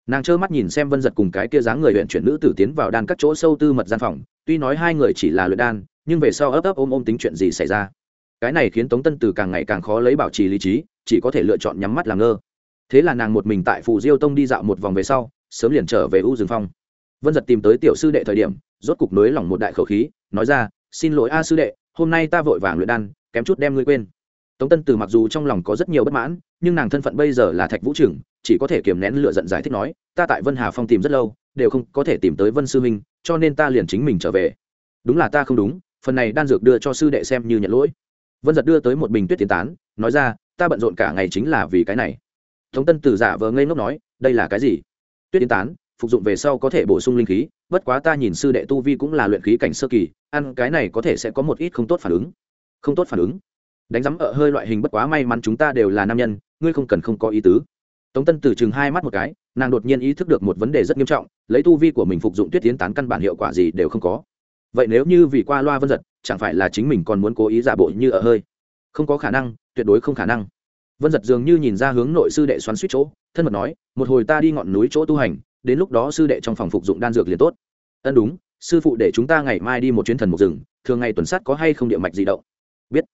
Nàng trơ mắt nhìn xem vân giật cùng cái kia dáng người huyện chuyển nữ tử tiến vào đan các chỗ sâu tư mật gian phòng, tuy nói hai người chỉ là luyện đan, nhưng về sau ấp ấp ôm ôm tính chuyện gì xảy ra? Cái này khiến tống tân từ càng ngày càng khó lấy bảo trì lý trí, chỉ có thể lựa chọn nhắm mắt làm ngơ thế là nàng một mình tại phù diêu tông đi dạo một vòng về sau, sớm liền trở về u rừng phong. Vân giật tìm tới tiểu sư đệ thời điểm, rốt cục nới lỏng một đại khẩu khí, nói ra, xin lỗi a sư đệ, hôm nay ta vội vàng luyện đan, kém chút đem ngươi quên. Tống tân từ mặc dù trong lòng có rất nhiều bất mãn, nhưng nàng thân phận bây giờ là thạch vũ trưởng, chỉ có thể kiềm nén lựa giận giải thích nói, ta tại vân hà phong tìm rất lâu, đều không có thể tìm tới vân sư minh cho nên ta liền chính mình trở về. Đúng là ta không đúng, phần này đan dược đưa cho sư đệ xem như nhận lỗi. Vân giật đưa tới một bình tuyết tiến tán, nói ra, ta bận rộn cả ngày chính là vì cái này tống tân từ giả vờ ngây ngốc nói, đây là cái gì? Tuyết tiến tán, phục dụng về sau có thể bổ sung linh khí, bất quá ta nhìn sư đệ tu vi cũng là luyện khí cảnh sơ kỳ, ăn cái này có thể sẽ có một ít không tốt phản ứng. Không tốt phản ứng? Đánh giấm ở hơi loại hình bất quá may mắn chúng ta đều là nam nhân, ngươi không cần không có ý tứ. Tống tân từ chừng hai mắt một cái, nàng đột nhiên ý thức được một vấn đề rất nghiêm trọng, lấy tu vi của mình phục dụng tuyết tiến tán căn bản hiệu quả gì đều không có. Vậy nếu như vì qua loa vân giật, chẳng phải là chính mình còn muốn cố ý giả bộ như ở hơi? Không có khả năng, tuyệt đối không khả năng vân giật dường như nhìn ra hướng nội sư đệ xoắn suýt chỗ, thân mật nói, một hồi ta đi ngọn núi chỗ tu hành, đến lúc đó sư đệ trong phòng phục dụng đan dược liền tốt. Ân đúng, sư phụ để chúng ta ngày mai đi một chuyến thần mục rừng, thường ngày tuần sát có hay không địa mạch gì động. Biết.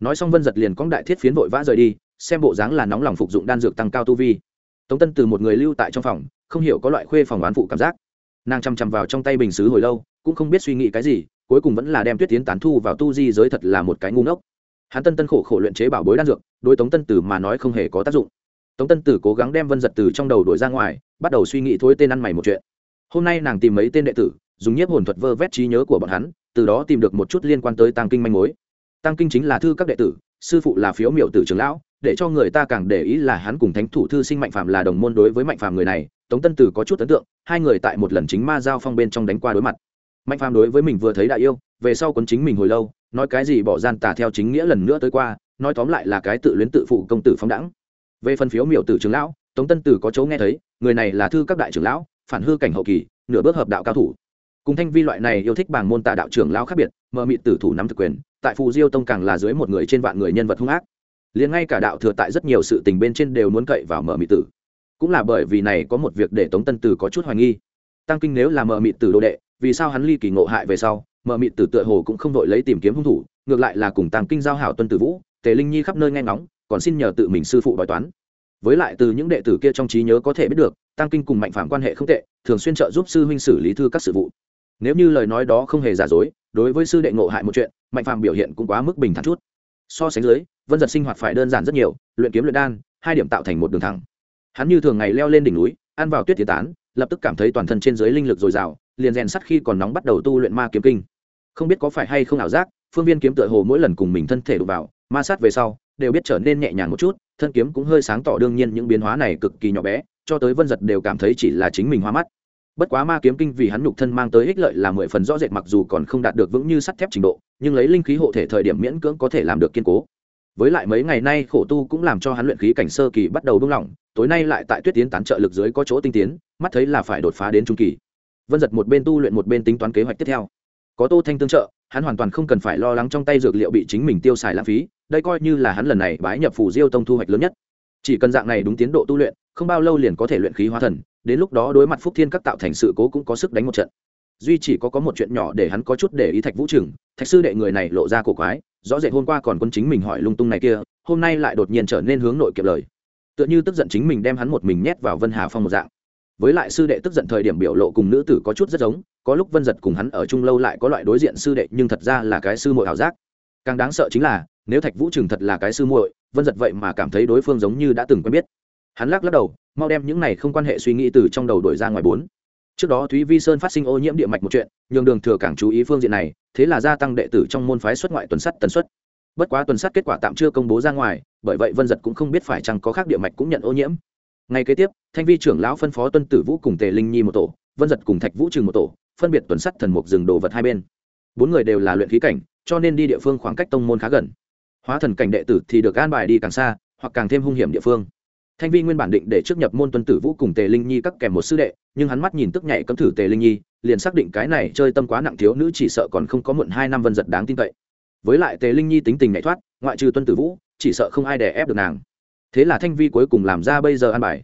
Nói xong vân giật liền cóng đại thiết phiến vội vã rời đi, xem bộ dáng là nóng lòng phục dụng đan dược tăng cao tu vi. Tống tân từ một người lưu tại trong phòng, không hiểu có loại khuê phòng oán phụ cảm giác. Nàng chằm chằm vào trong tay bình xứ hồi lâu, cũng không biết suy nghĩ cái gì, cuối cùng vẫn là đem tuyết tiến tán thu vào tu di giới thật là một cái ngu ngốc hắn tân tân khổ khổ luyện chế bảo bối đan dược, đối tống tân tử mà nói không hề có tác dụng. Tống tân tử cố gắng đem vân giật từ trong đầu đổi ra ngoài, bắt đầu suy nghĩ thối tên ăn mày một chuyện. Hôm nay nàng tìm mấy tên đệ tử, dùng nhiếp hồn thuật vơ vét trí nhớ của bọn hắn, từ đó tìm được một chút liên quan tới tăng kinh manh mối. Tăng kinh chính là thư các đệ tử, sư phụ là phiếu miểu tử trường lão, để cho người ta càng để ý là hắn cùng thánh thủ thư sinh mạnh phạm là đồng môn đối với mạnh phạm người này, tống tân tử có chút ấn tượng, hai người tại một lần chính ma giao phong bên trong đánh qua đối mặt mạnh phàm đối với mình vừa thấy đại yêu, về sau quấn chính mình hồi lâu, nói cái gì bỏ gian tà theo chính nghĩa lần nữa tới qua, nói tóm lại là cái tự luyến tự phụ công tử phóng đẳng về phần phiếu miểu tử trưởng lão, tống tân tử có chấu nghe thấy, người này là thư các đại trưởng lão, phản hư cảnh hậu kỳ, nửa bước hợp đạo cao thủ. Cùng thanh vi loại này yêu thích bảng môn tà đạo trưởng lão khác biệt, mờ mịt tử thủ nắm thực quyền, tại phù diêu tông càng là dưới một người trên vạn người nhân vật hung ác. Liền ngay cả đạo thừa tại rất nhiều sự tình bên trên đều muốn cậy vào mờ mịt tử. Cũng là bởi vì này có một việc để tống tân tử có chút hoài nghi. Tăng kinh nếu là mờ mịt tử đồ đệ vì sao hắn ly kỳ ngộ hại về sau mợ mịt tử tựa hồ cũng không đội lấy tìm kiếm hung thủ, ngược lại là cùng tăng kinh giao hảo tuân tử vũ, tề linh nhi khắp nơi nghe ngóng, còn xin nhờ tự mình sư phụ đòi toán. Với lại từ những đệ tử kia trong trí nhớ có thể biết được tăng kinh cùng mạnh phạm quan hệ không tệ, thường xuyên trợ giúp sư huynh xử lý thư các sự vụ. Nếu như lời nói đó không hề giả dối, đối với sư đệ ngộ hại một chuyện, mạnh phạm biểu hiện cũng quá mức bình thản chút. So sánh dưới, vân giật sinh hoạt phải đơn giản rất nhiều, luyện kiếm luyện đan, hai điểm tạo thành một đường thẳng. Hắn như thường ngày leo lên đỉnh núi, ăn vào tuyết tiến tán, lập tức cảm thấy toàn thân trên dưới linh lực dồi dào liền rèn sắt khi còn nóng bắt đầu tu luyện ma kiếm kinh. Không biết có phải hay không ảo giác, phương viên kiếm tựa hồ mỗi lần cùng mình thân thể đụng vào, ma sát về sau, đều biết trở nên nhẹ nhàng một chút, thân kiếm cũng hơi sáng tỏ đương nhiên những biến hóa này cực kỳ nhỏ bé, cho tới vân giật đều cảm thấy chỉ là chính mình hoa mắt. Bất quá ma kiếm kinh vì hắn nhục thân mang tới ích lợi là mười phần rõ rệt mặc dù còn không đạt được vững như sắt thép trình độ, nhưng lấy linh khí hộ thể thời điểm miễn cưỡng có thể làm được kiên cố. Với lại mấy ngày nay khổ tu cũng làm cho hắn luyện khí cảnh sơ kỳ bắt đầu buông lỏng, tối nay lại tại tuyết tiến tán trợ lực dưới có chỗ tinh tiến, mắt thấy là phải đột phá đến trung kỳ vân giật một bên tu luyện một bên tính toán kế hoạch tiếp theo có tô thanh tương trợ hắn hoàn toàn không cần phải lo lắng trong tay dược liệu bị chính mình tiêu xài lãng phí đây coi như là hắn lần này bái nhập phủ diêu tông thu hoạch lớn nhất chỉ cần dạng này đúng tiến độ tu luyện không bao lâu liền có thể luyện khí hóa thần đến lúc đó đối mặt phúc thiên các tạo thành sự cố cũng có sức đánh một trận duy chỉ có có một chuyện nhỏ để hắn có chút để ý thạch vũ trừng thạch sư đệ người này lộ ra cổ quái rõ rệt hôm qua còn quân chính mình hỏi lung tung này kia hôm nay lại đột nhiên trở nên hướng nội kiệm lời tựa như tức giận chính mình đem hắn một mình nhét vào vân hà phong một dạng với lại sư đệ tức giận thời điểm biểu lộ cùng nữ tử có chút rất giống, có lúc vân giật cùng hắn ở chung lâu lại có loại đối diện sư đệ nhưng thật ra là cái sư muội ảo giác. Càng đáng sợ chính là, nếu thạch vũ trừng thật là cái sư muội, vân giật vậy mà cảm thấy đối phương giống như đã từng quen biết. Hắn lắc lắc đầu, mau đem những này không quan hệ suy nghĩ từ trong đầu đổi ra ngoài bốn. Trước đó thúy vi sơn phát sinh ô nhiễm địa mạch một chuyện, nhường đường thừa càng chú ý phương diện này, thế là gia tăng đệ tử trong môn phái xuất ngoại tuần sắt tần suất. Bất quá tuần sát kết quả tạm chưa công bố ra ngoài, bởi vậy vân giật cũng không biết phải chăng có khác địa mạch cũng nhận ô nhiễm ngày kế tiếp, thanh vi trưởng lão phân phó tuân tử vũ cùng tề linh nhi một tổ, vân giật cùng thạch vũ trừng một tổ, phân biệt tuần sắt thần mục rừng đồ vật hai bên. Bốn người đều là luyện khí cảnh, cho nên đi địa phương khoảng cách tông môn khá gần. Hóa thần cảnh đệ tử thì được an bài đi càng xa, hoặc càng thêm hung hiểm địa phương. Thanh vi nguyên bản định để trước nhập môn tuân tử vũ cùng tề linh nhi các kèm một sư đệ, nhưng hắn mắt nhìn tức nhảy cấm thử tề linh nhi, liền xác định cái này chơi tâm quá nặng thiếu nữ chỉ sợ còn không có muộn hai năm vân giật đáng tin cậy. Với lại tề linh nhi tính tình nhảy thoát, ngoại trừ tuân tử vũ, chỉ sợ không ai đè ép được nàng thế là thanh vi cuối cùng làm ra bây giờ an bài.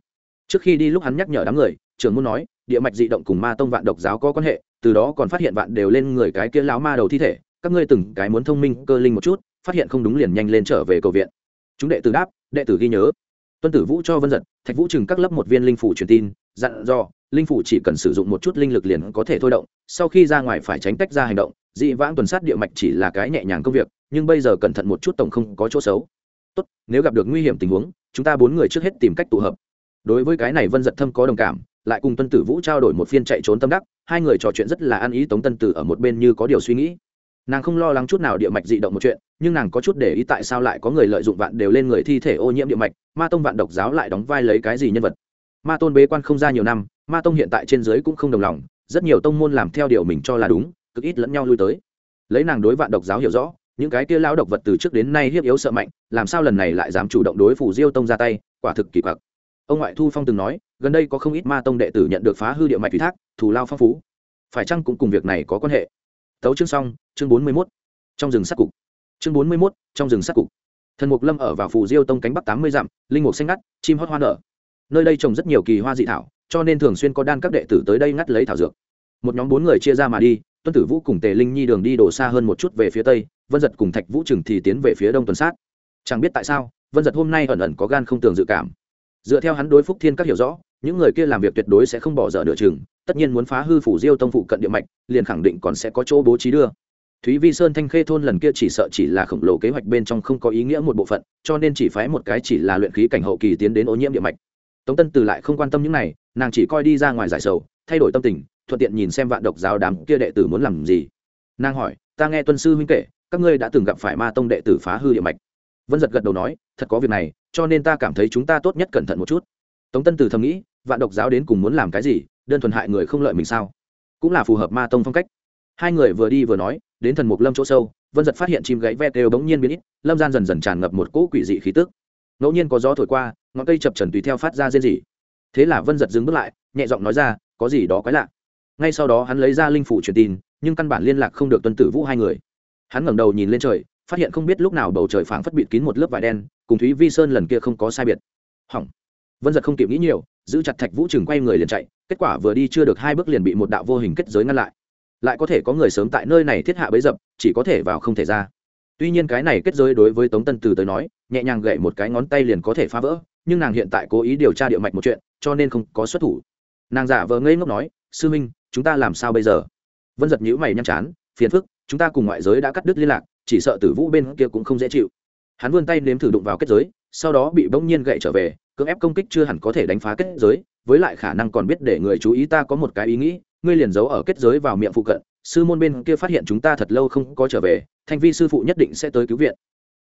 Trước khi đi lúc hắn nhắc nhở đám người, trưởng muốn nói, địa mạch dị động cùng ma tông vạn độc giáo có quan hệ, từ đó còn phát hiện vạn đều lên người cái kia lão ma đầu thi thể, các ngươi từng cái muốn thông minh cơ linh một chút, phát hiện không đúng liền nhanh lên trở về cầu viện. Chúng đệ tử đáp, đệ tử ghi nhớ. Tuân tử vũ cho vân giật, thạch vũ chừng các lớp một viên linh phủ truyền tin, dặn do linh phủ chỉ cần sử dụng một chút linh lực liền có thể thôi động, sau khi ra ngoài phải tránh tách ra hành động, dị vãng tuần sát địa mạch chỉ là cái nhẹ nhàng công việc, nhưng bây giờ cẩn thận một chút tổng không có chỗ xấu tốt, nếu gặp được nguy hiểm tình huống, chúng ta bốn người trước hết tìm cách tụ hợp. Đối với cái này vân giật thâm có đồng cảm, lại cùng tân tử vũ trao đổi một phiên chạy trốn tâm đắc, hai người trò chuyện rất là ăn ý tống tân tử ở một bên như có điều suy nghĩ. Nàng không lo lắng chút nào địa mạch dị động một chuyện, nhưng nàng có chút để ý tại sao lại có người lợi dụng vạn đều lên người thi thể ô nhiễm địa mạch, ma tông vạn độc giáo lại đóng vai lấy cái gì nhân vật? Ma tôn bế quan không ra nhiều năm, ma tông hiện tại trên giới cũng không đồng lòng, rất nhiều tông môn làm theo điều mình cho là đúng, cực ít lẫn nhau lui tới. Lấy nàng đối vạn độc giáo hiểu rõ những cái kia lão độc vật từ trước đến nay hiếp yếu sợ mạnh, làm sao lần này lại dám chủ động đối phủ diêu tông ra tay, quả thực kỳ quặc. Ông ngoại thu phong từng nói, gần đây có không ít ma tông đệ tử nhận được phá hư địa mạch thủy thác, thù lao phong phú. Phải chăng cũng cùng việc này có quan hệ? Tấu chương xong, chương bốn mươi mốt. Trong rừng sát cục. Chương bốn mươi mốt, trong rừng sát cục. Thần mục lâm ở vào phủ diêu tông cánh bắc tám mươi dặm, linh mục xanh ngắt, chim hót hoa nở. Nơi đây trồng rất nhiều kỳ hoa dị thảo, cho nên thường xuyên có đan các đệ tử tới đây ngắt lấy thảo dược. Một nhóm bốn người chia ra mà đi tuân tử vũ cùng tề linh nhi đường đi đổ xa hơn một chút về phía tây, vân giật cùng thạch vũ trừng thì tiến về phía đông tuần sát. Chẳng biết tại sao, vân giật hôm nay ẩn ẩn có gan không tường dự cảm. Dựa theo hắn đối phúc thiên các hiểu rõ, những người kia làm việc tuyệt đối sẽ không bỏ dở nửa chừng, tất nhiên muốn phá hư phủ diêu tông phụ cận địa mạch, liền khẳng định còn sẽ có chỗ bố trí đưa. Thúy vi sơn thanh khê thôn lần kia chỉ sợ chỉ là khổng lồ kế hoạch bên trong không có ý nghĩa một bộ phận, cho nên chỉ phái một cái chỉ là luyện khí cảnh hậu kỳ tiến đến ô nhiễm địa mạch. Tống tân từ lại không quan tâm những này, nàng chỉ coi đi ra ngoài giải sầu thay đổi tâm tình, thuận tiện nhìn xem vạn độc giáo đám kia đệ tử muốn làm gì. Nàng hỏi, ta nghe tuân sư huynh kể, các ngươi đã từng gặp phải ma tông đệ tử phá hư địa mạch. Vân giật gật đầu nói, thật có việc này, cho nên ta cảm thấy chúng ta tốt nhất cẩn thận một chút. Tống tân từ thầm nghĩ, vạn độc giáo đến cùng muốn làm cái gì, đơn thuần hại người không lợi mình sao? Cũng là phù hợp ma tông phong cách. Hai người vừa đi vừa nói, đến thần mục lâm chỗ sâu, vân giật phát hiện chim gãy ve đều bỗng nhiên biến ít, lâm gian dần dần tràn ngập một cỗ quỷ dị khí tức. Ngẫu nhiên có gió thổi qua, ngọn cây chập trần tùy theo phát ra rên rỉ. Thế là vân giật dừng bước lại, nhẹ giọng nói ra có gì đó quái lạ. Ngay sau đó hắn lấy ra linh phủ truyền tin, nhưng căn bản liên lạc không được tuân tử vũ hai người. Hắn ngẩng đầu nhìn lên trời, phát hiện không biết lúc nào bầu trời phảng phất bịt kín một lớp vải đen, cùng thúy vi sơn lần kia không có sai biệt. Hỏng. Vân giật không kịp nghĩ nhiều, giữ chặt thạch vũ chừng quay người liền chạy, kết quả vừa đi chưa được hai bước liền bị một đạo vô hình kết giới ngăn lại. Lại có thể có người sớm tại nơi này thiết hạ bấy dập, chỉ có thể vào không thể ra. Tuy nhiên cái này kết giới đối với tống tân từ tới nói, nhẹ nhàng gậy một cái ngón tay liền có thể phá vỡ, nhưng nàng hiện tại cố ý điều tra địa mạch một chuyện, cho nên không có xuất thủ nàng giả vờ ngây ngốc nói, sư minh, chúng ta làm sao bây giờ? Vân giật nhữ mày nhăn chán, phiền phức, chúng ta cùng ngoại giới đã cắt đứt liên lạc, chỉ sợ tử vũ bên kia cũng không dễ chịu. Hắn vươn tay nếm thử đụng vào kết giới, sau đó bị bỗng nhiên gậy trở về, cưỡng ép công kích chưa hẳn có thể đánh phá kết giới, với lại khả năng còn biết để người chú ý ta có một cái ý nghĩ, ngươi liền giấu ở kết giới vào miệng phụ cận, sư môn bên kia phát hiện chúng ta thật lâu không có trở về, thanh vi sư phụ nhất định sẽ tới cứu viện.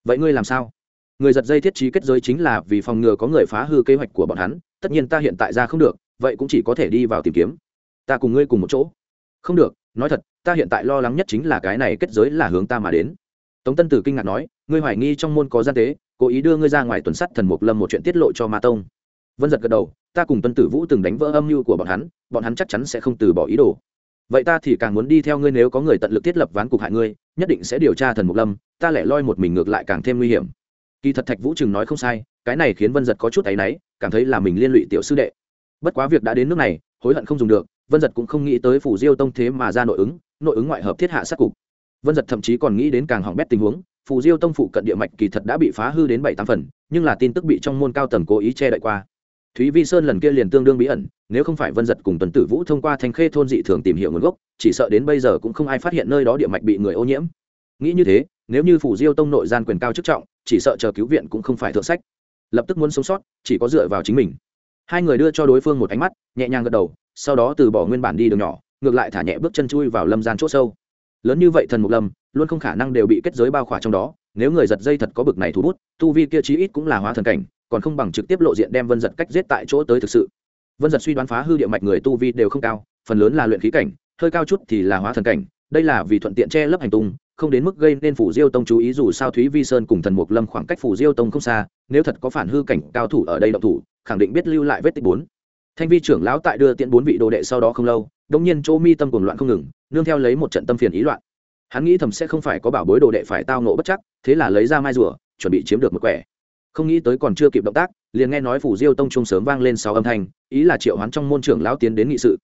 Vậy ngươi làm sao? Người giật dây thiết trí kết giới chính là vì phòng ngừa có người phá hư kế hoạch của bọn hắn, tất nhiên ta hiện tại ra không được, vậy cũng chỉ có thể đi vào tìm kiếm. Ta cùng ngươi cùng một chỗ. Không được, nói thật, ta hiện tại lo lắng nhất chính là cái này kết giới là hướng ta mà đến. Tống tân tử kinh ngạc nói, ngươi hoài nghi trong môn có gian tế, cố ý đưa ngươi ra ngoài tuần sắt thần mục lâm một chuyện tiết lộ cho ma tông. Vân giật gật đầu, ta cùng tuân tử vũ từng đánh vỡ âm mưu của bọn hắn bọn hắn chắc chắn sẽ không từ bỏ ý đồ. Vậy ta thì càng muốn đi theo ngươi nếu có người tận lực thiết lập ván cục hại ngươi, nhất định sẽ điều tra thần mục lâm, ta lại loi một mình ngược lại càng thêm nguy hiểm kỳ thật thạch vũ chừng nói không sai, cái này khiến vân giật có chút áy náy, cảm thấy là mình liên lụy tiểu sư đệ. Bất quá việc đã đến nước này, hối hận không dùng được, vân giật cũng không nghĩ tới phủ diêu tông thế mà ra nội ứng nội ứng ngoại hợp thiết hạ sát cục. Vân giật thậm chí còn nghĩ đến càng hỏng bét tình huống phù diêu tông phụ cận địa mạch kỳ thật đã bị phá hư đến bảy tám phần, nhưng là tin tức bị trong môn cao tầng cố ý che đậy qua. Thúy vi sơn lần kia liền tương đương bí ẩn, nếu không phải vân giật cùng tuần tử vũ thông qua thanh khê thôn dị thường tìm hiểu nguồn gốc, chỉ sợ đến bây giờ cũng không ai phát hiện nơi đó địa mạch bị người ô nhiễm. Nghĩ như thế nếu như phủ diêu tông nội gian quyền cao chức trọng, chỉ sợ chờ cứu viện cũng không phải thượng sách. Lập tức muốn sống sót, chỉ có dựa vào chính mình. Hai người đưa cho đối phương một ánh mắt, nhẹ nhàng gật đầu, sau đó từ bỏ nguyên bản đi đường nhỏ, ngược lại thả nhẹ bước chân chui vào lâm gian c h ỗ sâu. Lớn như vậy thần mục lâm, luôn không khả năng đều bị kết giới bao khỏa trong đó, nếu người giật dây thật có bực này thu bút, tu vi kia chí ít cũng là hóa thần cảnh, còn không bằng trực tiếp lộ diện đem vân giật cách giết tại chỗ tới thực sự. Vân giật suy đoán phá hư địa mạch người tu vi đều không cao, phần lớn là luyện khí cảnh, hơi cao chút thì là hóa thần cảnh, đây là vì thuận tiện che lấp hành tung không đến mức gây nên phủ diêu tông chú ý, dù sao thúy vi sơn cùng thần mục lâm khoảng cách phủ diêu tông không xa, nếu thật có phản hư cảnh cao thủ ở đây động thủ, khẳng định biết lưu lại vết tích bốn. Thanh vi trưởng lão tại đưa tiện bốn vị đồ đệ sau đó không lâu đông nhiên chỗ mi tâm cuồng loạn không ngừng, nương theo lấy một trận tâm phiền ý loạn. Hắn nghĩ thầm sẽ không phải có bảo bối đồ đệ phải tao nộ bất chắc, thế là lấy ra mai rùa, chuẩn bị chiếm được một quẻ. Không nghĩ tới còn chưa kịp động tác, liền nghe nói phủ diêu tông trung sớm vang lên sáu âm thanh, ý là triệu hoán trong môn trưởng lão tiến đến nghị sự.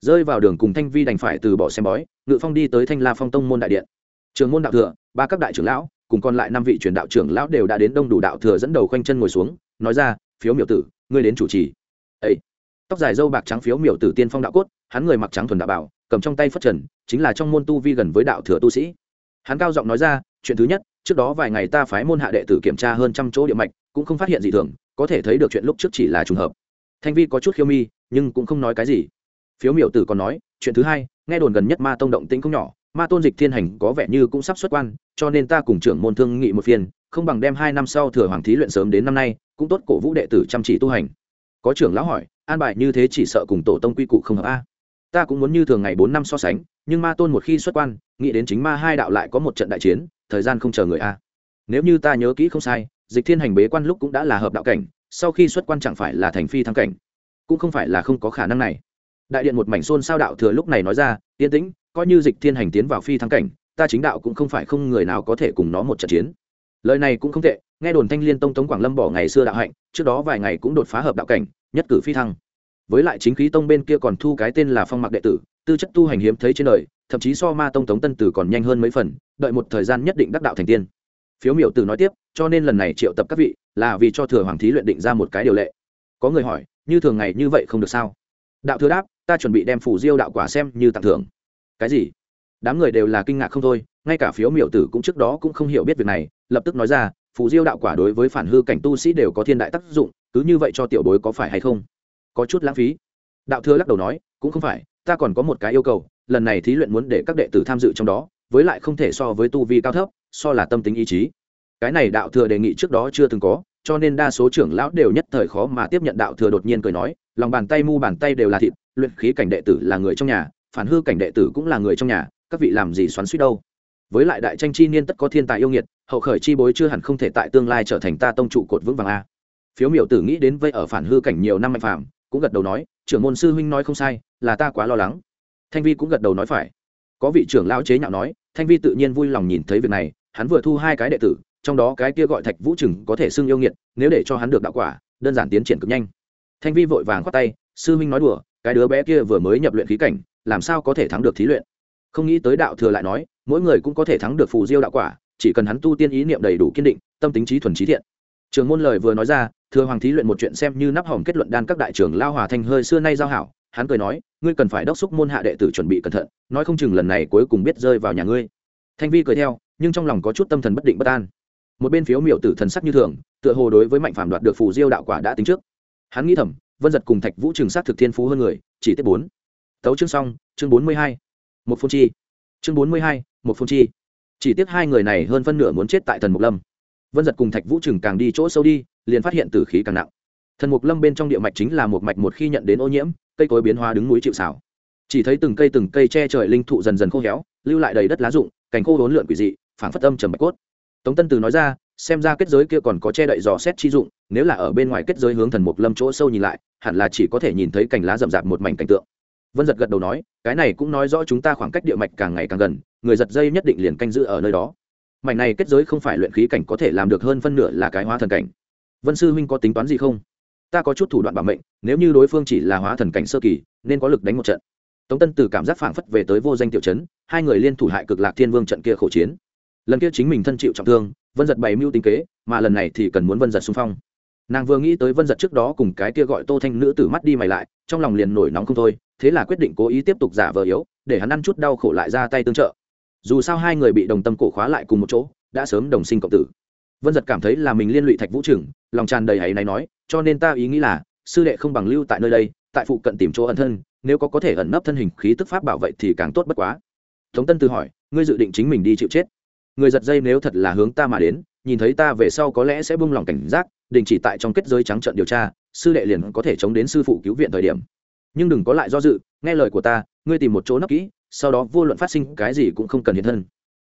Rơi vào đường cùng thanh vi đành phải từ bỏ xem bói, ngự phong đi tới thanh la phong tông môn đại điện trường môn đạo thừa, ba các đại trưởng lão, cùng còn lại năm vị truyền đạo trưởng lão đều đã đến đông đủ đạo thừa dẫn đầu khoanh chân ngồi xuống, nói ra, phiếu miểu tử, ngươi đến chủ trì. Ấy tóc dài dâu bạc trắng phiếu miểu tử tiên phong đạo cốt, hắn người mặc trắng thuần đạo bảo, cầm trong tay phất trần, chính là trong môn tu vi gần với đạo thừa tu sĩ. Hắn cao giọng nói ra, chuyện thứ nhất, trước đó vài ngày ta phái môn hạ đệ tử kiểm tra hơn trăm chỗ địa mạch, cũng không phát hiện gì thường, có thể thấy được chuyện lúc trước chỉ là trùng hợp. Thanh vi có chút khiêu mi, nhưng cũng không nói cái gì. Phiếu miểu tử còn nói, chuyện thứ hai, nghe đồn gần nhất ma tông động tĩnh không nhỏ ma tôn dịch thiên hành có vẻ như cũng sắp xuất quan, cho nên ta cùng trưởng môn thương nghị một phiên, không bằng đem hai năm sau thừa hoàng thí luyện sớm đến năm nay, cũng tốt cổ vũ đệ tử chăm chỉ tu hành. Có trưởng lão hỏi, an bài như thế chỉ sợ cùng tổ tông quy củ không hợp a? Ta cũng muốn như thường ngày bốn năm so sánh, nhưng ma tôn một khi xuất quan, nghĩ đến chính ma hai đạo lại có một trận đại chiến, thời gian không chờ người a. Nếu như ta nhớ kỹ không sai, dịch thiên hành bế quan lúc cũng đã là hợp đạo cảnh, sau khi xuất quan chẳng phải là thành phi thăng cảnh. Cũng không phải là không có khả năng này. Đại điện một mảnh xôn sao đạo thừa lúc này nói ra, yên tĩnh coi như dịch thiên hành tiến vào phi thăng cảnh, ta chính đạo cũng không phải không người nào có thể cùng nó một trận chiến. Lời này cũng không tệ, nghe đồn thanh liên tông tống quảng lâm bỏ ngày xưa đạo hạnh, trước đó vài ngày cũng đột phá hợp đạo cảnh, nhất cử phi thăng. Với lại chính khí tông bên kia còn thu cái tên là phong mặc đệ tử, tư chất tu hành hiếm thấy trên đời, thậm chí so ma tông tống tân tử còn nhanh hơn mấy phần, đợi một thời gian nhất định đắc đạo thành tiên. Phiếu miểu tử nói tiếp, cho nên lần này triệu tập các vị là vì cho thừa hoàng thí luyện định ra một cái điều lệ. Có người hỏi, như thường ngày như vậy không được sao? Đạo thừa đáp, ta chuẩn bị đem phủ diêu đạo quả xem như tặng thưởng cái gì? Đám người đều là kinh ngạc không thôi, ngay cả phiếu miểu tử cũng trước đó cũng không hiểu biết việc này, lập tức nói ra, Phù diêu đạo quả đối với phản hư cảnh tu sĩ đều có thiên đại tác dụng, cứ như vậy cho tiểu bối có phải hay không? Có chút lãng phí. Đạo thừa lắc đầu nói, cũng không phải, ta còn có một cái yêu cầu, lần này thí luyện muốn để các đệ tử tham dự trong đó, với lại không thể so với tu vi cao thấp, so là tâm tính ý chí. Cái này đạo thừa đề nghị trước đó chưa từng có, cho nên đa số trưởng lão đều nhất thời khó mà tiếp nhận đạo thừa đột nhiên cười nói, lòng bàn tay mu bàn tay đều là thịt, luyện khí cảnh đệ tử là người trong nhà phản hư cảnh đệ tử cũng là người trong nhà, các vị làm gì xoắn suýt đâu? Với lại đại tranh chi niên tất có thiên tài yêu nghiệt, hậu khởi chi bối chưa hẳn không thể tại tương lai trở thành ta tông trụ cột vững vàng a. Phiếu miểu tử nghĩ đến vây ở phản hư cảnh nhiều năm mạnh phạm cũng gật đầu nói, trưởng môn sư huynh nói không sai, là ta quá lo lắng. Thanh vi cũng gật đầu nói phải. Có vị trưởng lão chế nhạo nói, thanh vi tự nhiên vui lòng nhìn thấy việc này, hắn vừa thu hai cái đệ tử, trong đó cái kia gọi thạch vũ trừng có thể xưng yêu nghiệt, nếu để cho hắn được đạo quả, đơn giản tiến triển cực nhanh. Thanh vi vội vàng khoát tay, sư huynh nói đùa, cái đứa bé kia vừa mới nhập luyện khí cảnh làm sao có thể thắng được thí luyện? Không nghĩ tới đạo thừa lại nói, mỗi người cũng có thể thắng được phù diêu đạo quả, chỉ cần hắn tu tiên ý niệm đầy đủ kiên định, tâm tính trí thuần trí thiện. Trường môn lời vừa nói ra, thừa hoàng thí luyện một chuyện xem như nắp hỏng kết luận đan các đại trưởng lao hòa thành hơi xưa nay giao hảo, hắn cười nói, ngươi cần phải đốc xúc môn hạ đệ tử chuẩn bị cẩn thận, nói không chừng lần này cuối cùng biết rơi vào nhà ngươi. Thanh vi cười theo, nhưng trong lòng có chút tâm thần bất định bất an. Một bên phiếu miểu tử thần sắc như thường, tựa hồ đối với mạnh phàm đoạt được phù diêu đạo quả đã tính trước. Hắn nghĩ thầm, vân giật cùng thạch vũ trường sát thực thiên phú hơn người, chỉ tiếp bốn tấu chương xong, chương bốn mươi hai, một phun chi. Chương bốn mươi hai, một phun chi. Chỉ tiếc hai người này hơn phân nửa muốn chết tại thần mục lâm. Vân giật cùng thạch vũ trừng càng đi chỗ sâu đi, liền phát hiện tử khí càng nặng. Thần mục lâm bên trong địa mạch chính là một mạch một khi nhận đến ô nhiễm, cây cối biến hóa đứng núi chịu xảo. Chỉ thấy từng cây từng cây che trời linh thụ dần dần khô héo, lưu lại đầy đất lá rụng, cành khô hốn lượn quỷ dị, phảng phất âm trầm bạch cốt. Tống tân từ nói ra, xem ra kết giới kia còn có che đậy dò xét chi dụng, nếu là ở bên ngoài kết giới hướng thần mục lâm chỗ sâu nhìn lại, hẳn là chỉ có thể nhìn thấy cành lá rậm rạp một mảnh cảnh tượng vân giật gật đầu nói cái này cũng nói rõ chúng ta khoảng cách địa mạch càng ngày càng gần người giật dây nhất định liền canh giữ ở nơi đó. Mảnh này kết giới không phải luyện khí cảnh có thể làm được hơn phân nửa là cái hóa thần cảnh. Vân sư huynh có tính toán gì không? Ta có chút thủ đoạn bảo mệnh nếu như đối phương chỉ là hóa thần cảnh sơ kỳ nên có lực đánh một trận. Tống tân từ cảm giác phảng phất về tới vô danh tiểu chấn, hai người liên thủ hại cực lạc thiên vương trận kia khổ chiến. Lần kia chính mình thân chịu trọng thương vân giật bày mưu tính kế mà lần này thì cần muốn vân giật xung phong. Nàng vừa nghĩ tới vân giật trước đó cùng cái kia gọi tô thanh nữ tử mắt đi mày lại trong lòng liền nổi nóng không thôi thế là quyết định cố ý tiếp tục giả vờ yếu, để hắn ăn chút đau khổ lại ra tay tương trợ. Dù sao hai người bị đồng tâm cổ khóa lại cùng một chỗ, đã sớm đồng sinh cộng tử. Vân giật cảm thấy là mình liên lụy thạch vũ trừng, lòng tràn đầy hãy này nói, cho nên ta ý nghĩ là, sư đệ không bằng lưu tại nơi đây, tại phụ cận tìm chỗ ẩn thân, nếu có có thể ẩn nấp thân hình khí tức pháp bảo vệ thì càng tốt bất quá. Tống tân tư hỏi, ngươi dự định chính mình đi chịu chết? Người giật dây nếu thật là hướng ta mà đến, nhìn thấy ta về sau có lẽ sẽ buông lòng cảnh giác, đình chỉ tại trong kết giới trắng trận điều tra, sư đệ liền có thể chống đến sư phụ cứu viện thời điểm nhưng đừng có lại do dự, nghe lời của ta, ngươi tìm một chỗ nấp kỹ, sau đó vô luận phát sinh cái gì cũng không cần hiện thân.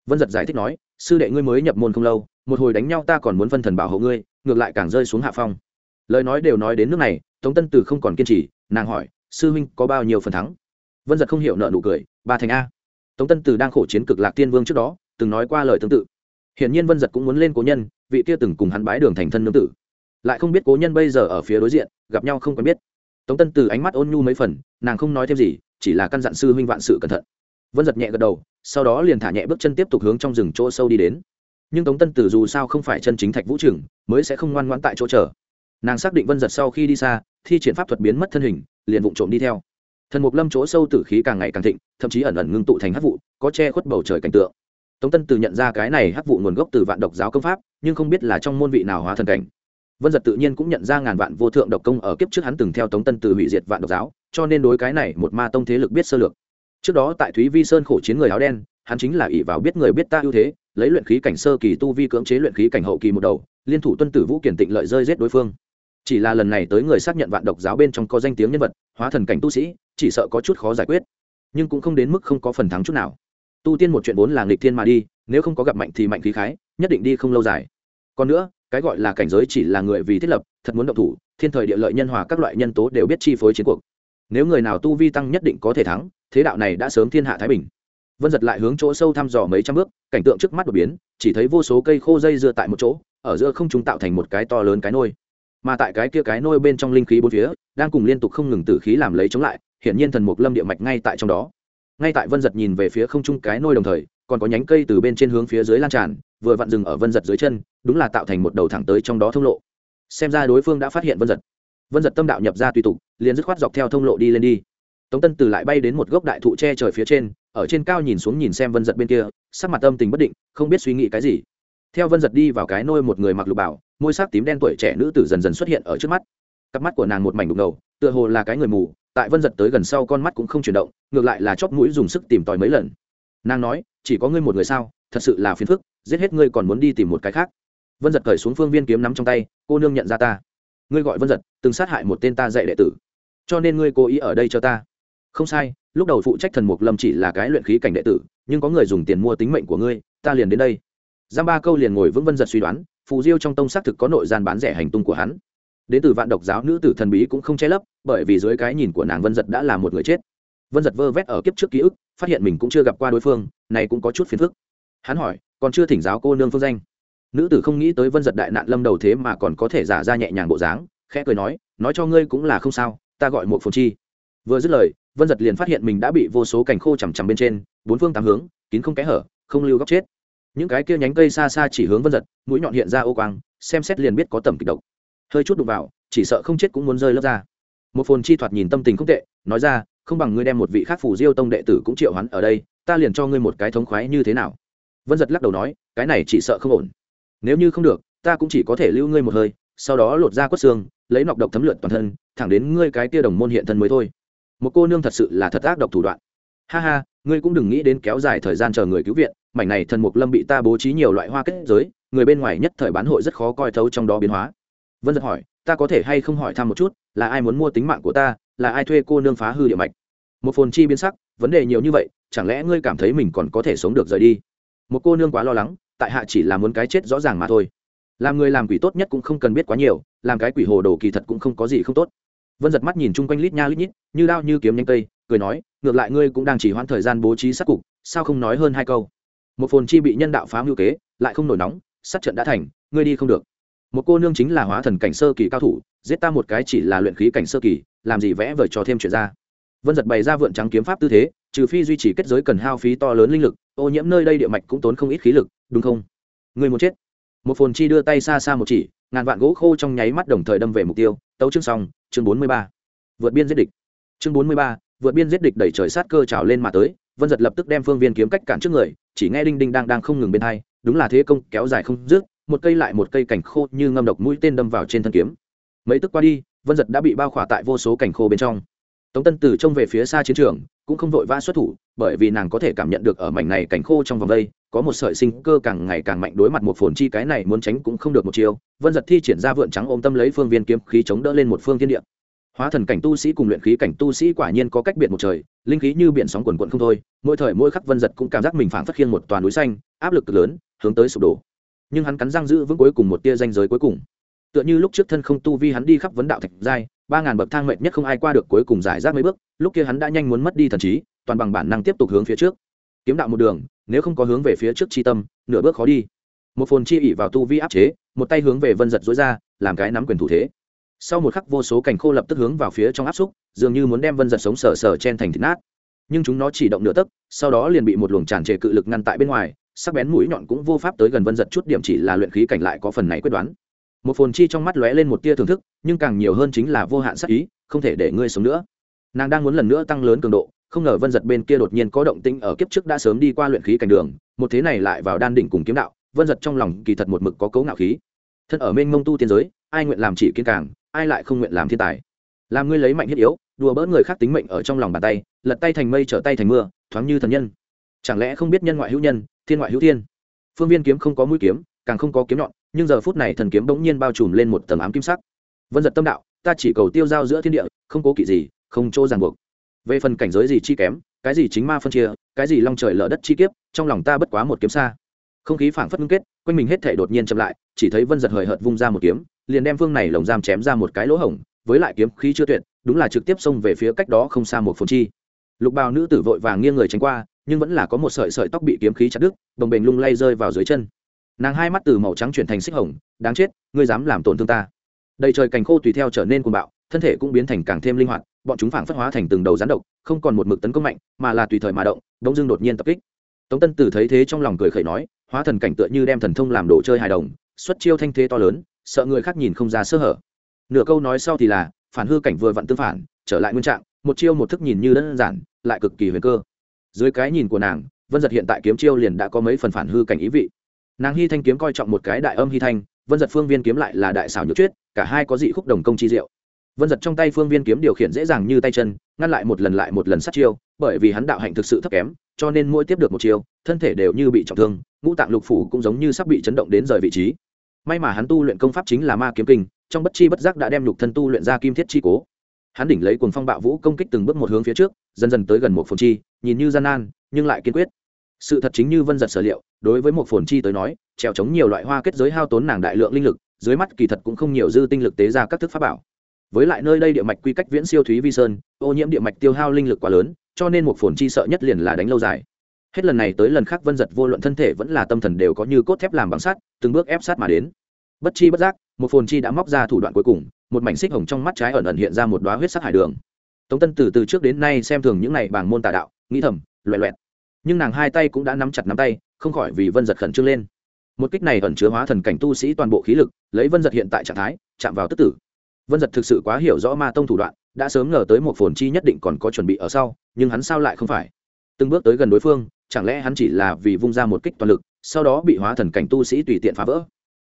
Vân giật giải thích nói, sư đệ ngươi mới nhập môn không lâu, một hồi đánh nhau ta còn muốn phân thần bảo hộ ngươi, ngược lại càng rơi xuống hạ phong. Lời nói đều nói đến nước này, tống tân từ không còn kiên trì, nàng hỏi, sư huynh có bao nhiêu phần thắng? Vân giật không hiểu nợ nụ cười, ba thành a. Tống tân từ đang khổ chiến cực lạc tiên vương trước đó, từng nói qua lời tương tự. Hiển nhiên vân giật cũng muốn lên cố nhân, vị kia từng cùng hắn bái đường thành thân nương tử. Lại không biết cố nhân bây giờ ở phía đối diện, gặp nhau không quen biết tống tân từ ánh mắt ôn nhu mấy phần, nàng không nói thêm gì, chỉ là căn dặn sư huynh vạn sự cẩn thận. Vân giật nhẹ gật đầu, sau đó liền thả nhẹ bước chân tiếp tục hướng trong rừng chỗ sâu đi đến. Nhưng tống tân từ dù sao không phải chân chính thạch vũ trưởng, mới sẽ không ngoan ngoãn tại chỗ chờ. Nàng xác định vân giật sau khi đi xa, thi triển pháp thuật biến mất thân hình, liền vụng trộm đi theo. Thần mục lâm chỗ sâu tử khí càng ngày càng thịnh, thậm chí ẩn ẩn ngưng tụ thành hắc vụ, có che khuất bầu trời cảnh tượng. Tống tân từ nhận ra cái này hắc vụ nguồn gốc từ vạn độc giáo công pháp, nhưng không biết là trong môn vị nào hóa thần cảnh vân giật tự nhiên cũng nhận ra ngàn vạn vô thượng độc công ở kiếp trước hắn từng theo tống tân từ hủy diệt vạn độc giáo, cho nên đối cái này một ma tông thế lực biết sơ lược. Trước đó tại thúy vi sơn khổ chiến người áo đen, hắn chính là ỷ vào biết người biết ta ưu thế, lấy luyện khí cảnh sơ kỳ tu vi cưỡng chế luyện khí cảnh hậu kỳ một đầu, liên thủ tuân tử vũ kiển tịnh lợi rơi giết đối phương. Chỉ là lần này tới người xác nhận vạn độc giáo bên trong có danh tiếng nhân vật, hóa thần cảnh tu sĩ, chỉ sợ có chút khó giải quyết. Nhưng cũng không đến mức không có phần thắng chút nào. Tu tiên một chuyện vốn là nghịch thiên mà đi, nếu không có gặp mạnh thì mạnh khí khái, nhất định đi không lâu dài. Còn nữa cái gọi là cảnh giới chỉ là người vì thiết lập, thật muốn động thủ, thiên thời địa lợi nhân hòa các loại nhân tố đều biết chi phối chiến cuộc. Nếu người nào tu vi tăng nhất định có thể thắng, thế đạo này đã sớm thiên hạ thái bình. Vân giật lại hướng chỗ sâu thăm dò mấy trăm bước, cảnh tượng trước mắt đột biến, chỉ thấy vô số cây khô dây dưa tại một chỗ, ở giữa không chúng tạo thành một cái to lớn cái nôi. Mà tại cái kia cái nôi bên trong linh khí bốn phía, đang cùng liên tục không ngừng tử khí làm lấy chống lại, hiển nhiên thần mục lâm địa mạch ngay tại trong đó. Ngay tại vân giật nhìn về phía không trung cái nôi đồng thời còn có nhánh cây từ bên trên hướng phía dưới lan tràn, vừa vặn dừng ở vân giật dưới chân, đúng là tạo thành một đầu thẳng tới trong đó thông lộ. Xem ra đối phương đã phát hiện vân giật. Vân giật tâm đạo nhập ra tùy tục, liền dứt khoát dọc theo thông lộ đi lên đi. Tống tân từ lại bay đến một gốc đại thụ che trời phía trên, ở trên cao nhìn xuống nhìn xem vân giật bên kia, sắc mặt tâm tình bất định, không biết suy nghĩ cái gì. Theo vân giật đi vào cái nôi một người mặc lục bảo, môi sắc tím đen tuổi trẻ nữ tử dần dần xuất hiện ở trước mắt. Cặp mắt của nàng một mảnh đục ngầu, tựa hồ là cái người mù, tại vân giật tới gần sau con mắt cũng không chuyển động, ngược lại là chóp mũi dùng sức tìm tòi mấy lần. Nàng nói chỉ có ngươi một người sao? Thật sự là phiền phức, giết hết ngươi còn muốn đi tìm một cái khác. Vân giật cởi xuống phương viên kiếm nắm trong tay, cô nương nhận ra ta. Ngươi gọi vân giật, từng sát hại một tên ta dạy đệ tử. Cho nên ngươi cố ý ở đây cho ta. Không sai, lúc đầu phụ trách thần mục lâm chỉ là cái luyện khí cảnh đệ tử, nhưng có người dùng tiền mua tính mệnh của ngươi, ta liền đến đây. Giam ba câu liền ngồi vững vân giật suy đoán, phù diêu trong tông xác thực có nội gian bán rẻ hành tung của hắn. Đến từ vạn độc giáo nữ tử thần bí cũng không che lấp, bởi vì dưới cái nhìn của nàng vân giật đã là một người chết. Vân giật vơ vét ở kiếp trước ký ức phát hiện mình cũng chưa gặp qua đối phương, này cũng có chút phiền phức. Hắn hỏi, còn chưa thỉnh giáo cô nương phương danh? Nữ tử không nghĩ tới vân giật đại nạn lâm đầu thế mà còn có thể giả ra nhẹ nhàng bộ dáng, khẽ cười nói nói cho ngươi cũng là không sao, ta gọi một phồn chi. Vừa dứt lời, vân giật liền phát hiện mình đã bị vô số cành khô chằm chằm bên trên, bốn phương tám hướng, kín không kẽ hở, không lưu góc chết. Những cái kia nhánh cây xa xa chỉ hướng vân giật, mũi nhọn hiện ra ô quang, xem xét liền biết có tầm kịch độc. Hơi chút đụng vào, chỉ sợ không chết cũng muốn rơi lớp ra một phồn chi thoạt nhìn tâm tình không tệ, nói ra không bằng ngươi đem một vị khác phủ diêu tông đệ tử cũng triệu hắn ở đây, ta liền cho ngươi một cái thống khoái như thế nào? Vân giật lắc đầu nói, cái này chỉ sợ không ổn. Nếu như không được, ta cũng chỉ có thể lưu ngươi một hơi, sau đó lột ra quất xương, lấy nọc độc thấm lượt toàn thân, thẳng đến ngươi cái tia đồng môn hiện thân mới thôi. Một cô nương thật sự là thật ác độc thủ đoạn. Ha ha, ngươi cũng đừng nghĩ đến kéo dài thời gian chờ người cứu viện, mảnh này thần mục lâm bị ta bố trí nhiều loại hoa kết giới, người bên ngoài nhất thời bán hội rất khó coi thấu trong đó biến hóa. Vân giật hỏi, ta có thể hay không hỏi thăm một chút, là ai muốn mua tính mạng của ta là ai thuê cô nương phá hư địa mạch? Một phồn chi biến sắc, vấn đề nhiều như vậy, chẳng lẽ ngươi cảm thấy mình còn có thể sống được rời đi? Một cô nương quá lo lắng, tại hạ chỉ là muốn cái chết rõ ràng mà thôi. Làm người làm quỷ tốt nhất cũng không cần biết quá nhiều, làm cái quỷ hồ đồ kỳ thật cũng không có gì không tốt. Vân giật mắt nhìn chung quanh lít nha lít nhít, như đao như kiếm nhanh cây, cười nói, ngược lại ngươi cũng đang chỉ hoãn thời gian bố trí sát cục, sao không nói hơn hai câu? Một phồn chi bị nhân đạo phá ngữ kế, lại không nổi nóng, sát trận đã thành, ngươi đi không được. Một cô nương chính là hóa thần cảnh sơ kỳ cao thủ giết ta một cái chỉ là luyện khí cảnh sơ kỳ, làm gì vẽ vời cho thêm chuyện ra. Vân giật bày ra vượn trắng kiếm pháp tư thế, trừ phi duy trì kết giới cần hao phí to lớn linh lực, ô nhiễm nơi đây địa mạch cũng tốn không ít khí lực, đúng không? Người muốn chết. Một phồn chi đưa tay xa xa một chỉ, ngàn vạn gỗ khô trong nháy mắt đồng thời đâm về mục tiêu, tấu chương xong, chương bốn mươi ba. Vượt biên giết địch. Chương bốn mươi ba, vượt biên giết địch đẩy trời sát cơ trào lên mà tới, vân giật lập tức đem phương viên kiếm cách cản trước người, chỉ nghe đinh đinh đang đang không ngừng bên hai, đúng là thế công kéo dài không dứt, một cây lại một cây cảnh khô như ngâm độc mũi tên đâm vào trên thân kiếm mấy tức qua đi, vân giật đã bị bao khỏa tại vô số cảnh khô bên trong. Tống tân từ trông về phía xa chiến trường, cũng không vội vã xuất thủ, bởi vì nàng có thể cảm nhận được ở mảnh này cảnh khô trong vòng đây, có một sợi sinh cơ càng ngày càng mạnh đối mặt một phồn chi cái này muốn tránh cũng không được một chiều vân giật thi triển ra vượn trắng ôm tâm lấy phương viên kiếm khí chống đỡ lên một phương thiên địa. Hóa thần cảnh tu sĩ cùng luyện khí cảnh tu sĩ quả nhiên có cách biệt một trời, linh khí như biển sóng quần quận không thôi, mỗi thời mỗi khắc vân giật cũng cảm giác mình phảng phất khiên một toàn núi xanh, áp lực cực lớn, hướng tới sụp đổ. Nhưng hắn cắn răng giữ vững cuối cùng một tia danh giới cuối cùng tựa như lúc trước thân không tu vi hắn đi khắp vấn đạo thạch giai, ba ngàn bậc thang mệnh nhất không ai qua được cuối cùng giải rác mấy bước, lúc kia hắn đã nhanh muốn mất đi thần trí, toàn bằng bản năng tiếp tục hướng phía trước. Kiếm đạo một đường, nếu không có hướng về phía trước chi tâm, nửa bước khó đi. Một phồn chi ỉ vào tu vi áp chế, một tay hướng về vân giật dối ra, làm cái nắm quyền thủ thế. Sau một khắc vô số cành khô lập tức hướng vào phía trong áp xúc, dường như muốn đem vân giật sống sờ sờ chen thành thịt nát. Nhưng chúng nó chỉ động nửa tấc, sau đó liền bị một luồng tràn trề cự lực ngăn tại bên ngoài, sắc bén mũi nhọn cũng vô pháp tới gần vân giật chút điểm chỉ là luyện khí cảnh lại có phần này quyết đoán một phồn chi trong mắt lóe lên một tia thưởng thức, nhưng càng nhiều hơn chính là vô hạn sắc ý, không thể để ngươi sống nữa. Nàng đang muốn lần nữa tăng lớn cường độ, không ngờ vân giật bên kia đột nhiên có động tĩnh ở kiếp trước đã sớm đi qua luyện khí cảnh đường, một thế này lại vào đan đỉnh cùng kiếm đạo, vân giật trong lòng kỳ thật một mực có cấu ngạo khí. Thân ở mênh mông tu tiên giới, ai nguyện làm chỉ kiến càng, ai lại không nguyện làm thiên tài. Làm ngươi lấy mạnh thiết yếu, đùa bỡn người khác tính mệnh ở trong lòng bàn tay, lật tay thành mây trở tay thành mưa, thoáng như thần nhân. Chẳng lẽ không biết nhân ngoại hữu nhân, thiên ngoại hữu thiên? Phương viên kiếm không có mũi kiếm càng không có kiếm nhọn, nhưng giờ phút này thần kiếm bỗng nhiên bao trùm lên một tầng ám kim sắc. Vân giật tâm đạo, ta chỉ cầu tiêu giao giữa thiên địa, không cố kỵ gì, không chỗ ràng buộc. Về phần cảnh giới gì chi kém, cái gì chính ma phân chia, cái gì long trời lở đất chi kiếp, trong lòng ta bất quá một kiếm xa. Không khí phảng phất ngưng kết, quanh mình hết thể đột nhiên chậm lại, chỉ thấy vân giật hời hợt vung ra một kiếm, liền đem phương này lồng giam chém ra một cái lỗ hổng, với lại kiếm khí chưa tuyệt, đúng là trực tiếp xông về phía cách đó không xa một phồn chi. Lục bào nữ tử vội vàng nghiêng người tránh qua, nhưng vẫn là có một sợi sợi tóc bị kiếm khí chặt đứt bồng bềnh lung lay rơi vào dưới chân nàng hai mắt từ màu trắng chuyển thành xích hồng, đáng chết, ngươi dám làm tổn thương ta. Đầy trời cành khô tùy theo trở nên cuồng bạo, thân thể cũng biến thành càng thêm linh hoạt, bọn chúng phảng phất hóa thành từng đầu rắn độc, không còn một mực tấn công mạnh, mà là tùy thời mà động, đông dưng đột nhiên tập kích. Tống tân tử thấy thế trong lòng cười khẩy nói, hóa thần cảnh tựa như đem thần thông làm đồ chơi hài đồng, xuất chiêu thanh thế to lớn, sợ người khác nhìn không ra sơ hở. Nửa câu nói sau thì là, phản hư cảnh vừa vặn tương phản, trở lại nguyên trạng, một chiêu một thức nhìn như đơn giản, lại cực kỳ huyền cơ. Dưới cái nhìn của nàng, vân giật hiện tại kiếm chiêu liền đã có mấy phần phản hư cảnh ý vị nàng hy thanh kiếm coi trọng một cái đại âm hy thanh, vân giật phương viên kiếm lại là đại xảo nhược chuyết cả hai có dị khúc đồng công chi diệu. Vân giật trong tay phương viên kiếm điều khiển dễ dàng như tay chân, ngăn lại một lần lại một lần sát chiêu, bởi vì hắn đạo hạnh thực sự thấp kém, cho nên mỗi tiếp được một chiêu, thân thể đều như bị trọng thương, ngũ tạng lục phủ cũng giống như sắp bị chấn động đến rời vị trí. May mà hắn tu luyện công pháp chính là ma kiếm kinh, trong bất chi bất giác đã đem lục thân tu luyện ra kim thiết chi cố. Hắn đỉnh lấy cuồng phong bạo vũ công kích từng bước một hướng phía trước, dần dần tới gần một phồn chi, nhìn như gian nan, nhưng lại kiên quyết. Sự thật chính như vân giật sở liệu đối với một phồn chi tới nói, trèo chống nhiều loại hoa kết giới hao tốn nàng đại lượng linh lực, dưới mắt kỳ thật cũng không nhiều dư tinh lực tế ra các thức pháp bảo. Với lại nơi đây địa mạch quy cách viễn siêu thúy vi sơn, ô nhiễm địa mạch tiêu hao linh lực quá lớn, cho nên một phồn chi sợ nhất liền là đánh lâu dài. Hết lần này tới lần khác vân giật vô luận thân thể vẫn là tâm thần đều có như cốt thép làm bằng sắt, từng bước ép sát mà đến. Bất chi bất giác, một phồn chi đã móc ra thủ đoạn cuối cùng, một mảnh xích hồng trong mắt trái ẩn ẩn hiện ra một đoá huyết sắc hải đường. Tống tân từ từ trước đến nay xem thường những này bảng môn tà đạo, nghĩ thầm loẹ loẹt nhưng nàng hai tay cũng đã nắm chặt nắm tay, không khỏi vì vân giật khẩn trương lên. Một kích này ẩn chứa hóa thần cảnh tu sĩ toàn bộ khí lực, lấy vân giật hiện tại trạng thái, chạm vào tức tử. Vân giật thực sự quá hiểu rõ ma tông thủ đoạn, đã sớm ngờ tới một phồn chi nhất định còn có chuẩn bị ở sau, nhưng hắn sao lại không phải? Từng bước tới gần đối phương, chẳng lẽ hắn chỉ là vì vung ra một kích toàn lực, sau đó bị hóa thần cảnh tu sĩ tùy tiện phá vỡ?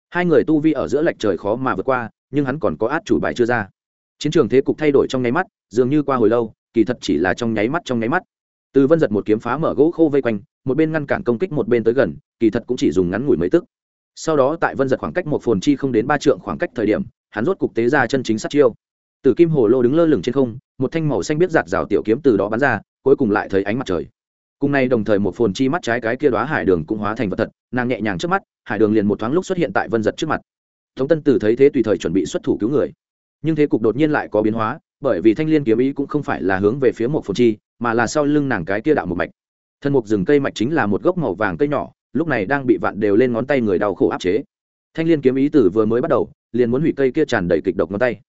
Hai người tu vi ở giữa lệch trời khó mà vượt qua, nhưng hắn còn có át chủ bài chưa ra. Chiến trường thế cục thay đổi trong nháy mắt, dường như qua hồi lâu, kỳ thật chỉ là trong nháy mắt trong nháy mắt từ vân giật một kiếm phá mở gỗ khô vây quanh, một bên ngăn cản công kích một bên tới gần, kỳ thật cũng chỉ dùng ngắn ngủi mấy tức. Sau đó tại vân giật khoảng cách một phồn chi không đến ba trượng khoảng cách thời điểm, hắn rốt cục tế ra chân chính sát chiêu. Từ kim hồ lô đứng lơ lửng trên không, một thanh màu xanh biết giạt rào tiểu kiếm từ đó bắn ra, cuối cùng lại thấy ánh mặt trời. Cùng nay đồng thời một phồn chi mắt trái cái kia đoá hải đường cũng hóa thành vật thật, nàng nhẹ nhàng trước mắt, hải đường liền một thoáng lúc xuất hiện tại vân giật trước mặt. Thống tân tử thấy thế tùy thời chuẩn bị xuất thủ cứu người. Nhưng thế cục đột nhiên lại có biến hóa, bởi vì thanh l i ê n kiếm ý cũng không phải là hướng về phía một phồn chi mà là sau lưng nàng cái kia đạo một mạch. Thân mục rừng cây mạch chính là một gốc màu vàng cây nhỏ, lúc này đang bị vạn đều lên ngón tay người đau khổ áp chế. Thanh liên kiếm ý tử vừa mới bắt đầu, liền muốn hủy cây kia tràn đầy kịch độc ngón tay.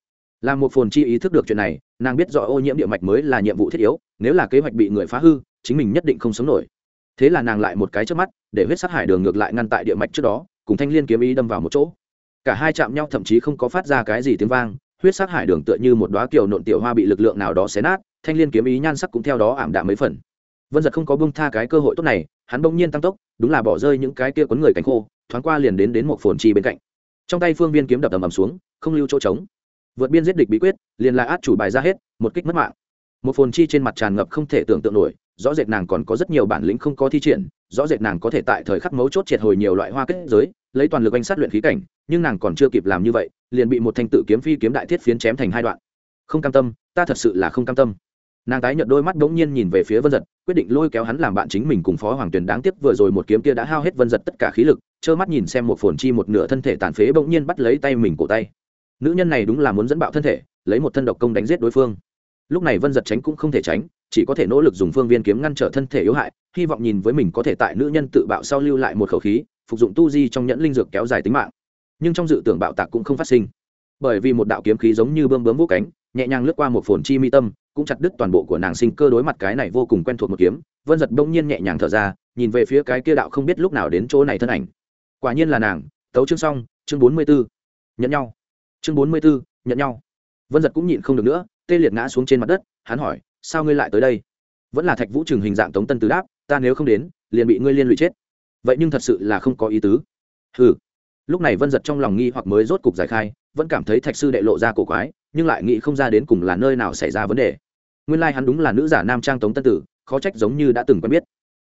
Làm một phồn chi ý thức được chuyện này, nàng biết rõ ô nhiễm địa mạch mới là nhiệm vụ thiết yếu, nếu là kế hoạch bị người phá hư, chính mình nhất định không sống nổi. Thế là nàng lại một cái trước mắt, để huyết sát hải đường ngược lại ngăn tại địa mạch trước đó, cùng thanh liên kiếm ý đâm vào một chỗ. Cả hai chạm nhau thậm chí không có phát ra cái gì tiếng vang, huyết sát hải đường tựa như một đóa kiều nộn tiểu hoa bị lực lượng nào đó xé nát thanh liên kiếm ý nhan sắc cũng theo đó ảm đạm mấy phần. Vân giật không có bông tha cái cơ hội tốt này, hắn bỗng nhiên tăng tốc, đúng là bỏ rơi những cái kia quấn người cánh khô, thoáng qua liền đến đến một phồn chi bên cạnh. Trong tay phương viên kiếm đập ầm ầm xuống, không lưu chỗ trống. Vượt biên giết địch bí quyết, liền là át chủ bài ra hết, một kích mất mạng. Một phồn chi trên mặt tràn ngập không thể tưởng tượng nổi, rõ rệt nàng còn có rất nhiều bản lĩnh không có thi triển, rõ rệt nàng có thể tại thời khắc mấu chốt triệt hồi nhiều loại hoa kết giới, lấy toàn lực anh sát luyện khí cảnh, nhưng nàng còn chưa kịp làm như vậy, liền bị một thanh tự kiếm phi kiếm đại thiết phiến chém thành hai đoạn. Không cam tâm, ta thật sự là không cam tâm nàng tái nhợt đôi mắt đ ố n g nhiên nhìn về phía vân giật quyết định lôi kéo hắn làm bạn chính mình cùng phó hoàng tuyền đáng tiếc vừa rồi một kiếm kia đã hao hết vân giật tất cả khí lực, trơ mắt nhìn xem một phồn chi một nửa thân thể tàn phế bỗng nhiên bắt lấy tay mình cổ tay. Nữ nhân này đúng là muốn dẫn bạo thân thể, lấy một thân độc công đánh giết đối phương. Lúc này vân giật tránh cũng không thể tránh, chỉ có thể nỗ lực dùng phương viên kiếm ngăn trở thân thể yếu hại, hy vọng nhìn với mình có thể tại nữ nhân tự bạo sau lưu lại một khẩu khí, phục dụng tu di trong nhẫn linh dược kéo dài tính mạng. Nhưng trong dự tưởng bạo tạc cũng không phát sinh. Bởi vì một đạo kiếm khí giống như bơm bướm vô cánh, nhẹ nhàng lướt qua một phồn chi mi tâm cũng chặt đứt toàn bộ của nàng sinh cơ đối mặt cái này vô cùng quen thuộc một kiếm. Vân giật bỗng nhiên nhẹ nhàng thở ra, nhìn về phía cái kia đạo không biết lúc nào đến chỗ này thân ảnh. Quả nhiên là nàng. Tấu chương xong, chương bốn mươi b ố nhận nhau. Chương bốn mươi b ố nhận nhau. Vân giật cũng nhịn không được nữa, tê liệt ngã xuống trên mặt đất, hắn hỏi, sao ngươi lại tới đây? Vẫn là thạch vũ trường hình dạng tống tân tứ đáp, ta nếu không đến, liền bị ngươi liên lụy chết. Vậy nhưng thật sự là không có ý tứ. Ừ lúc này vân giật trong lòng nghi hoặc mới rốt cục giải khai vẫn cảm thấy thạch sư đệ lộ ra cổ quái, nhưng lại nghĩ không ra đến cùng là nơi nào xảy ra vấn đề. Nguyên lai、like、hắn đúng là nữ giả nam trang tống tân tử, khó trách giống như đã từng quen biết.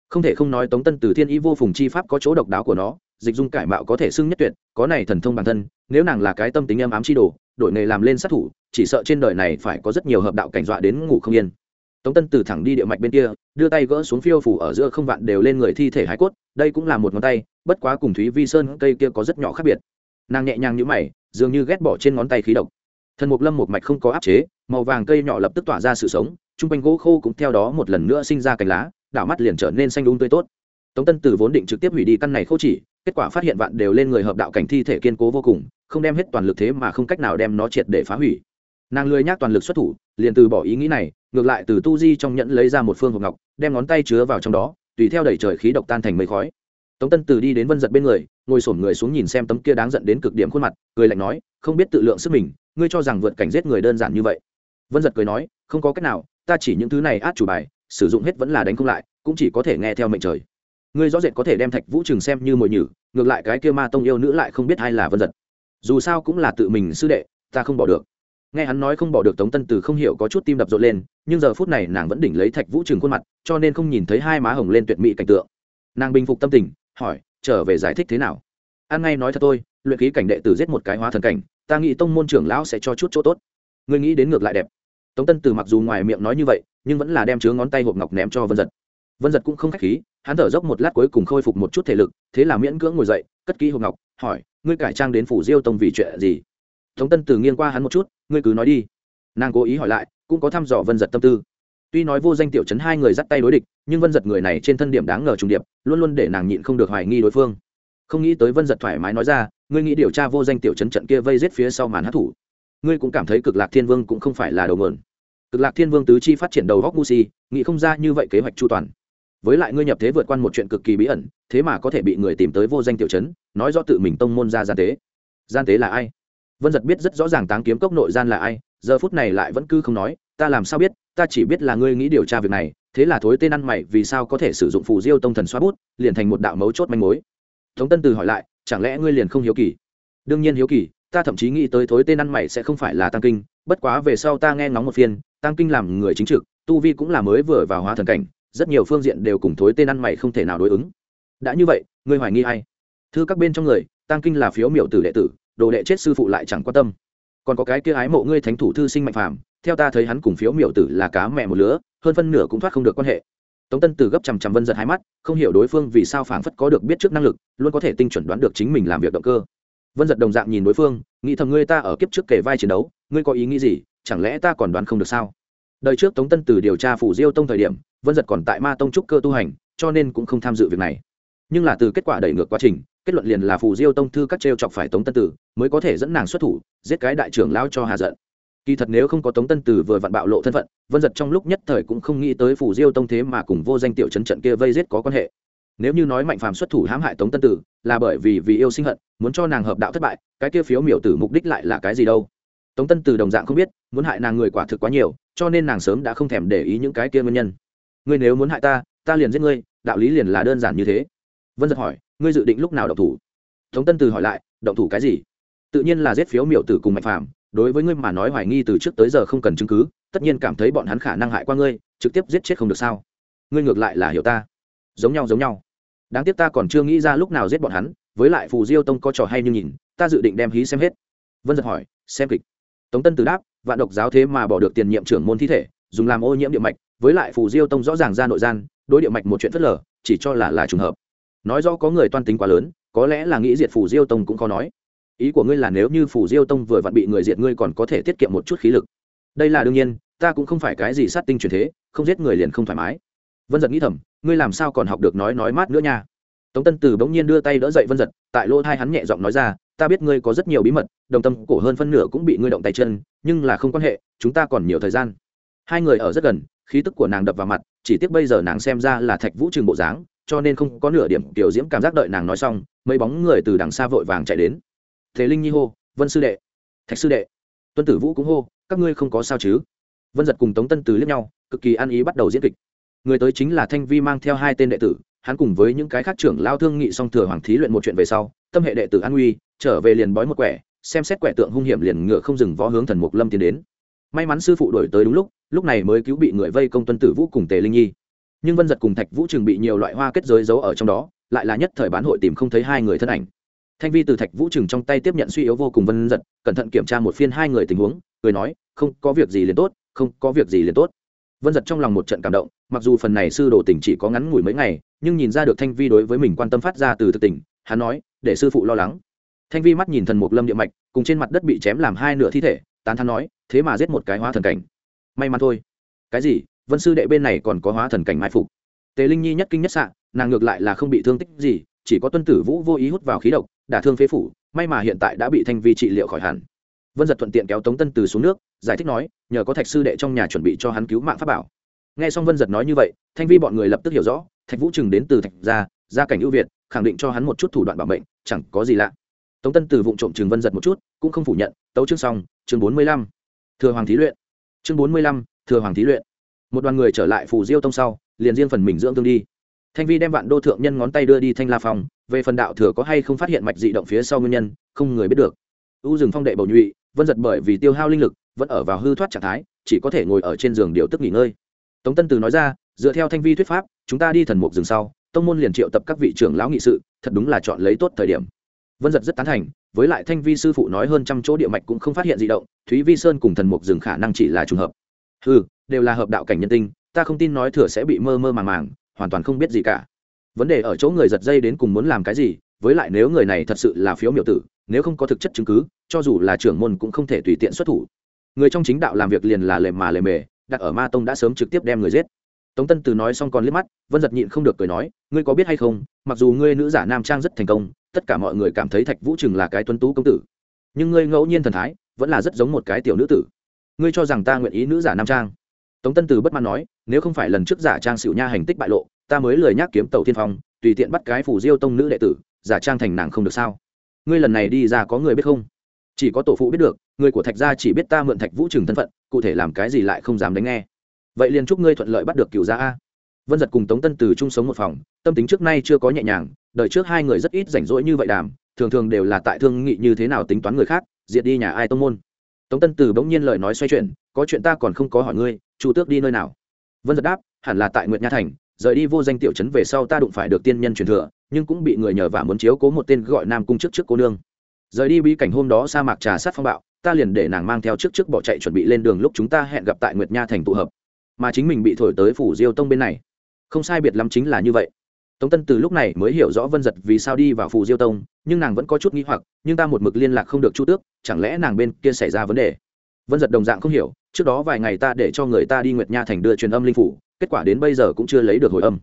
Không thể không nói tống tân tử thiên ý vô phùng chi pháp có chỗ độc đáo của nó, dịch dung cải mạo có thể xưng nhất tuyệt, có này thần thông bản thân, nếu nàng là cái tâm tính âm ám chi đồ, đổi nghề làm lên sát thủ, chỉ sợ trên đời này phải có rất nhiều hợp đạo cảnh dọa đến ngủ không yên. Tống tân tử thẳng đi địa mạch bên kia, đưa tay gỡ xuống phiêu phủ ở giữa không vạn đều lên người thi thể hải cốt, đây cũng là một ngón tay, bất quá cùng thúy vi sơn cây kia có rất nhỏ khác biệt nàng nhẹ nhàng như mày, dường như ghét bỏ trên ngón tay khí độc. Thần mục lâm một mạch không có áp chế, màu vàng cây nhỏ lập tức tỏa ra sự sống, chung quanh gỗ khô cũng theo đó một lần nữa sinh ra cành lá, đảo mắt liền trở nên xanh đúng tươi tốt. Tống tân tử vốn định trực tiếp hủy đi căn này khô chỉ, kết quả phát hiện vạn đều lên người hợp đạo cảnh thi thể kiên cố vô cùng, không đem hết toàn lực thế mà không cách nào đem nó triệt để phá hủy. Nàng lười nhác toàn lực xuất thủ, liền từ bỏ ý nghĩ này, ngược lại từ tu di trong nhẫn lấy ra một phương hộp ngọc, đem ngón tay chứa vào trong đó, tùy theo đẩy trời khí độc tan thành mây khói tống tân từ đi đến vân giật bên người, ngồi sổm người xuống nhìn xem tấm kia đáng giận đến cực điểm khuôn mặt, cười lạnh nói, không biết tự lượng sức mình, ngươi cho rằng vượt cảnh giết người đơn giản như vậy? Vân giật cười nói, không có cách nào, ta chỉ những thứ này át chủ bài, sử dụng hết vẫn là đánh không lại, cũng chỉ có thể nghe theo mệnh trời. Ngươi rõ rệt có thể đem thạch vũ trường xem như mồi nhử, ngược lại cái kia ma tông yêu nữ lại không biết ai là vân giật. Dù sao cũng là tự mình sư đệ, ta không bỏ được. Nghe hắn nói không bỏ được tống tân từ không hiểu có chút tim đập rộn lên, nhưng giờ phút này nàng vẫn đỉnh lấy thạch vũ trường khuôn mặt, cho nên không nhìn thấy hai má hồng lên tuyệt mỹ cảnh tượng. Nàng bình phục tâm tình hỏi, trở về giải thích thế nào? An ngay nói thật tôi luyện khí cảnh đệ tử giết một cái hóa thần cảnh, ta nghĩ tông môn trưởng lão sẽ cho chút chỗ tốt. Ngươi nghĩ đến ngược lại đẹp. Tống tân từ mặc dù ngoài miệng nói như vậy, nhưng vẫn là đem chứa ngón tay hộp ngọc ném cho vân giật. Vân giật cũng không k h á c h khí, hắn thở dốc một lát cuối cùng khôi phục một chút thể lực, thế là miễn cưỡng ngồi dậy, cất kỹ hộp ngọc, hỏi, ngươi cải trang đến phủ diêu tông vì chuyện gì? Tống tân từ nghiêng qua hắn một chút, ngươi cứ nói đi. Nàng cố ý hỏi lại, cũng có thăm dò vân giật tâm tư tuy nói vô danh tiểu chấn hai người dắt tay đối địch, nhưng vân giật người này trên thân điểm đáng ngờ trùng điệp, luôn luôn để nàng nhịn không được hoài nghi đối phương. Không nghĩ tới vân giật thoải mái nói ra, ngươi nghĩ điều tra vô danh tiểu chấn trận kia vây rết phía sau màn hát thủ ngươi cũng cảm thấy cực lạc thiên vương cũng không phải là đầu mượn. Cực lạc thiên vương tứ chi phát triển đầu góc musi nghĩ không ra như vậy kế hoạch chu toàn. Với lại ngươi nhập thế vượt qua một chuyện cực kỳ bí ẩn, thế mà có thể bị người tìm tới vô danh tiểu chấn nói do tự mình tông môn ra gian tế. Gian tế là ai? Vân giật biết rất rõ ràng táng kiếm cốc nội gian là ai, giờ phút này lại vẫn cứ không nói, ta làm sao biết ta chỉ biết là ngươi nghĩ điều tra việc này, thế là thối tên ăn mày vì sao có thể sử dụng phù diêu tông thần xoa bút, liền thành một đạo mấu chốt manh mối. Tống tân từ hỏi lại, chẳng lẽ ngươi liền không hiếu kỳ? Đương nhiên hiếu kỳ, ta thậm chí nghĩ tới thối tên ăn mày sẽ không phải là tăng kinh, bất quá về sau ta nghe ngóng một phiên, tăng kinh làm người chính trực, tu vi cũng là mới vừa vào hóa thần cảnh, rất nhiều phương diện đều cùng thối tên ăn mày không thể nào đối ứng. Đã như vậy, ngươi hoài nghi hay? thư các bên trong người, tăng kinh là phiếu miểu tử đệ tử, đồ đệ chết sư phụ lại chẳng quan tâm còn có cái kia ái mộ ngươi thánh thủ thư sinh mạnh phàm, theo ta thấy hắn cùng phiếu miểu tử là cá mẹ một lứa, hơn phân nửa cũng thoát không được quan hệ. Tống tân từ gấp chằm chằm vân giật hai mắt, không hiểu đối phương vì sao phảng phất có được biết trước năng lực, luôn có thể tinh chuẩn đoán được chính mình làm việc động cơ. Vân giật đồng dạng nhìn đối phương, nghĩ thầm ngươi ta ở kiếp trước kể vai chiến đấu, ngươi có ý nghĩ gì, chẳng lẽ ta còn đoán không được sao? Đời trước tống tân từ điều tra phủ diêu tông thời điểm, vân giật còn tại ma tông trúc cơ tu hành, cho nên cũng không tham dự việc này nhưng là từ kết quả đẩy ngược quá trình, kết luận liền là phù diêu tông thư các t r e o chọc phải tống tân tử mới có thể dẫn nàng xuất thủ, giết cái đại trưởng lao cho hà giận. Kỳ thật nếu không có tống tân tử vừa vặn bạo lộ thân phận, vân giật trong lúc nhất thời cũng không nghĩ tới phù diêu tông thế mà cùng vô danh tiểu trấn trận kia vây giết có quan hệ. Nếu như nói mạnh phàm xuất thủ hãm hại tống tân tử, là bởi vì vì yêu sinh hận, muốn cho nàng hợp đạo thất bại, cái kia phiếu miểu tử mục đích lại là cái gì đâu? Tống tân tử đồng dạng không biết, muốn hại nàng người quả thực quá nhiều, cho nên nàng sớm đã không thèm để ý những cái kia nguyên nhân. Ngươi nếu muốn hại ta ta liền giết ngươi, đạo lý liền là đơn giản như thế vân giật hỏi, ngươi dự định lúc nào động thủ? Tống tân từ hỏi lại, động thủ cái gì? Tự nhiên là giết phiếu miểu tử cùng mạnh phàm, đối với ngươi mà nói hoài nghi từ trước tới giờ không cần chứng cứ, tất nhiên cảm thấy bọn hắn khả năng hại qua ngươi, trực tiếp giết chết không được sao? Ngươi ngược lại là hiểu ta. Giống nhau giống nhau. Đáng tiếc ta còn chưa nghĩ ra lúc nào giết bọn hắn, với lại phù diêu tông có trò hay như nhìn, ta dự định đem hí xem hết. Vân giật hỏi, xem kịch. Tống tân từ đáp, vạn độc giáo thế mà bỏ được tiền nhiệm trưởng môn thi thể, dùng làm ô nhiễm địa mạch, với lại phù diêu tông rõ ràng ra nội gian, đối địa mạch một chuyện phớt lờ, chỉ cho là là trùng hợp nói rõ có người toan tính quá lớn, có lẽ là nghĩ diệt phủ diêu tông cũng khó nói. Ý của ngươi là nếu như phủ diêu tông vừa vặn bị người diệt ngươi còn có thể tiết kiệm một chút khí lực. Đây là đương nhiên, ta cũng không phải cái gì sát tinh truyền thế, không giết người liền không thoải mái. Vân giật nghĩ thầm, ngươi làm sao còn học được nói nói mát nữa nha? Tống tân từ bỗng nhiên đưa tay đỡ dậy vân giật, tại lỗ thai hắn nhẹ giọng nói ra, ta biết ngươi có rất nhiều bí mật, đồng tâm cổ hơn phân nửa cũng bị ngươi động tay chân, nhưng là không quan hệ, chúng ta còn nhiều thời gian. Hai người ở rất gần, khí tức của nàng đập vào mặt, chỉ tiếc bây giờ nàng xem ra là thạch vũ trường bộ dáng cho nên không có nửa điểm tiểu diễm cảm giác đợi nàng nói xong, mấy bóng người từ đằng xa vội vàng chạy đến. Thế linh nhi hô, vân sư đệ, thạch sư đệ. Tuân tử vũ cũng hô, các ngươi không có sao chứ? Vân giật cùng tống tân từ liếc nhau, cực kỳ ăn ý bắt đầu diễn kịch. Người tới chính là thanh vi mang theo hai tên đệ tử, hắn cùng với những cái khác trưởng lao thương nghị song thừa hoàng thí luyện một chuyện về sau, tâm hệ đệ tử an uy, trở về liền bói một quẻ, xem xét quẻ tượng hung hiểm liền ngựa không dừng võ hướng thần mục lâm tiến đến. May mắn sư phụ đổi tới đúng lúc lúc này mới cứu bị người vây công tuân tử vũ cùng tề linh nhi nhưng vân giật cùng thạch vũ trường bị nhiều loại hoa kết giới giấu ở trong đó, lại là nhất thời bán hội tìm không thấy hai người thân ảnh. Thanh vi từ thạch vũ trường trong tay tiếp nhận suy yếu vô cùng vân giật, cẩn thận kiểm tra một phiên hai người tình huống, cười nói, không có việc gì liền tốt, không có việc gì liền tốt. Vân giật trong lòng một trận cảm động, mặc dù phần này sư đồ tình chỉ có ngắn ngủi mấy ngày, nhưng nhìn ra được thanh vi đối với mình quan tâm phát ra từ thực tình, hắn nói, để sư phụ lo lắng. Thanh vi mắt nhìn thần mục lâm địa mạch, cùng trên mặt đất bị chém làm hai nửa thi thể, tán thắn nói, thế mà giết một cái hóa thần cảnh. May mắn thôi. Cái gì? Vân sư đệ bên này còn có hóa thần cảnh mai phục. Tề linh nhi nhất kinh nhất sạn nàng ngược lại là không bị thương tích gì, chỉ có tuân tử vũ vô ý hút vào khí độc, đả thương phế phủ, may mà hiện tại đã bị thanh vi trị liệu khỏi hẳn. Vân giật thuận tiện kéo tống tân từ xuống nước, giải thích nói, nhờ có thạch sư đệ trong nhà chuẩn bị cho hắn cứu mạng pháp bảo. Nghe xong vân giật nói như vậy, thanh vi bọn người lập tức hiểu rõ, thạch vũ chừng đến từ thạch gia gia cảnh ưu việt, khẳng định cho hắn một chút thủ đoạn bảo mệnh, chẳng có gì lạ. Tống tân từ vụ trộm chừng vân giật một chút, cũng không phủ nhận, tấu chương xong, chương bốn mươi lăm. Thừa hoàng thí luyện. Chương bốn mươi lăm, thừa hoàng thí luyện một đoàn người trở lại phù diêu tông sau, liền riêng phần mình dưỡng thương đi. Thanh vi đem vạn đô thượng nhân ngón tay đưa đi thanh la phòng về phần đạo thừa có hay không phát hiện mạch dị động phía sau nguyên nhân, không người biết được. U rừng phong đệ bầu nhụy, vân giật bởi vì tiêu hao linh lực, vẫn ở vào hư thoát trạng thái, chỉ có thể ngồi ở trên giường điều tức nghỉ ngơi. Tống tân từ nói ra, dựa theo thanh vi thuyết pháp, chúng ta đi thần mục rừng sau, tông môn liền triệu tập các vị trưởng lão nghị sự, thật đúng là chọn lấy tốt thời điểm. Vân giật rất tán thành, với lại thanh vi sư phụ nói hơn trăm chỗ địa mạch cũng không phát hiện di động, thúy vi sơn cùng thần mục rừng khả năng chỉ là trùng hợp ừ đều là hợp đạo cảnh nhân tinh, ta không tin nói thừa sẽ bị mơ mơ màng màng, hoàn toàn không biết gì cả. Vấn đề ở chỗ người giật dây đến cùng muốn làm cái gì, với lại nếu người này thật sự là phiếu miểu tử, nếu không có thực chất chứng cứ, cho dù là trưởng môn cũng không thể tùy tiện xuất thủ. Người trong chính đạo làm việc liền là lề mà lề mề, đặt ở ma tông đã sớm trực tiếp đem người giết. Tống tân từ nói xong còn liếc mắt, vân giật nhịn không được cười nói, ngươi có biết hay không, mặc dù ngươi nữ giả nam trang rất thành công, tất cả mọi người cảm thấy thạch vũ trừng là cái tuấn tú công tử, nhưng ngươi ngẫu nhiên thần thái vẫn là rất giống một cái tiểu nữ tử ngươi cho rằng ta nguyện ý nữ giả nam trang? Tống tân từ bất mãn nói, nếu không phải lần trước giả trang xỉu nha hành tích bại lộ, ta mới lời nhắc kiếm tàu thiên phong, tùy tiện bắt cái phủ diêu tông nữ đệ tử, giả trang thành nàng không được sao? Ngươi lần này đi ra có người biết không? Chỉ có tổ phụ biết được, người của thạch gia chỉ biết ta mượn thạch vũ trừng thân phận, cụ thể làm cái gì lại không dám đánh nghe. Vậy liền chúc ngươi thuận lợi bắt được cựu gia a. Vân giật cùng tống tân từ chung sống một phòng, tâm tính trước nay chưa có nhẹ nhàng đợi trước hai người rất ít rảnh rỗi như vậy đàm, thường thường đều là tại thương nghị như thế nào tính toán người khác, diệt đi nhà ai tông môn tống tân từ bỗng nhiên lời nói xoay chuyển, có chuyện ta còn không có hỏi ngươi chu tước đi nơi nào? Vân giật đáp, hẳn là tại nguyệt nha thành, rời đi vô danh tiểu trấn về sau ta đụng phải được tiên nhân truyền thừa, nhưng cũng bị người nhờ và muốn chiếu cố một tên gọi nam cung trước trước cô nương. Rời đi bí cảnh hôm đó sa mạc trà sát phong bạo, ta liền để nàng mang theo trước trước bỏ chạy chuẩn bị lên đường lúc chúng ta hẹn gặp tại nguyệt nha thành tụ hợp. Mà chính mình bị thổi tới phủ diêu tông bên này. Không sai biệt lắm chính là như vậy tống tân từ lúc này mới hiểu rõ vân giật vì sao đi vào phù diêu tông, nhưng nàng vẫn có chút n g h i hoặc, nhưng ta một mực liên lạc không được chu tước, chẳng lẽ nàng bên kia xảy ra vấn đề? Vân giật đồng dạng không hiểu, trước đó vài ngày ta để cho người ta đi nguyệt nha thành đưa truyền âm linh phủ, kết quả đến bây giờ cũng chưa lấy được hồi âm.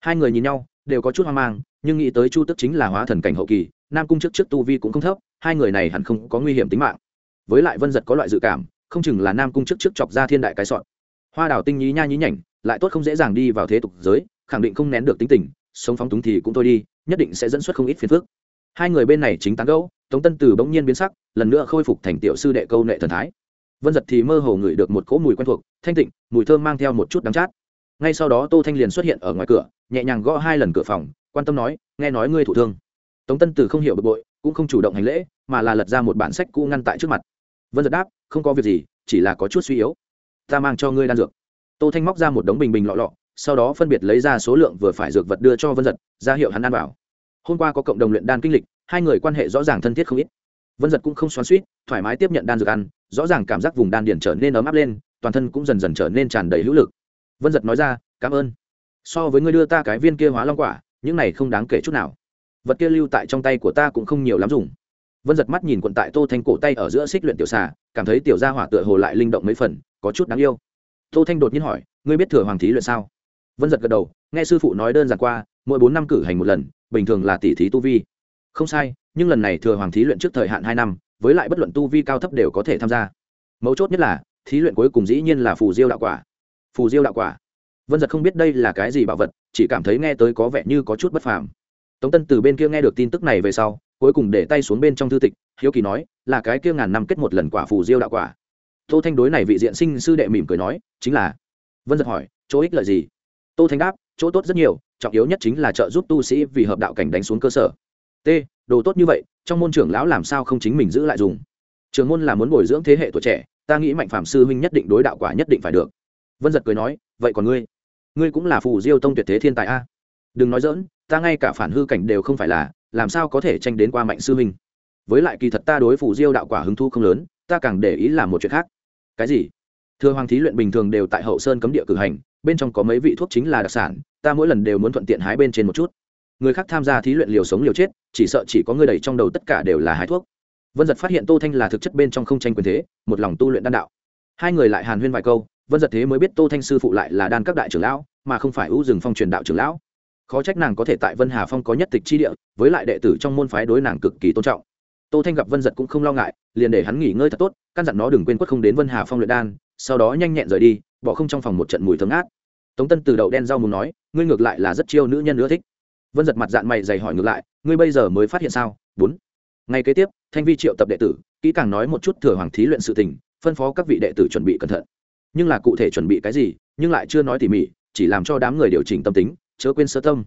Hai người nhìn nhau, đều có chút hoang mang, nhưng nghĩ tới chu Tước chính là hóa thần cảnh hậu kỳ, nam cung trước trước tu vi cũng không thấp, hai người này hẳn không có nguy hiểm tính mạng. Với lại vân giật có loại dự cảm, không chừng là nam cung trước trước chọc ra thiên đại cái sọn. Hoa đào tinh nhí nha nhí nhảnh, lại tốt không dễ dàng đi vào thế tục giới, khẳng định không nén được tính tình sống phóng túng thì cũng thôi đi, nhất định sẽ dẫn xuất không ít phiền phức. Hai người bên này chính tán gẫu, tống tân từ bỗng nhiên biến sắc, lần nữa khôi phục thành tiểu sư đệ câu nệ thần thái. Vân giật thì mơ hồ ngửi được một cỗ mùi quen thuộc, thanh tịnh, mùi thơm mang theo một chút đắng chát. Ngay sau đó tô thanh liền xuất hiện ở ngoài cửa, nhẹ nhàng gõ hai lần cửa phòng, quan tâm nói, nghe nói ngươi thụ thương. Tống tân từ không hiểu bực bội, cũng không chủ động hành lễ, mà là lật ra một bản sách cũ ngăn tại trước mặt. Vân giật đáp, không có việc gì, chỉ là có chút suy yếu. Ta mang cho ngươi đan dược. Tô thanh móc ra một đống bình bình lọ lọ sau đó phân biệt lấy ra số lượng vừa phải dược vật đưa cho vân giật, ra hiệu hắn ăn vào. Hôm qua có cộng đồng luyện đan kinh lịch, hai người quan hệ rõ ràng thân thiết không ít. Vân giật cũng không xoắn suýt, thoải mái tiếp nhận đan dược ăn, rõ ràng cảm giác vùng đan điển trở nên ấm áp lên, toàn thân cũng dần dần trở nên tràn đầy hữu lực. Vân giật nói ra, cảm ơn. So với ngươi đưa ta cái viên kia hóa long quả, những này không đáng kể chút nào. Vật kia lưu tại trong tay của ta cũng không nhiều lắm dùng. Vân giật mắt nhìn quận tại tô thanh cổ tay ở giữa xích luyện tiểu xà, cảm thấy tiểu gia hỏa tựa hồ lại linh động mấy phần, có chút đáng yêu. Tô thanh đột nhiên hỏi, ngươi biết thừa hoàng thí luyện sao? Vân giật gật đầu, nghe sư phụ nói đơn giản qua, mỗi bốn năm cử hành một lần, bình thường là tỷ thí tu vi. Không sai, nhưng lần này thừa hoàng thí luyện trước thời hạn hai năm, với lại bất luận tu vi cao thấp đều có thể tham gia. Mấu chốt nhất là, thí luyện cuối cùng dĩ nhiên là phù diêu đạo quả. Phù diêu đạo quả. Vân giật không biết đây là cái gì bảo vật, chỉ cảm thấy nghe tới có vẻ như có chút bất phàm. Tống tân từ bên kia nghe được tin tức này về sau, cuối cùng để tay xuống bên trong thư tịch, hiếu kỳ nói, là cái kia ngàn năm kết một lần quả phù diêu đạo quả. Tô thanh đối này vị diện sinh sư đệ mỉm cười nói, chính là. Vân giật hỏi, chỗ ích lợi gì? Tô thanh đáp, chỗ tốt rất nhiều, trọng yếu nhất chính là trợ giúp tu sĩ vì hợp đạo cảnh đánh xuống cơ sở. T, đồ tốt như vậy, trong môn trưởng lão làm sao không chính mình giữ lại dùng? Trường môn là muốn bồi dưỡng thế hệ tuổi trẻ, ta nghĩ mạnh phạm sư huynh nhất định đối đạo quả nhất định phải được. Vân giật cười nói, vậy còn ngươi? Ngươi cũng là phù diêu tông tuyệt thế thiên tài a. Đừng nói dỡn ta ngay cả phản hư cảnh đều không phải là, làm sao có thể tranh đến qua mạnh sư huynh? Với lại kỳ thật ta đối phù diêu đạo quả hứng thu không lớn, ta càng để ý làm một chuyện khác. Cái gì? Thưa hoàng thí luyện bình thường đều tại hậu sơn cấm địa cử hành, bên trong có mấy vị thuốc chính là đặc sản, ta mỗi lần đều muốn thuận tiện hái bên trên một chút. Người khác tham gia thí luyện liều sống liều chết, chỉ sợ chỉ có người đầy trong đầu tất cả đều là hái thuốc. Vân giật phát hiện tô thanh là thực chất bên trong không tranh quyền thế, một lòng tu luyện đan đạo. Hai người lại hàn huyên vài câu, vân giật thế mới biết tô thanh sư phụ lại là đan các đại trưởng lão, mà không phải ưu rừng phong truyền đạo trưởng lão. Khó trách nàng có thể tại vân hà phong có nhất tịch chi địa, với lại đệ tử trong môn phái đối nàng cực kỳ tôn trọng. Tô thanh gặp vân giật cũng không lo ngại, liền để hắn nghỉ ngơi thật tốt, căn dặn nó đừng quên quất không đến vân hà phong luyện đan sau đó nhanh nhẹn rời đi, bỏ không trong phòng một trận mùi thơm ngát. Tống tân từ đậu đen rau mù nói, ngươi ngược lại là rất chiêu nữ nhân nữa thích. Vân giật mặt dạng mày dày hỏi ngược lại, ngươi bây giờ mới phát hiện sao? Bốn. Ngày kế tiếp, thanh vi triệu tập đệ tử, kỹ càng nói một chút thừa hoàng thí luyện sự tình, phân phó các vị đệ tử chuẩn bị cẩn thận. Nhưng là cụ thể chuẩn bị cái gì, nhưng lại chưa nói tỉ mỉ, chỉ làm cho đám người điều chỉnh tâm tính, chớ quên sơ tâm.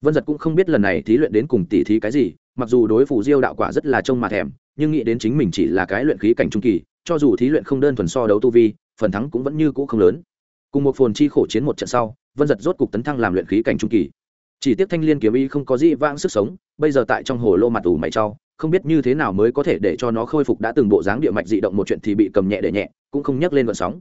Vân giật cũng không biết lần này thí luyện đến cùng tỉ thí cái gì, mặc dù đối phủ diêu đạo quả rất là trông mà thèm, nhưng nghĩ đến chính mình chỉ là cái luyện khí cảnh trung kỳ, cho dù thí luyện không đơn thuần so đấu tu vi phần thắng cũng vẫn như cũ không lớn. Cùng một phồn chi khổ chiến một trận sau, vân giật rốt cục tấn thăng làm luyện khí cảnh trung kỳ. Chỉ tiếc thanh liên kiếm y không có gì vãng sức sống, bây giờ tại trong hồ lô mặt ủ mày trau không biết như thế nào mới có thể để cho nó khôi phục đã từng bộ dáng địa mạch dị động một chuyện thì bị cầm nhẹ để nhẹ, cũng không nhắc lên vận sóng.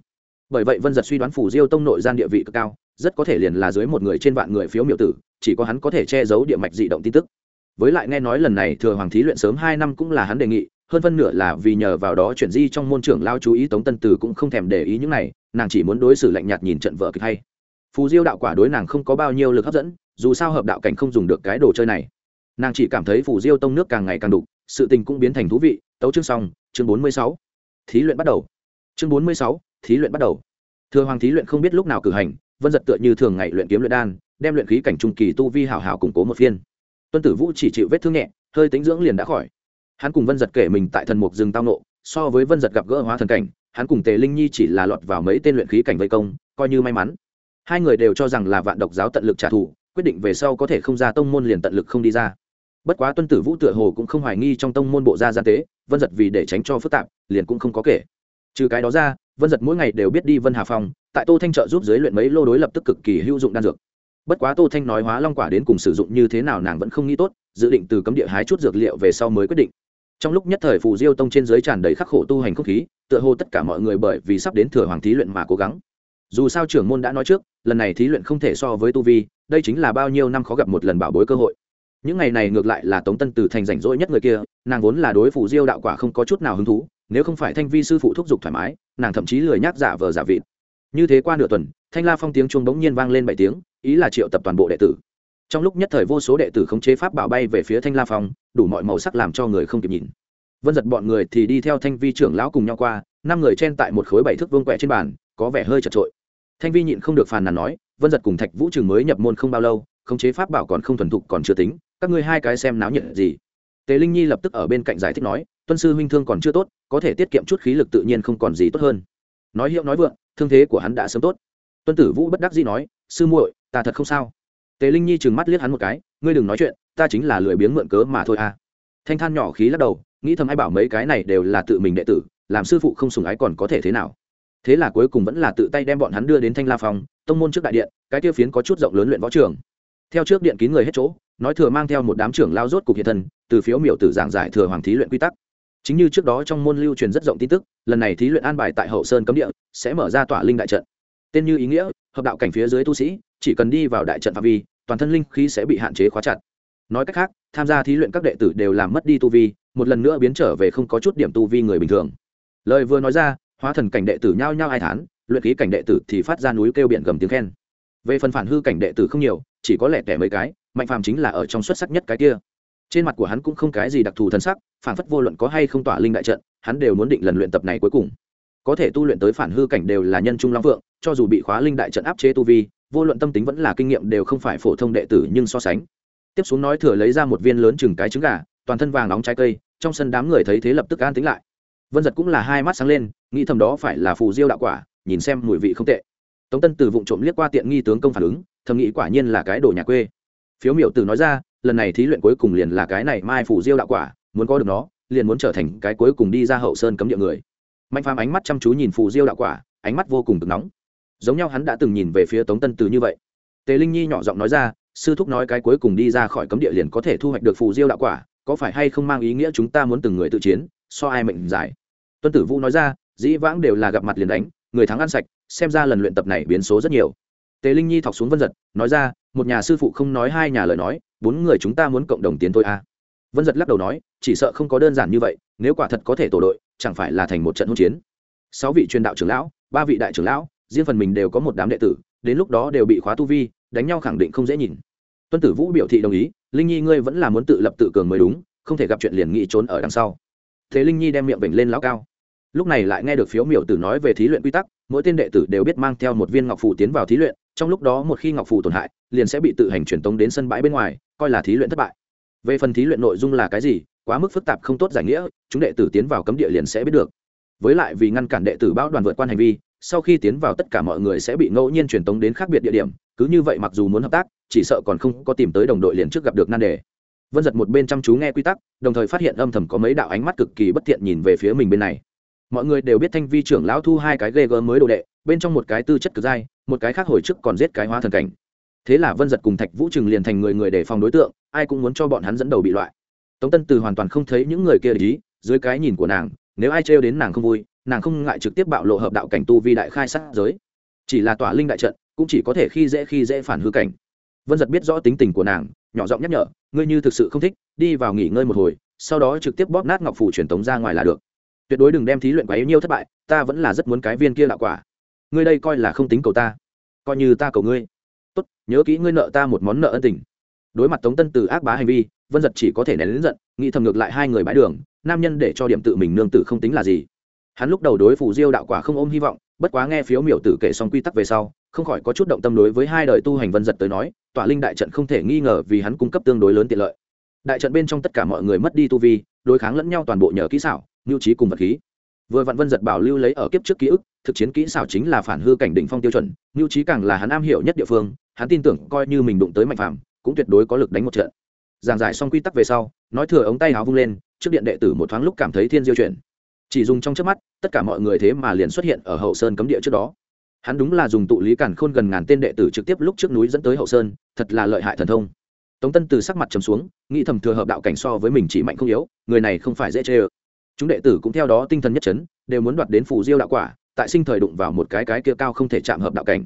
Bởi vậy vân giật suy đoán phủ diêu tông nội gian địa vị cực cao, rất có thể liền là dưới một người trên vạn người phiếu miểu tử, chỉ có hắn có thể che giấu địa mạch dị động tin tức. Với lại nghe nói lần này thừa hoàng thí luyện sớm hai năm cũng là hắn đề nghị hơn phân nửa là vì nhờ vào đó chuyển di trong môn trưởng lao chú ý tống tân từ cũng không thèm để ý những này, nàng chỉ muốn đối xử lạnh nhạt nhìn trận vợ kịch hay. Phù diêu đạo quả đối nàng không có bao nhiêu lực hấp dẫn, dù sao hợp đạo cảnh không dùng được cái đồ chơi này. Nàng chỉ cảm thấy phù diêu tông nước càng ngày càng đục, sự tình cũng biến thành thú vị. Tấu chương xong, chương bốn mươi sáu. Thí luyện bắt đầu. Chương bốn mươi sáu, thí luyện bắt đầu. Thừa hoàng thí luyện không biết lúc nào cử hành, vân giật tựa như thường ngày luyện kiếm luyện đan, đem luyện khí cảnh trung kỳ tu vi hảo hảo củng cố một phiên. Tuân tử vũ chỉ chịu vết thương nhẹ, hơi tính dưỡng liền đã khỏi hắn cùng vân giật kể mình tại thần mục rừng tao nộ, so với vân giật gặp gỡ hóa thần cảnh, hắn cùng tề linh nhi chỉ là lọt vào mấy tên luyện khí cảnh vây công, coi như may mắn. Hai người đều cho rằng là vạn độc giáo tận lực trả thù, quyết định về sau có thể không ra tông môn liền tận lực không đi ra. Bất quá tuân tử vũ tựa hồ cũng không hoài nghi trong tông môn bộ gia gian tế, vân giật vì để tránh cho phức tạp, liền cũng không có kể. Trừ cái đó ra, vân giật mỗi ngày đều biết đi vân hà phong tại tô thanh trợ giúp giới luyện mấy lô đối lập tức cực kỳ hữu dụng đan dược. Bất quá tô thanh nói hóa long quả đến cùng sử dụng như thế nào nàng vẫn không nghĩ tốt, dự định từ cấm địa hái chút dược liệu về sau mới quyết định trong lúc nhất thời phù diêu tông trên giới tràn đầy khắc khổ tu hành không khí, tựa hồ tất cả mọi người bởi vì sắp đến thừa hoàng thí luyện mà cố gắng. Dù sao trưởng môn đã nói trước, lần này thí luyện không thể so với tu vi, đây chính là bao nhiêu năm khó gặp một lần bảo bối cơ hội. Những ngày này ngược lại là tống tân từ thành rảnh rỗi nhất người kia, nàng vốn là đối phủ diêu đạo quả không có chút nào hứng thú, nếu không phải thanh vi sư phụ thúc giục thoải mái, nàng thậm chí lười nhác giả vờ giả vịt. Như thế qua nửa tuần, thanh la phong tiếng chuông bỗng nhiên vang lên bảy tiếng, ý là triệu tập toàn bộ đệ tử trong lúc nhất thời vô số đệ tử khống chế pháp bảo bay về phía thanh la phong, đủ mọi màu sắc làm cho người không kịp nhìn. Vân giật bọn người thì đi theo thanh vi trưởng lão cùng nhau qua, năm người chen tại một khối bảy thước vương quẹ trên bàn, có vẻ hơi chật trội. Thanh vi nhịn không được phàn nàn nói, vân giật cùng thạch vũ trường mới nhập môn không bao lâu, khống chế pháp bảo còn không thuần thục còn chưa tính, các ngươi hai cái xem náo nhiệt gì? Tề linh nhi lập tức ở bên cạnh giải thích nói, tuân sư huynh thương còn chưa tốt, có thể tiết kiệm chút khí lực tự nhiên không còn gì tốt hơn. Nói hiệu nói vượng, thương thế của hắn đã sớm tốt. Tuân tử vũ bất đắc dĩ nói, sư muội, ta thật không sao tề linh nhi trừng mắt liếc hắn một cái, ngươi đừng nói chuyện, ta chính là lười biếng mượn cớ mà thôi à. Thanh than nhỏ khí lắc đầu, nghĩ thầm ai bảo mấy cái này đều là tự mình đệ tử, làm sư phụ không sùng ái còn có thể thế nào. Thế là cuối cùng vẫn là tự tay đem bọn hắn đưa đến thanh la phòng tông môn trước đại điện, cái tiêu phiến có chút rộng lớn luyện võ trường. Theo trước điện kín người hết chỗ, nói thừa mang theo một đám trưởng lao rốt cục hiện thân, từ phiếu miểu tử giảng giải thừa hoàng thí luyện quy tắc. Chính như trước đó trong môn lưu truyền rất rộng tin tức, lần này thí luyện an bài tại hậu sơn cấm địa, sẽ mở ra tỏa linh đại trận. Tên như ý nghĩa, hợp đạo cảnh phía dưới tu sĩ, chỉ cần đi vào đại trận phạm vi toàn thân linh khí sẽ bị hạn chế khóa chặt. Nói cách khác, tham gia thí luyện các đệ tử đều làm mất đi tu vi, một lần nữa biến trở về không có chút điểm tu vi người bình thường. Lời vừa nói ra, hóa thần cảnh đệ tử nhao nhao ai thán, luyện khí cảnh đệ tử thì phát ra núi kêu biển gầm tiếng khen. Về phần phản hư cảnh đệ tử không nhiều, chỉ có lẻ tẻ mấy cái, mạnh phàm chính là ở trong xuất sắc nhất cái kia. Trên mặt của hắn cũng không cái gì đặc thù thân sắc, phản phất vô luận có hay không tỏa linh đại trận, hắn đều muốn định lần luyện tập này cuối cùng. Có thể tu luyện tới phản hư cảnh đều là nhân trung long vượng, cho dù bị khóa linh đại trận áp chế tu vi vô luận tâm tính vẫn là kinh nghiệm đều không phải phổ thông đệ tử nhưng so sánh. Tiếp xuống nói thừa lấy ra một viên lớn chừng cái trứng gà, toàn thân vàng nóng trái cây, trong sân đám người thấy thế lập tức an tính lại. Vân giật cũng là hai mắt sáng lên, nghĩ thầm đó phải là phù diêu đạo quả, nhìn xem mùi vị không tệ. Tống tân từ vụ trộm liếc qua tiện nghi tướng công phản ứng, thầm nghĩ quả nhiên là cái đồ nhà quê. Phiếu miểu từ nói ra, lần này thí luyện cuối cùng liền là cái này mai phù diêu đạo quả, muốn có được nó, liền muốn trở thành cái cuối cùng đi ra hậu sơn cấm địa người. Mạnh phàm ánh mắt chăm chú nhìn phù diêu đạo quả, ánh mắt vô cùng cực nóng giống nhau hắn đã từng nhìn về phía tống tân từ như vậy. Tề linh nhi nhỏ giọng nói ra, sư thúc nói cái cuối cùng đi ra khỏi cấm địa liền có thể thu hoạch được phù diêu đạo quả, có phải hay không mang ý nghĩa chúng ta muốn từng người tự chiến, so ai mệnh giải tuân tử vũ nói ra, dĩ vãng đều là gặp mặt liền đánh, người thắng ăn sạch, xem ra lần luyện tập này biến số rất nhiều. Tề linh nhi thọc xuống vân giật, nói ra, một nhà sư phụ không nói hai nhà lời nói, bốn người chúng ta muốn cộng đồng tiến thôi à. vân giật lắc đầu nói, chỉ sợ không có đơn giản như vậy, nếu quả thật có thể tổ đội, chẳng phải là thành một trận hỗn chiến. Sáu vị truyền đạo trưởng lão, ba vị đại trưởng lão riêng phần mình đều có một đám đệ tử, đến lúc đó đều bị khóa tu vi, đánh nhau khẳng định không dễ nhìn. Tuân tử vũ biểu thị đồng ý, linh nhi ngươi vẫn là muốn tự lập tự cường mới đúng, không thể gặp chuyện liền nghĩ trốn ở đằng sau. Thế linh nhi đem miệng vểnh lên lão cao. Lúc này lại nghe được phiếu miểu tử nói về thí luyện quy tắc, mỗi tên đệ tử đều biết mang theo một viên ngọc phù tiến vào thí luyện, trong lúc đó một khi ngọc phù tổn hại, liền sẽ bị tự hành truyền tống đến sân bãi bên ngoài, coi là thí luyện thất bại. Về phần thí luyện nội dung là cái gì, quá mức phức tạp không tốt giải nghĩa, chúng đệ tử tiến vào cấm địa liền sẽ biết được. Với lại vì ngăn cản đệ tử bão đoàn vượt quan hành vi sau khi tiến vào tất cả mọi người sẽ bị ngẫu nhiên truyền tống đến khác biệt địa điểm, cứ như vậy mặc dù muốn hợp tác, chỉ sợ còn không có tìm tới đồng đội liền trước gặp được nan đề. Vân giật một bên chăm chú nghe quy tắc, đồng thời phát hiện âm thầm có mấy đạo ánh mắt cực kỳ bất thiện nhìn về phía mình bên này. Mọi người đều biết thanh vi trưởng lão thu hai cái ghê gớm mới đồ đệ, bên trong một cái tư chất cực dai, một cái khác hồi trước còn giết cái hoa thần cảnh. Thế là vân giật cùng thạch vũ trừng liền thành người người đề phòng đối tượng, ai cũng muốn cho bọn hắn dẫn đầu bị loại. Tống tân từ hoàn toàn không thấy những người kia để ý, dưới cái nhìn của nàng, nếu ai trêu đến nàng không vui nàng không ngại trực tiếp bạo lộ hợp đạo cảnh tu vi đại khai sát giới. Chỉ là tỏa linh đại trận, cũng chỉ có thể khi dễ khi dễ phản hư cảnh. Vân giật biết rõ tính tình của nàng, nhỏ giọng nhắc nhở, ngươi như thực sự không thích, đi vào nghỉ ngơi một hồi, sau đó trực tiếp bóp nát ngọc phủ truyền tống ra ngoài là được. Tuyệt đối đừng đem thí luyện quá yếu nhiêu thất bại, ta vẫn là rất muốn cái viên kia đạo quả. Ngươi đây coi là không tính cầu ta, coi như ta cầu ngươi. Tốt, nhớ kỹ ngươi nợ ta một món nợ ân tình. Đối mặt tống tân từ ác bá hành vi, vân giật chỉ có thể nén lính giận, nghĩ thầm ngược lại hai người bãi đường, nam nhân để cho điểm tự mình nương tử không tính là gì hắn lúc đầu đối phủ diêu đạo quả không ôm hy vọng, bất quá nghe phiếu miểu tử kể xong quy tắc về sau, không khỏi có chút động tâm đối với hai đời tu hành vân giật tới nói, tỏa linh đại trận không thể nghi ngờ vì hắn cung cấp tương đối lớn tiện lợi. Đại trận bên trong tất cả mọi người mất đi tu vi, đối kháng lẫn nhau toàn bộ nhờ kỹ xảo mưu trí cùng vật khí. Vừa vạn vân giật bảo lưu lấy ở kiếp trước ký ức, thực chiến kỹ xảo chính là phản hư cảnh đỉnh phong tiêu chuẩn mưu trí càng là hắn am hiểu nhất địa phương, hắn tin tưởng coi như mình đụng tới mạnh phàm, cũng tuyệt đối có lực đánh một trận. Giảng giải xong quy tắc về sau, nói thừa ống tay áo vung lên, trước điện đệ tử một thoáng lúc cảm thấy thiên diêu chuyển chỉ dùng trong trước mắt, tất cả mọi người thế mà liền xuất hiện ở hậu sơn cấm địa trước đó. Hắn đúng là dùng tụ lý cản khôn gần ngàn tên đệ tử trực tiếp lúc trước núi dẫn tới hậu sơn, thật là lợi hại thần thông. Tống tân từ sắc mặt trầm xuống, nghĩ thầm thừa hợp đạo cảnh so với mình chỉ mạnh không yếu, người này không phải dễ chê ơ. Chúng đệ tử cũng theo đó tinh thần nhất chấn, đều muốn đoạt đến phù diêu đạo quả, tại sinh thời đụng vào một cái cái kia cao không thể chạm hợp đạo cảnh.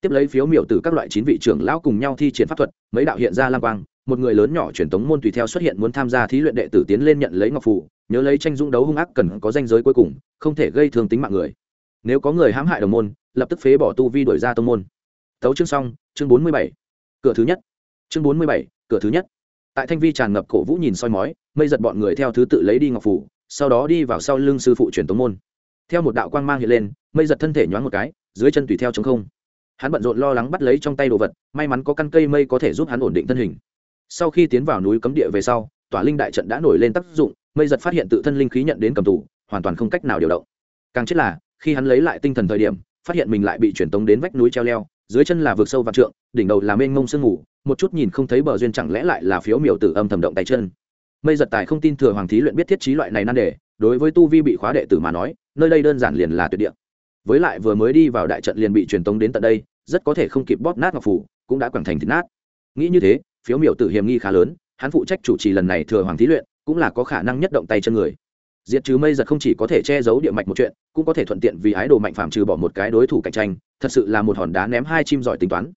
Tiếp lấy phiếu miểu từ các loại chín vị trưởng lão cùng nhau thi triển pháp thuật, mấy đạo hiện ra lang quang một người lớn nhỏ truyền tống môn tùy theo xuất hiện muốn tham gia thí luyện đệ tử tiến lên nhận lấy ngọc phù, nhớ lấy tranh dung đấu hung ác cần có danh giới cuối cùng, không thể gây thương tính mạng người. Nếu có người hãm hại đồng môn, lập tức phế bỏ tu vi đổi ra tông môn. Tấu chương xong, chương bốn mươi bảy. Cửa thứ nhất. Chương bốn mươi bảy, cửa thứ nhất. Tại thanh vi tràn ngập cổ vũ nhìn soi mói, mây giật bọn người theo thứ tự lấy đi ngọc phủ sau đó đi vào sau lưng sư phụ truyền tống môn. Theo một đạo quang mang hiện lên, mây giật thân thể nhoáng một cái, dưới chân tùy theo chống không. Hắn bận rộn lo lắng bắt lấy trong tay đồ vật, may mắn có căn cây mây có thể giúp hắn ổn định thân hình sau khi tiến vào núi cấm địa về sau, tỏa linh đại trận đã nổi lên tác dụng, mây giật phát hiện tự thân linh khí nhận đến cầm tù, hoàn toàn không cách nào điều động. Càng chết là, khi hắn lấy lại tinh thần thời điểm, phát hiện mình lại bị truyền tống đến vách núi treo leo, dưới chân là vực sâu và trượng, đỉnh đầu là mênh mông sương ngủ một chút nhìn không thấy bờ duyên chẳng lẽ lại là phiếu miểu tử âm thầm động tay chân. Mây giật tài không tin thừa hoàng thí luyện biết thiết trí loại này nan đề, đối với tu vi bị khóa đệ tử mà nói, nơi đây đơn giản liền là tuyệt địa. Với lại vừa mới đi vào đại trận liền bị truyền tống đến tận đây, rất có thể không kịp bóp nát ngọc phủ, cũng đã quẳng thành thịt nát. Nghĩ như thế phiếu miểu tử hiểm nghi khá lớn, hắn phụ trách chủ trì lần này thừa hoàng thí luyện, cũng là có khả năng nhất động tay chân người. Diệt trừ mây giật không chỉ có thể che giấu địa mạch một chuyện, cũng có thể thuận tiện vì ái đồ mạnh phạm trừ bỏ một cái đối thủ cạnh tranh, thật sự là một hòn đá ném hai chim giỏi tính toán.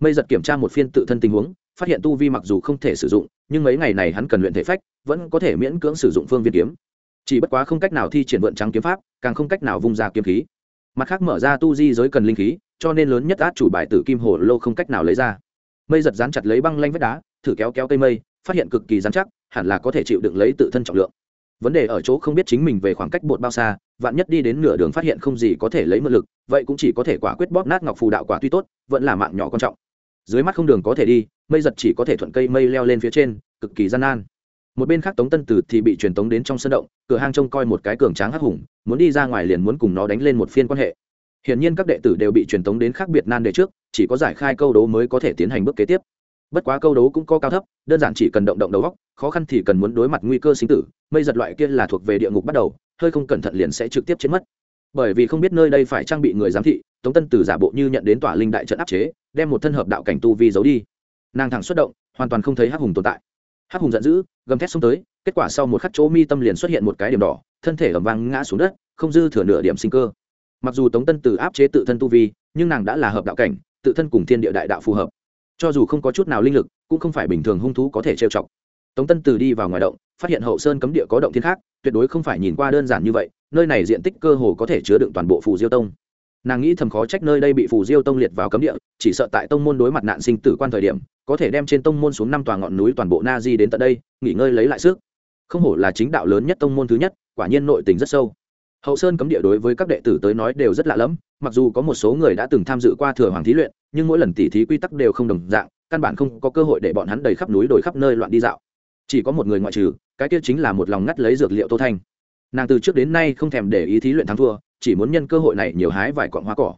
Mây giật kiểm tra một phiên tự thân tình huống, phát hiện tu vi mặc dù không thể sử dụng, nhưng mấy ngày này hắn cần luyện thể phách, vẫn có thể miễn cưỡng sử dụng phương viên kiếm. Chỉ bất quá không cách nào thi triển vượn trắng kiếm pháp, càng không cách nào vung ra kiếm khí. Mặt khác mở ra tu di giới cần linh khí, cho nên lớn nhất át chủ bài tử kim hồ lô không cách nào lấy ra mây giật dán chặt lấy băng lanh vách đá, thử kéo kéo cây mây, phát hiện cực kỳ dán chắc, hẳn là có thể chịu đựng lấy tự thân trọng lượng. Vấn đề ở chỗ không biết chính mình về khoảng cách bột bao xa, vạn nhất đi đến nửa đường phát hiện không gì có thể lấy mượn lực, vậy cũng chỉ có thể quả quyết bóp nát ngọc phù đạo quả tuy tốt, vẫn là mạng nhỏ quan trọng. Dưới mắt không đường có thể đi, mây giật chỉ có thể thuận cây mây leo lên phía trên, cực kỳ gian nan. Một bên khác tống tân tử thì bị truyền tống đến trong sân động, cửa hang trông coi một cái cường tráng hắc hùng, muốn đi ra ngoài liền muốn cùng nó đánh lên một phiên quan hệ. Hiển nhiên các đệ tử đều bị truyền tống đến khác biệt nan đề trước chỉ có giải khai câu đấu mới có thể tiến hành bước kế tiếp. Bất quá câu đấu cũng có cao thấp, đơn giản chỉ cần động động đầu góc khó khăn thì cần muốn đối mặt nguy cơ sinh tử, mây giật loại kia là thuộc về địa ngục bắt đầu, hơi không cẩn thận liền sẽ trực tiếp chết mất. Bởi vì không biết nơi đây phải trang bị người giám thị, tống tân tử giả bộ như nhận đến tỏa linh đại trận áp chế, đem một thân hợp đạo cảnh tu vi giấu đi. Nàng thẳng xuất động, hoàn toàn không thấy hắc hùng tồn tại. Hắc hùng giận dữ, gầm thét xông tới, kết quả sau một khắc chỗ mi tâm liền xuất hiện một cái điểm đỏ, thân thể ẩm vang ngã xuống đất, không dư thừa nửa điểm sinh cơ. Mặc dù tống tân tử áp chế tự thân tu vi, nhưng nàng đã là hợp đạo cảnh tự thân cùng thiên địa đại đạo phù hợp. Cho dù không có chút nào linh lực, cũng không phải bình thường hung thú có thể trêu chọc. Tống tân Từ đi vào ngoài động, phát hiện hậu sơn cấm địa có động thiên khác, tuyệt đối không phải nhìn qua đơn giản như vậy, nơi này diện tích cơ hồ có thể chứa đựng toàn bộ phù diêu tông. Nàng nghĩ thầm khó trách nơi đây bị phù diêu tông liệt vào cấm địa, chỉ sợ tại tông môn đối mặt nạn sinh tử quan thời điểm, có thể đem trên tông môn xuống năm tòa ngọn núi toàn bộ na di đến tận đây, nghỉ ngơi lấy lại sức. Không hổ là chính đạo lớn nhất tông môn thứ nhất, quả nhiên nội tình rất sâu hậu sơn cấm địa đối với các đệ tử tới nói đều rất lạ lẫm, mặc dù có một số người đã từng tham dự qua thừa hoàng thí luyện, nhưng mỗi lần tỉ thí quy tắc đều không đồng dạng, căn bản không có cơ hội để bọn hắn đầy khắp núi, đổi khắp nơi loạn đi dạo. Chỉ có một người ngoại trừ, cái kia chính là một lòng ngắt lấy dược liệu tô thanh. Nàng từ trước đến nay không thèm để ý thí luyện thắng thua, chỉ muốn nhân cơ hội này nhiều hái vài quặng hoa cỏ.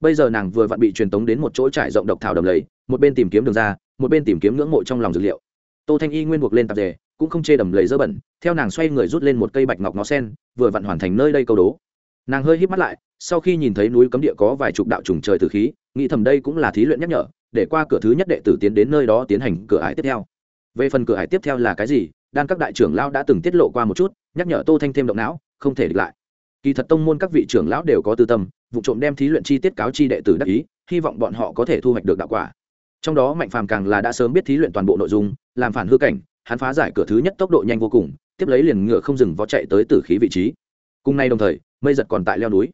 Bây giờ nàng vừa vặn bị truyền tống đến một chỗ trải rộng độc thảo đầm lầy, một bên tìm kiếm đường ra, một bên tìm kiếm ngưỡng mộ trong lòng dược liệu. Tô thanh y nguyên buộc lên tạp dề, cũng không chê đầm lầy dơ bẩn theo nàng xoay người rút lên một cây bạch ngọc nó sen, vừa vặn hoàn thành nơi đây câu đố. Nàng hơi hít mắt lại, sau khi nhìn thấy núi cấm địa có vài chục đạo trùng trời từ khí, nghĩ thầm đây cũng là thí luyện nhắc nhở, để qua cửa thứ nhất đệ tử tiến đến nơi đó tiến hành cửa ải tiếp theo. Về phần cửa ải tiếp theo là cái gì, đan các đại trưởng lão đã từng tiết lộ qua một chút, nhắc nhở tô thanh thêm động não, không thể địch lại. Kỳ thật tông môn các vị trưởng lão đều có tư tâm, vụ trộm đem thí luyện chi tiết cáo chi đệ tử đắc ý, hy vọng bọn họ có thể thu hoạch được đạo quả. Trong đó mạnh phàm càng là đã sớm biết thí luyện toàn bộ nội dung, làm phản hư cảnh, hắn phá giải cửa thứ nhất tốc độ nhanh vô cùng tiếp lấy liền ngựa không dừng vó chạy tới tử khí vị trí. Cùng nay đồng thời, mây giật còn tại leo núi.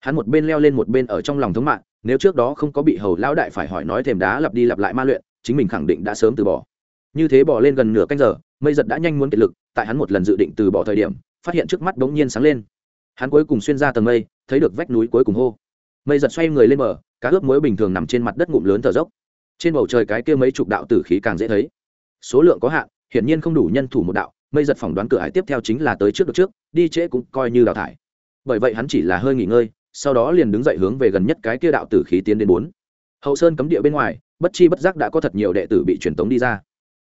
Hắn một bên leo lên một bên ở trong lòng thống mạng, nếu trước đó không có bị hầu lão đại phải hỏi nói thềm đá lặp đi lặp lại ma luyện, chính mình khẳng định đã sớm từ bỏ. Như thế bỏ lên gần nửa canh giờ, mây giật đã nhanh muốn kiệt lực, tại hắn một lần dự định từ bỏ thời điểm, phát hiện trước mắt bỗng nhiên sáng lên. Hắn cuối cùng xuyên ra tầng mây, thấy được vách núi cuối cùng hô. Mây giật xoay người lên bờ, cá ướp muối bình thường nằm trên mặt đất ngụm lớn thở dốc. Trên bầu trời cái kia mấy chục đạo tử khí càng dễ thấy. Số lượng có hạn, hiển nhiên không đủ nhân thủ một đạo mây giật phỏng đoán cửa hải tiếp theo chính là tới trước được trước, đi trễ cũng coi như đào thải. Bởi vậy hắn chỉ là hơi nghỉ ngơi, sau đó liền đứng dậy hướng về gần nhất cái kia đạo tử khí tiến đến bốn. Hậu sơn cấm địa bên ngoài, bất chi bất giác đã có thật nhiều đệ tử bị truyền tống đi ra.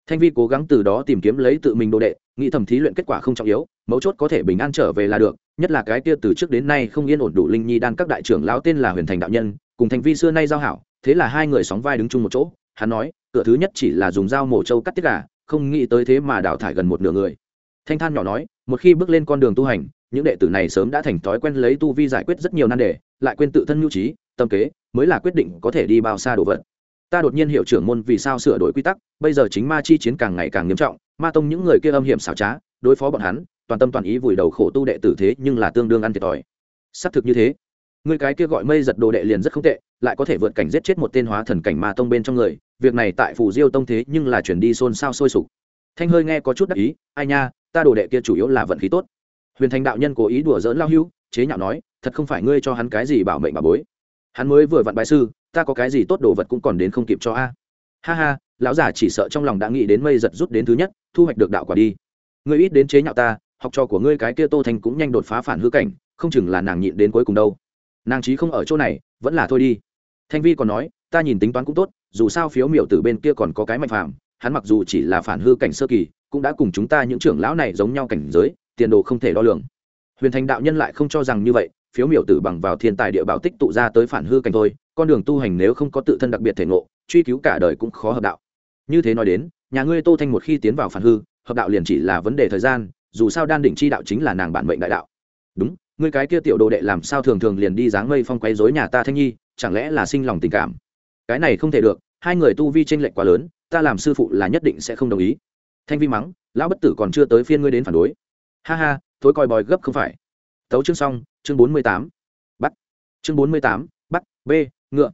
Thanh vi cố gắng từ đó tìm kiếm lấy tự mình đồ đệ, nghĩ thầm thí luyện kết quả không trọng yếu, mấu chốt có thể bình an trở về là được, nhất là cái kia từ trước đến nay không yên ổn đủ linh nhi đan các đại trưởng lão tên là huyền thành đạo nhân, cùng thanh vi xưa nay giao hảo, thế là hai người sóng vai đứng chung một chỗ, hắn nói, cửa thứ nhất chỉ là dùng dao mổ trâu cắt tiết gà không nghĩ tới thế mà đào thải gần một nửa người. Thanh than nhỏ nói, một khi bước lên con đường tu hành, những đệ tử này sớm đã thành thói quen lấy tu vi giải quyết rất nhiều nan đề, lại quên tự thân nhu trí, tâm kế, mới là quyết định có thể đi bao xa đồ vật. Ta đột nhiên hiểu trưởng môn vì sao sửa đổi quy tắc, bây giờ chính ma chi chiến càng ngày càng nghiêm trọng, ma tông những người kia âm hiểm xảo trá, đối phó bọn hắn, toàn tâm toàn ý vùi đầu khổ tu đệ tử thế nhưng là tương đương ăn thiệt thòi. Xác thực như thế. Người cái kia gọi mây giật đồ đệ liền rất không tệ, lại có thể vượt cảnh giết chết một tên hóa thần cảnh ma tông bên trong người việc này tại phủ diêu tông thế nhưng là chuyển đi xôn xao sôi sục. Thanh hơi nghe có chút đắc ý, ai nha, ta đồ đệ kia chủ yếu là vận khí tốt. Huyền thành đạo nhân cố ý đùa dỡn lao hưu, chế nhạo nói, thật không phải ngươi cho hắn cái gì bảo mệnh bà bối. Hắn mới vừa vặn bài sư, ta có cái gì tốt đồ vật cũng còn đến không kịp cho a. Ha ha, lão già chỉ sợ trong lòng đã nghĩ đến mây giật rút đến thứ nhất, thu hoạch được đạo quả đi. Ngươi ít đến chế nhạo ta, học trò của ngươi cái kia tô thành cũng nhanh đột phá phản hư cảnh, không chừng là nàng nhịn đến cuối cùng đâu. Nàng trí không ở chỗ này, vẫn là thôi đi. Thanh vi còn nói ta nhìn tính toán cũng tốt, dù sao phiếu miểu từ bên kia còn có cái mạnh phàm, hắn mặc dù chỉ là phản hư cảnh sơ kỳ, cũng đã cùng chúng ta những trưởng lão này giống nhau cảnh giới, tiền đồ không thể đo lường. Huyền thành đạo nhân lại không cho rằng như vậy, phiếu miểu tử bằng vào thiên tài địa bảo tích tụ ra tới phản hư cảnh thôi, con đường tu hành nếu không có tự thân đặc biệt thể ngộ, truy cứu cả đời cũng khó hợp đạo. Như thế nói đến, nhà ngươi tô thanh một khi tiến vào phản hư, hợp đạo liền chỉ là vấn đề thời gian, dù sao đan đỉnh chi đạo chính là nàng bản mệnh đại đạo. Đúng, ngươi cái kia tiểu đồ đệ làm sao thường thường liền đi dáng mây phong quấy rối nhà ta thanh nhi, chẳng lẽ là sinh lòng tình cảm? Cái này không thể được, hai người tu vi tranh lệch quá lớn, ta làm sư phụ là nhất định sẽ không đồng ý. Thanh vi mắng, lão bất tử còn chưa tới phiên ngươi đến phản đối. Ha ha, thối coi bòi gấp không phải. Tấu chương xong, chương bốn mươi tám, bắt. Chương bốn mươi tám, bắt, b, ngựa.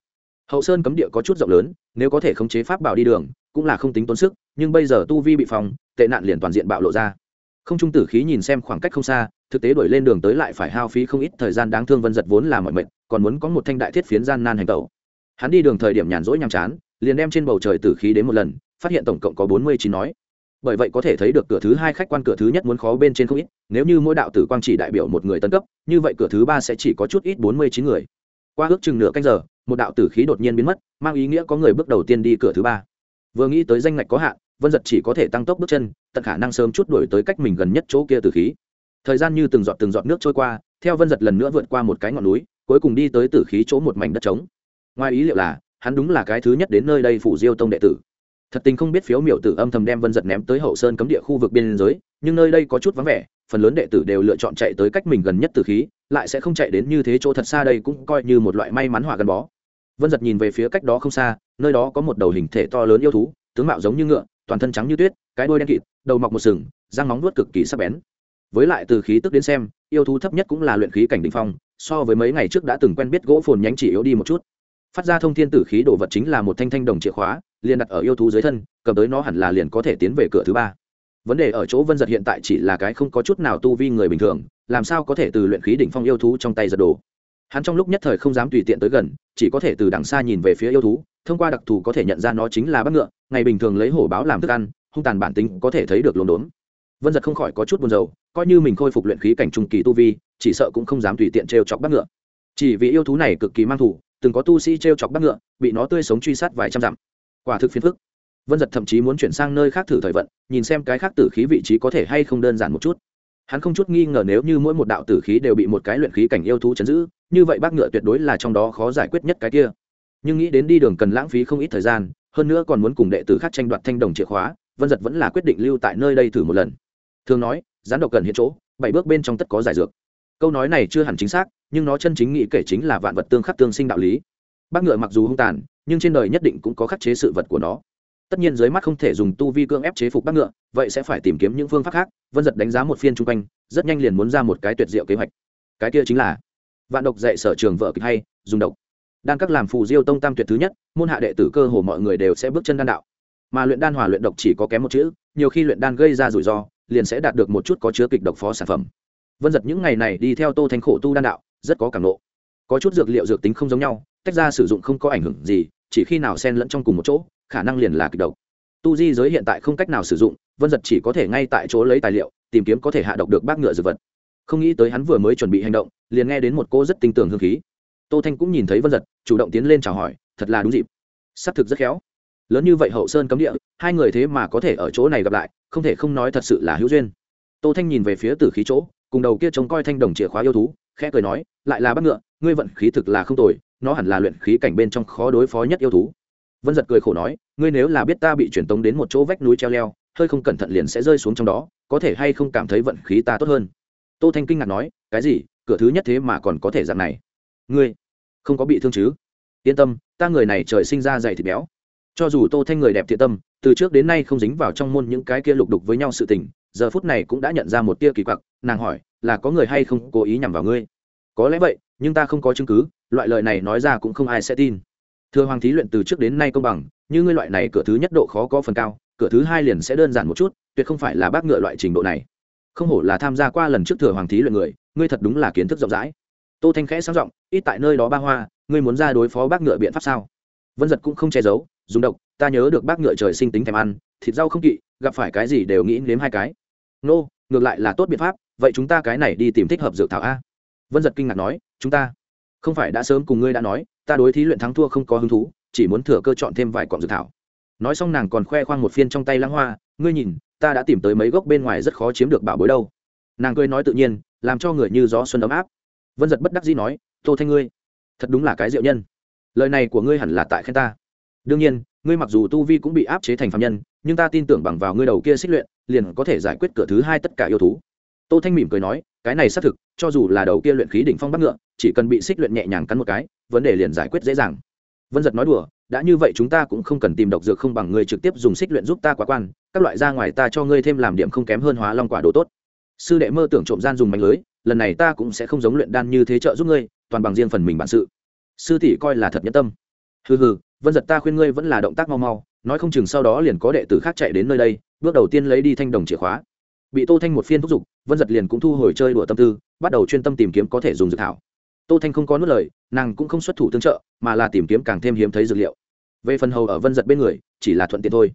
Hậu sơn cấm địa có chút rộng lớn, nếu có thể khống chế pháp bảo đi đường, cũng là không tính tốn sức, nhưng bây giờ tu vi bị phòng tệ nạn liền toàn diện bạo lộ ra. Không trung tử khí nhìn xem khoảng cách không xa, thực tế đổi lên đường tới lại phải hao phí không ít thời gian, đáng thương vân giật vốn là mọi mệnh, còn muốn có một thanh đại thiết phiến gian nan hành tẩu hắn đi đường thời điểm nhàn rỗi nhàm chán, liền đem trên bầu trời tử khí đến một lần, phát hiện tổng cộng có bốn mươi chín nói. Bởi vậy có thể thấy được cửa thứ hai khách quan cửa thứ nhất muốn khó bên trên không ít, nếu như mỗi đạo tử quang chỉ đại biểu một người tân cấp, như vậy cửa thứ ba sẽ chỉ có chút ít bốn mươi chín người. Qua ước chừng nửa canh giờ, một đạo tử khí đột nhiên biến mất, mang ý nghĩa có người bước đầu tiên đi cửa thứ ba. Vừa nghĩ tới danh ngạch có hạn, vân giật chỉ có thể tăng tốc bước chân, tận khả năng sớm chút đổi tới cách mình gần nhất chỗ kia tử khí. Thời gian như từng giọt từng giọt nước trôi qua, theo vân giật lần nữa vượt qua một cái ngọn núi, cuối cùng đi tới tử khí chỗ một mảnh đất trống ngoài ý liệu là, hắn đúng là cái thứ nhất đến nơi đây phủ diêu tông đệ tử. Thật tình không biết phiếu miểu tử âm thầm đem vân giật ném tới hậu sơn cấm địa khu vực biên giới, nhưng nơi đây có chút vắng vẻ, phần lớn đệ tử đều lựa chọn chạy tới cách mình gần nhất từ khí, lại sẽ không chạy đến như thế chỗ thật xa đây cũng coi như một loại may mắn hòa gắn bó. Vân giật nhìn về phía cách đó không xa, nơi đó có một đầu hình thể to lớn yêu thú, tướng mạo giống như ngựa, toàn thân trắng như tuyết, cái đuôi đen kịt, đầu mọc một sừng, răng móng vuốt cực kỳ sắc bén. Với lại từ khí tức đến xem, yêu thú thấp nhất cũng là luyện khí cảnh đ phong, so với mấy ngày trước đã từng quen biết gỗ phồn nhánh chỉ yếu đi một chút phát ra thông thiên tử khí đồ vật chính là một thanh thanh đồng chìa khóa, liền đặt ở yêu thú dưới thân, cầm tới nó hẳn là liền có thể tiến về cửa thứ ba. Vấn đề ở chỗ vân giật hiện tại chỉ là cái không có chút nào tu vi người bình thường, làm sao có thể từ luyện khí đỉnh phong yêu thú trong tay giật đồ? Hắn trong lúc nhất thời không dám tùy tiện tới gần, chỉ có thể từ đằng xa nhìn về phía yêu thú, thông qua đặc thù có thể nhận ra nó chính là bắt ngựa, ngày bình thường lấy hổ báo làm thức ăn, hung tàn bản tính có thể thấy được lồn đốn. Vân giật không khỏi có chút buồn rầu, coi như mình khôi phục luyện khí cảnh trung kỳ tu vi, chỉ sợ cũng không dám tùy tiện t chọc bắt ngựa. Chỉ vì yêu thú này cực kỳ mang thủ từng có tu sĩ t chọc bắt ngựa, bị nó tươi sống truy sát vài trăm dặm. Quả thực phiền phức. Vân giật thậm chí muốn chuyển sang nơi khác thử thời vận, nhìn xem cái khác tử khí vị trí có thể hay không đơn giản một chút. Hắn không chút nghi ngờ nếu như mỗi một đạo tử khí đều bị một cái luyện khí cảnh yêu thú chấn giữ, như vậy bác ngựa tuyệt đối là trong đó khó giải quyết nhất cái kia. Nhưng nghĩ đến đi đường cần lãng phí không ít thời gian, hơn nữa còn muốn cùng đệ tử khác tranh đoạt thanh đồng chìa khóa, vân giật vẫn là quyết định lưu tại nơi đây thử một lần. Thường nói, gián độc cần hiện chỗ, bảy bước bên trong tất có giải dược câu nói này chưa hẳn chính xác, nhưng nó chân chính nghĩ kể chính là vạn vật tương khắc tương sinh đạo lý. Bác ngựa mặc dù hung tàn, nhưng trên đời nhất định cũng có khắc chế sự vật của nó. Tất nhiên dưới mắt không thể dùng tu vi cương ép chế phục bác ngựa, vậy sẽ phải tìm kiếm những phương pháp khác. Vân giật đánh giá một phiên chung quanh, rất nhanh liền muốn ra một cái tuyệt diệu kế hoạch. Cái kia chính là, vạn độc dạy sở trường vợ kịch hay, dùng độc. Đan các làm phù diêu tông tam tuyệt thứ nhất, môn hạ đệ tử cơ hồ mọi người đều sẽ bước chân đan đạo. Mà luyện đan hòa luyện độc chỉ có kém một chữ, nhiều khi luyện đan gây ra rủi ro, liền sẽ đạt được một chút có chứa kịch độc phó sản phẩm vân giật những ngày này đi theo tô thanh khổ tu đan đạo, rất có cảm lộ có chút dược liệu dược tính không giống nhau, tách ra sử dụng không có ảnh hưởng gì, chỉ khi nào xen lẫn trong cùng một chỗ, khả năng liền là kịch độc. Tu di giới hiện tại không cách nào sử dụng, vân giật chỉ có thể ngay tại chỗ lấy tài liệu, tìm kiếm có thể hạ độc được bác ngựa dược vật. Không nghĩ tới hắn vừa mới chuẩn bị hành động, liền nghe đến một cô rất tinh tường hương khí. Tô thanh cũng nhìn thấy vân giật, chủ động tiến lên chào hỏi, thật là đúng dịp. S ắ c thực rất khéo. Lớn như vậy hậu sơn cấm địa, hai người thế mà có thể ở chỗ này gặp lại, không thể không nói thật sự là hữu duyên. Tô thanh nhìn về phía từ khí chỗ cùng đầu kia trông coi thanh đồng chìa khóa yêu thú, khẽ cười nói, lại là bắt ngựa, ngươi vận khí thực là không tồi, nó hẳn là luyện khí cảnh bên trong khó đối phó nhất yêu thú. Vân giật cười khổ nói, ngươi nếu là biết ta bị truyền tống đến một chỗ vách núi treo leo, hơi không cẩn thận liền sẽ rơi xuống trong đó, có thể hay không cảm thấy vận khí ta tốt hơn? Tô thanh kinh ngạc nói, cái gì, cửa thứ nhất thế mà còn có thể dạng này? Ngươi, không có bị thương chứ? Yên tâm, ta người này trời sinh ra dày thịt béo. Cho dù tô thanh người đẹp thiện tâm, từ trước đến nay không dính vào trong môn những cái kia lục đục với nhau sự tình giờ phút này cũng đã nhận ra một tia kỳ quặc, nàng hỏi, là có người hay không cố ý nhằm vào ngươi? Có lẽ vậy, nhưng ta không có chứng cứ, loại lời này nói ra cũng không ai sẽ tin. Thừa hoàng thí luyện từ trước đến nay công bằng, như ngươi loại này cửa thứ nhất độ khó có phần cao, cửa thứ hai liền sẽ đơn giản một chút, tuyệt không phải là bác ngựa loại trình độ này. Không hổ là tham gia qua lần trước thừa hoàng thí luyện người, ngươi thật đúng là kiến thức rộng rãi. Tô thanh khẽ sáng giọng, ít tại nơi đó ba hoa, ngươi muốn ra đối phó bác ngựa biện pháp sao? Vân giật cũng không che giấu, dùng độc, ta nhớ được bác ngựa trời sinh tính thèm ăn, thịt rau không kỵ, gặp phải cái gì đều nghĩ nếm hai cái nô, ngược lại là tốt biện pháp, vậy chúng ta cái này đi tìm thích hợp dược thảo a. Vân giật kinh ngạc nói, chúng ta không phải đã sớm cùng ngươi đã nói, ta đối thí luyện thắng thua không có hứng thú, chỉ muốn thừa cơ chọn thêm vài cọng dược thảo. Nói xong nàng còn khoe khoang một phiên trong tay lãng hoa, ngươi nhìn, ta đã tìm tới mấy gốc bên ngoài rất khó chiếm được bảo bối đâu. Nàng cười nói tự nhiên, làm cho người như gió xuân ấm áp. Vân giật bất đắc dĩ nói, tô thanh ngươi, thật đúng là cái diệu nhân. Lời này của ngươi hẳn là tại khen ta. Đương nhiên, ngươi mặc dù tu vi cũng bị áp chế thành phạm nhân, nhưng ta tin tưởng bằng vào ngươi đầu kia xích luyện liền có thể giải quyết cửa thứ hai tất cả yêu thú. Tô thanh mỉm cười nói, cái này xác thực, cho dù là đầu kia luyện khí đỉnh phong bắt ngựa, chỉ cần bị xích luyện nhẹ nhàng cắn một cái, vấn đề liền giải quyết dễ dàng. Vân giật nói đùa, đã như vậy chúng ta cũng không cần tìm độc dược không bằng ngươi trực tiếp dùng xích luyện giúp ta quá quan, các loại ra ngoài ta cho ngươi thêm làm điểm không kém hơn hóa long quả đồ tốt. Sư đệ mơ tưởng trộm gian dùng mạnh lưới, lần này ta cũng sẽ không giống luyện đan như thế trợ giúp ngươi, toàn bằng riêng phần mình bản sự. Sư tỷ coi là thật nhất tâm. Hừ hừ, vân giật ta khuyên ngươi vẫn là động tác mau mau nói không chừng sau đó liền có đệ tử khác chạy đến nơi đây, bước đầu tiên lấy đi thanh đồng chìa khóa. Bị tô thanh một phiên thúc giục, vân giật liền cũng thu hồi chơi đùa tâm tư, bắt đầu chuyên tâm tìm kiếm có thể dùng dược thảo. Tô thanh không có nuốt lời, nàng cũng không xuất thủ tương trợ, mà là tìm kiếm càng thêm hiếm thấy dược liệu. Về phần hầu ở vân giật bên người, chỉ là thuận tiện thôi.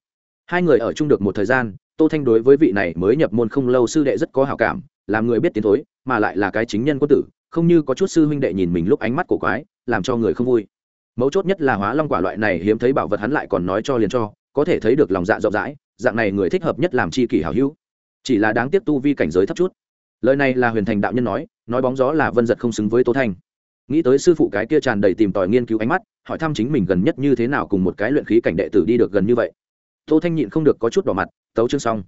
Hai người ở chung được một thời gian, tô thanh đối với vị này mới nhập môn không lâu sư đệ rất có hảo cảm, làm người biết tiến thối, mà lại là cái chính nhân quân tử, không như có chút sư huynh đệ nhìn mình lúc ánh mắt của quái, làm cho người không vui mấu chốt nhất là hóa long quả loại này hiếm thấy bảo vật hắn lại còn nói cho liền cho, có thể thấy được lòng dạ rộng rãi, dạng này người thích hợp nhất làm chi kỷ hảo hữu. Chỉ là đáng tiếc tu vi cảnh giới thấp chút. Lời này là huyền thành đạo nhân nói nói bóng gió là vân giật không xứng với tô thanh. Nghĩ tới sư phụ cái kia tràn đầy tìm tòi nghiên cứu ánh mắt, hỏi thăm chính mình gần nhất như thế nào cùng một cái luyện khí cảnh đệ tử đi được gần như vậy. Tô thanh nhịn không được có chút đỏ mặt, tấu chương xong.